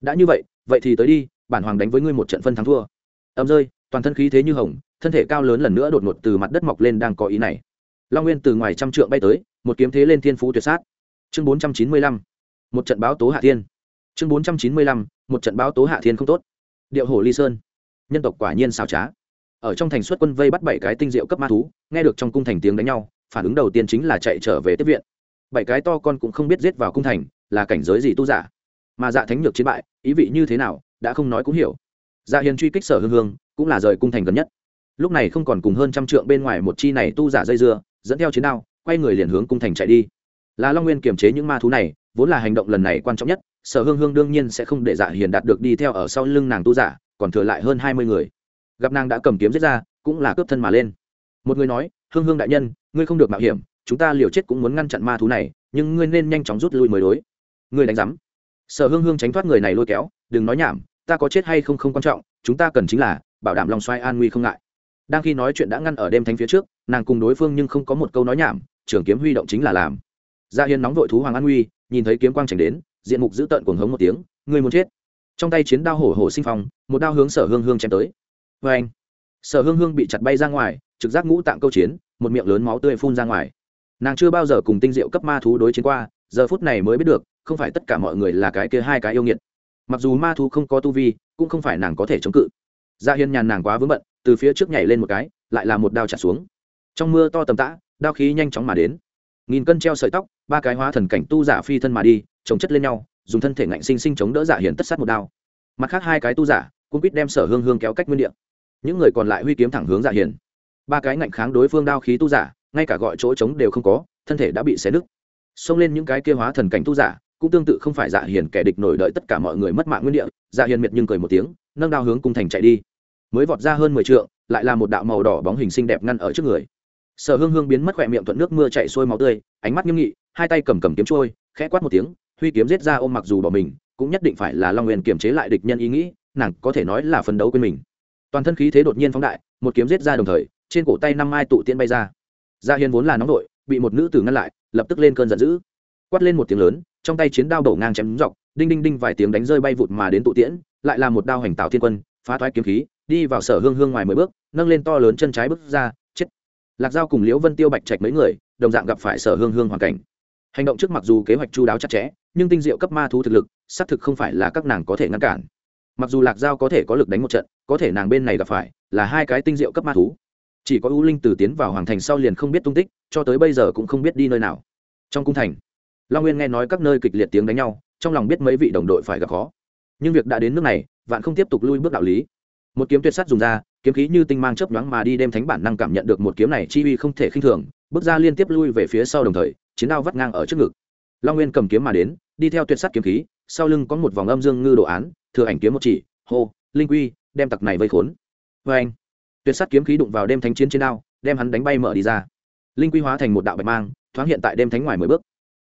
Đã như vậy vậy thì tới đi, bản hoàng đánh với ngươi một trận phân thắng thua. Ầm rơi, toàn thân khí thế như hồng, thân thể cao lớn lần nữa đột ngột từ mặt đất mọc lên đang có ý này. Long nguyên từ ngoài trăm trượng bay tới, một kiếm thế lên thiên phú tuyệt sát chương bốn trăm chín mươi lăm, một trận báo tố hạ thiên. Chương bốn trăm chín mươi lăm, một trận báo tố hạ thiên không tốt. Điệu hồ ly sơn. Nhân tộc quả nhiên xào trá. Ở trong thành xuất quân vây bắt bảy cái tinh diệu cấp ma thú, nghe được trong cung thành tiếng đánh nhau, phản ứng đầu tiên chính là chạy trở về tiếp viện. Bảy cái to con cũng không biết giết vào cung thành, là cảnh giới gì tu giả. Mà dạ thánh nhược chiến bại, ý vị như thế nào, đã không nói cũng hiểu. Dạ hiền truy kích sở hương hương, cũng là rời cung thành gần nhất. Lúc này không còn cùng hơn trăm trượng bên ngoài một chi này tu giả dây dưa, dẫn theo chiến đao, quay người liền hướng cung thành chạy đi là long nguyên kiềm chế những ma thú này, vốn là hành động lần này quan trọng nhất, sở hương hương đương nhiên sẽ không để dạ hiền đạt được đi theo ở sau lưng nàng tu giả, còn thừa lại hơn hai mươi người. Gặp nàng đã cầm kiếm giết ra, cũng là cướp thân mà lên. Một người nói, hương hương đại nhân, ngươi không được mạo hiểm, chúng ta liều chết cũng muốn ngăn chặn ma thú này, nhưng ngươi nên nhanh chóng rút lui mới đối. Ngươi đánh giám. Sở hương hương tránh thoát người này lôi kéo, đừng nói nhảm, ta có chết hay không không quan trọng, chúng ta cần chính là bảo đảm lòng xoay an nguy không ngại. Đang khi nói chuyện đã ngăn ở đêm thánh phía trước, nàng cùng đối phương nhưng không có một câu nói nhảm, trường kiếm huy động chính là làm gia hiên nóng vội thú hoàng an nguy nhìn thấy kiếm quang chảnh đến, diện mục dữ tợn cuồng hống một tiếng người muốn chết? Trong tay chiến đao hổ hổ sinh phong, một đao hướng sở hương hương chém tới. Oeng. sở hương hương bị chặt bay ra ngoài, trực giác ngũ tạng câu chiến, một miệng lớn máu tươi phun ra ngoài. Nàng chưa bao giờ cùng tinh diệu cấp ma thú đối chiến qua, giờ phút này mới biết được, không phải tất cả mọi người là cái kia hai cái yêu nghiệt. Mặc dù ma thú không có tu vi, cũng không phải nàng có thể chống cự. Gia hiên nhàn nàng quá vướng bận, từ phía trước nhảy lên một cái, lại là một đao chặt xuống. Trong mưa to tầm tã, đao khí nhanh chóng mà đến nghìn cân treo sợi tóc, ba cái hóa thần cảnh tu giả phi thân mà đi, chống chất lên nhau, dùng thân thể ngạnh sinh sinh chống đỡ giả hiền tất sát một đao. Mặt khác hai cái tu giả cũng biết đem sở hương hương kéo cách nguyên địa. Những người còn lại huy kiếm thẳng hướng giả hiền ba cái ngạnh kháng đối phương đao khí tu giả, ngay cả gọi chỗ trống đều không có, thân thể đã bị xé nứt. Xông lên những cái kia hóa thần cảnh tu giả, cũng tương tự không phải dạ hiền kẻ địch nổi đợi tất cả mọi người mất mạng nguyên địa dạ hiền miệt nhưng cười một tiếng, nâng đao hướng cung thành chạy đi. Mới vọt ra hơn mười t lại là một đạo màu đỏ bóng hình xinh đẹp ngăn ở trước người sở hương hương biến mất khỏe miệng thuận nước mưa chạy xuôi máu tươi, ánh mắt nghiêm nghị, hai tay cầm cầm kiếm trôi, khẽ quát một tiếng, huy kiếm giết ra ôm mặc dù bỏ mình, cũng nhất định phải là long nguyên kiềm chế lại địch nhân ý nghĩ, nàng có thể nói là phấn đấu quên mình. Toàn thân khí thế đột nhiên phóng đại, một kiếm giết ra đồng thời, trên cổ tay năm mai tụ tiên bay ra. Gia hiên vốn là nóng đội bị một nữ tử ngăn lại, lập tức lên cơn giận dữ. Quát lên một tiếng lớn, trong tay chiến đao đổ ngang chém dọc, đinh đinh đinh vài tiếng đánh rơi bay vụt mà đến tụ tiễn, lại là một đao hành tạo thiên quân, phá thoái kiếm khí, đi vào sở hương hương ngoài mười bước, nâng lên to lớn chân trái bước ra lạc giao cùng liễu vân tiêu bạch trạch mấy người, đồng dạng gặp phải sở hương hương hoàn cảnh. Hành động trước mặc dù kế hoạch chu đáo chặt chẽ, nhưng tinh diệu cấp ma thú thực lực, xác thực không phải là các nàng có thể ngăn cản. Mặc dù lạc giao có thể có lực đánh một trận, có thể nàng bên này gặp phải, là hai cái tinh diệu cấp ma thú. Chỉ có U linh từ tiến vào hoàng thành sau liền không biết tung tích, cho tới bây giờ cũng không biết đi nơi nào. Trong cung thành, long nguyên nghe nói các nơi kịch liệt tiếng đánh nhau, trong lòng biết mấy vị đồng đội phải gặp khó. Nhưng việc đã đến nước này, vạn không tiếp tục lui bước đạo lý một kiếm tuyệt sắt dùng ra, kiếm khí như tinh mang chớp nhoáng mà đi đêm thánh bản năng cảm nhận được một kiếm này chi uy không thể khinh thường, bước ra liên tiếp lui về phía sau đồng thời, chiến đao vắt ngang ở trước ngực. Long nguyên cầm kiếm mà đến, đi theo tuyệt sắt kiếm khí, sau lưng có một vòng âm dương ngư đồ án, thừa ảnh kiếm một chỉ, hô, linh quy, đem tặc này vây khốn. Vê anh, tuyệt sắt kiếm khí đụng vào đêm thánh chiến trên đao, đem hắn đánh bay mở đi ra. Linh quy hóa thành một đạo bạch mang, thoáng hiện tại đêm thánh ngoài mười bước.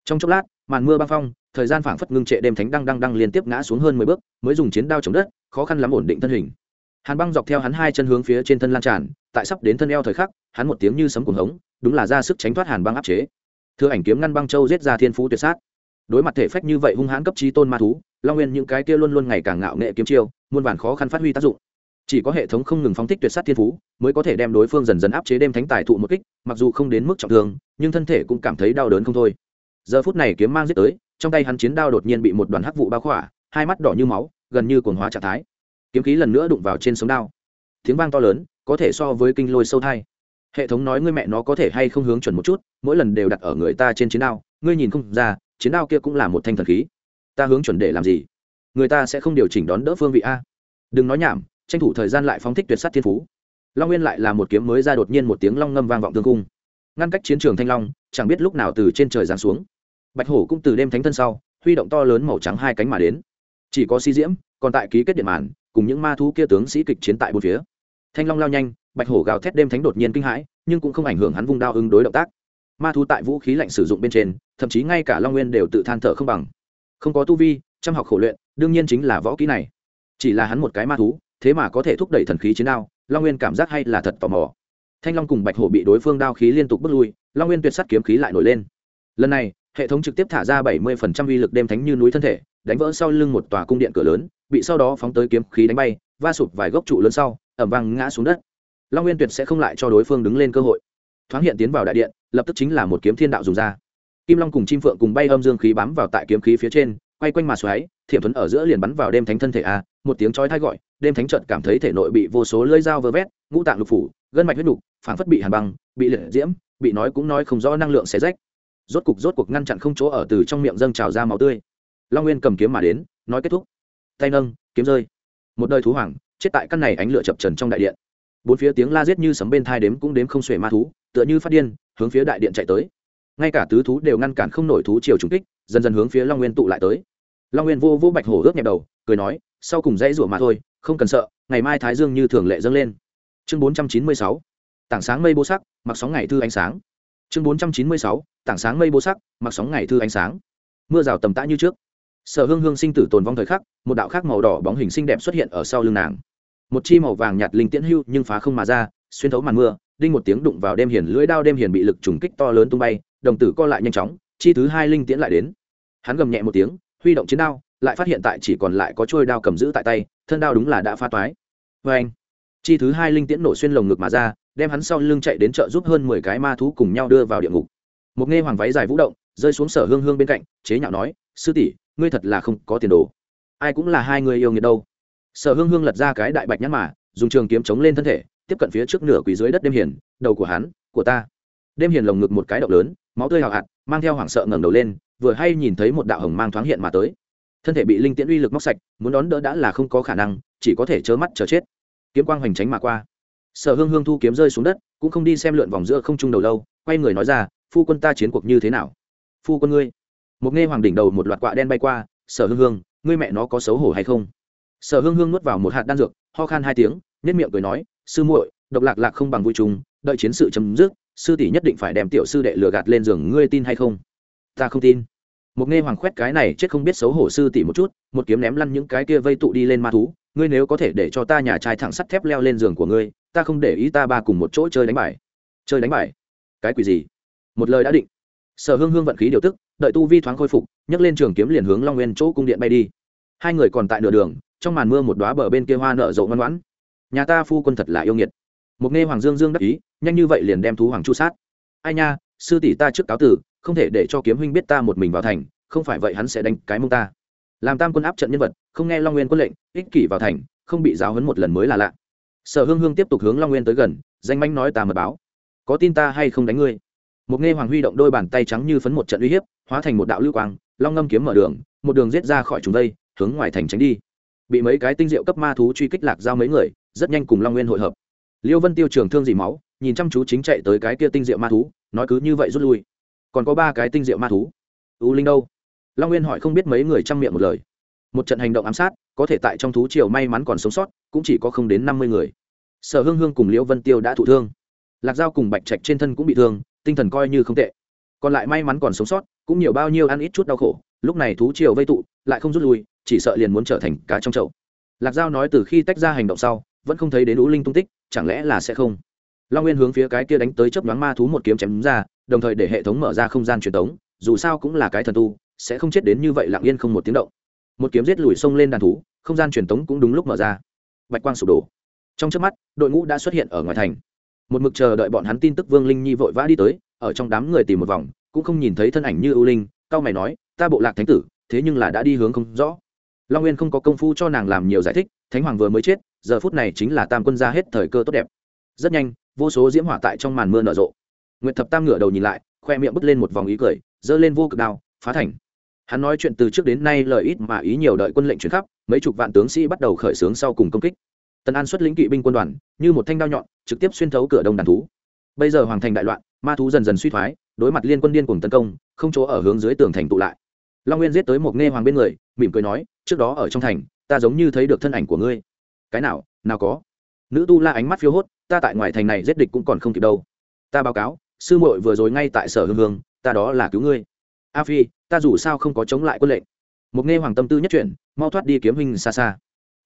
Trong chốc lát, màn mưa băng phong, thời gian phảng phất ngưng trệ đêm thánh đăng đăng đăng liên tiếp ngã xuống hơn mười bước, mới dùng chiến đao chống đất, khó khăn lắm ổn định thân hình hàn băng dọc theo hắn hai chân hướng phía trên thân lan tràn, tại sắp đến thân eo thời khắc, hắn một tiếng như sấm cuồng hống, đúng là ra sức tránh thoát hàn băng áp chế. Thưa ảnh kiếm ngăn băng châu giết ra thiên phú tuyệt sát. Đối mặt thể phách như vậy hung hãn cấp trí tôn ma thú, long nguyên những cái kia luôn luôn ngày càng ngạo nghệ kiếm chiêu, muôn vàn khó khăn phát huy tác dụng. Chỉ có hệ thống không ngừng phóng thích tuyệt sát thiên phú, mới có thể đem đối phương dần dần áp chế đêm thánh tài thụ một kích, mặc dù không đến mức trọng thương, nhưng thân thể cũng cảm thấy đau đớn không thôi. Giờ phút này kiếm mang giết tới, trong tay hắn chiến đao đột nhiên bị một đoàn hắc vụ bao khỏa, hai mắt đỏ như máu, gần như cuồng hóa trạng thái kiếm khí lần nữa đụng vào trên sống đao. Tiếng vang to lớn, có thể so với kinh lôi sâu thai. Hệ thống nói ngươi mẹ nó có thể hay không hướng chuẩn một chút, mỗi lần đều đặt ở người ta trên chiến đao, ngươi nhìn không ra, chiến đao kia cũng là một thanh thần khí. Ta hướng chuẩn để làm gì? Người ta sẽ không điều chỉnh đón đỡ phương vị a. Đừng nói nhảm, tranh thủ thời gian lại phóng thích tuyệt sát thiên phú. Long nguyên lại là một kiếm mới ra đột nhiên một tiếng long ngâm vang vọng tương cung. Ngăn cách chiến trường thanh long, chẳng biết lúc nào từ trên trời giáng xuống. Bạch hổ cũng từ đêm thánh thân sau, huy động to lớn màu trắng hai cánh mà đến. Chỉ có si diễm, còn tại ký kết điện màn cùng những ma thú kia tướng sĩ kịch chiến tại bốn phía. Thanh long lao nhanh, bạch hổ gào thét đêm thánh đột nhiên kinh hãi, nhưng cũng không ảnh hưởng hắn vung đao ứng đối động tác. Ma thú tại vũ khí lạnh sử dụng bên trên, thậm chí ngay cả long nguyên đều tự than thở không bằng. Không có tu vi chăm học khổ luyện, đương nhiên chính là võ kỹ này. Chỉ là hắn một cái ma thú, thế mà có thể thúc đẩy thần khí chiến đao, long nguyên cảm giác hay là thật tò mò. Thanh long cùng bạch hổ bị đối phương đao khí liên tục bước lui, long nguyên tuyệt sắt kiếm khí lại nổi lên. Lần này hệ thống trực tiếp thả ra bảy mươi phần trăm uy lực đêm thánh như núi thân thể, đánh vỡ sau lưng một tòa cung điện cửa lớn, bị sau đó phóng tới kiếm khí đánh bay, va sụp vài gốc trụ lớn sau, ẩm vang ngã xuống đất. Long nguyên tuyệt sẽ không lại cho đối phương đứng lên cơ hội. Thoáng hiện tiến vào đại điện, lập tức chính là một kiếm thiên đạo dùng ra. Kim long cùng chim phượng cùng bay âm dương khí bám vào tại kiếm khí phía trên, quay quanh mà xoáy, thiểm thuấn ở giữa liền bắn vào đêm thánh thân thể a, một tiếng chói thai gọi, đêm thánh trận cảm thấy thể nội bị vô số lưỡi dao vơ vét, ngũ tạng lục phủ, gân mạch huyết đục, phảng phất bị hàn băng, bị liệt diễm, bị nói cũng nói không rõ năng lượng xé rách rốt cục rốt cuộc ngăn chặn không chỗ ở từ trong miệng dâng trào ra máu tươi. Long nguyên cầm kiếm mà đến, nói kết thúc. Tay nâng, kiếm rơi. Một đời thú hoàng, chết tại căn này ánh lửa chập trần trong đại điện. Bốn phía tiếng la giết như sấm bên thai đếm cũng đếm không xuể ma thú, tựa như phát điên, hướng phía đại điện chạy tới. Ngay cả tứ thú đều ngăn cản không nổi thú chiều trúng kích, dần dần hướng phía long nguyên tụ lại tới. Long nguyên vô vô bạch hổ ướt nhẹp đầu, cười nói, sau cùng dãy rủa mà thôi, không cần sợ, ngày mai thái dương như thường lệ dâng lên. Chương bốn trăm chín mươi sáu. Tảng sáng mây bô sắc, mặc sóng ngày thư ánh sáng chương bốn trăm chín mươi sáu, tảng sáng mây bố sắc, mặc sóng ngày thư ánh sáng. Mưa rào tầm tã như trước. Sở hương hương sinh tử tồn vong thời khắc, một đạo khác màu đỏ bóng hình xinh đẹp xuất hiện ở sau lưng nàng. Một chi màu vàng nhạt linh tiễn hưu nhưng phá không mà ra, xuyên thấu màn mưa, đinh một tiếng đụng vào đêm hiền lưỡi đao đêm hiền bị lực trùng kích to lớn tung bay, đồng tử co lại nhanh chóng, chi thứ hai linh tiễn lại đến. Hắn gầm nhẹ một tiếng, huy động chiến đao, lại phát hiện tại chỉ còn lại có trôi đao cầm giữ tại tay, thân đao đúng là đã pha toái. Vê anh chi thứ hai linh tiễn nổ xuyên lồng ngực mà ra đem hắn sau lưng chạy đến chợ giúp hơn mười cái ma thú cùng nhau đưa vào địa ngục. Một nghe hoàng váy dài vũ động, rơi xuống sở hương hương bên cạnh, chế nhạo nói, sư tỷ, ngươi thật là không có tiền đồ. Ai cũng là hai người yêu nghiệt đâu. Sở hương hương lật ra cái đại bạch nhãn mà, dùng trường kiếm chống lên thân thể, tiếp cận phía trước nửa quỳ dưới đất đêm hiền, đầu của hắn, của ta. Đêm hiền lồng ngực một cái động lớn, máu tươi hào hạt, mang theo hoảng sợ ngẩng đầu lên, vừa hay nhìn thấy một đạo hồng mang thoáng hiện mà tới. Thân thể bị linh tiễn uy lực móc sạch, muốn đón đỡ đã là không có khả năng, chỉ có thể trơ mắt chờ chết. Kiếm quang hoành tránh mà qua sở hương hương thu kiếm rơi xuống đất, cũng không đi xem lượn vòng giữa không trung đầu lâu, quay người nói ra, phu quân ta chiến cuộc như thế nào? Phu quân ngươi. Một nghe hoàng đỉnh đầu một loạt quạ đen bay qua, sở hương hương, ngươi mẹ nó có xấu hổ hay không? Sở hương hương nuốt vào một hạt đan dược, ho khan hai tiếng nhất miệng cười nói, sư muội, độc lạc lạc không bằng vui chúng đợi chiến sự chấm dứt, sư tỷ nhất định phải đem tiểu sư đệ lừa gạt lên giường, ngươi tin hay không? Ta không tin. Một nghe hoàng khoét cái này, chết không biết xấu hổ sư tỷ một chút, một kiếm ném lăn những cái kia vây tụ đi lên ma thú, ngươi nếu có thể để cho ta nhà trai thẳng sắt thép leo lên giường của ngươi ta không để ý ta ba cùng một chỗ chơi đánh bài. Chơi đánh bài? Cái quỷ gì? Một lời đã định. Sở hương hương vận khí điều tức, đợi tu vi thoáng khôi phục, nhấc lên trường kiếm liền hướng long nguyên chỗ cung điện bay đi. Hai người còn tại nửa đường, trong màn mưa một đoá bờ bên kia hoa nở rộ ngoan ngoãn. Nhà ta phu quân thật là yêu nghiệt. Một nghe hoàng dương dương đắc ý, nhanh như vậy liền đem thú hoàng chu sát. Ai nha, sư tỷ ta trước cáo tử, không thể để cho kiếm huynh biết ta một mình vào thành, không phải vậy hắn sẽ đánh cái mông ta. Làm tam quân áp trận nhân vật, không nghe long nguyên quân lệnh, ích kỷ vào thành, không bị giáo hấn một lần mới là lạ sở hương hương tiếp tục hướng long nguyên tới gần, danh manh nói ta mật báo. Có tin ta hay không đánh ngươi? Một nghe hoàng huy động đôi bàn tay trắng như phấn một trận uy hiếp, hóa thành một đạo lưu quang, long ngâm kiếm mở đường, một đường giết ra khỏi chúng đây hướng ngoài thành tránh đi. Bị mấy cái tinh diệu cấp ma thú truy kích lạc giao mấy người, rất nhanh cùng long nguyên hội hợp. Liêu vân tiêu trường thương dì máu, nhìn chăm chú chính chạy tới cái kia tinh diệu ma thú, nói cứ như vậy rút lui. Còn có ba cái tinh diệu ma thú. U linh đâu? Long nguyên hỏi không biết mấy người chăm miệng một lời một trận hành động ám sát, có thể tại trong thú triều may mắn còn sống sót, cũng chỉ có không đến năm mươi người. Sở hương hương cùng liễu vân tiêu đã thụ thương. Lạc dao cùng bạch trạch trên thân cũng bị thương, tinh thần coi như không tệ. Còn lại may mắn còn sống sót, cũng nhiều bao nhiêu ăn ít chút đau khổ, lúc này thú triều vây tụ, lại không rút lui, chỉ sợ liền muốn trở thành cá trong chậu. Lạc giao nói từ khi tách ra hành động sau, vẫn không thấy đến ú linh tung tích, chẳng lẽ là sẽ không? Long nguyên hướng phía cái kia đánh tới chấp đoán ma thú một kiếm chém ra, đồng thời để hệ thống mở ra không gian truyền thống dù sao cũng là cái thần tu, sẽ không chết đến như vậy lặng yên không một tiếng động một kiếm giết lùi sông lên đàn thú, không gian truyền tống cũng đúng lúc mở ra. Bạch quang sụp đổ. Trong trước mắt, đội ngũ đã xuất hiện ở ngoài thành. Một mực chờ đợi bọn hắn tin tức vương linh nhi vội vã đi tới, ở trong đám người tìm một vòng, cũng không nhìn thấy thân ảnh như ưu linh, cao mày nói, ta bộ lạc thánh tử, thế nhưng là đã đi hướng không rõ. Long nguyên không có công phu cho nàng làm nhiều giải thích, thánh hoàng vừa mới chết, giờ phút này chính là tam quân ra hết thời cơ tốt đẹp. Rất nhanh, vô số diễm hỏa tại trong màn mưa nở rộ. Nguyệt thập tam ngửa đầu nhìn lại, khoe miệng bứt lên một vòng ý cười, giơ lên vô cực đao, phá thành hắn nói chuyện từ trước đến nay lời ít mà ý nhiều đợi quân lệnh chuyển khắp, mấy chục vạn tướng sĩ bắt đầu khởi xướng sau cùng công kích. Tần an xuất lĩnh kỵ binh quân đoàn, như một thanh đao nhọn, trực tiếp xuyên thấu cửa đông đàn thú. Bây giờ hoàng thành đại loạn, ma thú dần dần suy thoái, đối mặt liên quân điên cùng tấn công, không chỗ ở hướng dưới tường thành tụ lại. Long nguyên giết tới một nghe hoàng bên người, mỉm cười nói, trước đó ở trong thành, ta giống như thấy được thân ảnh của ngươi. Cái nào nào có? Nữ tu la ánh mắt phiêu hốt, ta tại ngoài thành này giết địch cũng còn không kịp đâu. Ta báo cáo, sư muội vừa rồi ngay tại sở hương hương ta đó là cứu ngươi a phi, ta dù sao không có chống lại quân lệnh. Một nghe hoàng tâm tư nhất chuyển, mau thoát đi kiếm hình xa xa.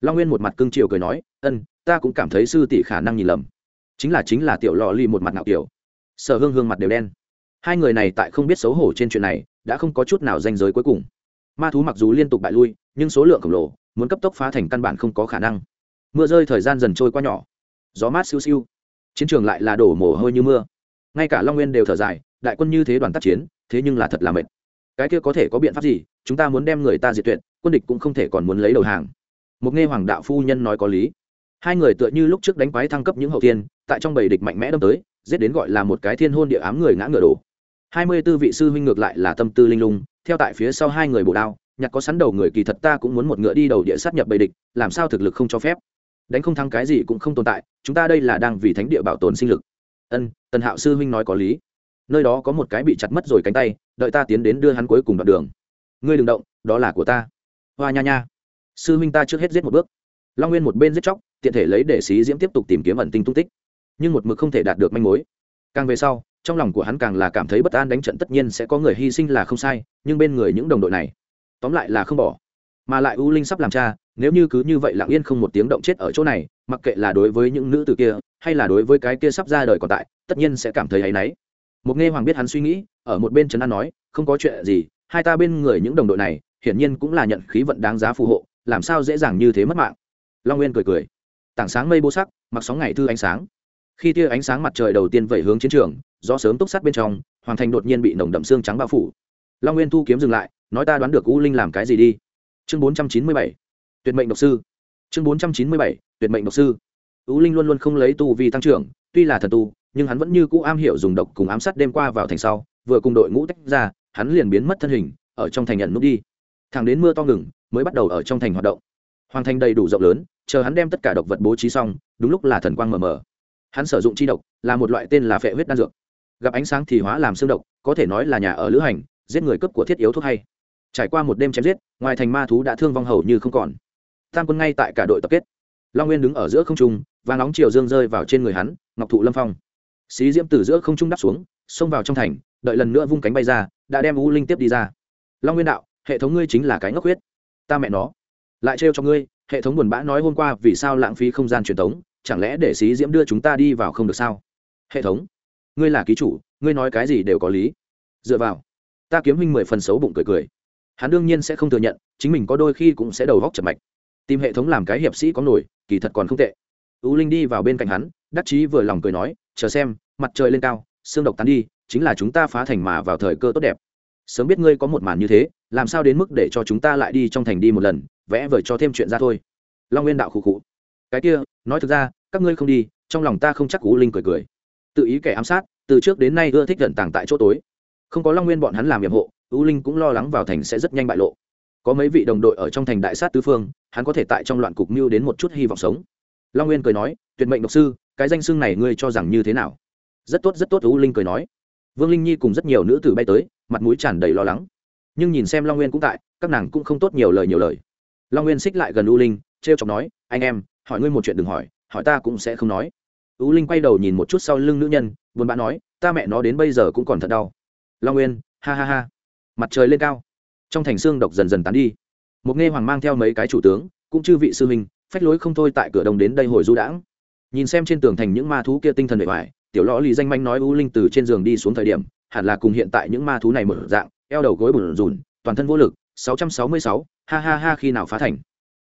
Long nguyên một mặt cưng chiều cười nói, ân, ta cũng cảm thấy sư tỷ khả năng nhìn lầm. Chính là chính là tiểu lò ly một mặt ngạo kiểu. Sở hương hương mặt đều đen. Hai người này tại không biết xấu hổ trên chuyện này, đã không có chút nào danh giới cuối cùng. Ma thú mặc dù liên tục bại lui, nhưng số lượng khổng lồ, muốn cấp tốc phá thành căn bản không có khả năng. Mưa rơi thời gian dần trôi qua nhỏ. Gió mát siêu siêu. Chiến trường lại là đổ mồ hôi như mưa. Ngay cả long nguyên đều thở dài, đại quân như thế đoàn tác chiến, thế nhưng là thật là mệt cái kia có thể có biện pháp gì, chúng ta muốn đem người ta diệt tuyệt, quân địch cũng không thể còn muốn lấy đầu hàng. Một nghe hoàng đạo phu nhân nói có lý. Hai người tựa như lúc trước đánh quái thăng cấp những hậu thiên, tại trong bầy địch mạnh mẽ đâm tới, giết đến gọi là một cái thiên hôn địa ám người ngã ngựa đổ. Hai mươi tư vị sư huynh ngược lại là tâm tư linh lung, theo tại phía sau hai người bổ đao, nhặt có sắn đầu người kỳ thật ta cũng muốn một ngựa đi đầu địa sát nhập bầy địch, làm sao thực lực không cho phép. Đánh không thắng cái gì cũng không tồn tại, chúng ta đây là đang vì thánh địa bảo tồn sinh lực. Ân, tần hạo sư huynh nói có lý nơi đó có một cái bị chặt mất rồi cánh tay, đợi ta tiến đến đưa hắn cuối cùng đoạn đường. Ngươi đừng động, đó là của ta. Hoa nha nha. Sư huynh ta trước hết giết một bước. Long nguyên một bên giết chóc, tiện thể lấy để xí diễm tiếp tục tìm kiếm ẩn tinh tung tích. Nhưng một mực không thể đạt được manh mối. Càng về sau, trong lòng của hắn càng là cảm thấy bất an đánh trận tất nhiên sẽ có người hy sinh là không sai, nhưng bên người những đồng đội này, tóm lại là không bỏ. Mà lại u linh sắp làm cha, nếu như cứ như vậy lặng yên không một tiếng động chết ở chỗ này, mặc kệ là đối với những nữ tử kia, hay là đối với cái kia sắp ra đời còn tại, tất nhiên sẽ cảm thấy áy náy một nghe hoàng biết hắn suy nghĩ, ở một bên trấn an nói, không có chuyện gì, hai ta bên người những đồng đội này, hiển nhiên cũng là nhận khí vận đáng giá phù hộ, làm sao dễ dàng như thế mất mạng. Long nguyên cười cười. Tảng sáng mây bô sắc, mặc sóng ngày thư ánh sáng. Khi tia ánh sáng mặt trời đầu tiên vẩy hướng chiến trường do sớm túc sát bên trong, hoàng thành đột nhiên bị nồng đậm xương trắng bao phủ. Long nguyên thu kiếm dừng lại, nói ta đoán được u linh làm cái gì đi. Chương bốn trăm chín mươi bảy. Tuyệt mệnh độc sư. Chương bốn trăm chín mươi bảy. Tuyệt mệnh độc sư. U linh luôn luôn không lấy tu vì tăng trưởng, tuy là thần tu nhưng hắn vẫn như cũ am hiểu dùng độc cùng ám sát đêm qua vào thành sau, vừa cùng đội ngũ tách ra, hắn liền biến mất thân hình, ở trong thành nhận núp đi. Thẳng đến mưa to ngừng, mới bắt đầu ở trong thành hoạt động. Hoàng thành đầy đủ rộng lớn, chờ hắn đem tất cả độc vật bố trí xong, đúng lúc là thần quang mờ mờ. Hắn sử dụng chi độc, là một loại tên là phệ huyết đan dược. Gặp ánh sáng thì hóa làm xương độc, có thể nói là nhà ở lữ hành, giết người cấp của thiết yếu thuốc hay. Trải qua một đêm chém giết, ngoài thành ma thú đã thương vong hầu như không còn. Tam quân ngay tại cả đội tập kết. Long nguyên đứng ở giữa không trung và nóng chiều dương rơi vào trên người hắn, ngọc thụ lâm phong xí diễm từ giữa không trung đắp xuống, xông vào trong thành, đợi lần nữa vung cánh bay ra, đã đem u linh tiếp đi ra. Long nguyên đạo, hệ thống ngươi chính là cái ngốc huyết. Ta mẹ nó. Lại trêu cho ngươi, hệ thống buồn bã nói hôm qua vì sao lãng phí không gian truyền thống chẳng lẽ để xí diễm đưa chúng ta đi vào không được sao? Hệ thống. Ngươi là ký chủ, ngươi nói cái gì đều có lý. Dựa vào. Ta kiếm huynh mười phần xấu bụng cười cười. Hắn đương nhiên sẽ không thừa nhận, chính mình có đôi khi cũng sẽ đầu góc chật mạch. Tìm hệ thống làm cái hiệp sĩ có nổi, kỳ thật còn không tệ. U linh đi vào bên cạnh hắn, đắc chí vừa lòng cười nói chờ xem, mặt trời lên cao, xương độc tán đi, chính là chúng ta phá thành mà vào thời cơ tốt đẹp. Sớm biết ngươi có một màn như thế, làm sao đến mức để cho chúng ta lại đi trong thành đi một lần, vẽ vời cho thêm chuyện ra thôi. Long nguyên đạo khụ khụ. Cái kia, nói thực ra, các ngươi không đi, trong lòng ta không chắc cú linh cười cười. Tự ý kẻ ám sát, từ trước đến nay ưa thích gần tàng tại chỗ tối. Không có long nguyên bọn hắn làm nhiệm hộ u linh cũng lo lắng vào thành sẽ rất nhanh bại lộ. Có mấy vị đồng đội ở trong thành đại sát tứ phương, hắn có thể tại trong loạn cục mưu đến một chút hy vọng sống. Long nguyên cười nói, tuyệt mệnh độc sư cái danh xưng này ngươi cho rằng như thế nào? Rất tốt rất tốt, u linh cười nói. Vương linh nhi cùng rất nhiều nữ tử bay tới, mặt mũi tràn đầy lo lắng. Nhưng nhìn xem long nguyên cũng tại, các nàng cũng không tốt nhiều lời nhiều lời. Long nguyên xích lại gần u linh t r e o chọc nói, anh em, hỏi ngươi một chuyện đừng hỏi hỏi ta cũng sẽ không nói. U linh quay đầu nhìn một chút sau lưng nữ nhân, buồn bã nói, ta mẹ nó đến bây giờ cũng còn thật đau. Long nguyên, ha ha ha. Mặt trời lên cao. Trong thành xương độc dần dần tán đi. Một nghe hoàng mang theo mấy cái chủ tướng, cũng chư vị sư huynh, phách lối không thôi tại cửa đông đến đây hồi du đãng nhìn xem trên tường thành những ma thú kia tinh thần bề ngoài tiểu lõ lì danh manh nói u linh từ trên giường đi xuống thời điểm hẳn là cùng hiện tại những ma thú này một dạng eo đầu gối bùn rùn toàn thân vô lực 666, ha ha ha khi nào phá thành.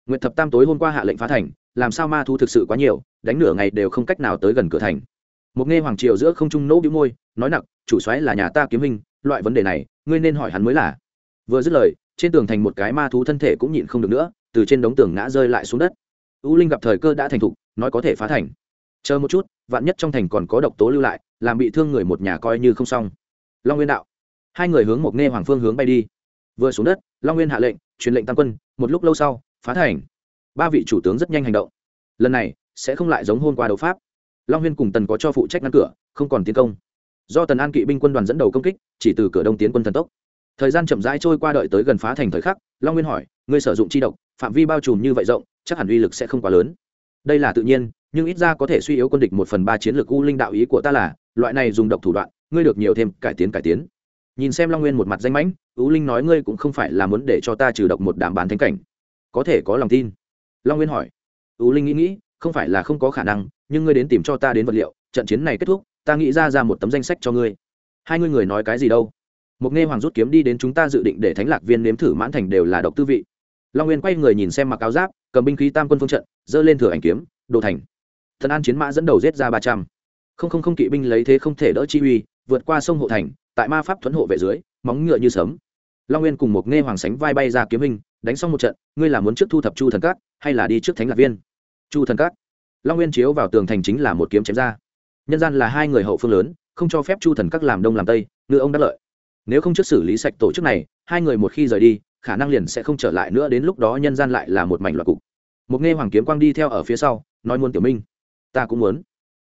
Nguyệt thập tam tối hôm qua hạ lệnh phá thành làm sao ma thú thực sự quá nhiều đánh nửa ngày đều không cách nào tới gần cửa thành. Một nghe hoàng triều giữa không trung nỗ bĩu môi nói nặng chủ soái là nhà ta kiếm hình loại vấn đề này ngươi nên hỏi hắn mới là. Vừa dứt lời trên tường thành một cái ma thú thân thể cũng nhịn không được nữa từ trên đống tường ngã rơi lại xuống đất u linh gặp thời cơ đã thành thục, nói có thể phá thành. Chờ một chút, vạn nhất trong thành còn có độc tố lưu lại, làm bị thương người một nhà coi như không xong. Long nguyên đạo. Hai người hướng một nghe hoàng phương hướng bay đi. Vừa xuống đất, long nguyên hạ lệnh, truyền lệnh tam quân, một lúc lâu sau, phá thành. Ba vị chủ tướng rất nhanh hành động. Lần này, sẽ không lại giống hôm qua đấu pháp. Long huyên cùng tần có cho phụ trách ngăn cửa, không còn tiến công. Do tần an kỵ binh quân đoàn dẫn đầu công kích, chỉ từ cửa đông tiến quân thần tốc. Thời gian chậm rãi trôi qua đợi tới gần phá thành thời khắc, long nguyên hỏi, ngươi sử dụng chi độc, phạm vi bao trùm như vậy rộng chắc hẳn uy lực sẽ không quá lớn. Đây là tự nhiên, nhưng ít ra có thể suy yếu quân địch một phần ba chiến lược u linh đạo ý của ta là, loại này dùng độc thủ đoạn, ngươi được nhiều thêm cải tiến cải tiến. Nhìn xem long nguyên một mặt danh mãnh, u linh nói ngươi cũng không phải là muốn để cho ta trừ độc một đám bán thánh cảnh. Có thể có lòng tin. Long nguyên hỏi. U linh nghĩ nghĩ, không phải là không có khả năng, nhưng ngươi đến tìm cho ta đến vật liệu, trận chiến này kết thúc, ta nghĩ ra ra một tấm danh sách cho ngươi. Hai ngươi người nói cái gì đâu? Một nghe hoàng rút kiếm đi đến chúng ta dự định để thánh lạc viên nếm thử mãn thành đều là độc tư vị. Long nguyên quay người nhìn xem mặc áo giáp cầm binh khí tam quân phương trận dơ lên thừa ảnh kiếm đồ thành. Thần an chiến mã dẫn đầu giết ra ba trăm. Không không không kỵ binh lấy thế không thể đỡ chi uy, vượt qua sông hộ thành, tại ma pháp thuẫn hộ vệ dưới, móng ngựa như sấm. Long nguyên cùng một nghe hoàng sánh vai bay ra kiếm hình, đánh xong một trận, ngươi là muốn trước thu thập chu thần cát hay là đi trước thánh lạc viên? Chu thần cát long nguyên chiếu vào tường thành chính là một kiếm chém ra. Nhân gian là hai người hậu phương lớn, không cho phép chu thần các làm đông làm tây, ngựa ông đắc lợi. Nếu không trước xử lý sạch tổ chức này, hai người một khi rời đi khả năng liền sẽ không trở lại nữa, đến lúc đó nhân gian lại là một mảnh loạt cục. Một nghe hoàng kiếm quang đi theo ở phía sau, nói muốn tiểu minh, ta cũng muốn.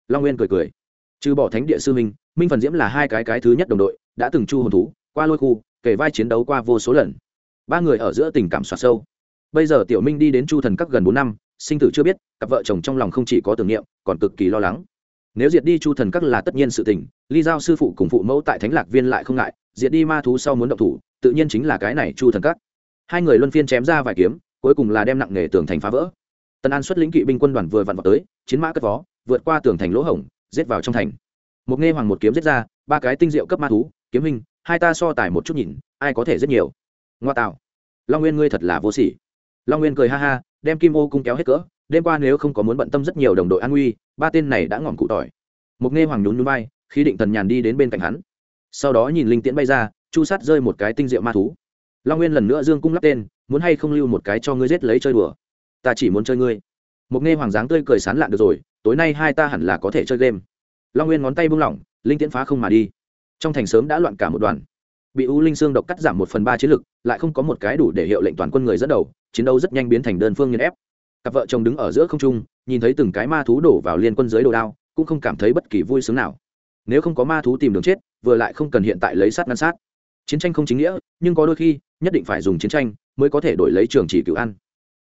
Long nguyên cười cười, trừ bỏ thánh địa sư minh minh phần diễm là hai cái cái thứ nhất đồng đội, đã từng chu hồn thú, qua lôi khu, kể vai chiến đấu qua vô số lần. Ba người ở giữa tình cảm soạt sâu. Bây giờ tiểu minh đi đến chu thần các gần bốn năm, sinh tử chưa biết, cặp vợ chồng trong lòng không chỉ có tưởng niệm, còn cực kỳ lo lắng. Nếu diệt đi chu thần các là tất nhiên sự tình, ly giao sư phụ cùng phụ mẫu tại thánh lạc viên lại không ngại, diệt đi ma thú sau muốn động thủ, tự nhiên chính là cái này chu thần các hai người luân phiên chém ra vài kiếm, cuối cùng là đem nặng nghề tường thành phá vỡ. Tần an xuất lĩnh kỵ binh quân đoàn vừa vặn vào tới, chiến mã cất vó, vượt qua tường thành lỗ hổng, giết vào trong thành. Một nghe hoàng một kiếm giết ra, ba cái tinh diệu cấp ma thú, kiếm hình, hai ta so tài một chút nhìn, ai có thể rất nhiều. Ngoa tạo. Long nguyên ngươi thật là vô sỉ. Long nguyên cười ha ha, đem kim ô cung kéo hết cỡ, đêm qua nếu không có muốn bận tâm rất nhiều đồng đội an nguy ba tên này đã ngỏm cụ tỏi. Một nghe hoàng nhún núi bay khi định tần nhàn đi đến bên cạnh hắn. Sau đó nhìn linh tiễn bay ra, chu sát rơi một cái tinh diệu ma thú long nguyên lần nữa dương cung lắp tên, muốn hay không lưu một cái cho ngươi giết lấy chơi đùa? Ta chỉ muốn chơi ngươi. Một nghe hoàng dáng tươi cười sán lạn được rồi, tối nay hai ta hẳn là có thể chơi game. Long nguyên ngón tay buông lỏng, linh tiễn phá không mà đi. Trong thành sớm đã loạn cả một đoàn. Bị u linh xương độc cắt giảm một phần ba chiến lực, lại không có một cái đủ để hiệu lệnh toàn quân người dẫn đầu, chiến đấu rất nhanh biến thành đơn phương nghiên ép. Cặp vợ chồng đứng ở giữa không trung, nhìn thấy từng cái ma thú đổ vào liên quân dưới đồ đao, cũng không cảm thấy bất kỳ vui sướng nào. Nếu không có ma thú tìm đường chết, vừa lại không cần hiện tại lấy sát ngăn sát. Chiến tranh không chính nghĩa, nhưng có đôi khi nhất định phải dùng chiến tranh mới có thể đổi lấy trường chỉ cựu ăn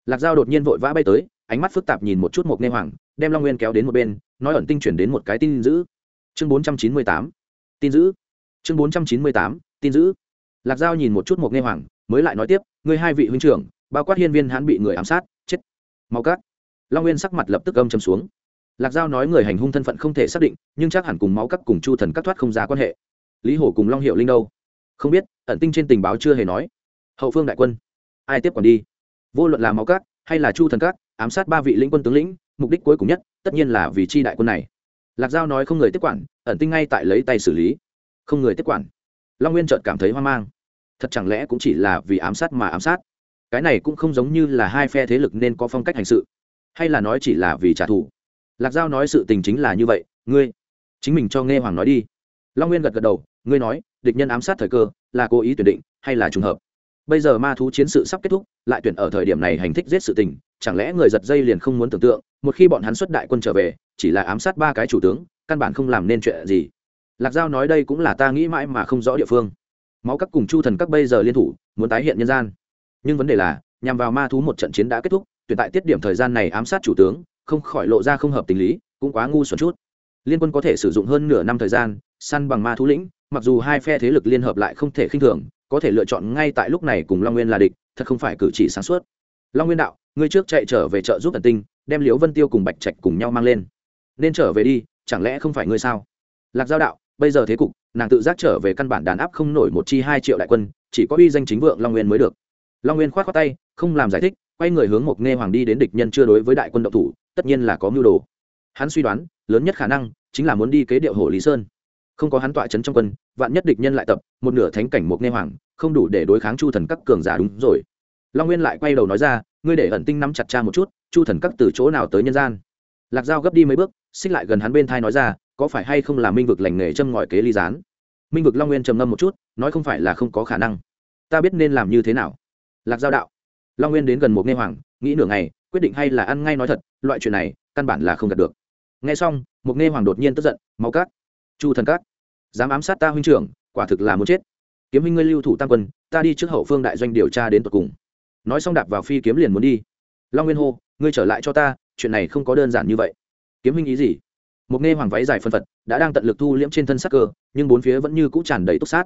lạc dao đột nhiên vội vã bay tới, ánh mắt phức tạp nhìn một chút một nghe hoàng, đem long nguyên kéo đến một bên, nói ẩn tinh chuyển đến một cái tin giữ chương bốn trăm chín mươi tám, tin giữ chương bốn trăm chín mươi tám, tin giữ lạc giao nhìn một chút một nghe hoàng, mới lại nói tiếp, ngươi hai vị huynh trưởng, bao quát hiên viên hãn bị người ám sát, chết. Mau cắt. Long nguyên sắc mặt lập tức âm châm xuống. Lạc giao nói người hành hung thân phận không thể xác định, nhưng chắc hẳn cùng máu cắt cùng chu thần cắt thoát không ra quan hệ. Lý hổ cùng long hiệu linh đâu? Không biết, ẩn tinh trên tình báo chưa hề nói hậu phương đại quân. Ai tiếp còn đi? Vô luận là máu cát, hay là chu thần Cát ám sát ba vị lĩnh quân tướng lĩnh mục đích cuối cùng nhất tất nhiên là vì chi đại quân này. Lạc giao nói không người tiếp quản ẩn tinh ngay tại lấy tay xử lý. Không người tiếp quản. Long nguyên trợt cảm thấy hoang mang. Thật chẳng lẽ cũng chỉ là vì ám sát mà ám sát? Cái này cũng không giống như là hai phe thế lực nên có phong cách hành sự. Hay là nói chỉ là vì trả thù? Lạc giao nói sự tình chính là như vậy ngươi chính mình cho nghe hoàng nói đi. Long nguyên gật gật đầu ngươi nói địch nhân ám sát thời cơ là cố ý tuyển định hay là trùng hợp? Bây giờ ma thú chiến sự sắp kết thúc, lại tuyển ở thời điểm này hành thích giết sự tình, chẳng lẽ người giật dây liền không muốn tưởng tượng, một khi bọn hắn xuất đại quân trở về, chỉ là ám sát ba cái chủ tướng, căn bản không làm nên chuyện gì. Lạc giao nói đây cũng là ta nghĩ mãi mà không rõ địa phương. Máu các cùng chu thần các bây giờ liên thủ, muốn tái hiện nhân gian. Nhưng vấn đề là, nhằm vào ma thú một trận chiến đã kết thúc, tuyển tại tiết điểm thời gian này ám sát chủ tướng, không khỏi lộ ra không hợp tình lý, cũng quá ngu xuẩn chút. Liên quân có thể sử dụng hơn nửa năm thời gian, săn bằng ma thú lĩnh, mặc dù hai phe thế lực liên hợp lại không thể khinh thường có thể lựa chọn ngay tại lúc này cùng long nguyên là địch, thật không phải cử chỉ sáng suốt. Long nguyên đạo, ngươi trước chạy trở về chợ giúp thần tinh, đem liễu vân tiêu cùng bạch trạch cùng nhau mang lên. Nên trở về đi, chẳng lẽ không phải ngươi sao? Lạc giao đạo, bây giờ thế cục, nàng tự giác trở về căn bản đàn áp không nổi một chi hai triệu đại quân, chỉ có uy danh chính vượng long nguyên mới được. Long nguyên k h o á t khoác tay, không làm giải thích, quay người hướng một nghe hoàng đi đến địch nhân chưa đối với đại quân động thủ, tất nhiên là có mưu đồ. Hắn suy đoán, lớn nhất khả năng chính là muốn đi kế điệu hồ lý sơn không có hắn tọa chấn trong quân, vạn nhất địch nhân lại tập, một nửa thánh cảnh một nghe hoàng, không đủ để đối kháng chu thần các cường giả đúng rồi. Long nguyên lại quay đầu nói ra, ngươi để ẩn tinh nắm chặt cha một chút, chu thần các từ chỗ nào tới nhân gian? Lạc dao gấp đi mấy bước, xích lại gần hắn bên thai nói ra, có phải hay không là minh vực lành nghề châm ngòi kế ly gián? Minh vực long nguyên trầm ngâm một chút, nói không phải là không có khả năng. Ta biết nên làm như thế nào. Lạc giao đạo, long nguyên đến gần một nghe hoàng, nghĩ nửa ngày, quyết định hay là ăn ngay nói thật, loại chuyện này, căn bản là không đạt được. Nghe xong một nghe hoàng đột nhiên tức giận, máu cát chu thần cát dám ám sát ta huynh trưởng, quả thực là muốn chết. Kiếm huynh ngươi lưu thủ tam quân, ta đi trước hậu phương đại doanh điều tra đến tột cùng. Nói xong đạp vào phi kiếm liền muốn đi. Long nguyên hô, ngươi trở lại cho ta, chuyện này không có đơn giản như vậy. Kiếm huynh ý gì? Một nghe hoàng váy dài phân phật, đã đang tận lực thu liễm trên thân sắc cơ, nhưng bốn phía vẫn như cũ tràn đầy túc sát.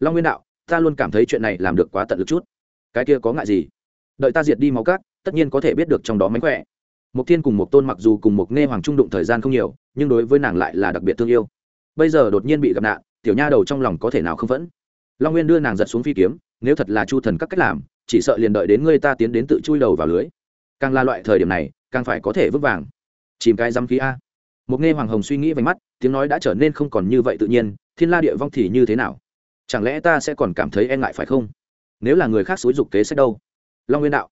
Long nguyên đạo, ta luôn cảm thấy chuyện này làm được quá tận lực chút. Cái kia có ngại gì? Đợi ta diệt đi máu cát, tất nhiên có thể biết được trong đó mánh khỏe. Một thiên cùng một tôn mặc dù cùng một nghe hoàng trung đụng thời gian không nhiều, nhưng đối với nàng lại là đặc biệt thương yêu bây giờ đột nhiên bị gặp nạn, tiểu nha đầu trong lòng có thể nào không vẫn long nguyên đưa nàng giật xuống phi kiếm, nếu thật là chu thần các cách làm, chỉ sợ liền đợi đến ngươi ta tiến đến tự chui đầu vào lưới. Càng là loại thời điểm này, càng phải có thể vững vàng. Chìm cái dăm khí a. Một nghe hoàng hồng suy nghĩ vánh mắt, tiếng nói đã trở nên không còn như vậy tự nhiên, thiên la địa vong thì như thế nào? Chẳng lẽ ta sẽ còn cảm thấy e ngại phải không? Nếu là người khác xúi dục kế sách đâu? Long nguyên đạo.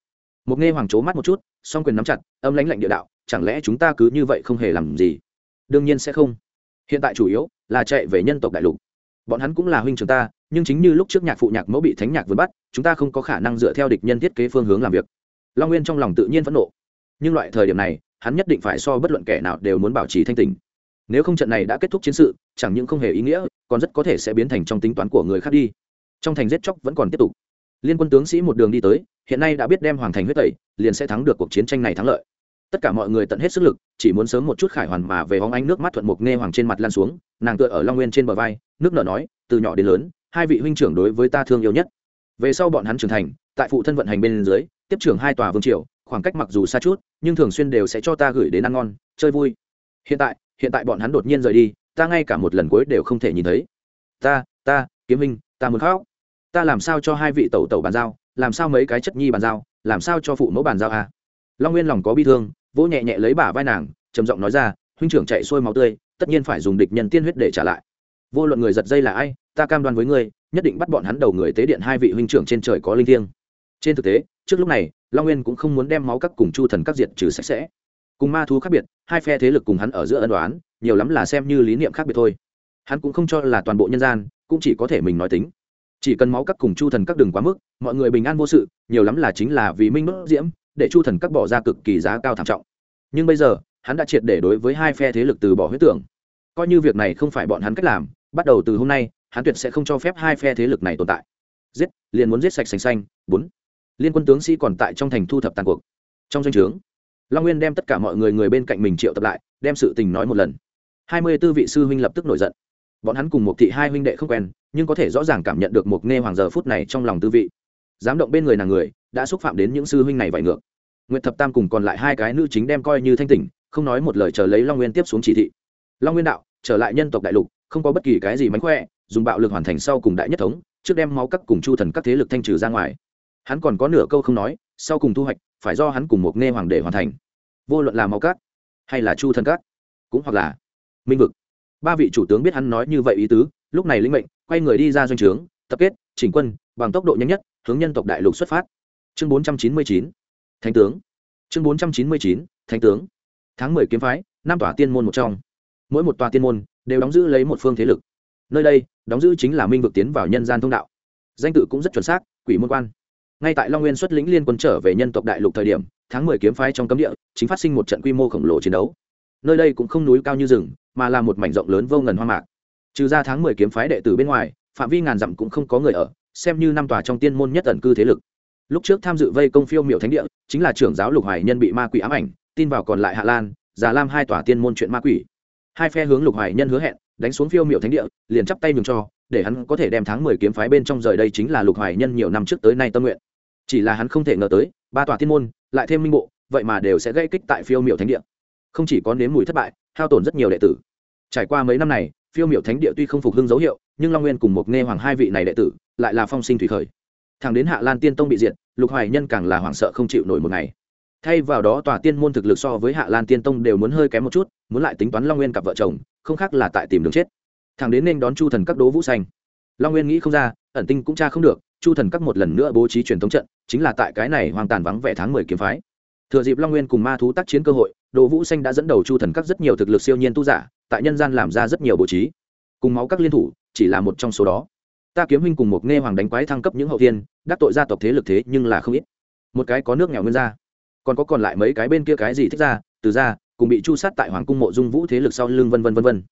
Một nghe hoàng c mắt một chút, song quyền nắm chặt, âm lãnh lạnh địa đạo, chẳng lẽ chúng ta cứ như vậy không hề làm gì? Đương nhiên sẽ không hiện tại chủ yếu là chạy về nhân tộc đại lục. Bọn hắn cũng là huynh trưởng ta, nhưng chính như lúc trước nhạc phụ nhạc mẫu bị thánh nhạc vượt bắt, chúng ta không có khả năng dựa theo địch nhân thiết kế phương hướng làm việc. Long nguyên trong lòng tự nhiên phẫn nộ. Nhưng loại thời điểm này, hắn nhất định phải so bất luận kẻ nào đều muốn bảo trì thanh tình. Nếu không trận này đã kết thúc chiến sự, chẳng những không hề ý nghĩa, còn rất có thể sẽ biến thành trong tính toán của người khác đi. Trong thành giết chóc vẫn còn tiếp tục. Liên quân tướng sĩ một đường đi tới, hiện nay đã biết đem hoàng thành huyết tẩy, liền sẽ thắng được cuộc chiến tranh này thắng lợi tất cả mọi người tận hết sức lực, chỉ muốn sớm một chút khải hoàn mà về hóng ánh nước mắt thuận mục nghe hoàng trên mặt lan xuống, nàng tựa ở long nguyên trên bờ vai, nước nở nói, từ nhỏ đến lớn, hai vị huynh trưởng đối với ta thương yêu nhất. Về sau bọn hắn trưởng thành, tại phụ thân vận hành bên dưới, tiếp trưởng hai tòa vương triều, khoảng cách mặc dù xa chút, nhưng thường xuyên đều sẽ cho ta gửi đến ăn ngon, chơi vui. Hiện tại hiện tại bọn hắn đột nhiên rời đi, ta ngay cả một lần cuối đều không thể nhìn thấy. Ta ta, kiếm minh ta muốn khóc. Ta làm sao cho hai vị tẩu tẩu bàn giao, làm sao mấy cái chất nhi bàn giao, làm sao cho phụ mẫu bàn giao à? Long nguyên lòng có bi thương, vỗ nhẹ nhẹ lấy bả vai nàng, trầm giọng nói ra, huynh trưởng chạy xuôi máu tươi, tất nhiên phải dùng địch nhân tiên huyết để trả lại. Vô luận người giật dây là ai, ta cam đoan với ngươi, nhất định bắt bọn hắn đầu người tế điện hai vị huynh trưởng trên trời có linh thiêng. Trên thực tế, trước lúc này, long nguyên cũng không muốn đem máu các cùng chu thần các diệt trừ sạch sẽ. Cùng ma thú khác biệt, hai phe thế lực cùng hắn ở giữa ân đoán nhiều lắm là xem như lý niệm khác biệt thôi. Hắn cũng không cho là toàn bộ nhân gian, cũng chỉ có thể mình nói tính. Chỉ cần máu các cùng chu thần các đừng quá mức, mọi người bình an vô sự, nhiều lắm là chính là vì minh bất diễm để chu thần các bỏ ra cực kỳ giá cao thảm trọng. Nhưng bây giờ, hắn đã triệt để đối với hai phe thế lực từ bỏ huyết tưởng. Coi như việc này không phải bọn hắn cách làm, bắt đầu từ hôm nay, hắn tuyệt sẽ không cho phép hai phe thế lực này tồn tại. Giết, liền muốn giết sạch sành xanh. Bốn, liên quân tướng sĩ còn tại trong thành thu thập tàn cuộc. Trong danh o trướng, long nguyên đem tất cả mọi người người bên cạnh mình triệu tập lại, đem sự tình nói một lần. Hai mươi tư vị sư huynh lập tức nổi giận. Bọn hắn cùng một thị hai huynh đệ không quen, nhưng có thể rõ ràng cảm nhận được một nghe hoàng giờ phút này trong lòng tư vị. Dám động bên người nàng người đã xúc phạm đến những sư huynh này vải ngược. Nguyệt thập tam cùng còn lại hai cái nữ chính đem coi như thanh tỉnh không nói một lời chờ lấy long nguyên tiếp xuống chỉ thị. Long nguyên đạo trở lại nhân tộc đại lục không có bất kỳ cái gì mánh khỏe dùng bạo lực hoàn thành sau cùng đại nhất thống trước đem máu cắt cùng chu thần các thế lực thanh trừ ra ngoài. Hắn còn có nửa câu không nói sau cùng thu hoạch phải do hắn cùng một nghe hoàng để hoàn thành. Vô luận là máu cắt, hay là chu thần các cũng hoặc là minh vực. Ba vị chủ tướng biết hắn nói như vậy ý tứ lúc này linh mệnh quay người đi ra doanh trướng tập kết chỉnh quân bằng tốc độ nhanh nhất hướng nhân tộc đại lục xuất phát chương bốn trăm chín mươi chín, thánh tướng. Chương bốn trăm chín mươi chín, thánh tướng. Tháng mười kiếm phái, năm tòa tiên môn một trong. Mỗi một tòa tiên môn đều đóng giữ lấy một phương thế lực. Nơi đây, đóng giữ chính là minh vực tiến vào nhân gian thông đạo. Danh tự cũng rất chuẩn xác, quỷ môn quan. Ngay tại long nguyên xuất lĩnh liên quân trở về nhân tộc đại lục thời điểm, tháng mười kiếm phái trong cấm địa chính phát sinh một trận quy mô khổng lồ chiến đấu. Nơi đây cũng không núi cao như rừng, mà là một mảnh rộng lớn vô ngần hoang mạc. Trừ ra tháng mười kiếm phái đệ tử bên ngoài, phạm vi ngàn dặm cũng không có người ở, xem như năm tòa trong tiên môn nhất ẩn cư thế lực lúc trước tham dự vây công phiêu miệu thánh địa, chính là trưởng giáo lục hoài nhân bị ma quỷ ám ảnh, tin vào còn lại hạ lan, già lam hai tòa tiên môn chuyện ma quỷ. Hai phe hướng lục hoài nhân hứa hẹn, đánh xuống phiêu miệu thánh địa, liền chắp tay nhường cho, để hắn có thể đem tháng mười kiếm phái bên trong rời đây chính là lục hoài nhân nhiều năm trước tới nay tâm nguyện. Chỉ là hắn không thể ngờ tới, ba tòa tiên môn, lại thêm minh bộ, vậy mà đều sẽ gây kích tại phiêu miệu thánh địa. Không chỉ có nếm mùi thất bại, hao tổn rất nhiều đệ tử. Trải qua mấy năm này, phiêu miệu thánh địa tuy không phục hưng dấu hiệu, nhưng long nguyên cùng một nghe hoàng hai vị này đệ tử, lại là phong sinh thủy khởi thằng đến hạ lan tiên tông bị diệt, lục hoài nhân càng là hoảng sợ không chịu nổi một ngày. Thay vào đó tòa tiên môn thực lực so với hạ lan tiên tông đều muốn hơi kém một chút, muốn lại tính toán long nguyên cặp vợ chồng, không khác là tại tìm đường chết. Thằng đến nên đón chu thần các đố vũ xanh. Long nguyên nghĩ không ra, ẩn tinh cũng tra không được, chu thần các một lần nữa bố trí truyền thống trận, chính là tại cái này hoang tàn vắng vẻ tháng mười kiếm phái. Thừa dịp long nguyên cùng ma thú tác chiến cơ hội, đỗ vũ xanh đã dẫn đầu chu thần các rất nhiều thực lực siêu nhiên tu giả, tại nhân gian làm ra rất nhiều bố trí. Cùng máu các liên thủ, chỉ là một trong số đó ta kiếm huynh cùng một nghe hoàng đánh quái thăng cấp những hậu thiên, đắc tội gia tộc thế lực thế nhưng là không ít. Một cái có nước nghèo nguyên ra còn có còn lại mấy cái bên kia cái gì thích ra, từ ra cùng bị chu sát tại hoàng cung mộ dung vũ thế lực sau lưng vân vân vân vân.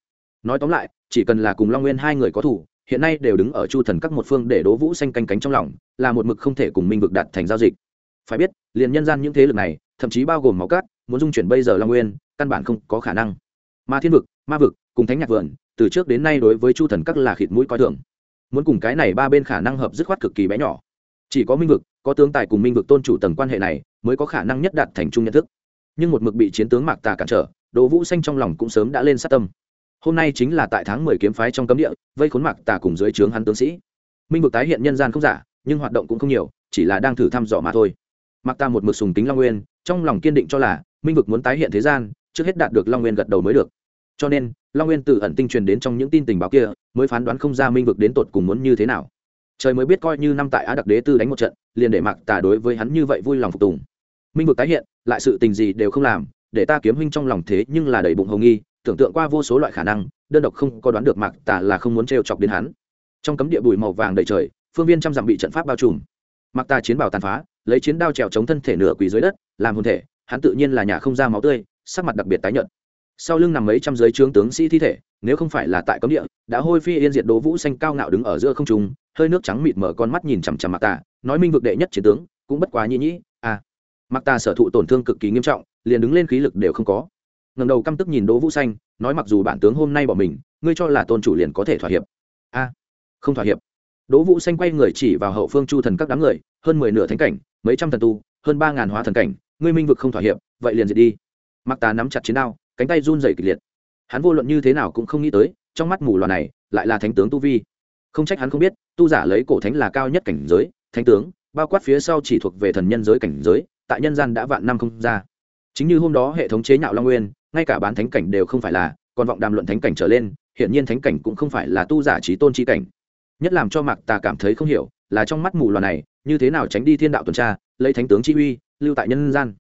Nói tóm lại, chỉ cần là cùng long nguyên hai người có thủ, hiện nay đều đứng ở chu thần các một phương để đố vũ xanh canh cánh trong lòng, là một mực không thể cùng minh vực đạt thành giao dịch. Phải biết, liền nhân gian những thế lực này, thậm chí bao gồm máu cát, muốn dung chuyển bây giờ long nguyên, căn bản không có khả năng. Mà thiên vực, ma vực, cùng thánh nhạc vườn, từ trước đến nay đối với chu thần các là khịt mũi coi thường muốn cùng cái này ba bên khả năng hợp dứt khoát cực kỳ bé nhỏ. Chỉ có minh vực, có tướng tài cùng minh vực tôn chủ tầng quan hệ này, mới có khả năng nhất đạt thành chung nhận thức. Nhưng một mực bị chiến tướng mạc tà cản trở, đỗ vũ xanh trong lòng cũng sớm đã lên sát tâm. Hôm nay chính là tại tháng mười kiếm phái trong cấm địa, vây khốn mạc tà cùng dưới trướng hắn tướng sĩ. Minh vực tái hiện nhân gian không giả, nhưng hoạt động cũng không nhiều, chỉ là đang thử thăm dò mà thôi. Mạc tà một mực sùng tính long nguyên, trong lòng kiên định cho là minh vực muốn tái hiện thế gian, trước hết đạt được long nguyên gật đầu mới được cho nên, long nguyên từ ẩn tinh truyền đến trong những tin tình báo kia, mới phán đoán không ra minh vực đến tột cùng muốn như thế nào. Trời mới biết coi như năm tại á đặc đế tư đánh một trận, liền để mặc Tả đối với hắn như vậy vui lòng phục tùng. Minh vực tái hiện, lại sự tình gì đều không làm, để ta kiếm huynh trong lòng thế nhưng là đầy bụng hồng nghi, tưởng tượng qua vô số loại khả năng, đơn độc không có đoán được mặc Tả là không muốn t chọc đến hắn. Trong cấm địa bụi màu vàng đầy trời, phương viên trăm dặm bị trận pháp bao trùm. Mặc tà chiến bảo tàn phá, lấy chiến đao trèo chống thân thể nửa quỳ dưới đất, làm hồn thể, hắn tự nhiên là nhà không ra máu tươi, sắc mặt đặc biệt tái nhợt sau lưng nằm mấy trăm giới trướng tướng sĩ thi thể, nếu không phải là tại cấm địa, đã hôi phi yên diệt đố vũ xanh cao ngạo đứng ở giữa không trung, hơi nước trắng mịt mở con mắt nhìn chằm chằm mặc tà, nói minh vực đệ nhất chiến tướng, cũng bất quá nhĩ nhĩ à. Mặc tà sở thụ tổn thương cực kỳ nghiêm trọng, liền đứng lên khí lực đều không có. Ngầm đầu căm tức nhìn đỗ vũ xanh, nói mặc dù bản tướng hôm nay bỏ mình, ngươi cho là tôn chủ liền có thể thỏa hiệp. A không thỏa hiệp. Đỗ vũ xanh quay người chỉ vào hậu phương chu thần các đám người, hơn mười nửa thánh cảnh, mấy trăm thần tu, hơn ba ngàn hóa thần cảnh, ngươi minh vực không thỏa hiệp, vậy liền diệt đi. Mặc tà nắm chặt chiến đao cánh tay run rẩy kịch liệt. Hắn vô luận như thế nào cũng không nghĩ tới, trong mắt mù loà này lại là thánh tướng tu vi. Không trách hắn không biết, tu giả lấy cổ thánh là cao nhất cảnh giới, thánh tướng, bao quát phía sau chỉ thuộc về thần nhân giới cảnh giới, tại nhân gian đã vạn năm không ra. Chính như hôm đó hệ thống chế nhạo long nguyên, ngay cả bán thánh cảnh đều không phải là, còn vọng đàm luận thánh cảnh trở lên, hiển nhiên thánh cảnh cũng không phải là tu giả trí tôn chi cảnh. Nhất làm cho mạc tà cảm thấy không hiểu, là trong mắt mù loà này, như thế nào tránh đi thiên đạo tuần tra, lấy thánh tướng chi uy, lưu tại nhân gian.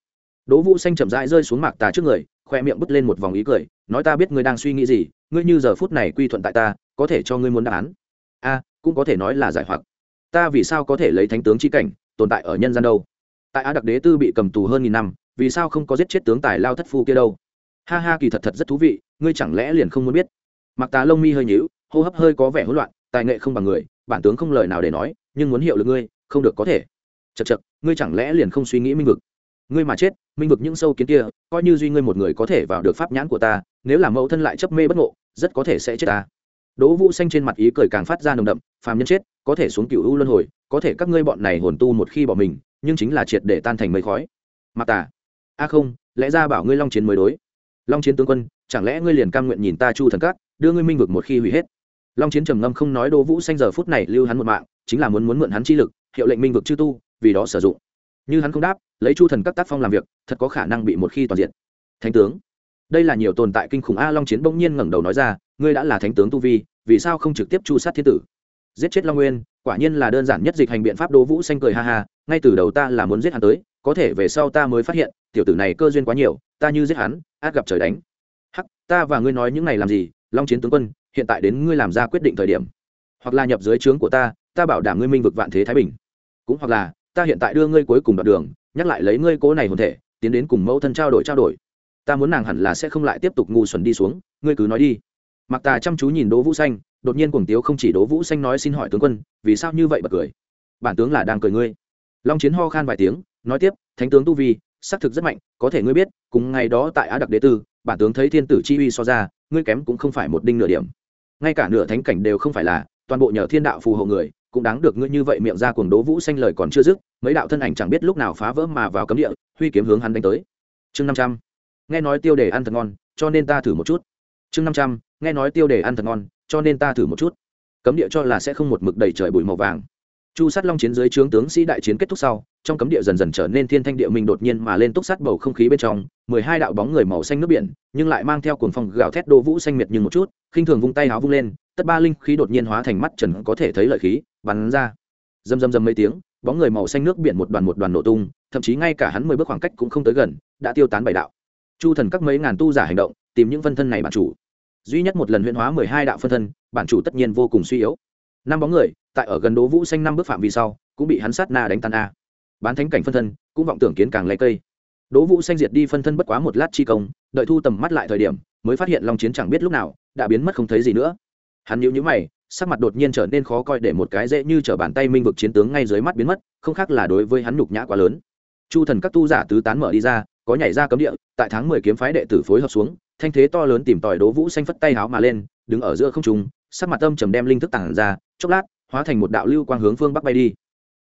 Đỗ vũ xanh chậm rãi rơi xuống mạc tà trước người khoe miệng bứt lên một vòng ý cười, nói ta biết ngươi đang suy nghĩ gì, ngươi như giờ phút này quy thuận tại ta, có thể cho ngươi muốn đáp án. A, cũng có thể nói là giải hoặc. Ta vì sao có thể lấy thánh tướng chi cảnh, tồn tại ở nhân gian đâu? Tại á đặc đế tư bị cầm tù hơn nghìn năm, vì sao không có giết chết tướng tài lao thất phu kia đâu? Ha ha, kỳ thật thật rất thú vị, ngươi chẳng lẽ liền không muốn biết? Mặc tá lông mi hơi nhíu, hô hấp hơi có vẻ hỗn loạn, tài nghệ không bằng người, bản tướng không lời nào để nói, nhưng muốn hiệu lực ngươi, không được có thể. Chật chật ngươi chẳng lẽ liền không suy nghĩ minh vực? Ngươi mà chết, minh vực những sâu kiến kia, coi như duy ngươi một người có thể vào được pháp nhãn của ta, nếu là mẫu thân lại chấp mê bất ngộ, rất có thể sẽ chết ta. Đỗ vũ xanh trên mặt ý cười càng phát ra nồng đậm, phàm nhân chết, có thể xuống cựu u luân hồi, có thể các ngươi bọn này hồn tu một khi bỏ mình, nhưng chính là triệt để tan thành mây khói. Mặc tả a không, lẽ ra bảo ngươi long chiến mới đối. Long chiến tướng quân, chẳng lẽ ngươi liền cam nguyện nhìn ta chu thần cát đưa ngươi minh vực một khi hủy hết? Long chiến trầm ngâm không nói đỗ vũ xanh giờ phút này lưu hắn một mạng, chính là muốn muốn mượn hắn chi lực, hiệu lệnh minh vực chư tu, vì đó sử dụng như hắn không đáp, lấy chu thần các tác phong làm việc, thật có khả năng bị một khi toàn diện thánh tướng. Đây là nhiều tồn tại kinh khủng a long chiến bỗng nhiên ngẩng đầu nói ra, ngươi đã là thánh tướng tu vi, vì sao không trực tiếp chu sát thiên tử? Giết chết long nguyên, quả nhiên là đơn giản nhất dịch hành biện pháp đỗ vũ xanh cười ha ha, ngay từ đầu ta là muốn giết hắn tới, có thể về sau ta mới phát hiện, tiểu tử này cơ duyên quá nhiều, ta như giết hắn, át gặp trời đánh. Hắc, ta và ngươi nói những này làm gì, long chiến tướng quân, hiện tại đến ngươi làm ra quyết định thời điểm. Hoặc là nhập dưới trướng của ta ta bảo đảm ngươi minh vực vạn thế thái bình. Cũng hoặc là ta hiện tại đưa ngươi cuối cùng đoạn đường, nhắc lại lấy ngươi cố này hồn thể, tiến đến cùng mẫu thân trao đổi trao đổi. Ta muốn nàng hẳn là sẽ không lại tiếp tục ngu xuẩn đi xuống, ngươi cứ nói đi. Mặc tà chăm chú nhìn đỗ vũ xanh, đột nhiên cuồng tiếu không chỉ đỗ vũ xanh nói xin hỏi tướng quân, vì sao như vậy bật cười? Bản tướng là đang cười ngươi. Long chiến ho khan vài tiếng, nói tiếp, thánh tướng tu vi, xác thực rất mạnh, có thể ngươi biết, cùng ngày đó tại á đặc đế tư, bản tướng thấy thiên tử chi uy so ra, ngươi kém cũng không phải một đinh nửa điểm. Ngay cả nửa thánh cảnh đều không phải là, toàn bộ nhờ thiên đạo phù hộ người cũng đáng được ngươi như vậy miệng ra cuồng đố vũ xanh lời còn chưa dứt, mấy đạo thân ảnh chẳng biết lúc nào phá vỡ mà vào cấm địa, huy kiếm hướng hắn đánh tới. Chương năm trăm. Nghe nói tiêu đề ăn thật ngon, cho nên ta thử một chút. Chương năm trăm. Nghe nói tiêu đề ăn thật ngon, cho nên ta thử một chút. Cấm địa cho là sẽ không một mực đầy trời bụi màu vàng. Chu sát long chiến dưới trướng tướng sĩ đại chiến kết thúc sau, trong cấm địa dần dần trở nên thiên thanh địa minh đột nhiên mà lên túc sát bầu không khí bên trong, mười hai đạo bóng người màu xanh nước biển, nhưng lại mang theo cuồng phong gào thét đô vũ xanh miệt nhưng một chút, khinh thường vung tay áo vung lên tất ba linh khí đột nhiên hóa thành mắt trần có thể thấy lợi khí, bắn ra. Dầm dầm dầm mấy tiếng, bóng người màu xanh nước biển một đoàn một đoàn nổ tung, thậm chí ngay cả hắn mười bước khoảng cách cũng không tới gần, đã tiêu tán bảy đạo. Chu thần các mấy ngàn tu giả hành động, tìm những phân thân này bản chủ. Duy nhất một lần huyễn hóa mười hai đạo phân thân, bản chủ tất nhiên vô cùng suy yếu. Năm bóng người, tại ở gần đố vũ xanh năm bước phạm vi sau, cũng bị hắn sát na đánh tan a. Bán thánh cảnh phân thân, cũng vọng tưởng kiến càng lấy cây. Đỗ vũ xanh diệt đi phân thân bất quá một lát chi công, đợi thu tầm mắt lại thời điểm, mới phát hiện long chiến chẳng biết lúc nào, đã biến mất không thấy gì nữa hắn nhíu nhíu mày, sắc mặt đột nhiên trở nên khó coi để một cái dễ như trở bàn tay minh vực chiến tướng ngay dưới mắt biến mất, không khác là đối với hắn nhục nhã quá lớn. Chu thần các tu giả tứ tán mở đi ra, có nhảy ra cấm địa, tại tháng mười kiếm phái đệ tử phối hợp xuống, thanh thế to lớn tìm tòi đố vũ xanh phất tay háo mà lên, đứng ở giữa không trung, sắc mặt âm trầm đem linh thức tản ra, chốc lát, hóa thành một đạo lưu quang hướng phương bắc bay đi.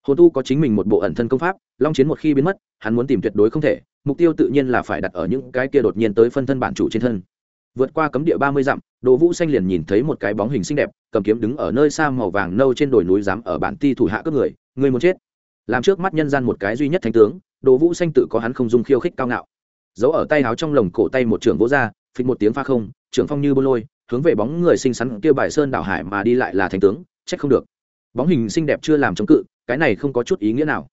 Hồn tu có chính mình một bộ ẩn thân công pháp, long chiến một khi biến mất, hắn muốn tìm tuyệt đối không thể, mục tiêu tự nhiên là phải đặt ở những cái kia đột nhiên tới phân thân bản chủ trên thân vượt qua cấm địa ba mươi dặm đồ vũ xanh liền nhìn thấy một cái bóng hình xinh đẹp, cầm kiếm đứng ở nơi xa màu vàng nâu trên đồi núi dám ở bản ti thủ hạ cướp người người muốn chết. Làm trước mắt nhân gian một cái duy nhất thánh tướng đồ vũ xanh tự có hắn không dung khiêu khích cao ngạo. Giấu ở tay áo trong lồng cổ tay một trường vỗ ra, phịch một tiếng pha không trưởng phong như bô lôi, hướng về bóng người xinh xắn kia bài sơn đảo hải mà đi lại là thánh tướng, trách không được. Bóng hình xinh đẹp chưa làm chống cự, cái này không có chút ý nghĩa nào.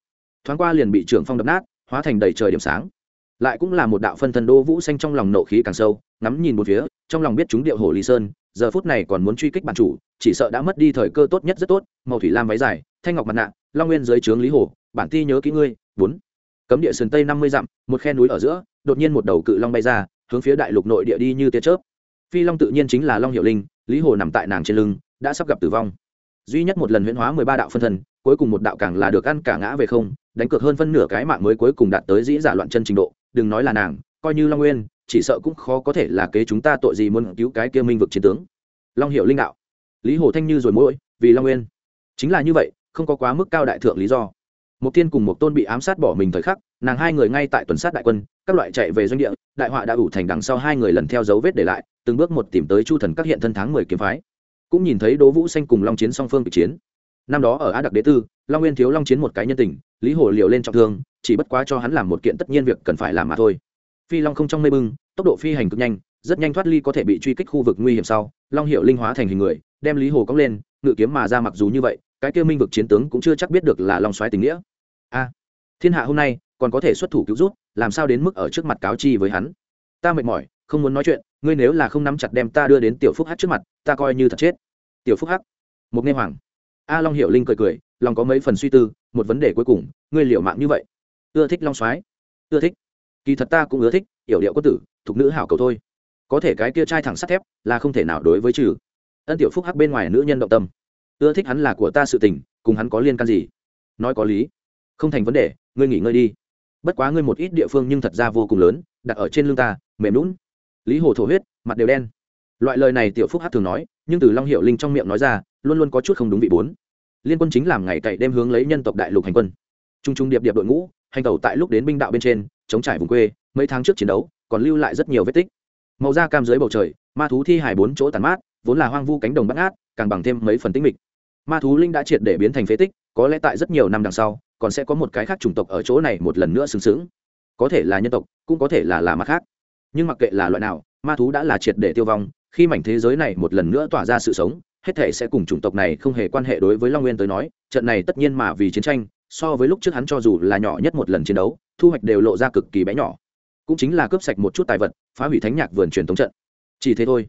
Thoáng qua liền bị trưởng phong đập nát, hóa thành đầy trời điểm sáng. Lại cũng là một đạo phân thân đô vũ xanh trong lòng nộ khí càng sâu ngắm nhìn một phía, trong lòng biết chúng điệu hồ lý sơn, giờ phút này còn muốn truy kích bản chủ, chỉ sợ đã mất đi thời cơ tốt nhất rất tốt, màu thủy lam váy dài, thanh ngọc mặt nạ, long nguyên dưới trướng lý hồ, bản ti nhớ kỹ ngươi, bốn. Cấm địa sườn tây năm mươi dặm, một khe núi ở giữa, đột nhiên một đầu cự long bay ra, hướng phía đại lục nội địa đi như tia chớp. Phi long tự nhiên chính là long hiệu linh, lý hồ nằm tại nàng trên lưng, đã sắp gặp tử vong. Duy nhất một lần huyễn hóa mười ba đạo phân thân, cuối cùng một đạo càng là được ăn cả ngã về không, đánh cược hơn phân nửa cái mạng mới cuối cùng đạt tới dĩ giả loạn chân trình độ, đừng nói là nàng, coi như long nguyên chỉ sợ cũng khó có thể là kế chúng ta tội gì muốn cứu cái kia minh vực chiến tướng. Long hiệu linh đạo. Lý hồ thanh như rồi mỗi vì long nguyên. Chính là như vậy, không có quá mức cao đại thượng lý do. Một tiên cùng một tôn bị ám sát bỏ mình thời khắc, nàng hai người ngay tại tuần sát đại quân, các loại chạy về doanh địa, đại họa đã ủ thành đằng sau hai người lần theo dấu vết để lại, từng bước một tìm tới chu thần các hiện thân tháng mười kiếm phái. Cũng nhìn thấy đỗ vũ xanh cùng long chiến song phương kịch chiến. Năm đó ở á đặc đế tư, long nguyên thiếu long chiến một cái nhân tình, lý hồ liều lên trọng thương, chỉ bất quá cho hắn làm một kiện tất nhiên việc cần phải làm mà thôi phi long không trong mây bưng, tốc độ phi hành cực nhanh, rất nhanh thoát ly có thể bị truy kích khu vực nguy hiểm sau, long hiệu linh hóa thành hình người, đem lý hồ cong lên, ngự kiếm mà ra mặc dù như vậy, cái kia minh vực chiến tướng cũng chưa chắc biết được là long xoáy tình nghĩa. A, thiên hạ hôm nay, còn có thể xuất thủ cứu rút làm sao đến mức ở trước mặt cáo chi với hắn? Ta mệt mỏi, không muốn nói chuyện, ngươi nếu là không nắm chặt đem ta đưa đến tiểu phúc hát trước mặt, ta coi như thật chết. Tiểu phúc hát một nghe hoàng. A long hiệu linh cười cười, lòng có mấy phần suy tư, một vấn đề cuối cùng, ngươi liệu mạng như vậy. Ưa thích long soái. Ưa thích kỳ thật ta cũng ưa thích yểu điệu có tử, thục nữ hảo cầu thôi. Có thể cái kia trai thẳng sắt thép là không thể nào đối với trừ. Ân tiểu phúc hắc bên ngoài nữ nhân động tâm. Ưa thích hắn là của ta sự tình, cùng hắn có liên can gì? Nói có lý. Không thành vấn đề, ngươi nghỉ ngơi đi. Bất quá ngươi một ít địa phương nhưng thật ra vô cùng lớn, đặt ở trên lưng ta, mềm lún lý hồ thổ huyết, mặt đều đen. Loại lời này tiểu phúc hát thường nói, nhưng từ long hiệu linh trong miệng nói ra, luôn luôn có chút không đúng vị bốn. Liên quân chính làm ngày cậy đêm hướng lấy nhân tộc đại lục hành quân. T r u n g t r u n g điệp điệp đội ngũ, hành tẩu tại lúc đến binh đạo bên trên chống trải vùng quê, mấy tháng trước chiến đấu, còn lưu lại rất nhiều vết tích. Màu da cam dưới bầu trời, ma thú thi hải bốn chỗ tàn mát, vốn là hoang vu cánh đồng bắt ngát, càng bằng thêm mấy phần tinh mịch. Ma thú linh đã triệt để biến thành phế tích, có lẽ tại rất nhiều năm đằng sau, còn sẽ có một cái khác chủng tộc ở chỗ này một lần nữa xứng xứng. Có thể là nhân tộc, cũng có thể là là mặt khác. Nhưng mặc kệ là loại nào, ma thú đã là triệt để tiêu vong, khi mảnh thế giới này một lần nữa tỏa ra sự sống, hết thể sẽ cùng chủng tộc này không hề quan hệ đối với long nguyên tới nói, trận này tất nhiên mà vì chiến tranh, so với lúc trước hắn cho dù là nhỏ nhất một lần chiến đấu thu hoạch đều lộ ra cực kỳ bé nhỏ. Cũng chính là cướp sạch một chút tài vật, phá hủy thánh nhạc vườn truyền thống trận. Chỉ thế thôi.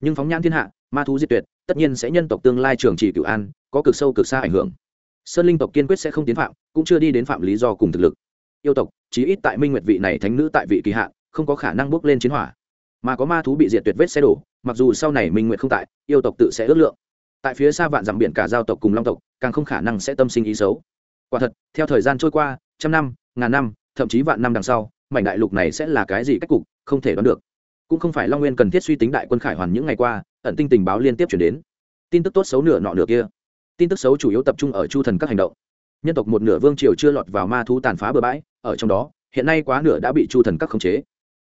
Nhưng phóng nhãn thiên hạ, ma thú diệt tuyệt, tất nhiên sẽ nhân tộc tương lai trường trì cựu an, có cực sâu cực xa ảnh hưởng. Sơn linh tộc kiên quyết sẽ không tiến phạm, cũng chưa đi đến phạm lý do cùng thực lực. Yêu tộc, chí ít tại minh nguyệt vị này thánh nữ tại vị kỳ hạ, không có khả năng bước lên chiến hỏa. Mà có ma thú bị diệt tuyệt vết xe đổ, mặc dù sau này minh nguyệt không tại, yêu tộc tự sẽ ước lượng. Tại phía xa vạn dặm biển cả giao tộc cùng long tộc, càng không khả năng sẽ tâm sinh ý xấu. Quả thật, theo thời gian trôi qua, trăm năm, ngàn năm thậm chí vạn năm đằng sau, mảnh đại lục này sẽ là cái gì cách cục, không thể đoán được. Cũng không phải long nguyên cần thiết suy tính đại quân khải hoàn những ngày qua, ẩn tinh tình báo liên tiếp chuyển đến. Tin tức tốt xấu nửa nọ nửa kia. Tin tức xấu chủ yếu tập trung ở chu thần các hành động. Nhân tộc một nửa vương triều chưa lọt vào ma thú tàn phá bừa bãi, ở trong đó, hiện nay quá nửa đã bị chu thần các khống chế.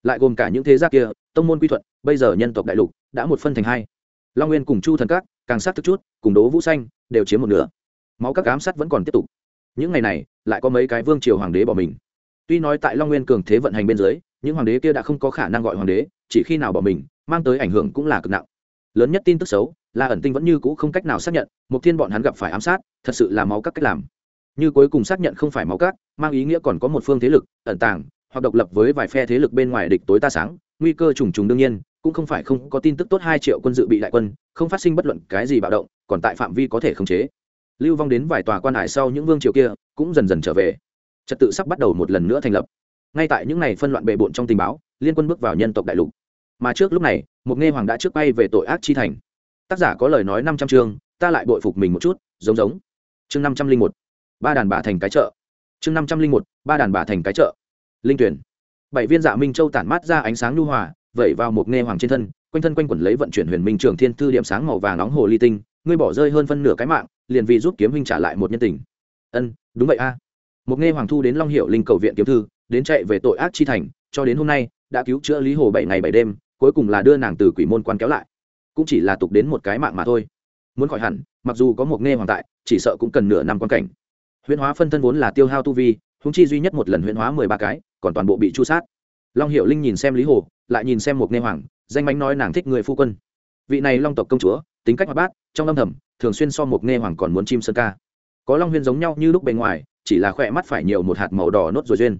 Lại gồm cả những thế gia kia, tông môn quy thuận, bây giờ nhân tộc đại lục đã một phân thành hai. Long nguyên cùng chu thần các, càng sát thức chút, cùng đố vũ xanh, đều chiếm một nửa. Máu các ám sát vẫn còn tiếp tục. Những ngày này, lại có mấy cái vương triều hoàng đế bỏ mình tuy nói tại long nguyên cường thế vận hành bên dưới, những hoàng đế kia đã không có khả năng gọi hoàng đế, chỉ khi nào bỏ mình, mang tới ảnh hưởng cũng là cực nặng. Lớn nhất tin tức xấu là ẩn tinh vẫn như cũ không cách nào xác nhận một thiên bọn hắn gặp phải ám sát, thật sự là máu các cách làm. Như cuối cùng xác nhận không phải máu các, mang ý nghĩa còn có một phương thế lực, ẩn tàng, hoặc độc lập với vài phe thế lực bên ngoài địch tối ta sáng, nguy cơ trùng trùng đương nhiên, cũng không phải không có tin tức tốt hai triệu quân dự bị đại quân, không phát sinh bất luận cái gì bạo động, còn tại phạm vi có thể khống chế. Lưu vong đến vài tòa quan hải sau những vương triều kia, cũng dần dần trở về trật tự sắp bắt đầu một lần nữa thành lập. Ngay tại những ngày phân loạn bề bộn trong tình báo, liên quân bước vào nhân tộc đại lục. Mà trước lúc này, một nghe hoàng đã trước bay về tội ác chi thành. Tác giả có lời nói năm trăm chương, ta lại bội phục mình một chút, giống giống. Chương năm trăm linh một, ba đàn bà thành cái chợ. Chương năm trăm linh một, ba đàn bà thành cái chợ. Linh tuyển. Bảy viên dạ minh châu tản mát ra ánh sáng nhu hòa, vẩy vào một nghe hoàng trên thân, quanh thân quanh quẩn lấy vận chuyển huyền minh trường thiên thư điểm sáng màu vàng nóng hồ ly tinh. Ngươi bỏ rơi hơn phân nửa cái mạng, liền vì giúp kiếm huynh trả lại một nhân tình. Ân, đúng vậy a. à một nghe hoàng thu đến long hiệu linh cầu viện kiếm thư, đến chạy về tội ác chi thành, cho đến hôm nay, đã cứu chữa lý hồ bảy ngày bảy đêm, cuối cùng là đưa nàng từ quỷ môn quan kéo lại. Cũng chỉ là tục đến một cái mạng mà thôi. Muốn khỏi hẳn, mặc dù có một nghe hoàng tại, chỉ sợ cũng cần nửa năm quan cảnh. Huyễn hóa phân thân vốn là tiêu hao tu vi húng chi duy nhất một lần huyễn hóa mười ba cái, còn toàn bộ bị chu sát. Long hiệu linh nhìn xem lý hồ, lại nhìn xem một nghe hoàng, danh bánh nói nàng thích người phu quân. Vị này long tộc công chúa, tính cách hoạt bát, trong âm thầm, thường xuyên so một nghe hoàng còn muốn chim sơn ca. Có long huyên giống nhau như lúc bề ngoài chỉ là khỏe mắt phải nhiều một hạt màu đỏ nốt rồi duyên.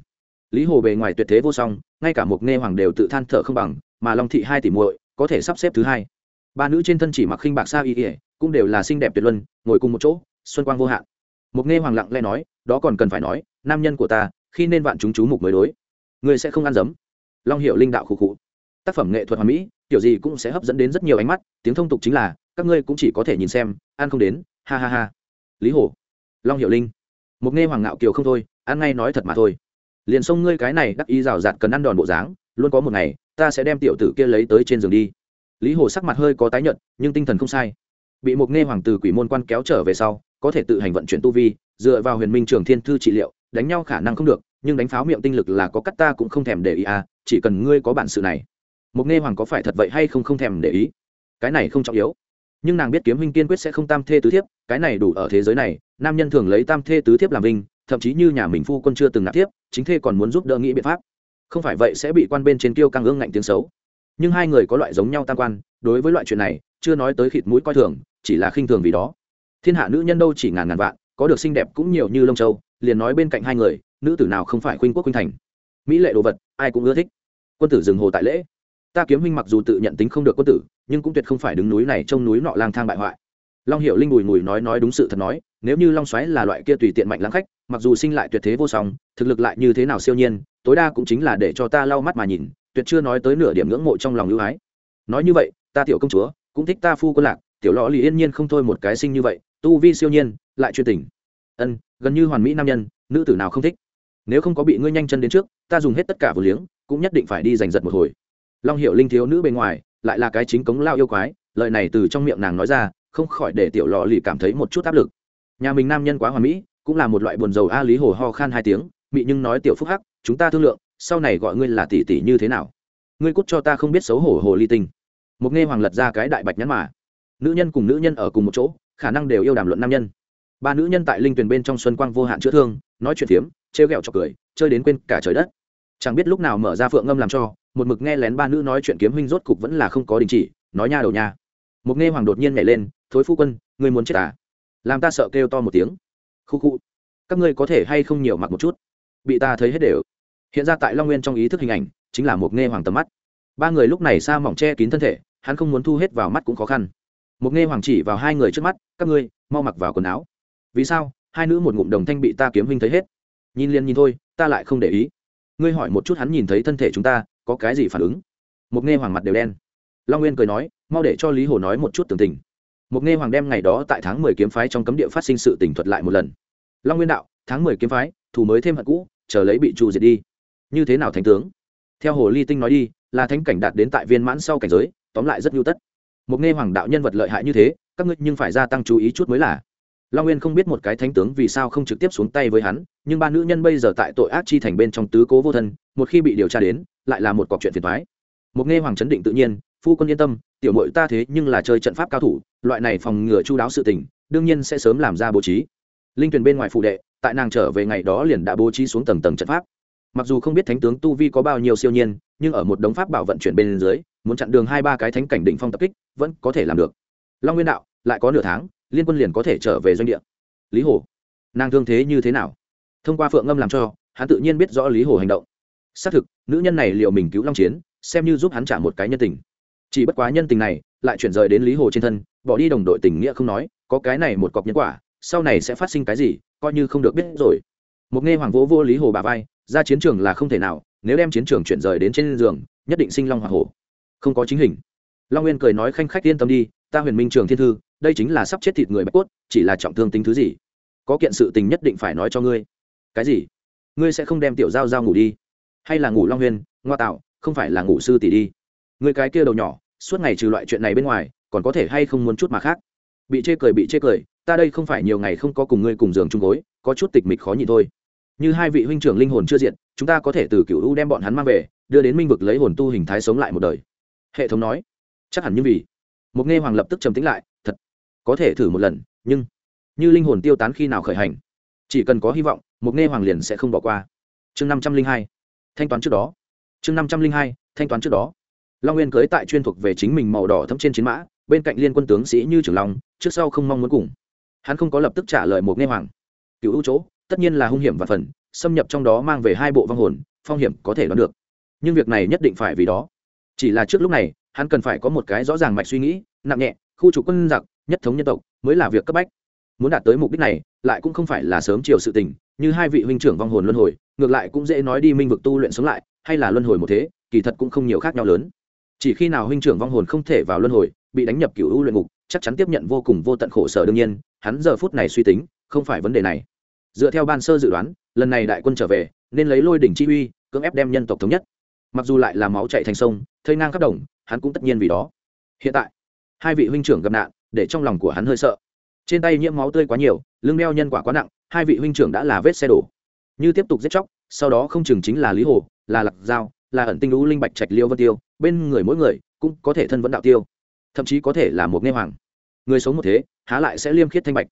Lý hồ bề ngoài tuyệt thế vô song, ngay cả một nghe hoàng đều tự than thở không bằng, mà long thị hai tỷ muội có thể sắp xếp thứ hai. Ba nữ trên thân chỉ mặc khinh bạc sa y ỉa cũng đều là xinh đẹp tuyệt luân, ngồi cùng một chỗ, xuân quang vô hạn. Một nghe hoàng lặng lẽ nói, đó còn cần phải nói, nam nhân của ta, khi nên vạn chúng chú mục mới đối. Người sẽ không ăn dấm. Long hiệu linh đạo khụ khụ. Tác phẩm nghệ thuật hoàn mỹ, kiểu gì cũng sẽ hấp dẫn đến rất nhiều ánh mắt, tiếng thông tục chính là, các ngươi cũng chỉ có thể nhìn xem, ăn không đến, ha ha ha. Lý hồ. Long hiệu linh một nghe hoàng ngạo kiều không thôi ăn ngay nói thật mà thôi. Liền xông ngươi cái này đắc ý rào rạt cần ăn đòn bộ dáng luôn có một ngày ta sẽ đem tiểu tử kia lấy tới trên giường đi. Lý hồ sắc mặt hơi có tái nhợt, nhưng tinh thần không sai. Bị một nghe hoàng từ quỷ môn quan kéo trở về sau có thể tự hành vận chuyển tu vi dựa vào huyền minh trường thiên thư trị liệu đánh nhau khả năng không được nhưng đánh pháo miệng tinh lực là có cắt ta cũng không thèm để ý à chỉ cần ngươi có bản sự này. Một nghe hoàng có phải thật vậy hay không không thèm để ý. Cái này không trọng yếu nhưng nàng biết kiếm huynh kiên quyết sẽ không tam thê tứ thiếp, cái này đủ ở thế giới này, nam nhân thường lấy tam thê tứ thiếp làm vinh, thậm chí như nhà mình phu quân chưa từng nạp thiếp, chính thê còn muốn giúp đỡ nghĩ biện pháp. Không phải vậy sẽ bị quan bên trên kêu căng ương ngạnh tiếng xấu. Nhưng hai người có loại giống nhau tam quan, đối với loại chuyện này, chưa nói tới khịt mũi coi thường, chỉ là khinh thường vì đó. Thiên hạ nữ nhân đâu chỉ ngàn ngàn vạn, có được xinh đẹp cũng nhiều như lông châu, liền nói bên cạnh hai người, nữ tử nào không phải khuynh quốc khuynh thành. Mỹ lệ đồ vật, ai cũng ưa thích. Quân tử dừng hồ tại lễ ta kiếm huynh mặc dù tự nhận tính không được quân tử, nhưng cũng tuyệt không phải đứng núi này trông núi nọ lang thang bại hoại. Long hiệu linh bùi mùi nói nói đúng sự thật nói, nếu như long xoáy là loại kia tùy tiện mạnh lãng khách, mặc dù sinh lại tuyệt thế vô song, thực lực lại như thế nào siêu nhiên, tối đa cũng chính là để cho ta lau mắt mà nhìn, tuyệt chưa nói tới nửa điểm ngưỡng mộ trong lòng ưu ái. Nói như vậy, ta tiểu công chúa, cũng thích ta phu quân lạc, tiểu lọ lì yên nhiên không thôi một cái sinh như vậy, tu vi siêu nhiên, lại chuyên tình. Ân, gần như hoàn mỹ nam nhân, nữ tử nào không thích. Nếu không có bị ngươi nhanh chân đến trước, ta dùng hết tất cả vừa liếng, cũng nhất định phải đi giành giật một hồi long hiệu linh thiếu nữ bên ngoài, lại là cái chính cống lao yêu quái, lời này từ trong miệng nàng nói ra, không khỏi để tiểu lò lì cảm thấy một chút áp lực. Nhà mình nam nhân quá hoà mỹ, cũng là một loại buồn dầu a lý hồ ho khan hai tiếng, mị nhưng nói tiểu phúc hắc, chúng ta thương lượng, sau này gọi ngươi là tỷ tỷ như thế nào? Ngươi cút cho ta không biết xấu hổ hồ ly tinh một nghe hoàng lật ra cái đại bạch nhắn mà. Nữ nhân cùng nữ nhân ở cùng một chỗ, khả năng đều yêu đàm luận nam nhân. Ba nữ nhân tại linh tuyền bên trong xuân quang vô hạn chữa thương, nói chuyện phiếm, trêu ghẹo chọc cười, chơi đến quên cả trời đất. Chẳng biết lúc nào mở ra phượng ngâm làm cho một mực nghe lén ba nữ nói chuyện kiếm huynh rốt cục vẫn là không có đình chỉ, nói nha đầu nha. Một nghe hoàng đột nhiên nhảy lên, thối phu quân, ngươi muốn chết à? Làm ta sợ kêu to một tiếng. Khu khu. Các ngươi có thể hay không nhiều mặc một chút? Bị ta thấy hết đều. Hiện ra tại long nguyên trong ý thức hình ảnh, chính là một nghe hoàng tầm mắt. Ba người lúc này xa mỏng che kín thân thể, hắn không muốn thu hết vào mắt cũng khó khăn. Một nghe hoàng chỉ vào hai người trước mắt, các ngươi, mau mặc vào quần áo. Vì sao? Hai nữ một ngụm đồng thanh bị ta kiếm huynh thấy hết. Nhìn liền nhìn thôi, ta lại không để ý. Ngươi hỏi một chút hắn nhìn thấy thân thể chúng ta có cái gì phản ứng? Một nghe hoàng mặt đều đen. Long nguyên cười nói, mau để cho lý hồ nói một chút tường tình. Một nghe hoàng đem ngày đó tại tháng mười kiếm phái trong cấm địa phát sinh sự tỉnh thuật lại một lần. Long nguyên đạo, tháng mười kiếm phái thủ mới thêm hận cũ, chờ lấy bị trù diệt đi. Như thế nào thánh tướng? Theo hồ ly tinh nói đi, là thánh cảnh đạt đến tại viên mãn sau cảnh giới, tóm lại rất nhu tất. Một nghe hoàng đạo nhân vật lợi hại như thế, các ngươi nhưng phải gia tăng chú ý chút mới là. Long nguyên không biết một cái thánh tướng vì sao không trực tiếp xuống tay với hắn, nhưng ba nữ nhân bây giờ tại tội ác chi thành bên trong tứ cố vô thân, một khi bị điều tra đến lại là một cọc chuyện phiền thoái. Một nghe hoàng chấn định tự nhiên, phu quân yên tâm, tiểu mội ta thế nhưng là chơi trận pháp cao thủ, loại này phòng ngừa chu đáo sự tình, đương nhiên sẽ sớm làm ra bố trí. Linh tuyền bên ngoài phụ đệ, tại nàng trở về ngày đó liền đã bố trí xuống tầng tầng trận pháp. Mặc dù không biết thánh tướng tu vi có bao nhiêu siêu nhiên, nhưng ở một đống pháp bảo vận chuyển bên dưới, muốn chặn đường hai ba cái thánh cảnh đỉnh phong tập kích, vẫn có thể làm được. Long nguyên đạo, lại có nửa tháng, liên quân liền có thể trở về doanh địa. Lý hồ, nàng thương thế như thế nào? Thông qua phượng ngâm làm cho, hắn tự nhiên biết rõ lý hồ hành động xác thực nữ nhân này liệu mình cứu long chiến xem như giúp hắn trả một cái nhân tình. Chỉ bất quá nhân tình này lại chuyển rời đến lý hồ trên thân bỏ đi đồng đội tình nghĩa không nói có cái này một cọc nhân quả sau này sẽ phát sinh cái gì coi như không được biết rồi. Một nghe hoàng vỗ vô lý hồ bà vai ra chiến trường là không thể nào nếu đem chiến trường chuyển rời đến trên giường nhất định sinh long hoa hổ, không có chính hình. Long nguyên cười nói khanh khách yên tâm đi ta huyền minh trường thiên thư đây chính là sắp chết thịt người bạch cốt chỉ là trọng thương tính thứ gì. Có kiện sự tình nhất định phải nói cho ngươi. Cái gì? Ngươi sẽ không đem tiểu giao giao ngủ đi hay là ngủ long huyên, ngoa tạo, không phải là ngủ sư tỷ đi. Người cái kia đầu nhỏ, suốt ngày trừ loại chuyện này bên ngoài, còn có thể hay không muốn chút mà khác? Bị chê cười, bị chê cười, ta đây không phải nhiều ngày không có cùng ngươi cùng giường chung gối, có chút tịch mịch khó nhịn thôi. Như hai vị huynh trưởng linh hồn chưa diện chúng ta có thể từ cựu u đem bọn hắn mang về, đưa đến minh vực lấy hồn tu hình thái sống lại một đời. Hệ thống nói, chắc hẳn như vì. Một nghe hoàng lập tức trầm tính lại, thật, có thể thử một lần, nhưng như linh hồn tiêu tán khi nào khởi hành, chỉ cần có hy vọng, một nghe hoàng liền sẽ không bỏ qua. Chương năm trăm linh hai thanh toán trước đó. Chương năm trăm linh hai, thanh toán trước đó. Long nguyên cưới tại chuyên thuộc về chính mình màu đỏ thấm trên chiến mã, bên cạnh liên quân tướng sĩ như trưởng long, trước sau không mong muốn cùng. Hắn không có lập tức trả lời một nghe hoàng. Cựu ưu chỗ, tất nhiên là hung hiểm và phần, xâm nhập trong đó mang về hai bộ vong hồn, phong hiểm có thể đoán được. Nhưng việc này nhất định phải vì đó. Chỉ là trước lúc này, hắn cần phải có một cái rõ ràng mạch suy nghĩ, nặng nhẹ, khu trục quân giặc, nhất thống nhân tộc, mới là việc cấp bách. Muốn đạt tới mục đích này, lại cũng không phải là sớm chiều sự tình, như hai vị huynh trưởng vong hồn luân hồi ngược lại cũng dễ nói đi minh vực tu luyện sống lại, hay là luân hồi một thế, kỳ thật cũng không nhiều khác nhau lớn. Chỉ khi nào huynh trưởng vong hồn không thể vào luân hồi, bị đánh nhập cựu u luyện ngục, chắc chắn tiếp nhận vô cùng vô tận khổ sở đương nhiên, hắn giờ phút này suy tính, không phải vấn đề này. Dựa theo ban sơ dự đoán, lần này đại quân trở về, nên lấy lôi đỉnh chi uy, cưỡng ép đem nhân tộc thống nhất. Mặc dù lại là máu chạy thành sông, thây ngang khắp đồng, hắn cũng tất nhiên vì đó. Hiện tại, hai vị huynh trưởng gặp nạn, để trong lòng của hắn hơi sợ. Trên tay nhiễm máu tươi quá nhiều, lưng đeo nhân quả quá nặng, hai vị huynh trưởng đã là vết xe đổ như tiếp tục giết chóc, sau đó không chừng chính là lý hồ, là lạc dao là ẩn tinh lũ linh bạch trạch liêu vân tiêu, bên người mỗi người cũng có thể thân vẫn đạo tiêu, thậm chí có thể là một nghe hoàng. Người sống một thế, há lại sẽ liêm khiết thanh bạch.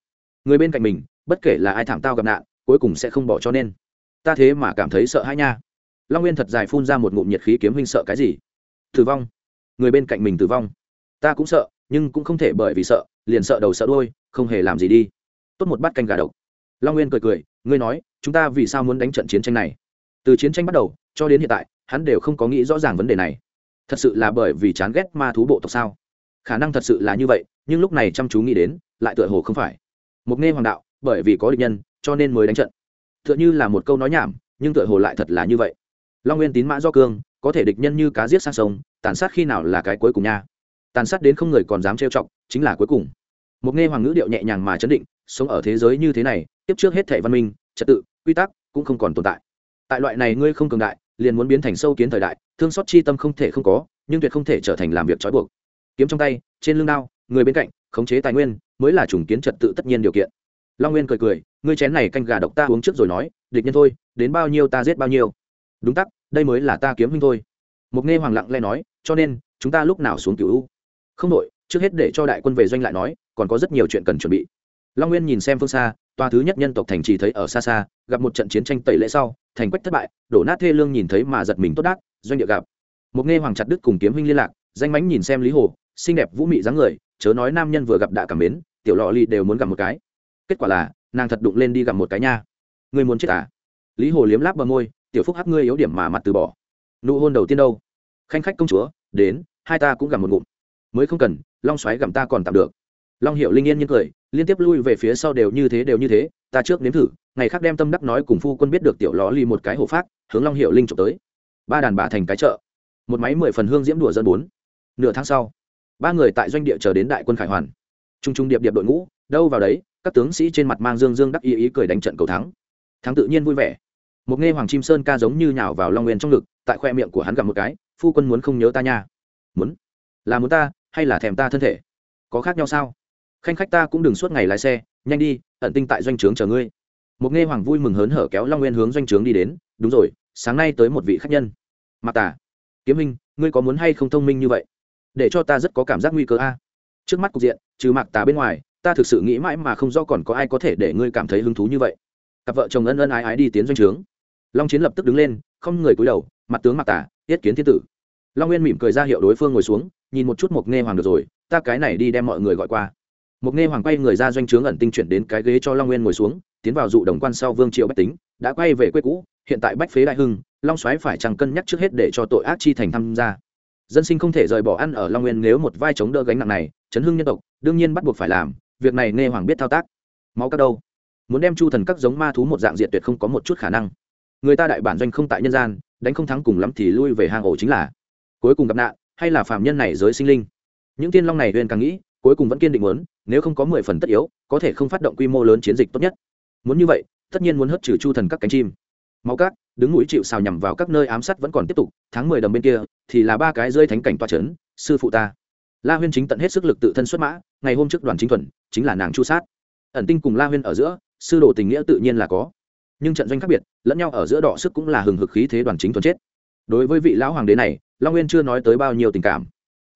Người bên cạnh mình, bất kể là ai thảm tao gặp nạn, cuối cùng sẽ không bỏ cho nên. Ta thế mà cảm thấy sợ hãi nha. Long nguyên thật dài phun ra một ngụm nhiệt khí kiếm huynh sợ cái gì? Tử vong. Người bên cạnh mình tử vong. Ta cũng sợ, nhưng cũng không thể bởi vì sợ, liền sợ đầu sợ đôi không hề làm gì đi. Tốt một bát canh gà độc. Long nguyên cười cười ngươi nói, chúng ta vì sao muốn đánh trận chiến tranh này? Từ chiến tranh bắt đầu, cho đến hiện tại, hắn đều không có nghĩ rõ ràng vấn đề này. Thật sự là bởi vì chán ghét ma thú bộ tộc sao? Khả năng thật sự là như vậy, nhưng lúc này chăm chú nghĩ đến, lại tựa hồ không phải. Một nghe hoàng đạo, bởi vì có địch nhân, cho nên mới đánh trận. Tựa như là một câu nói nhảm, nhưng tựa hồ lại thật là như vậy. Long nguyên tín mã do cương, có thể địch nhân như cá giết sang sông, tàn sát khi nào là cái cuối cùng nha. Tàn sát đến không người còn dám trêu chọc, chính là cuối cùng. Một nghe hoàng ngữ điệu nhẹ nhàng mà chấn định, sống ở thế giới như thế này tiếp trước hết thể văn minh, trật tự, quy tắc cũng không còn tồn tại. Tại loại này ngươi không cường đại, liền muốn biến thành sâu kiến thời đại, thương xót chi tâm không thể không có, nhưng tuyệt không thể trở thành làm việc trói buộc. Kiếm trong tay, trên lưng đao, người bên cạnh, khống chế tài nguyên, mới là chủng kiến trật tự tất nhiên điều kiện. Long nguyên cười cười, ngươi chén này canh gà độc ta uống trước rồi nói, địch nhân thôi, đến bao nhiêu ta giết bao nhiêu. Đúng tắc, đây mới là ta kiếm huynh thôi. Mục nghe hoàng lặng lẽ nói, cho nên, chúng ta lúc nào xuống cửu u? Không đội trước hết để cho đại quân về doanh lại nói, còn có rất nhiều chuyện cần chuẩn bị. Long nguyên nhìn xem phương xa toa thứ nhất nhân tộc thành trì thấy ở xa xa, gặp một trận chiến tranh tẩy lễ sau, thành quách thất bại, đổ nát thê lương nhìn thấy mà giật mình tốt đắc, doanh địa gặp. Một nghe hoàng chặt đức cùng kiếm huynh liên lạc, danh mánh nhìn xem lý hồ, xinh đẹp vũ mị dáng người, chớ nói nam nhân vừa gặp đã cảm mến, tiểu lọ lì đều muốn gặp một cái. Kết quả là, nàng thật đụng lên đi gặp một cái nha. Ngươi muốn chết à? Lý hồ liếm láp bờ môi, tiểu phúc hắc ngươi yếu điểm mà mặt từ bỏ. Nụ hôn đầu tiên đâu? Khanh khách công chúa, đến, hai ta cũng gặp một ngụm. Mới không cần, long xoáy gặm ta còn tạm được long hiệu linh yên nhiên cười, liên tiếp lui về phía sau đều như thế đều như thế, ta trước nếm thử, ngày khác đem tâm đắc nói cùng phu quân biết được tiểu ló ly một cái hổ phát, hướng long hiệu linh trộm tới. Ba đàn bà thành cái chợ. Một máy mười phần hương diễm đùa dân bốn. Nửa tháng sau, ba người tại doanh địa chờ đến đại quân khải hoàn. T r u n g t r u n g điệp điệp đội ngũ, đâu vào đấy, các tướng sĩ trên mặt mang dương dương đắc ý ý cười đánh trận cầu thắng. Thắng tự nhiên vui vẻ. Một nghe hoàng chim sơn ca giống như nhào vào long nguyên trong ngực, tại khoe miệng của hắn gặp một cái, phu quân muốn không nhớ ta nha. Muốn? Là muốn ta, hay là thèm ta thân thể? Có khác nhau sao? Khanh khách ta cũng đừng suốt ngày lái xe, nhanh đi, ẩn tinh tại doanh trướng chờ ngươi. Một nghe hoàng vui mừng hớn hở kéo long nguyên hướng doanh trướng đi đến, đúng rồi, sáng nay tới một vị khách nhân. Mặc tả kiếm minh, ngươi có muốn hay không thông minh như vậy? Để cho ta rất có cảm giác nguy cơ a. Trước mắt cục diện, trừ mặc tà bên ngoài, ta thực sự nghĩ mãi mà không rõ còn có ai có thể để ngươi cảm thấy hứng thú như vậy. Cặp vợ chồng ân ân ái ái đi tiến doanh trướng. Long chiến lập tức đứng lên, không người cúi đầu, mặt tướng mặc tả tiết kiến thiên tử. Long nguyên mỉm cười ra hiệu đối phương ngồi xuống, nhìn một chút mộc nghe hoàng được rồi, ta cái này đi đem mọi người gọi qua một nghe hoàng quay người ra doanh trướng ẩn tinh chuyển đến cái ghế cho long nguyên ngồi xuống, tiến vào dụ đồng quan sau vương triệu bách tính, đã quay về quê cũ, hiện tại bách phế đại hưng, long soái phải chẳng cân nhắc trước hết để cho tội ác chi thành tham gia. Dân sinh không thể rời bỏ ăn ở long nguyên nếu một vai chống đỡ gánh nặng này chấn hưng nhân tộc, đương nhiên bắt buộc phải làm, việc này nghe hoàng biết thao tác. Máu các đâu? Muốn đem chu thần các giống ma thú một dạng diện tuyệt không có một chút khả năng. Người ta đại bản doanh không tại nhân gian, đánh không thắng cùng lắm thì lui về hang ổ chính là. Cuối cùng gặp nạn, hay là phạm nhân này giới sinh linh? Những tiên long này huyền càng nghĩ cuối cùng vẫn kiên định muốn, nếu không có mười phần tất yếu, có thể không phát động quy mô lớn chiến dịch tốt nhất. Muốn như vậy, tất nhiên muốn hất trừ chu thần các cánh chim. Máu cát, đứng mũi chịu xào nhằm vào các nơi ám sát vẫn còn tiếp tục, tháng mười đầm bên kia, thì là ba cái rơi thánh cảnh toa c h ấ n sư phụ ta. La huyên chính tận hết sức lực tự thân xuất mã, ngày hôm trước đoàn chính thuần, chính là nàng chu sát. Ẩn tinh cùng la huyên ở giữa, sư đồ tình nghĩa tự nhiên là có. Nhưng trận doanh khác biệt, lẫn nhau ở giữa đọ sức cũng là hừng hực khí thế đoàn chính thuần chết. Đối với vị lão hoàng đế này, long nguyên chưa nói tới bao nhiêu tình cảm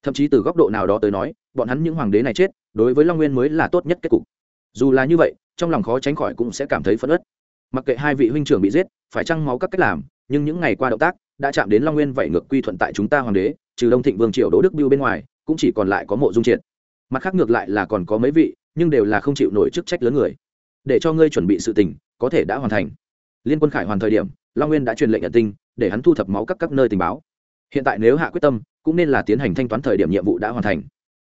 thậm chí từ góc độ nào đó tới nói, bọn hắn những hoàng đế này chết, đối với long nguyên mới là tốt nhất kết cục. Dù là như vậy, trong lòng khó tránh khỏi cũng sẽ cảm thấy phẫn ất mặc kệ hai vị huynh trưởng bị giết, phải trăng máu các cách làm, nhưng những ngày qua động tác đã chạm đến long nguyên vậy ngược quy thuận tại chúng ta hoàng đế, trừ đông thịnh vương triều đỗ đức biêu bên ngoài, cũng chỉ còn lại có mộ dung triệt. Mặt khác ngược lại là còn có mấy vị, nhưng đều là không chịu nổi chức trách lớn người. Để cho ngươi chuẩn bị sự tình, có thể đã hoàn thành. Liên quân khải hoàn thời điểm, long nguyên đã truyền lệnh nhận tinh để hắn thu thập máu các các nơi tình báo hiện tại nếu hạ quyết tâm, cũng nên là tiến hành thanh toán thời điểm nhiệm vụ đã hoàn thành.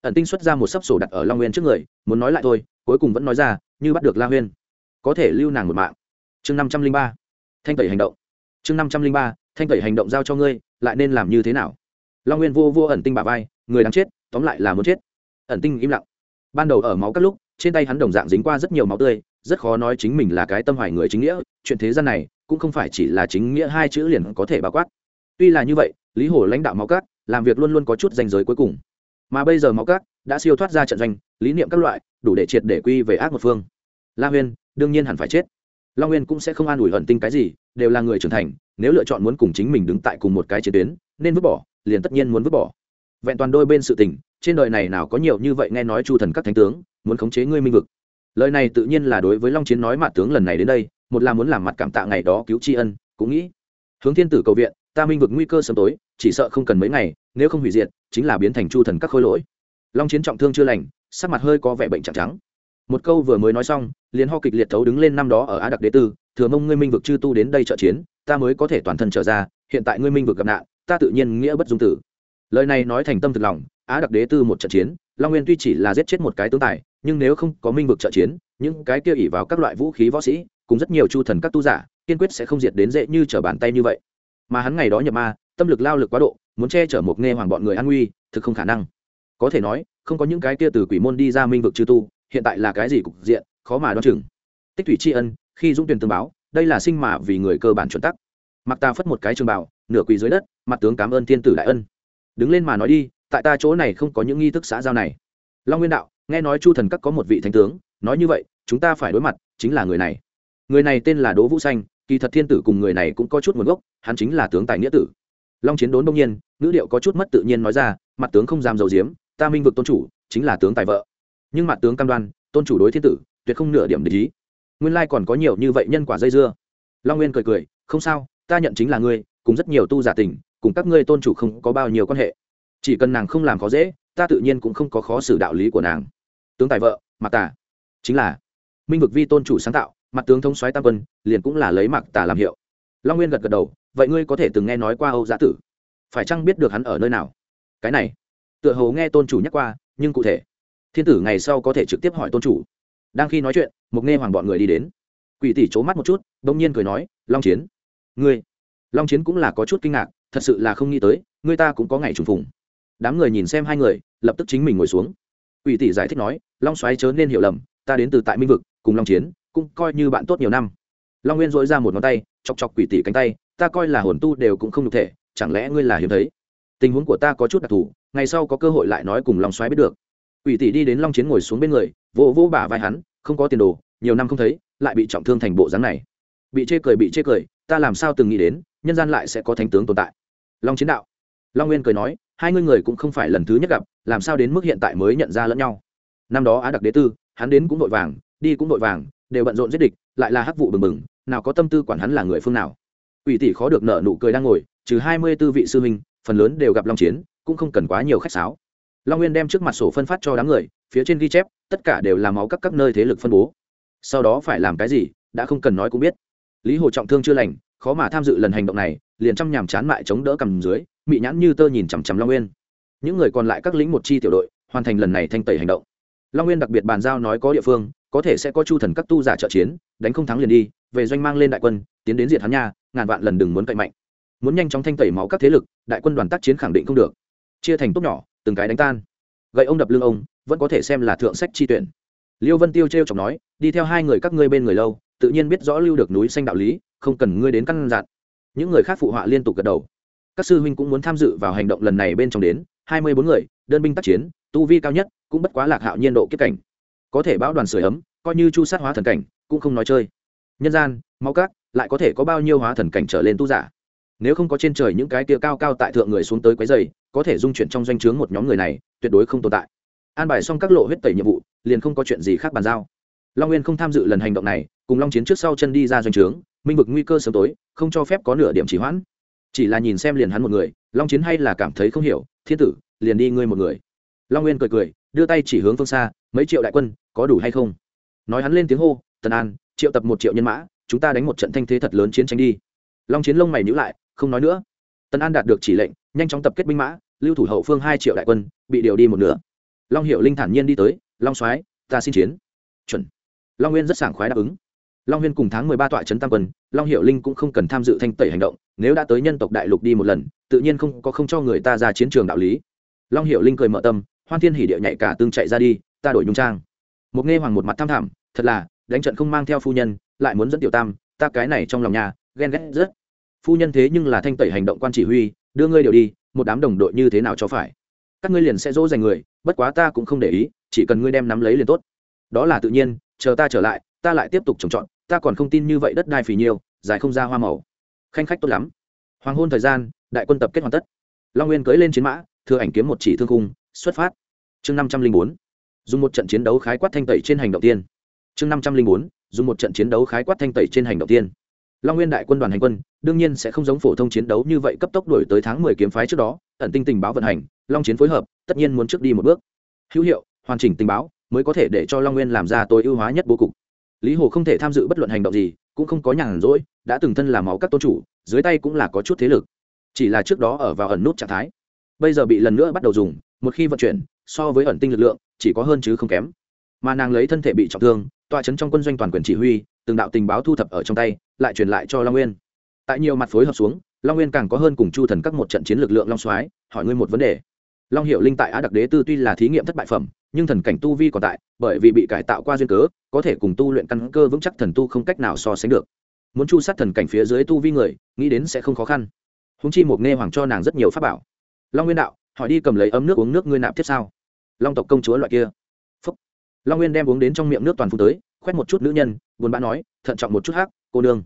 Ẩn tinh xuất ra một sấp sổ đặt ở long nguyên trước người, muốn nói lại thôi, cuối cùng vẫn nói ra, như bắt được la huyên. Có thể lưu nàng một mạng. Chương năm trăm linh ba. Thanh tẩy hành động. Chương năm trăm linh ba, thanh tẩy hành động giao cho ngươi, lại nên làm như thế nào? Long nguyên vô vô ẩn tinh bà vai, người đang chết, tóm lại là muốn chết. Ẩn tinh im lặng. Ban đầu ở máu các lúc, trên tay hắn đồng dạng dính qua rất nhiều máu tươi, rất khó nói chính mình là cái tâm hoài người chính nghĩa, chuyện thế gian này, cũng không phải chỉ là chính nghĩa hai chữ liền có thể bao quát. Tuy là như vậy lý Hổ lãnh đạo máu cát, làm việc luôn luôn có chút danh giới cuối cùng. Mà bây giờ máu cát đã siêu thoát ra trận doanh, lý niệm các loại, đủ để triệt để quy về ác một phương. La huyên, đương nhiên hẳn phải chết. Long nguyên cũng sẽ không an ủi hận tinh cái gì, đều là người trưởng thành, nếu lựa chọn muốn cùng chính mình đứng tại cùng một cái chiến tuyến, nên vứt bỏ, liền tất nhiên muốn vứt bỏ. Vẹn toàn đôi bên sự tình, trên đời này nào có nhiều như vậy nghe nói chu thần các thánh tướng, muốn khống chế ngươi minh vực. Lời này tự nhiên là đối với long chiến nói mạ tướng lần này đến đây, một là muốn làm mặt cảm tạ ngày đó cứu tri ân, cũng nghĩ. Hướng thiên tử cầu viện ta minh vực nguy cơ sớm tối, chỉ sợ không cần mấy ngày, nếu không hủy diệt, chính là biến thành chu thần các khôi lỗi. Long chiến trọng thương chưa lành, sắc mặt hơi có vẻ bệnh trắng trắng. Một câu vừa mới nói xong, liền ho kịch liệt thấu đứng lên năm đó ở á đặc đế tư, thừa mông ngươi minh vực chư tu đến đây trợ chiến, ta mới có thể toàn thân trở ra, hiện tại ngươi minh vực gặp nạn, ta tự nhiên nghĩa bất dung tử. Lời này nói thành tâm thực lòng, á đặc đế tư một trận chiến, long nguyên tuy chỉ là giết chết một cái tướng tài, nhưng nếu không có minh vực trợ chiến, những cái kia ỉ vào các loại vũ khí võ sĩ, cùng rất nhiều chu thần các tu giả, kiên quyết sẽ không diệt đến dễ như trở bàn tay như vậy mà hắn ngày đó nhập ma, tâm lực lao lực quá độ, muốn che chở một nghe hoàng bọn người an nguy, thực không khả năng. Có thể nói, không có những cái kia từ quỷ môn đi ra minh vực chư tu, hiện tại là cái gì cục diện, khó mà đoán chừng. Tích thủy tri ân, khi dũng tuyển tương báo, đây là sinh mà vì người cơ bản chuẩn tắc. Mặc ta phất một cái trường bảo nửa quỳ dưới đất, mặt tướng cảm ơn thiên tử đại ân. Đứng lên mà nói đi, tại ta chỗ này không có những nghi thức xã giao này. Long nguyên đạo, nghe nói chu thần các có một vị thánh tướng, nói như vậy, chúng ta phải đối mặt, chính là người này. Người này tên là đỗ vũ xanh kỳ thật thiên tử cùng người này cũng có chút nguồn gốc, hắn chính là tướng tài nghĩa tử. Long chiến đốn đông nhiên, ngữ điệu có chút mất tự nhiên nói ra, mặt tướng không dám dầu diếm, ta minh vực tôn chủ, chính là tướng tài vợ. Nhưng mặt tướng cam đoan, tôn chủ đối thiên tử, tuyệt không nửa điểm để ý. Nguyên lai còn có nhiều như vậy nhân quả dây dưa. Long nguyên cười cười, không sao, ta nhận chính là ngươi, cùng rất nhiều tu giả tình, cùng các ngươi tôn chủ không có bao nhiêu quan hệ. Chỉ cần nàng không làm khó dễ, ta tự nhiên cũng không có khó xử đạo lý của nàng. Tướng tài vợ mặc tả chính là minh vực vi tôn chủ sáng tạo mặt tướng thống soái tam quân, liền cũng là lấy mặc tả làm hiệu. Long nguyên gật gật đầu, vậy ngươi có thể từng nghe nói qua âu giã tử? Phải chăng biết được hắn ở nơi nào? Cái này, tựa hồ nghe tôn chủ nhắc qua, nhưng cụ thể. Thiên tử ngày sau có thể trực tiếp hỏi tôn chủ. Đang khi nói chuyện mục nghe hoàng bọn người đi đến. Quỷ tỷ c h ố mắt một chút đ ỗ n g nhiên cười nói, long chiến, ngươi. Long chiến cũng là có chút kinh ngạc, thật sự là không nghĩ tới, ngươi ta cũng có ngày trùng phùng. Đám người nhìn xem hai người, lập tức chính mình ngồi xuống. Quỷ tỷ giải thích nói, long xoáy chớ nên hiểu lầm, ta đến từ tại minh vực, cùng long chiến cũng coi như bạn tốt nhiều năm. Long nguyên dội ra một ngón tay, chọc chọc quỷ tỷ cánh tay, ta coi là hồn tu đều cũng không được thể, chẳng lẽ ngươi là hiếm thấy? Tình huống của ta có chút đặc thù, ngày sau có cơ hội lại nói cùng long xoáy biết được. Quỷ tỷ đi đến long chiến ngồi xuống bên người, vỗ vỗ bả vai hắn, không có tiền đồ, nhiều năm không thấy, lại bị trọng thương thành bộ dáng này. Bị chê cười, bị chê cười, ta làm sao từng nghĩ đến, nhân gian lại sẽ có thánh tướng tồn tại. Long chiến đạo. Long nguyên cười nói, hai ngươi người cũng không phải lần thứ nhất gặp, làm sao đến mức hiện tại mới nhận ra lẫn nhau? Năm đó á đặc đế tư, hắn đến cũng vội vàng, đi cũng vội vàng đều bận rộn giết địch, lại là hắc vụ bừng bừng, nào có tâm tư quản hắn là người phương nào. Ủy tỷ khó được nợ nụ cười đang ngồi, trừ hai mươi tư vị sư huynh, phần lớn đều gặp long chiến, cũng không cần quá nhiều khách sáo. Long nguyên đem trước mặt sổ phân phát cho đám người, phía trên ghi chép, tất cả đều là máu các các nơi thế lực phân bố. Sau đó phải làm cái gì, đã không cần nói cũng biết. Lý hồ trọng thương chưa lành, khó mà tham dự lần hành động này, liền chăm nhàm chán mại chống đỡ cầm dưới, mị nhãn như tơ nhìn chằm chằm long nguyên. Những người còn lại các lĩnh một chi tiểu đội, hoàn thành lần này thanh tẩy hành động long nguyên đặc biệt bàn giao nói có địa phương, có thể sẽ có chu thần các tu giả trợ chiến, đánh không thắng liền đi, về doanh mang lên đại quân, tiến đến diệt hắn nha, ngàn vạn lần đừng muốn cậy mạnh. Muốn nhanh chóng thanh tẩy máu các thế lực, đại quân đoàn tác chiến khẳng định không được. Chia thành tốt nhỏ, từng cái đánh tan. Gậy ông đập lưng ông, vẫn có thể xem là thượng sách chi tuyển. Liêu vân tiêu t r chọc nói, đi theo hai người các ngươi bên người lâu, tự nhiên biết rõ lưu được núi xanh đạo lý, không cần ngươi đến căn dặn. Những người khác phụ họa liên tục gật đầu. Các sư huynh cũng muốn tham dự vào hành động lần này bên trong đến, hai mươi bốn người đơn binh tác chiến, tu vi cao nhất, cũng bất quá lạc hạo nhiên độ kiếp cảnh. Có thể bão đoàn sửa ấm, coi như chu sát hóa thần cảnh, cũng không nói chơi. Nhân gian, máu cát, lại có thể có bao nhiêu hóa thần cảnh trở lên tu giả? Nếu không có trên trời những cái kia cao cao tại thượng người xuống tới quấy dày có thể dung chuyển trong doanh chướng một nhóm người này, tuyệt đối không tồn tại. An bài xong các lộ huyết tẩy nhiệm vụ, liền không có chuyện gì khác bàn giao. Long nguyên không tham dự lần hành động này, cùng long chiến trước sau chân đi ra doanh trướng minh vực nguy cơ sớm tối, không cho phép có nửa điểm chỉ hoãn. Chỉ là nhìn xem liền hắn một người, long chiến hay là cảm thấy không hiểu, thiên tử liền đi ngươi một người. Long nguyên cười cười, đưa tay chỉ hướng phương xa, mấy triệu đại quân, có đủ hay không? Nói hắn lên tiếng hô, tần an, triệu tập một triệu nhân mã, chúng ta đánh một trận thanh thế thật lớn chiến tranh đi. Long chiến lông mày nhữ lại, không nói nữa. Tần an đạt được chỉ lệnh, nhanh chóng tập kết binh mã, lưu thủ hậu phương hai triệu đại quân, bị điều đi một nửa. Long hiệu linh thản nhiên đi tới, long soái, ta xin chiến. Chuẩn. Long nguyên rất sảng khoái đáp ứng. Long huyên cùng tháng mười ba tọa trấn tam quân, long hiệu linh cũng không cần tham dự thanh tẩy hành động, nếu đã tới nhân tộc đại lục đi một lần, tự nhiên không có không cho người ta ra chiến trường đạo lý long hiệu linh cười mở tâm, hoan thiên hỉ địa nhảy cả tương chạy ra đi, ta đổi nhung trang. Một nghe hoàng một mặt tham thảm, thật là, đánh trận không mang theo phu nhân, lại muốn dẫn tiểu tam, ta cái này trong lòng nhà, ghen ghét rất. Phu nhân thế nhưng là thanh tẩy hành động quan chỉ huy, đưa ngươi đều đi, một đám đồng đội như thế nào cho phải? Các ngươi liền sẽ dỗ dành người, bất quá ta cũng không để ý, chỉ cần ngươi đem nắm lấy liền tốt. Đó là tự nhiên, chờ ta trở lại, ta lại tiếp tục trồng trọt, ta còn không tin như vậy đất đai phì nhiêu dài không ra hoa màu. Khanh khách tốt lắm. Hoàng hôn thời gian, đại quân tập kết hoàn tất. Long nguyên cưới lên chiến mã thừa ảnh kiếm một chỉ thương cung xuất phát. Chương năm trăm linh bốn. Dùng một trận chiến đấu khái quát thanh tẩy trên hành động tiên. Chương năm trăm linh bốn. Dùng một trận chiến đấu khái quát thanh tẩy trên hành động tiên. Long nguyên đại quân đoàn hành quân, đương nhiên sẽ không giống phổ thông chiến đấu như vậy cấp tốc đổi tới tháng mười kiếm phái trước đó, ẩn tinh tình báo vận hành, long chiến phối hợp, tất nhiên muốn trước đi một bước. Hữu hiệu, hoàn chỉnh tình báo mới có thể để cho long nguyên làm ra tối ưu hóa nhất bố cục. Lý hồ không thể tham dự bất luận hành động gì, cũng không có nhàn rỗi, đã từng thân là máu các tôn chủ, dưới tay cũng là có chút thế lực. Chỉ là trước đó ở vào ẩn nút trạng thái bây giờ bị lần nữa bắt đầu dùng, một khi vận chuyển, so với ẩn tinh lực lượng, chỉ có hơn chứ không kém. Mà nàng lấy thân thể bị trọng thương, tọa chấn trong quân doanh toàn quyền chỉ huy, từng đạo tình báo thu thập ở trong tay, lại truyền lại cho long nguyên. Tại nhiều mặt phối hợp xuống, long nguyên càng có hơn cùng chu thần các một trận chiến lực lượng long soái, hỏi ngươi một vấn đề. Long hiệu linh tại á đặc đế tư tuy là thí nghiệm thất bại phẩm, nhưng thần cảnh tu vi còn tại, bởi vì bị cải tạo qua duyên cớ, có thể cùng tu luyện căn cơ vững chắc thần tu không cách nào so sánh được. Muốn chu sát thần cảnh phía dưới tu vi người, nghĩ đến sẽ không khó khăn. Húng chi một nghe hoàng cho nàng rất nhiều pháp bảo long nguyên đạo, hỏi đi cầm lấy ấm nước uống nước ngươi nạp tiếp sao? Long tộc công chúa loại kia. Phúc. long nguyên đem uống đến trong miệng nước toàn phun tới, khoét một chút nữ nhân, buồn bã nói, thận trọng một chút hát cô nương.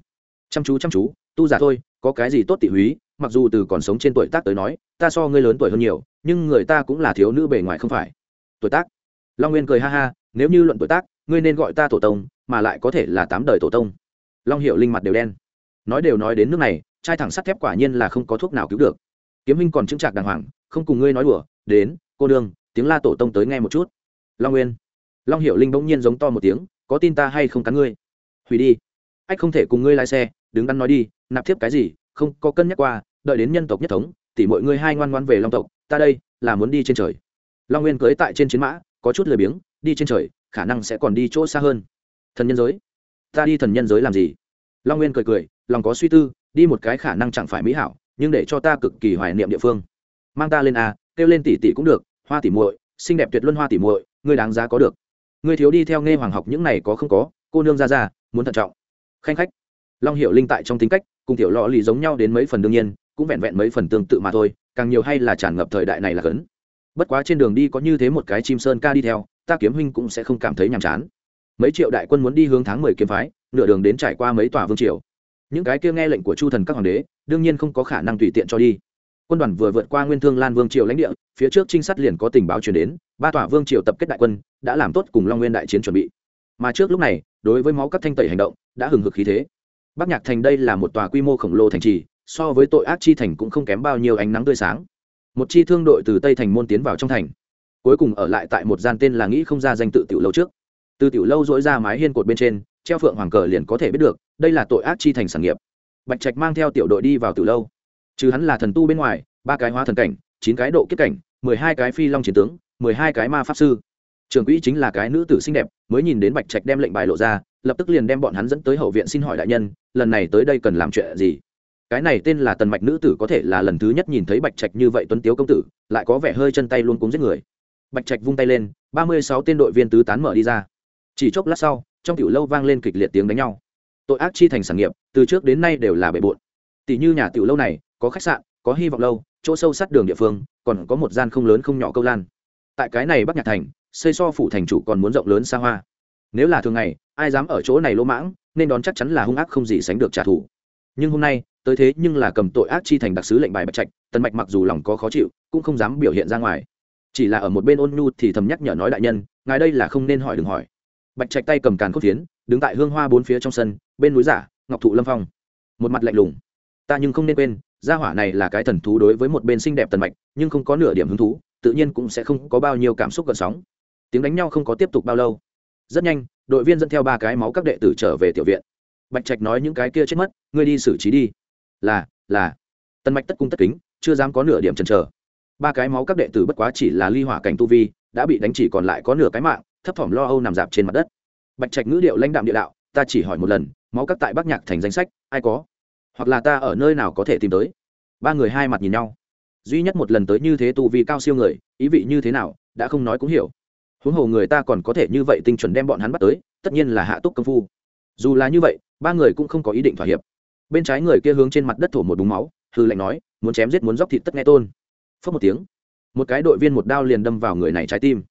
Chăm chú chăm chú, tu giả thôi, có cái gì tốt tỉ húy, mặc dù từ còn sống trên tuổi tác tới nói, ta so ngươi lớn tuổi hơn nhiều, nhưng người ta cũng là thiếu nữ bề ngoài không phải. Tuổi tác. Long nguyên cười ha ha, nếu như luận tuổi tác, ngươi nên gọi ta tổ tông, mà lại có thể là tám đời tổ tông. Long hiệu linh mặt đều đen. Nói đều nói đến nước này, trai thẳng sắt thép quả nhiên là không có thuốc nào cứu được kiếm minh còn chững trạc đàng hoàng, không cùng ngươi nói đùa, đến, cô đương tiếng la tổ tông tới nghe một chút. Long nguyên. Long hiệu linh bỗng nhiên giống to một tiếng, có tin ta hay không cắn ngươi? Hủy đi. Ách không thể cùng ngươi lái xe, đứng đắn nói đi, nạp thiếp cái gì, không, có cân nhắc qua, đợi đến nhân tộc nhất thống, tỉ mọi ngươi hai ngoan ngoan về long tộc, ta đây, là muốn đi trên trời. Long nguyên cưới tại trên chiến mã, có chút lười biếng, đi trên trời, khả năng sẽ còn đi chỗ xa hơn. Thần nhân giới. Ta đi thần nhân giới làm gì? Long nguyên cười cười, lòng có suy tư, đi một cái khả năng chẳng phải mỹ hảo nhưng để cho ta cực kỳ hoài niệm địa phương. Mang ta lên a kêu lên tỷ tỷ cũng được, hoa tỷ muội, xinh đẹp tuyệt luân hoa tỷ muội, ngươi đáng giá có được. Ngươi thiếu đi theo nghe hoàng học những này có không có, cô nương ra ra, muốn thận trọng. Khanh khách. Long hiệu linh tại trong tính cách, cùng tiểu lọ lì giống nhau đến mấy phần đương nhiên, cũng vẹn vẹn mấy phần tương tự mà thôi, càng nhiều hay là tràn ngập thời đại này là cấn. Bất quá trên đường đi có như thế một cái chim sơn ca đi theo, ta kiếm huynh cũng sẽ không cảm thấy nhàm chán. Mấy triệu đại quân muốn đi hướng tháng mười kiếm phái, nửa đường đến trải qua mấy tòa vương triều. Những cái kia nghe lệnh của chu thần các hoàng đế đương nhiên không có khả năng tùy tiện cho đi. Quân đoàn vừa vượt qua nguyên thương lan vương triều lãnh địa, phía trước trinh sát liền có tình báo truyền đến, ba tòa vương triều tập kết đại quân, đã làm tốt cùng long nguyên đại chiến chuẩn bị. Mà trước lúc này, đối với máu các thanh tẩy hành động, đã hừng hực khí thế. Bắc nhạc thành đây là một tòa quy mô khổng lồ thành trì, so với tội ác chi thành cũng không kém bao nhiêu ánh nắng tươi sáng. Một chi thương đội từ tây thành môn tiến vào trong thành, cuối cùng ở lại tại một gian tên là nghĩ không ra danh tự tiểu lâu trước. Từ tiểu lâu dỗi ra mái hiên cột bên trên, treo phượng hoàng cờ liền có thể biết được, đây là tội ác chi thành sản nghiệp bạch trạch mang theo tiểu đội đi vào tiểu lâu. Chứ hắn là thần tu bên ngoài, ba cái hóa thần cảnh, chín cái độ kết cảnh, mười hai cái phi long chiến tướng, mười hai cái ma pháp sư. Trường quỹ chính là cái nữ tử xinh đẹp, mới nhìn đến bạch trạch đem lệnh bài lộ ra, lập tức liền đem bọn hắn dẫn tới hậu viện xin hỏi đại nhân, lần này tới đây cần làm chuyện gì? Cái này tên là tần mạch nữ tử có thể là lần thứ nhất nhìn thấy bạch trạch như vậy tuấn tiếu công tử, lại có vẻ hơi chân tay luôn cúng giết người. Bạch trạch vung tay lên, ba mươi sáu tên đội viên tứ tán mở đi ra. Chỉ chốc lát sau, trong tiểu lâu vang lên kịch liệt tiếng đánh nhau tội ác chi thành sản nghiệp, từ trước đến nay đều là bề bộn. Tỷ như nhà tiểu lâu này, có khách sạn, có hy vọng lâu, chỗ sâu sát đường địa phương, còn có một gian không lớn không nhỏ câu lan. Tại cái này bắc nhạc thành, xây so phủ thành chủ còn muốn rộng lớn xa hoa. Nếu là thường ngày, ai dám ở chỗ này lỗ mãng, nên đón chắc chắn là hung ác không gì sánh được trả thù. Nhưng hôm nay, tới thế nhưng là cầm tội ác chi thành đặc sứ lệnh bài bạch trạch, tần mạch mặc dù lòng có khó chịu, cũng không dám biểu hiện ra ngoài. Chỉ là ở một bên ôn nhu thì thầm nhắc nhở nói đại nhân, ngài đây là không nên hỏi đừng hỏi. Bạch trạch tay cầm càn cốt phiến, đứng tại hương hoa bốn phía trong sân bên núi giả, ngọc thụ lâm phong. Một mặt lạnh lùng. Ta nhưng không nên quên, gia hỏa này là cái thần thú đối với một bên xinh đẹp tần mạch, nhưng không có nửa điểm hứng thú, tự nhiên cũng sẽ không có bao nhiêu cảm xúc gần sóng. Tiếng đánh nhau không có tiếp tục bao lâu. Rất nhanh, đội viên dẫn theo ba cái máu các đệ tử trở về tiểu viện. Bạch trạch nói những cái kia chết mất, ngươi đi xử trí đi. Là là. Tần mạch tất cung tất kính, chưa dám có nửa điểm chần chờ. Ba cái máu các đệ tử bất quá chỉ là ly hỏa cảnh tu vi, đã bị đánh chỉ còn lại có nửa cái mạng, thấp thỏm lo âu nằm dạp trên mặt đất. Bạch trạch ngữ điệu lãnh đạm địa đạo, ta chỉ hỏi một lần máu các tại bắc nhạc thành danh sách, ai có? Hoặc là ta ở nơi nào có thể tìm tới? Ba người hai mặt nhìn nhau. Duy nhất một lần tới như thế tu vi cao siêu người, ý vị như thế nào, đã không nói cũng hiểu. Huống hồ người ta còn có thể như vậy tinh chuẩn đem bọn hắn bắt tới, tất nhiên là hạ túc công phu. Dù là như vậy, ba người cũng không có ý định thỏa hiệp. Bên trái người kia hướng trên mặt đất thổ một búng máu hư lệnh nói, muốn chém giết muốn dóc thịt tất nghe tôn. Phớt một tiếng, một cái đội viên một đao liền đâm vào người này trái tim.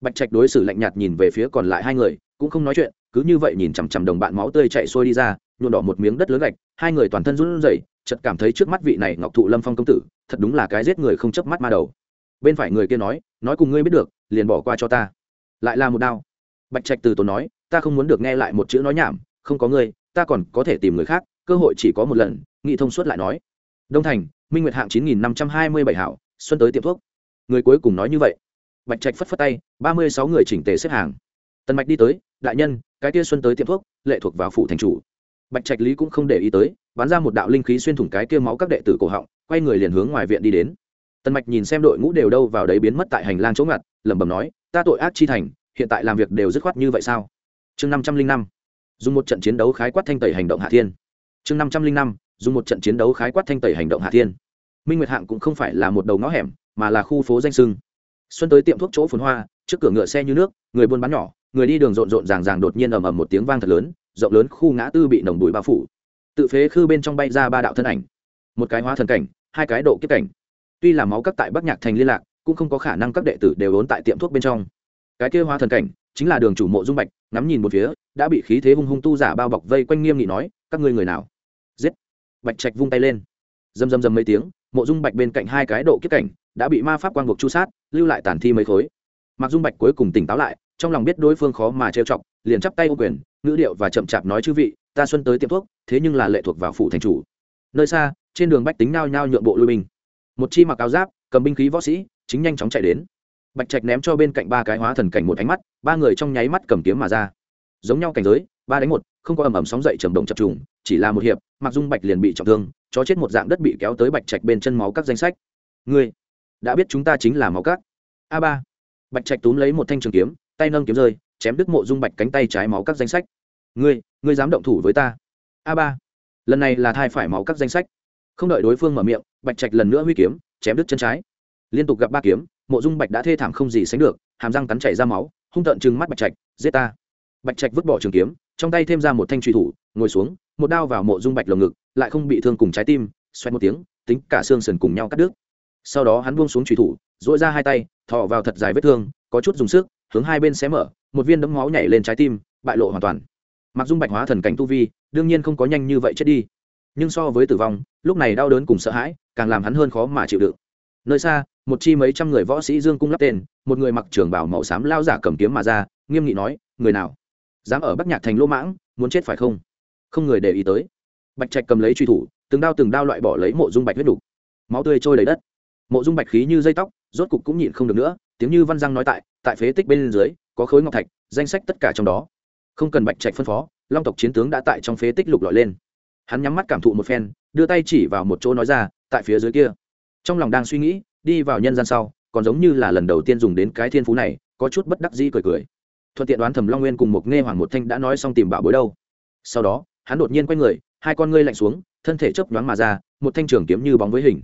Bạch trạch đối xử lạnh nhạt nhìn về phía còn lại hai người cũng không nói chuyện, cứ như vậy nhìn chằm chằm đồng bạn máu tươi chạy xuôi đi ra nhuộn đỏ một miếng đất lớn gạch, hai người toàn thân run rẩy, chợt cảm thấy trước mắt vị này ngọc thụ lâm phong công tử, thật đúng là cái giết người không chớp mắt ma đầu. Bên phải người kia nói nói cùng ngươi biết được, liền bỏ qua cho ta. Lại là một đao. Bạch trạch từ tốn nói, ta không muốn được nghe lại một chữ nói nhảm, không có ngươi, ta còn có thể tìm người khác, cơ hội chỉ có một lần, nghị thông suốt lại nói. Đông thành, minh nguyệt hạng chín nghìn năm trăm hai mươi bảy hảo, xuân tới tiệm thuốc. Người cuối cùng nói như vậy. Bạch trạch phất phất tay, ba mươi sáu người chỉnh tề xếp hàng tần mạch đi tới, đại nhân, cái kia xuân tới tiệm thuốc, lệ thuộc vào phủ thành chủ. Bạch trạch lý cũng không để ý tới, bắn ra một đạo linh khí xuyên thủng cái kia máu các đệ tử cổ họng, quay người liền hướng ngoài viện đi đến. Tần mạch nhìn xem đội ngũ đều đâu vào đấy biến mất tại hành lang chỗ ngặt, lẩm bẩm nói, ta tội ác chi thành, hiện tại làm việc đều dứt khoát như vậy sao? Chương năm trăm linh năm, dùng một trận chiến đấu khái quát thanh tẩy hành động hạ thiên. Chương năm trăm linh năm, dùng một trận chiến đấu khái quát thanh tẩy hành động hạ thiên. Minh nguyệt hạng cũng không phải là một đầu ngõ hẻm, mà là khu phố danh sưng. Xuân tới tiệm thuốc chỗ phồn hoa, trước cửa ngựa xe như nước, người buôn bán nhỏ người đi đường rộn rộn ràng ràng đột nhiên ầm ầm một tiếng vang thật lớn, rộng lớn khu ngã tư bị nồng bụi bao phủ. Tự phế khư bên trong bay ra ba đạo thân ảnh. Một cái hóa thần cảnh, hai cái độ kiếp cảnh. Tuy là máu cắt tại bắc nhạc thành liên lạc, cũng không có khả năng các đệ tử đều ốn tại tiệm thuốc bên trong. Cái kia hóa thần cảnh, chính là đường chủ mộ dung bạch, ngắm nhìn một phía, đã bị khí thế hung hung tu giả bao bọc vây quanh nghiêm nghị nói, các ngươi người nào? Giết. Bạch trạch vung tay lên. Dầm dầm dầm mấy tiếng, mộ dung bạch bên cạnh hai cái độ kiếp cảnh, đã bị ma pháp quang buộc chu sát, lưu lại tàn thi mấy khối. Mặc dung bạch cuối cùng tỉnh táo lại trong lòng biết đối phương khó mà trêu chọc, liền chắp tay ô quyền, ngữ điệu và chậm chạp nói chư vị, ta xuân tới tiệm thuốc, thế nhưng là lệ thuộc vào phủ thành chủ. Nơi xa, trên đường bách tính nao nhao nhượng bộ lui binh. Một chi mặc áo giáp, cầm binh khí võ sĩ, chính nhanh chóng chạy đến. Bạch trạch ném cho bên cạnh ba cái hóa thần cảnh một ánh mắt, ba người trong nháy mắt cầm kiếm mà ra. Giống nhau cảnh giới, ba đánh một, không có ầm ầm sóng dậy trầm động chập trùng, chỉ là một hiệp mặc dung bạch liền bị trọng thương, chó chết một dạng đất bị kéo tới bạch trạch bên chân máu các danh sách. Ngươi, đã biết chúng ta chính là máu các. A ba. Bạch trạch túm lấy một thanh trường kiếm tay nâng kiếm rơi, chém đứt mộ dung bạch cánh tay trái máu các danh sách. Ngươi ngươi dám động thủ với ta. A ba. Lần này là thai phải máu các danh sách. Không đợi đối phương mở miệng, bạch trạch lần nữa huy kiếm, chém đứt chân trái. Liên tục gặp ba kiếm, mộ dung bạch đã thê thảm không gì sánh được, hàm răng cắn chảy ra máu, hung tợn trừng mắt bạch trạch, giết ta. Bạch trạch vứt bỏ trường kiếm, trong tay thêm ra một thanh truy thủ, ngồi xuống, một đao vào mộ dung bạch lồng ngực, lại không bị thương cùng trái tim xoay một tiếng, tính cả xương sườn cùng nhau cắt đứt. Sau đó hắn buông xuống truy thủ dội ra hai tay thọ vào thật dài vết thương, có chút dùng sức hướng hai bên xé mở, một viên đấm máu nhảy lên trái tim, bại lộ hoàn toàn. Mặc dung bạch hóa thần cảnh tu vi, đương nhiên không có nhanh như vậy chết đi. Nhưng so với tử vong, lúc này đau đớn cùng sợ hãi, càng làm hắn hơn khó mà chịu đựng. Nơi xa, một chi mấy trăm người võ sĩ dương cung lắp tên, một người mặc trường bảo màu xám lao giả cầm kiếm mà ra, nghiêm nghị nói, người nào? Dám ở bắc nhạc thành lỗ mãng, muốn chết phải không? Không người để ý tới. Bạch trạch cầm lấy truy thủ, từng đao từng đao loại bỏ lấy mộ dung bạch huyết đục máu tươi trôi đầy đất. Mộ dung bạch khí như dây tóc, rốt cục cũng nhịn không được nữa tiếng như văn giang nói tại tại phế tích bên dưới, có khối ngọc thạch, danh sách tất cả trong đó. Không cần bạch trạch phân phó, long tộc chiến tướng đã tại trong phế tích lục lọi lên. Hắn nhắm mắt cảm thụ một phen, đưa tay chỉ vào một chỗ nói ra, tại phía dưới kia. Trong lòng đang suy nghĩ, đi vào nhân gian sau, còn giống như là lần đầu tiên dùng đến cái thiên phú này, có chút bất đắc dĩ cười cười. Thuận tiện đoán thẩm long nguyên cùng một nghe hoàng một thanh đã nói xong tìm bảo bối đâu. Sau đó, hắn đột nhiên quay người, hai con ngươi lạnh xuống, thân thể chớp nhoáng mà ra, một thanh trường kiếm như bóng với hình.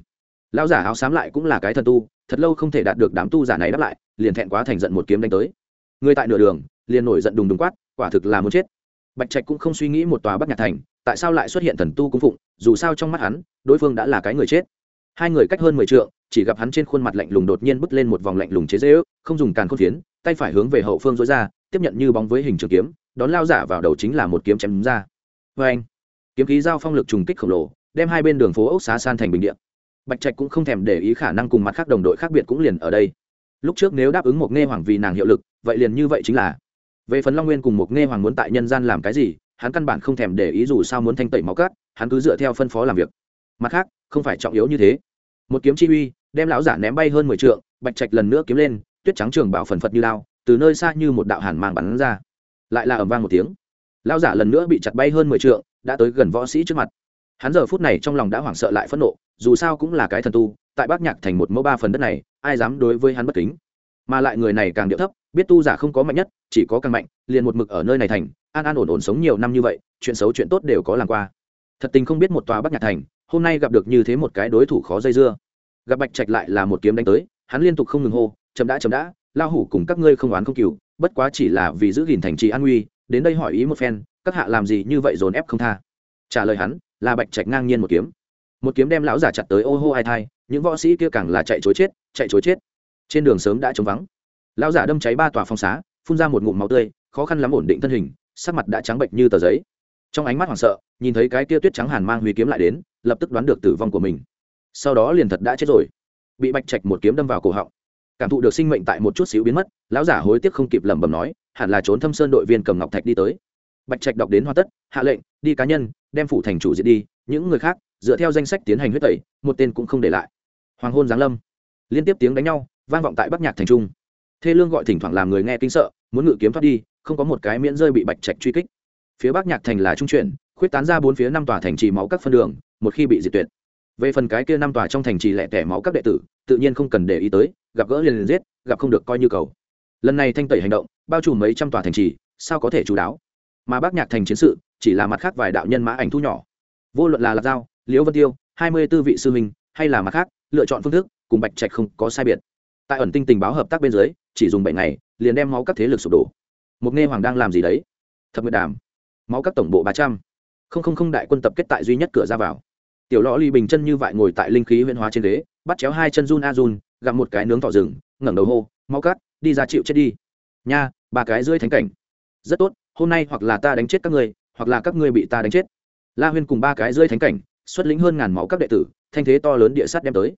Lão giả áo xám lại cũng là cái thần tu thật lâu không thể đạt được đám tu giả này đáp lại, liền thẹn quá thành giận một kiếm đánh tới. Người tại nửa đường, liền nổi giận đùng đùng quát, quả thực là muốn chết. Bạch trạch cũng không suy nghĩ một tòa bắc nhạc thành, tại sao lại xuất hiện thần tu cung phụng, dù sao trong mắt hắn, đối phương đã là cái người chết. Hai người cách hơn mười t chỉ gặp hắn trên khuôn mặt lạnh lùng đột nhiên bứt lên một vòng lạnh lùng chế dễ ước không dùng càn khôn phiến, tay phải hướng về hậu phương dối ra, tiếp nhận như bóng với hình trường kiếm, đón lao giả vào đầu chính là một kiếm chém ra. Vê anh kiếm khí giao phong lực trùng kích khổng lồ, đem hai bên đường phố ốc xá san thành bình điện bạch trạch cũng không thèm để ý khả năng cùng mặt khác đồng đội khác biệt cũng liền ở đây. Lúc trước nếu đáp ứng một nghe hoàng vì nàng hiệu lực, vậy liền như vậy chính là. Về phần long nguyên cùng một nghe hoàng muốn tại nhân gian làm cái gì, hắn căn bản không thèm để ý dù sao muốn thanh tẩy máu cát, hắn cứ dựa theo phân phó làm việc. Mặt khác, không phải trọng yếu như thế. Một kiếm chi uy, đem lão giả ném bay hơn mười trượng, bạch trạch lần nữa kiếm lên, tuyết trắng trường bảo phần phật như lao, từ nơi xa như một đạo hàn mang bắn ra. Lại là ầm vang một tiếng. Lão giả lần nữa bị chặt bay hơn mười trượng, đã tới gần võ sĩ trước mặt hắn giờ phút này trong lòng đã hoảng sợ lại phẫn nộ, dù sao cũng là cái thần tu, tại bác nhạc thành một mẫu ba phần đất này, ai dám đối với hắn bất kính? Mà lại người này càng điệu thấp, biết tu giả không có mạnh nhất, chỉ có càng mạnh, liền một mực ở nơi này thành, an an ổn ổn sống nhiều năm như vậy, chuyện xấu chuyện tốt đều có làm qua. Thật tình không biết một tòa bắc nhạc thành, hôm nay gặp được như thế một cái đối thủ khó dây dưa. Gặp bạch trạch lại là một kiếm đánh tới, hắn liên tục không ngừng hô, chậm đã chậm đã lao hủ cùng các ngươi không oán không cừu, bất quá chỉ là vì giữ gìn thành trì an nguy, đến đây hỏi ý một phen, các hạ làm gì như vậy dồn ép không tha? Trả lời hắn là bạch trạch ngang nhiên một kiếm. Một kiếm đem lão giả chặt tới ô hô ai thai, những võ sĩ kia càng là chạy chối chết, chạy chối chết. Trên đường sớm đã trống vắng. Lão giả đâm cháy ba tòa phong xá, phun ra một ngụm máu tươi, khó khăn lắm ổn định thân hình, sắc mặt đã trắng bệnh như tờ giấy. Trong ánh mắt hoảng sợ, nhìn thấy cái kia tuyết trắng hàn mang huy kiếm lại đến, lập tức đoán được tử vong của mình. Sau đó liền thật đã chết rồi. Bị bạch trạch một kiếm đâm vào cổ họng. Cảm thụ được sinh mệnh tại một chút xíu biến mất, lão giả hối tiếc không kịp lẩm bẩm nói, hẳn là trốn thâm sơn đội viên cầm ngọc thạch đi tới. Bạch trạch đọc đến hoa tất, hạ lệnh, đi cá nhân đem phủ thành chủ diệt đi, những người khác, dựa theo danh sách tiến hành huyết tẩy, một tên cũng không để lại. Hoàng hôn giáng lâm. Liên tiếp tiếng đánh nhau, vang vọng tại bắc nhạc thành trung. Thê lương gọi thỉnh thoảng làm người nghe kinh sợ, muốn ngự kiếm thoát đi, không có một cái miễn rơi bị bạch trạch truy kích. Phía bắc nhạc thành là trung chuyển, khuyết tán ra bốn phía năm tòa thành trì máu các phân đường, một khi bị diệt tuyệt. Về phần cái kia năm tòa trong thành trì lẻ tẻ máu các đệ tử, tự nhiên không cần để ý tới, gặp gỡ liền liền giết, gặp không được coi như cầu. Lần này thanh tẩy hành động, bao trùm mấy trăm tòa thành trì, sao có thể chú đáo? Mà bác nhạc thành chiến sự chỉ là mặt khác vài đạo nhân mã ảnh thu nhỏ. Vô luận là lạc giao, liễu vân tiêu, hai mươi tư vị sư minh hay là mặt khác, lựa chọn phương thức, cùng bạch trạch không có sai biệt. Tại ẩn tinh tình báo hợp tác bên dưới, chỉ dùng bảy ngày, liền đem máu các thế lực sụp đổ. Mục nghe hoàng đang làm gì đấy? Thập nguyệt đàm, máu các tổng bộ ba trăm. Không không không đại quân tập kết tại duy nhất cửa ra vào. Tiểu lõ ly bình chân như vại ngồi tại linh khí huyễn hóa trên ghế, bắt chéo hai chân run a run gặm một cái nướng thỏ rừng, ngẩng đầu hô, máu cắt đi ra chịu chết đi. Nha, ba cái rưỡi thánh cảnh. Rất tốt, hôm nay hoặc là ta đánh chết các ngươi hoặc là các ngươi bị ta đánh chết. La huyên cùng ba cái rơi thánh cảnh, xuất lĩnh hơn ngàn máu các đệ tử, thanh thế to lớn địa sát đem tới.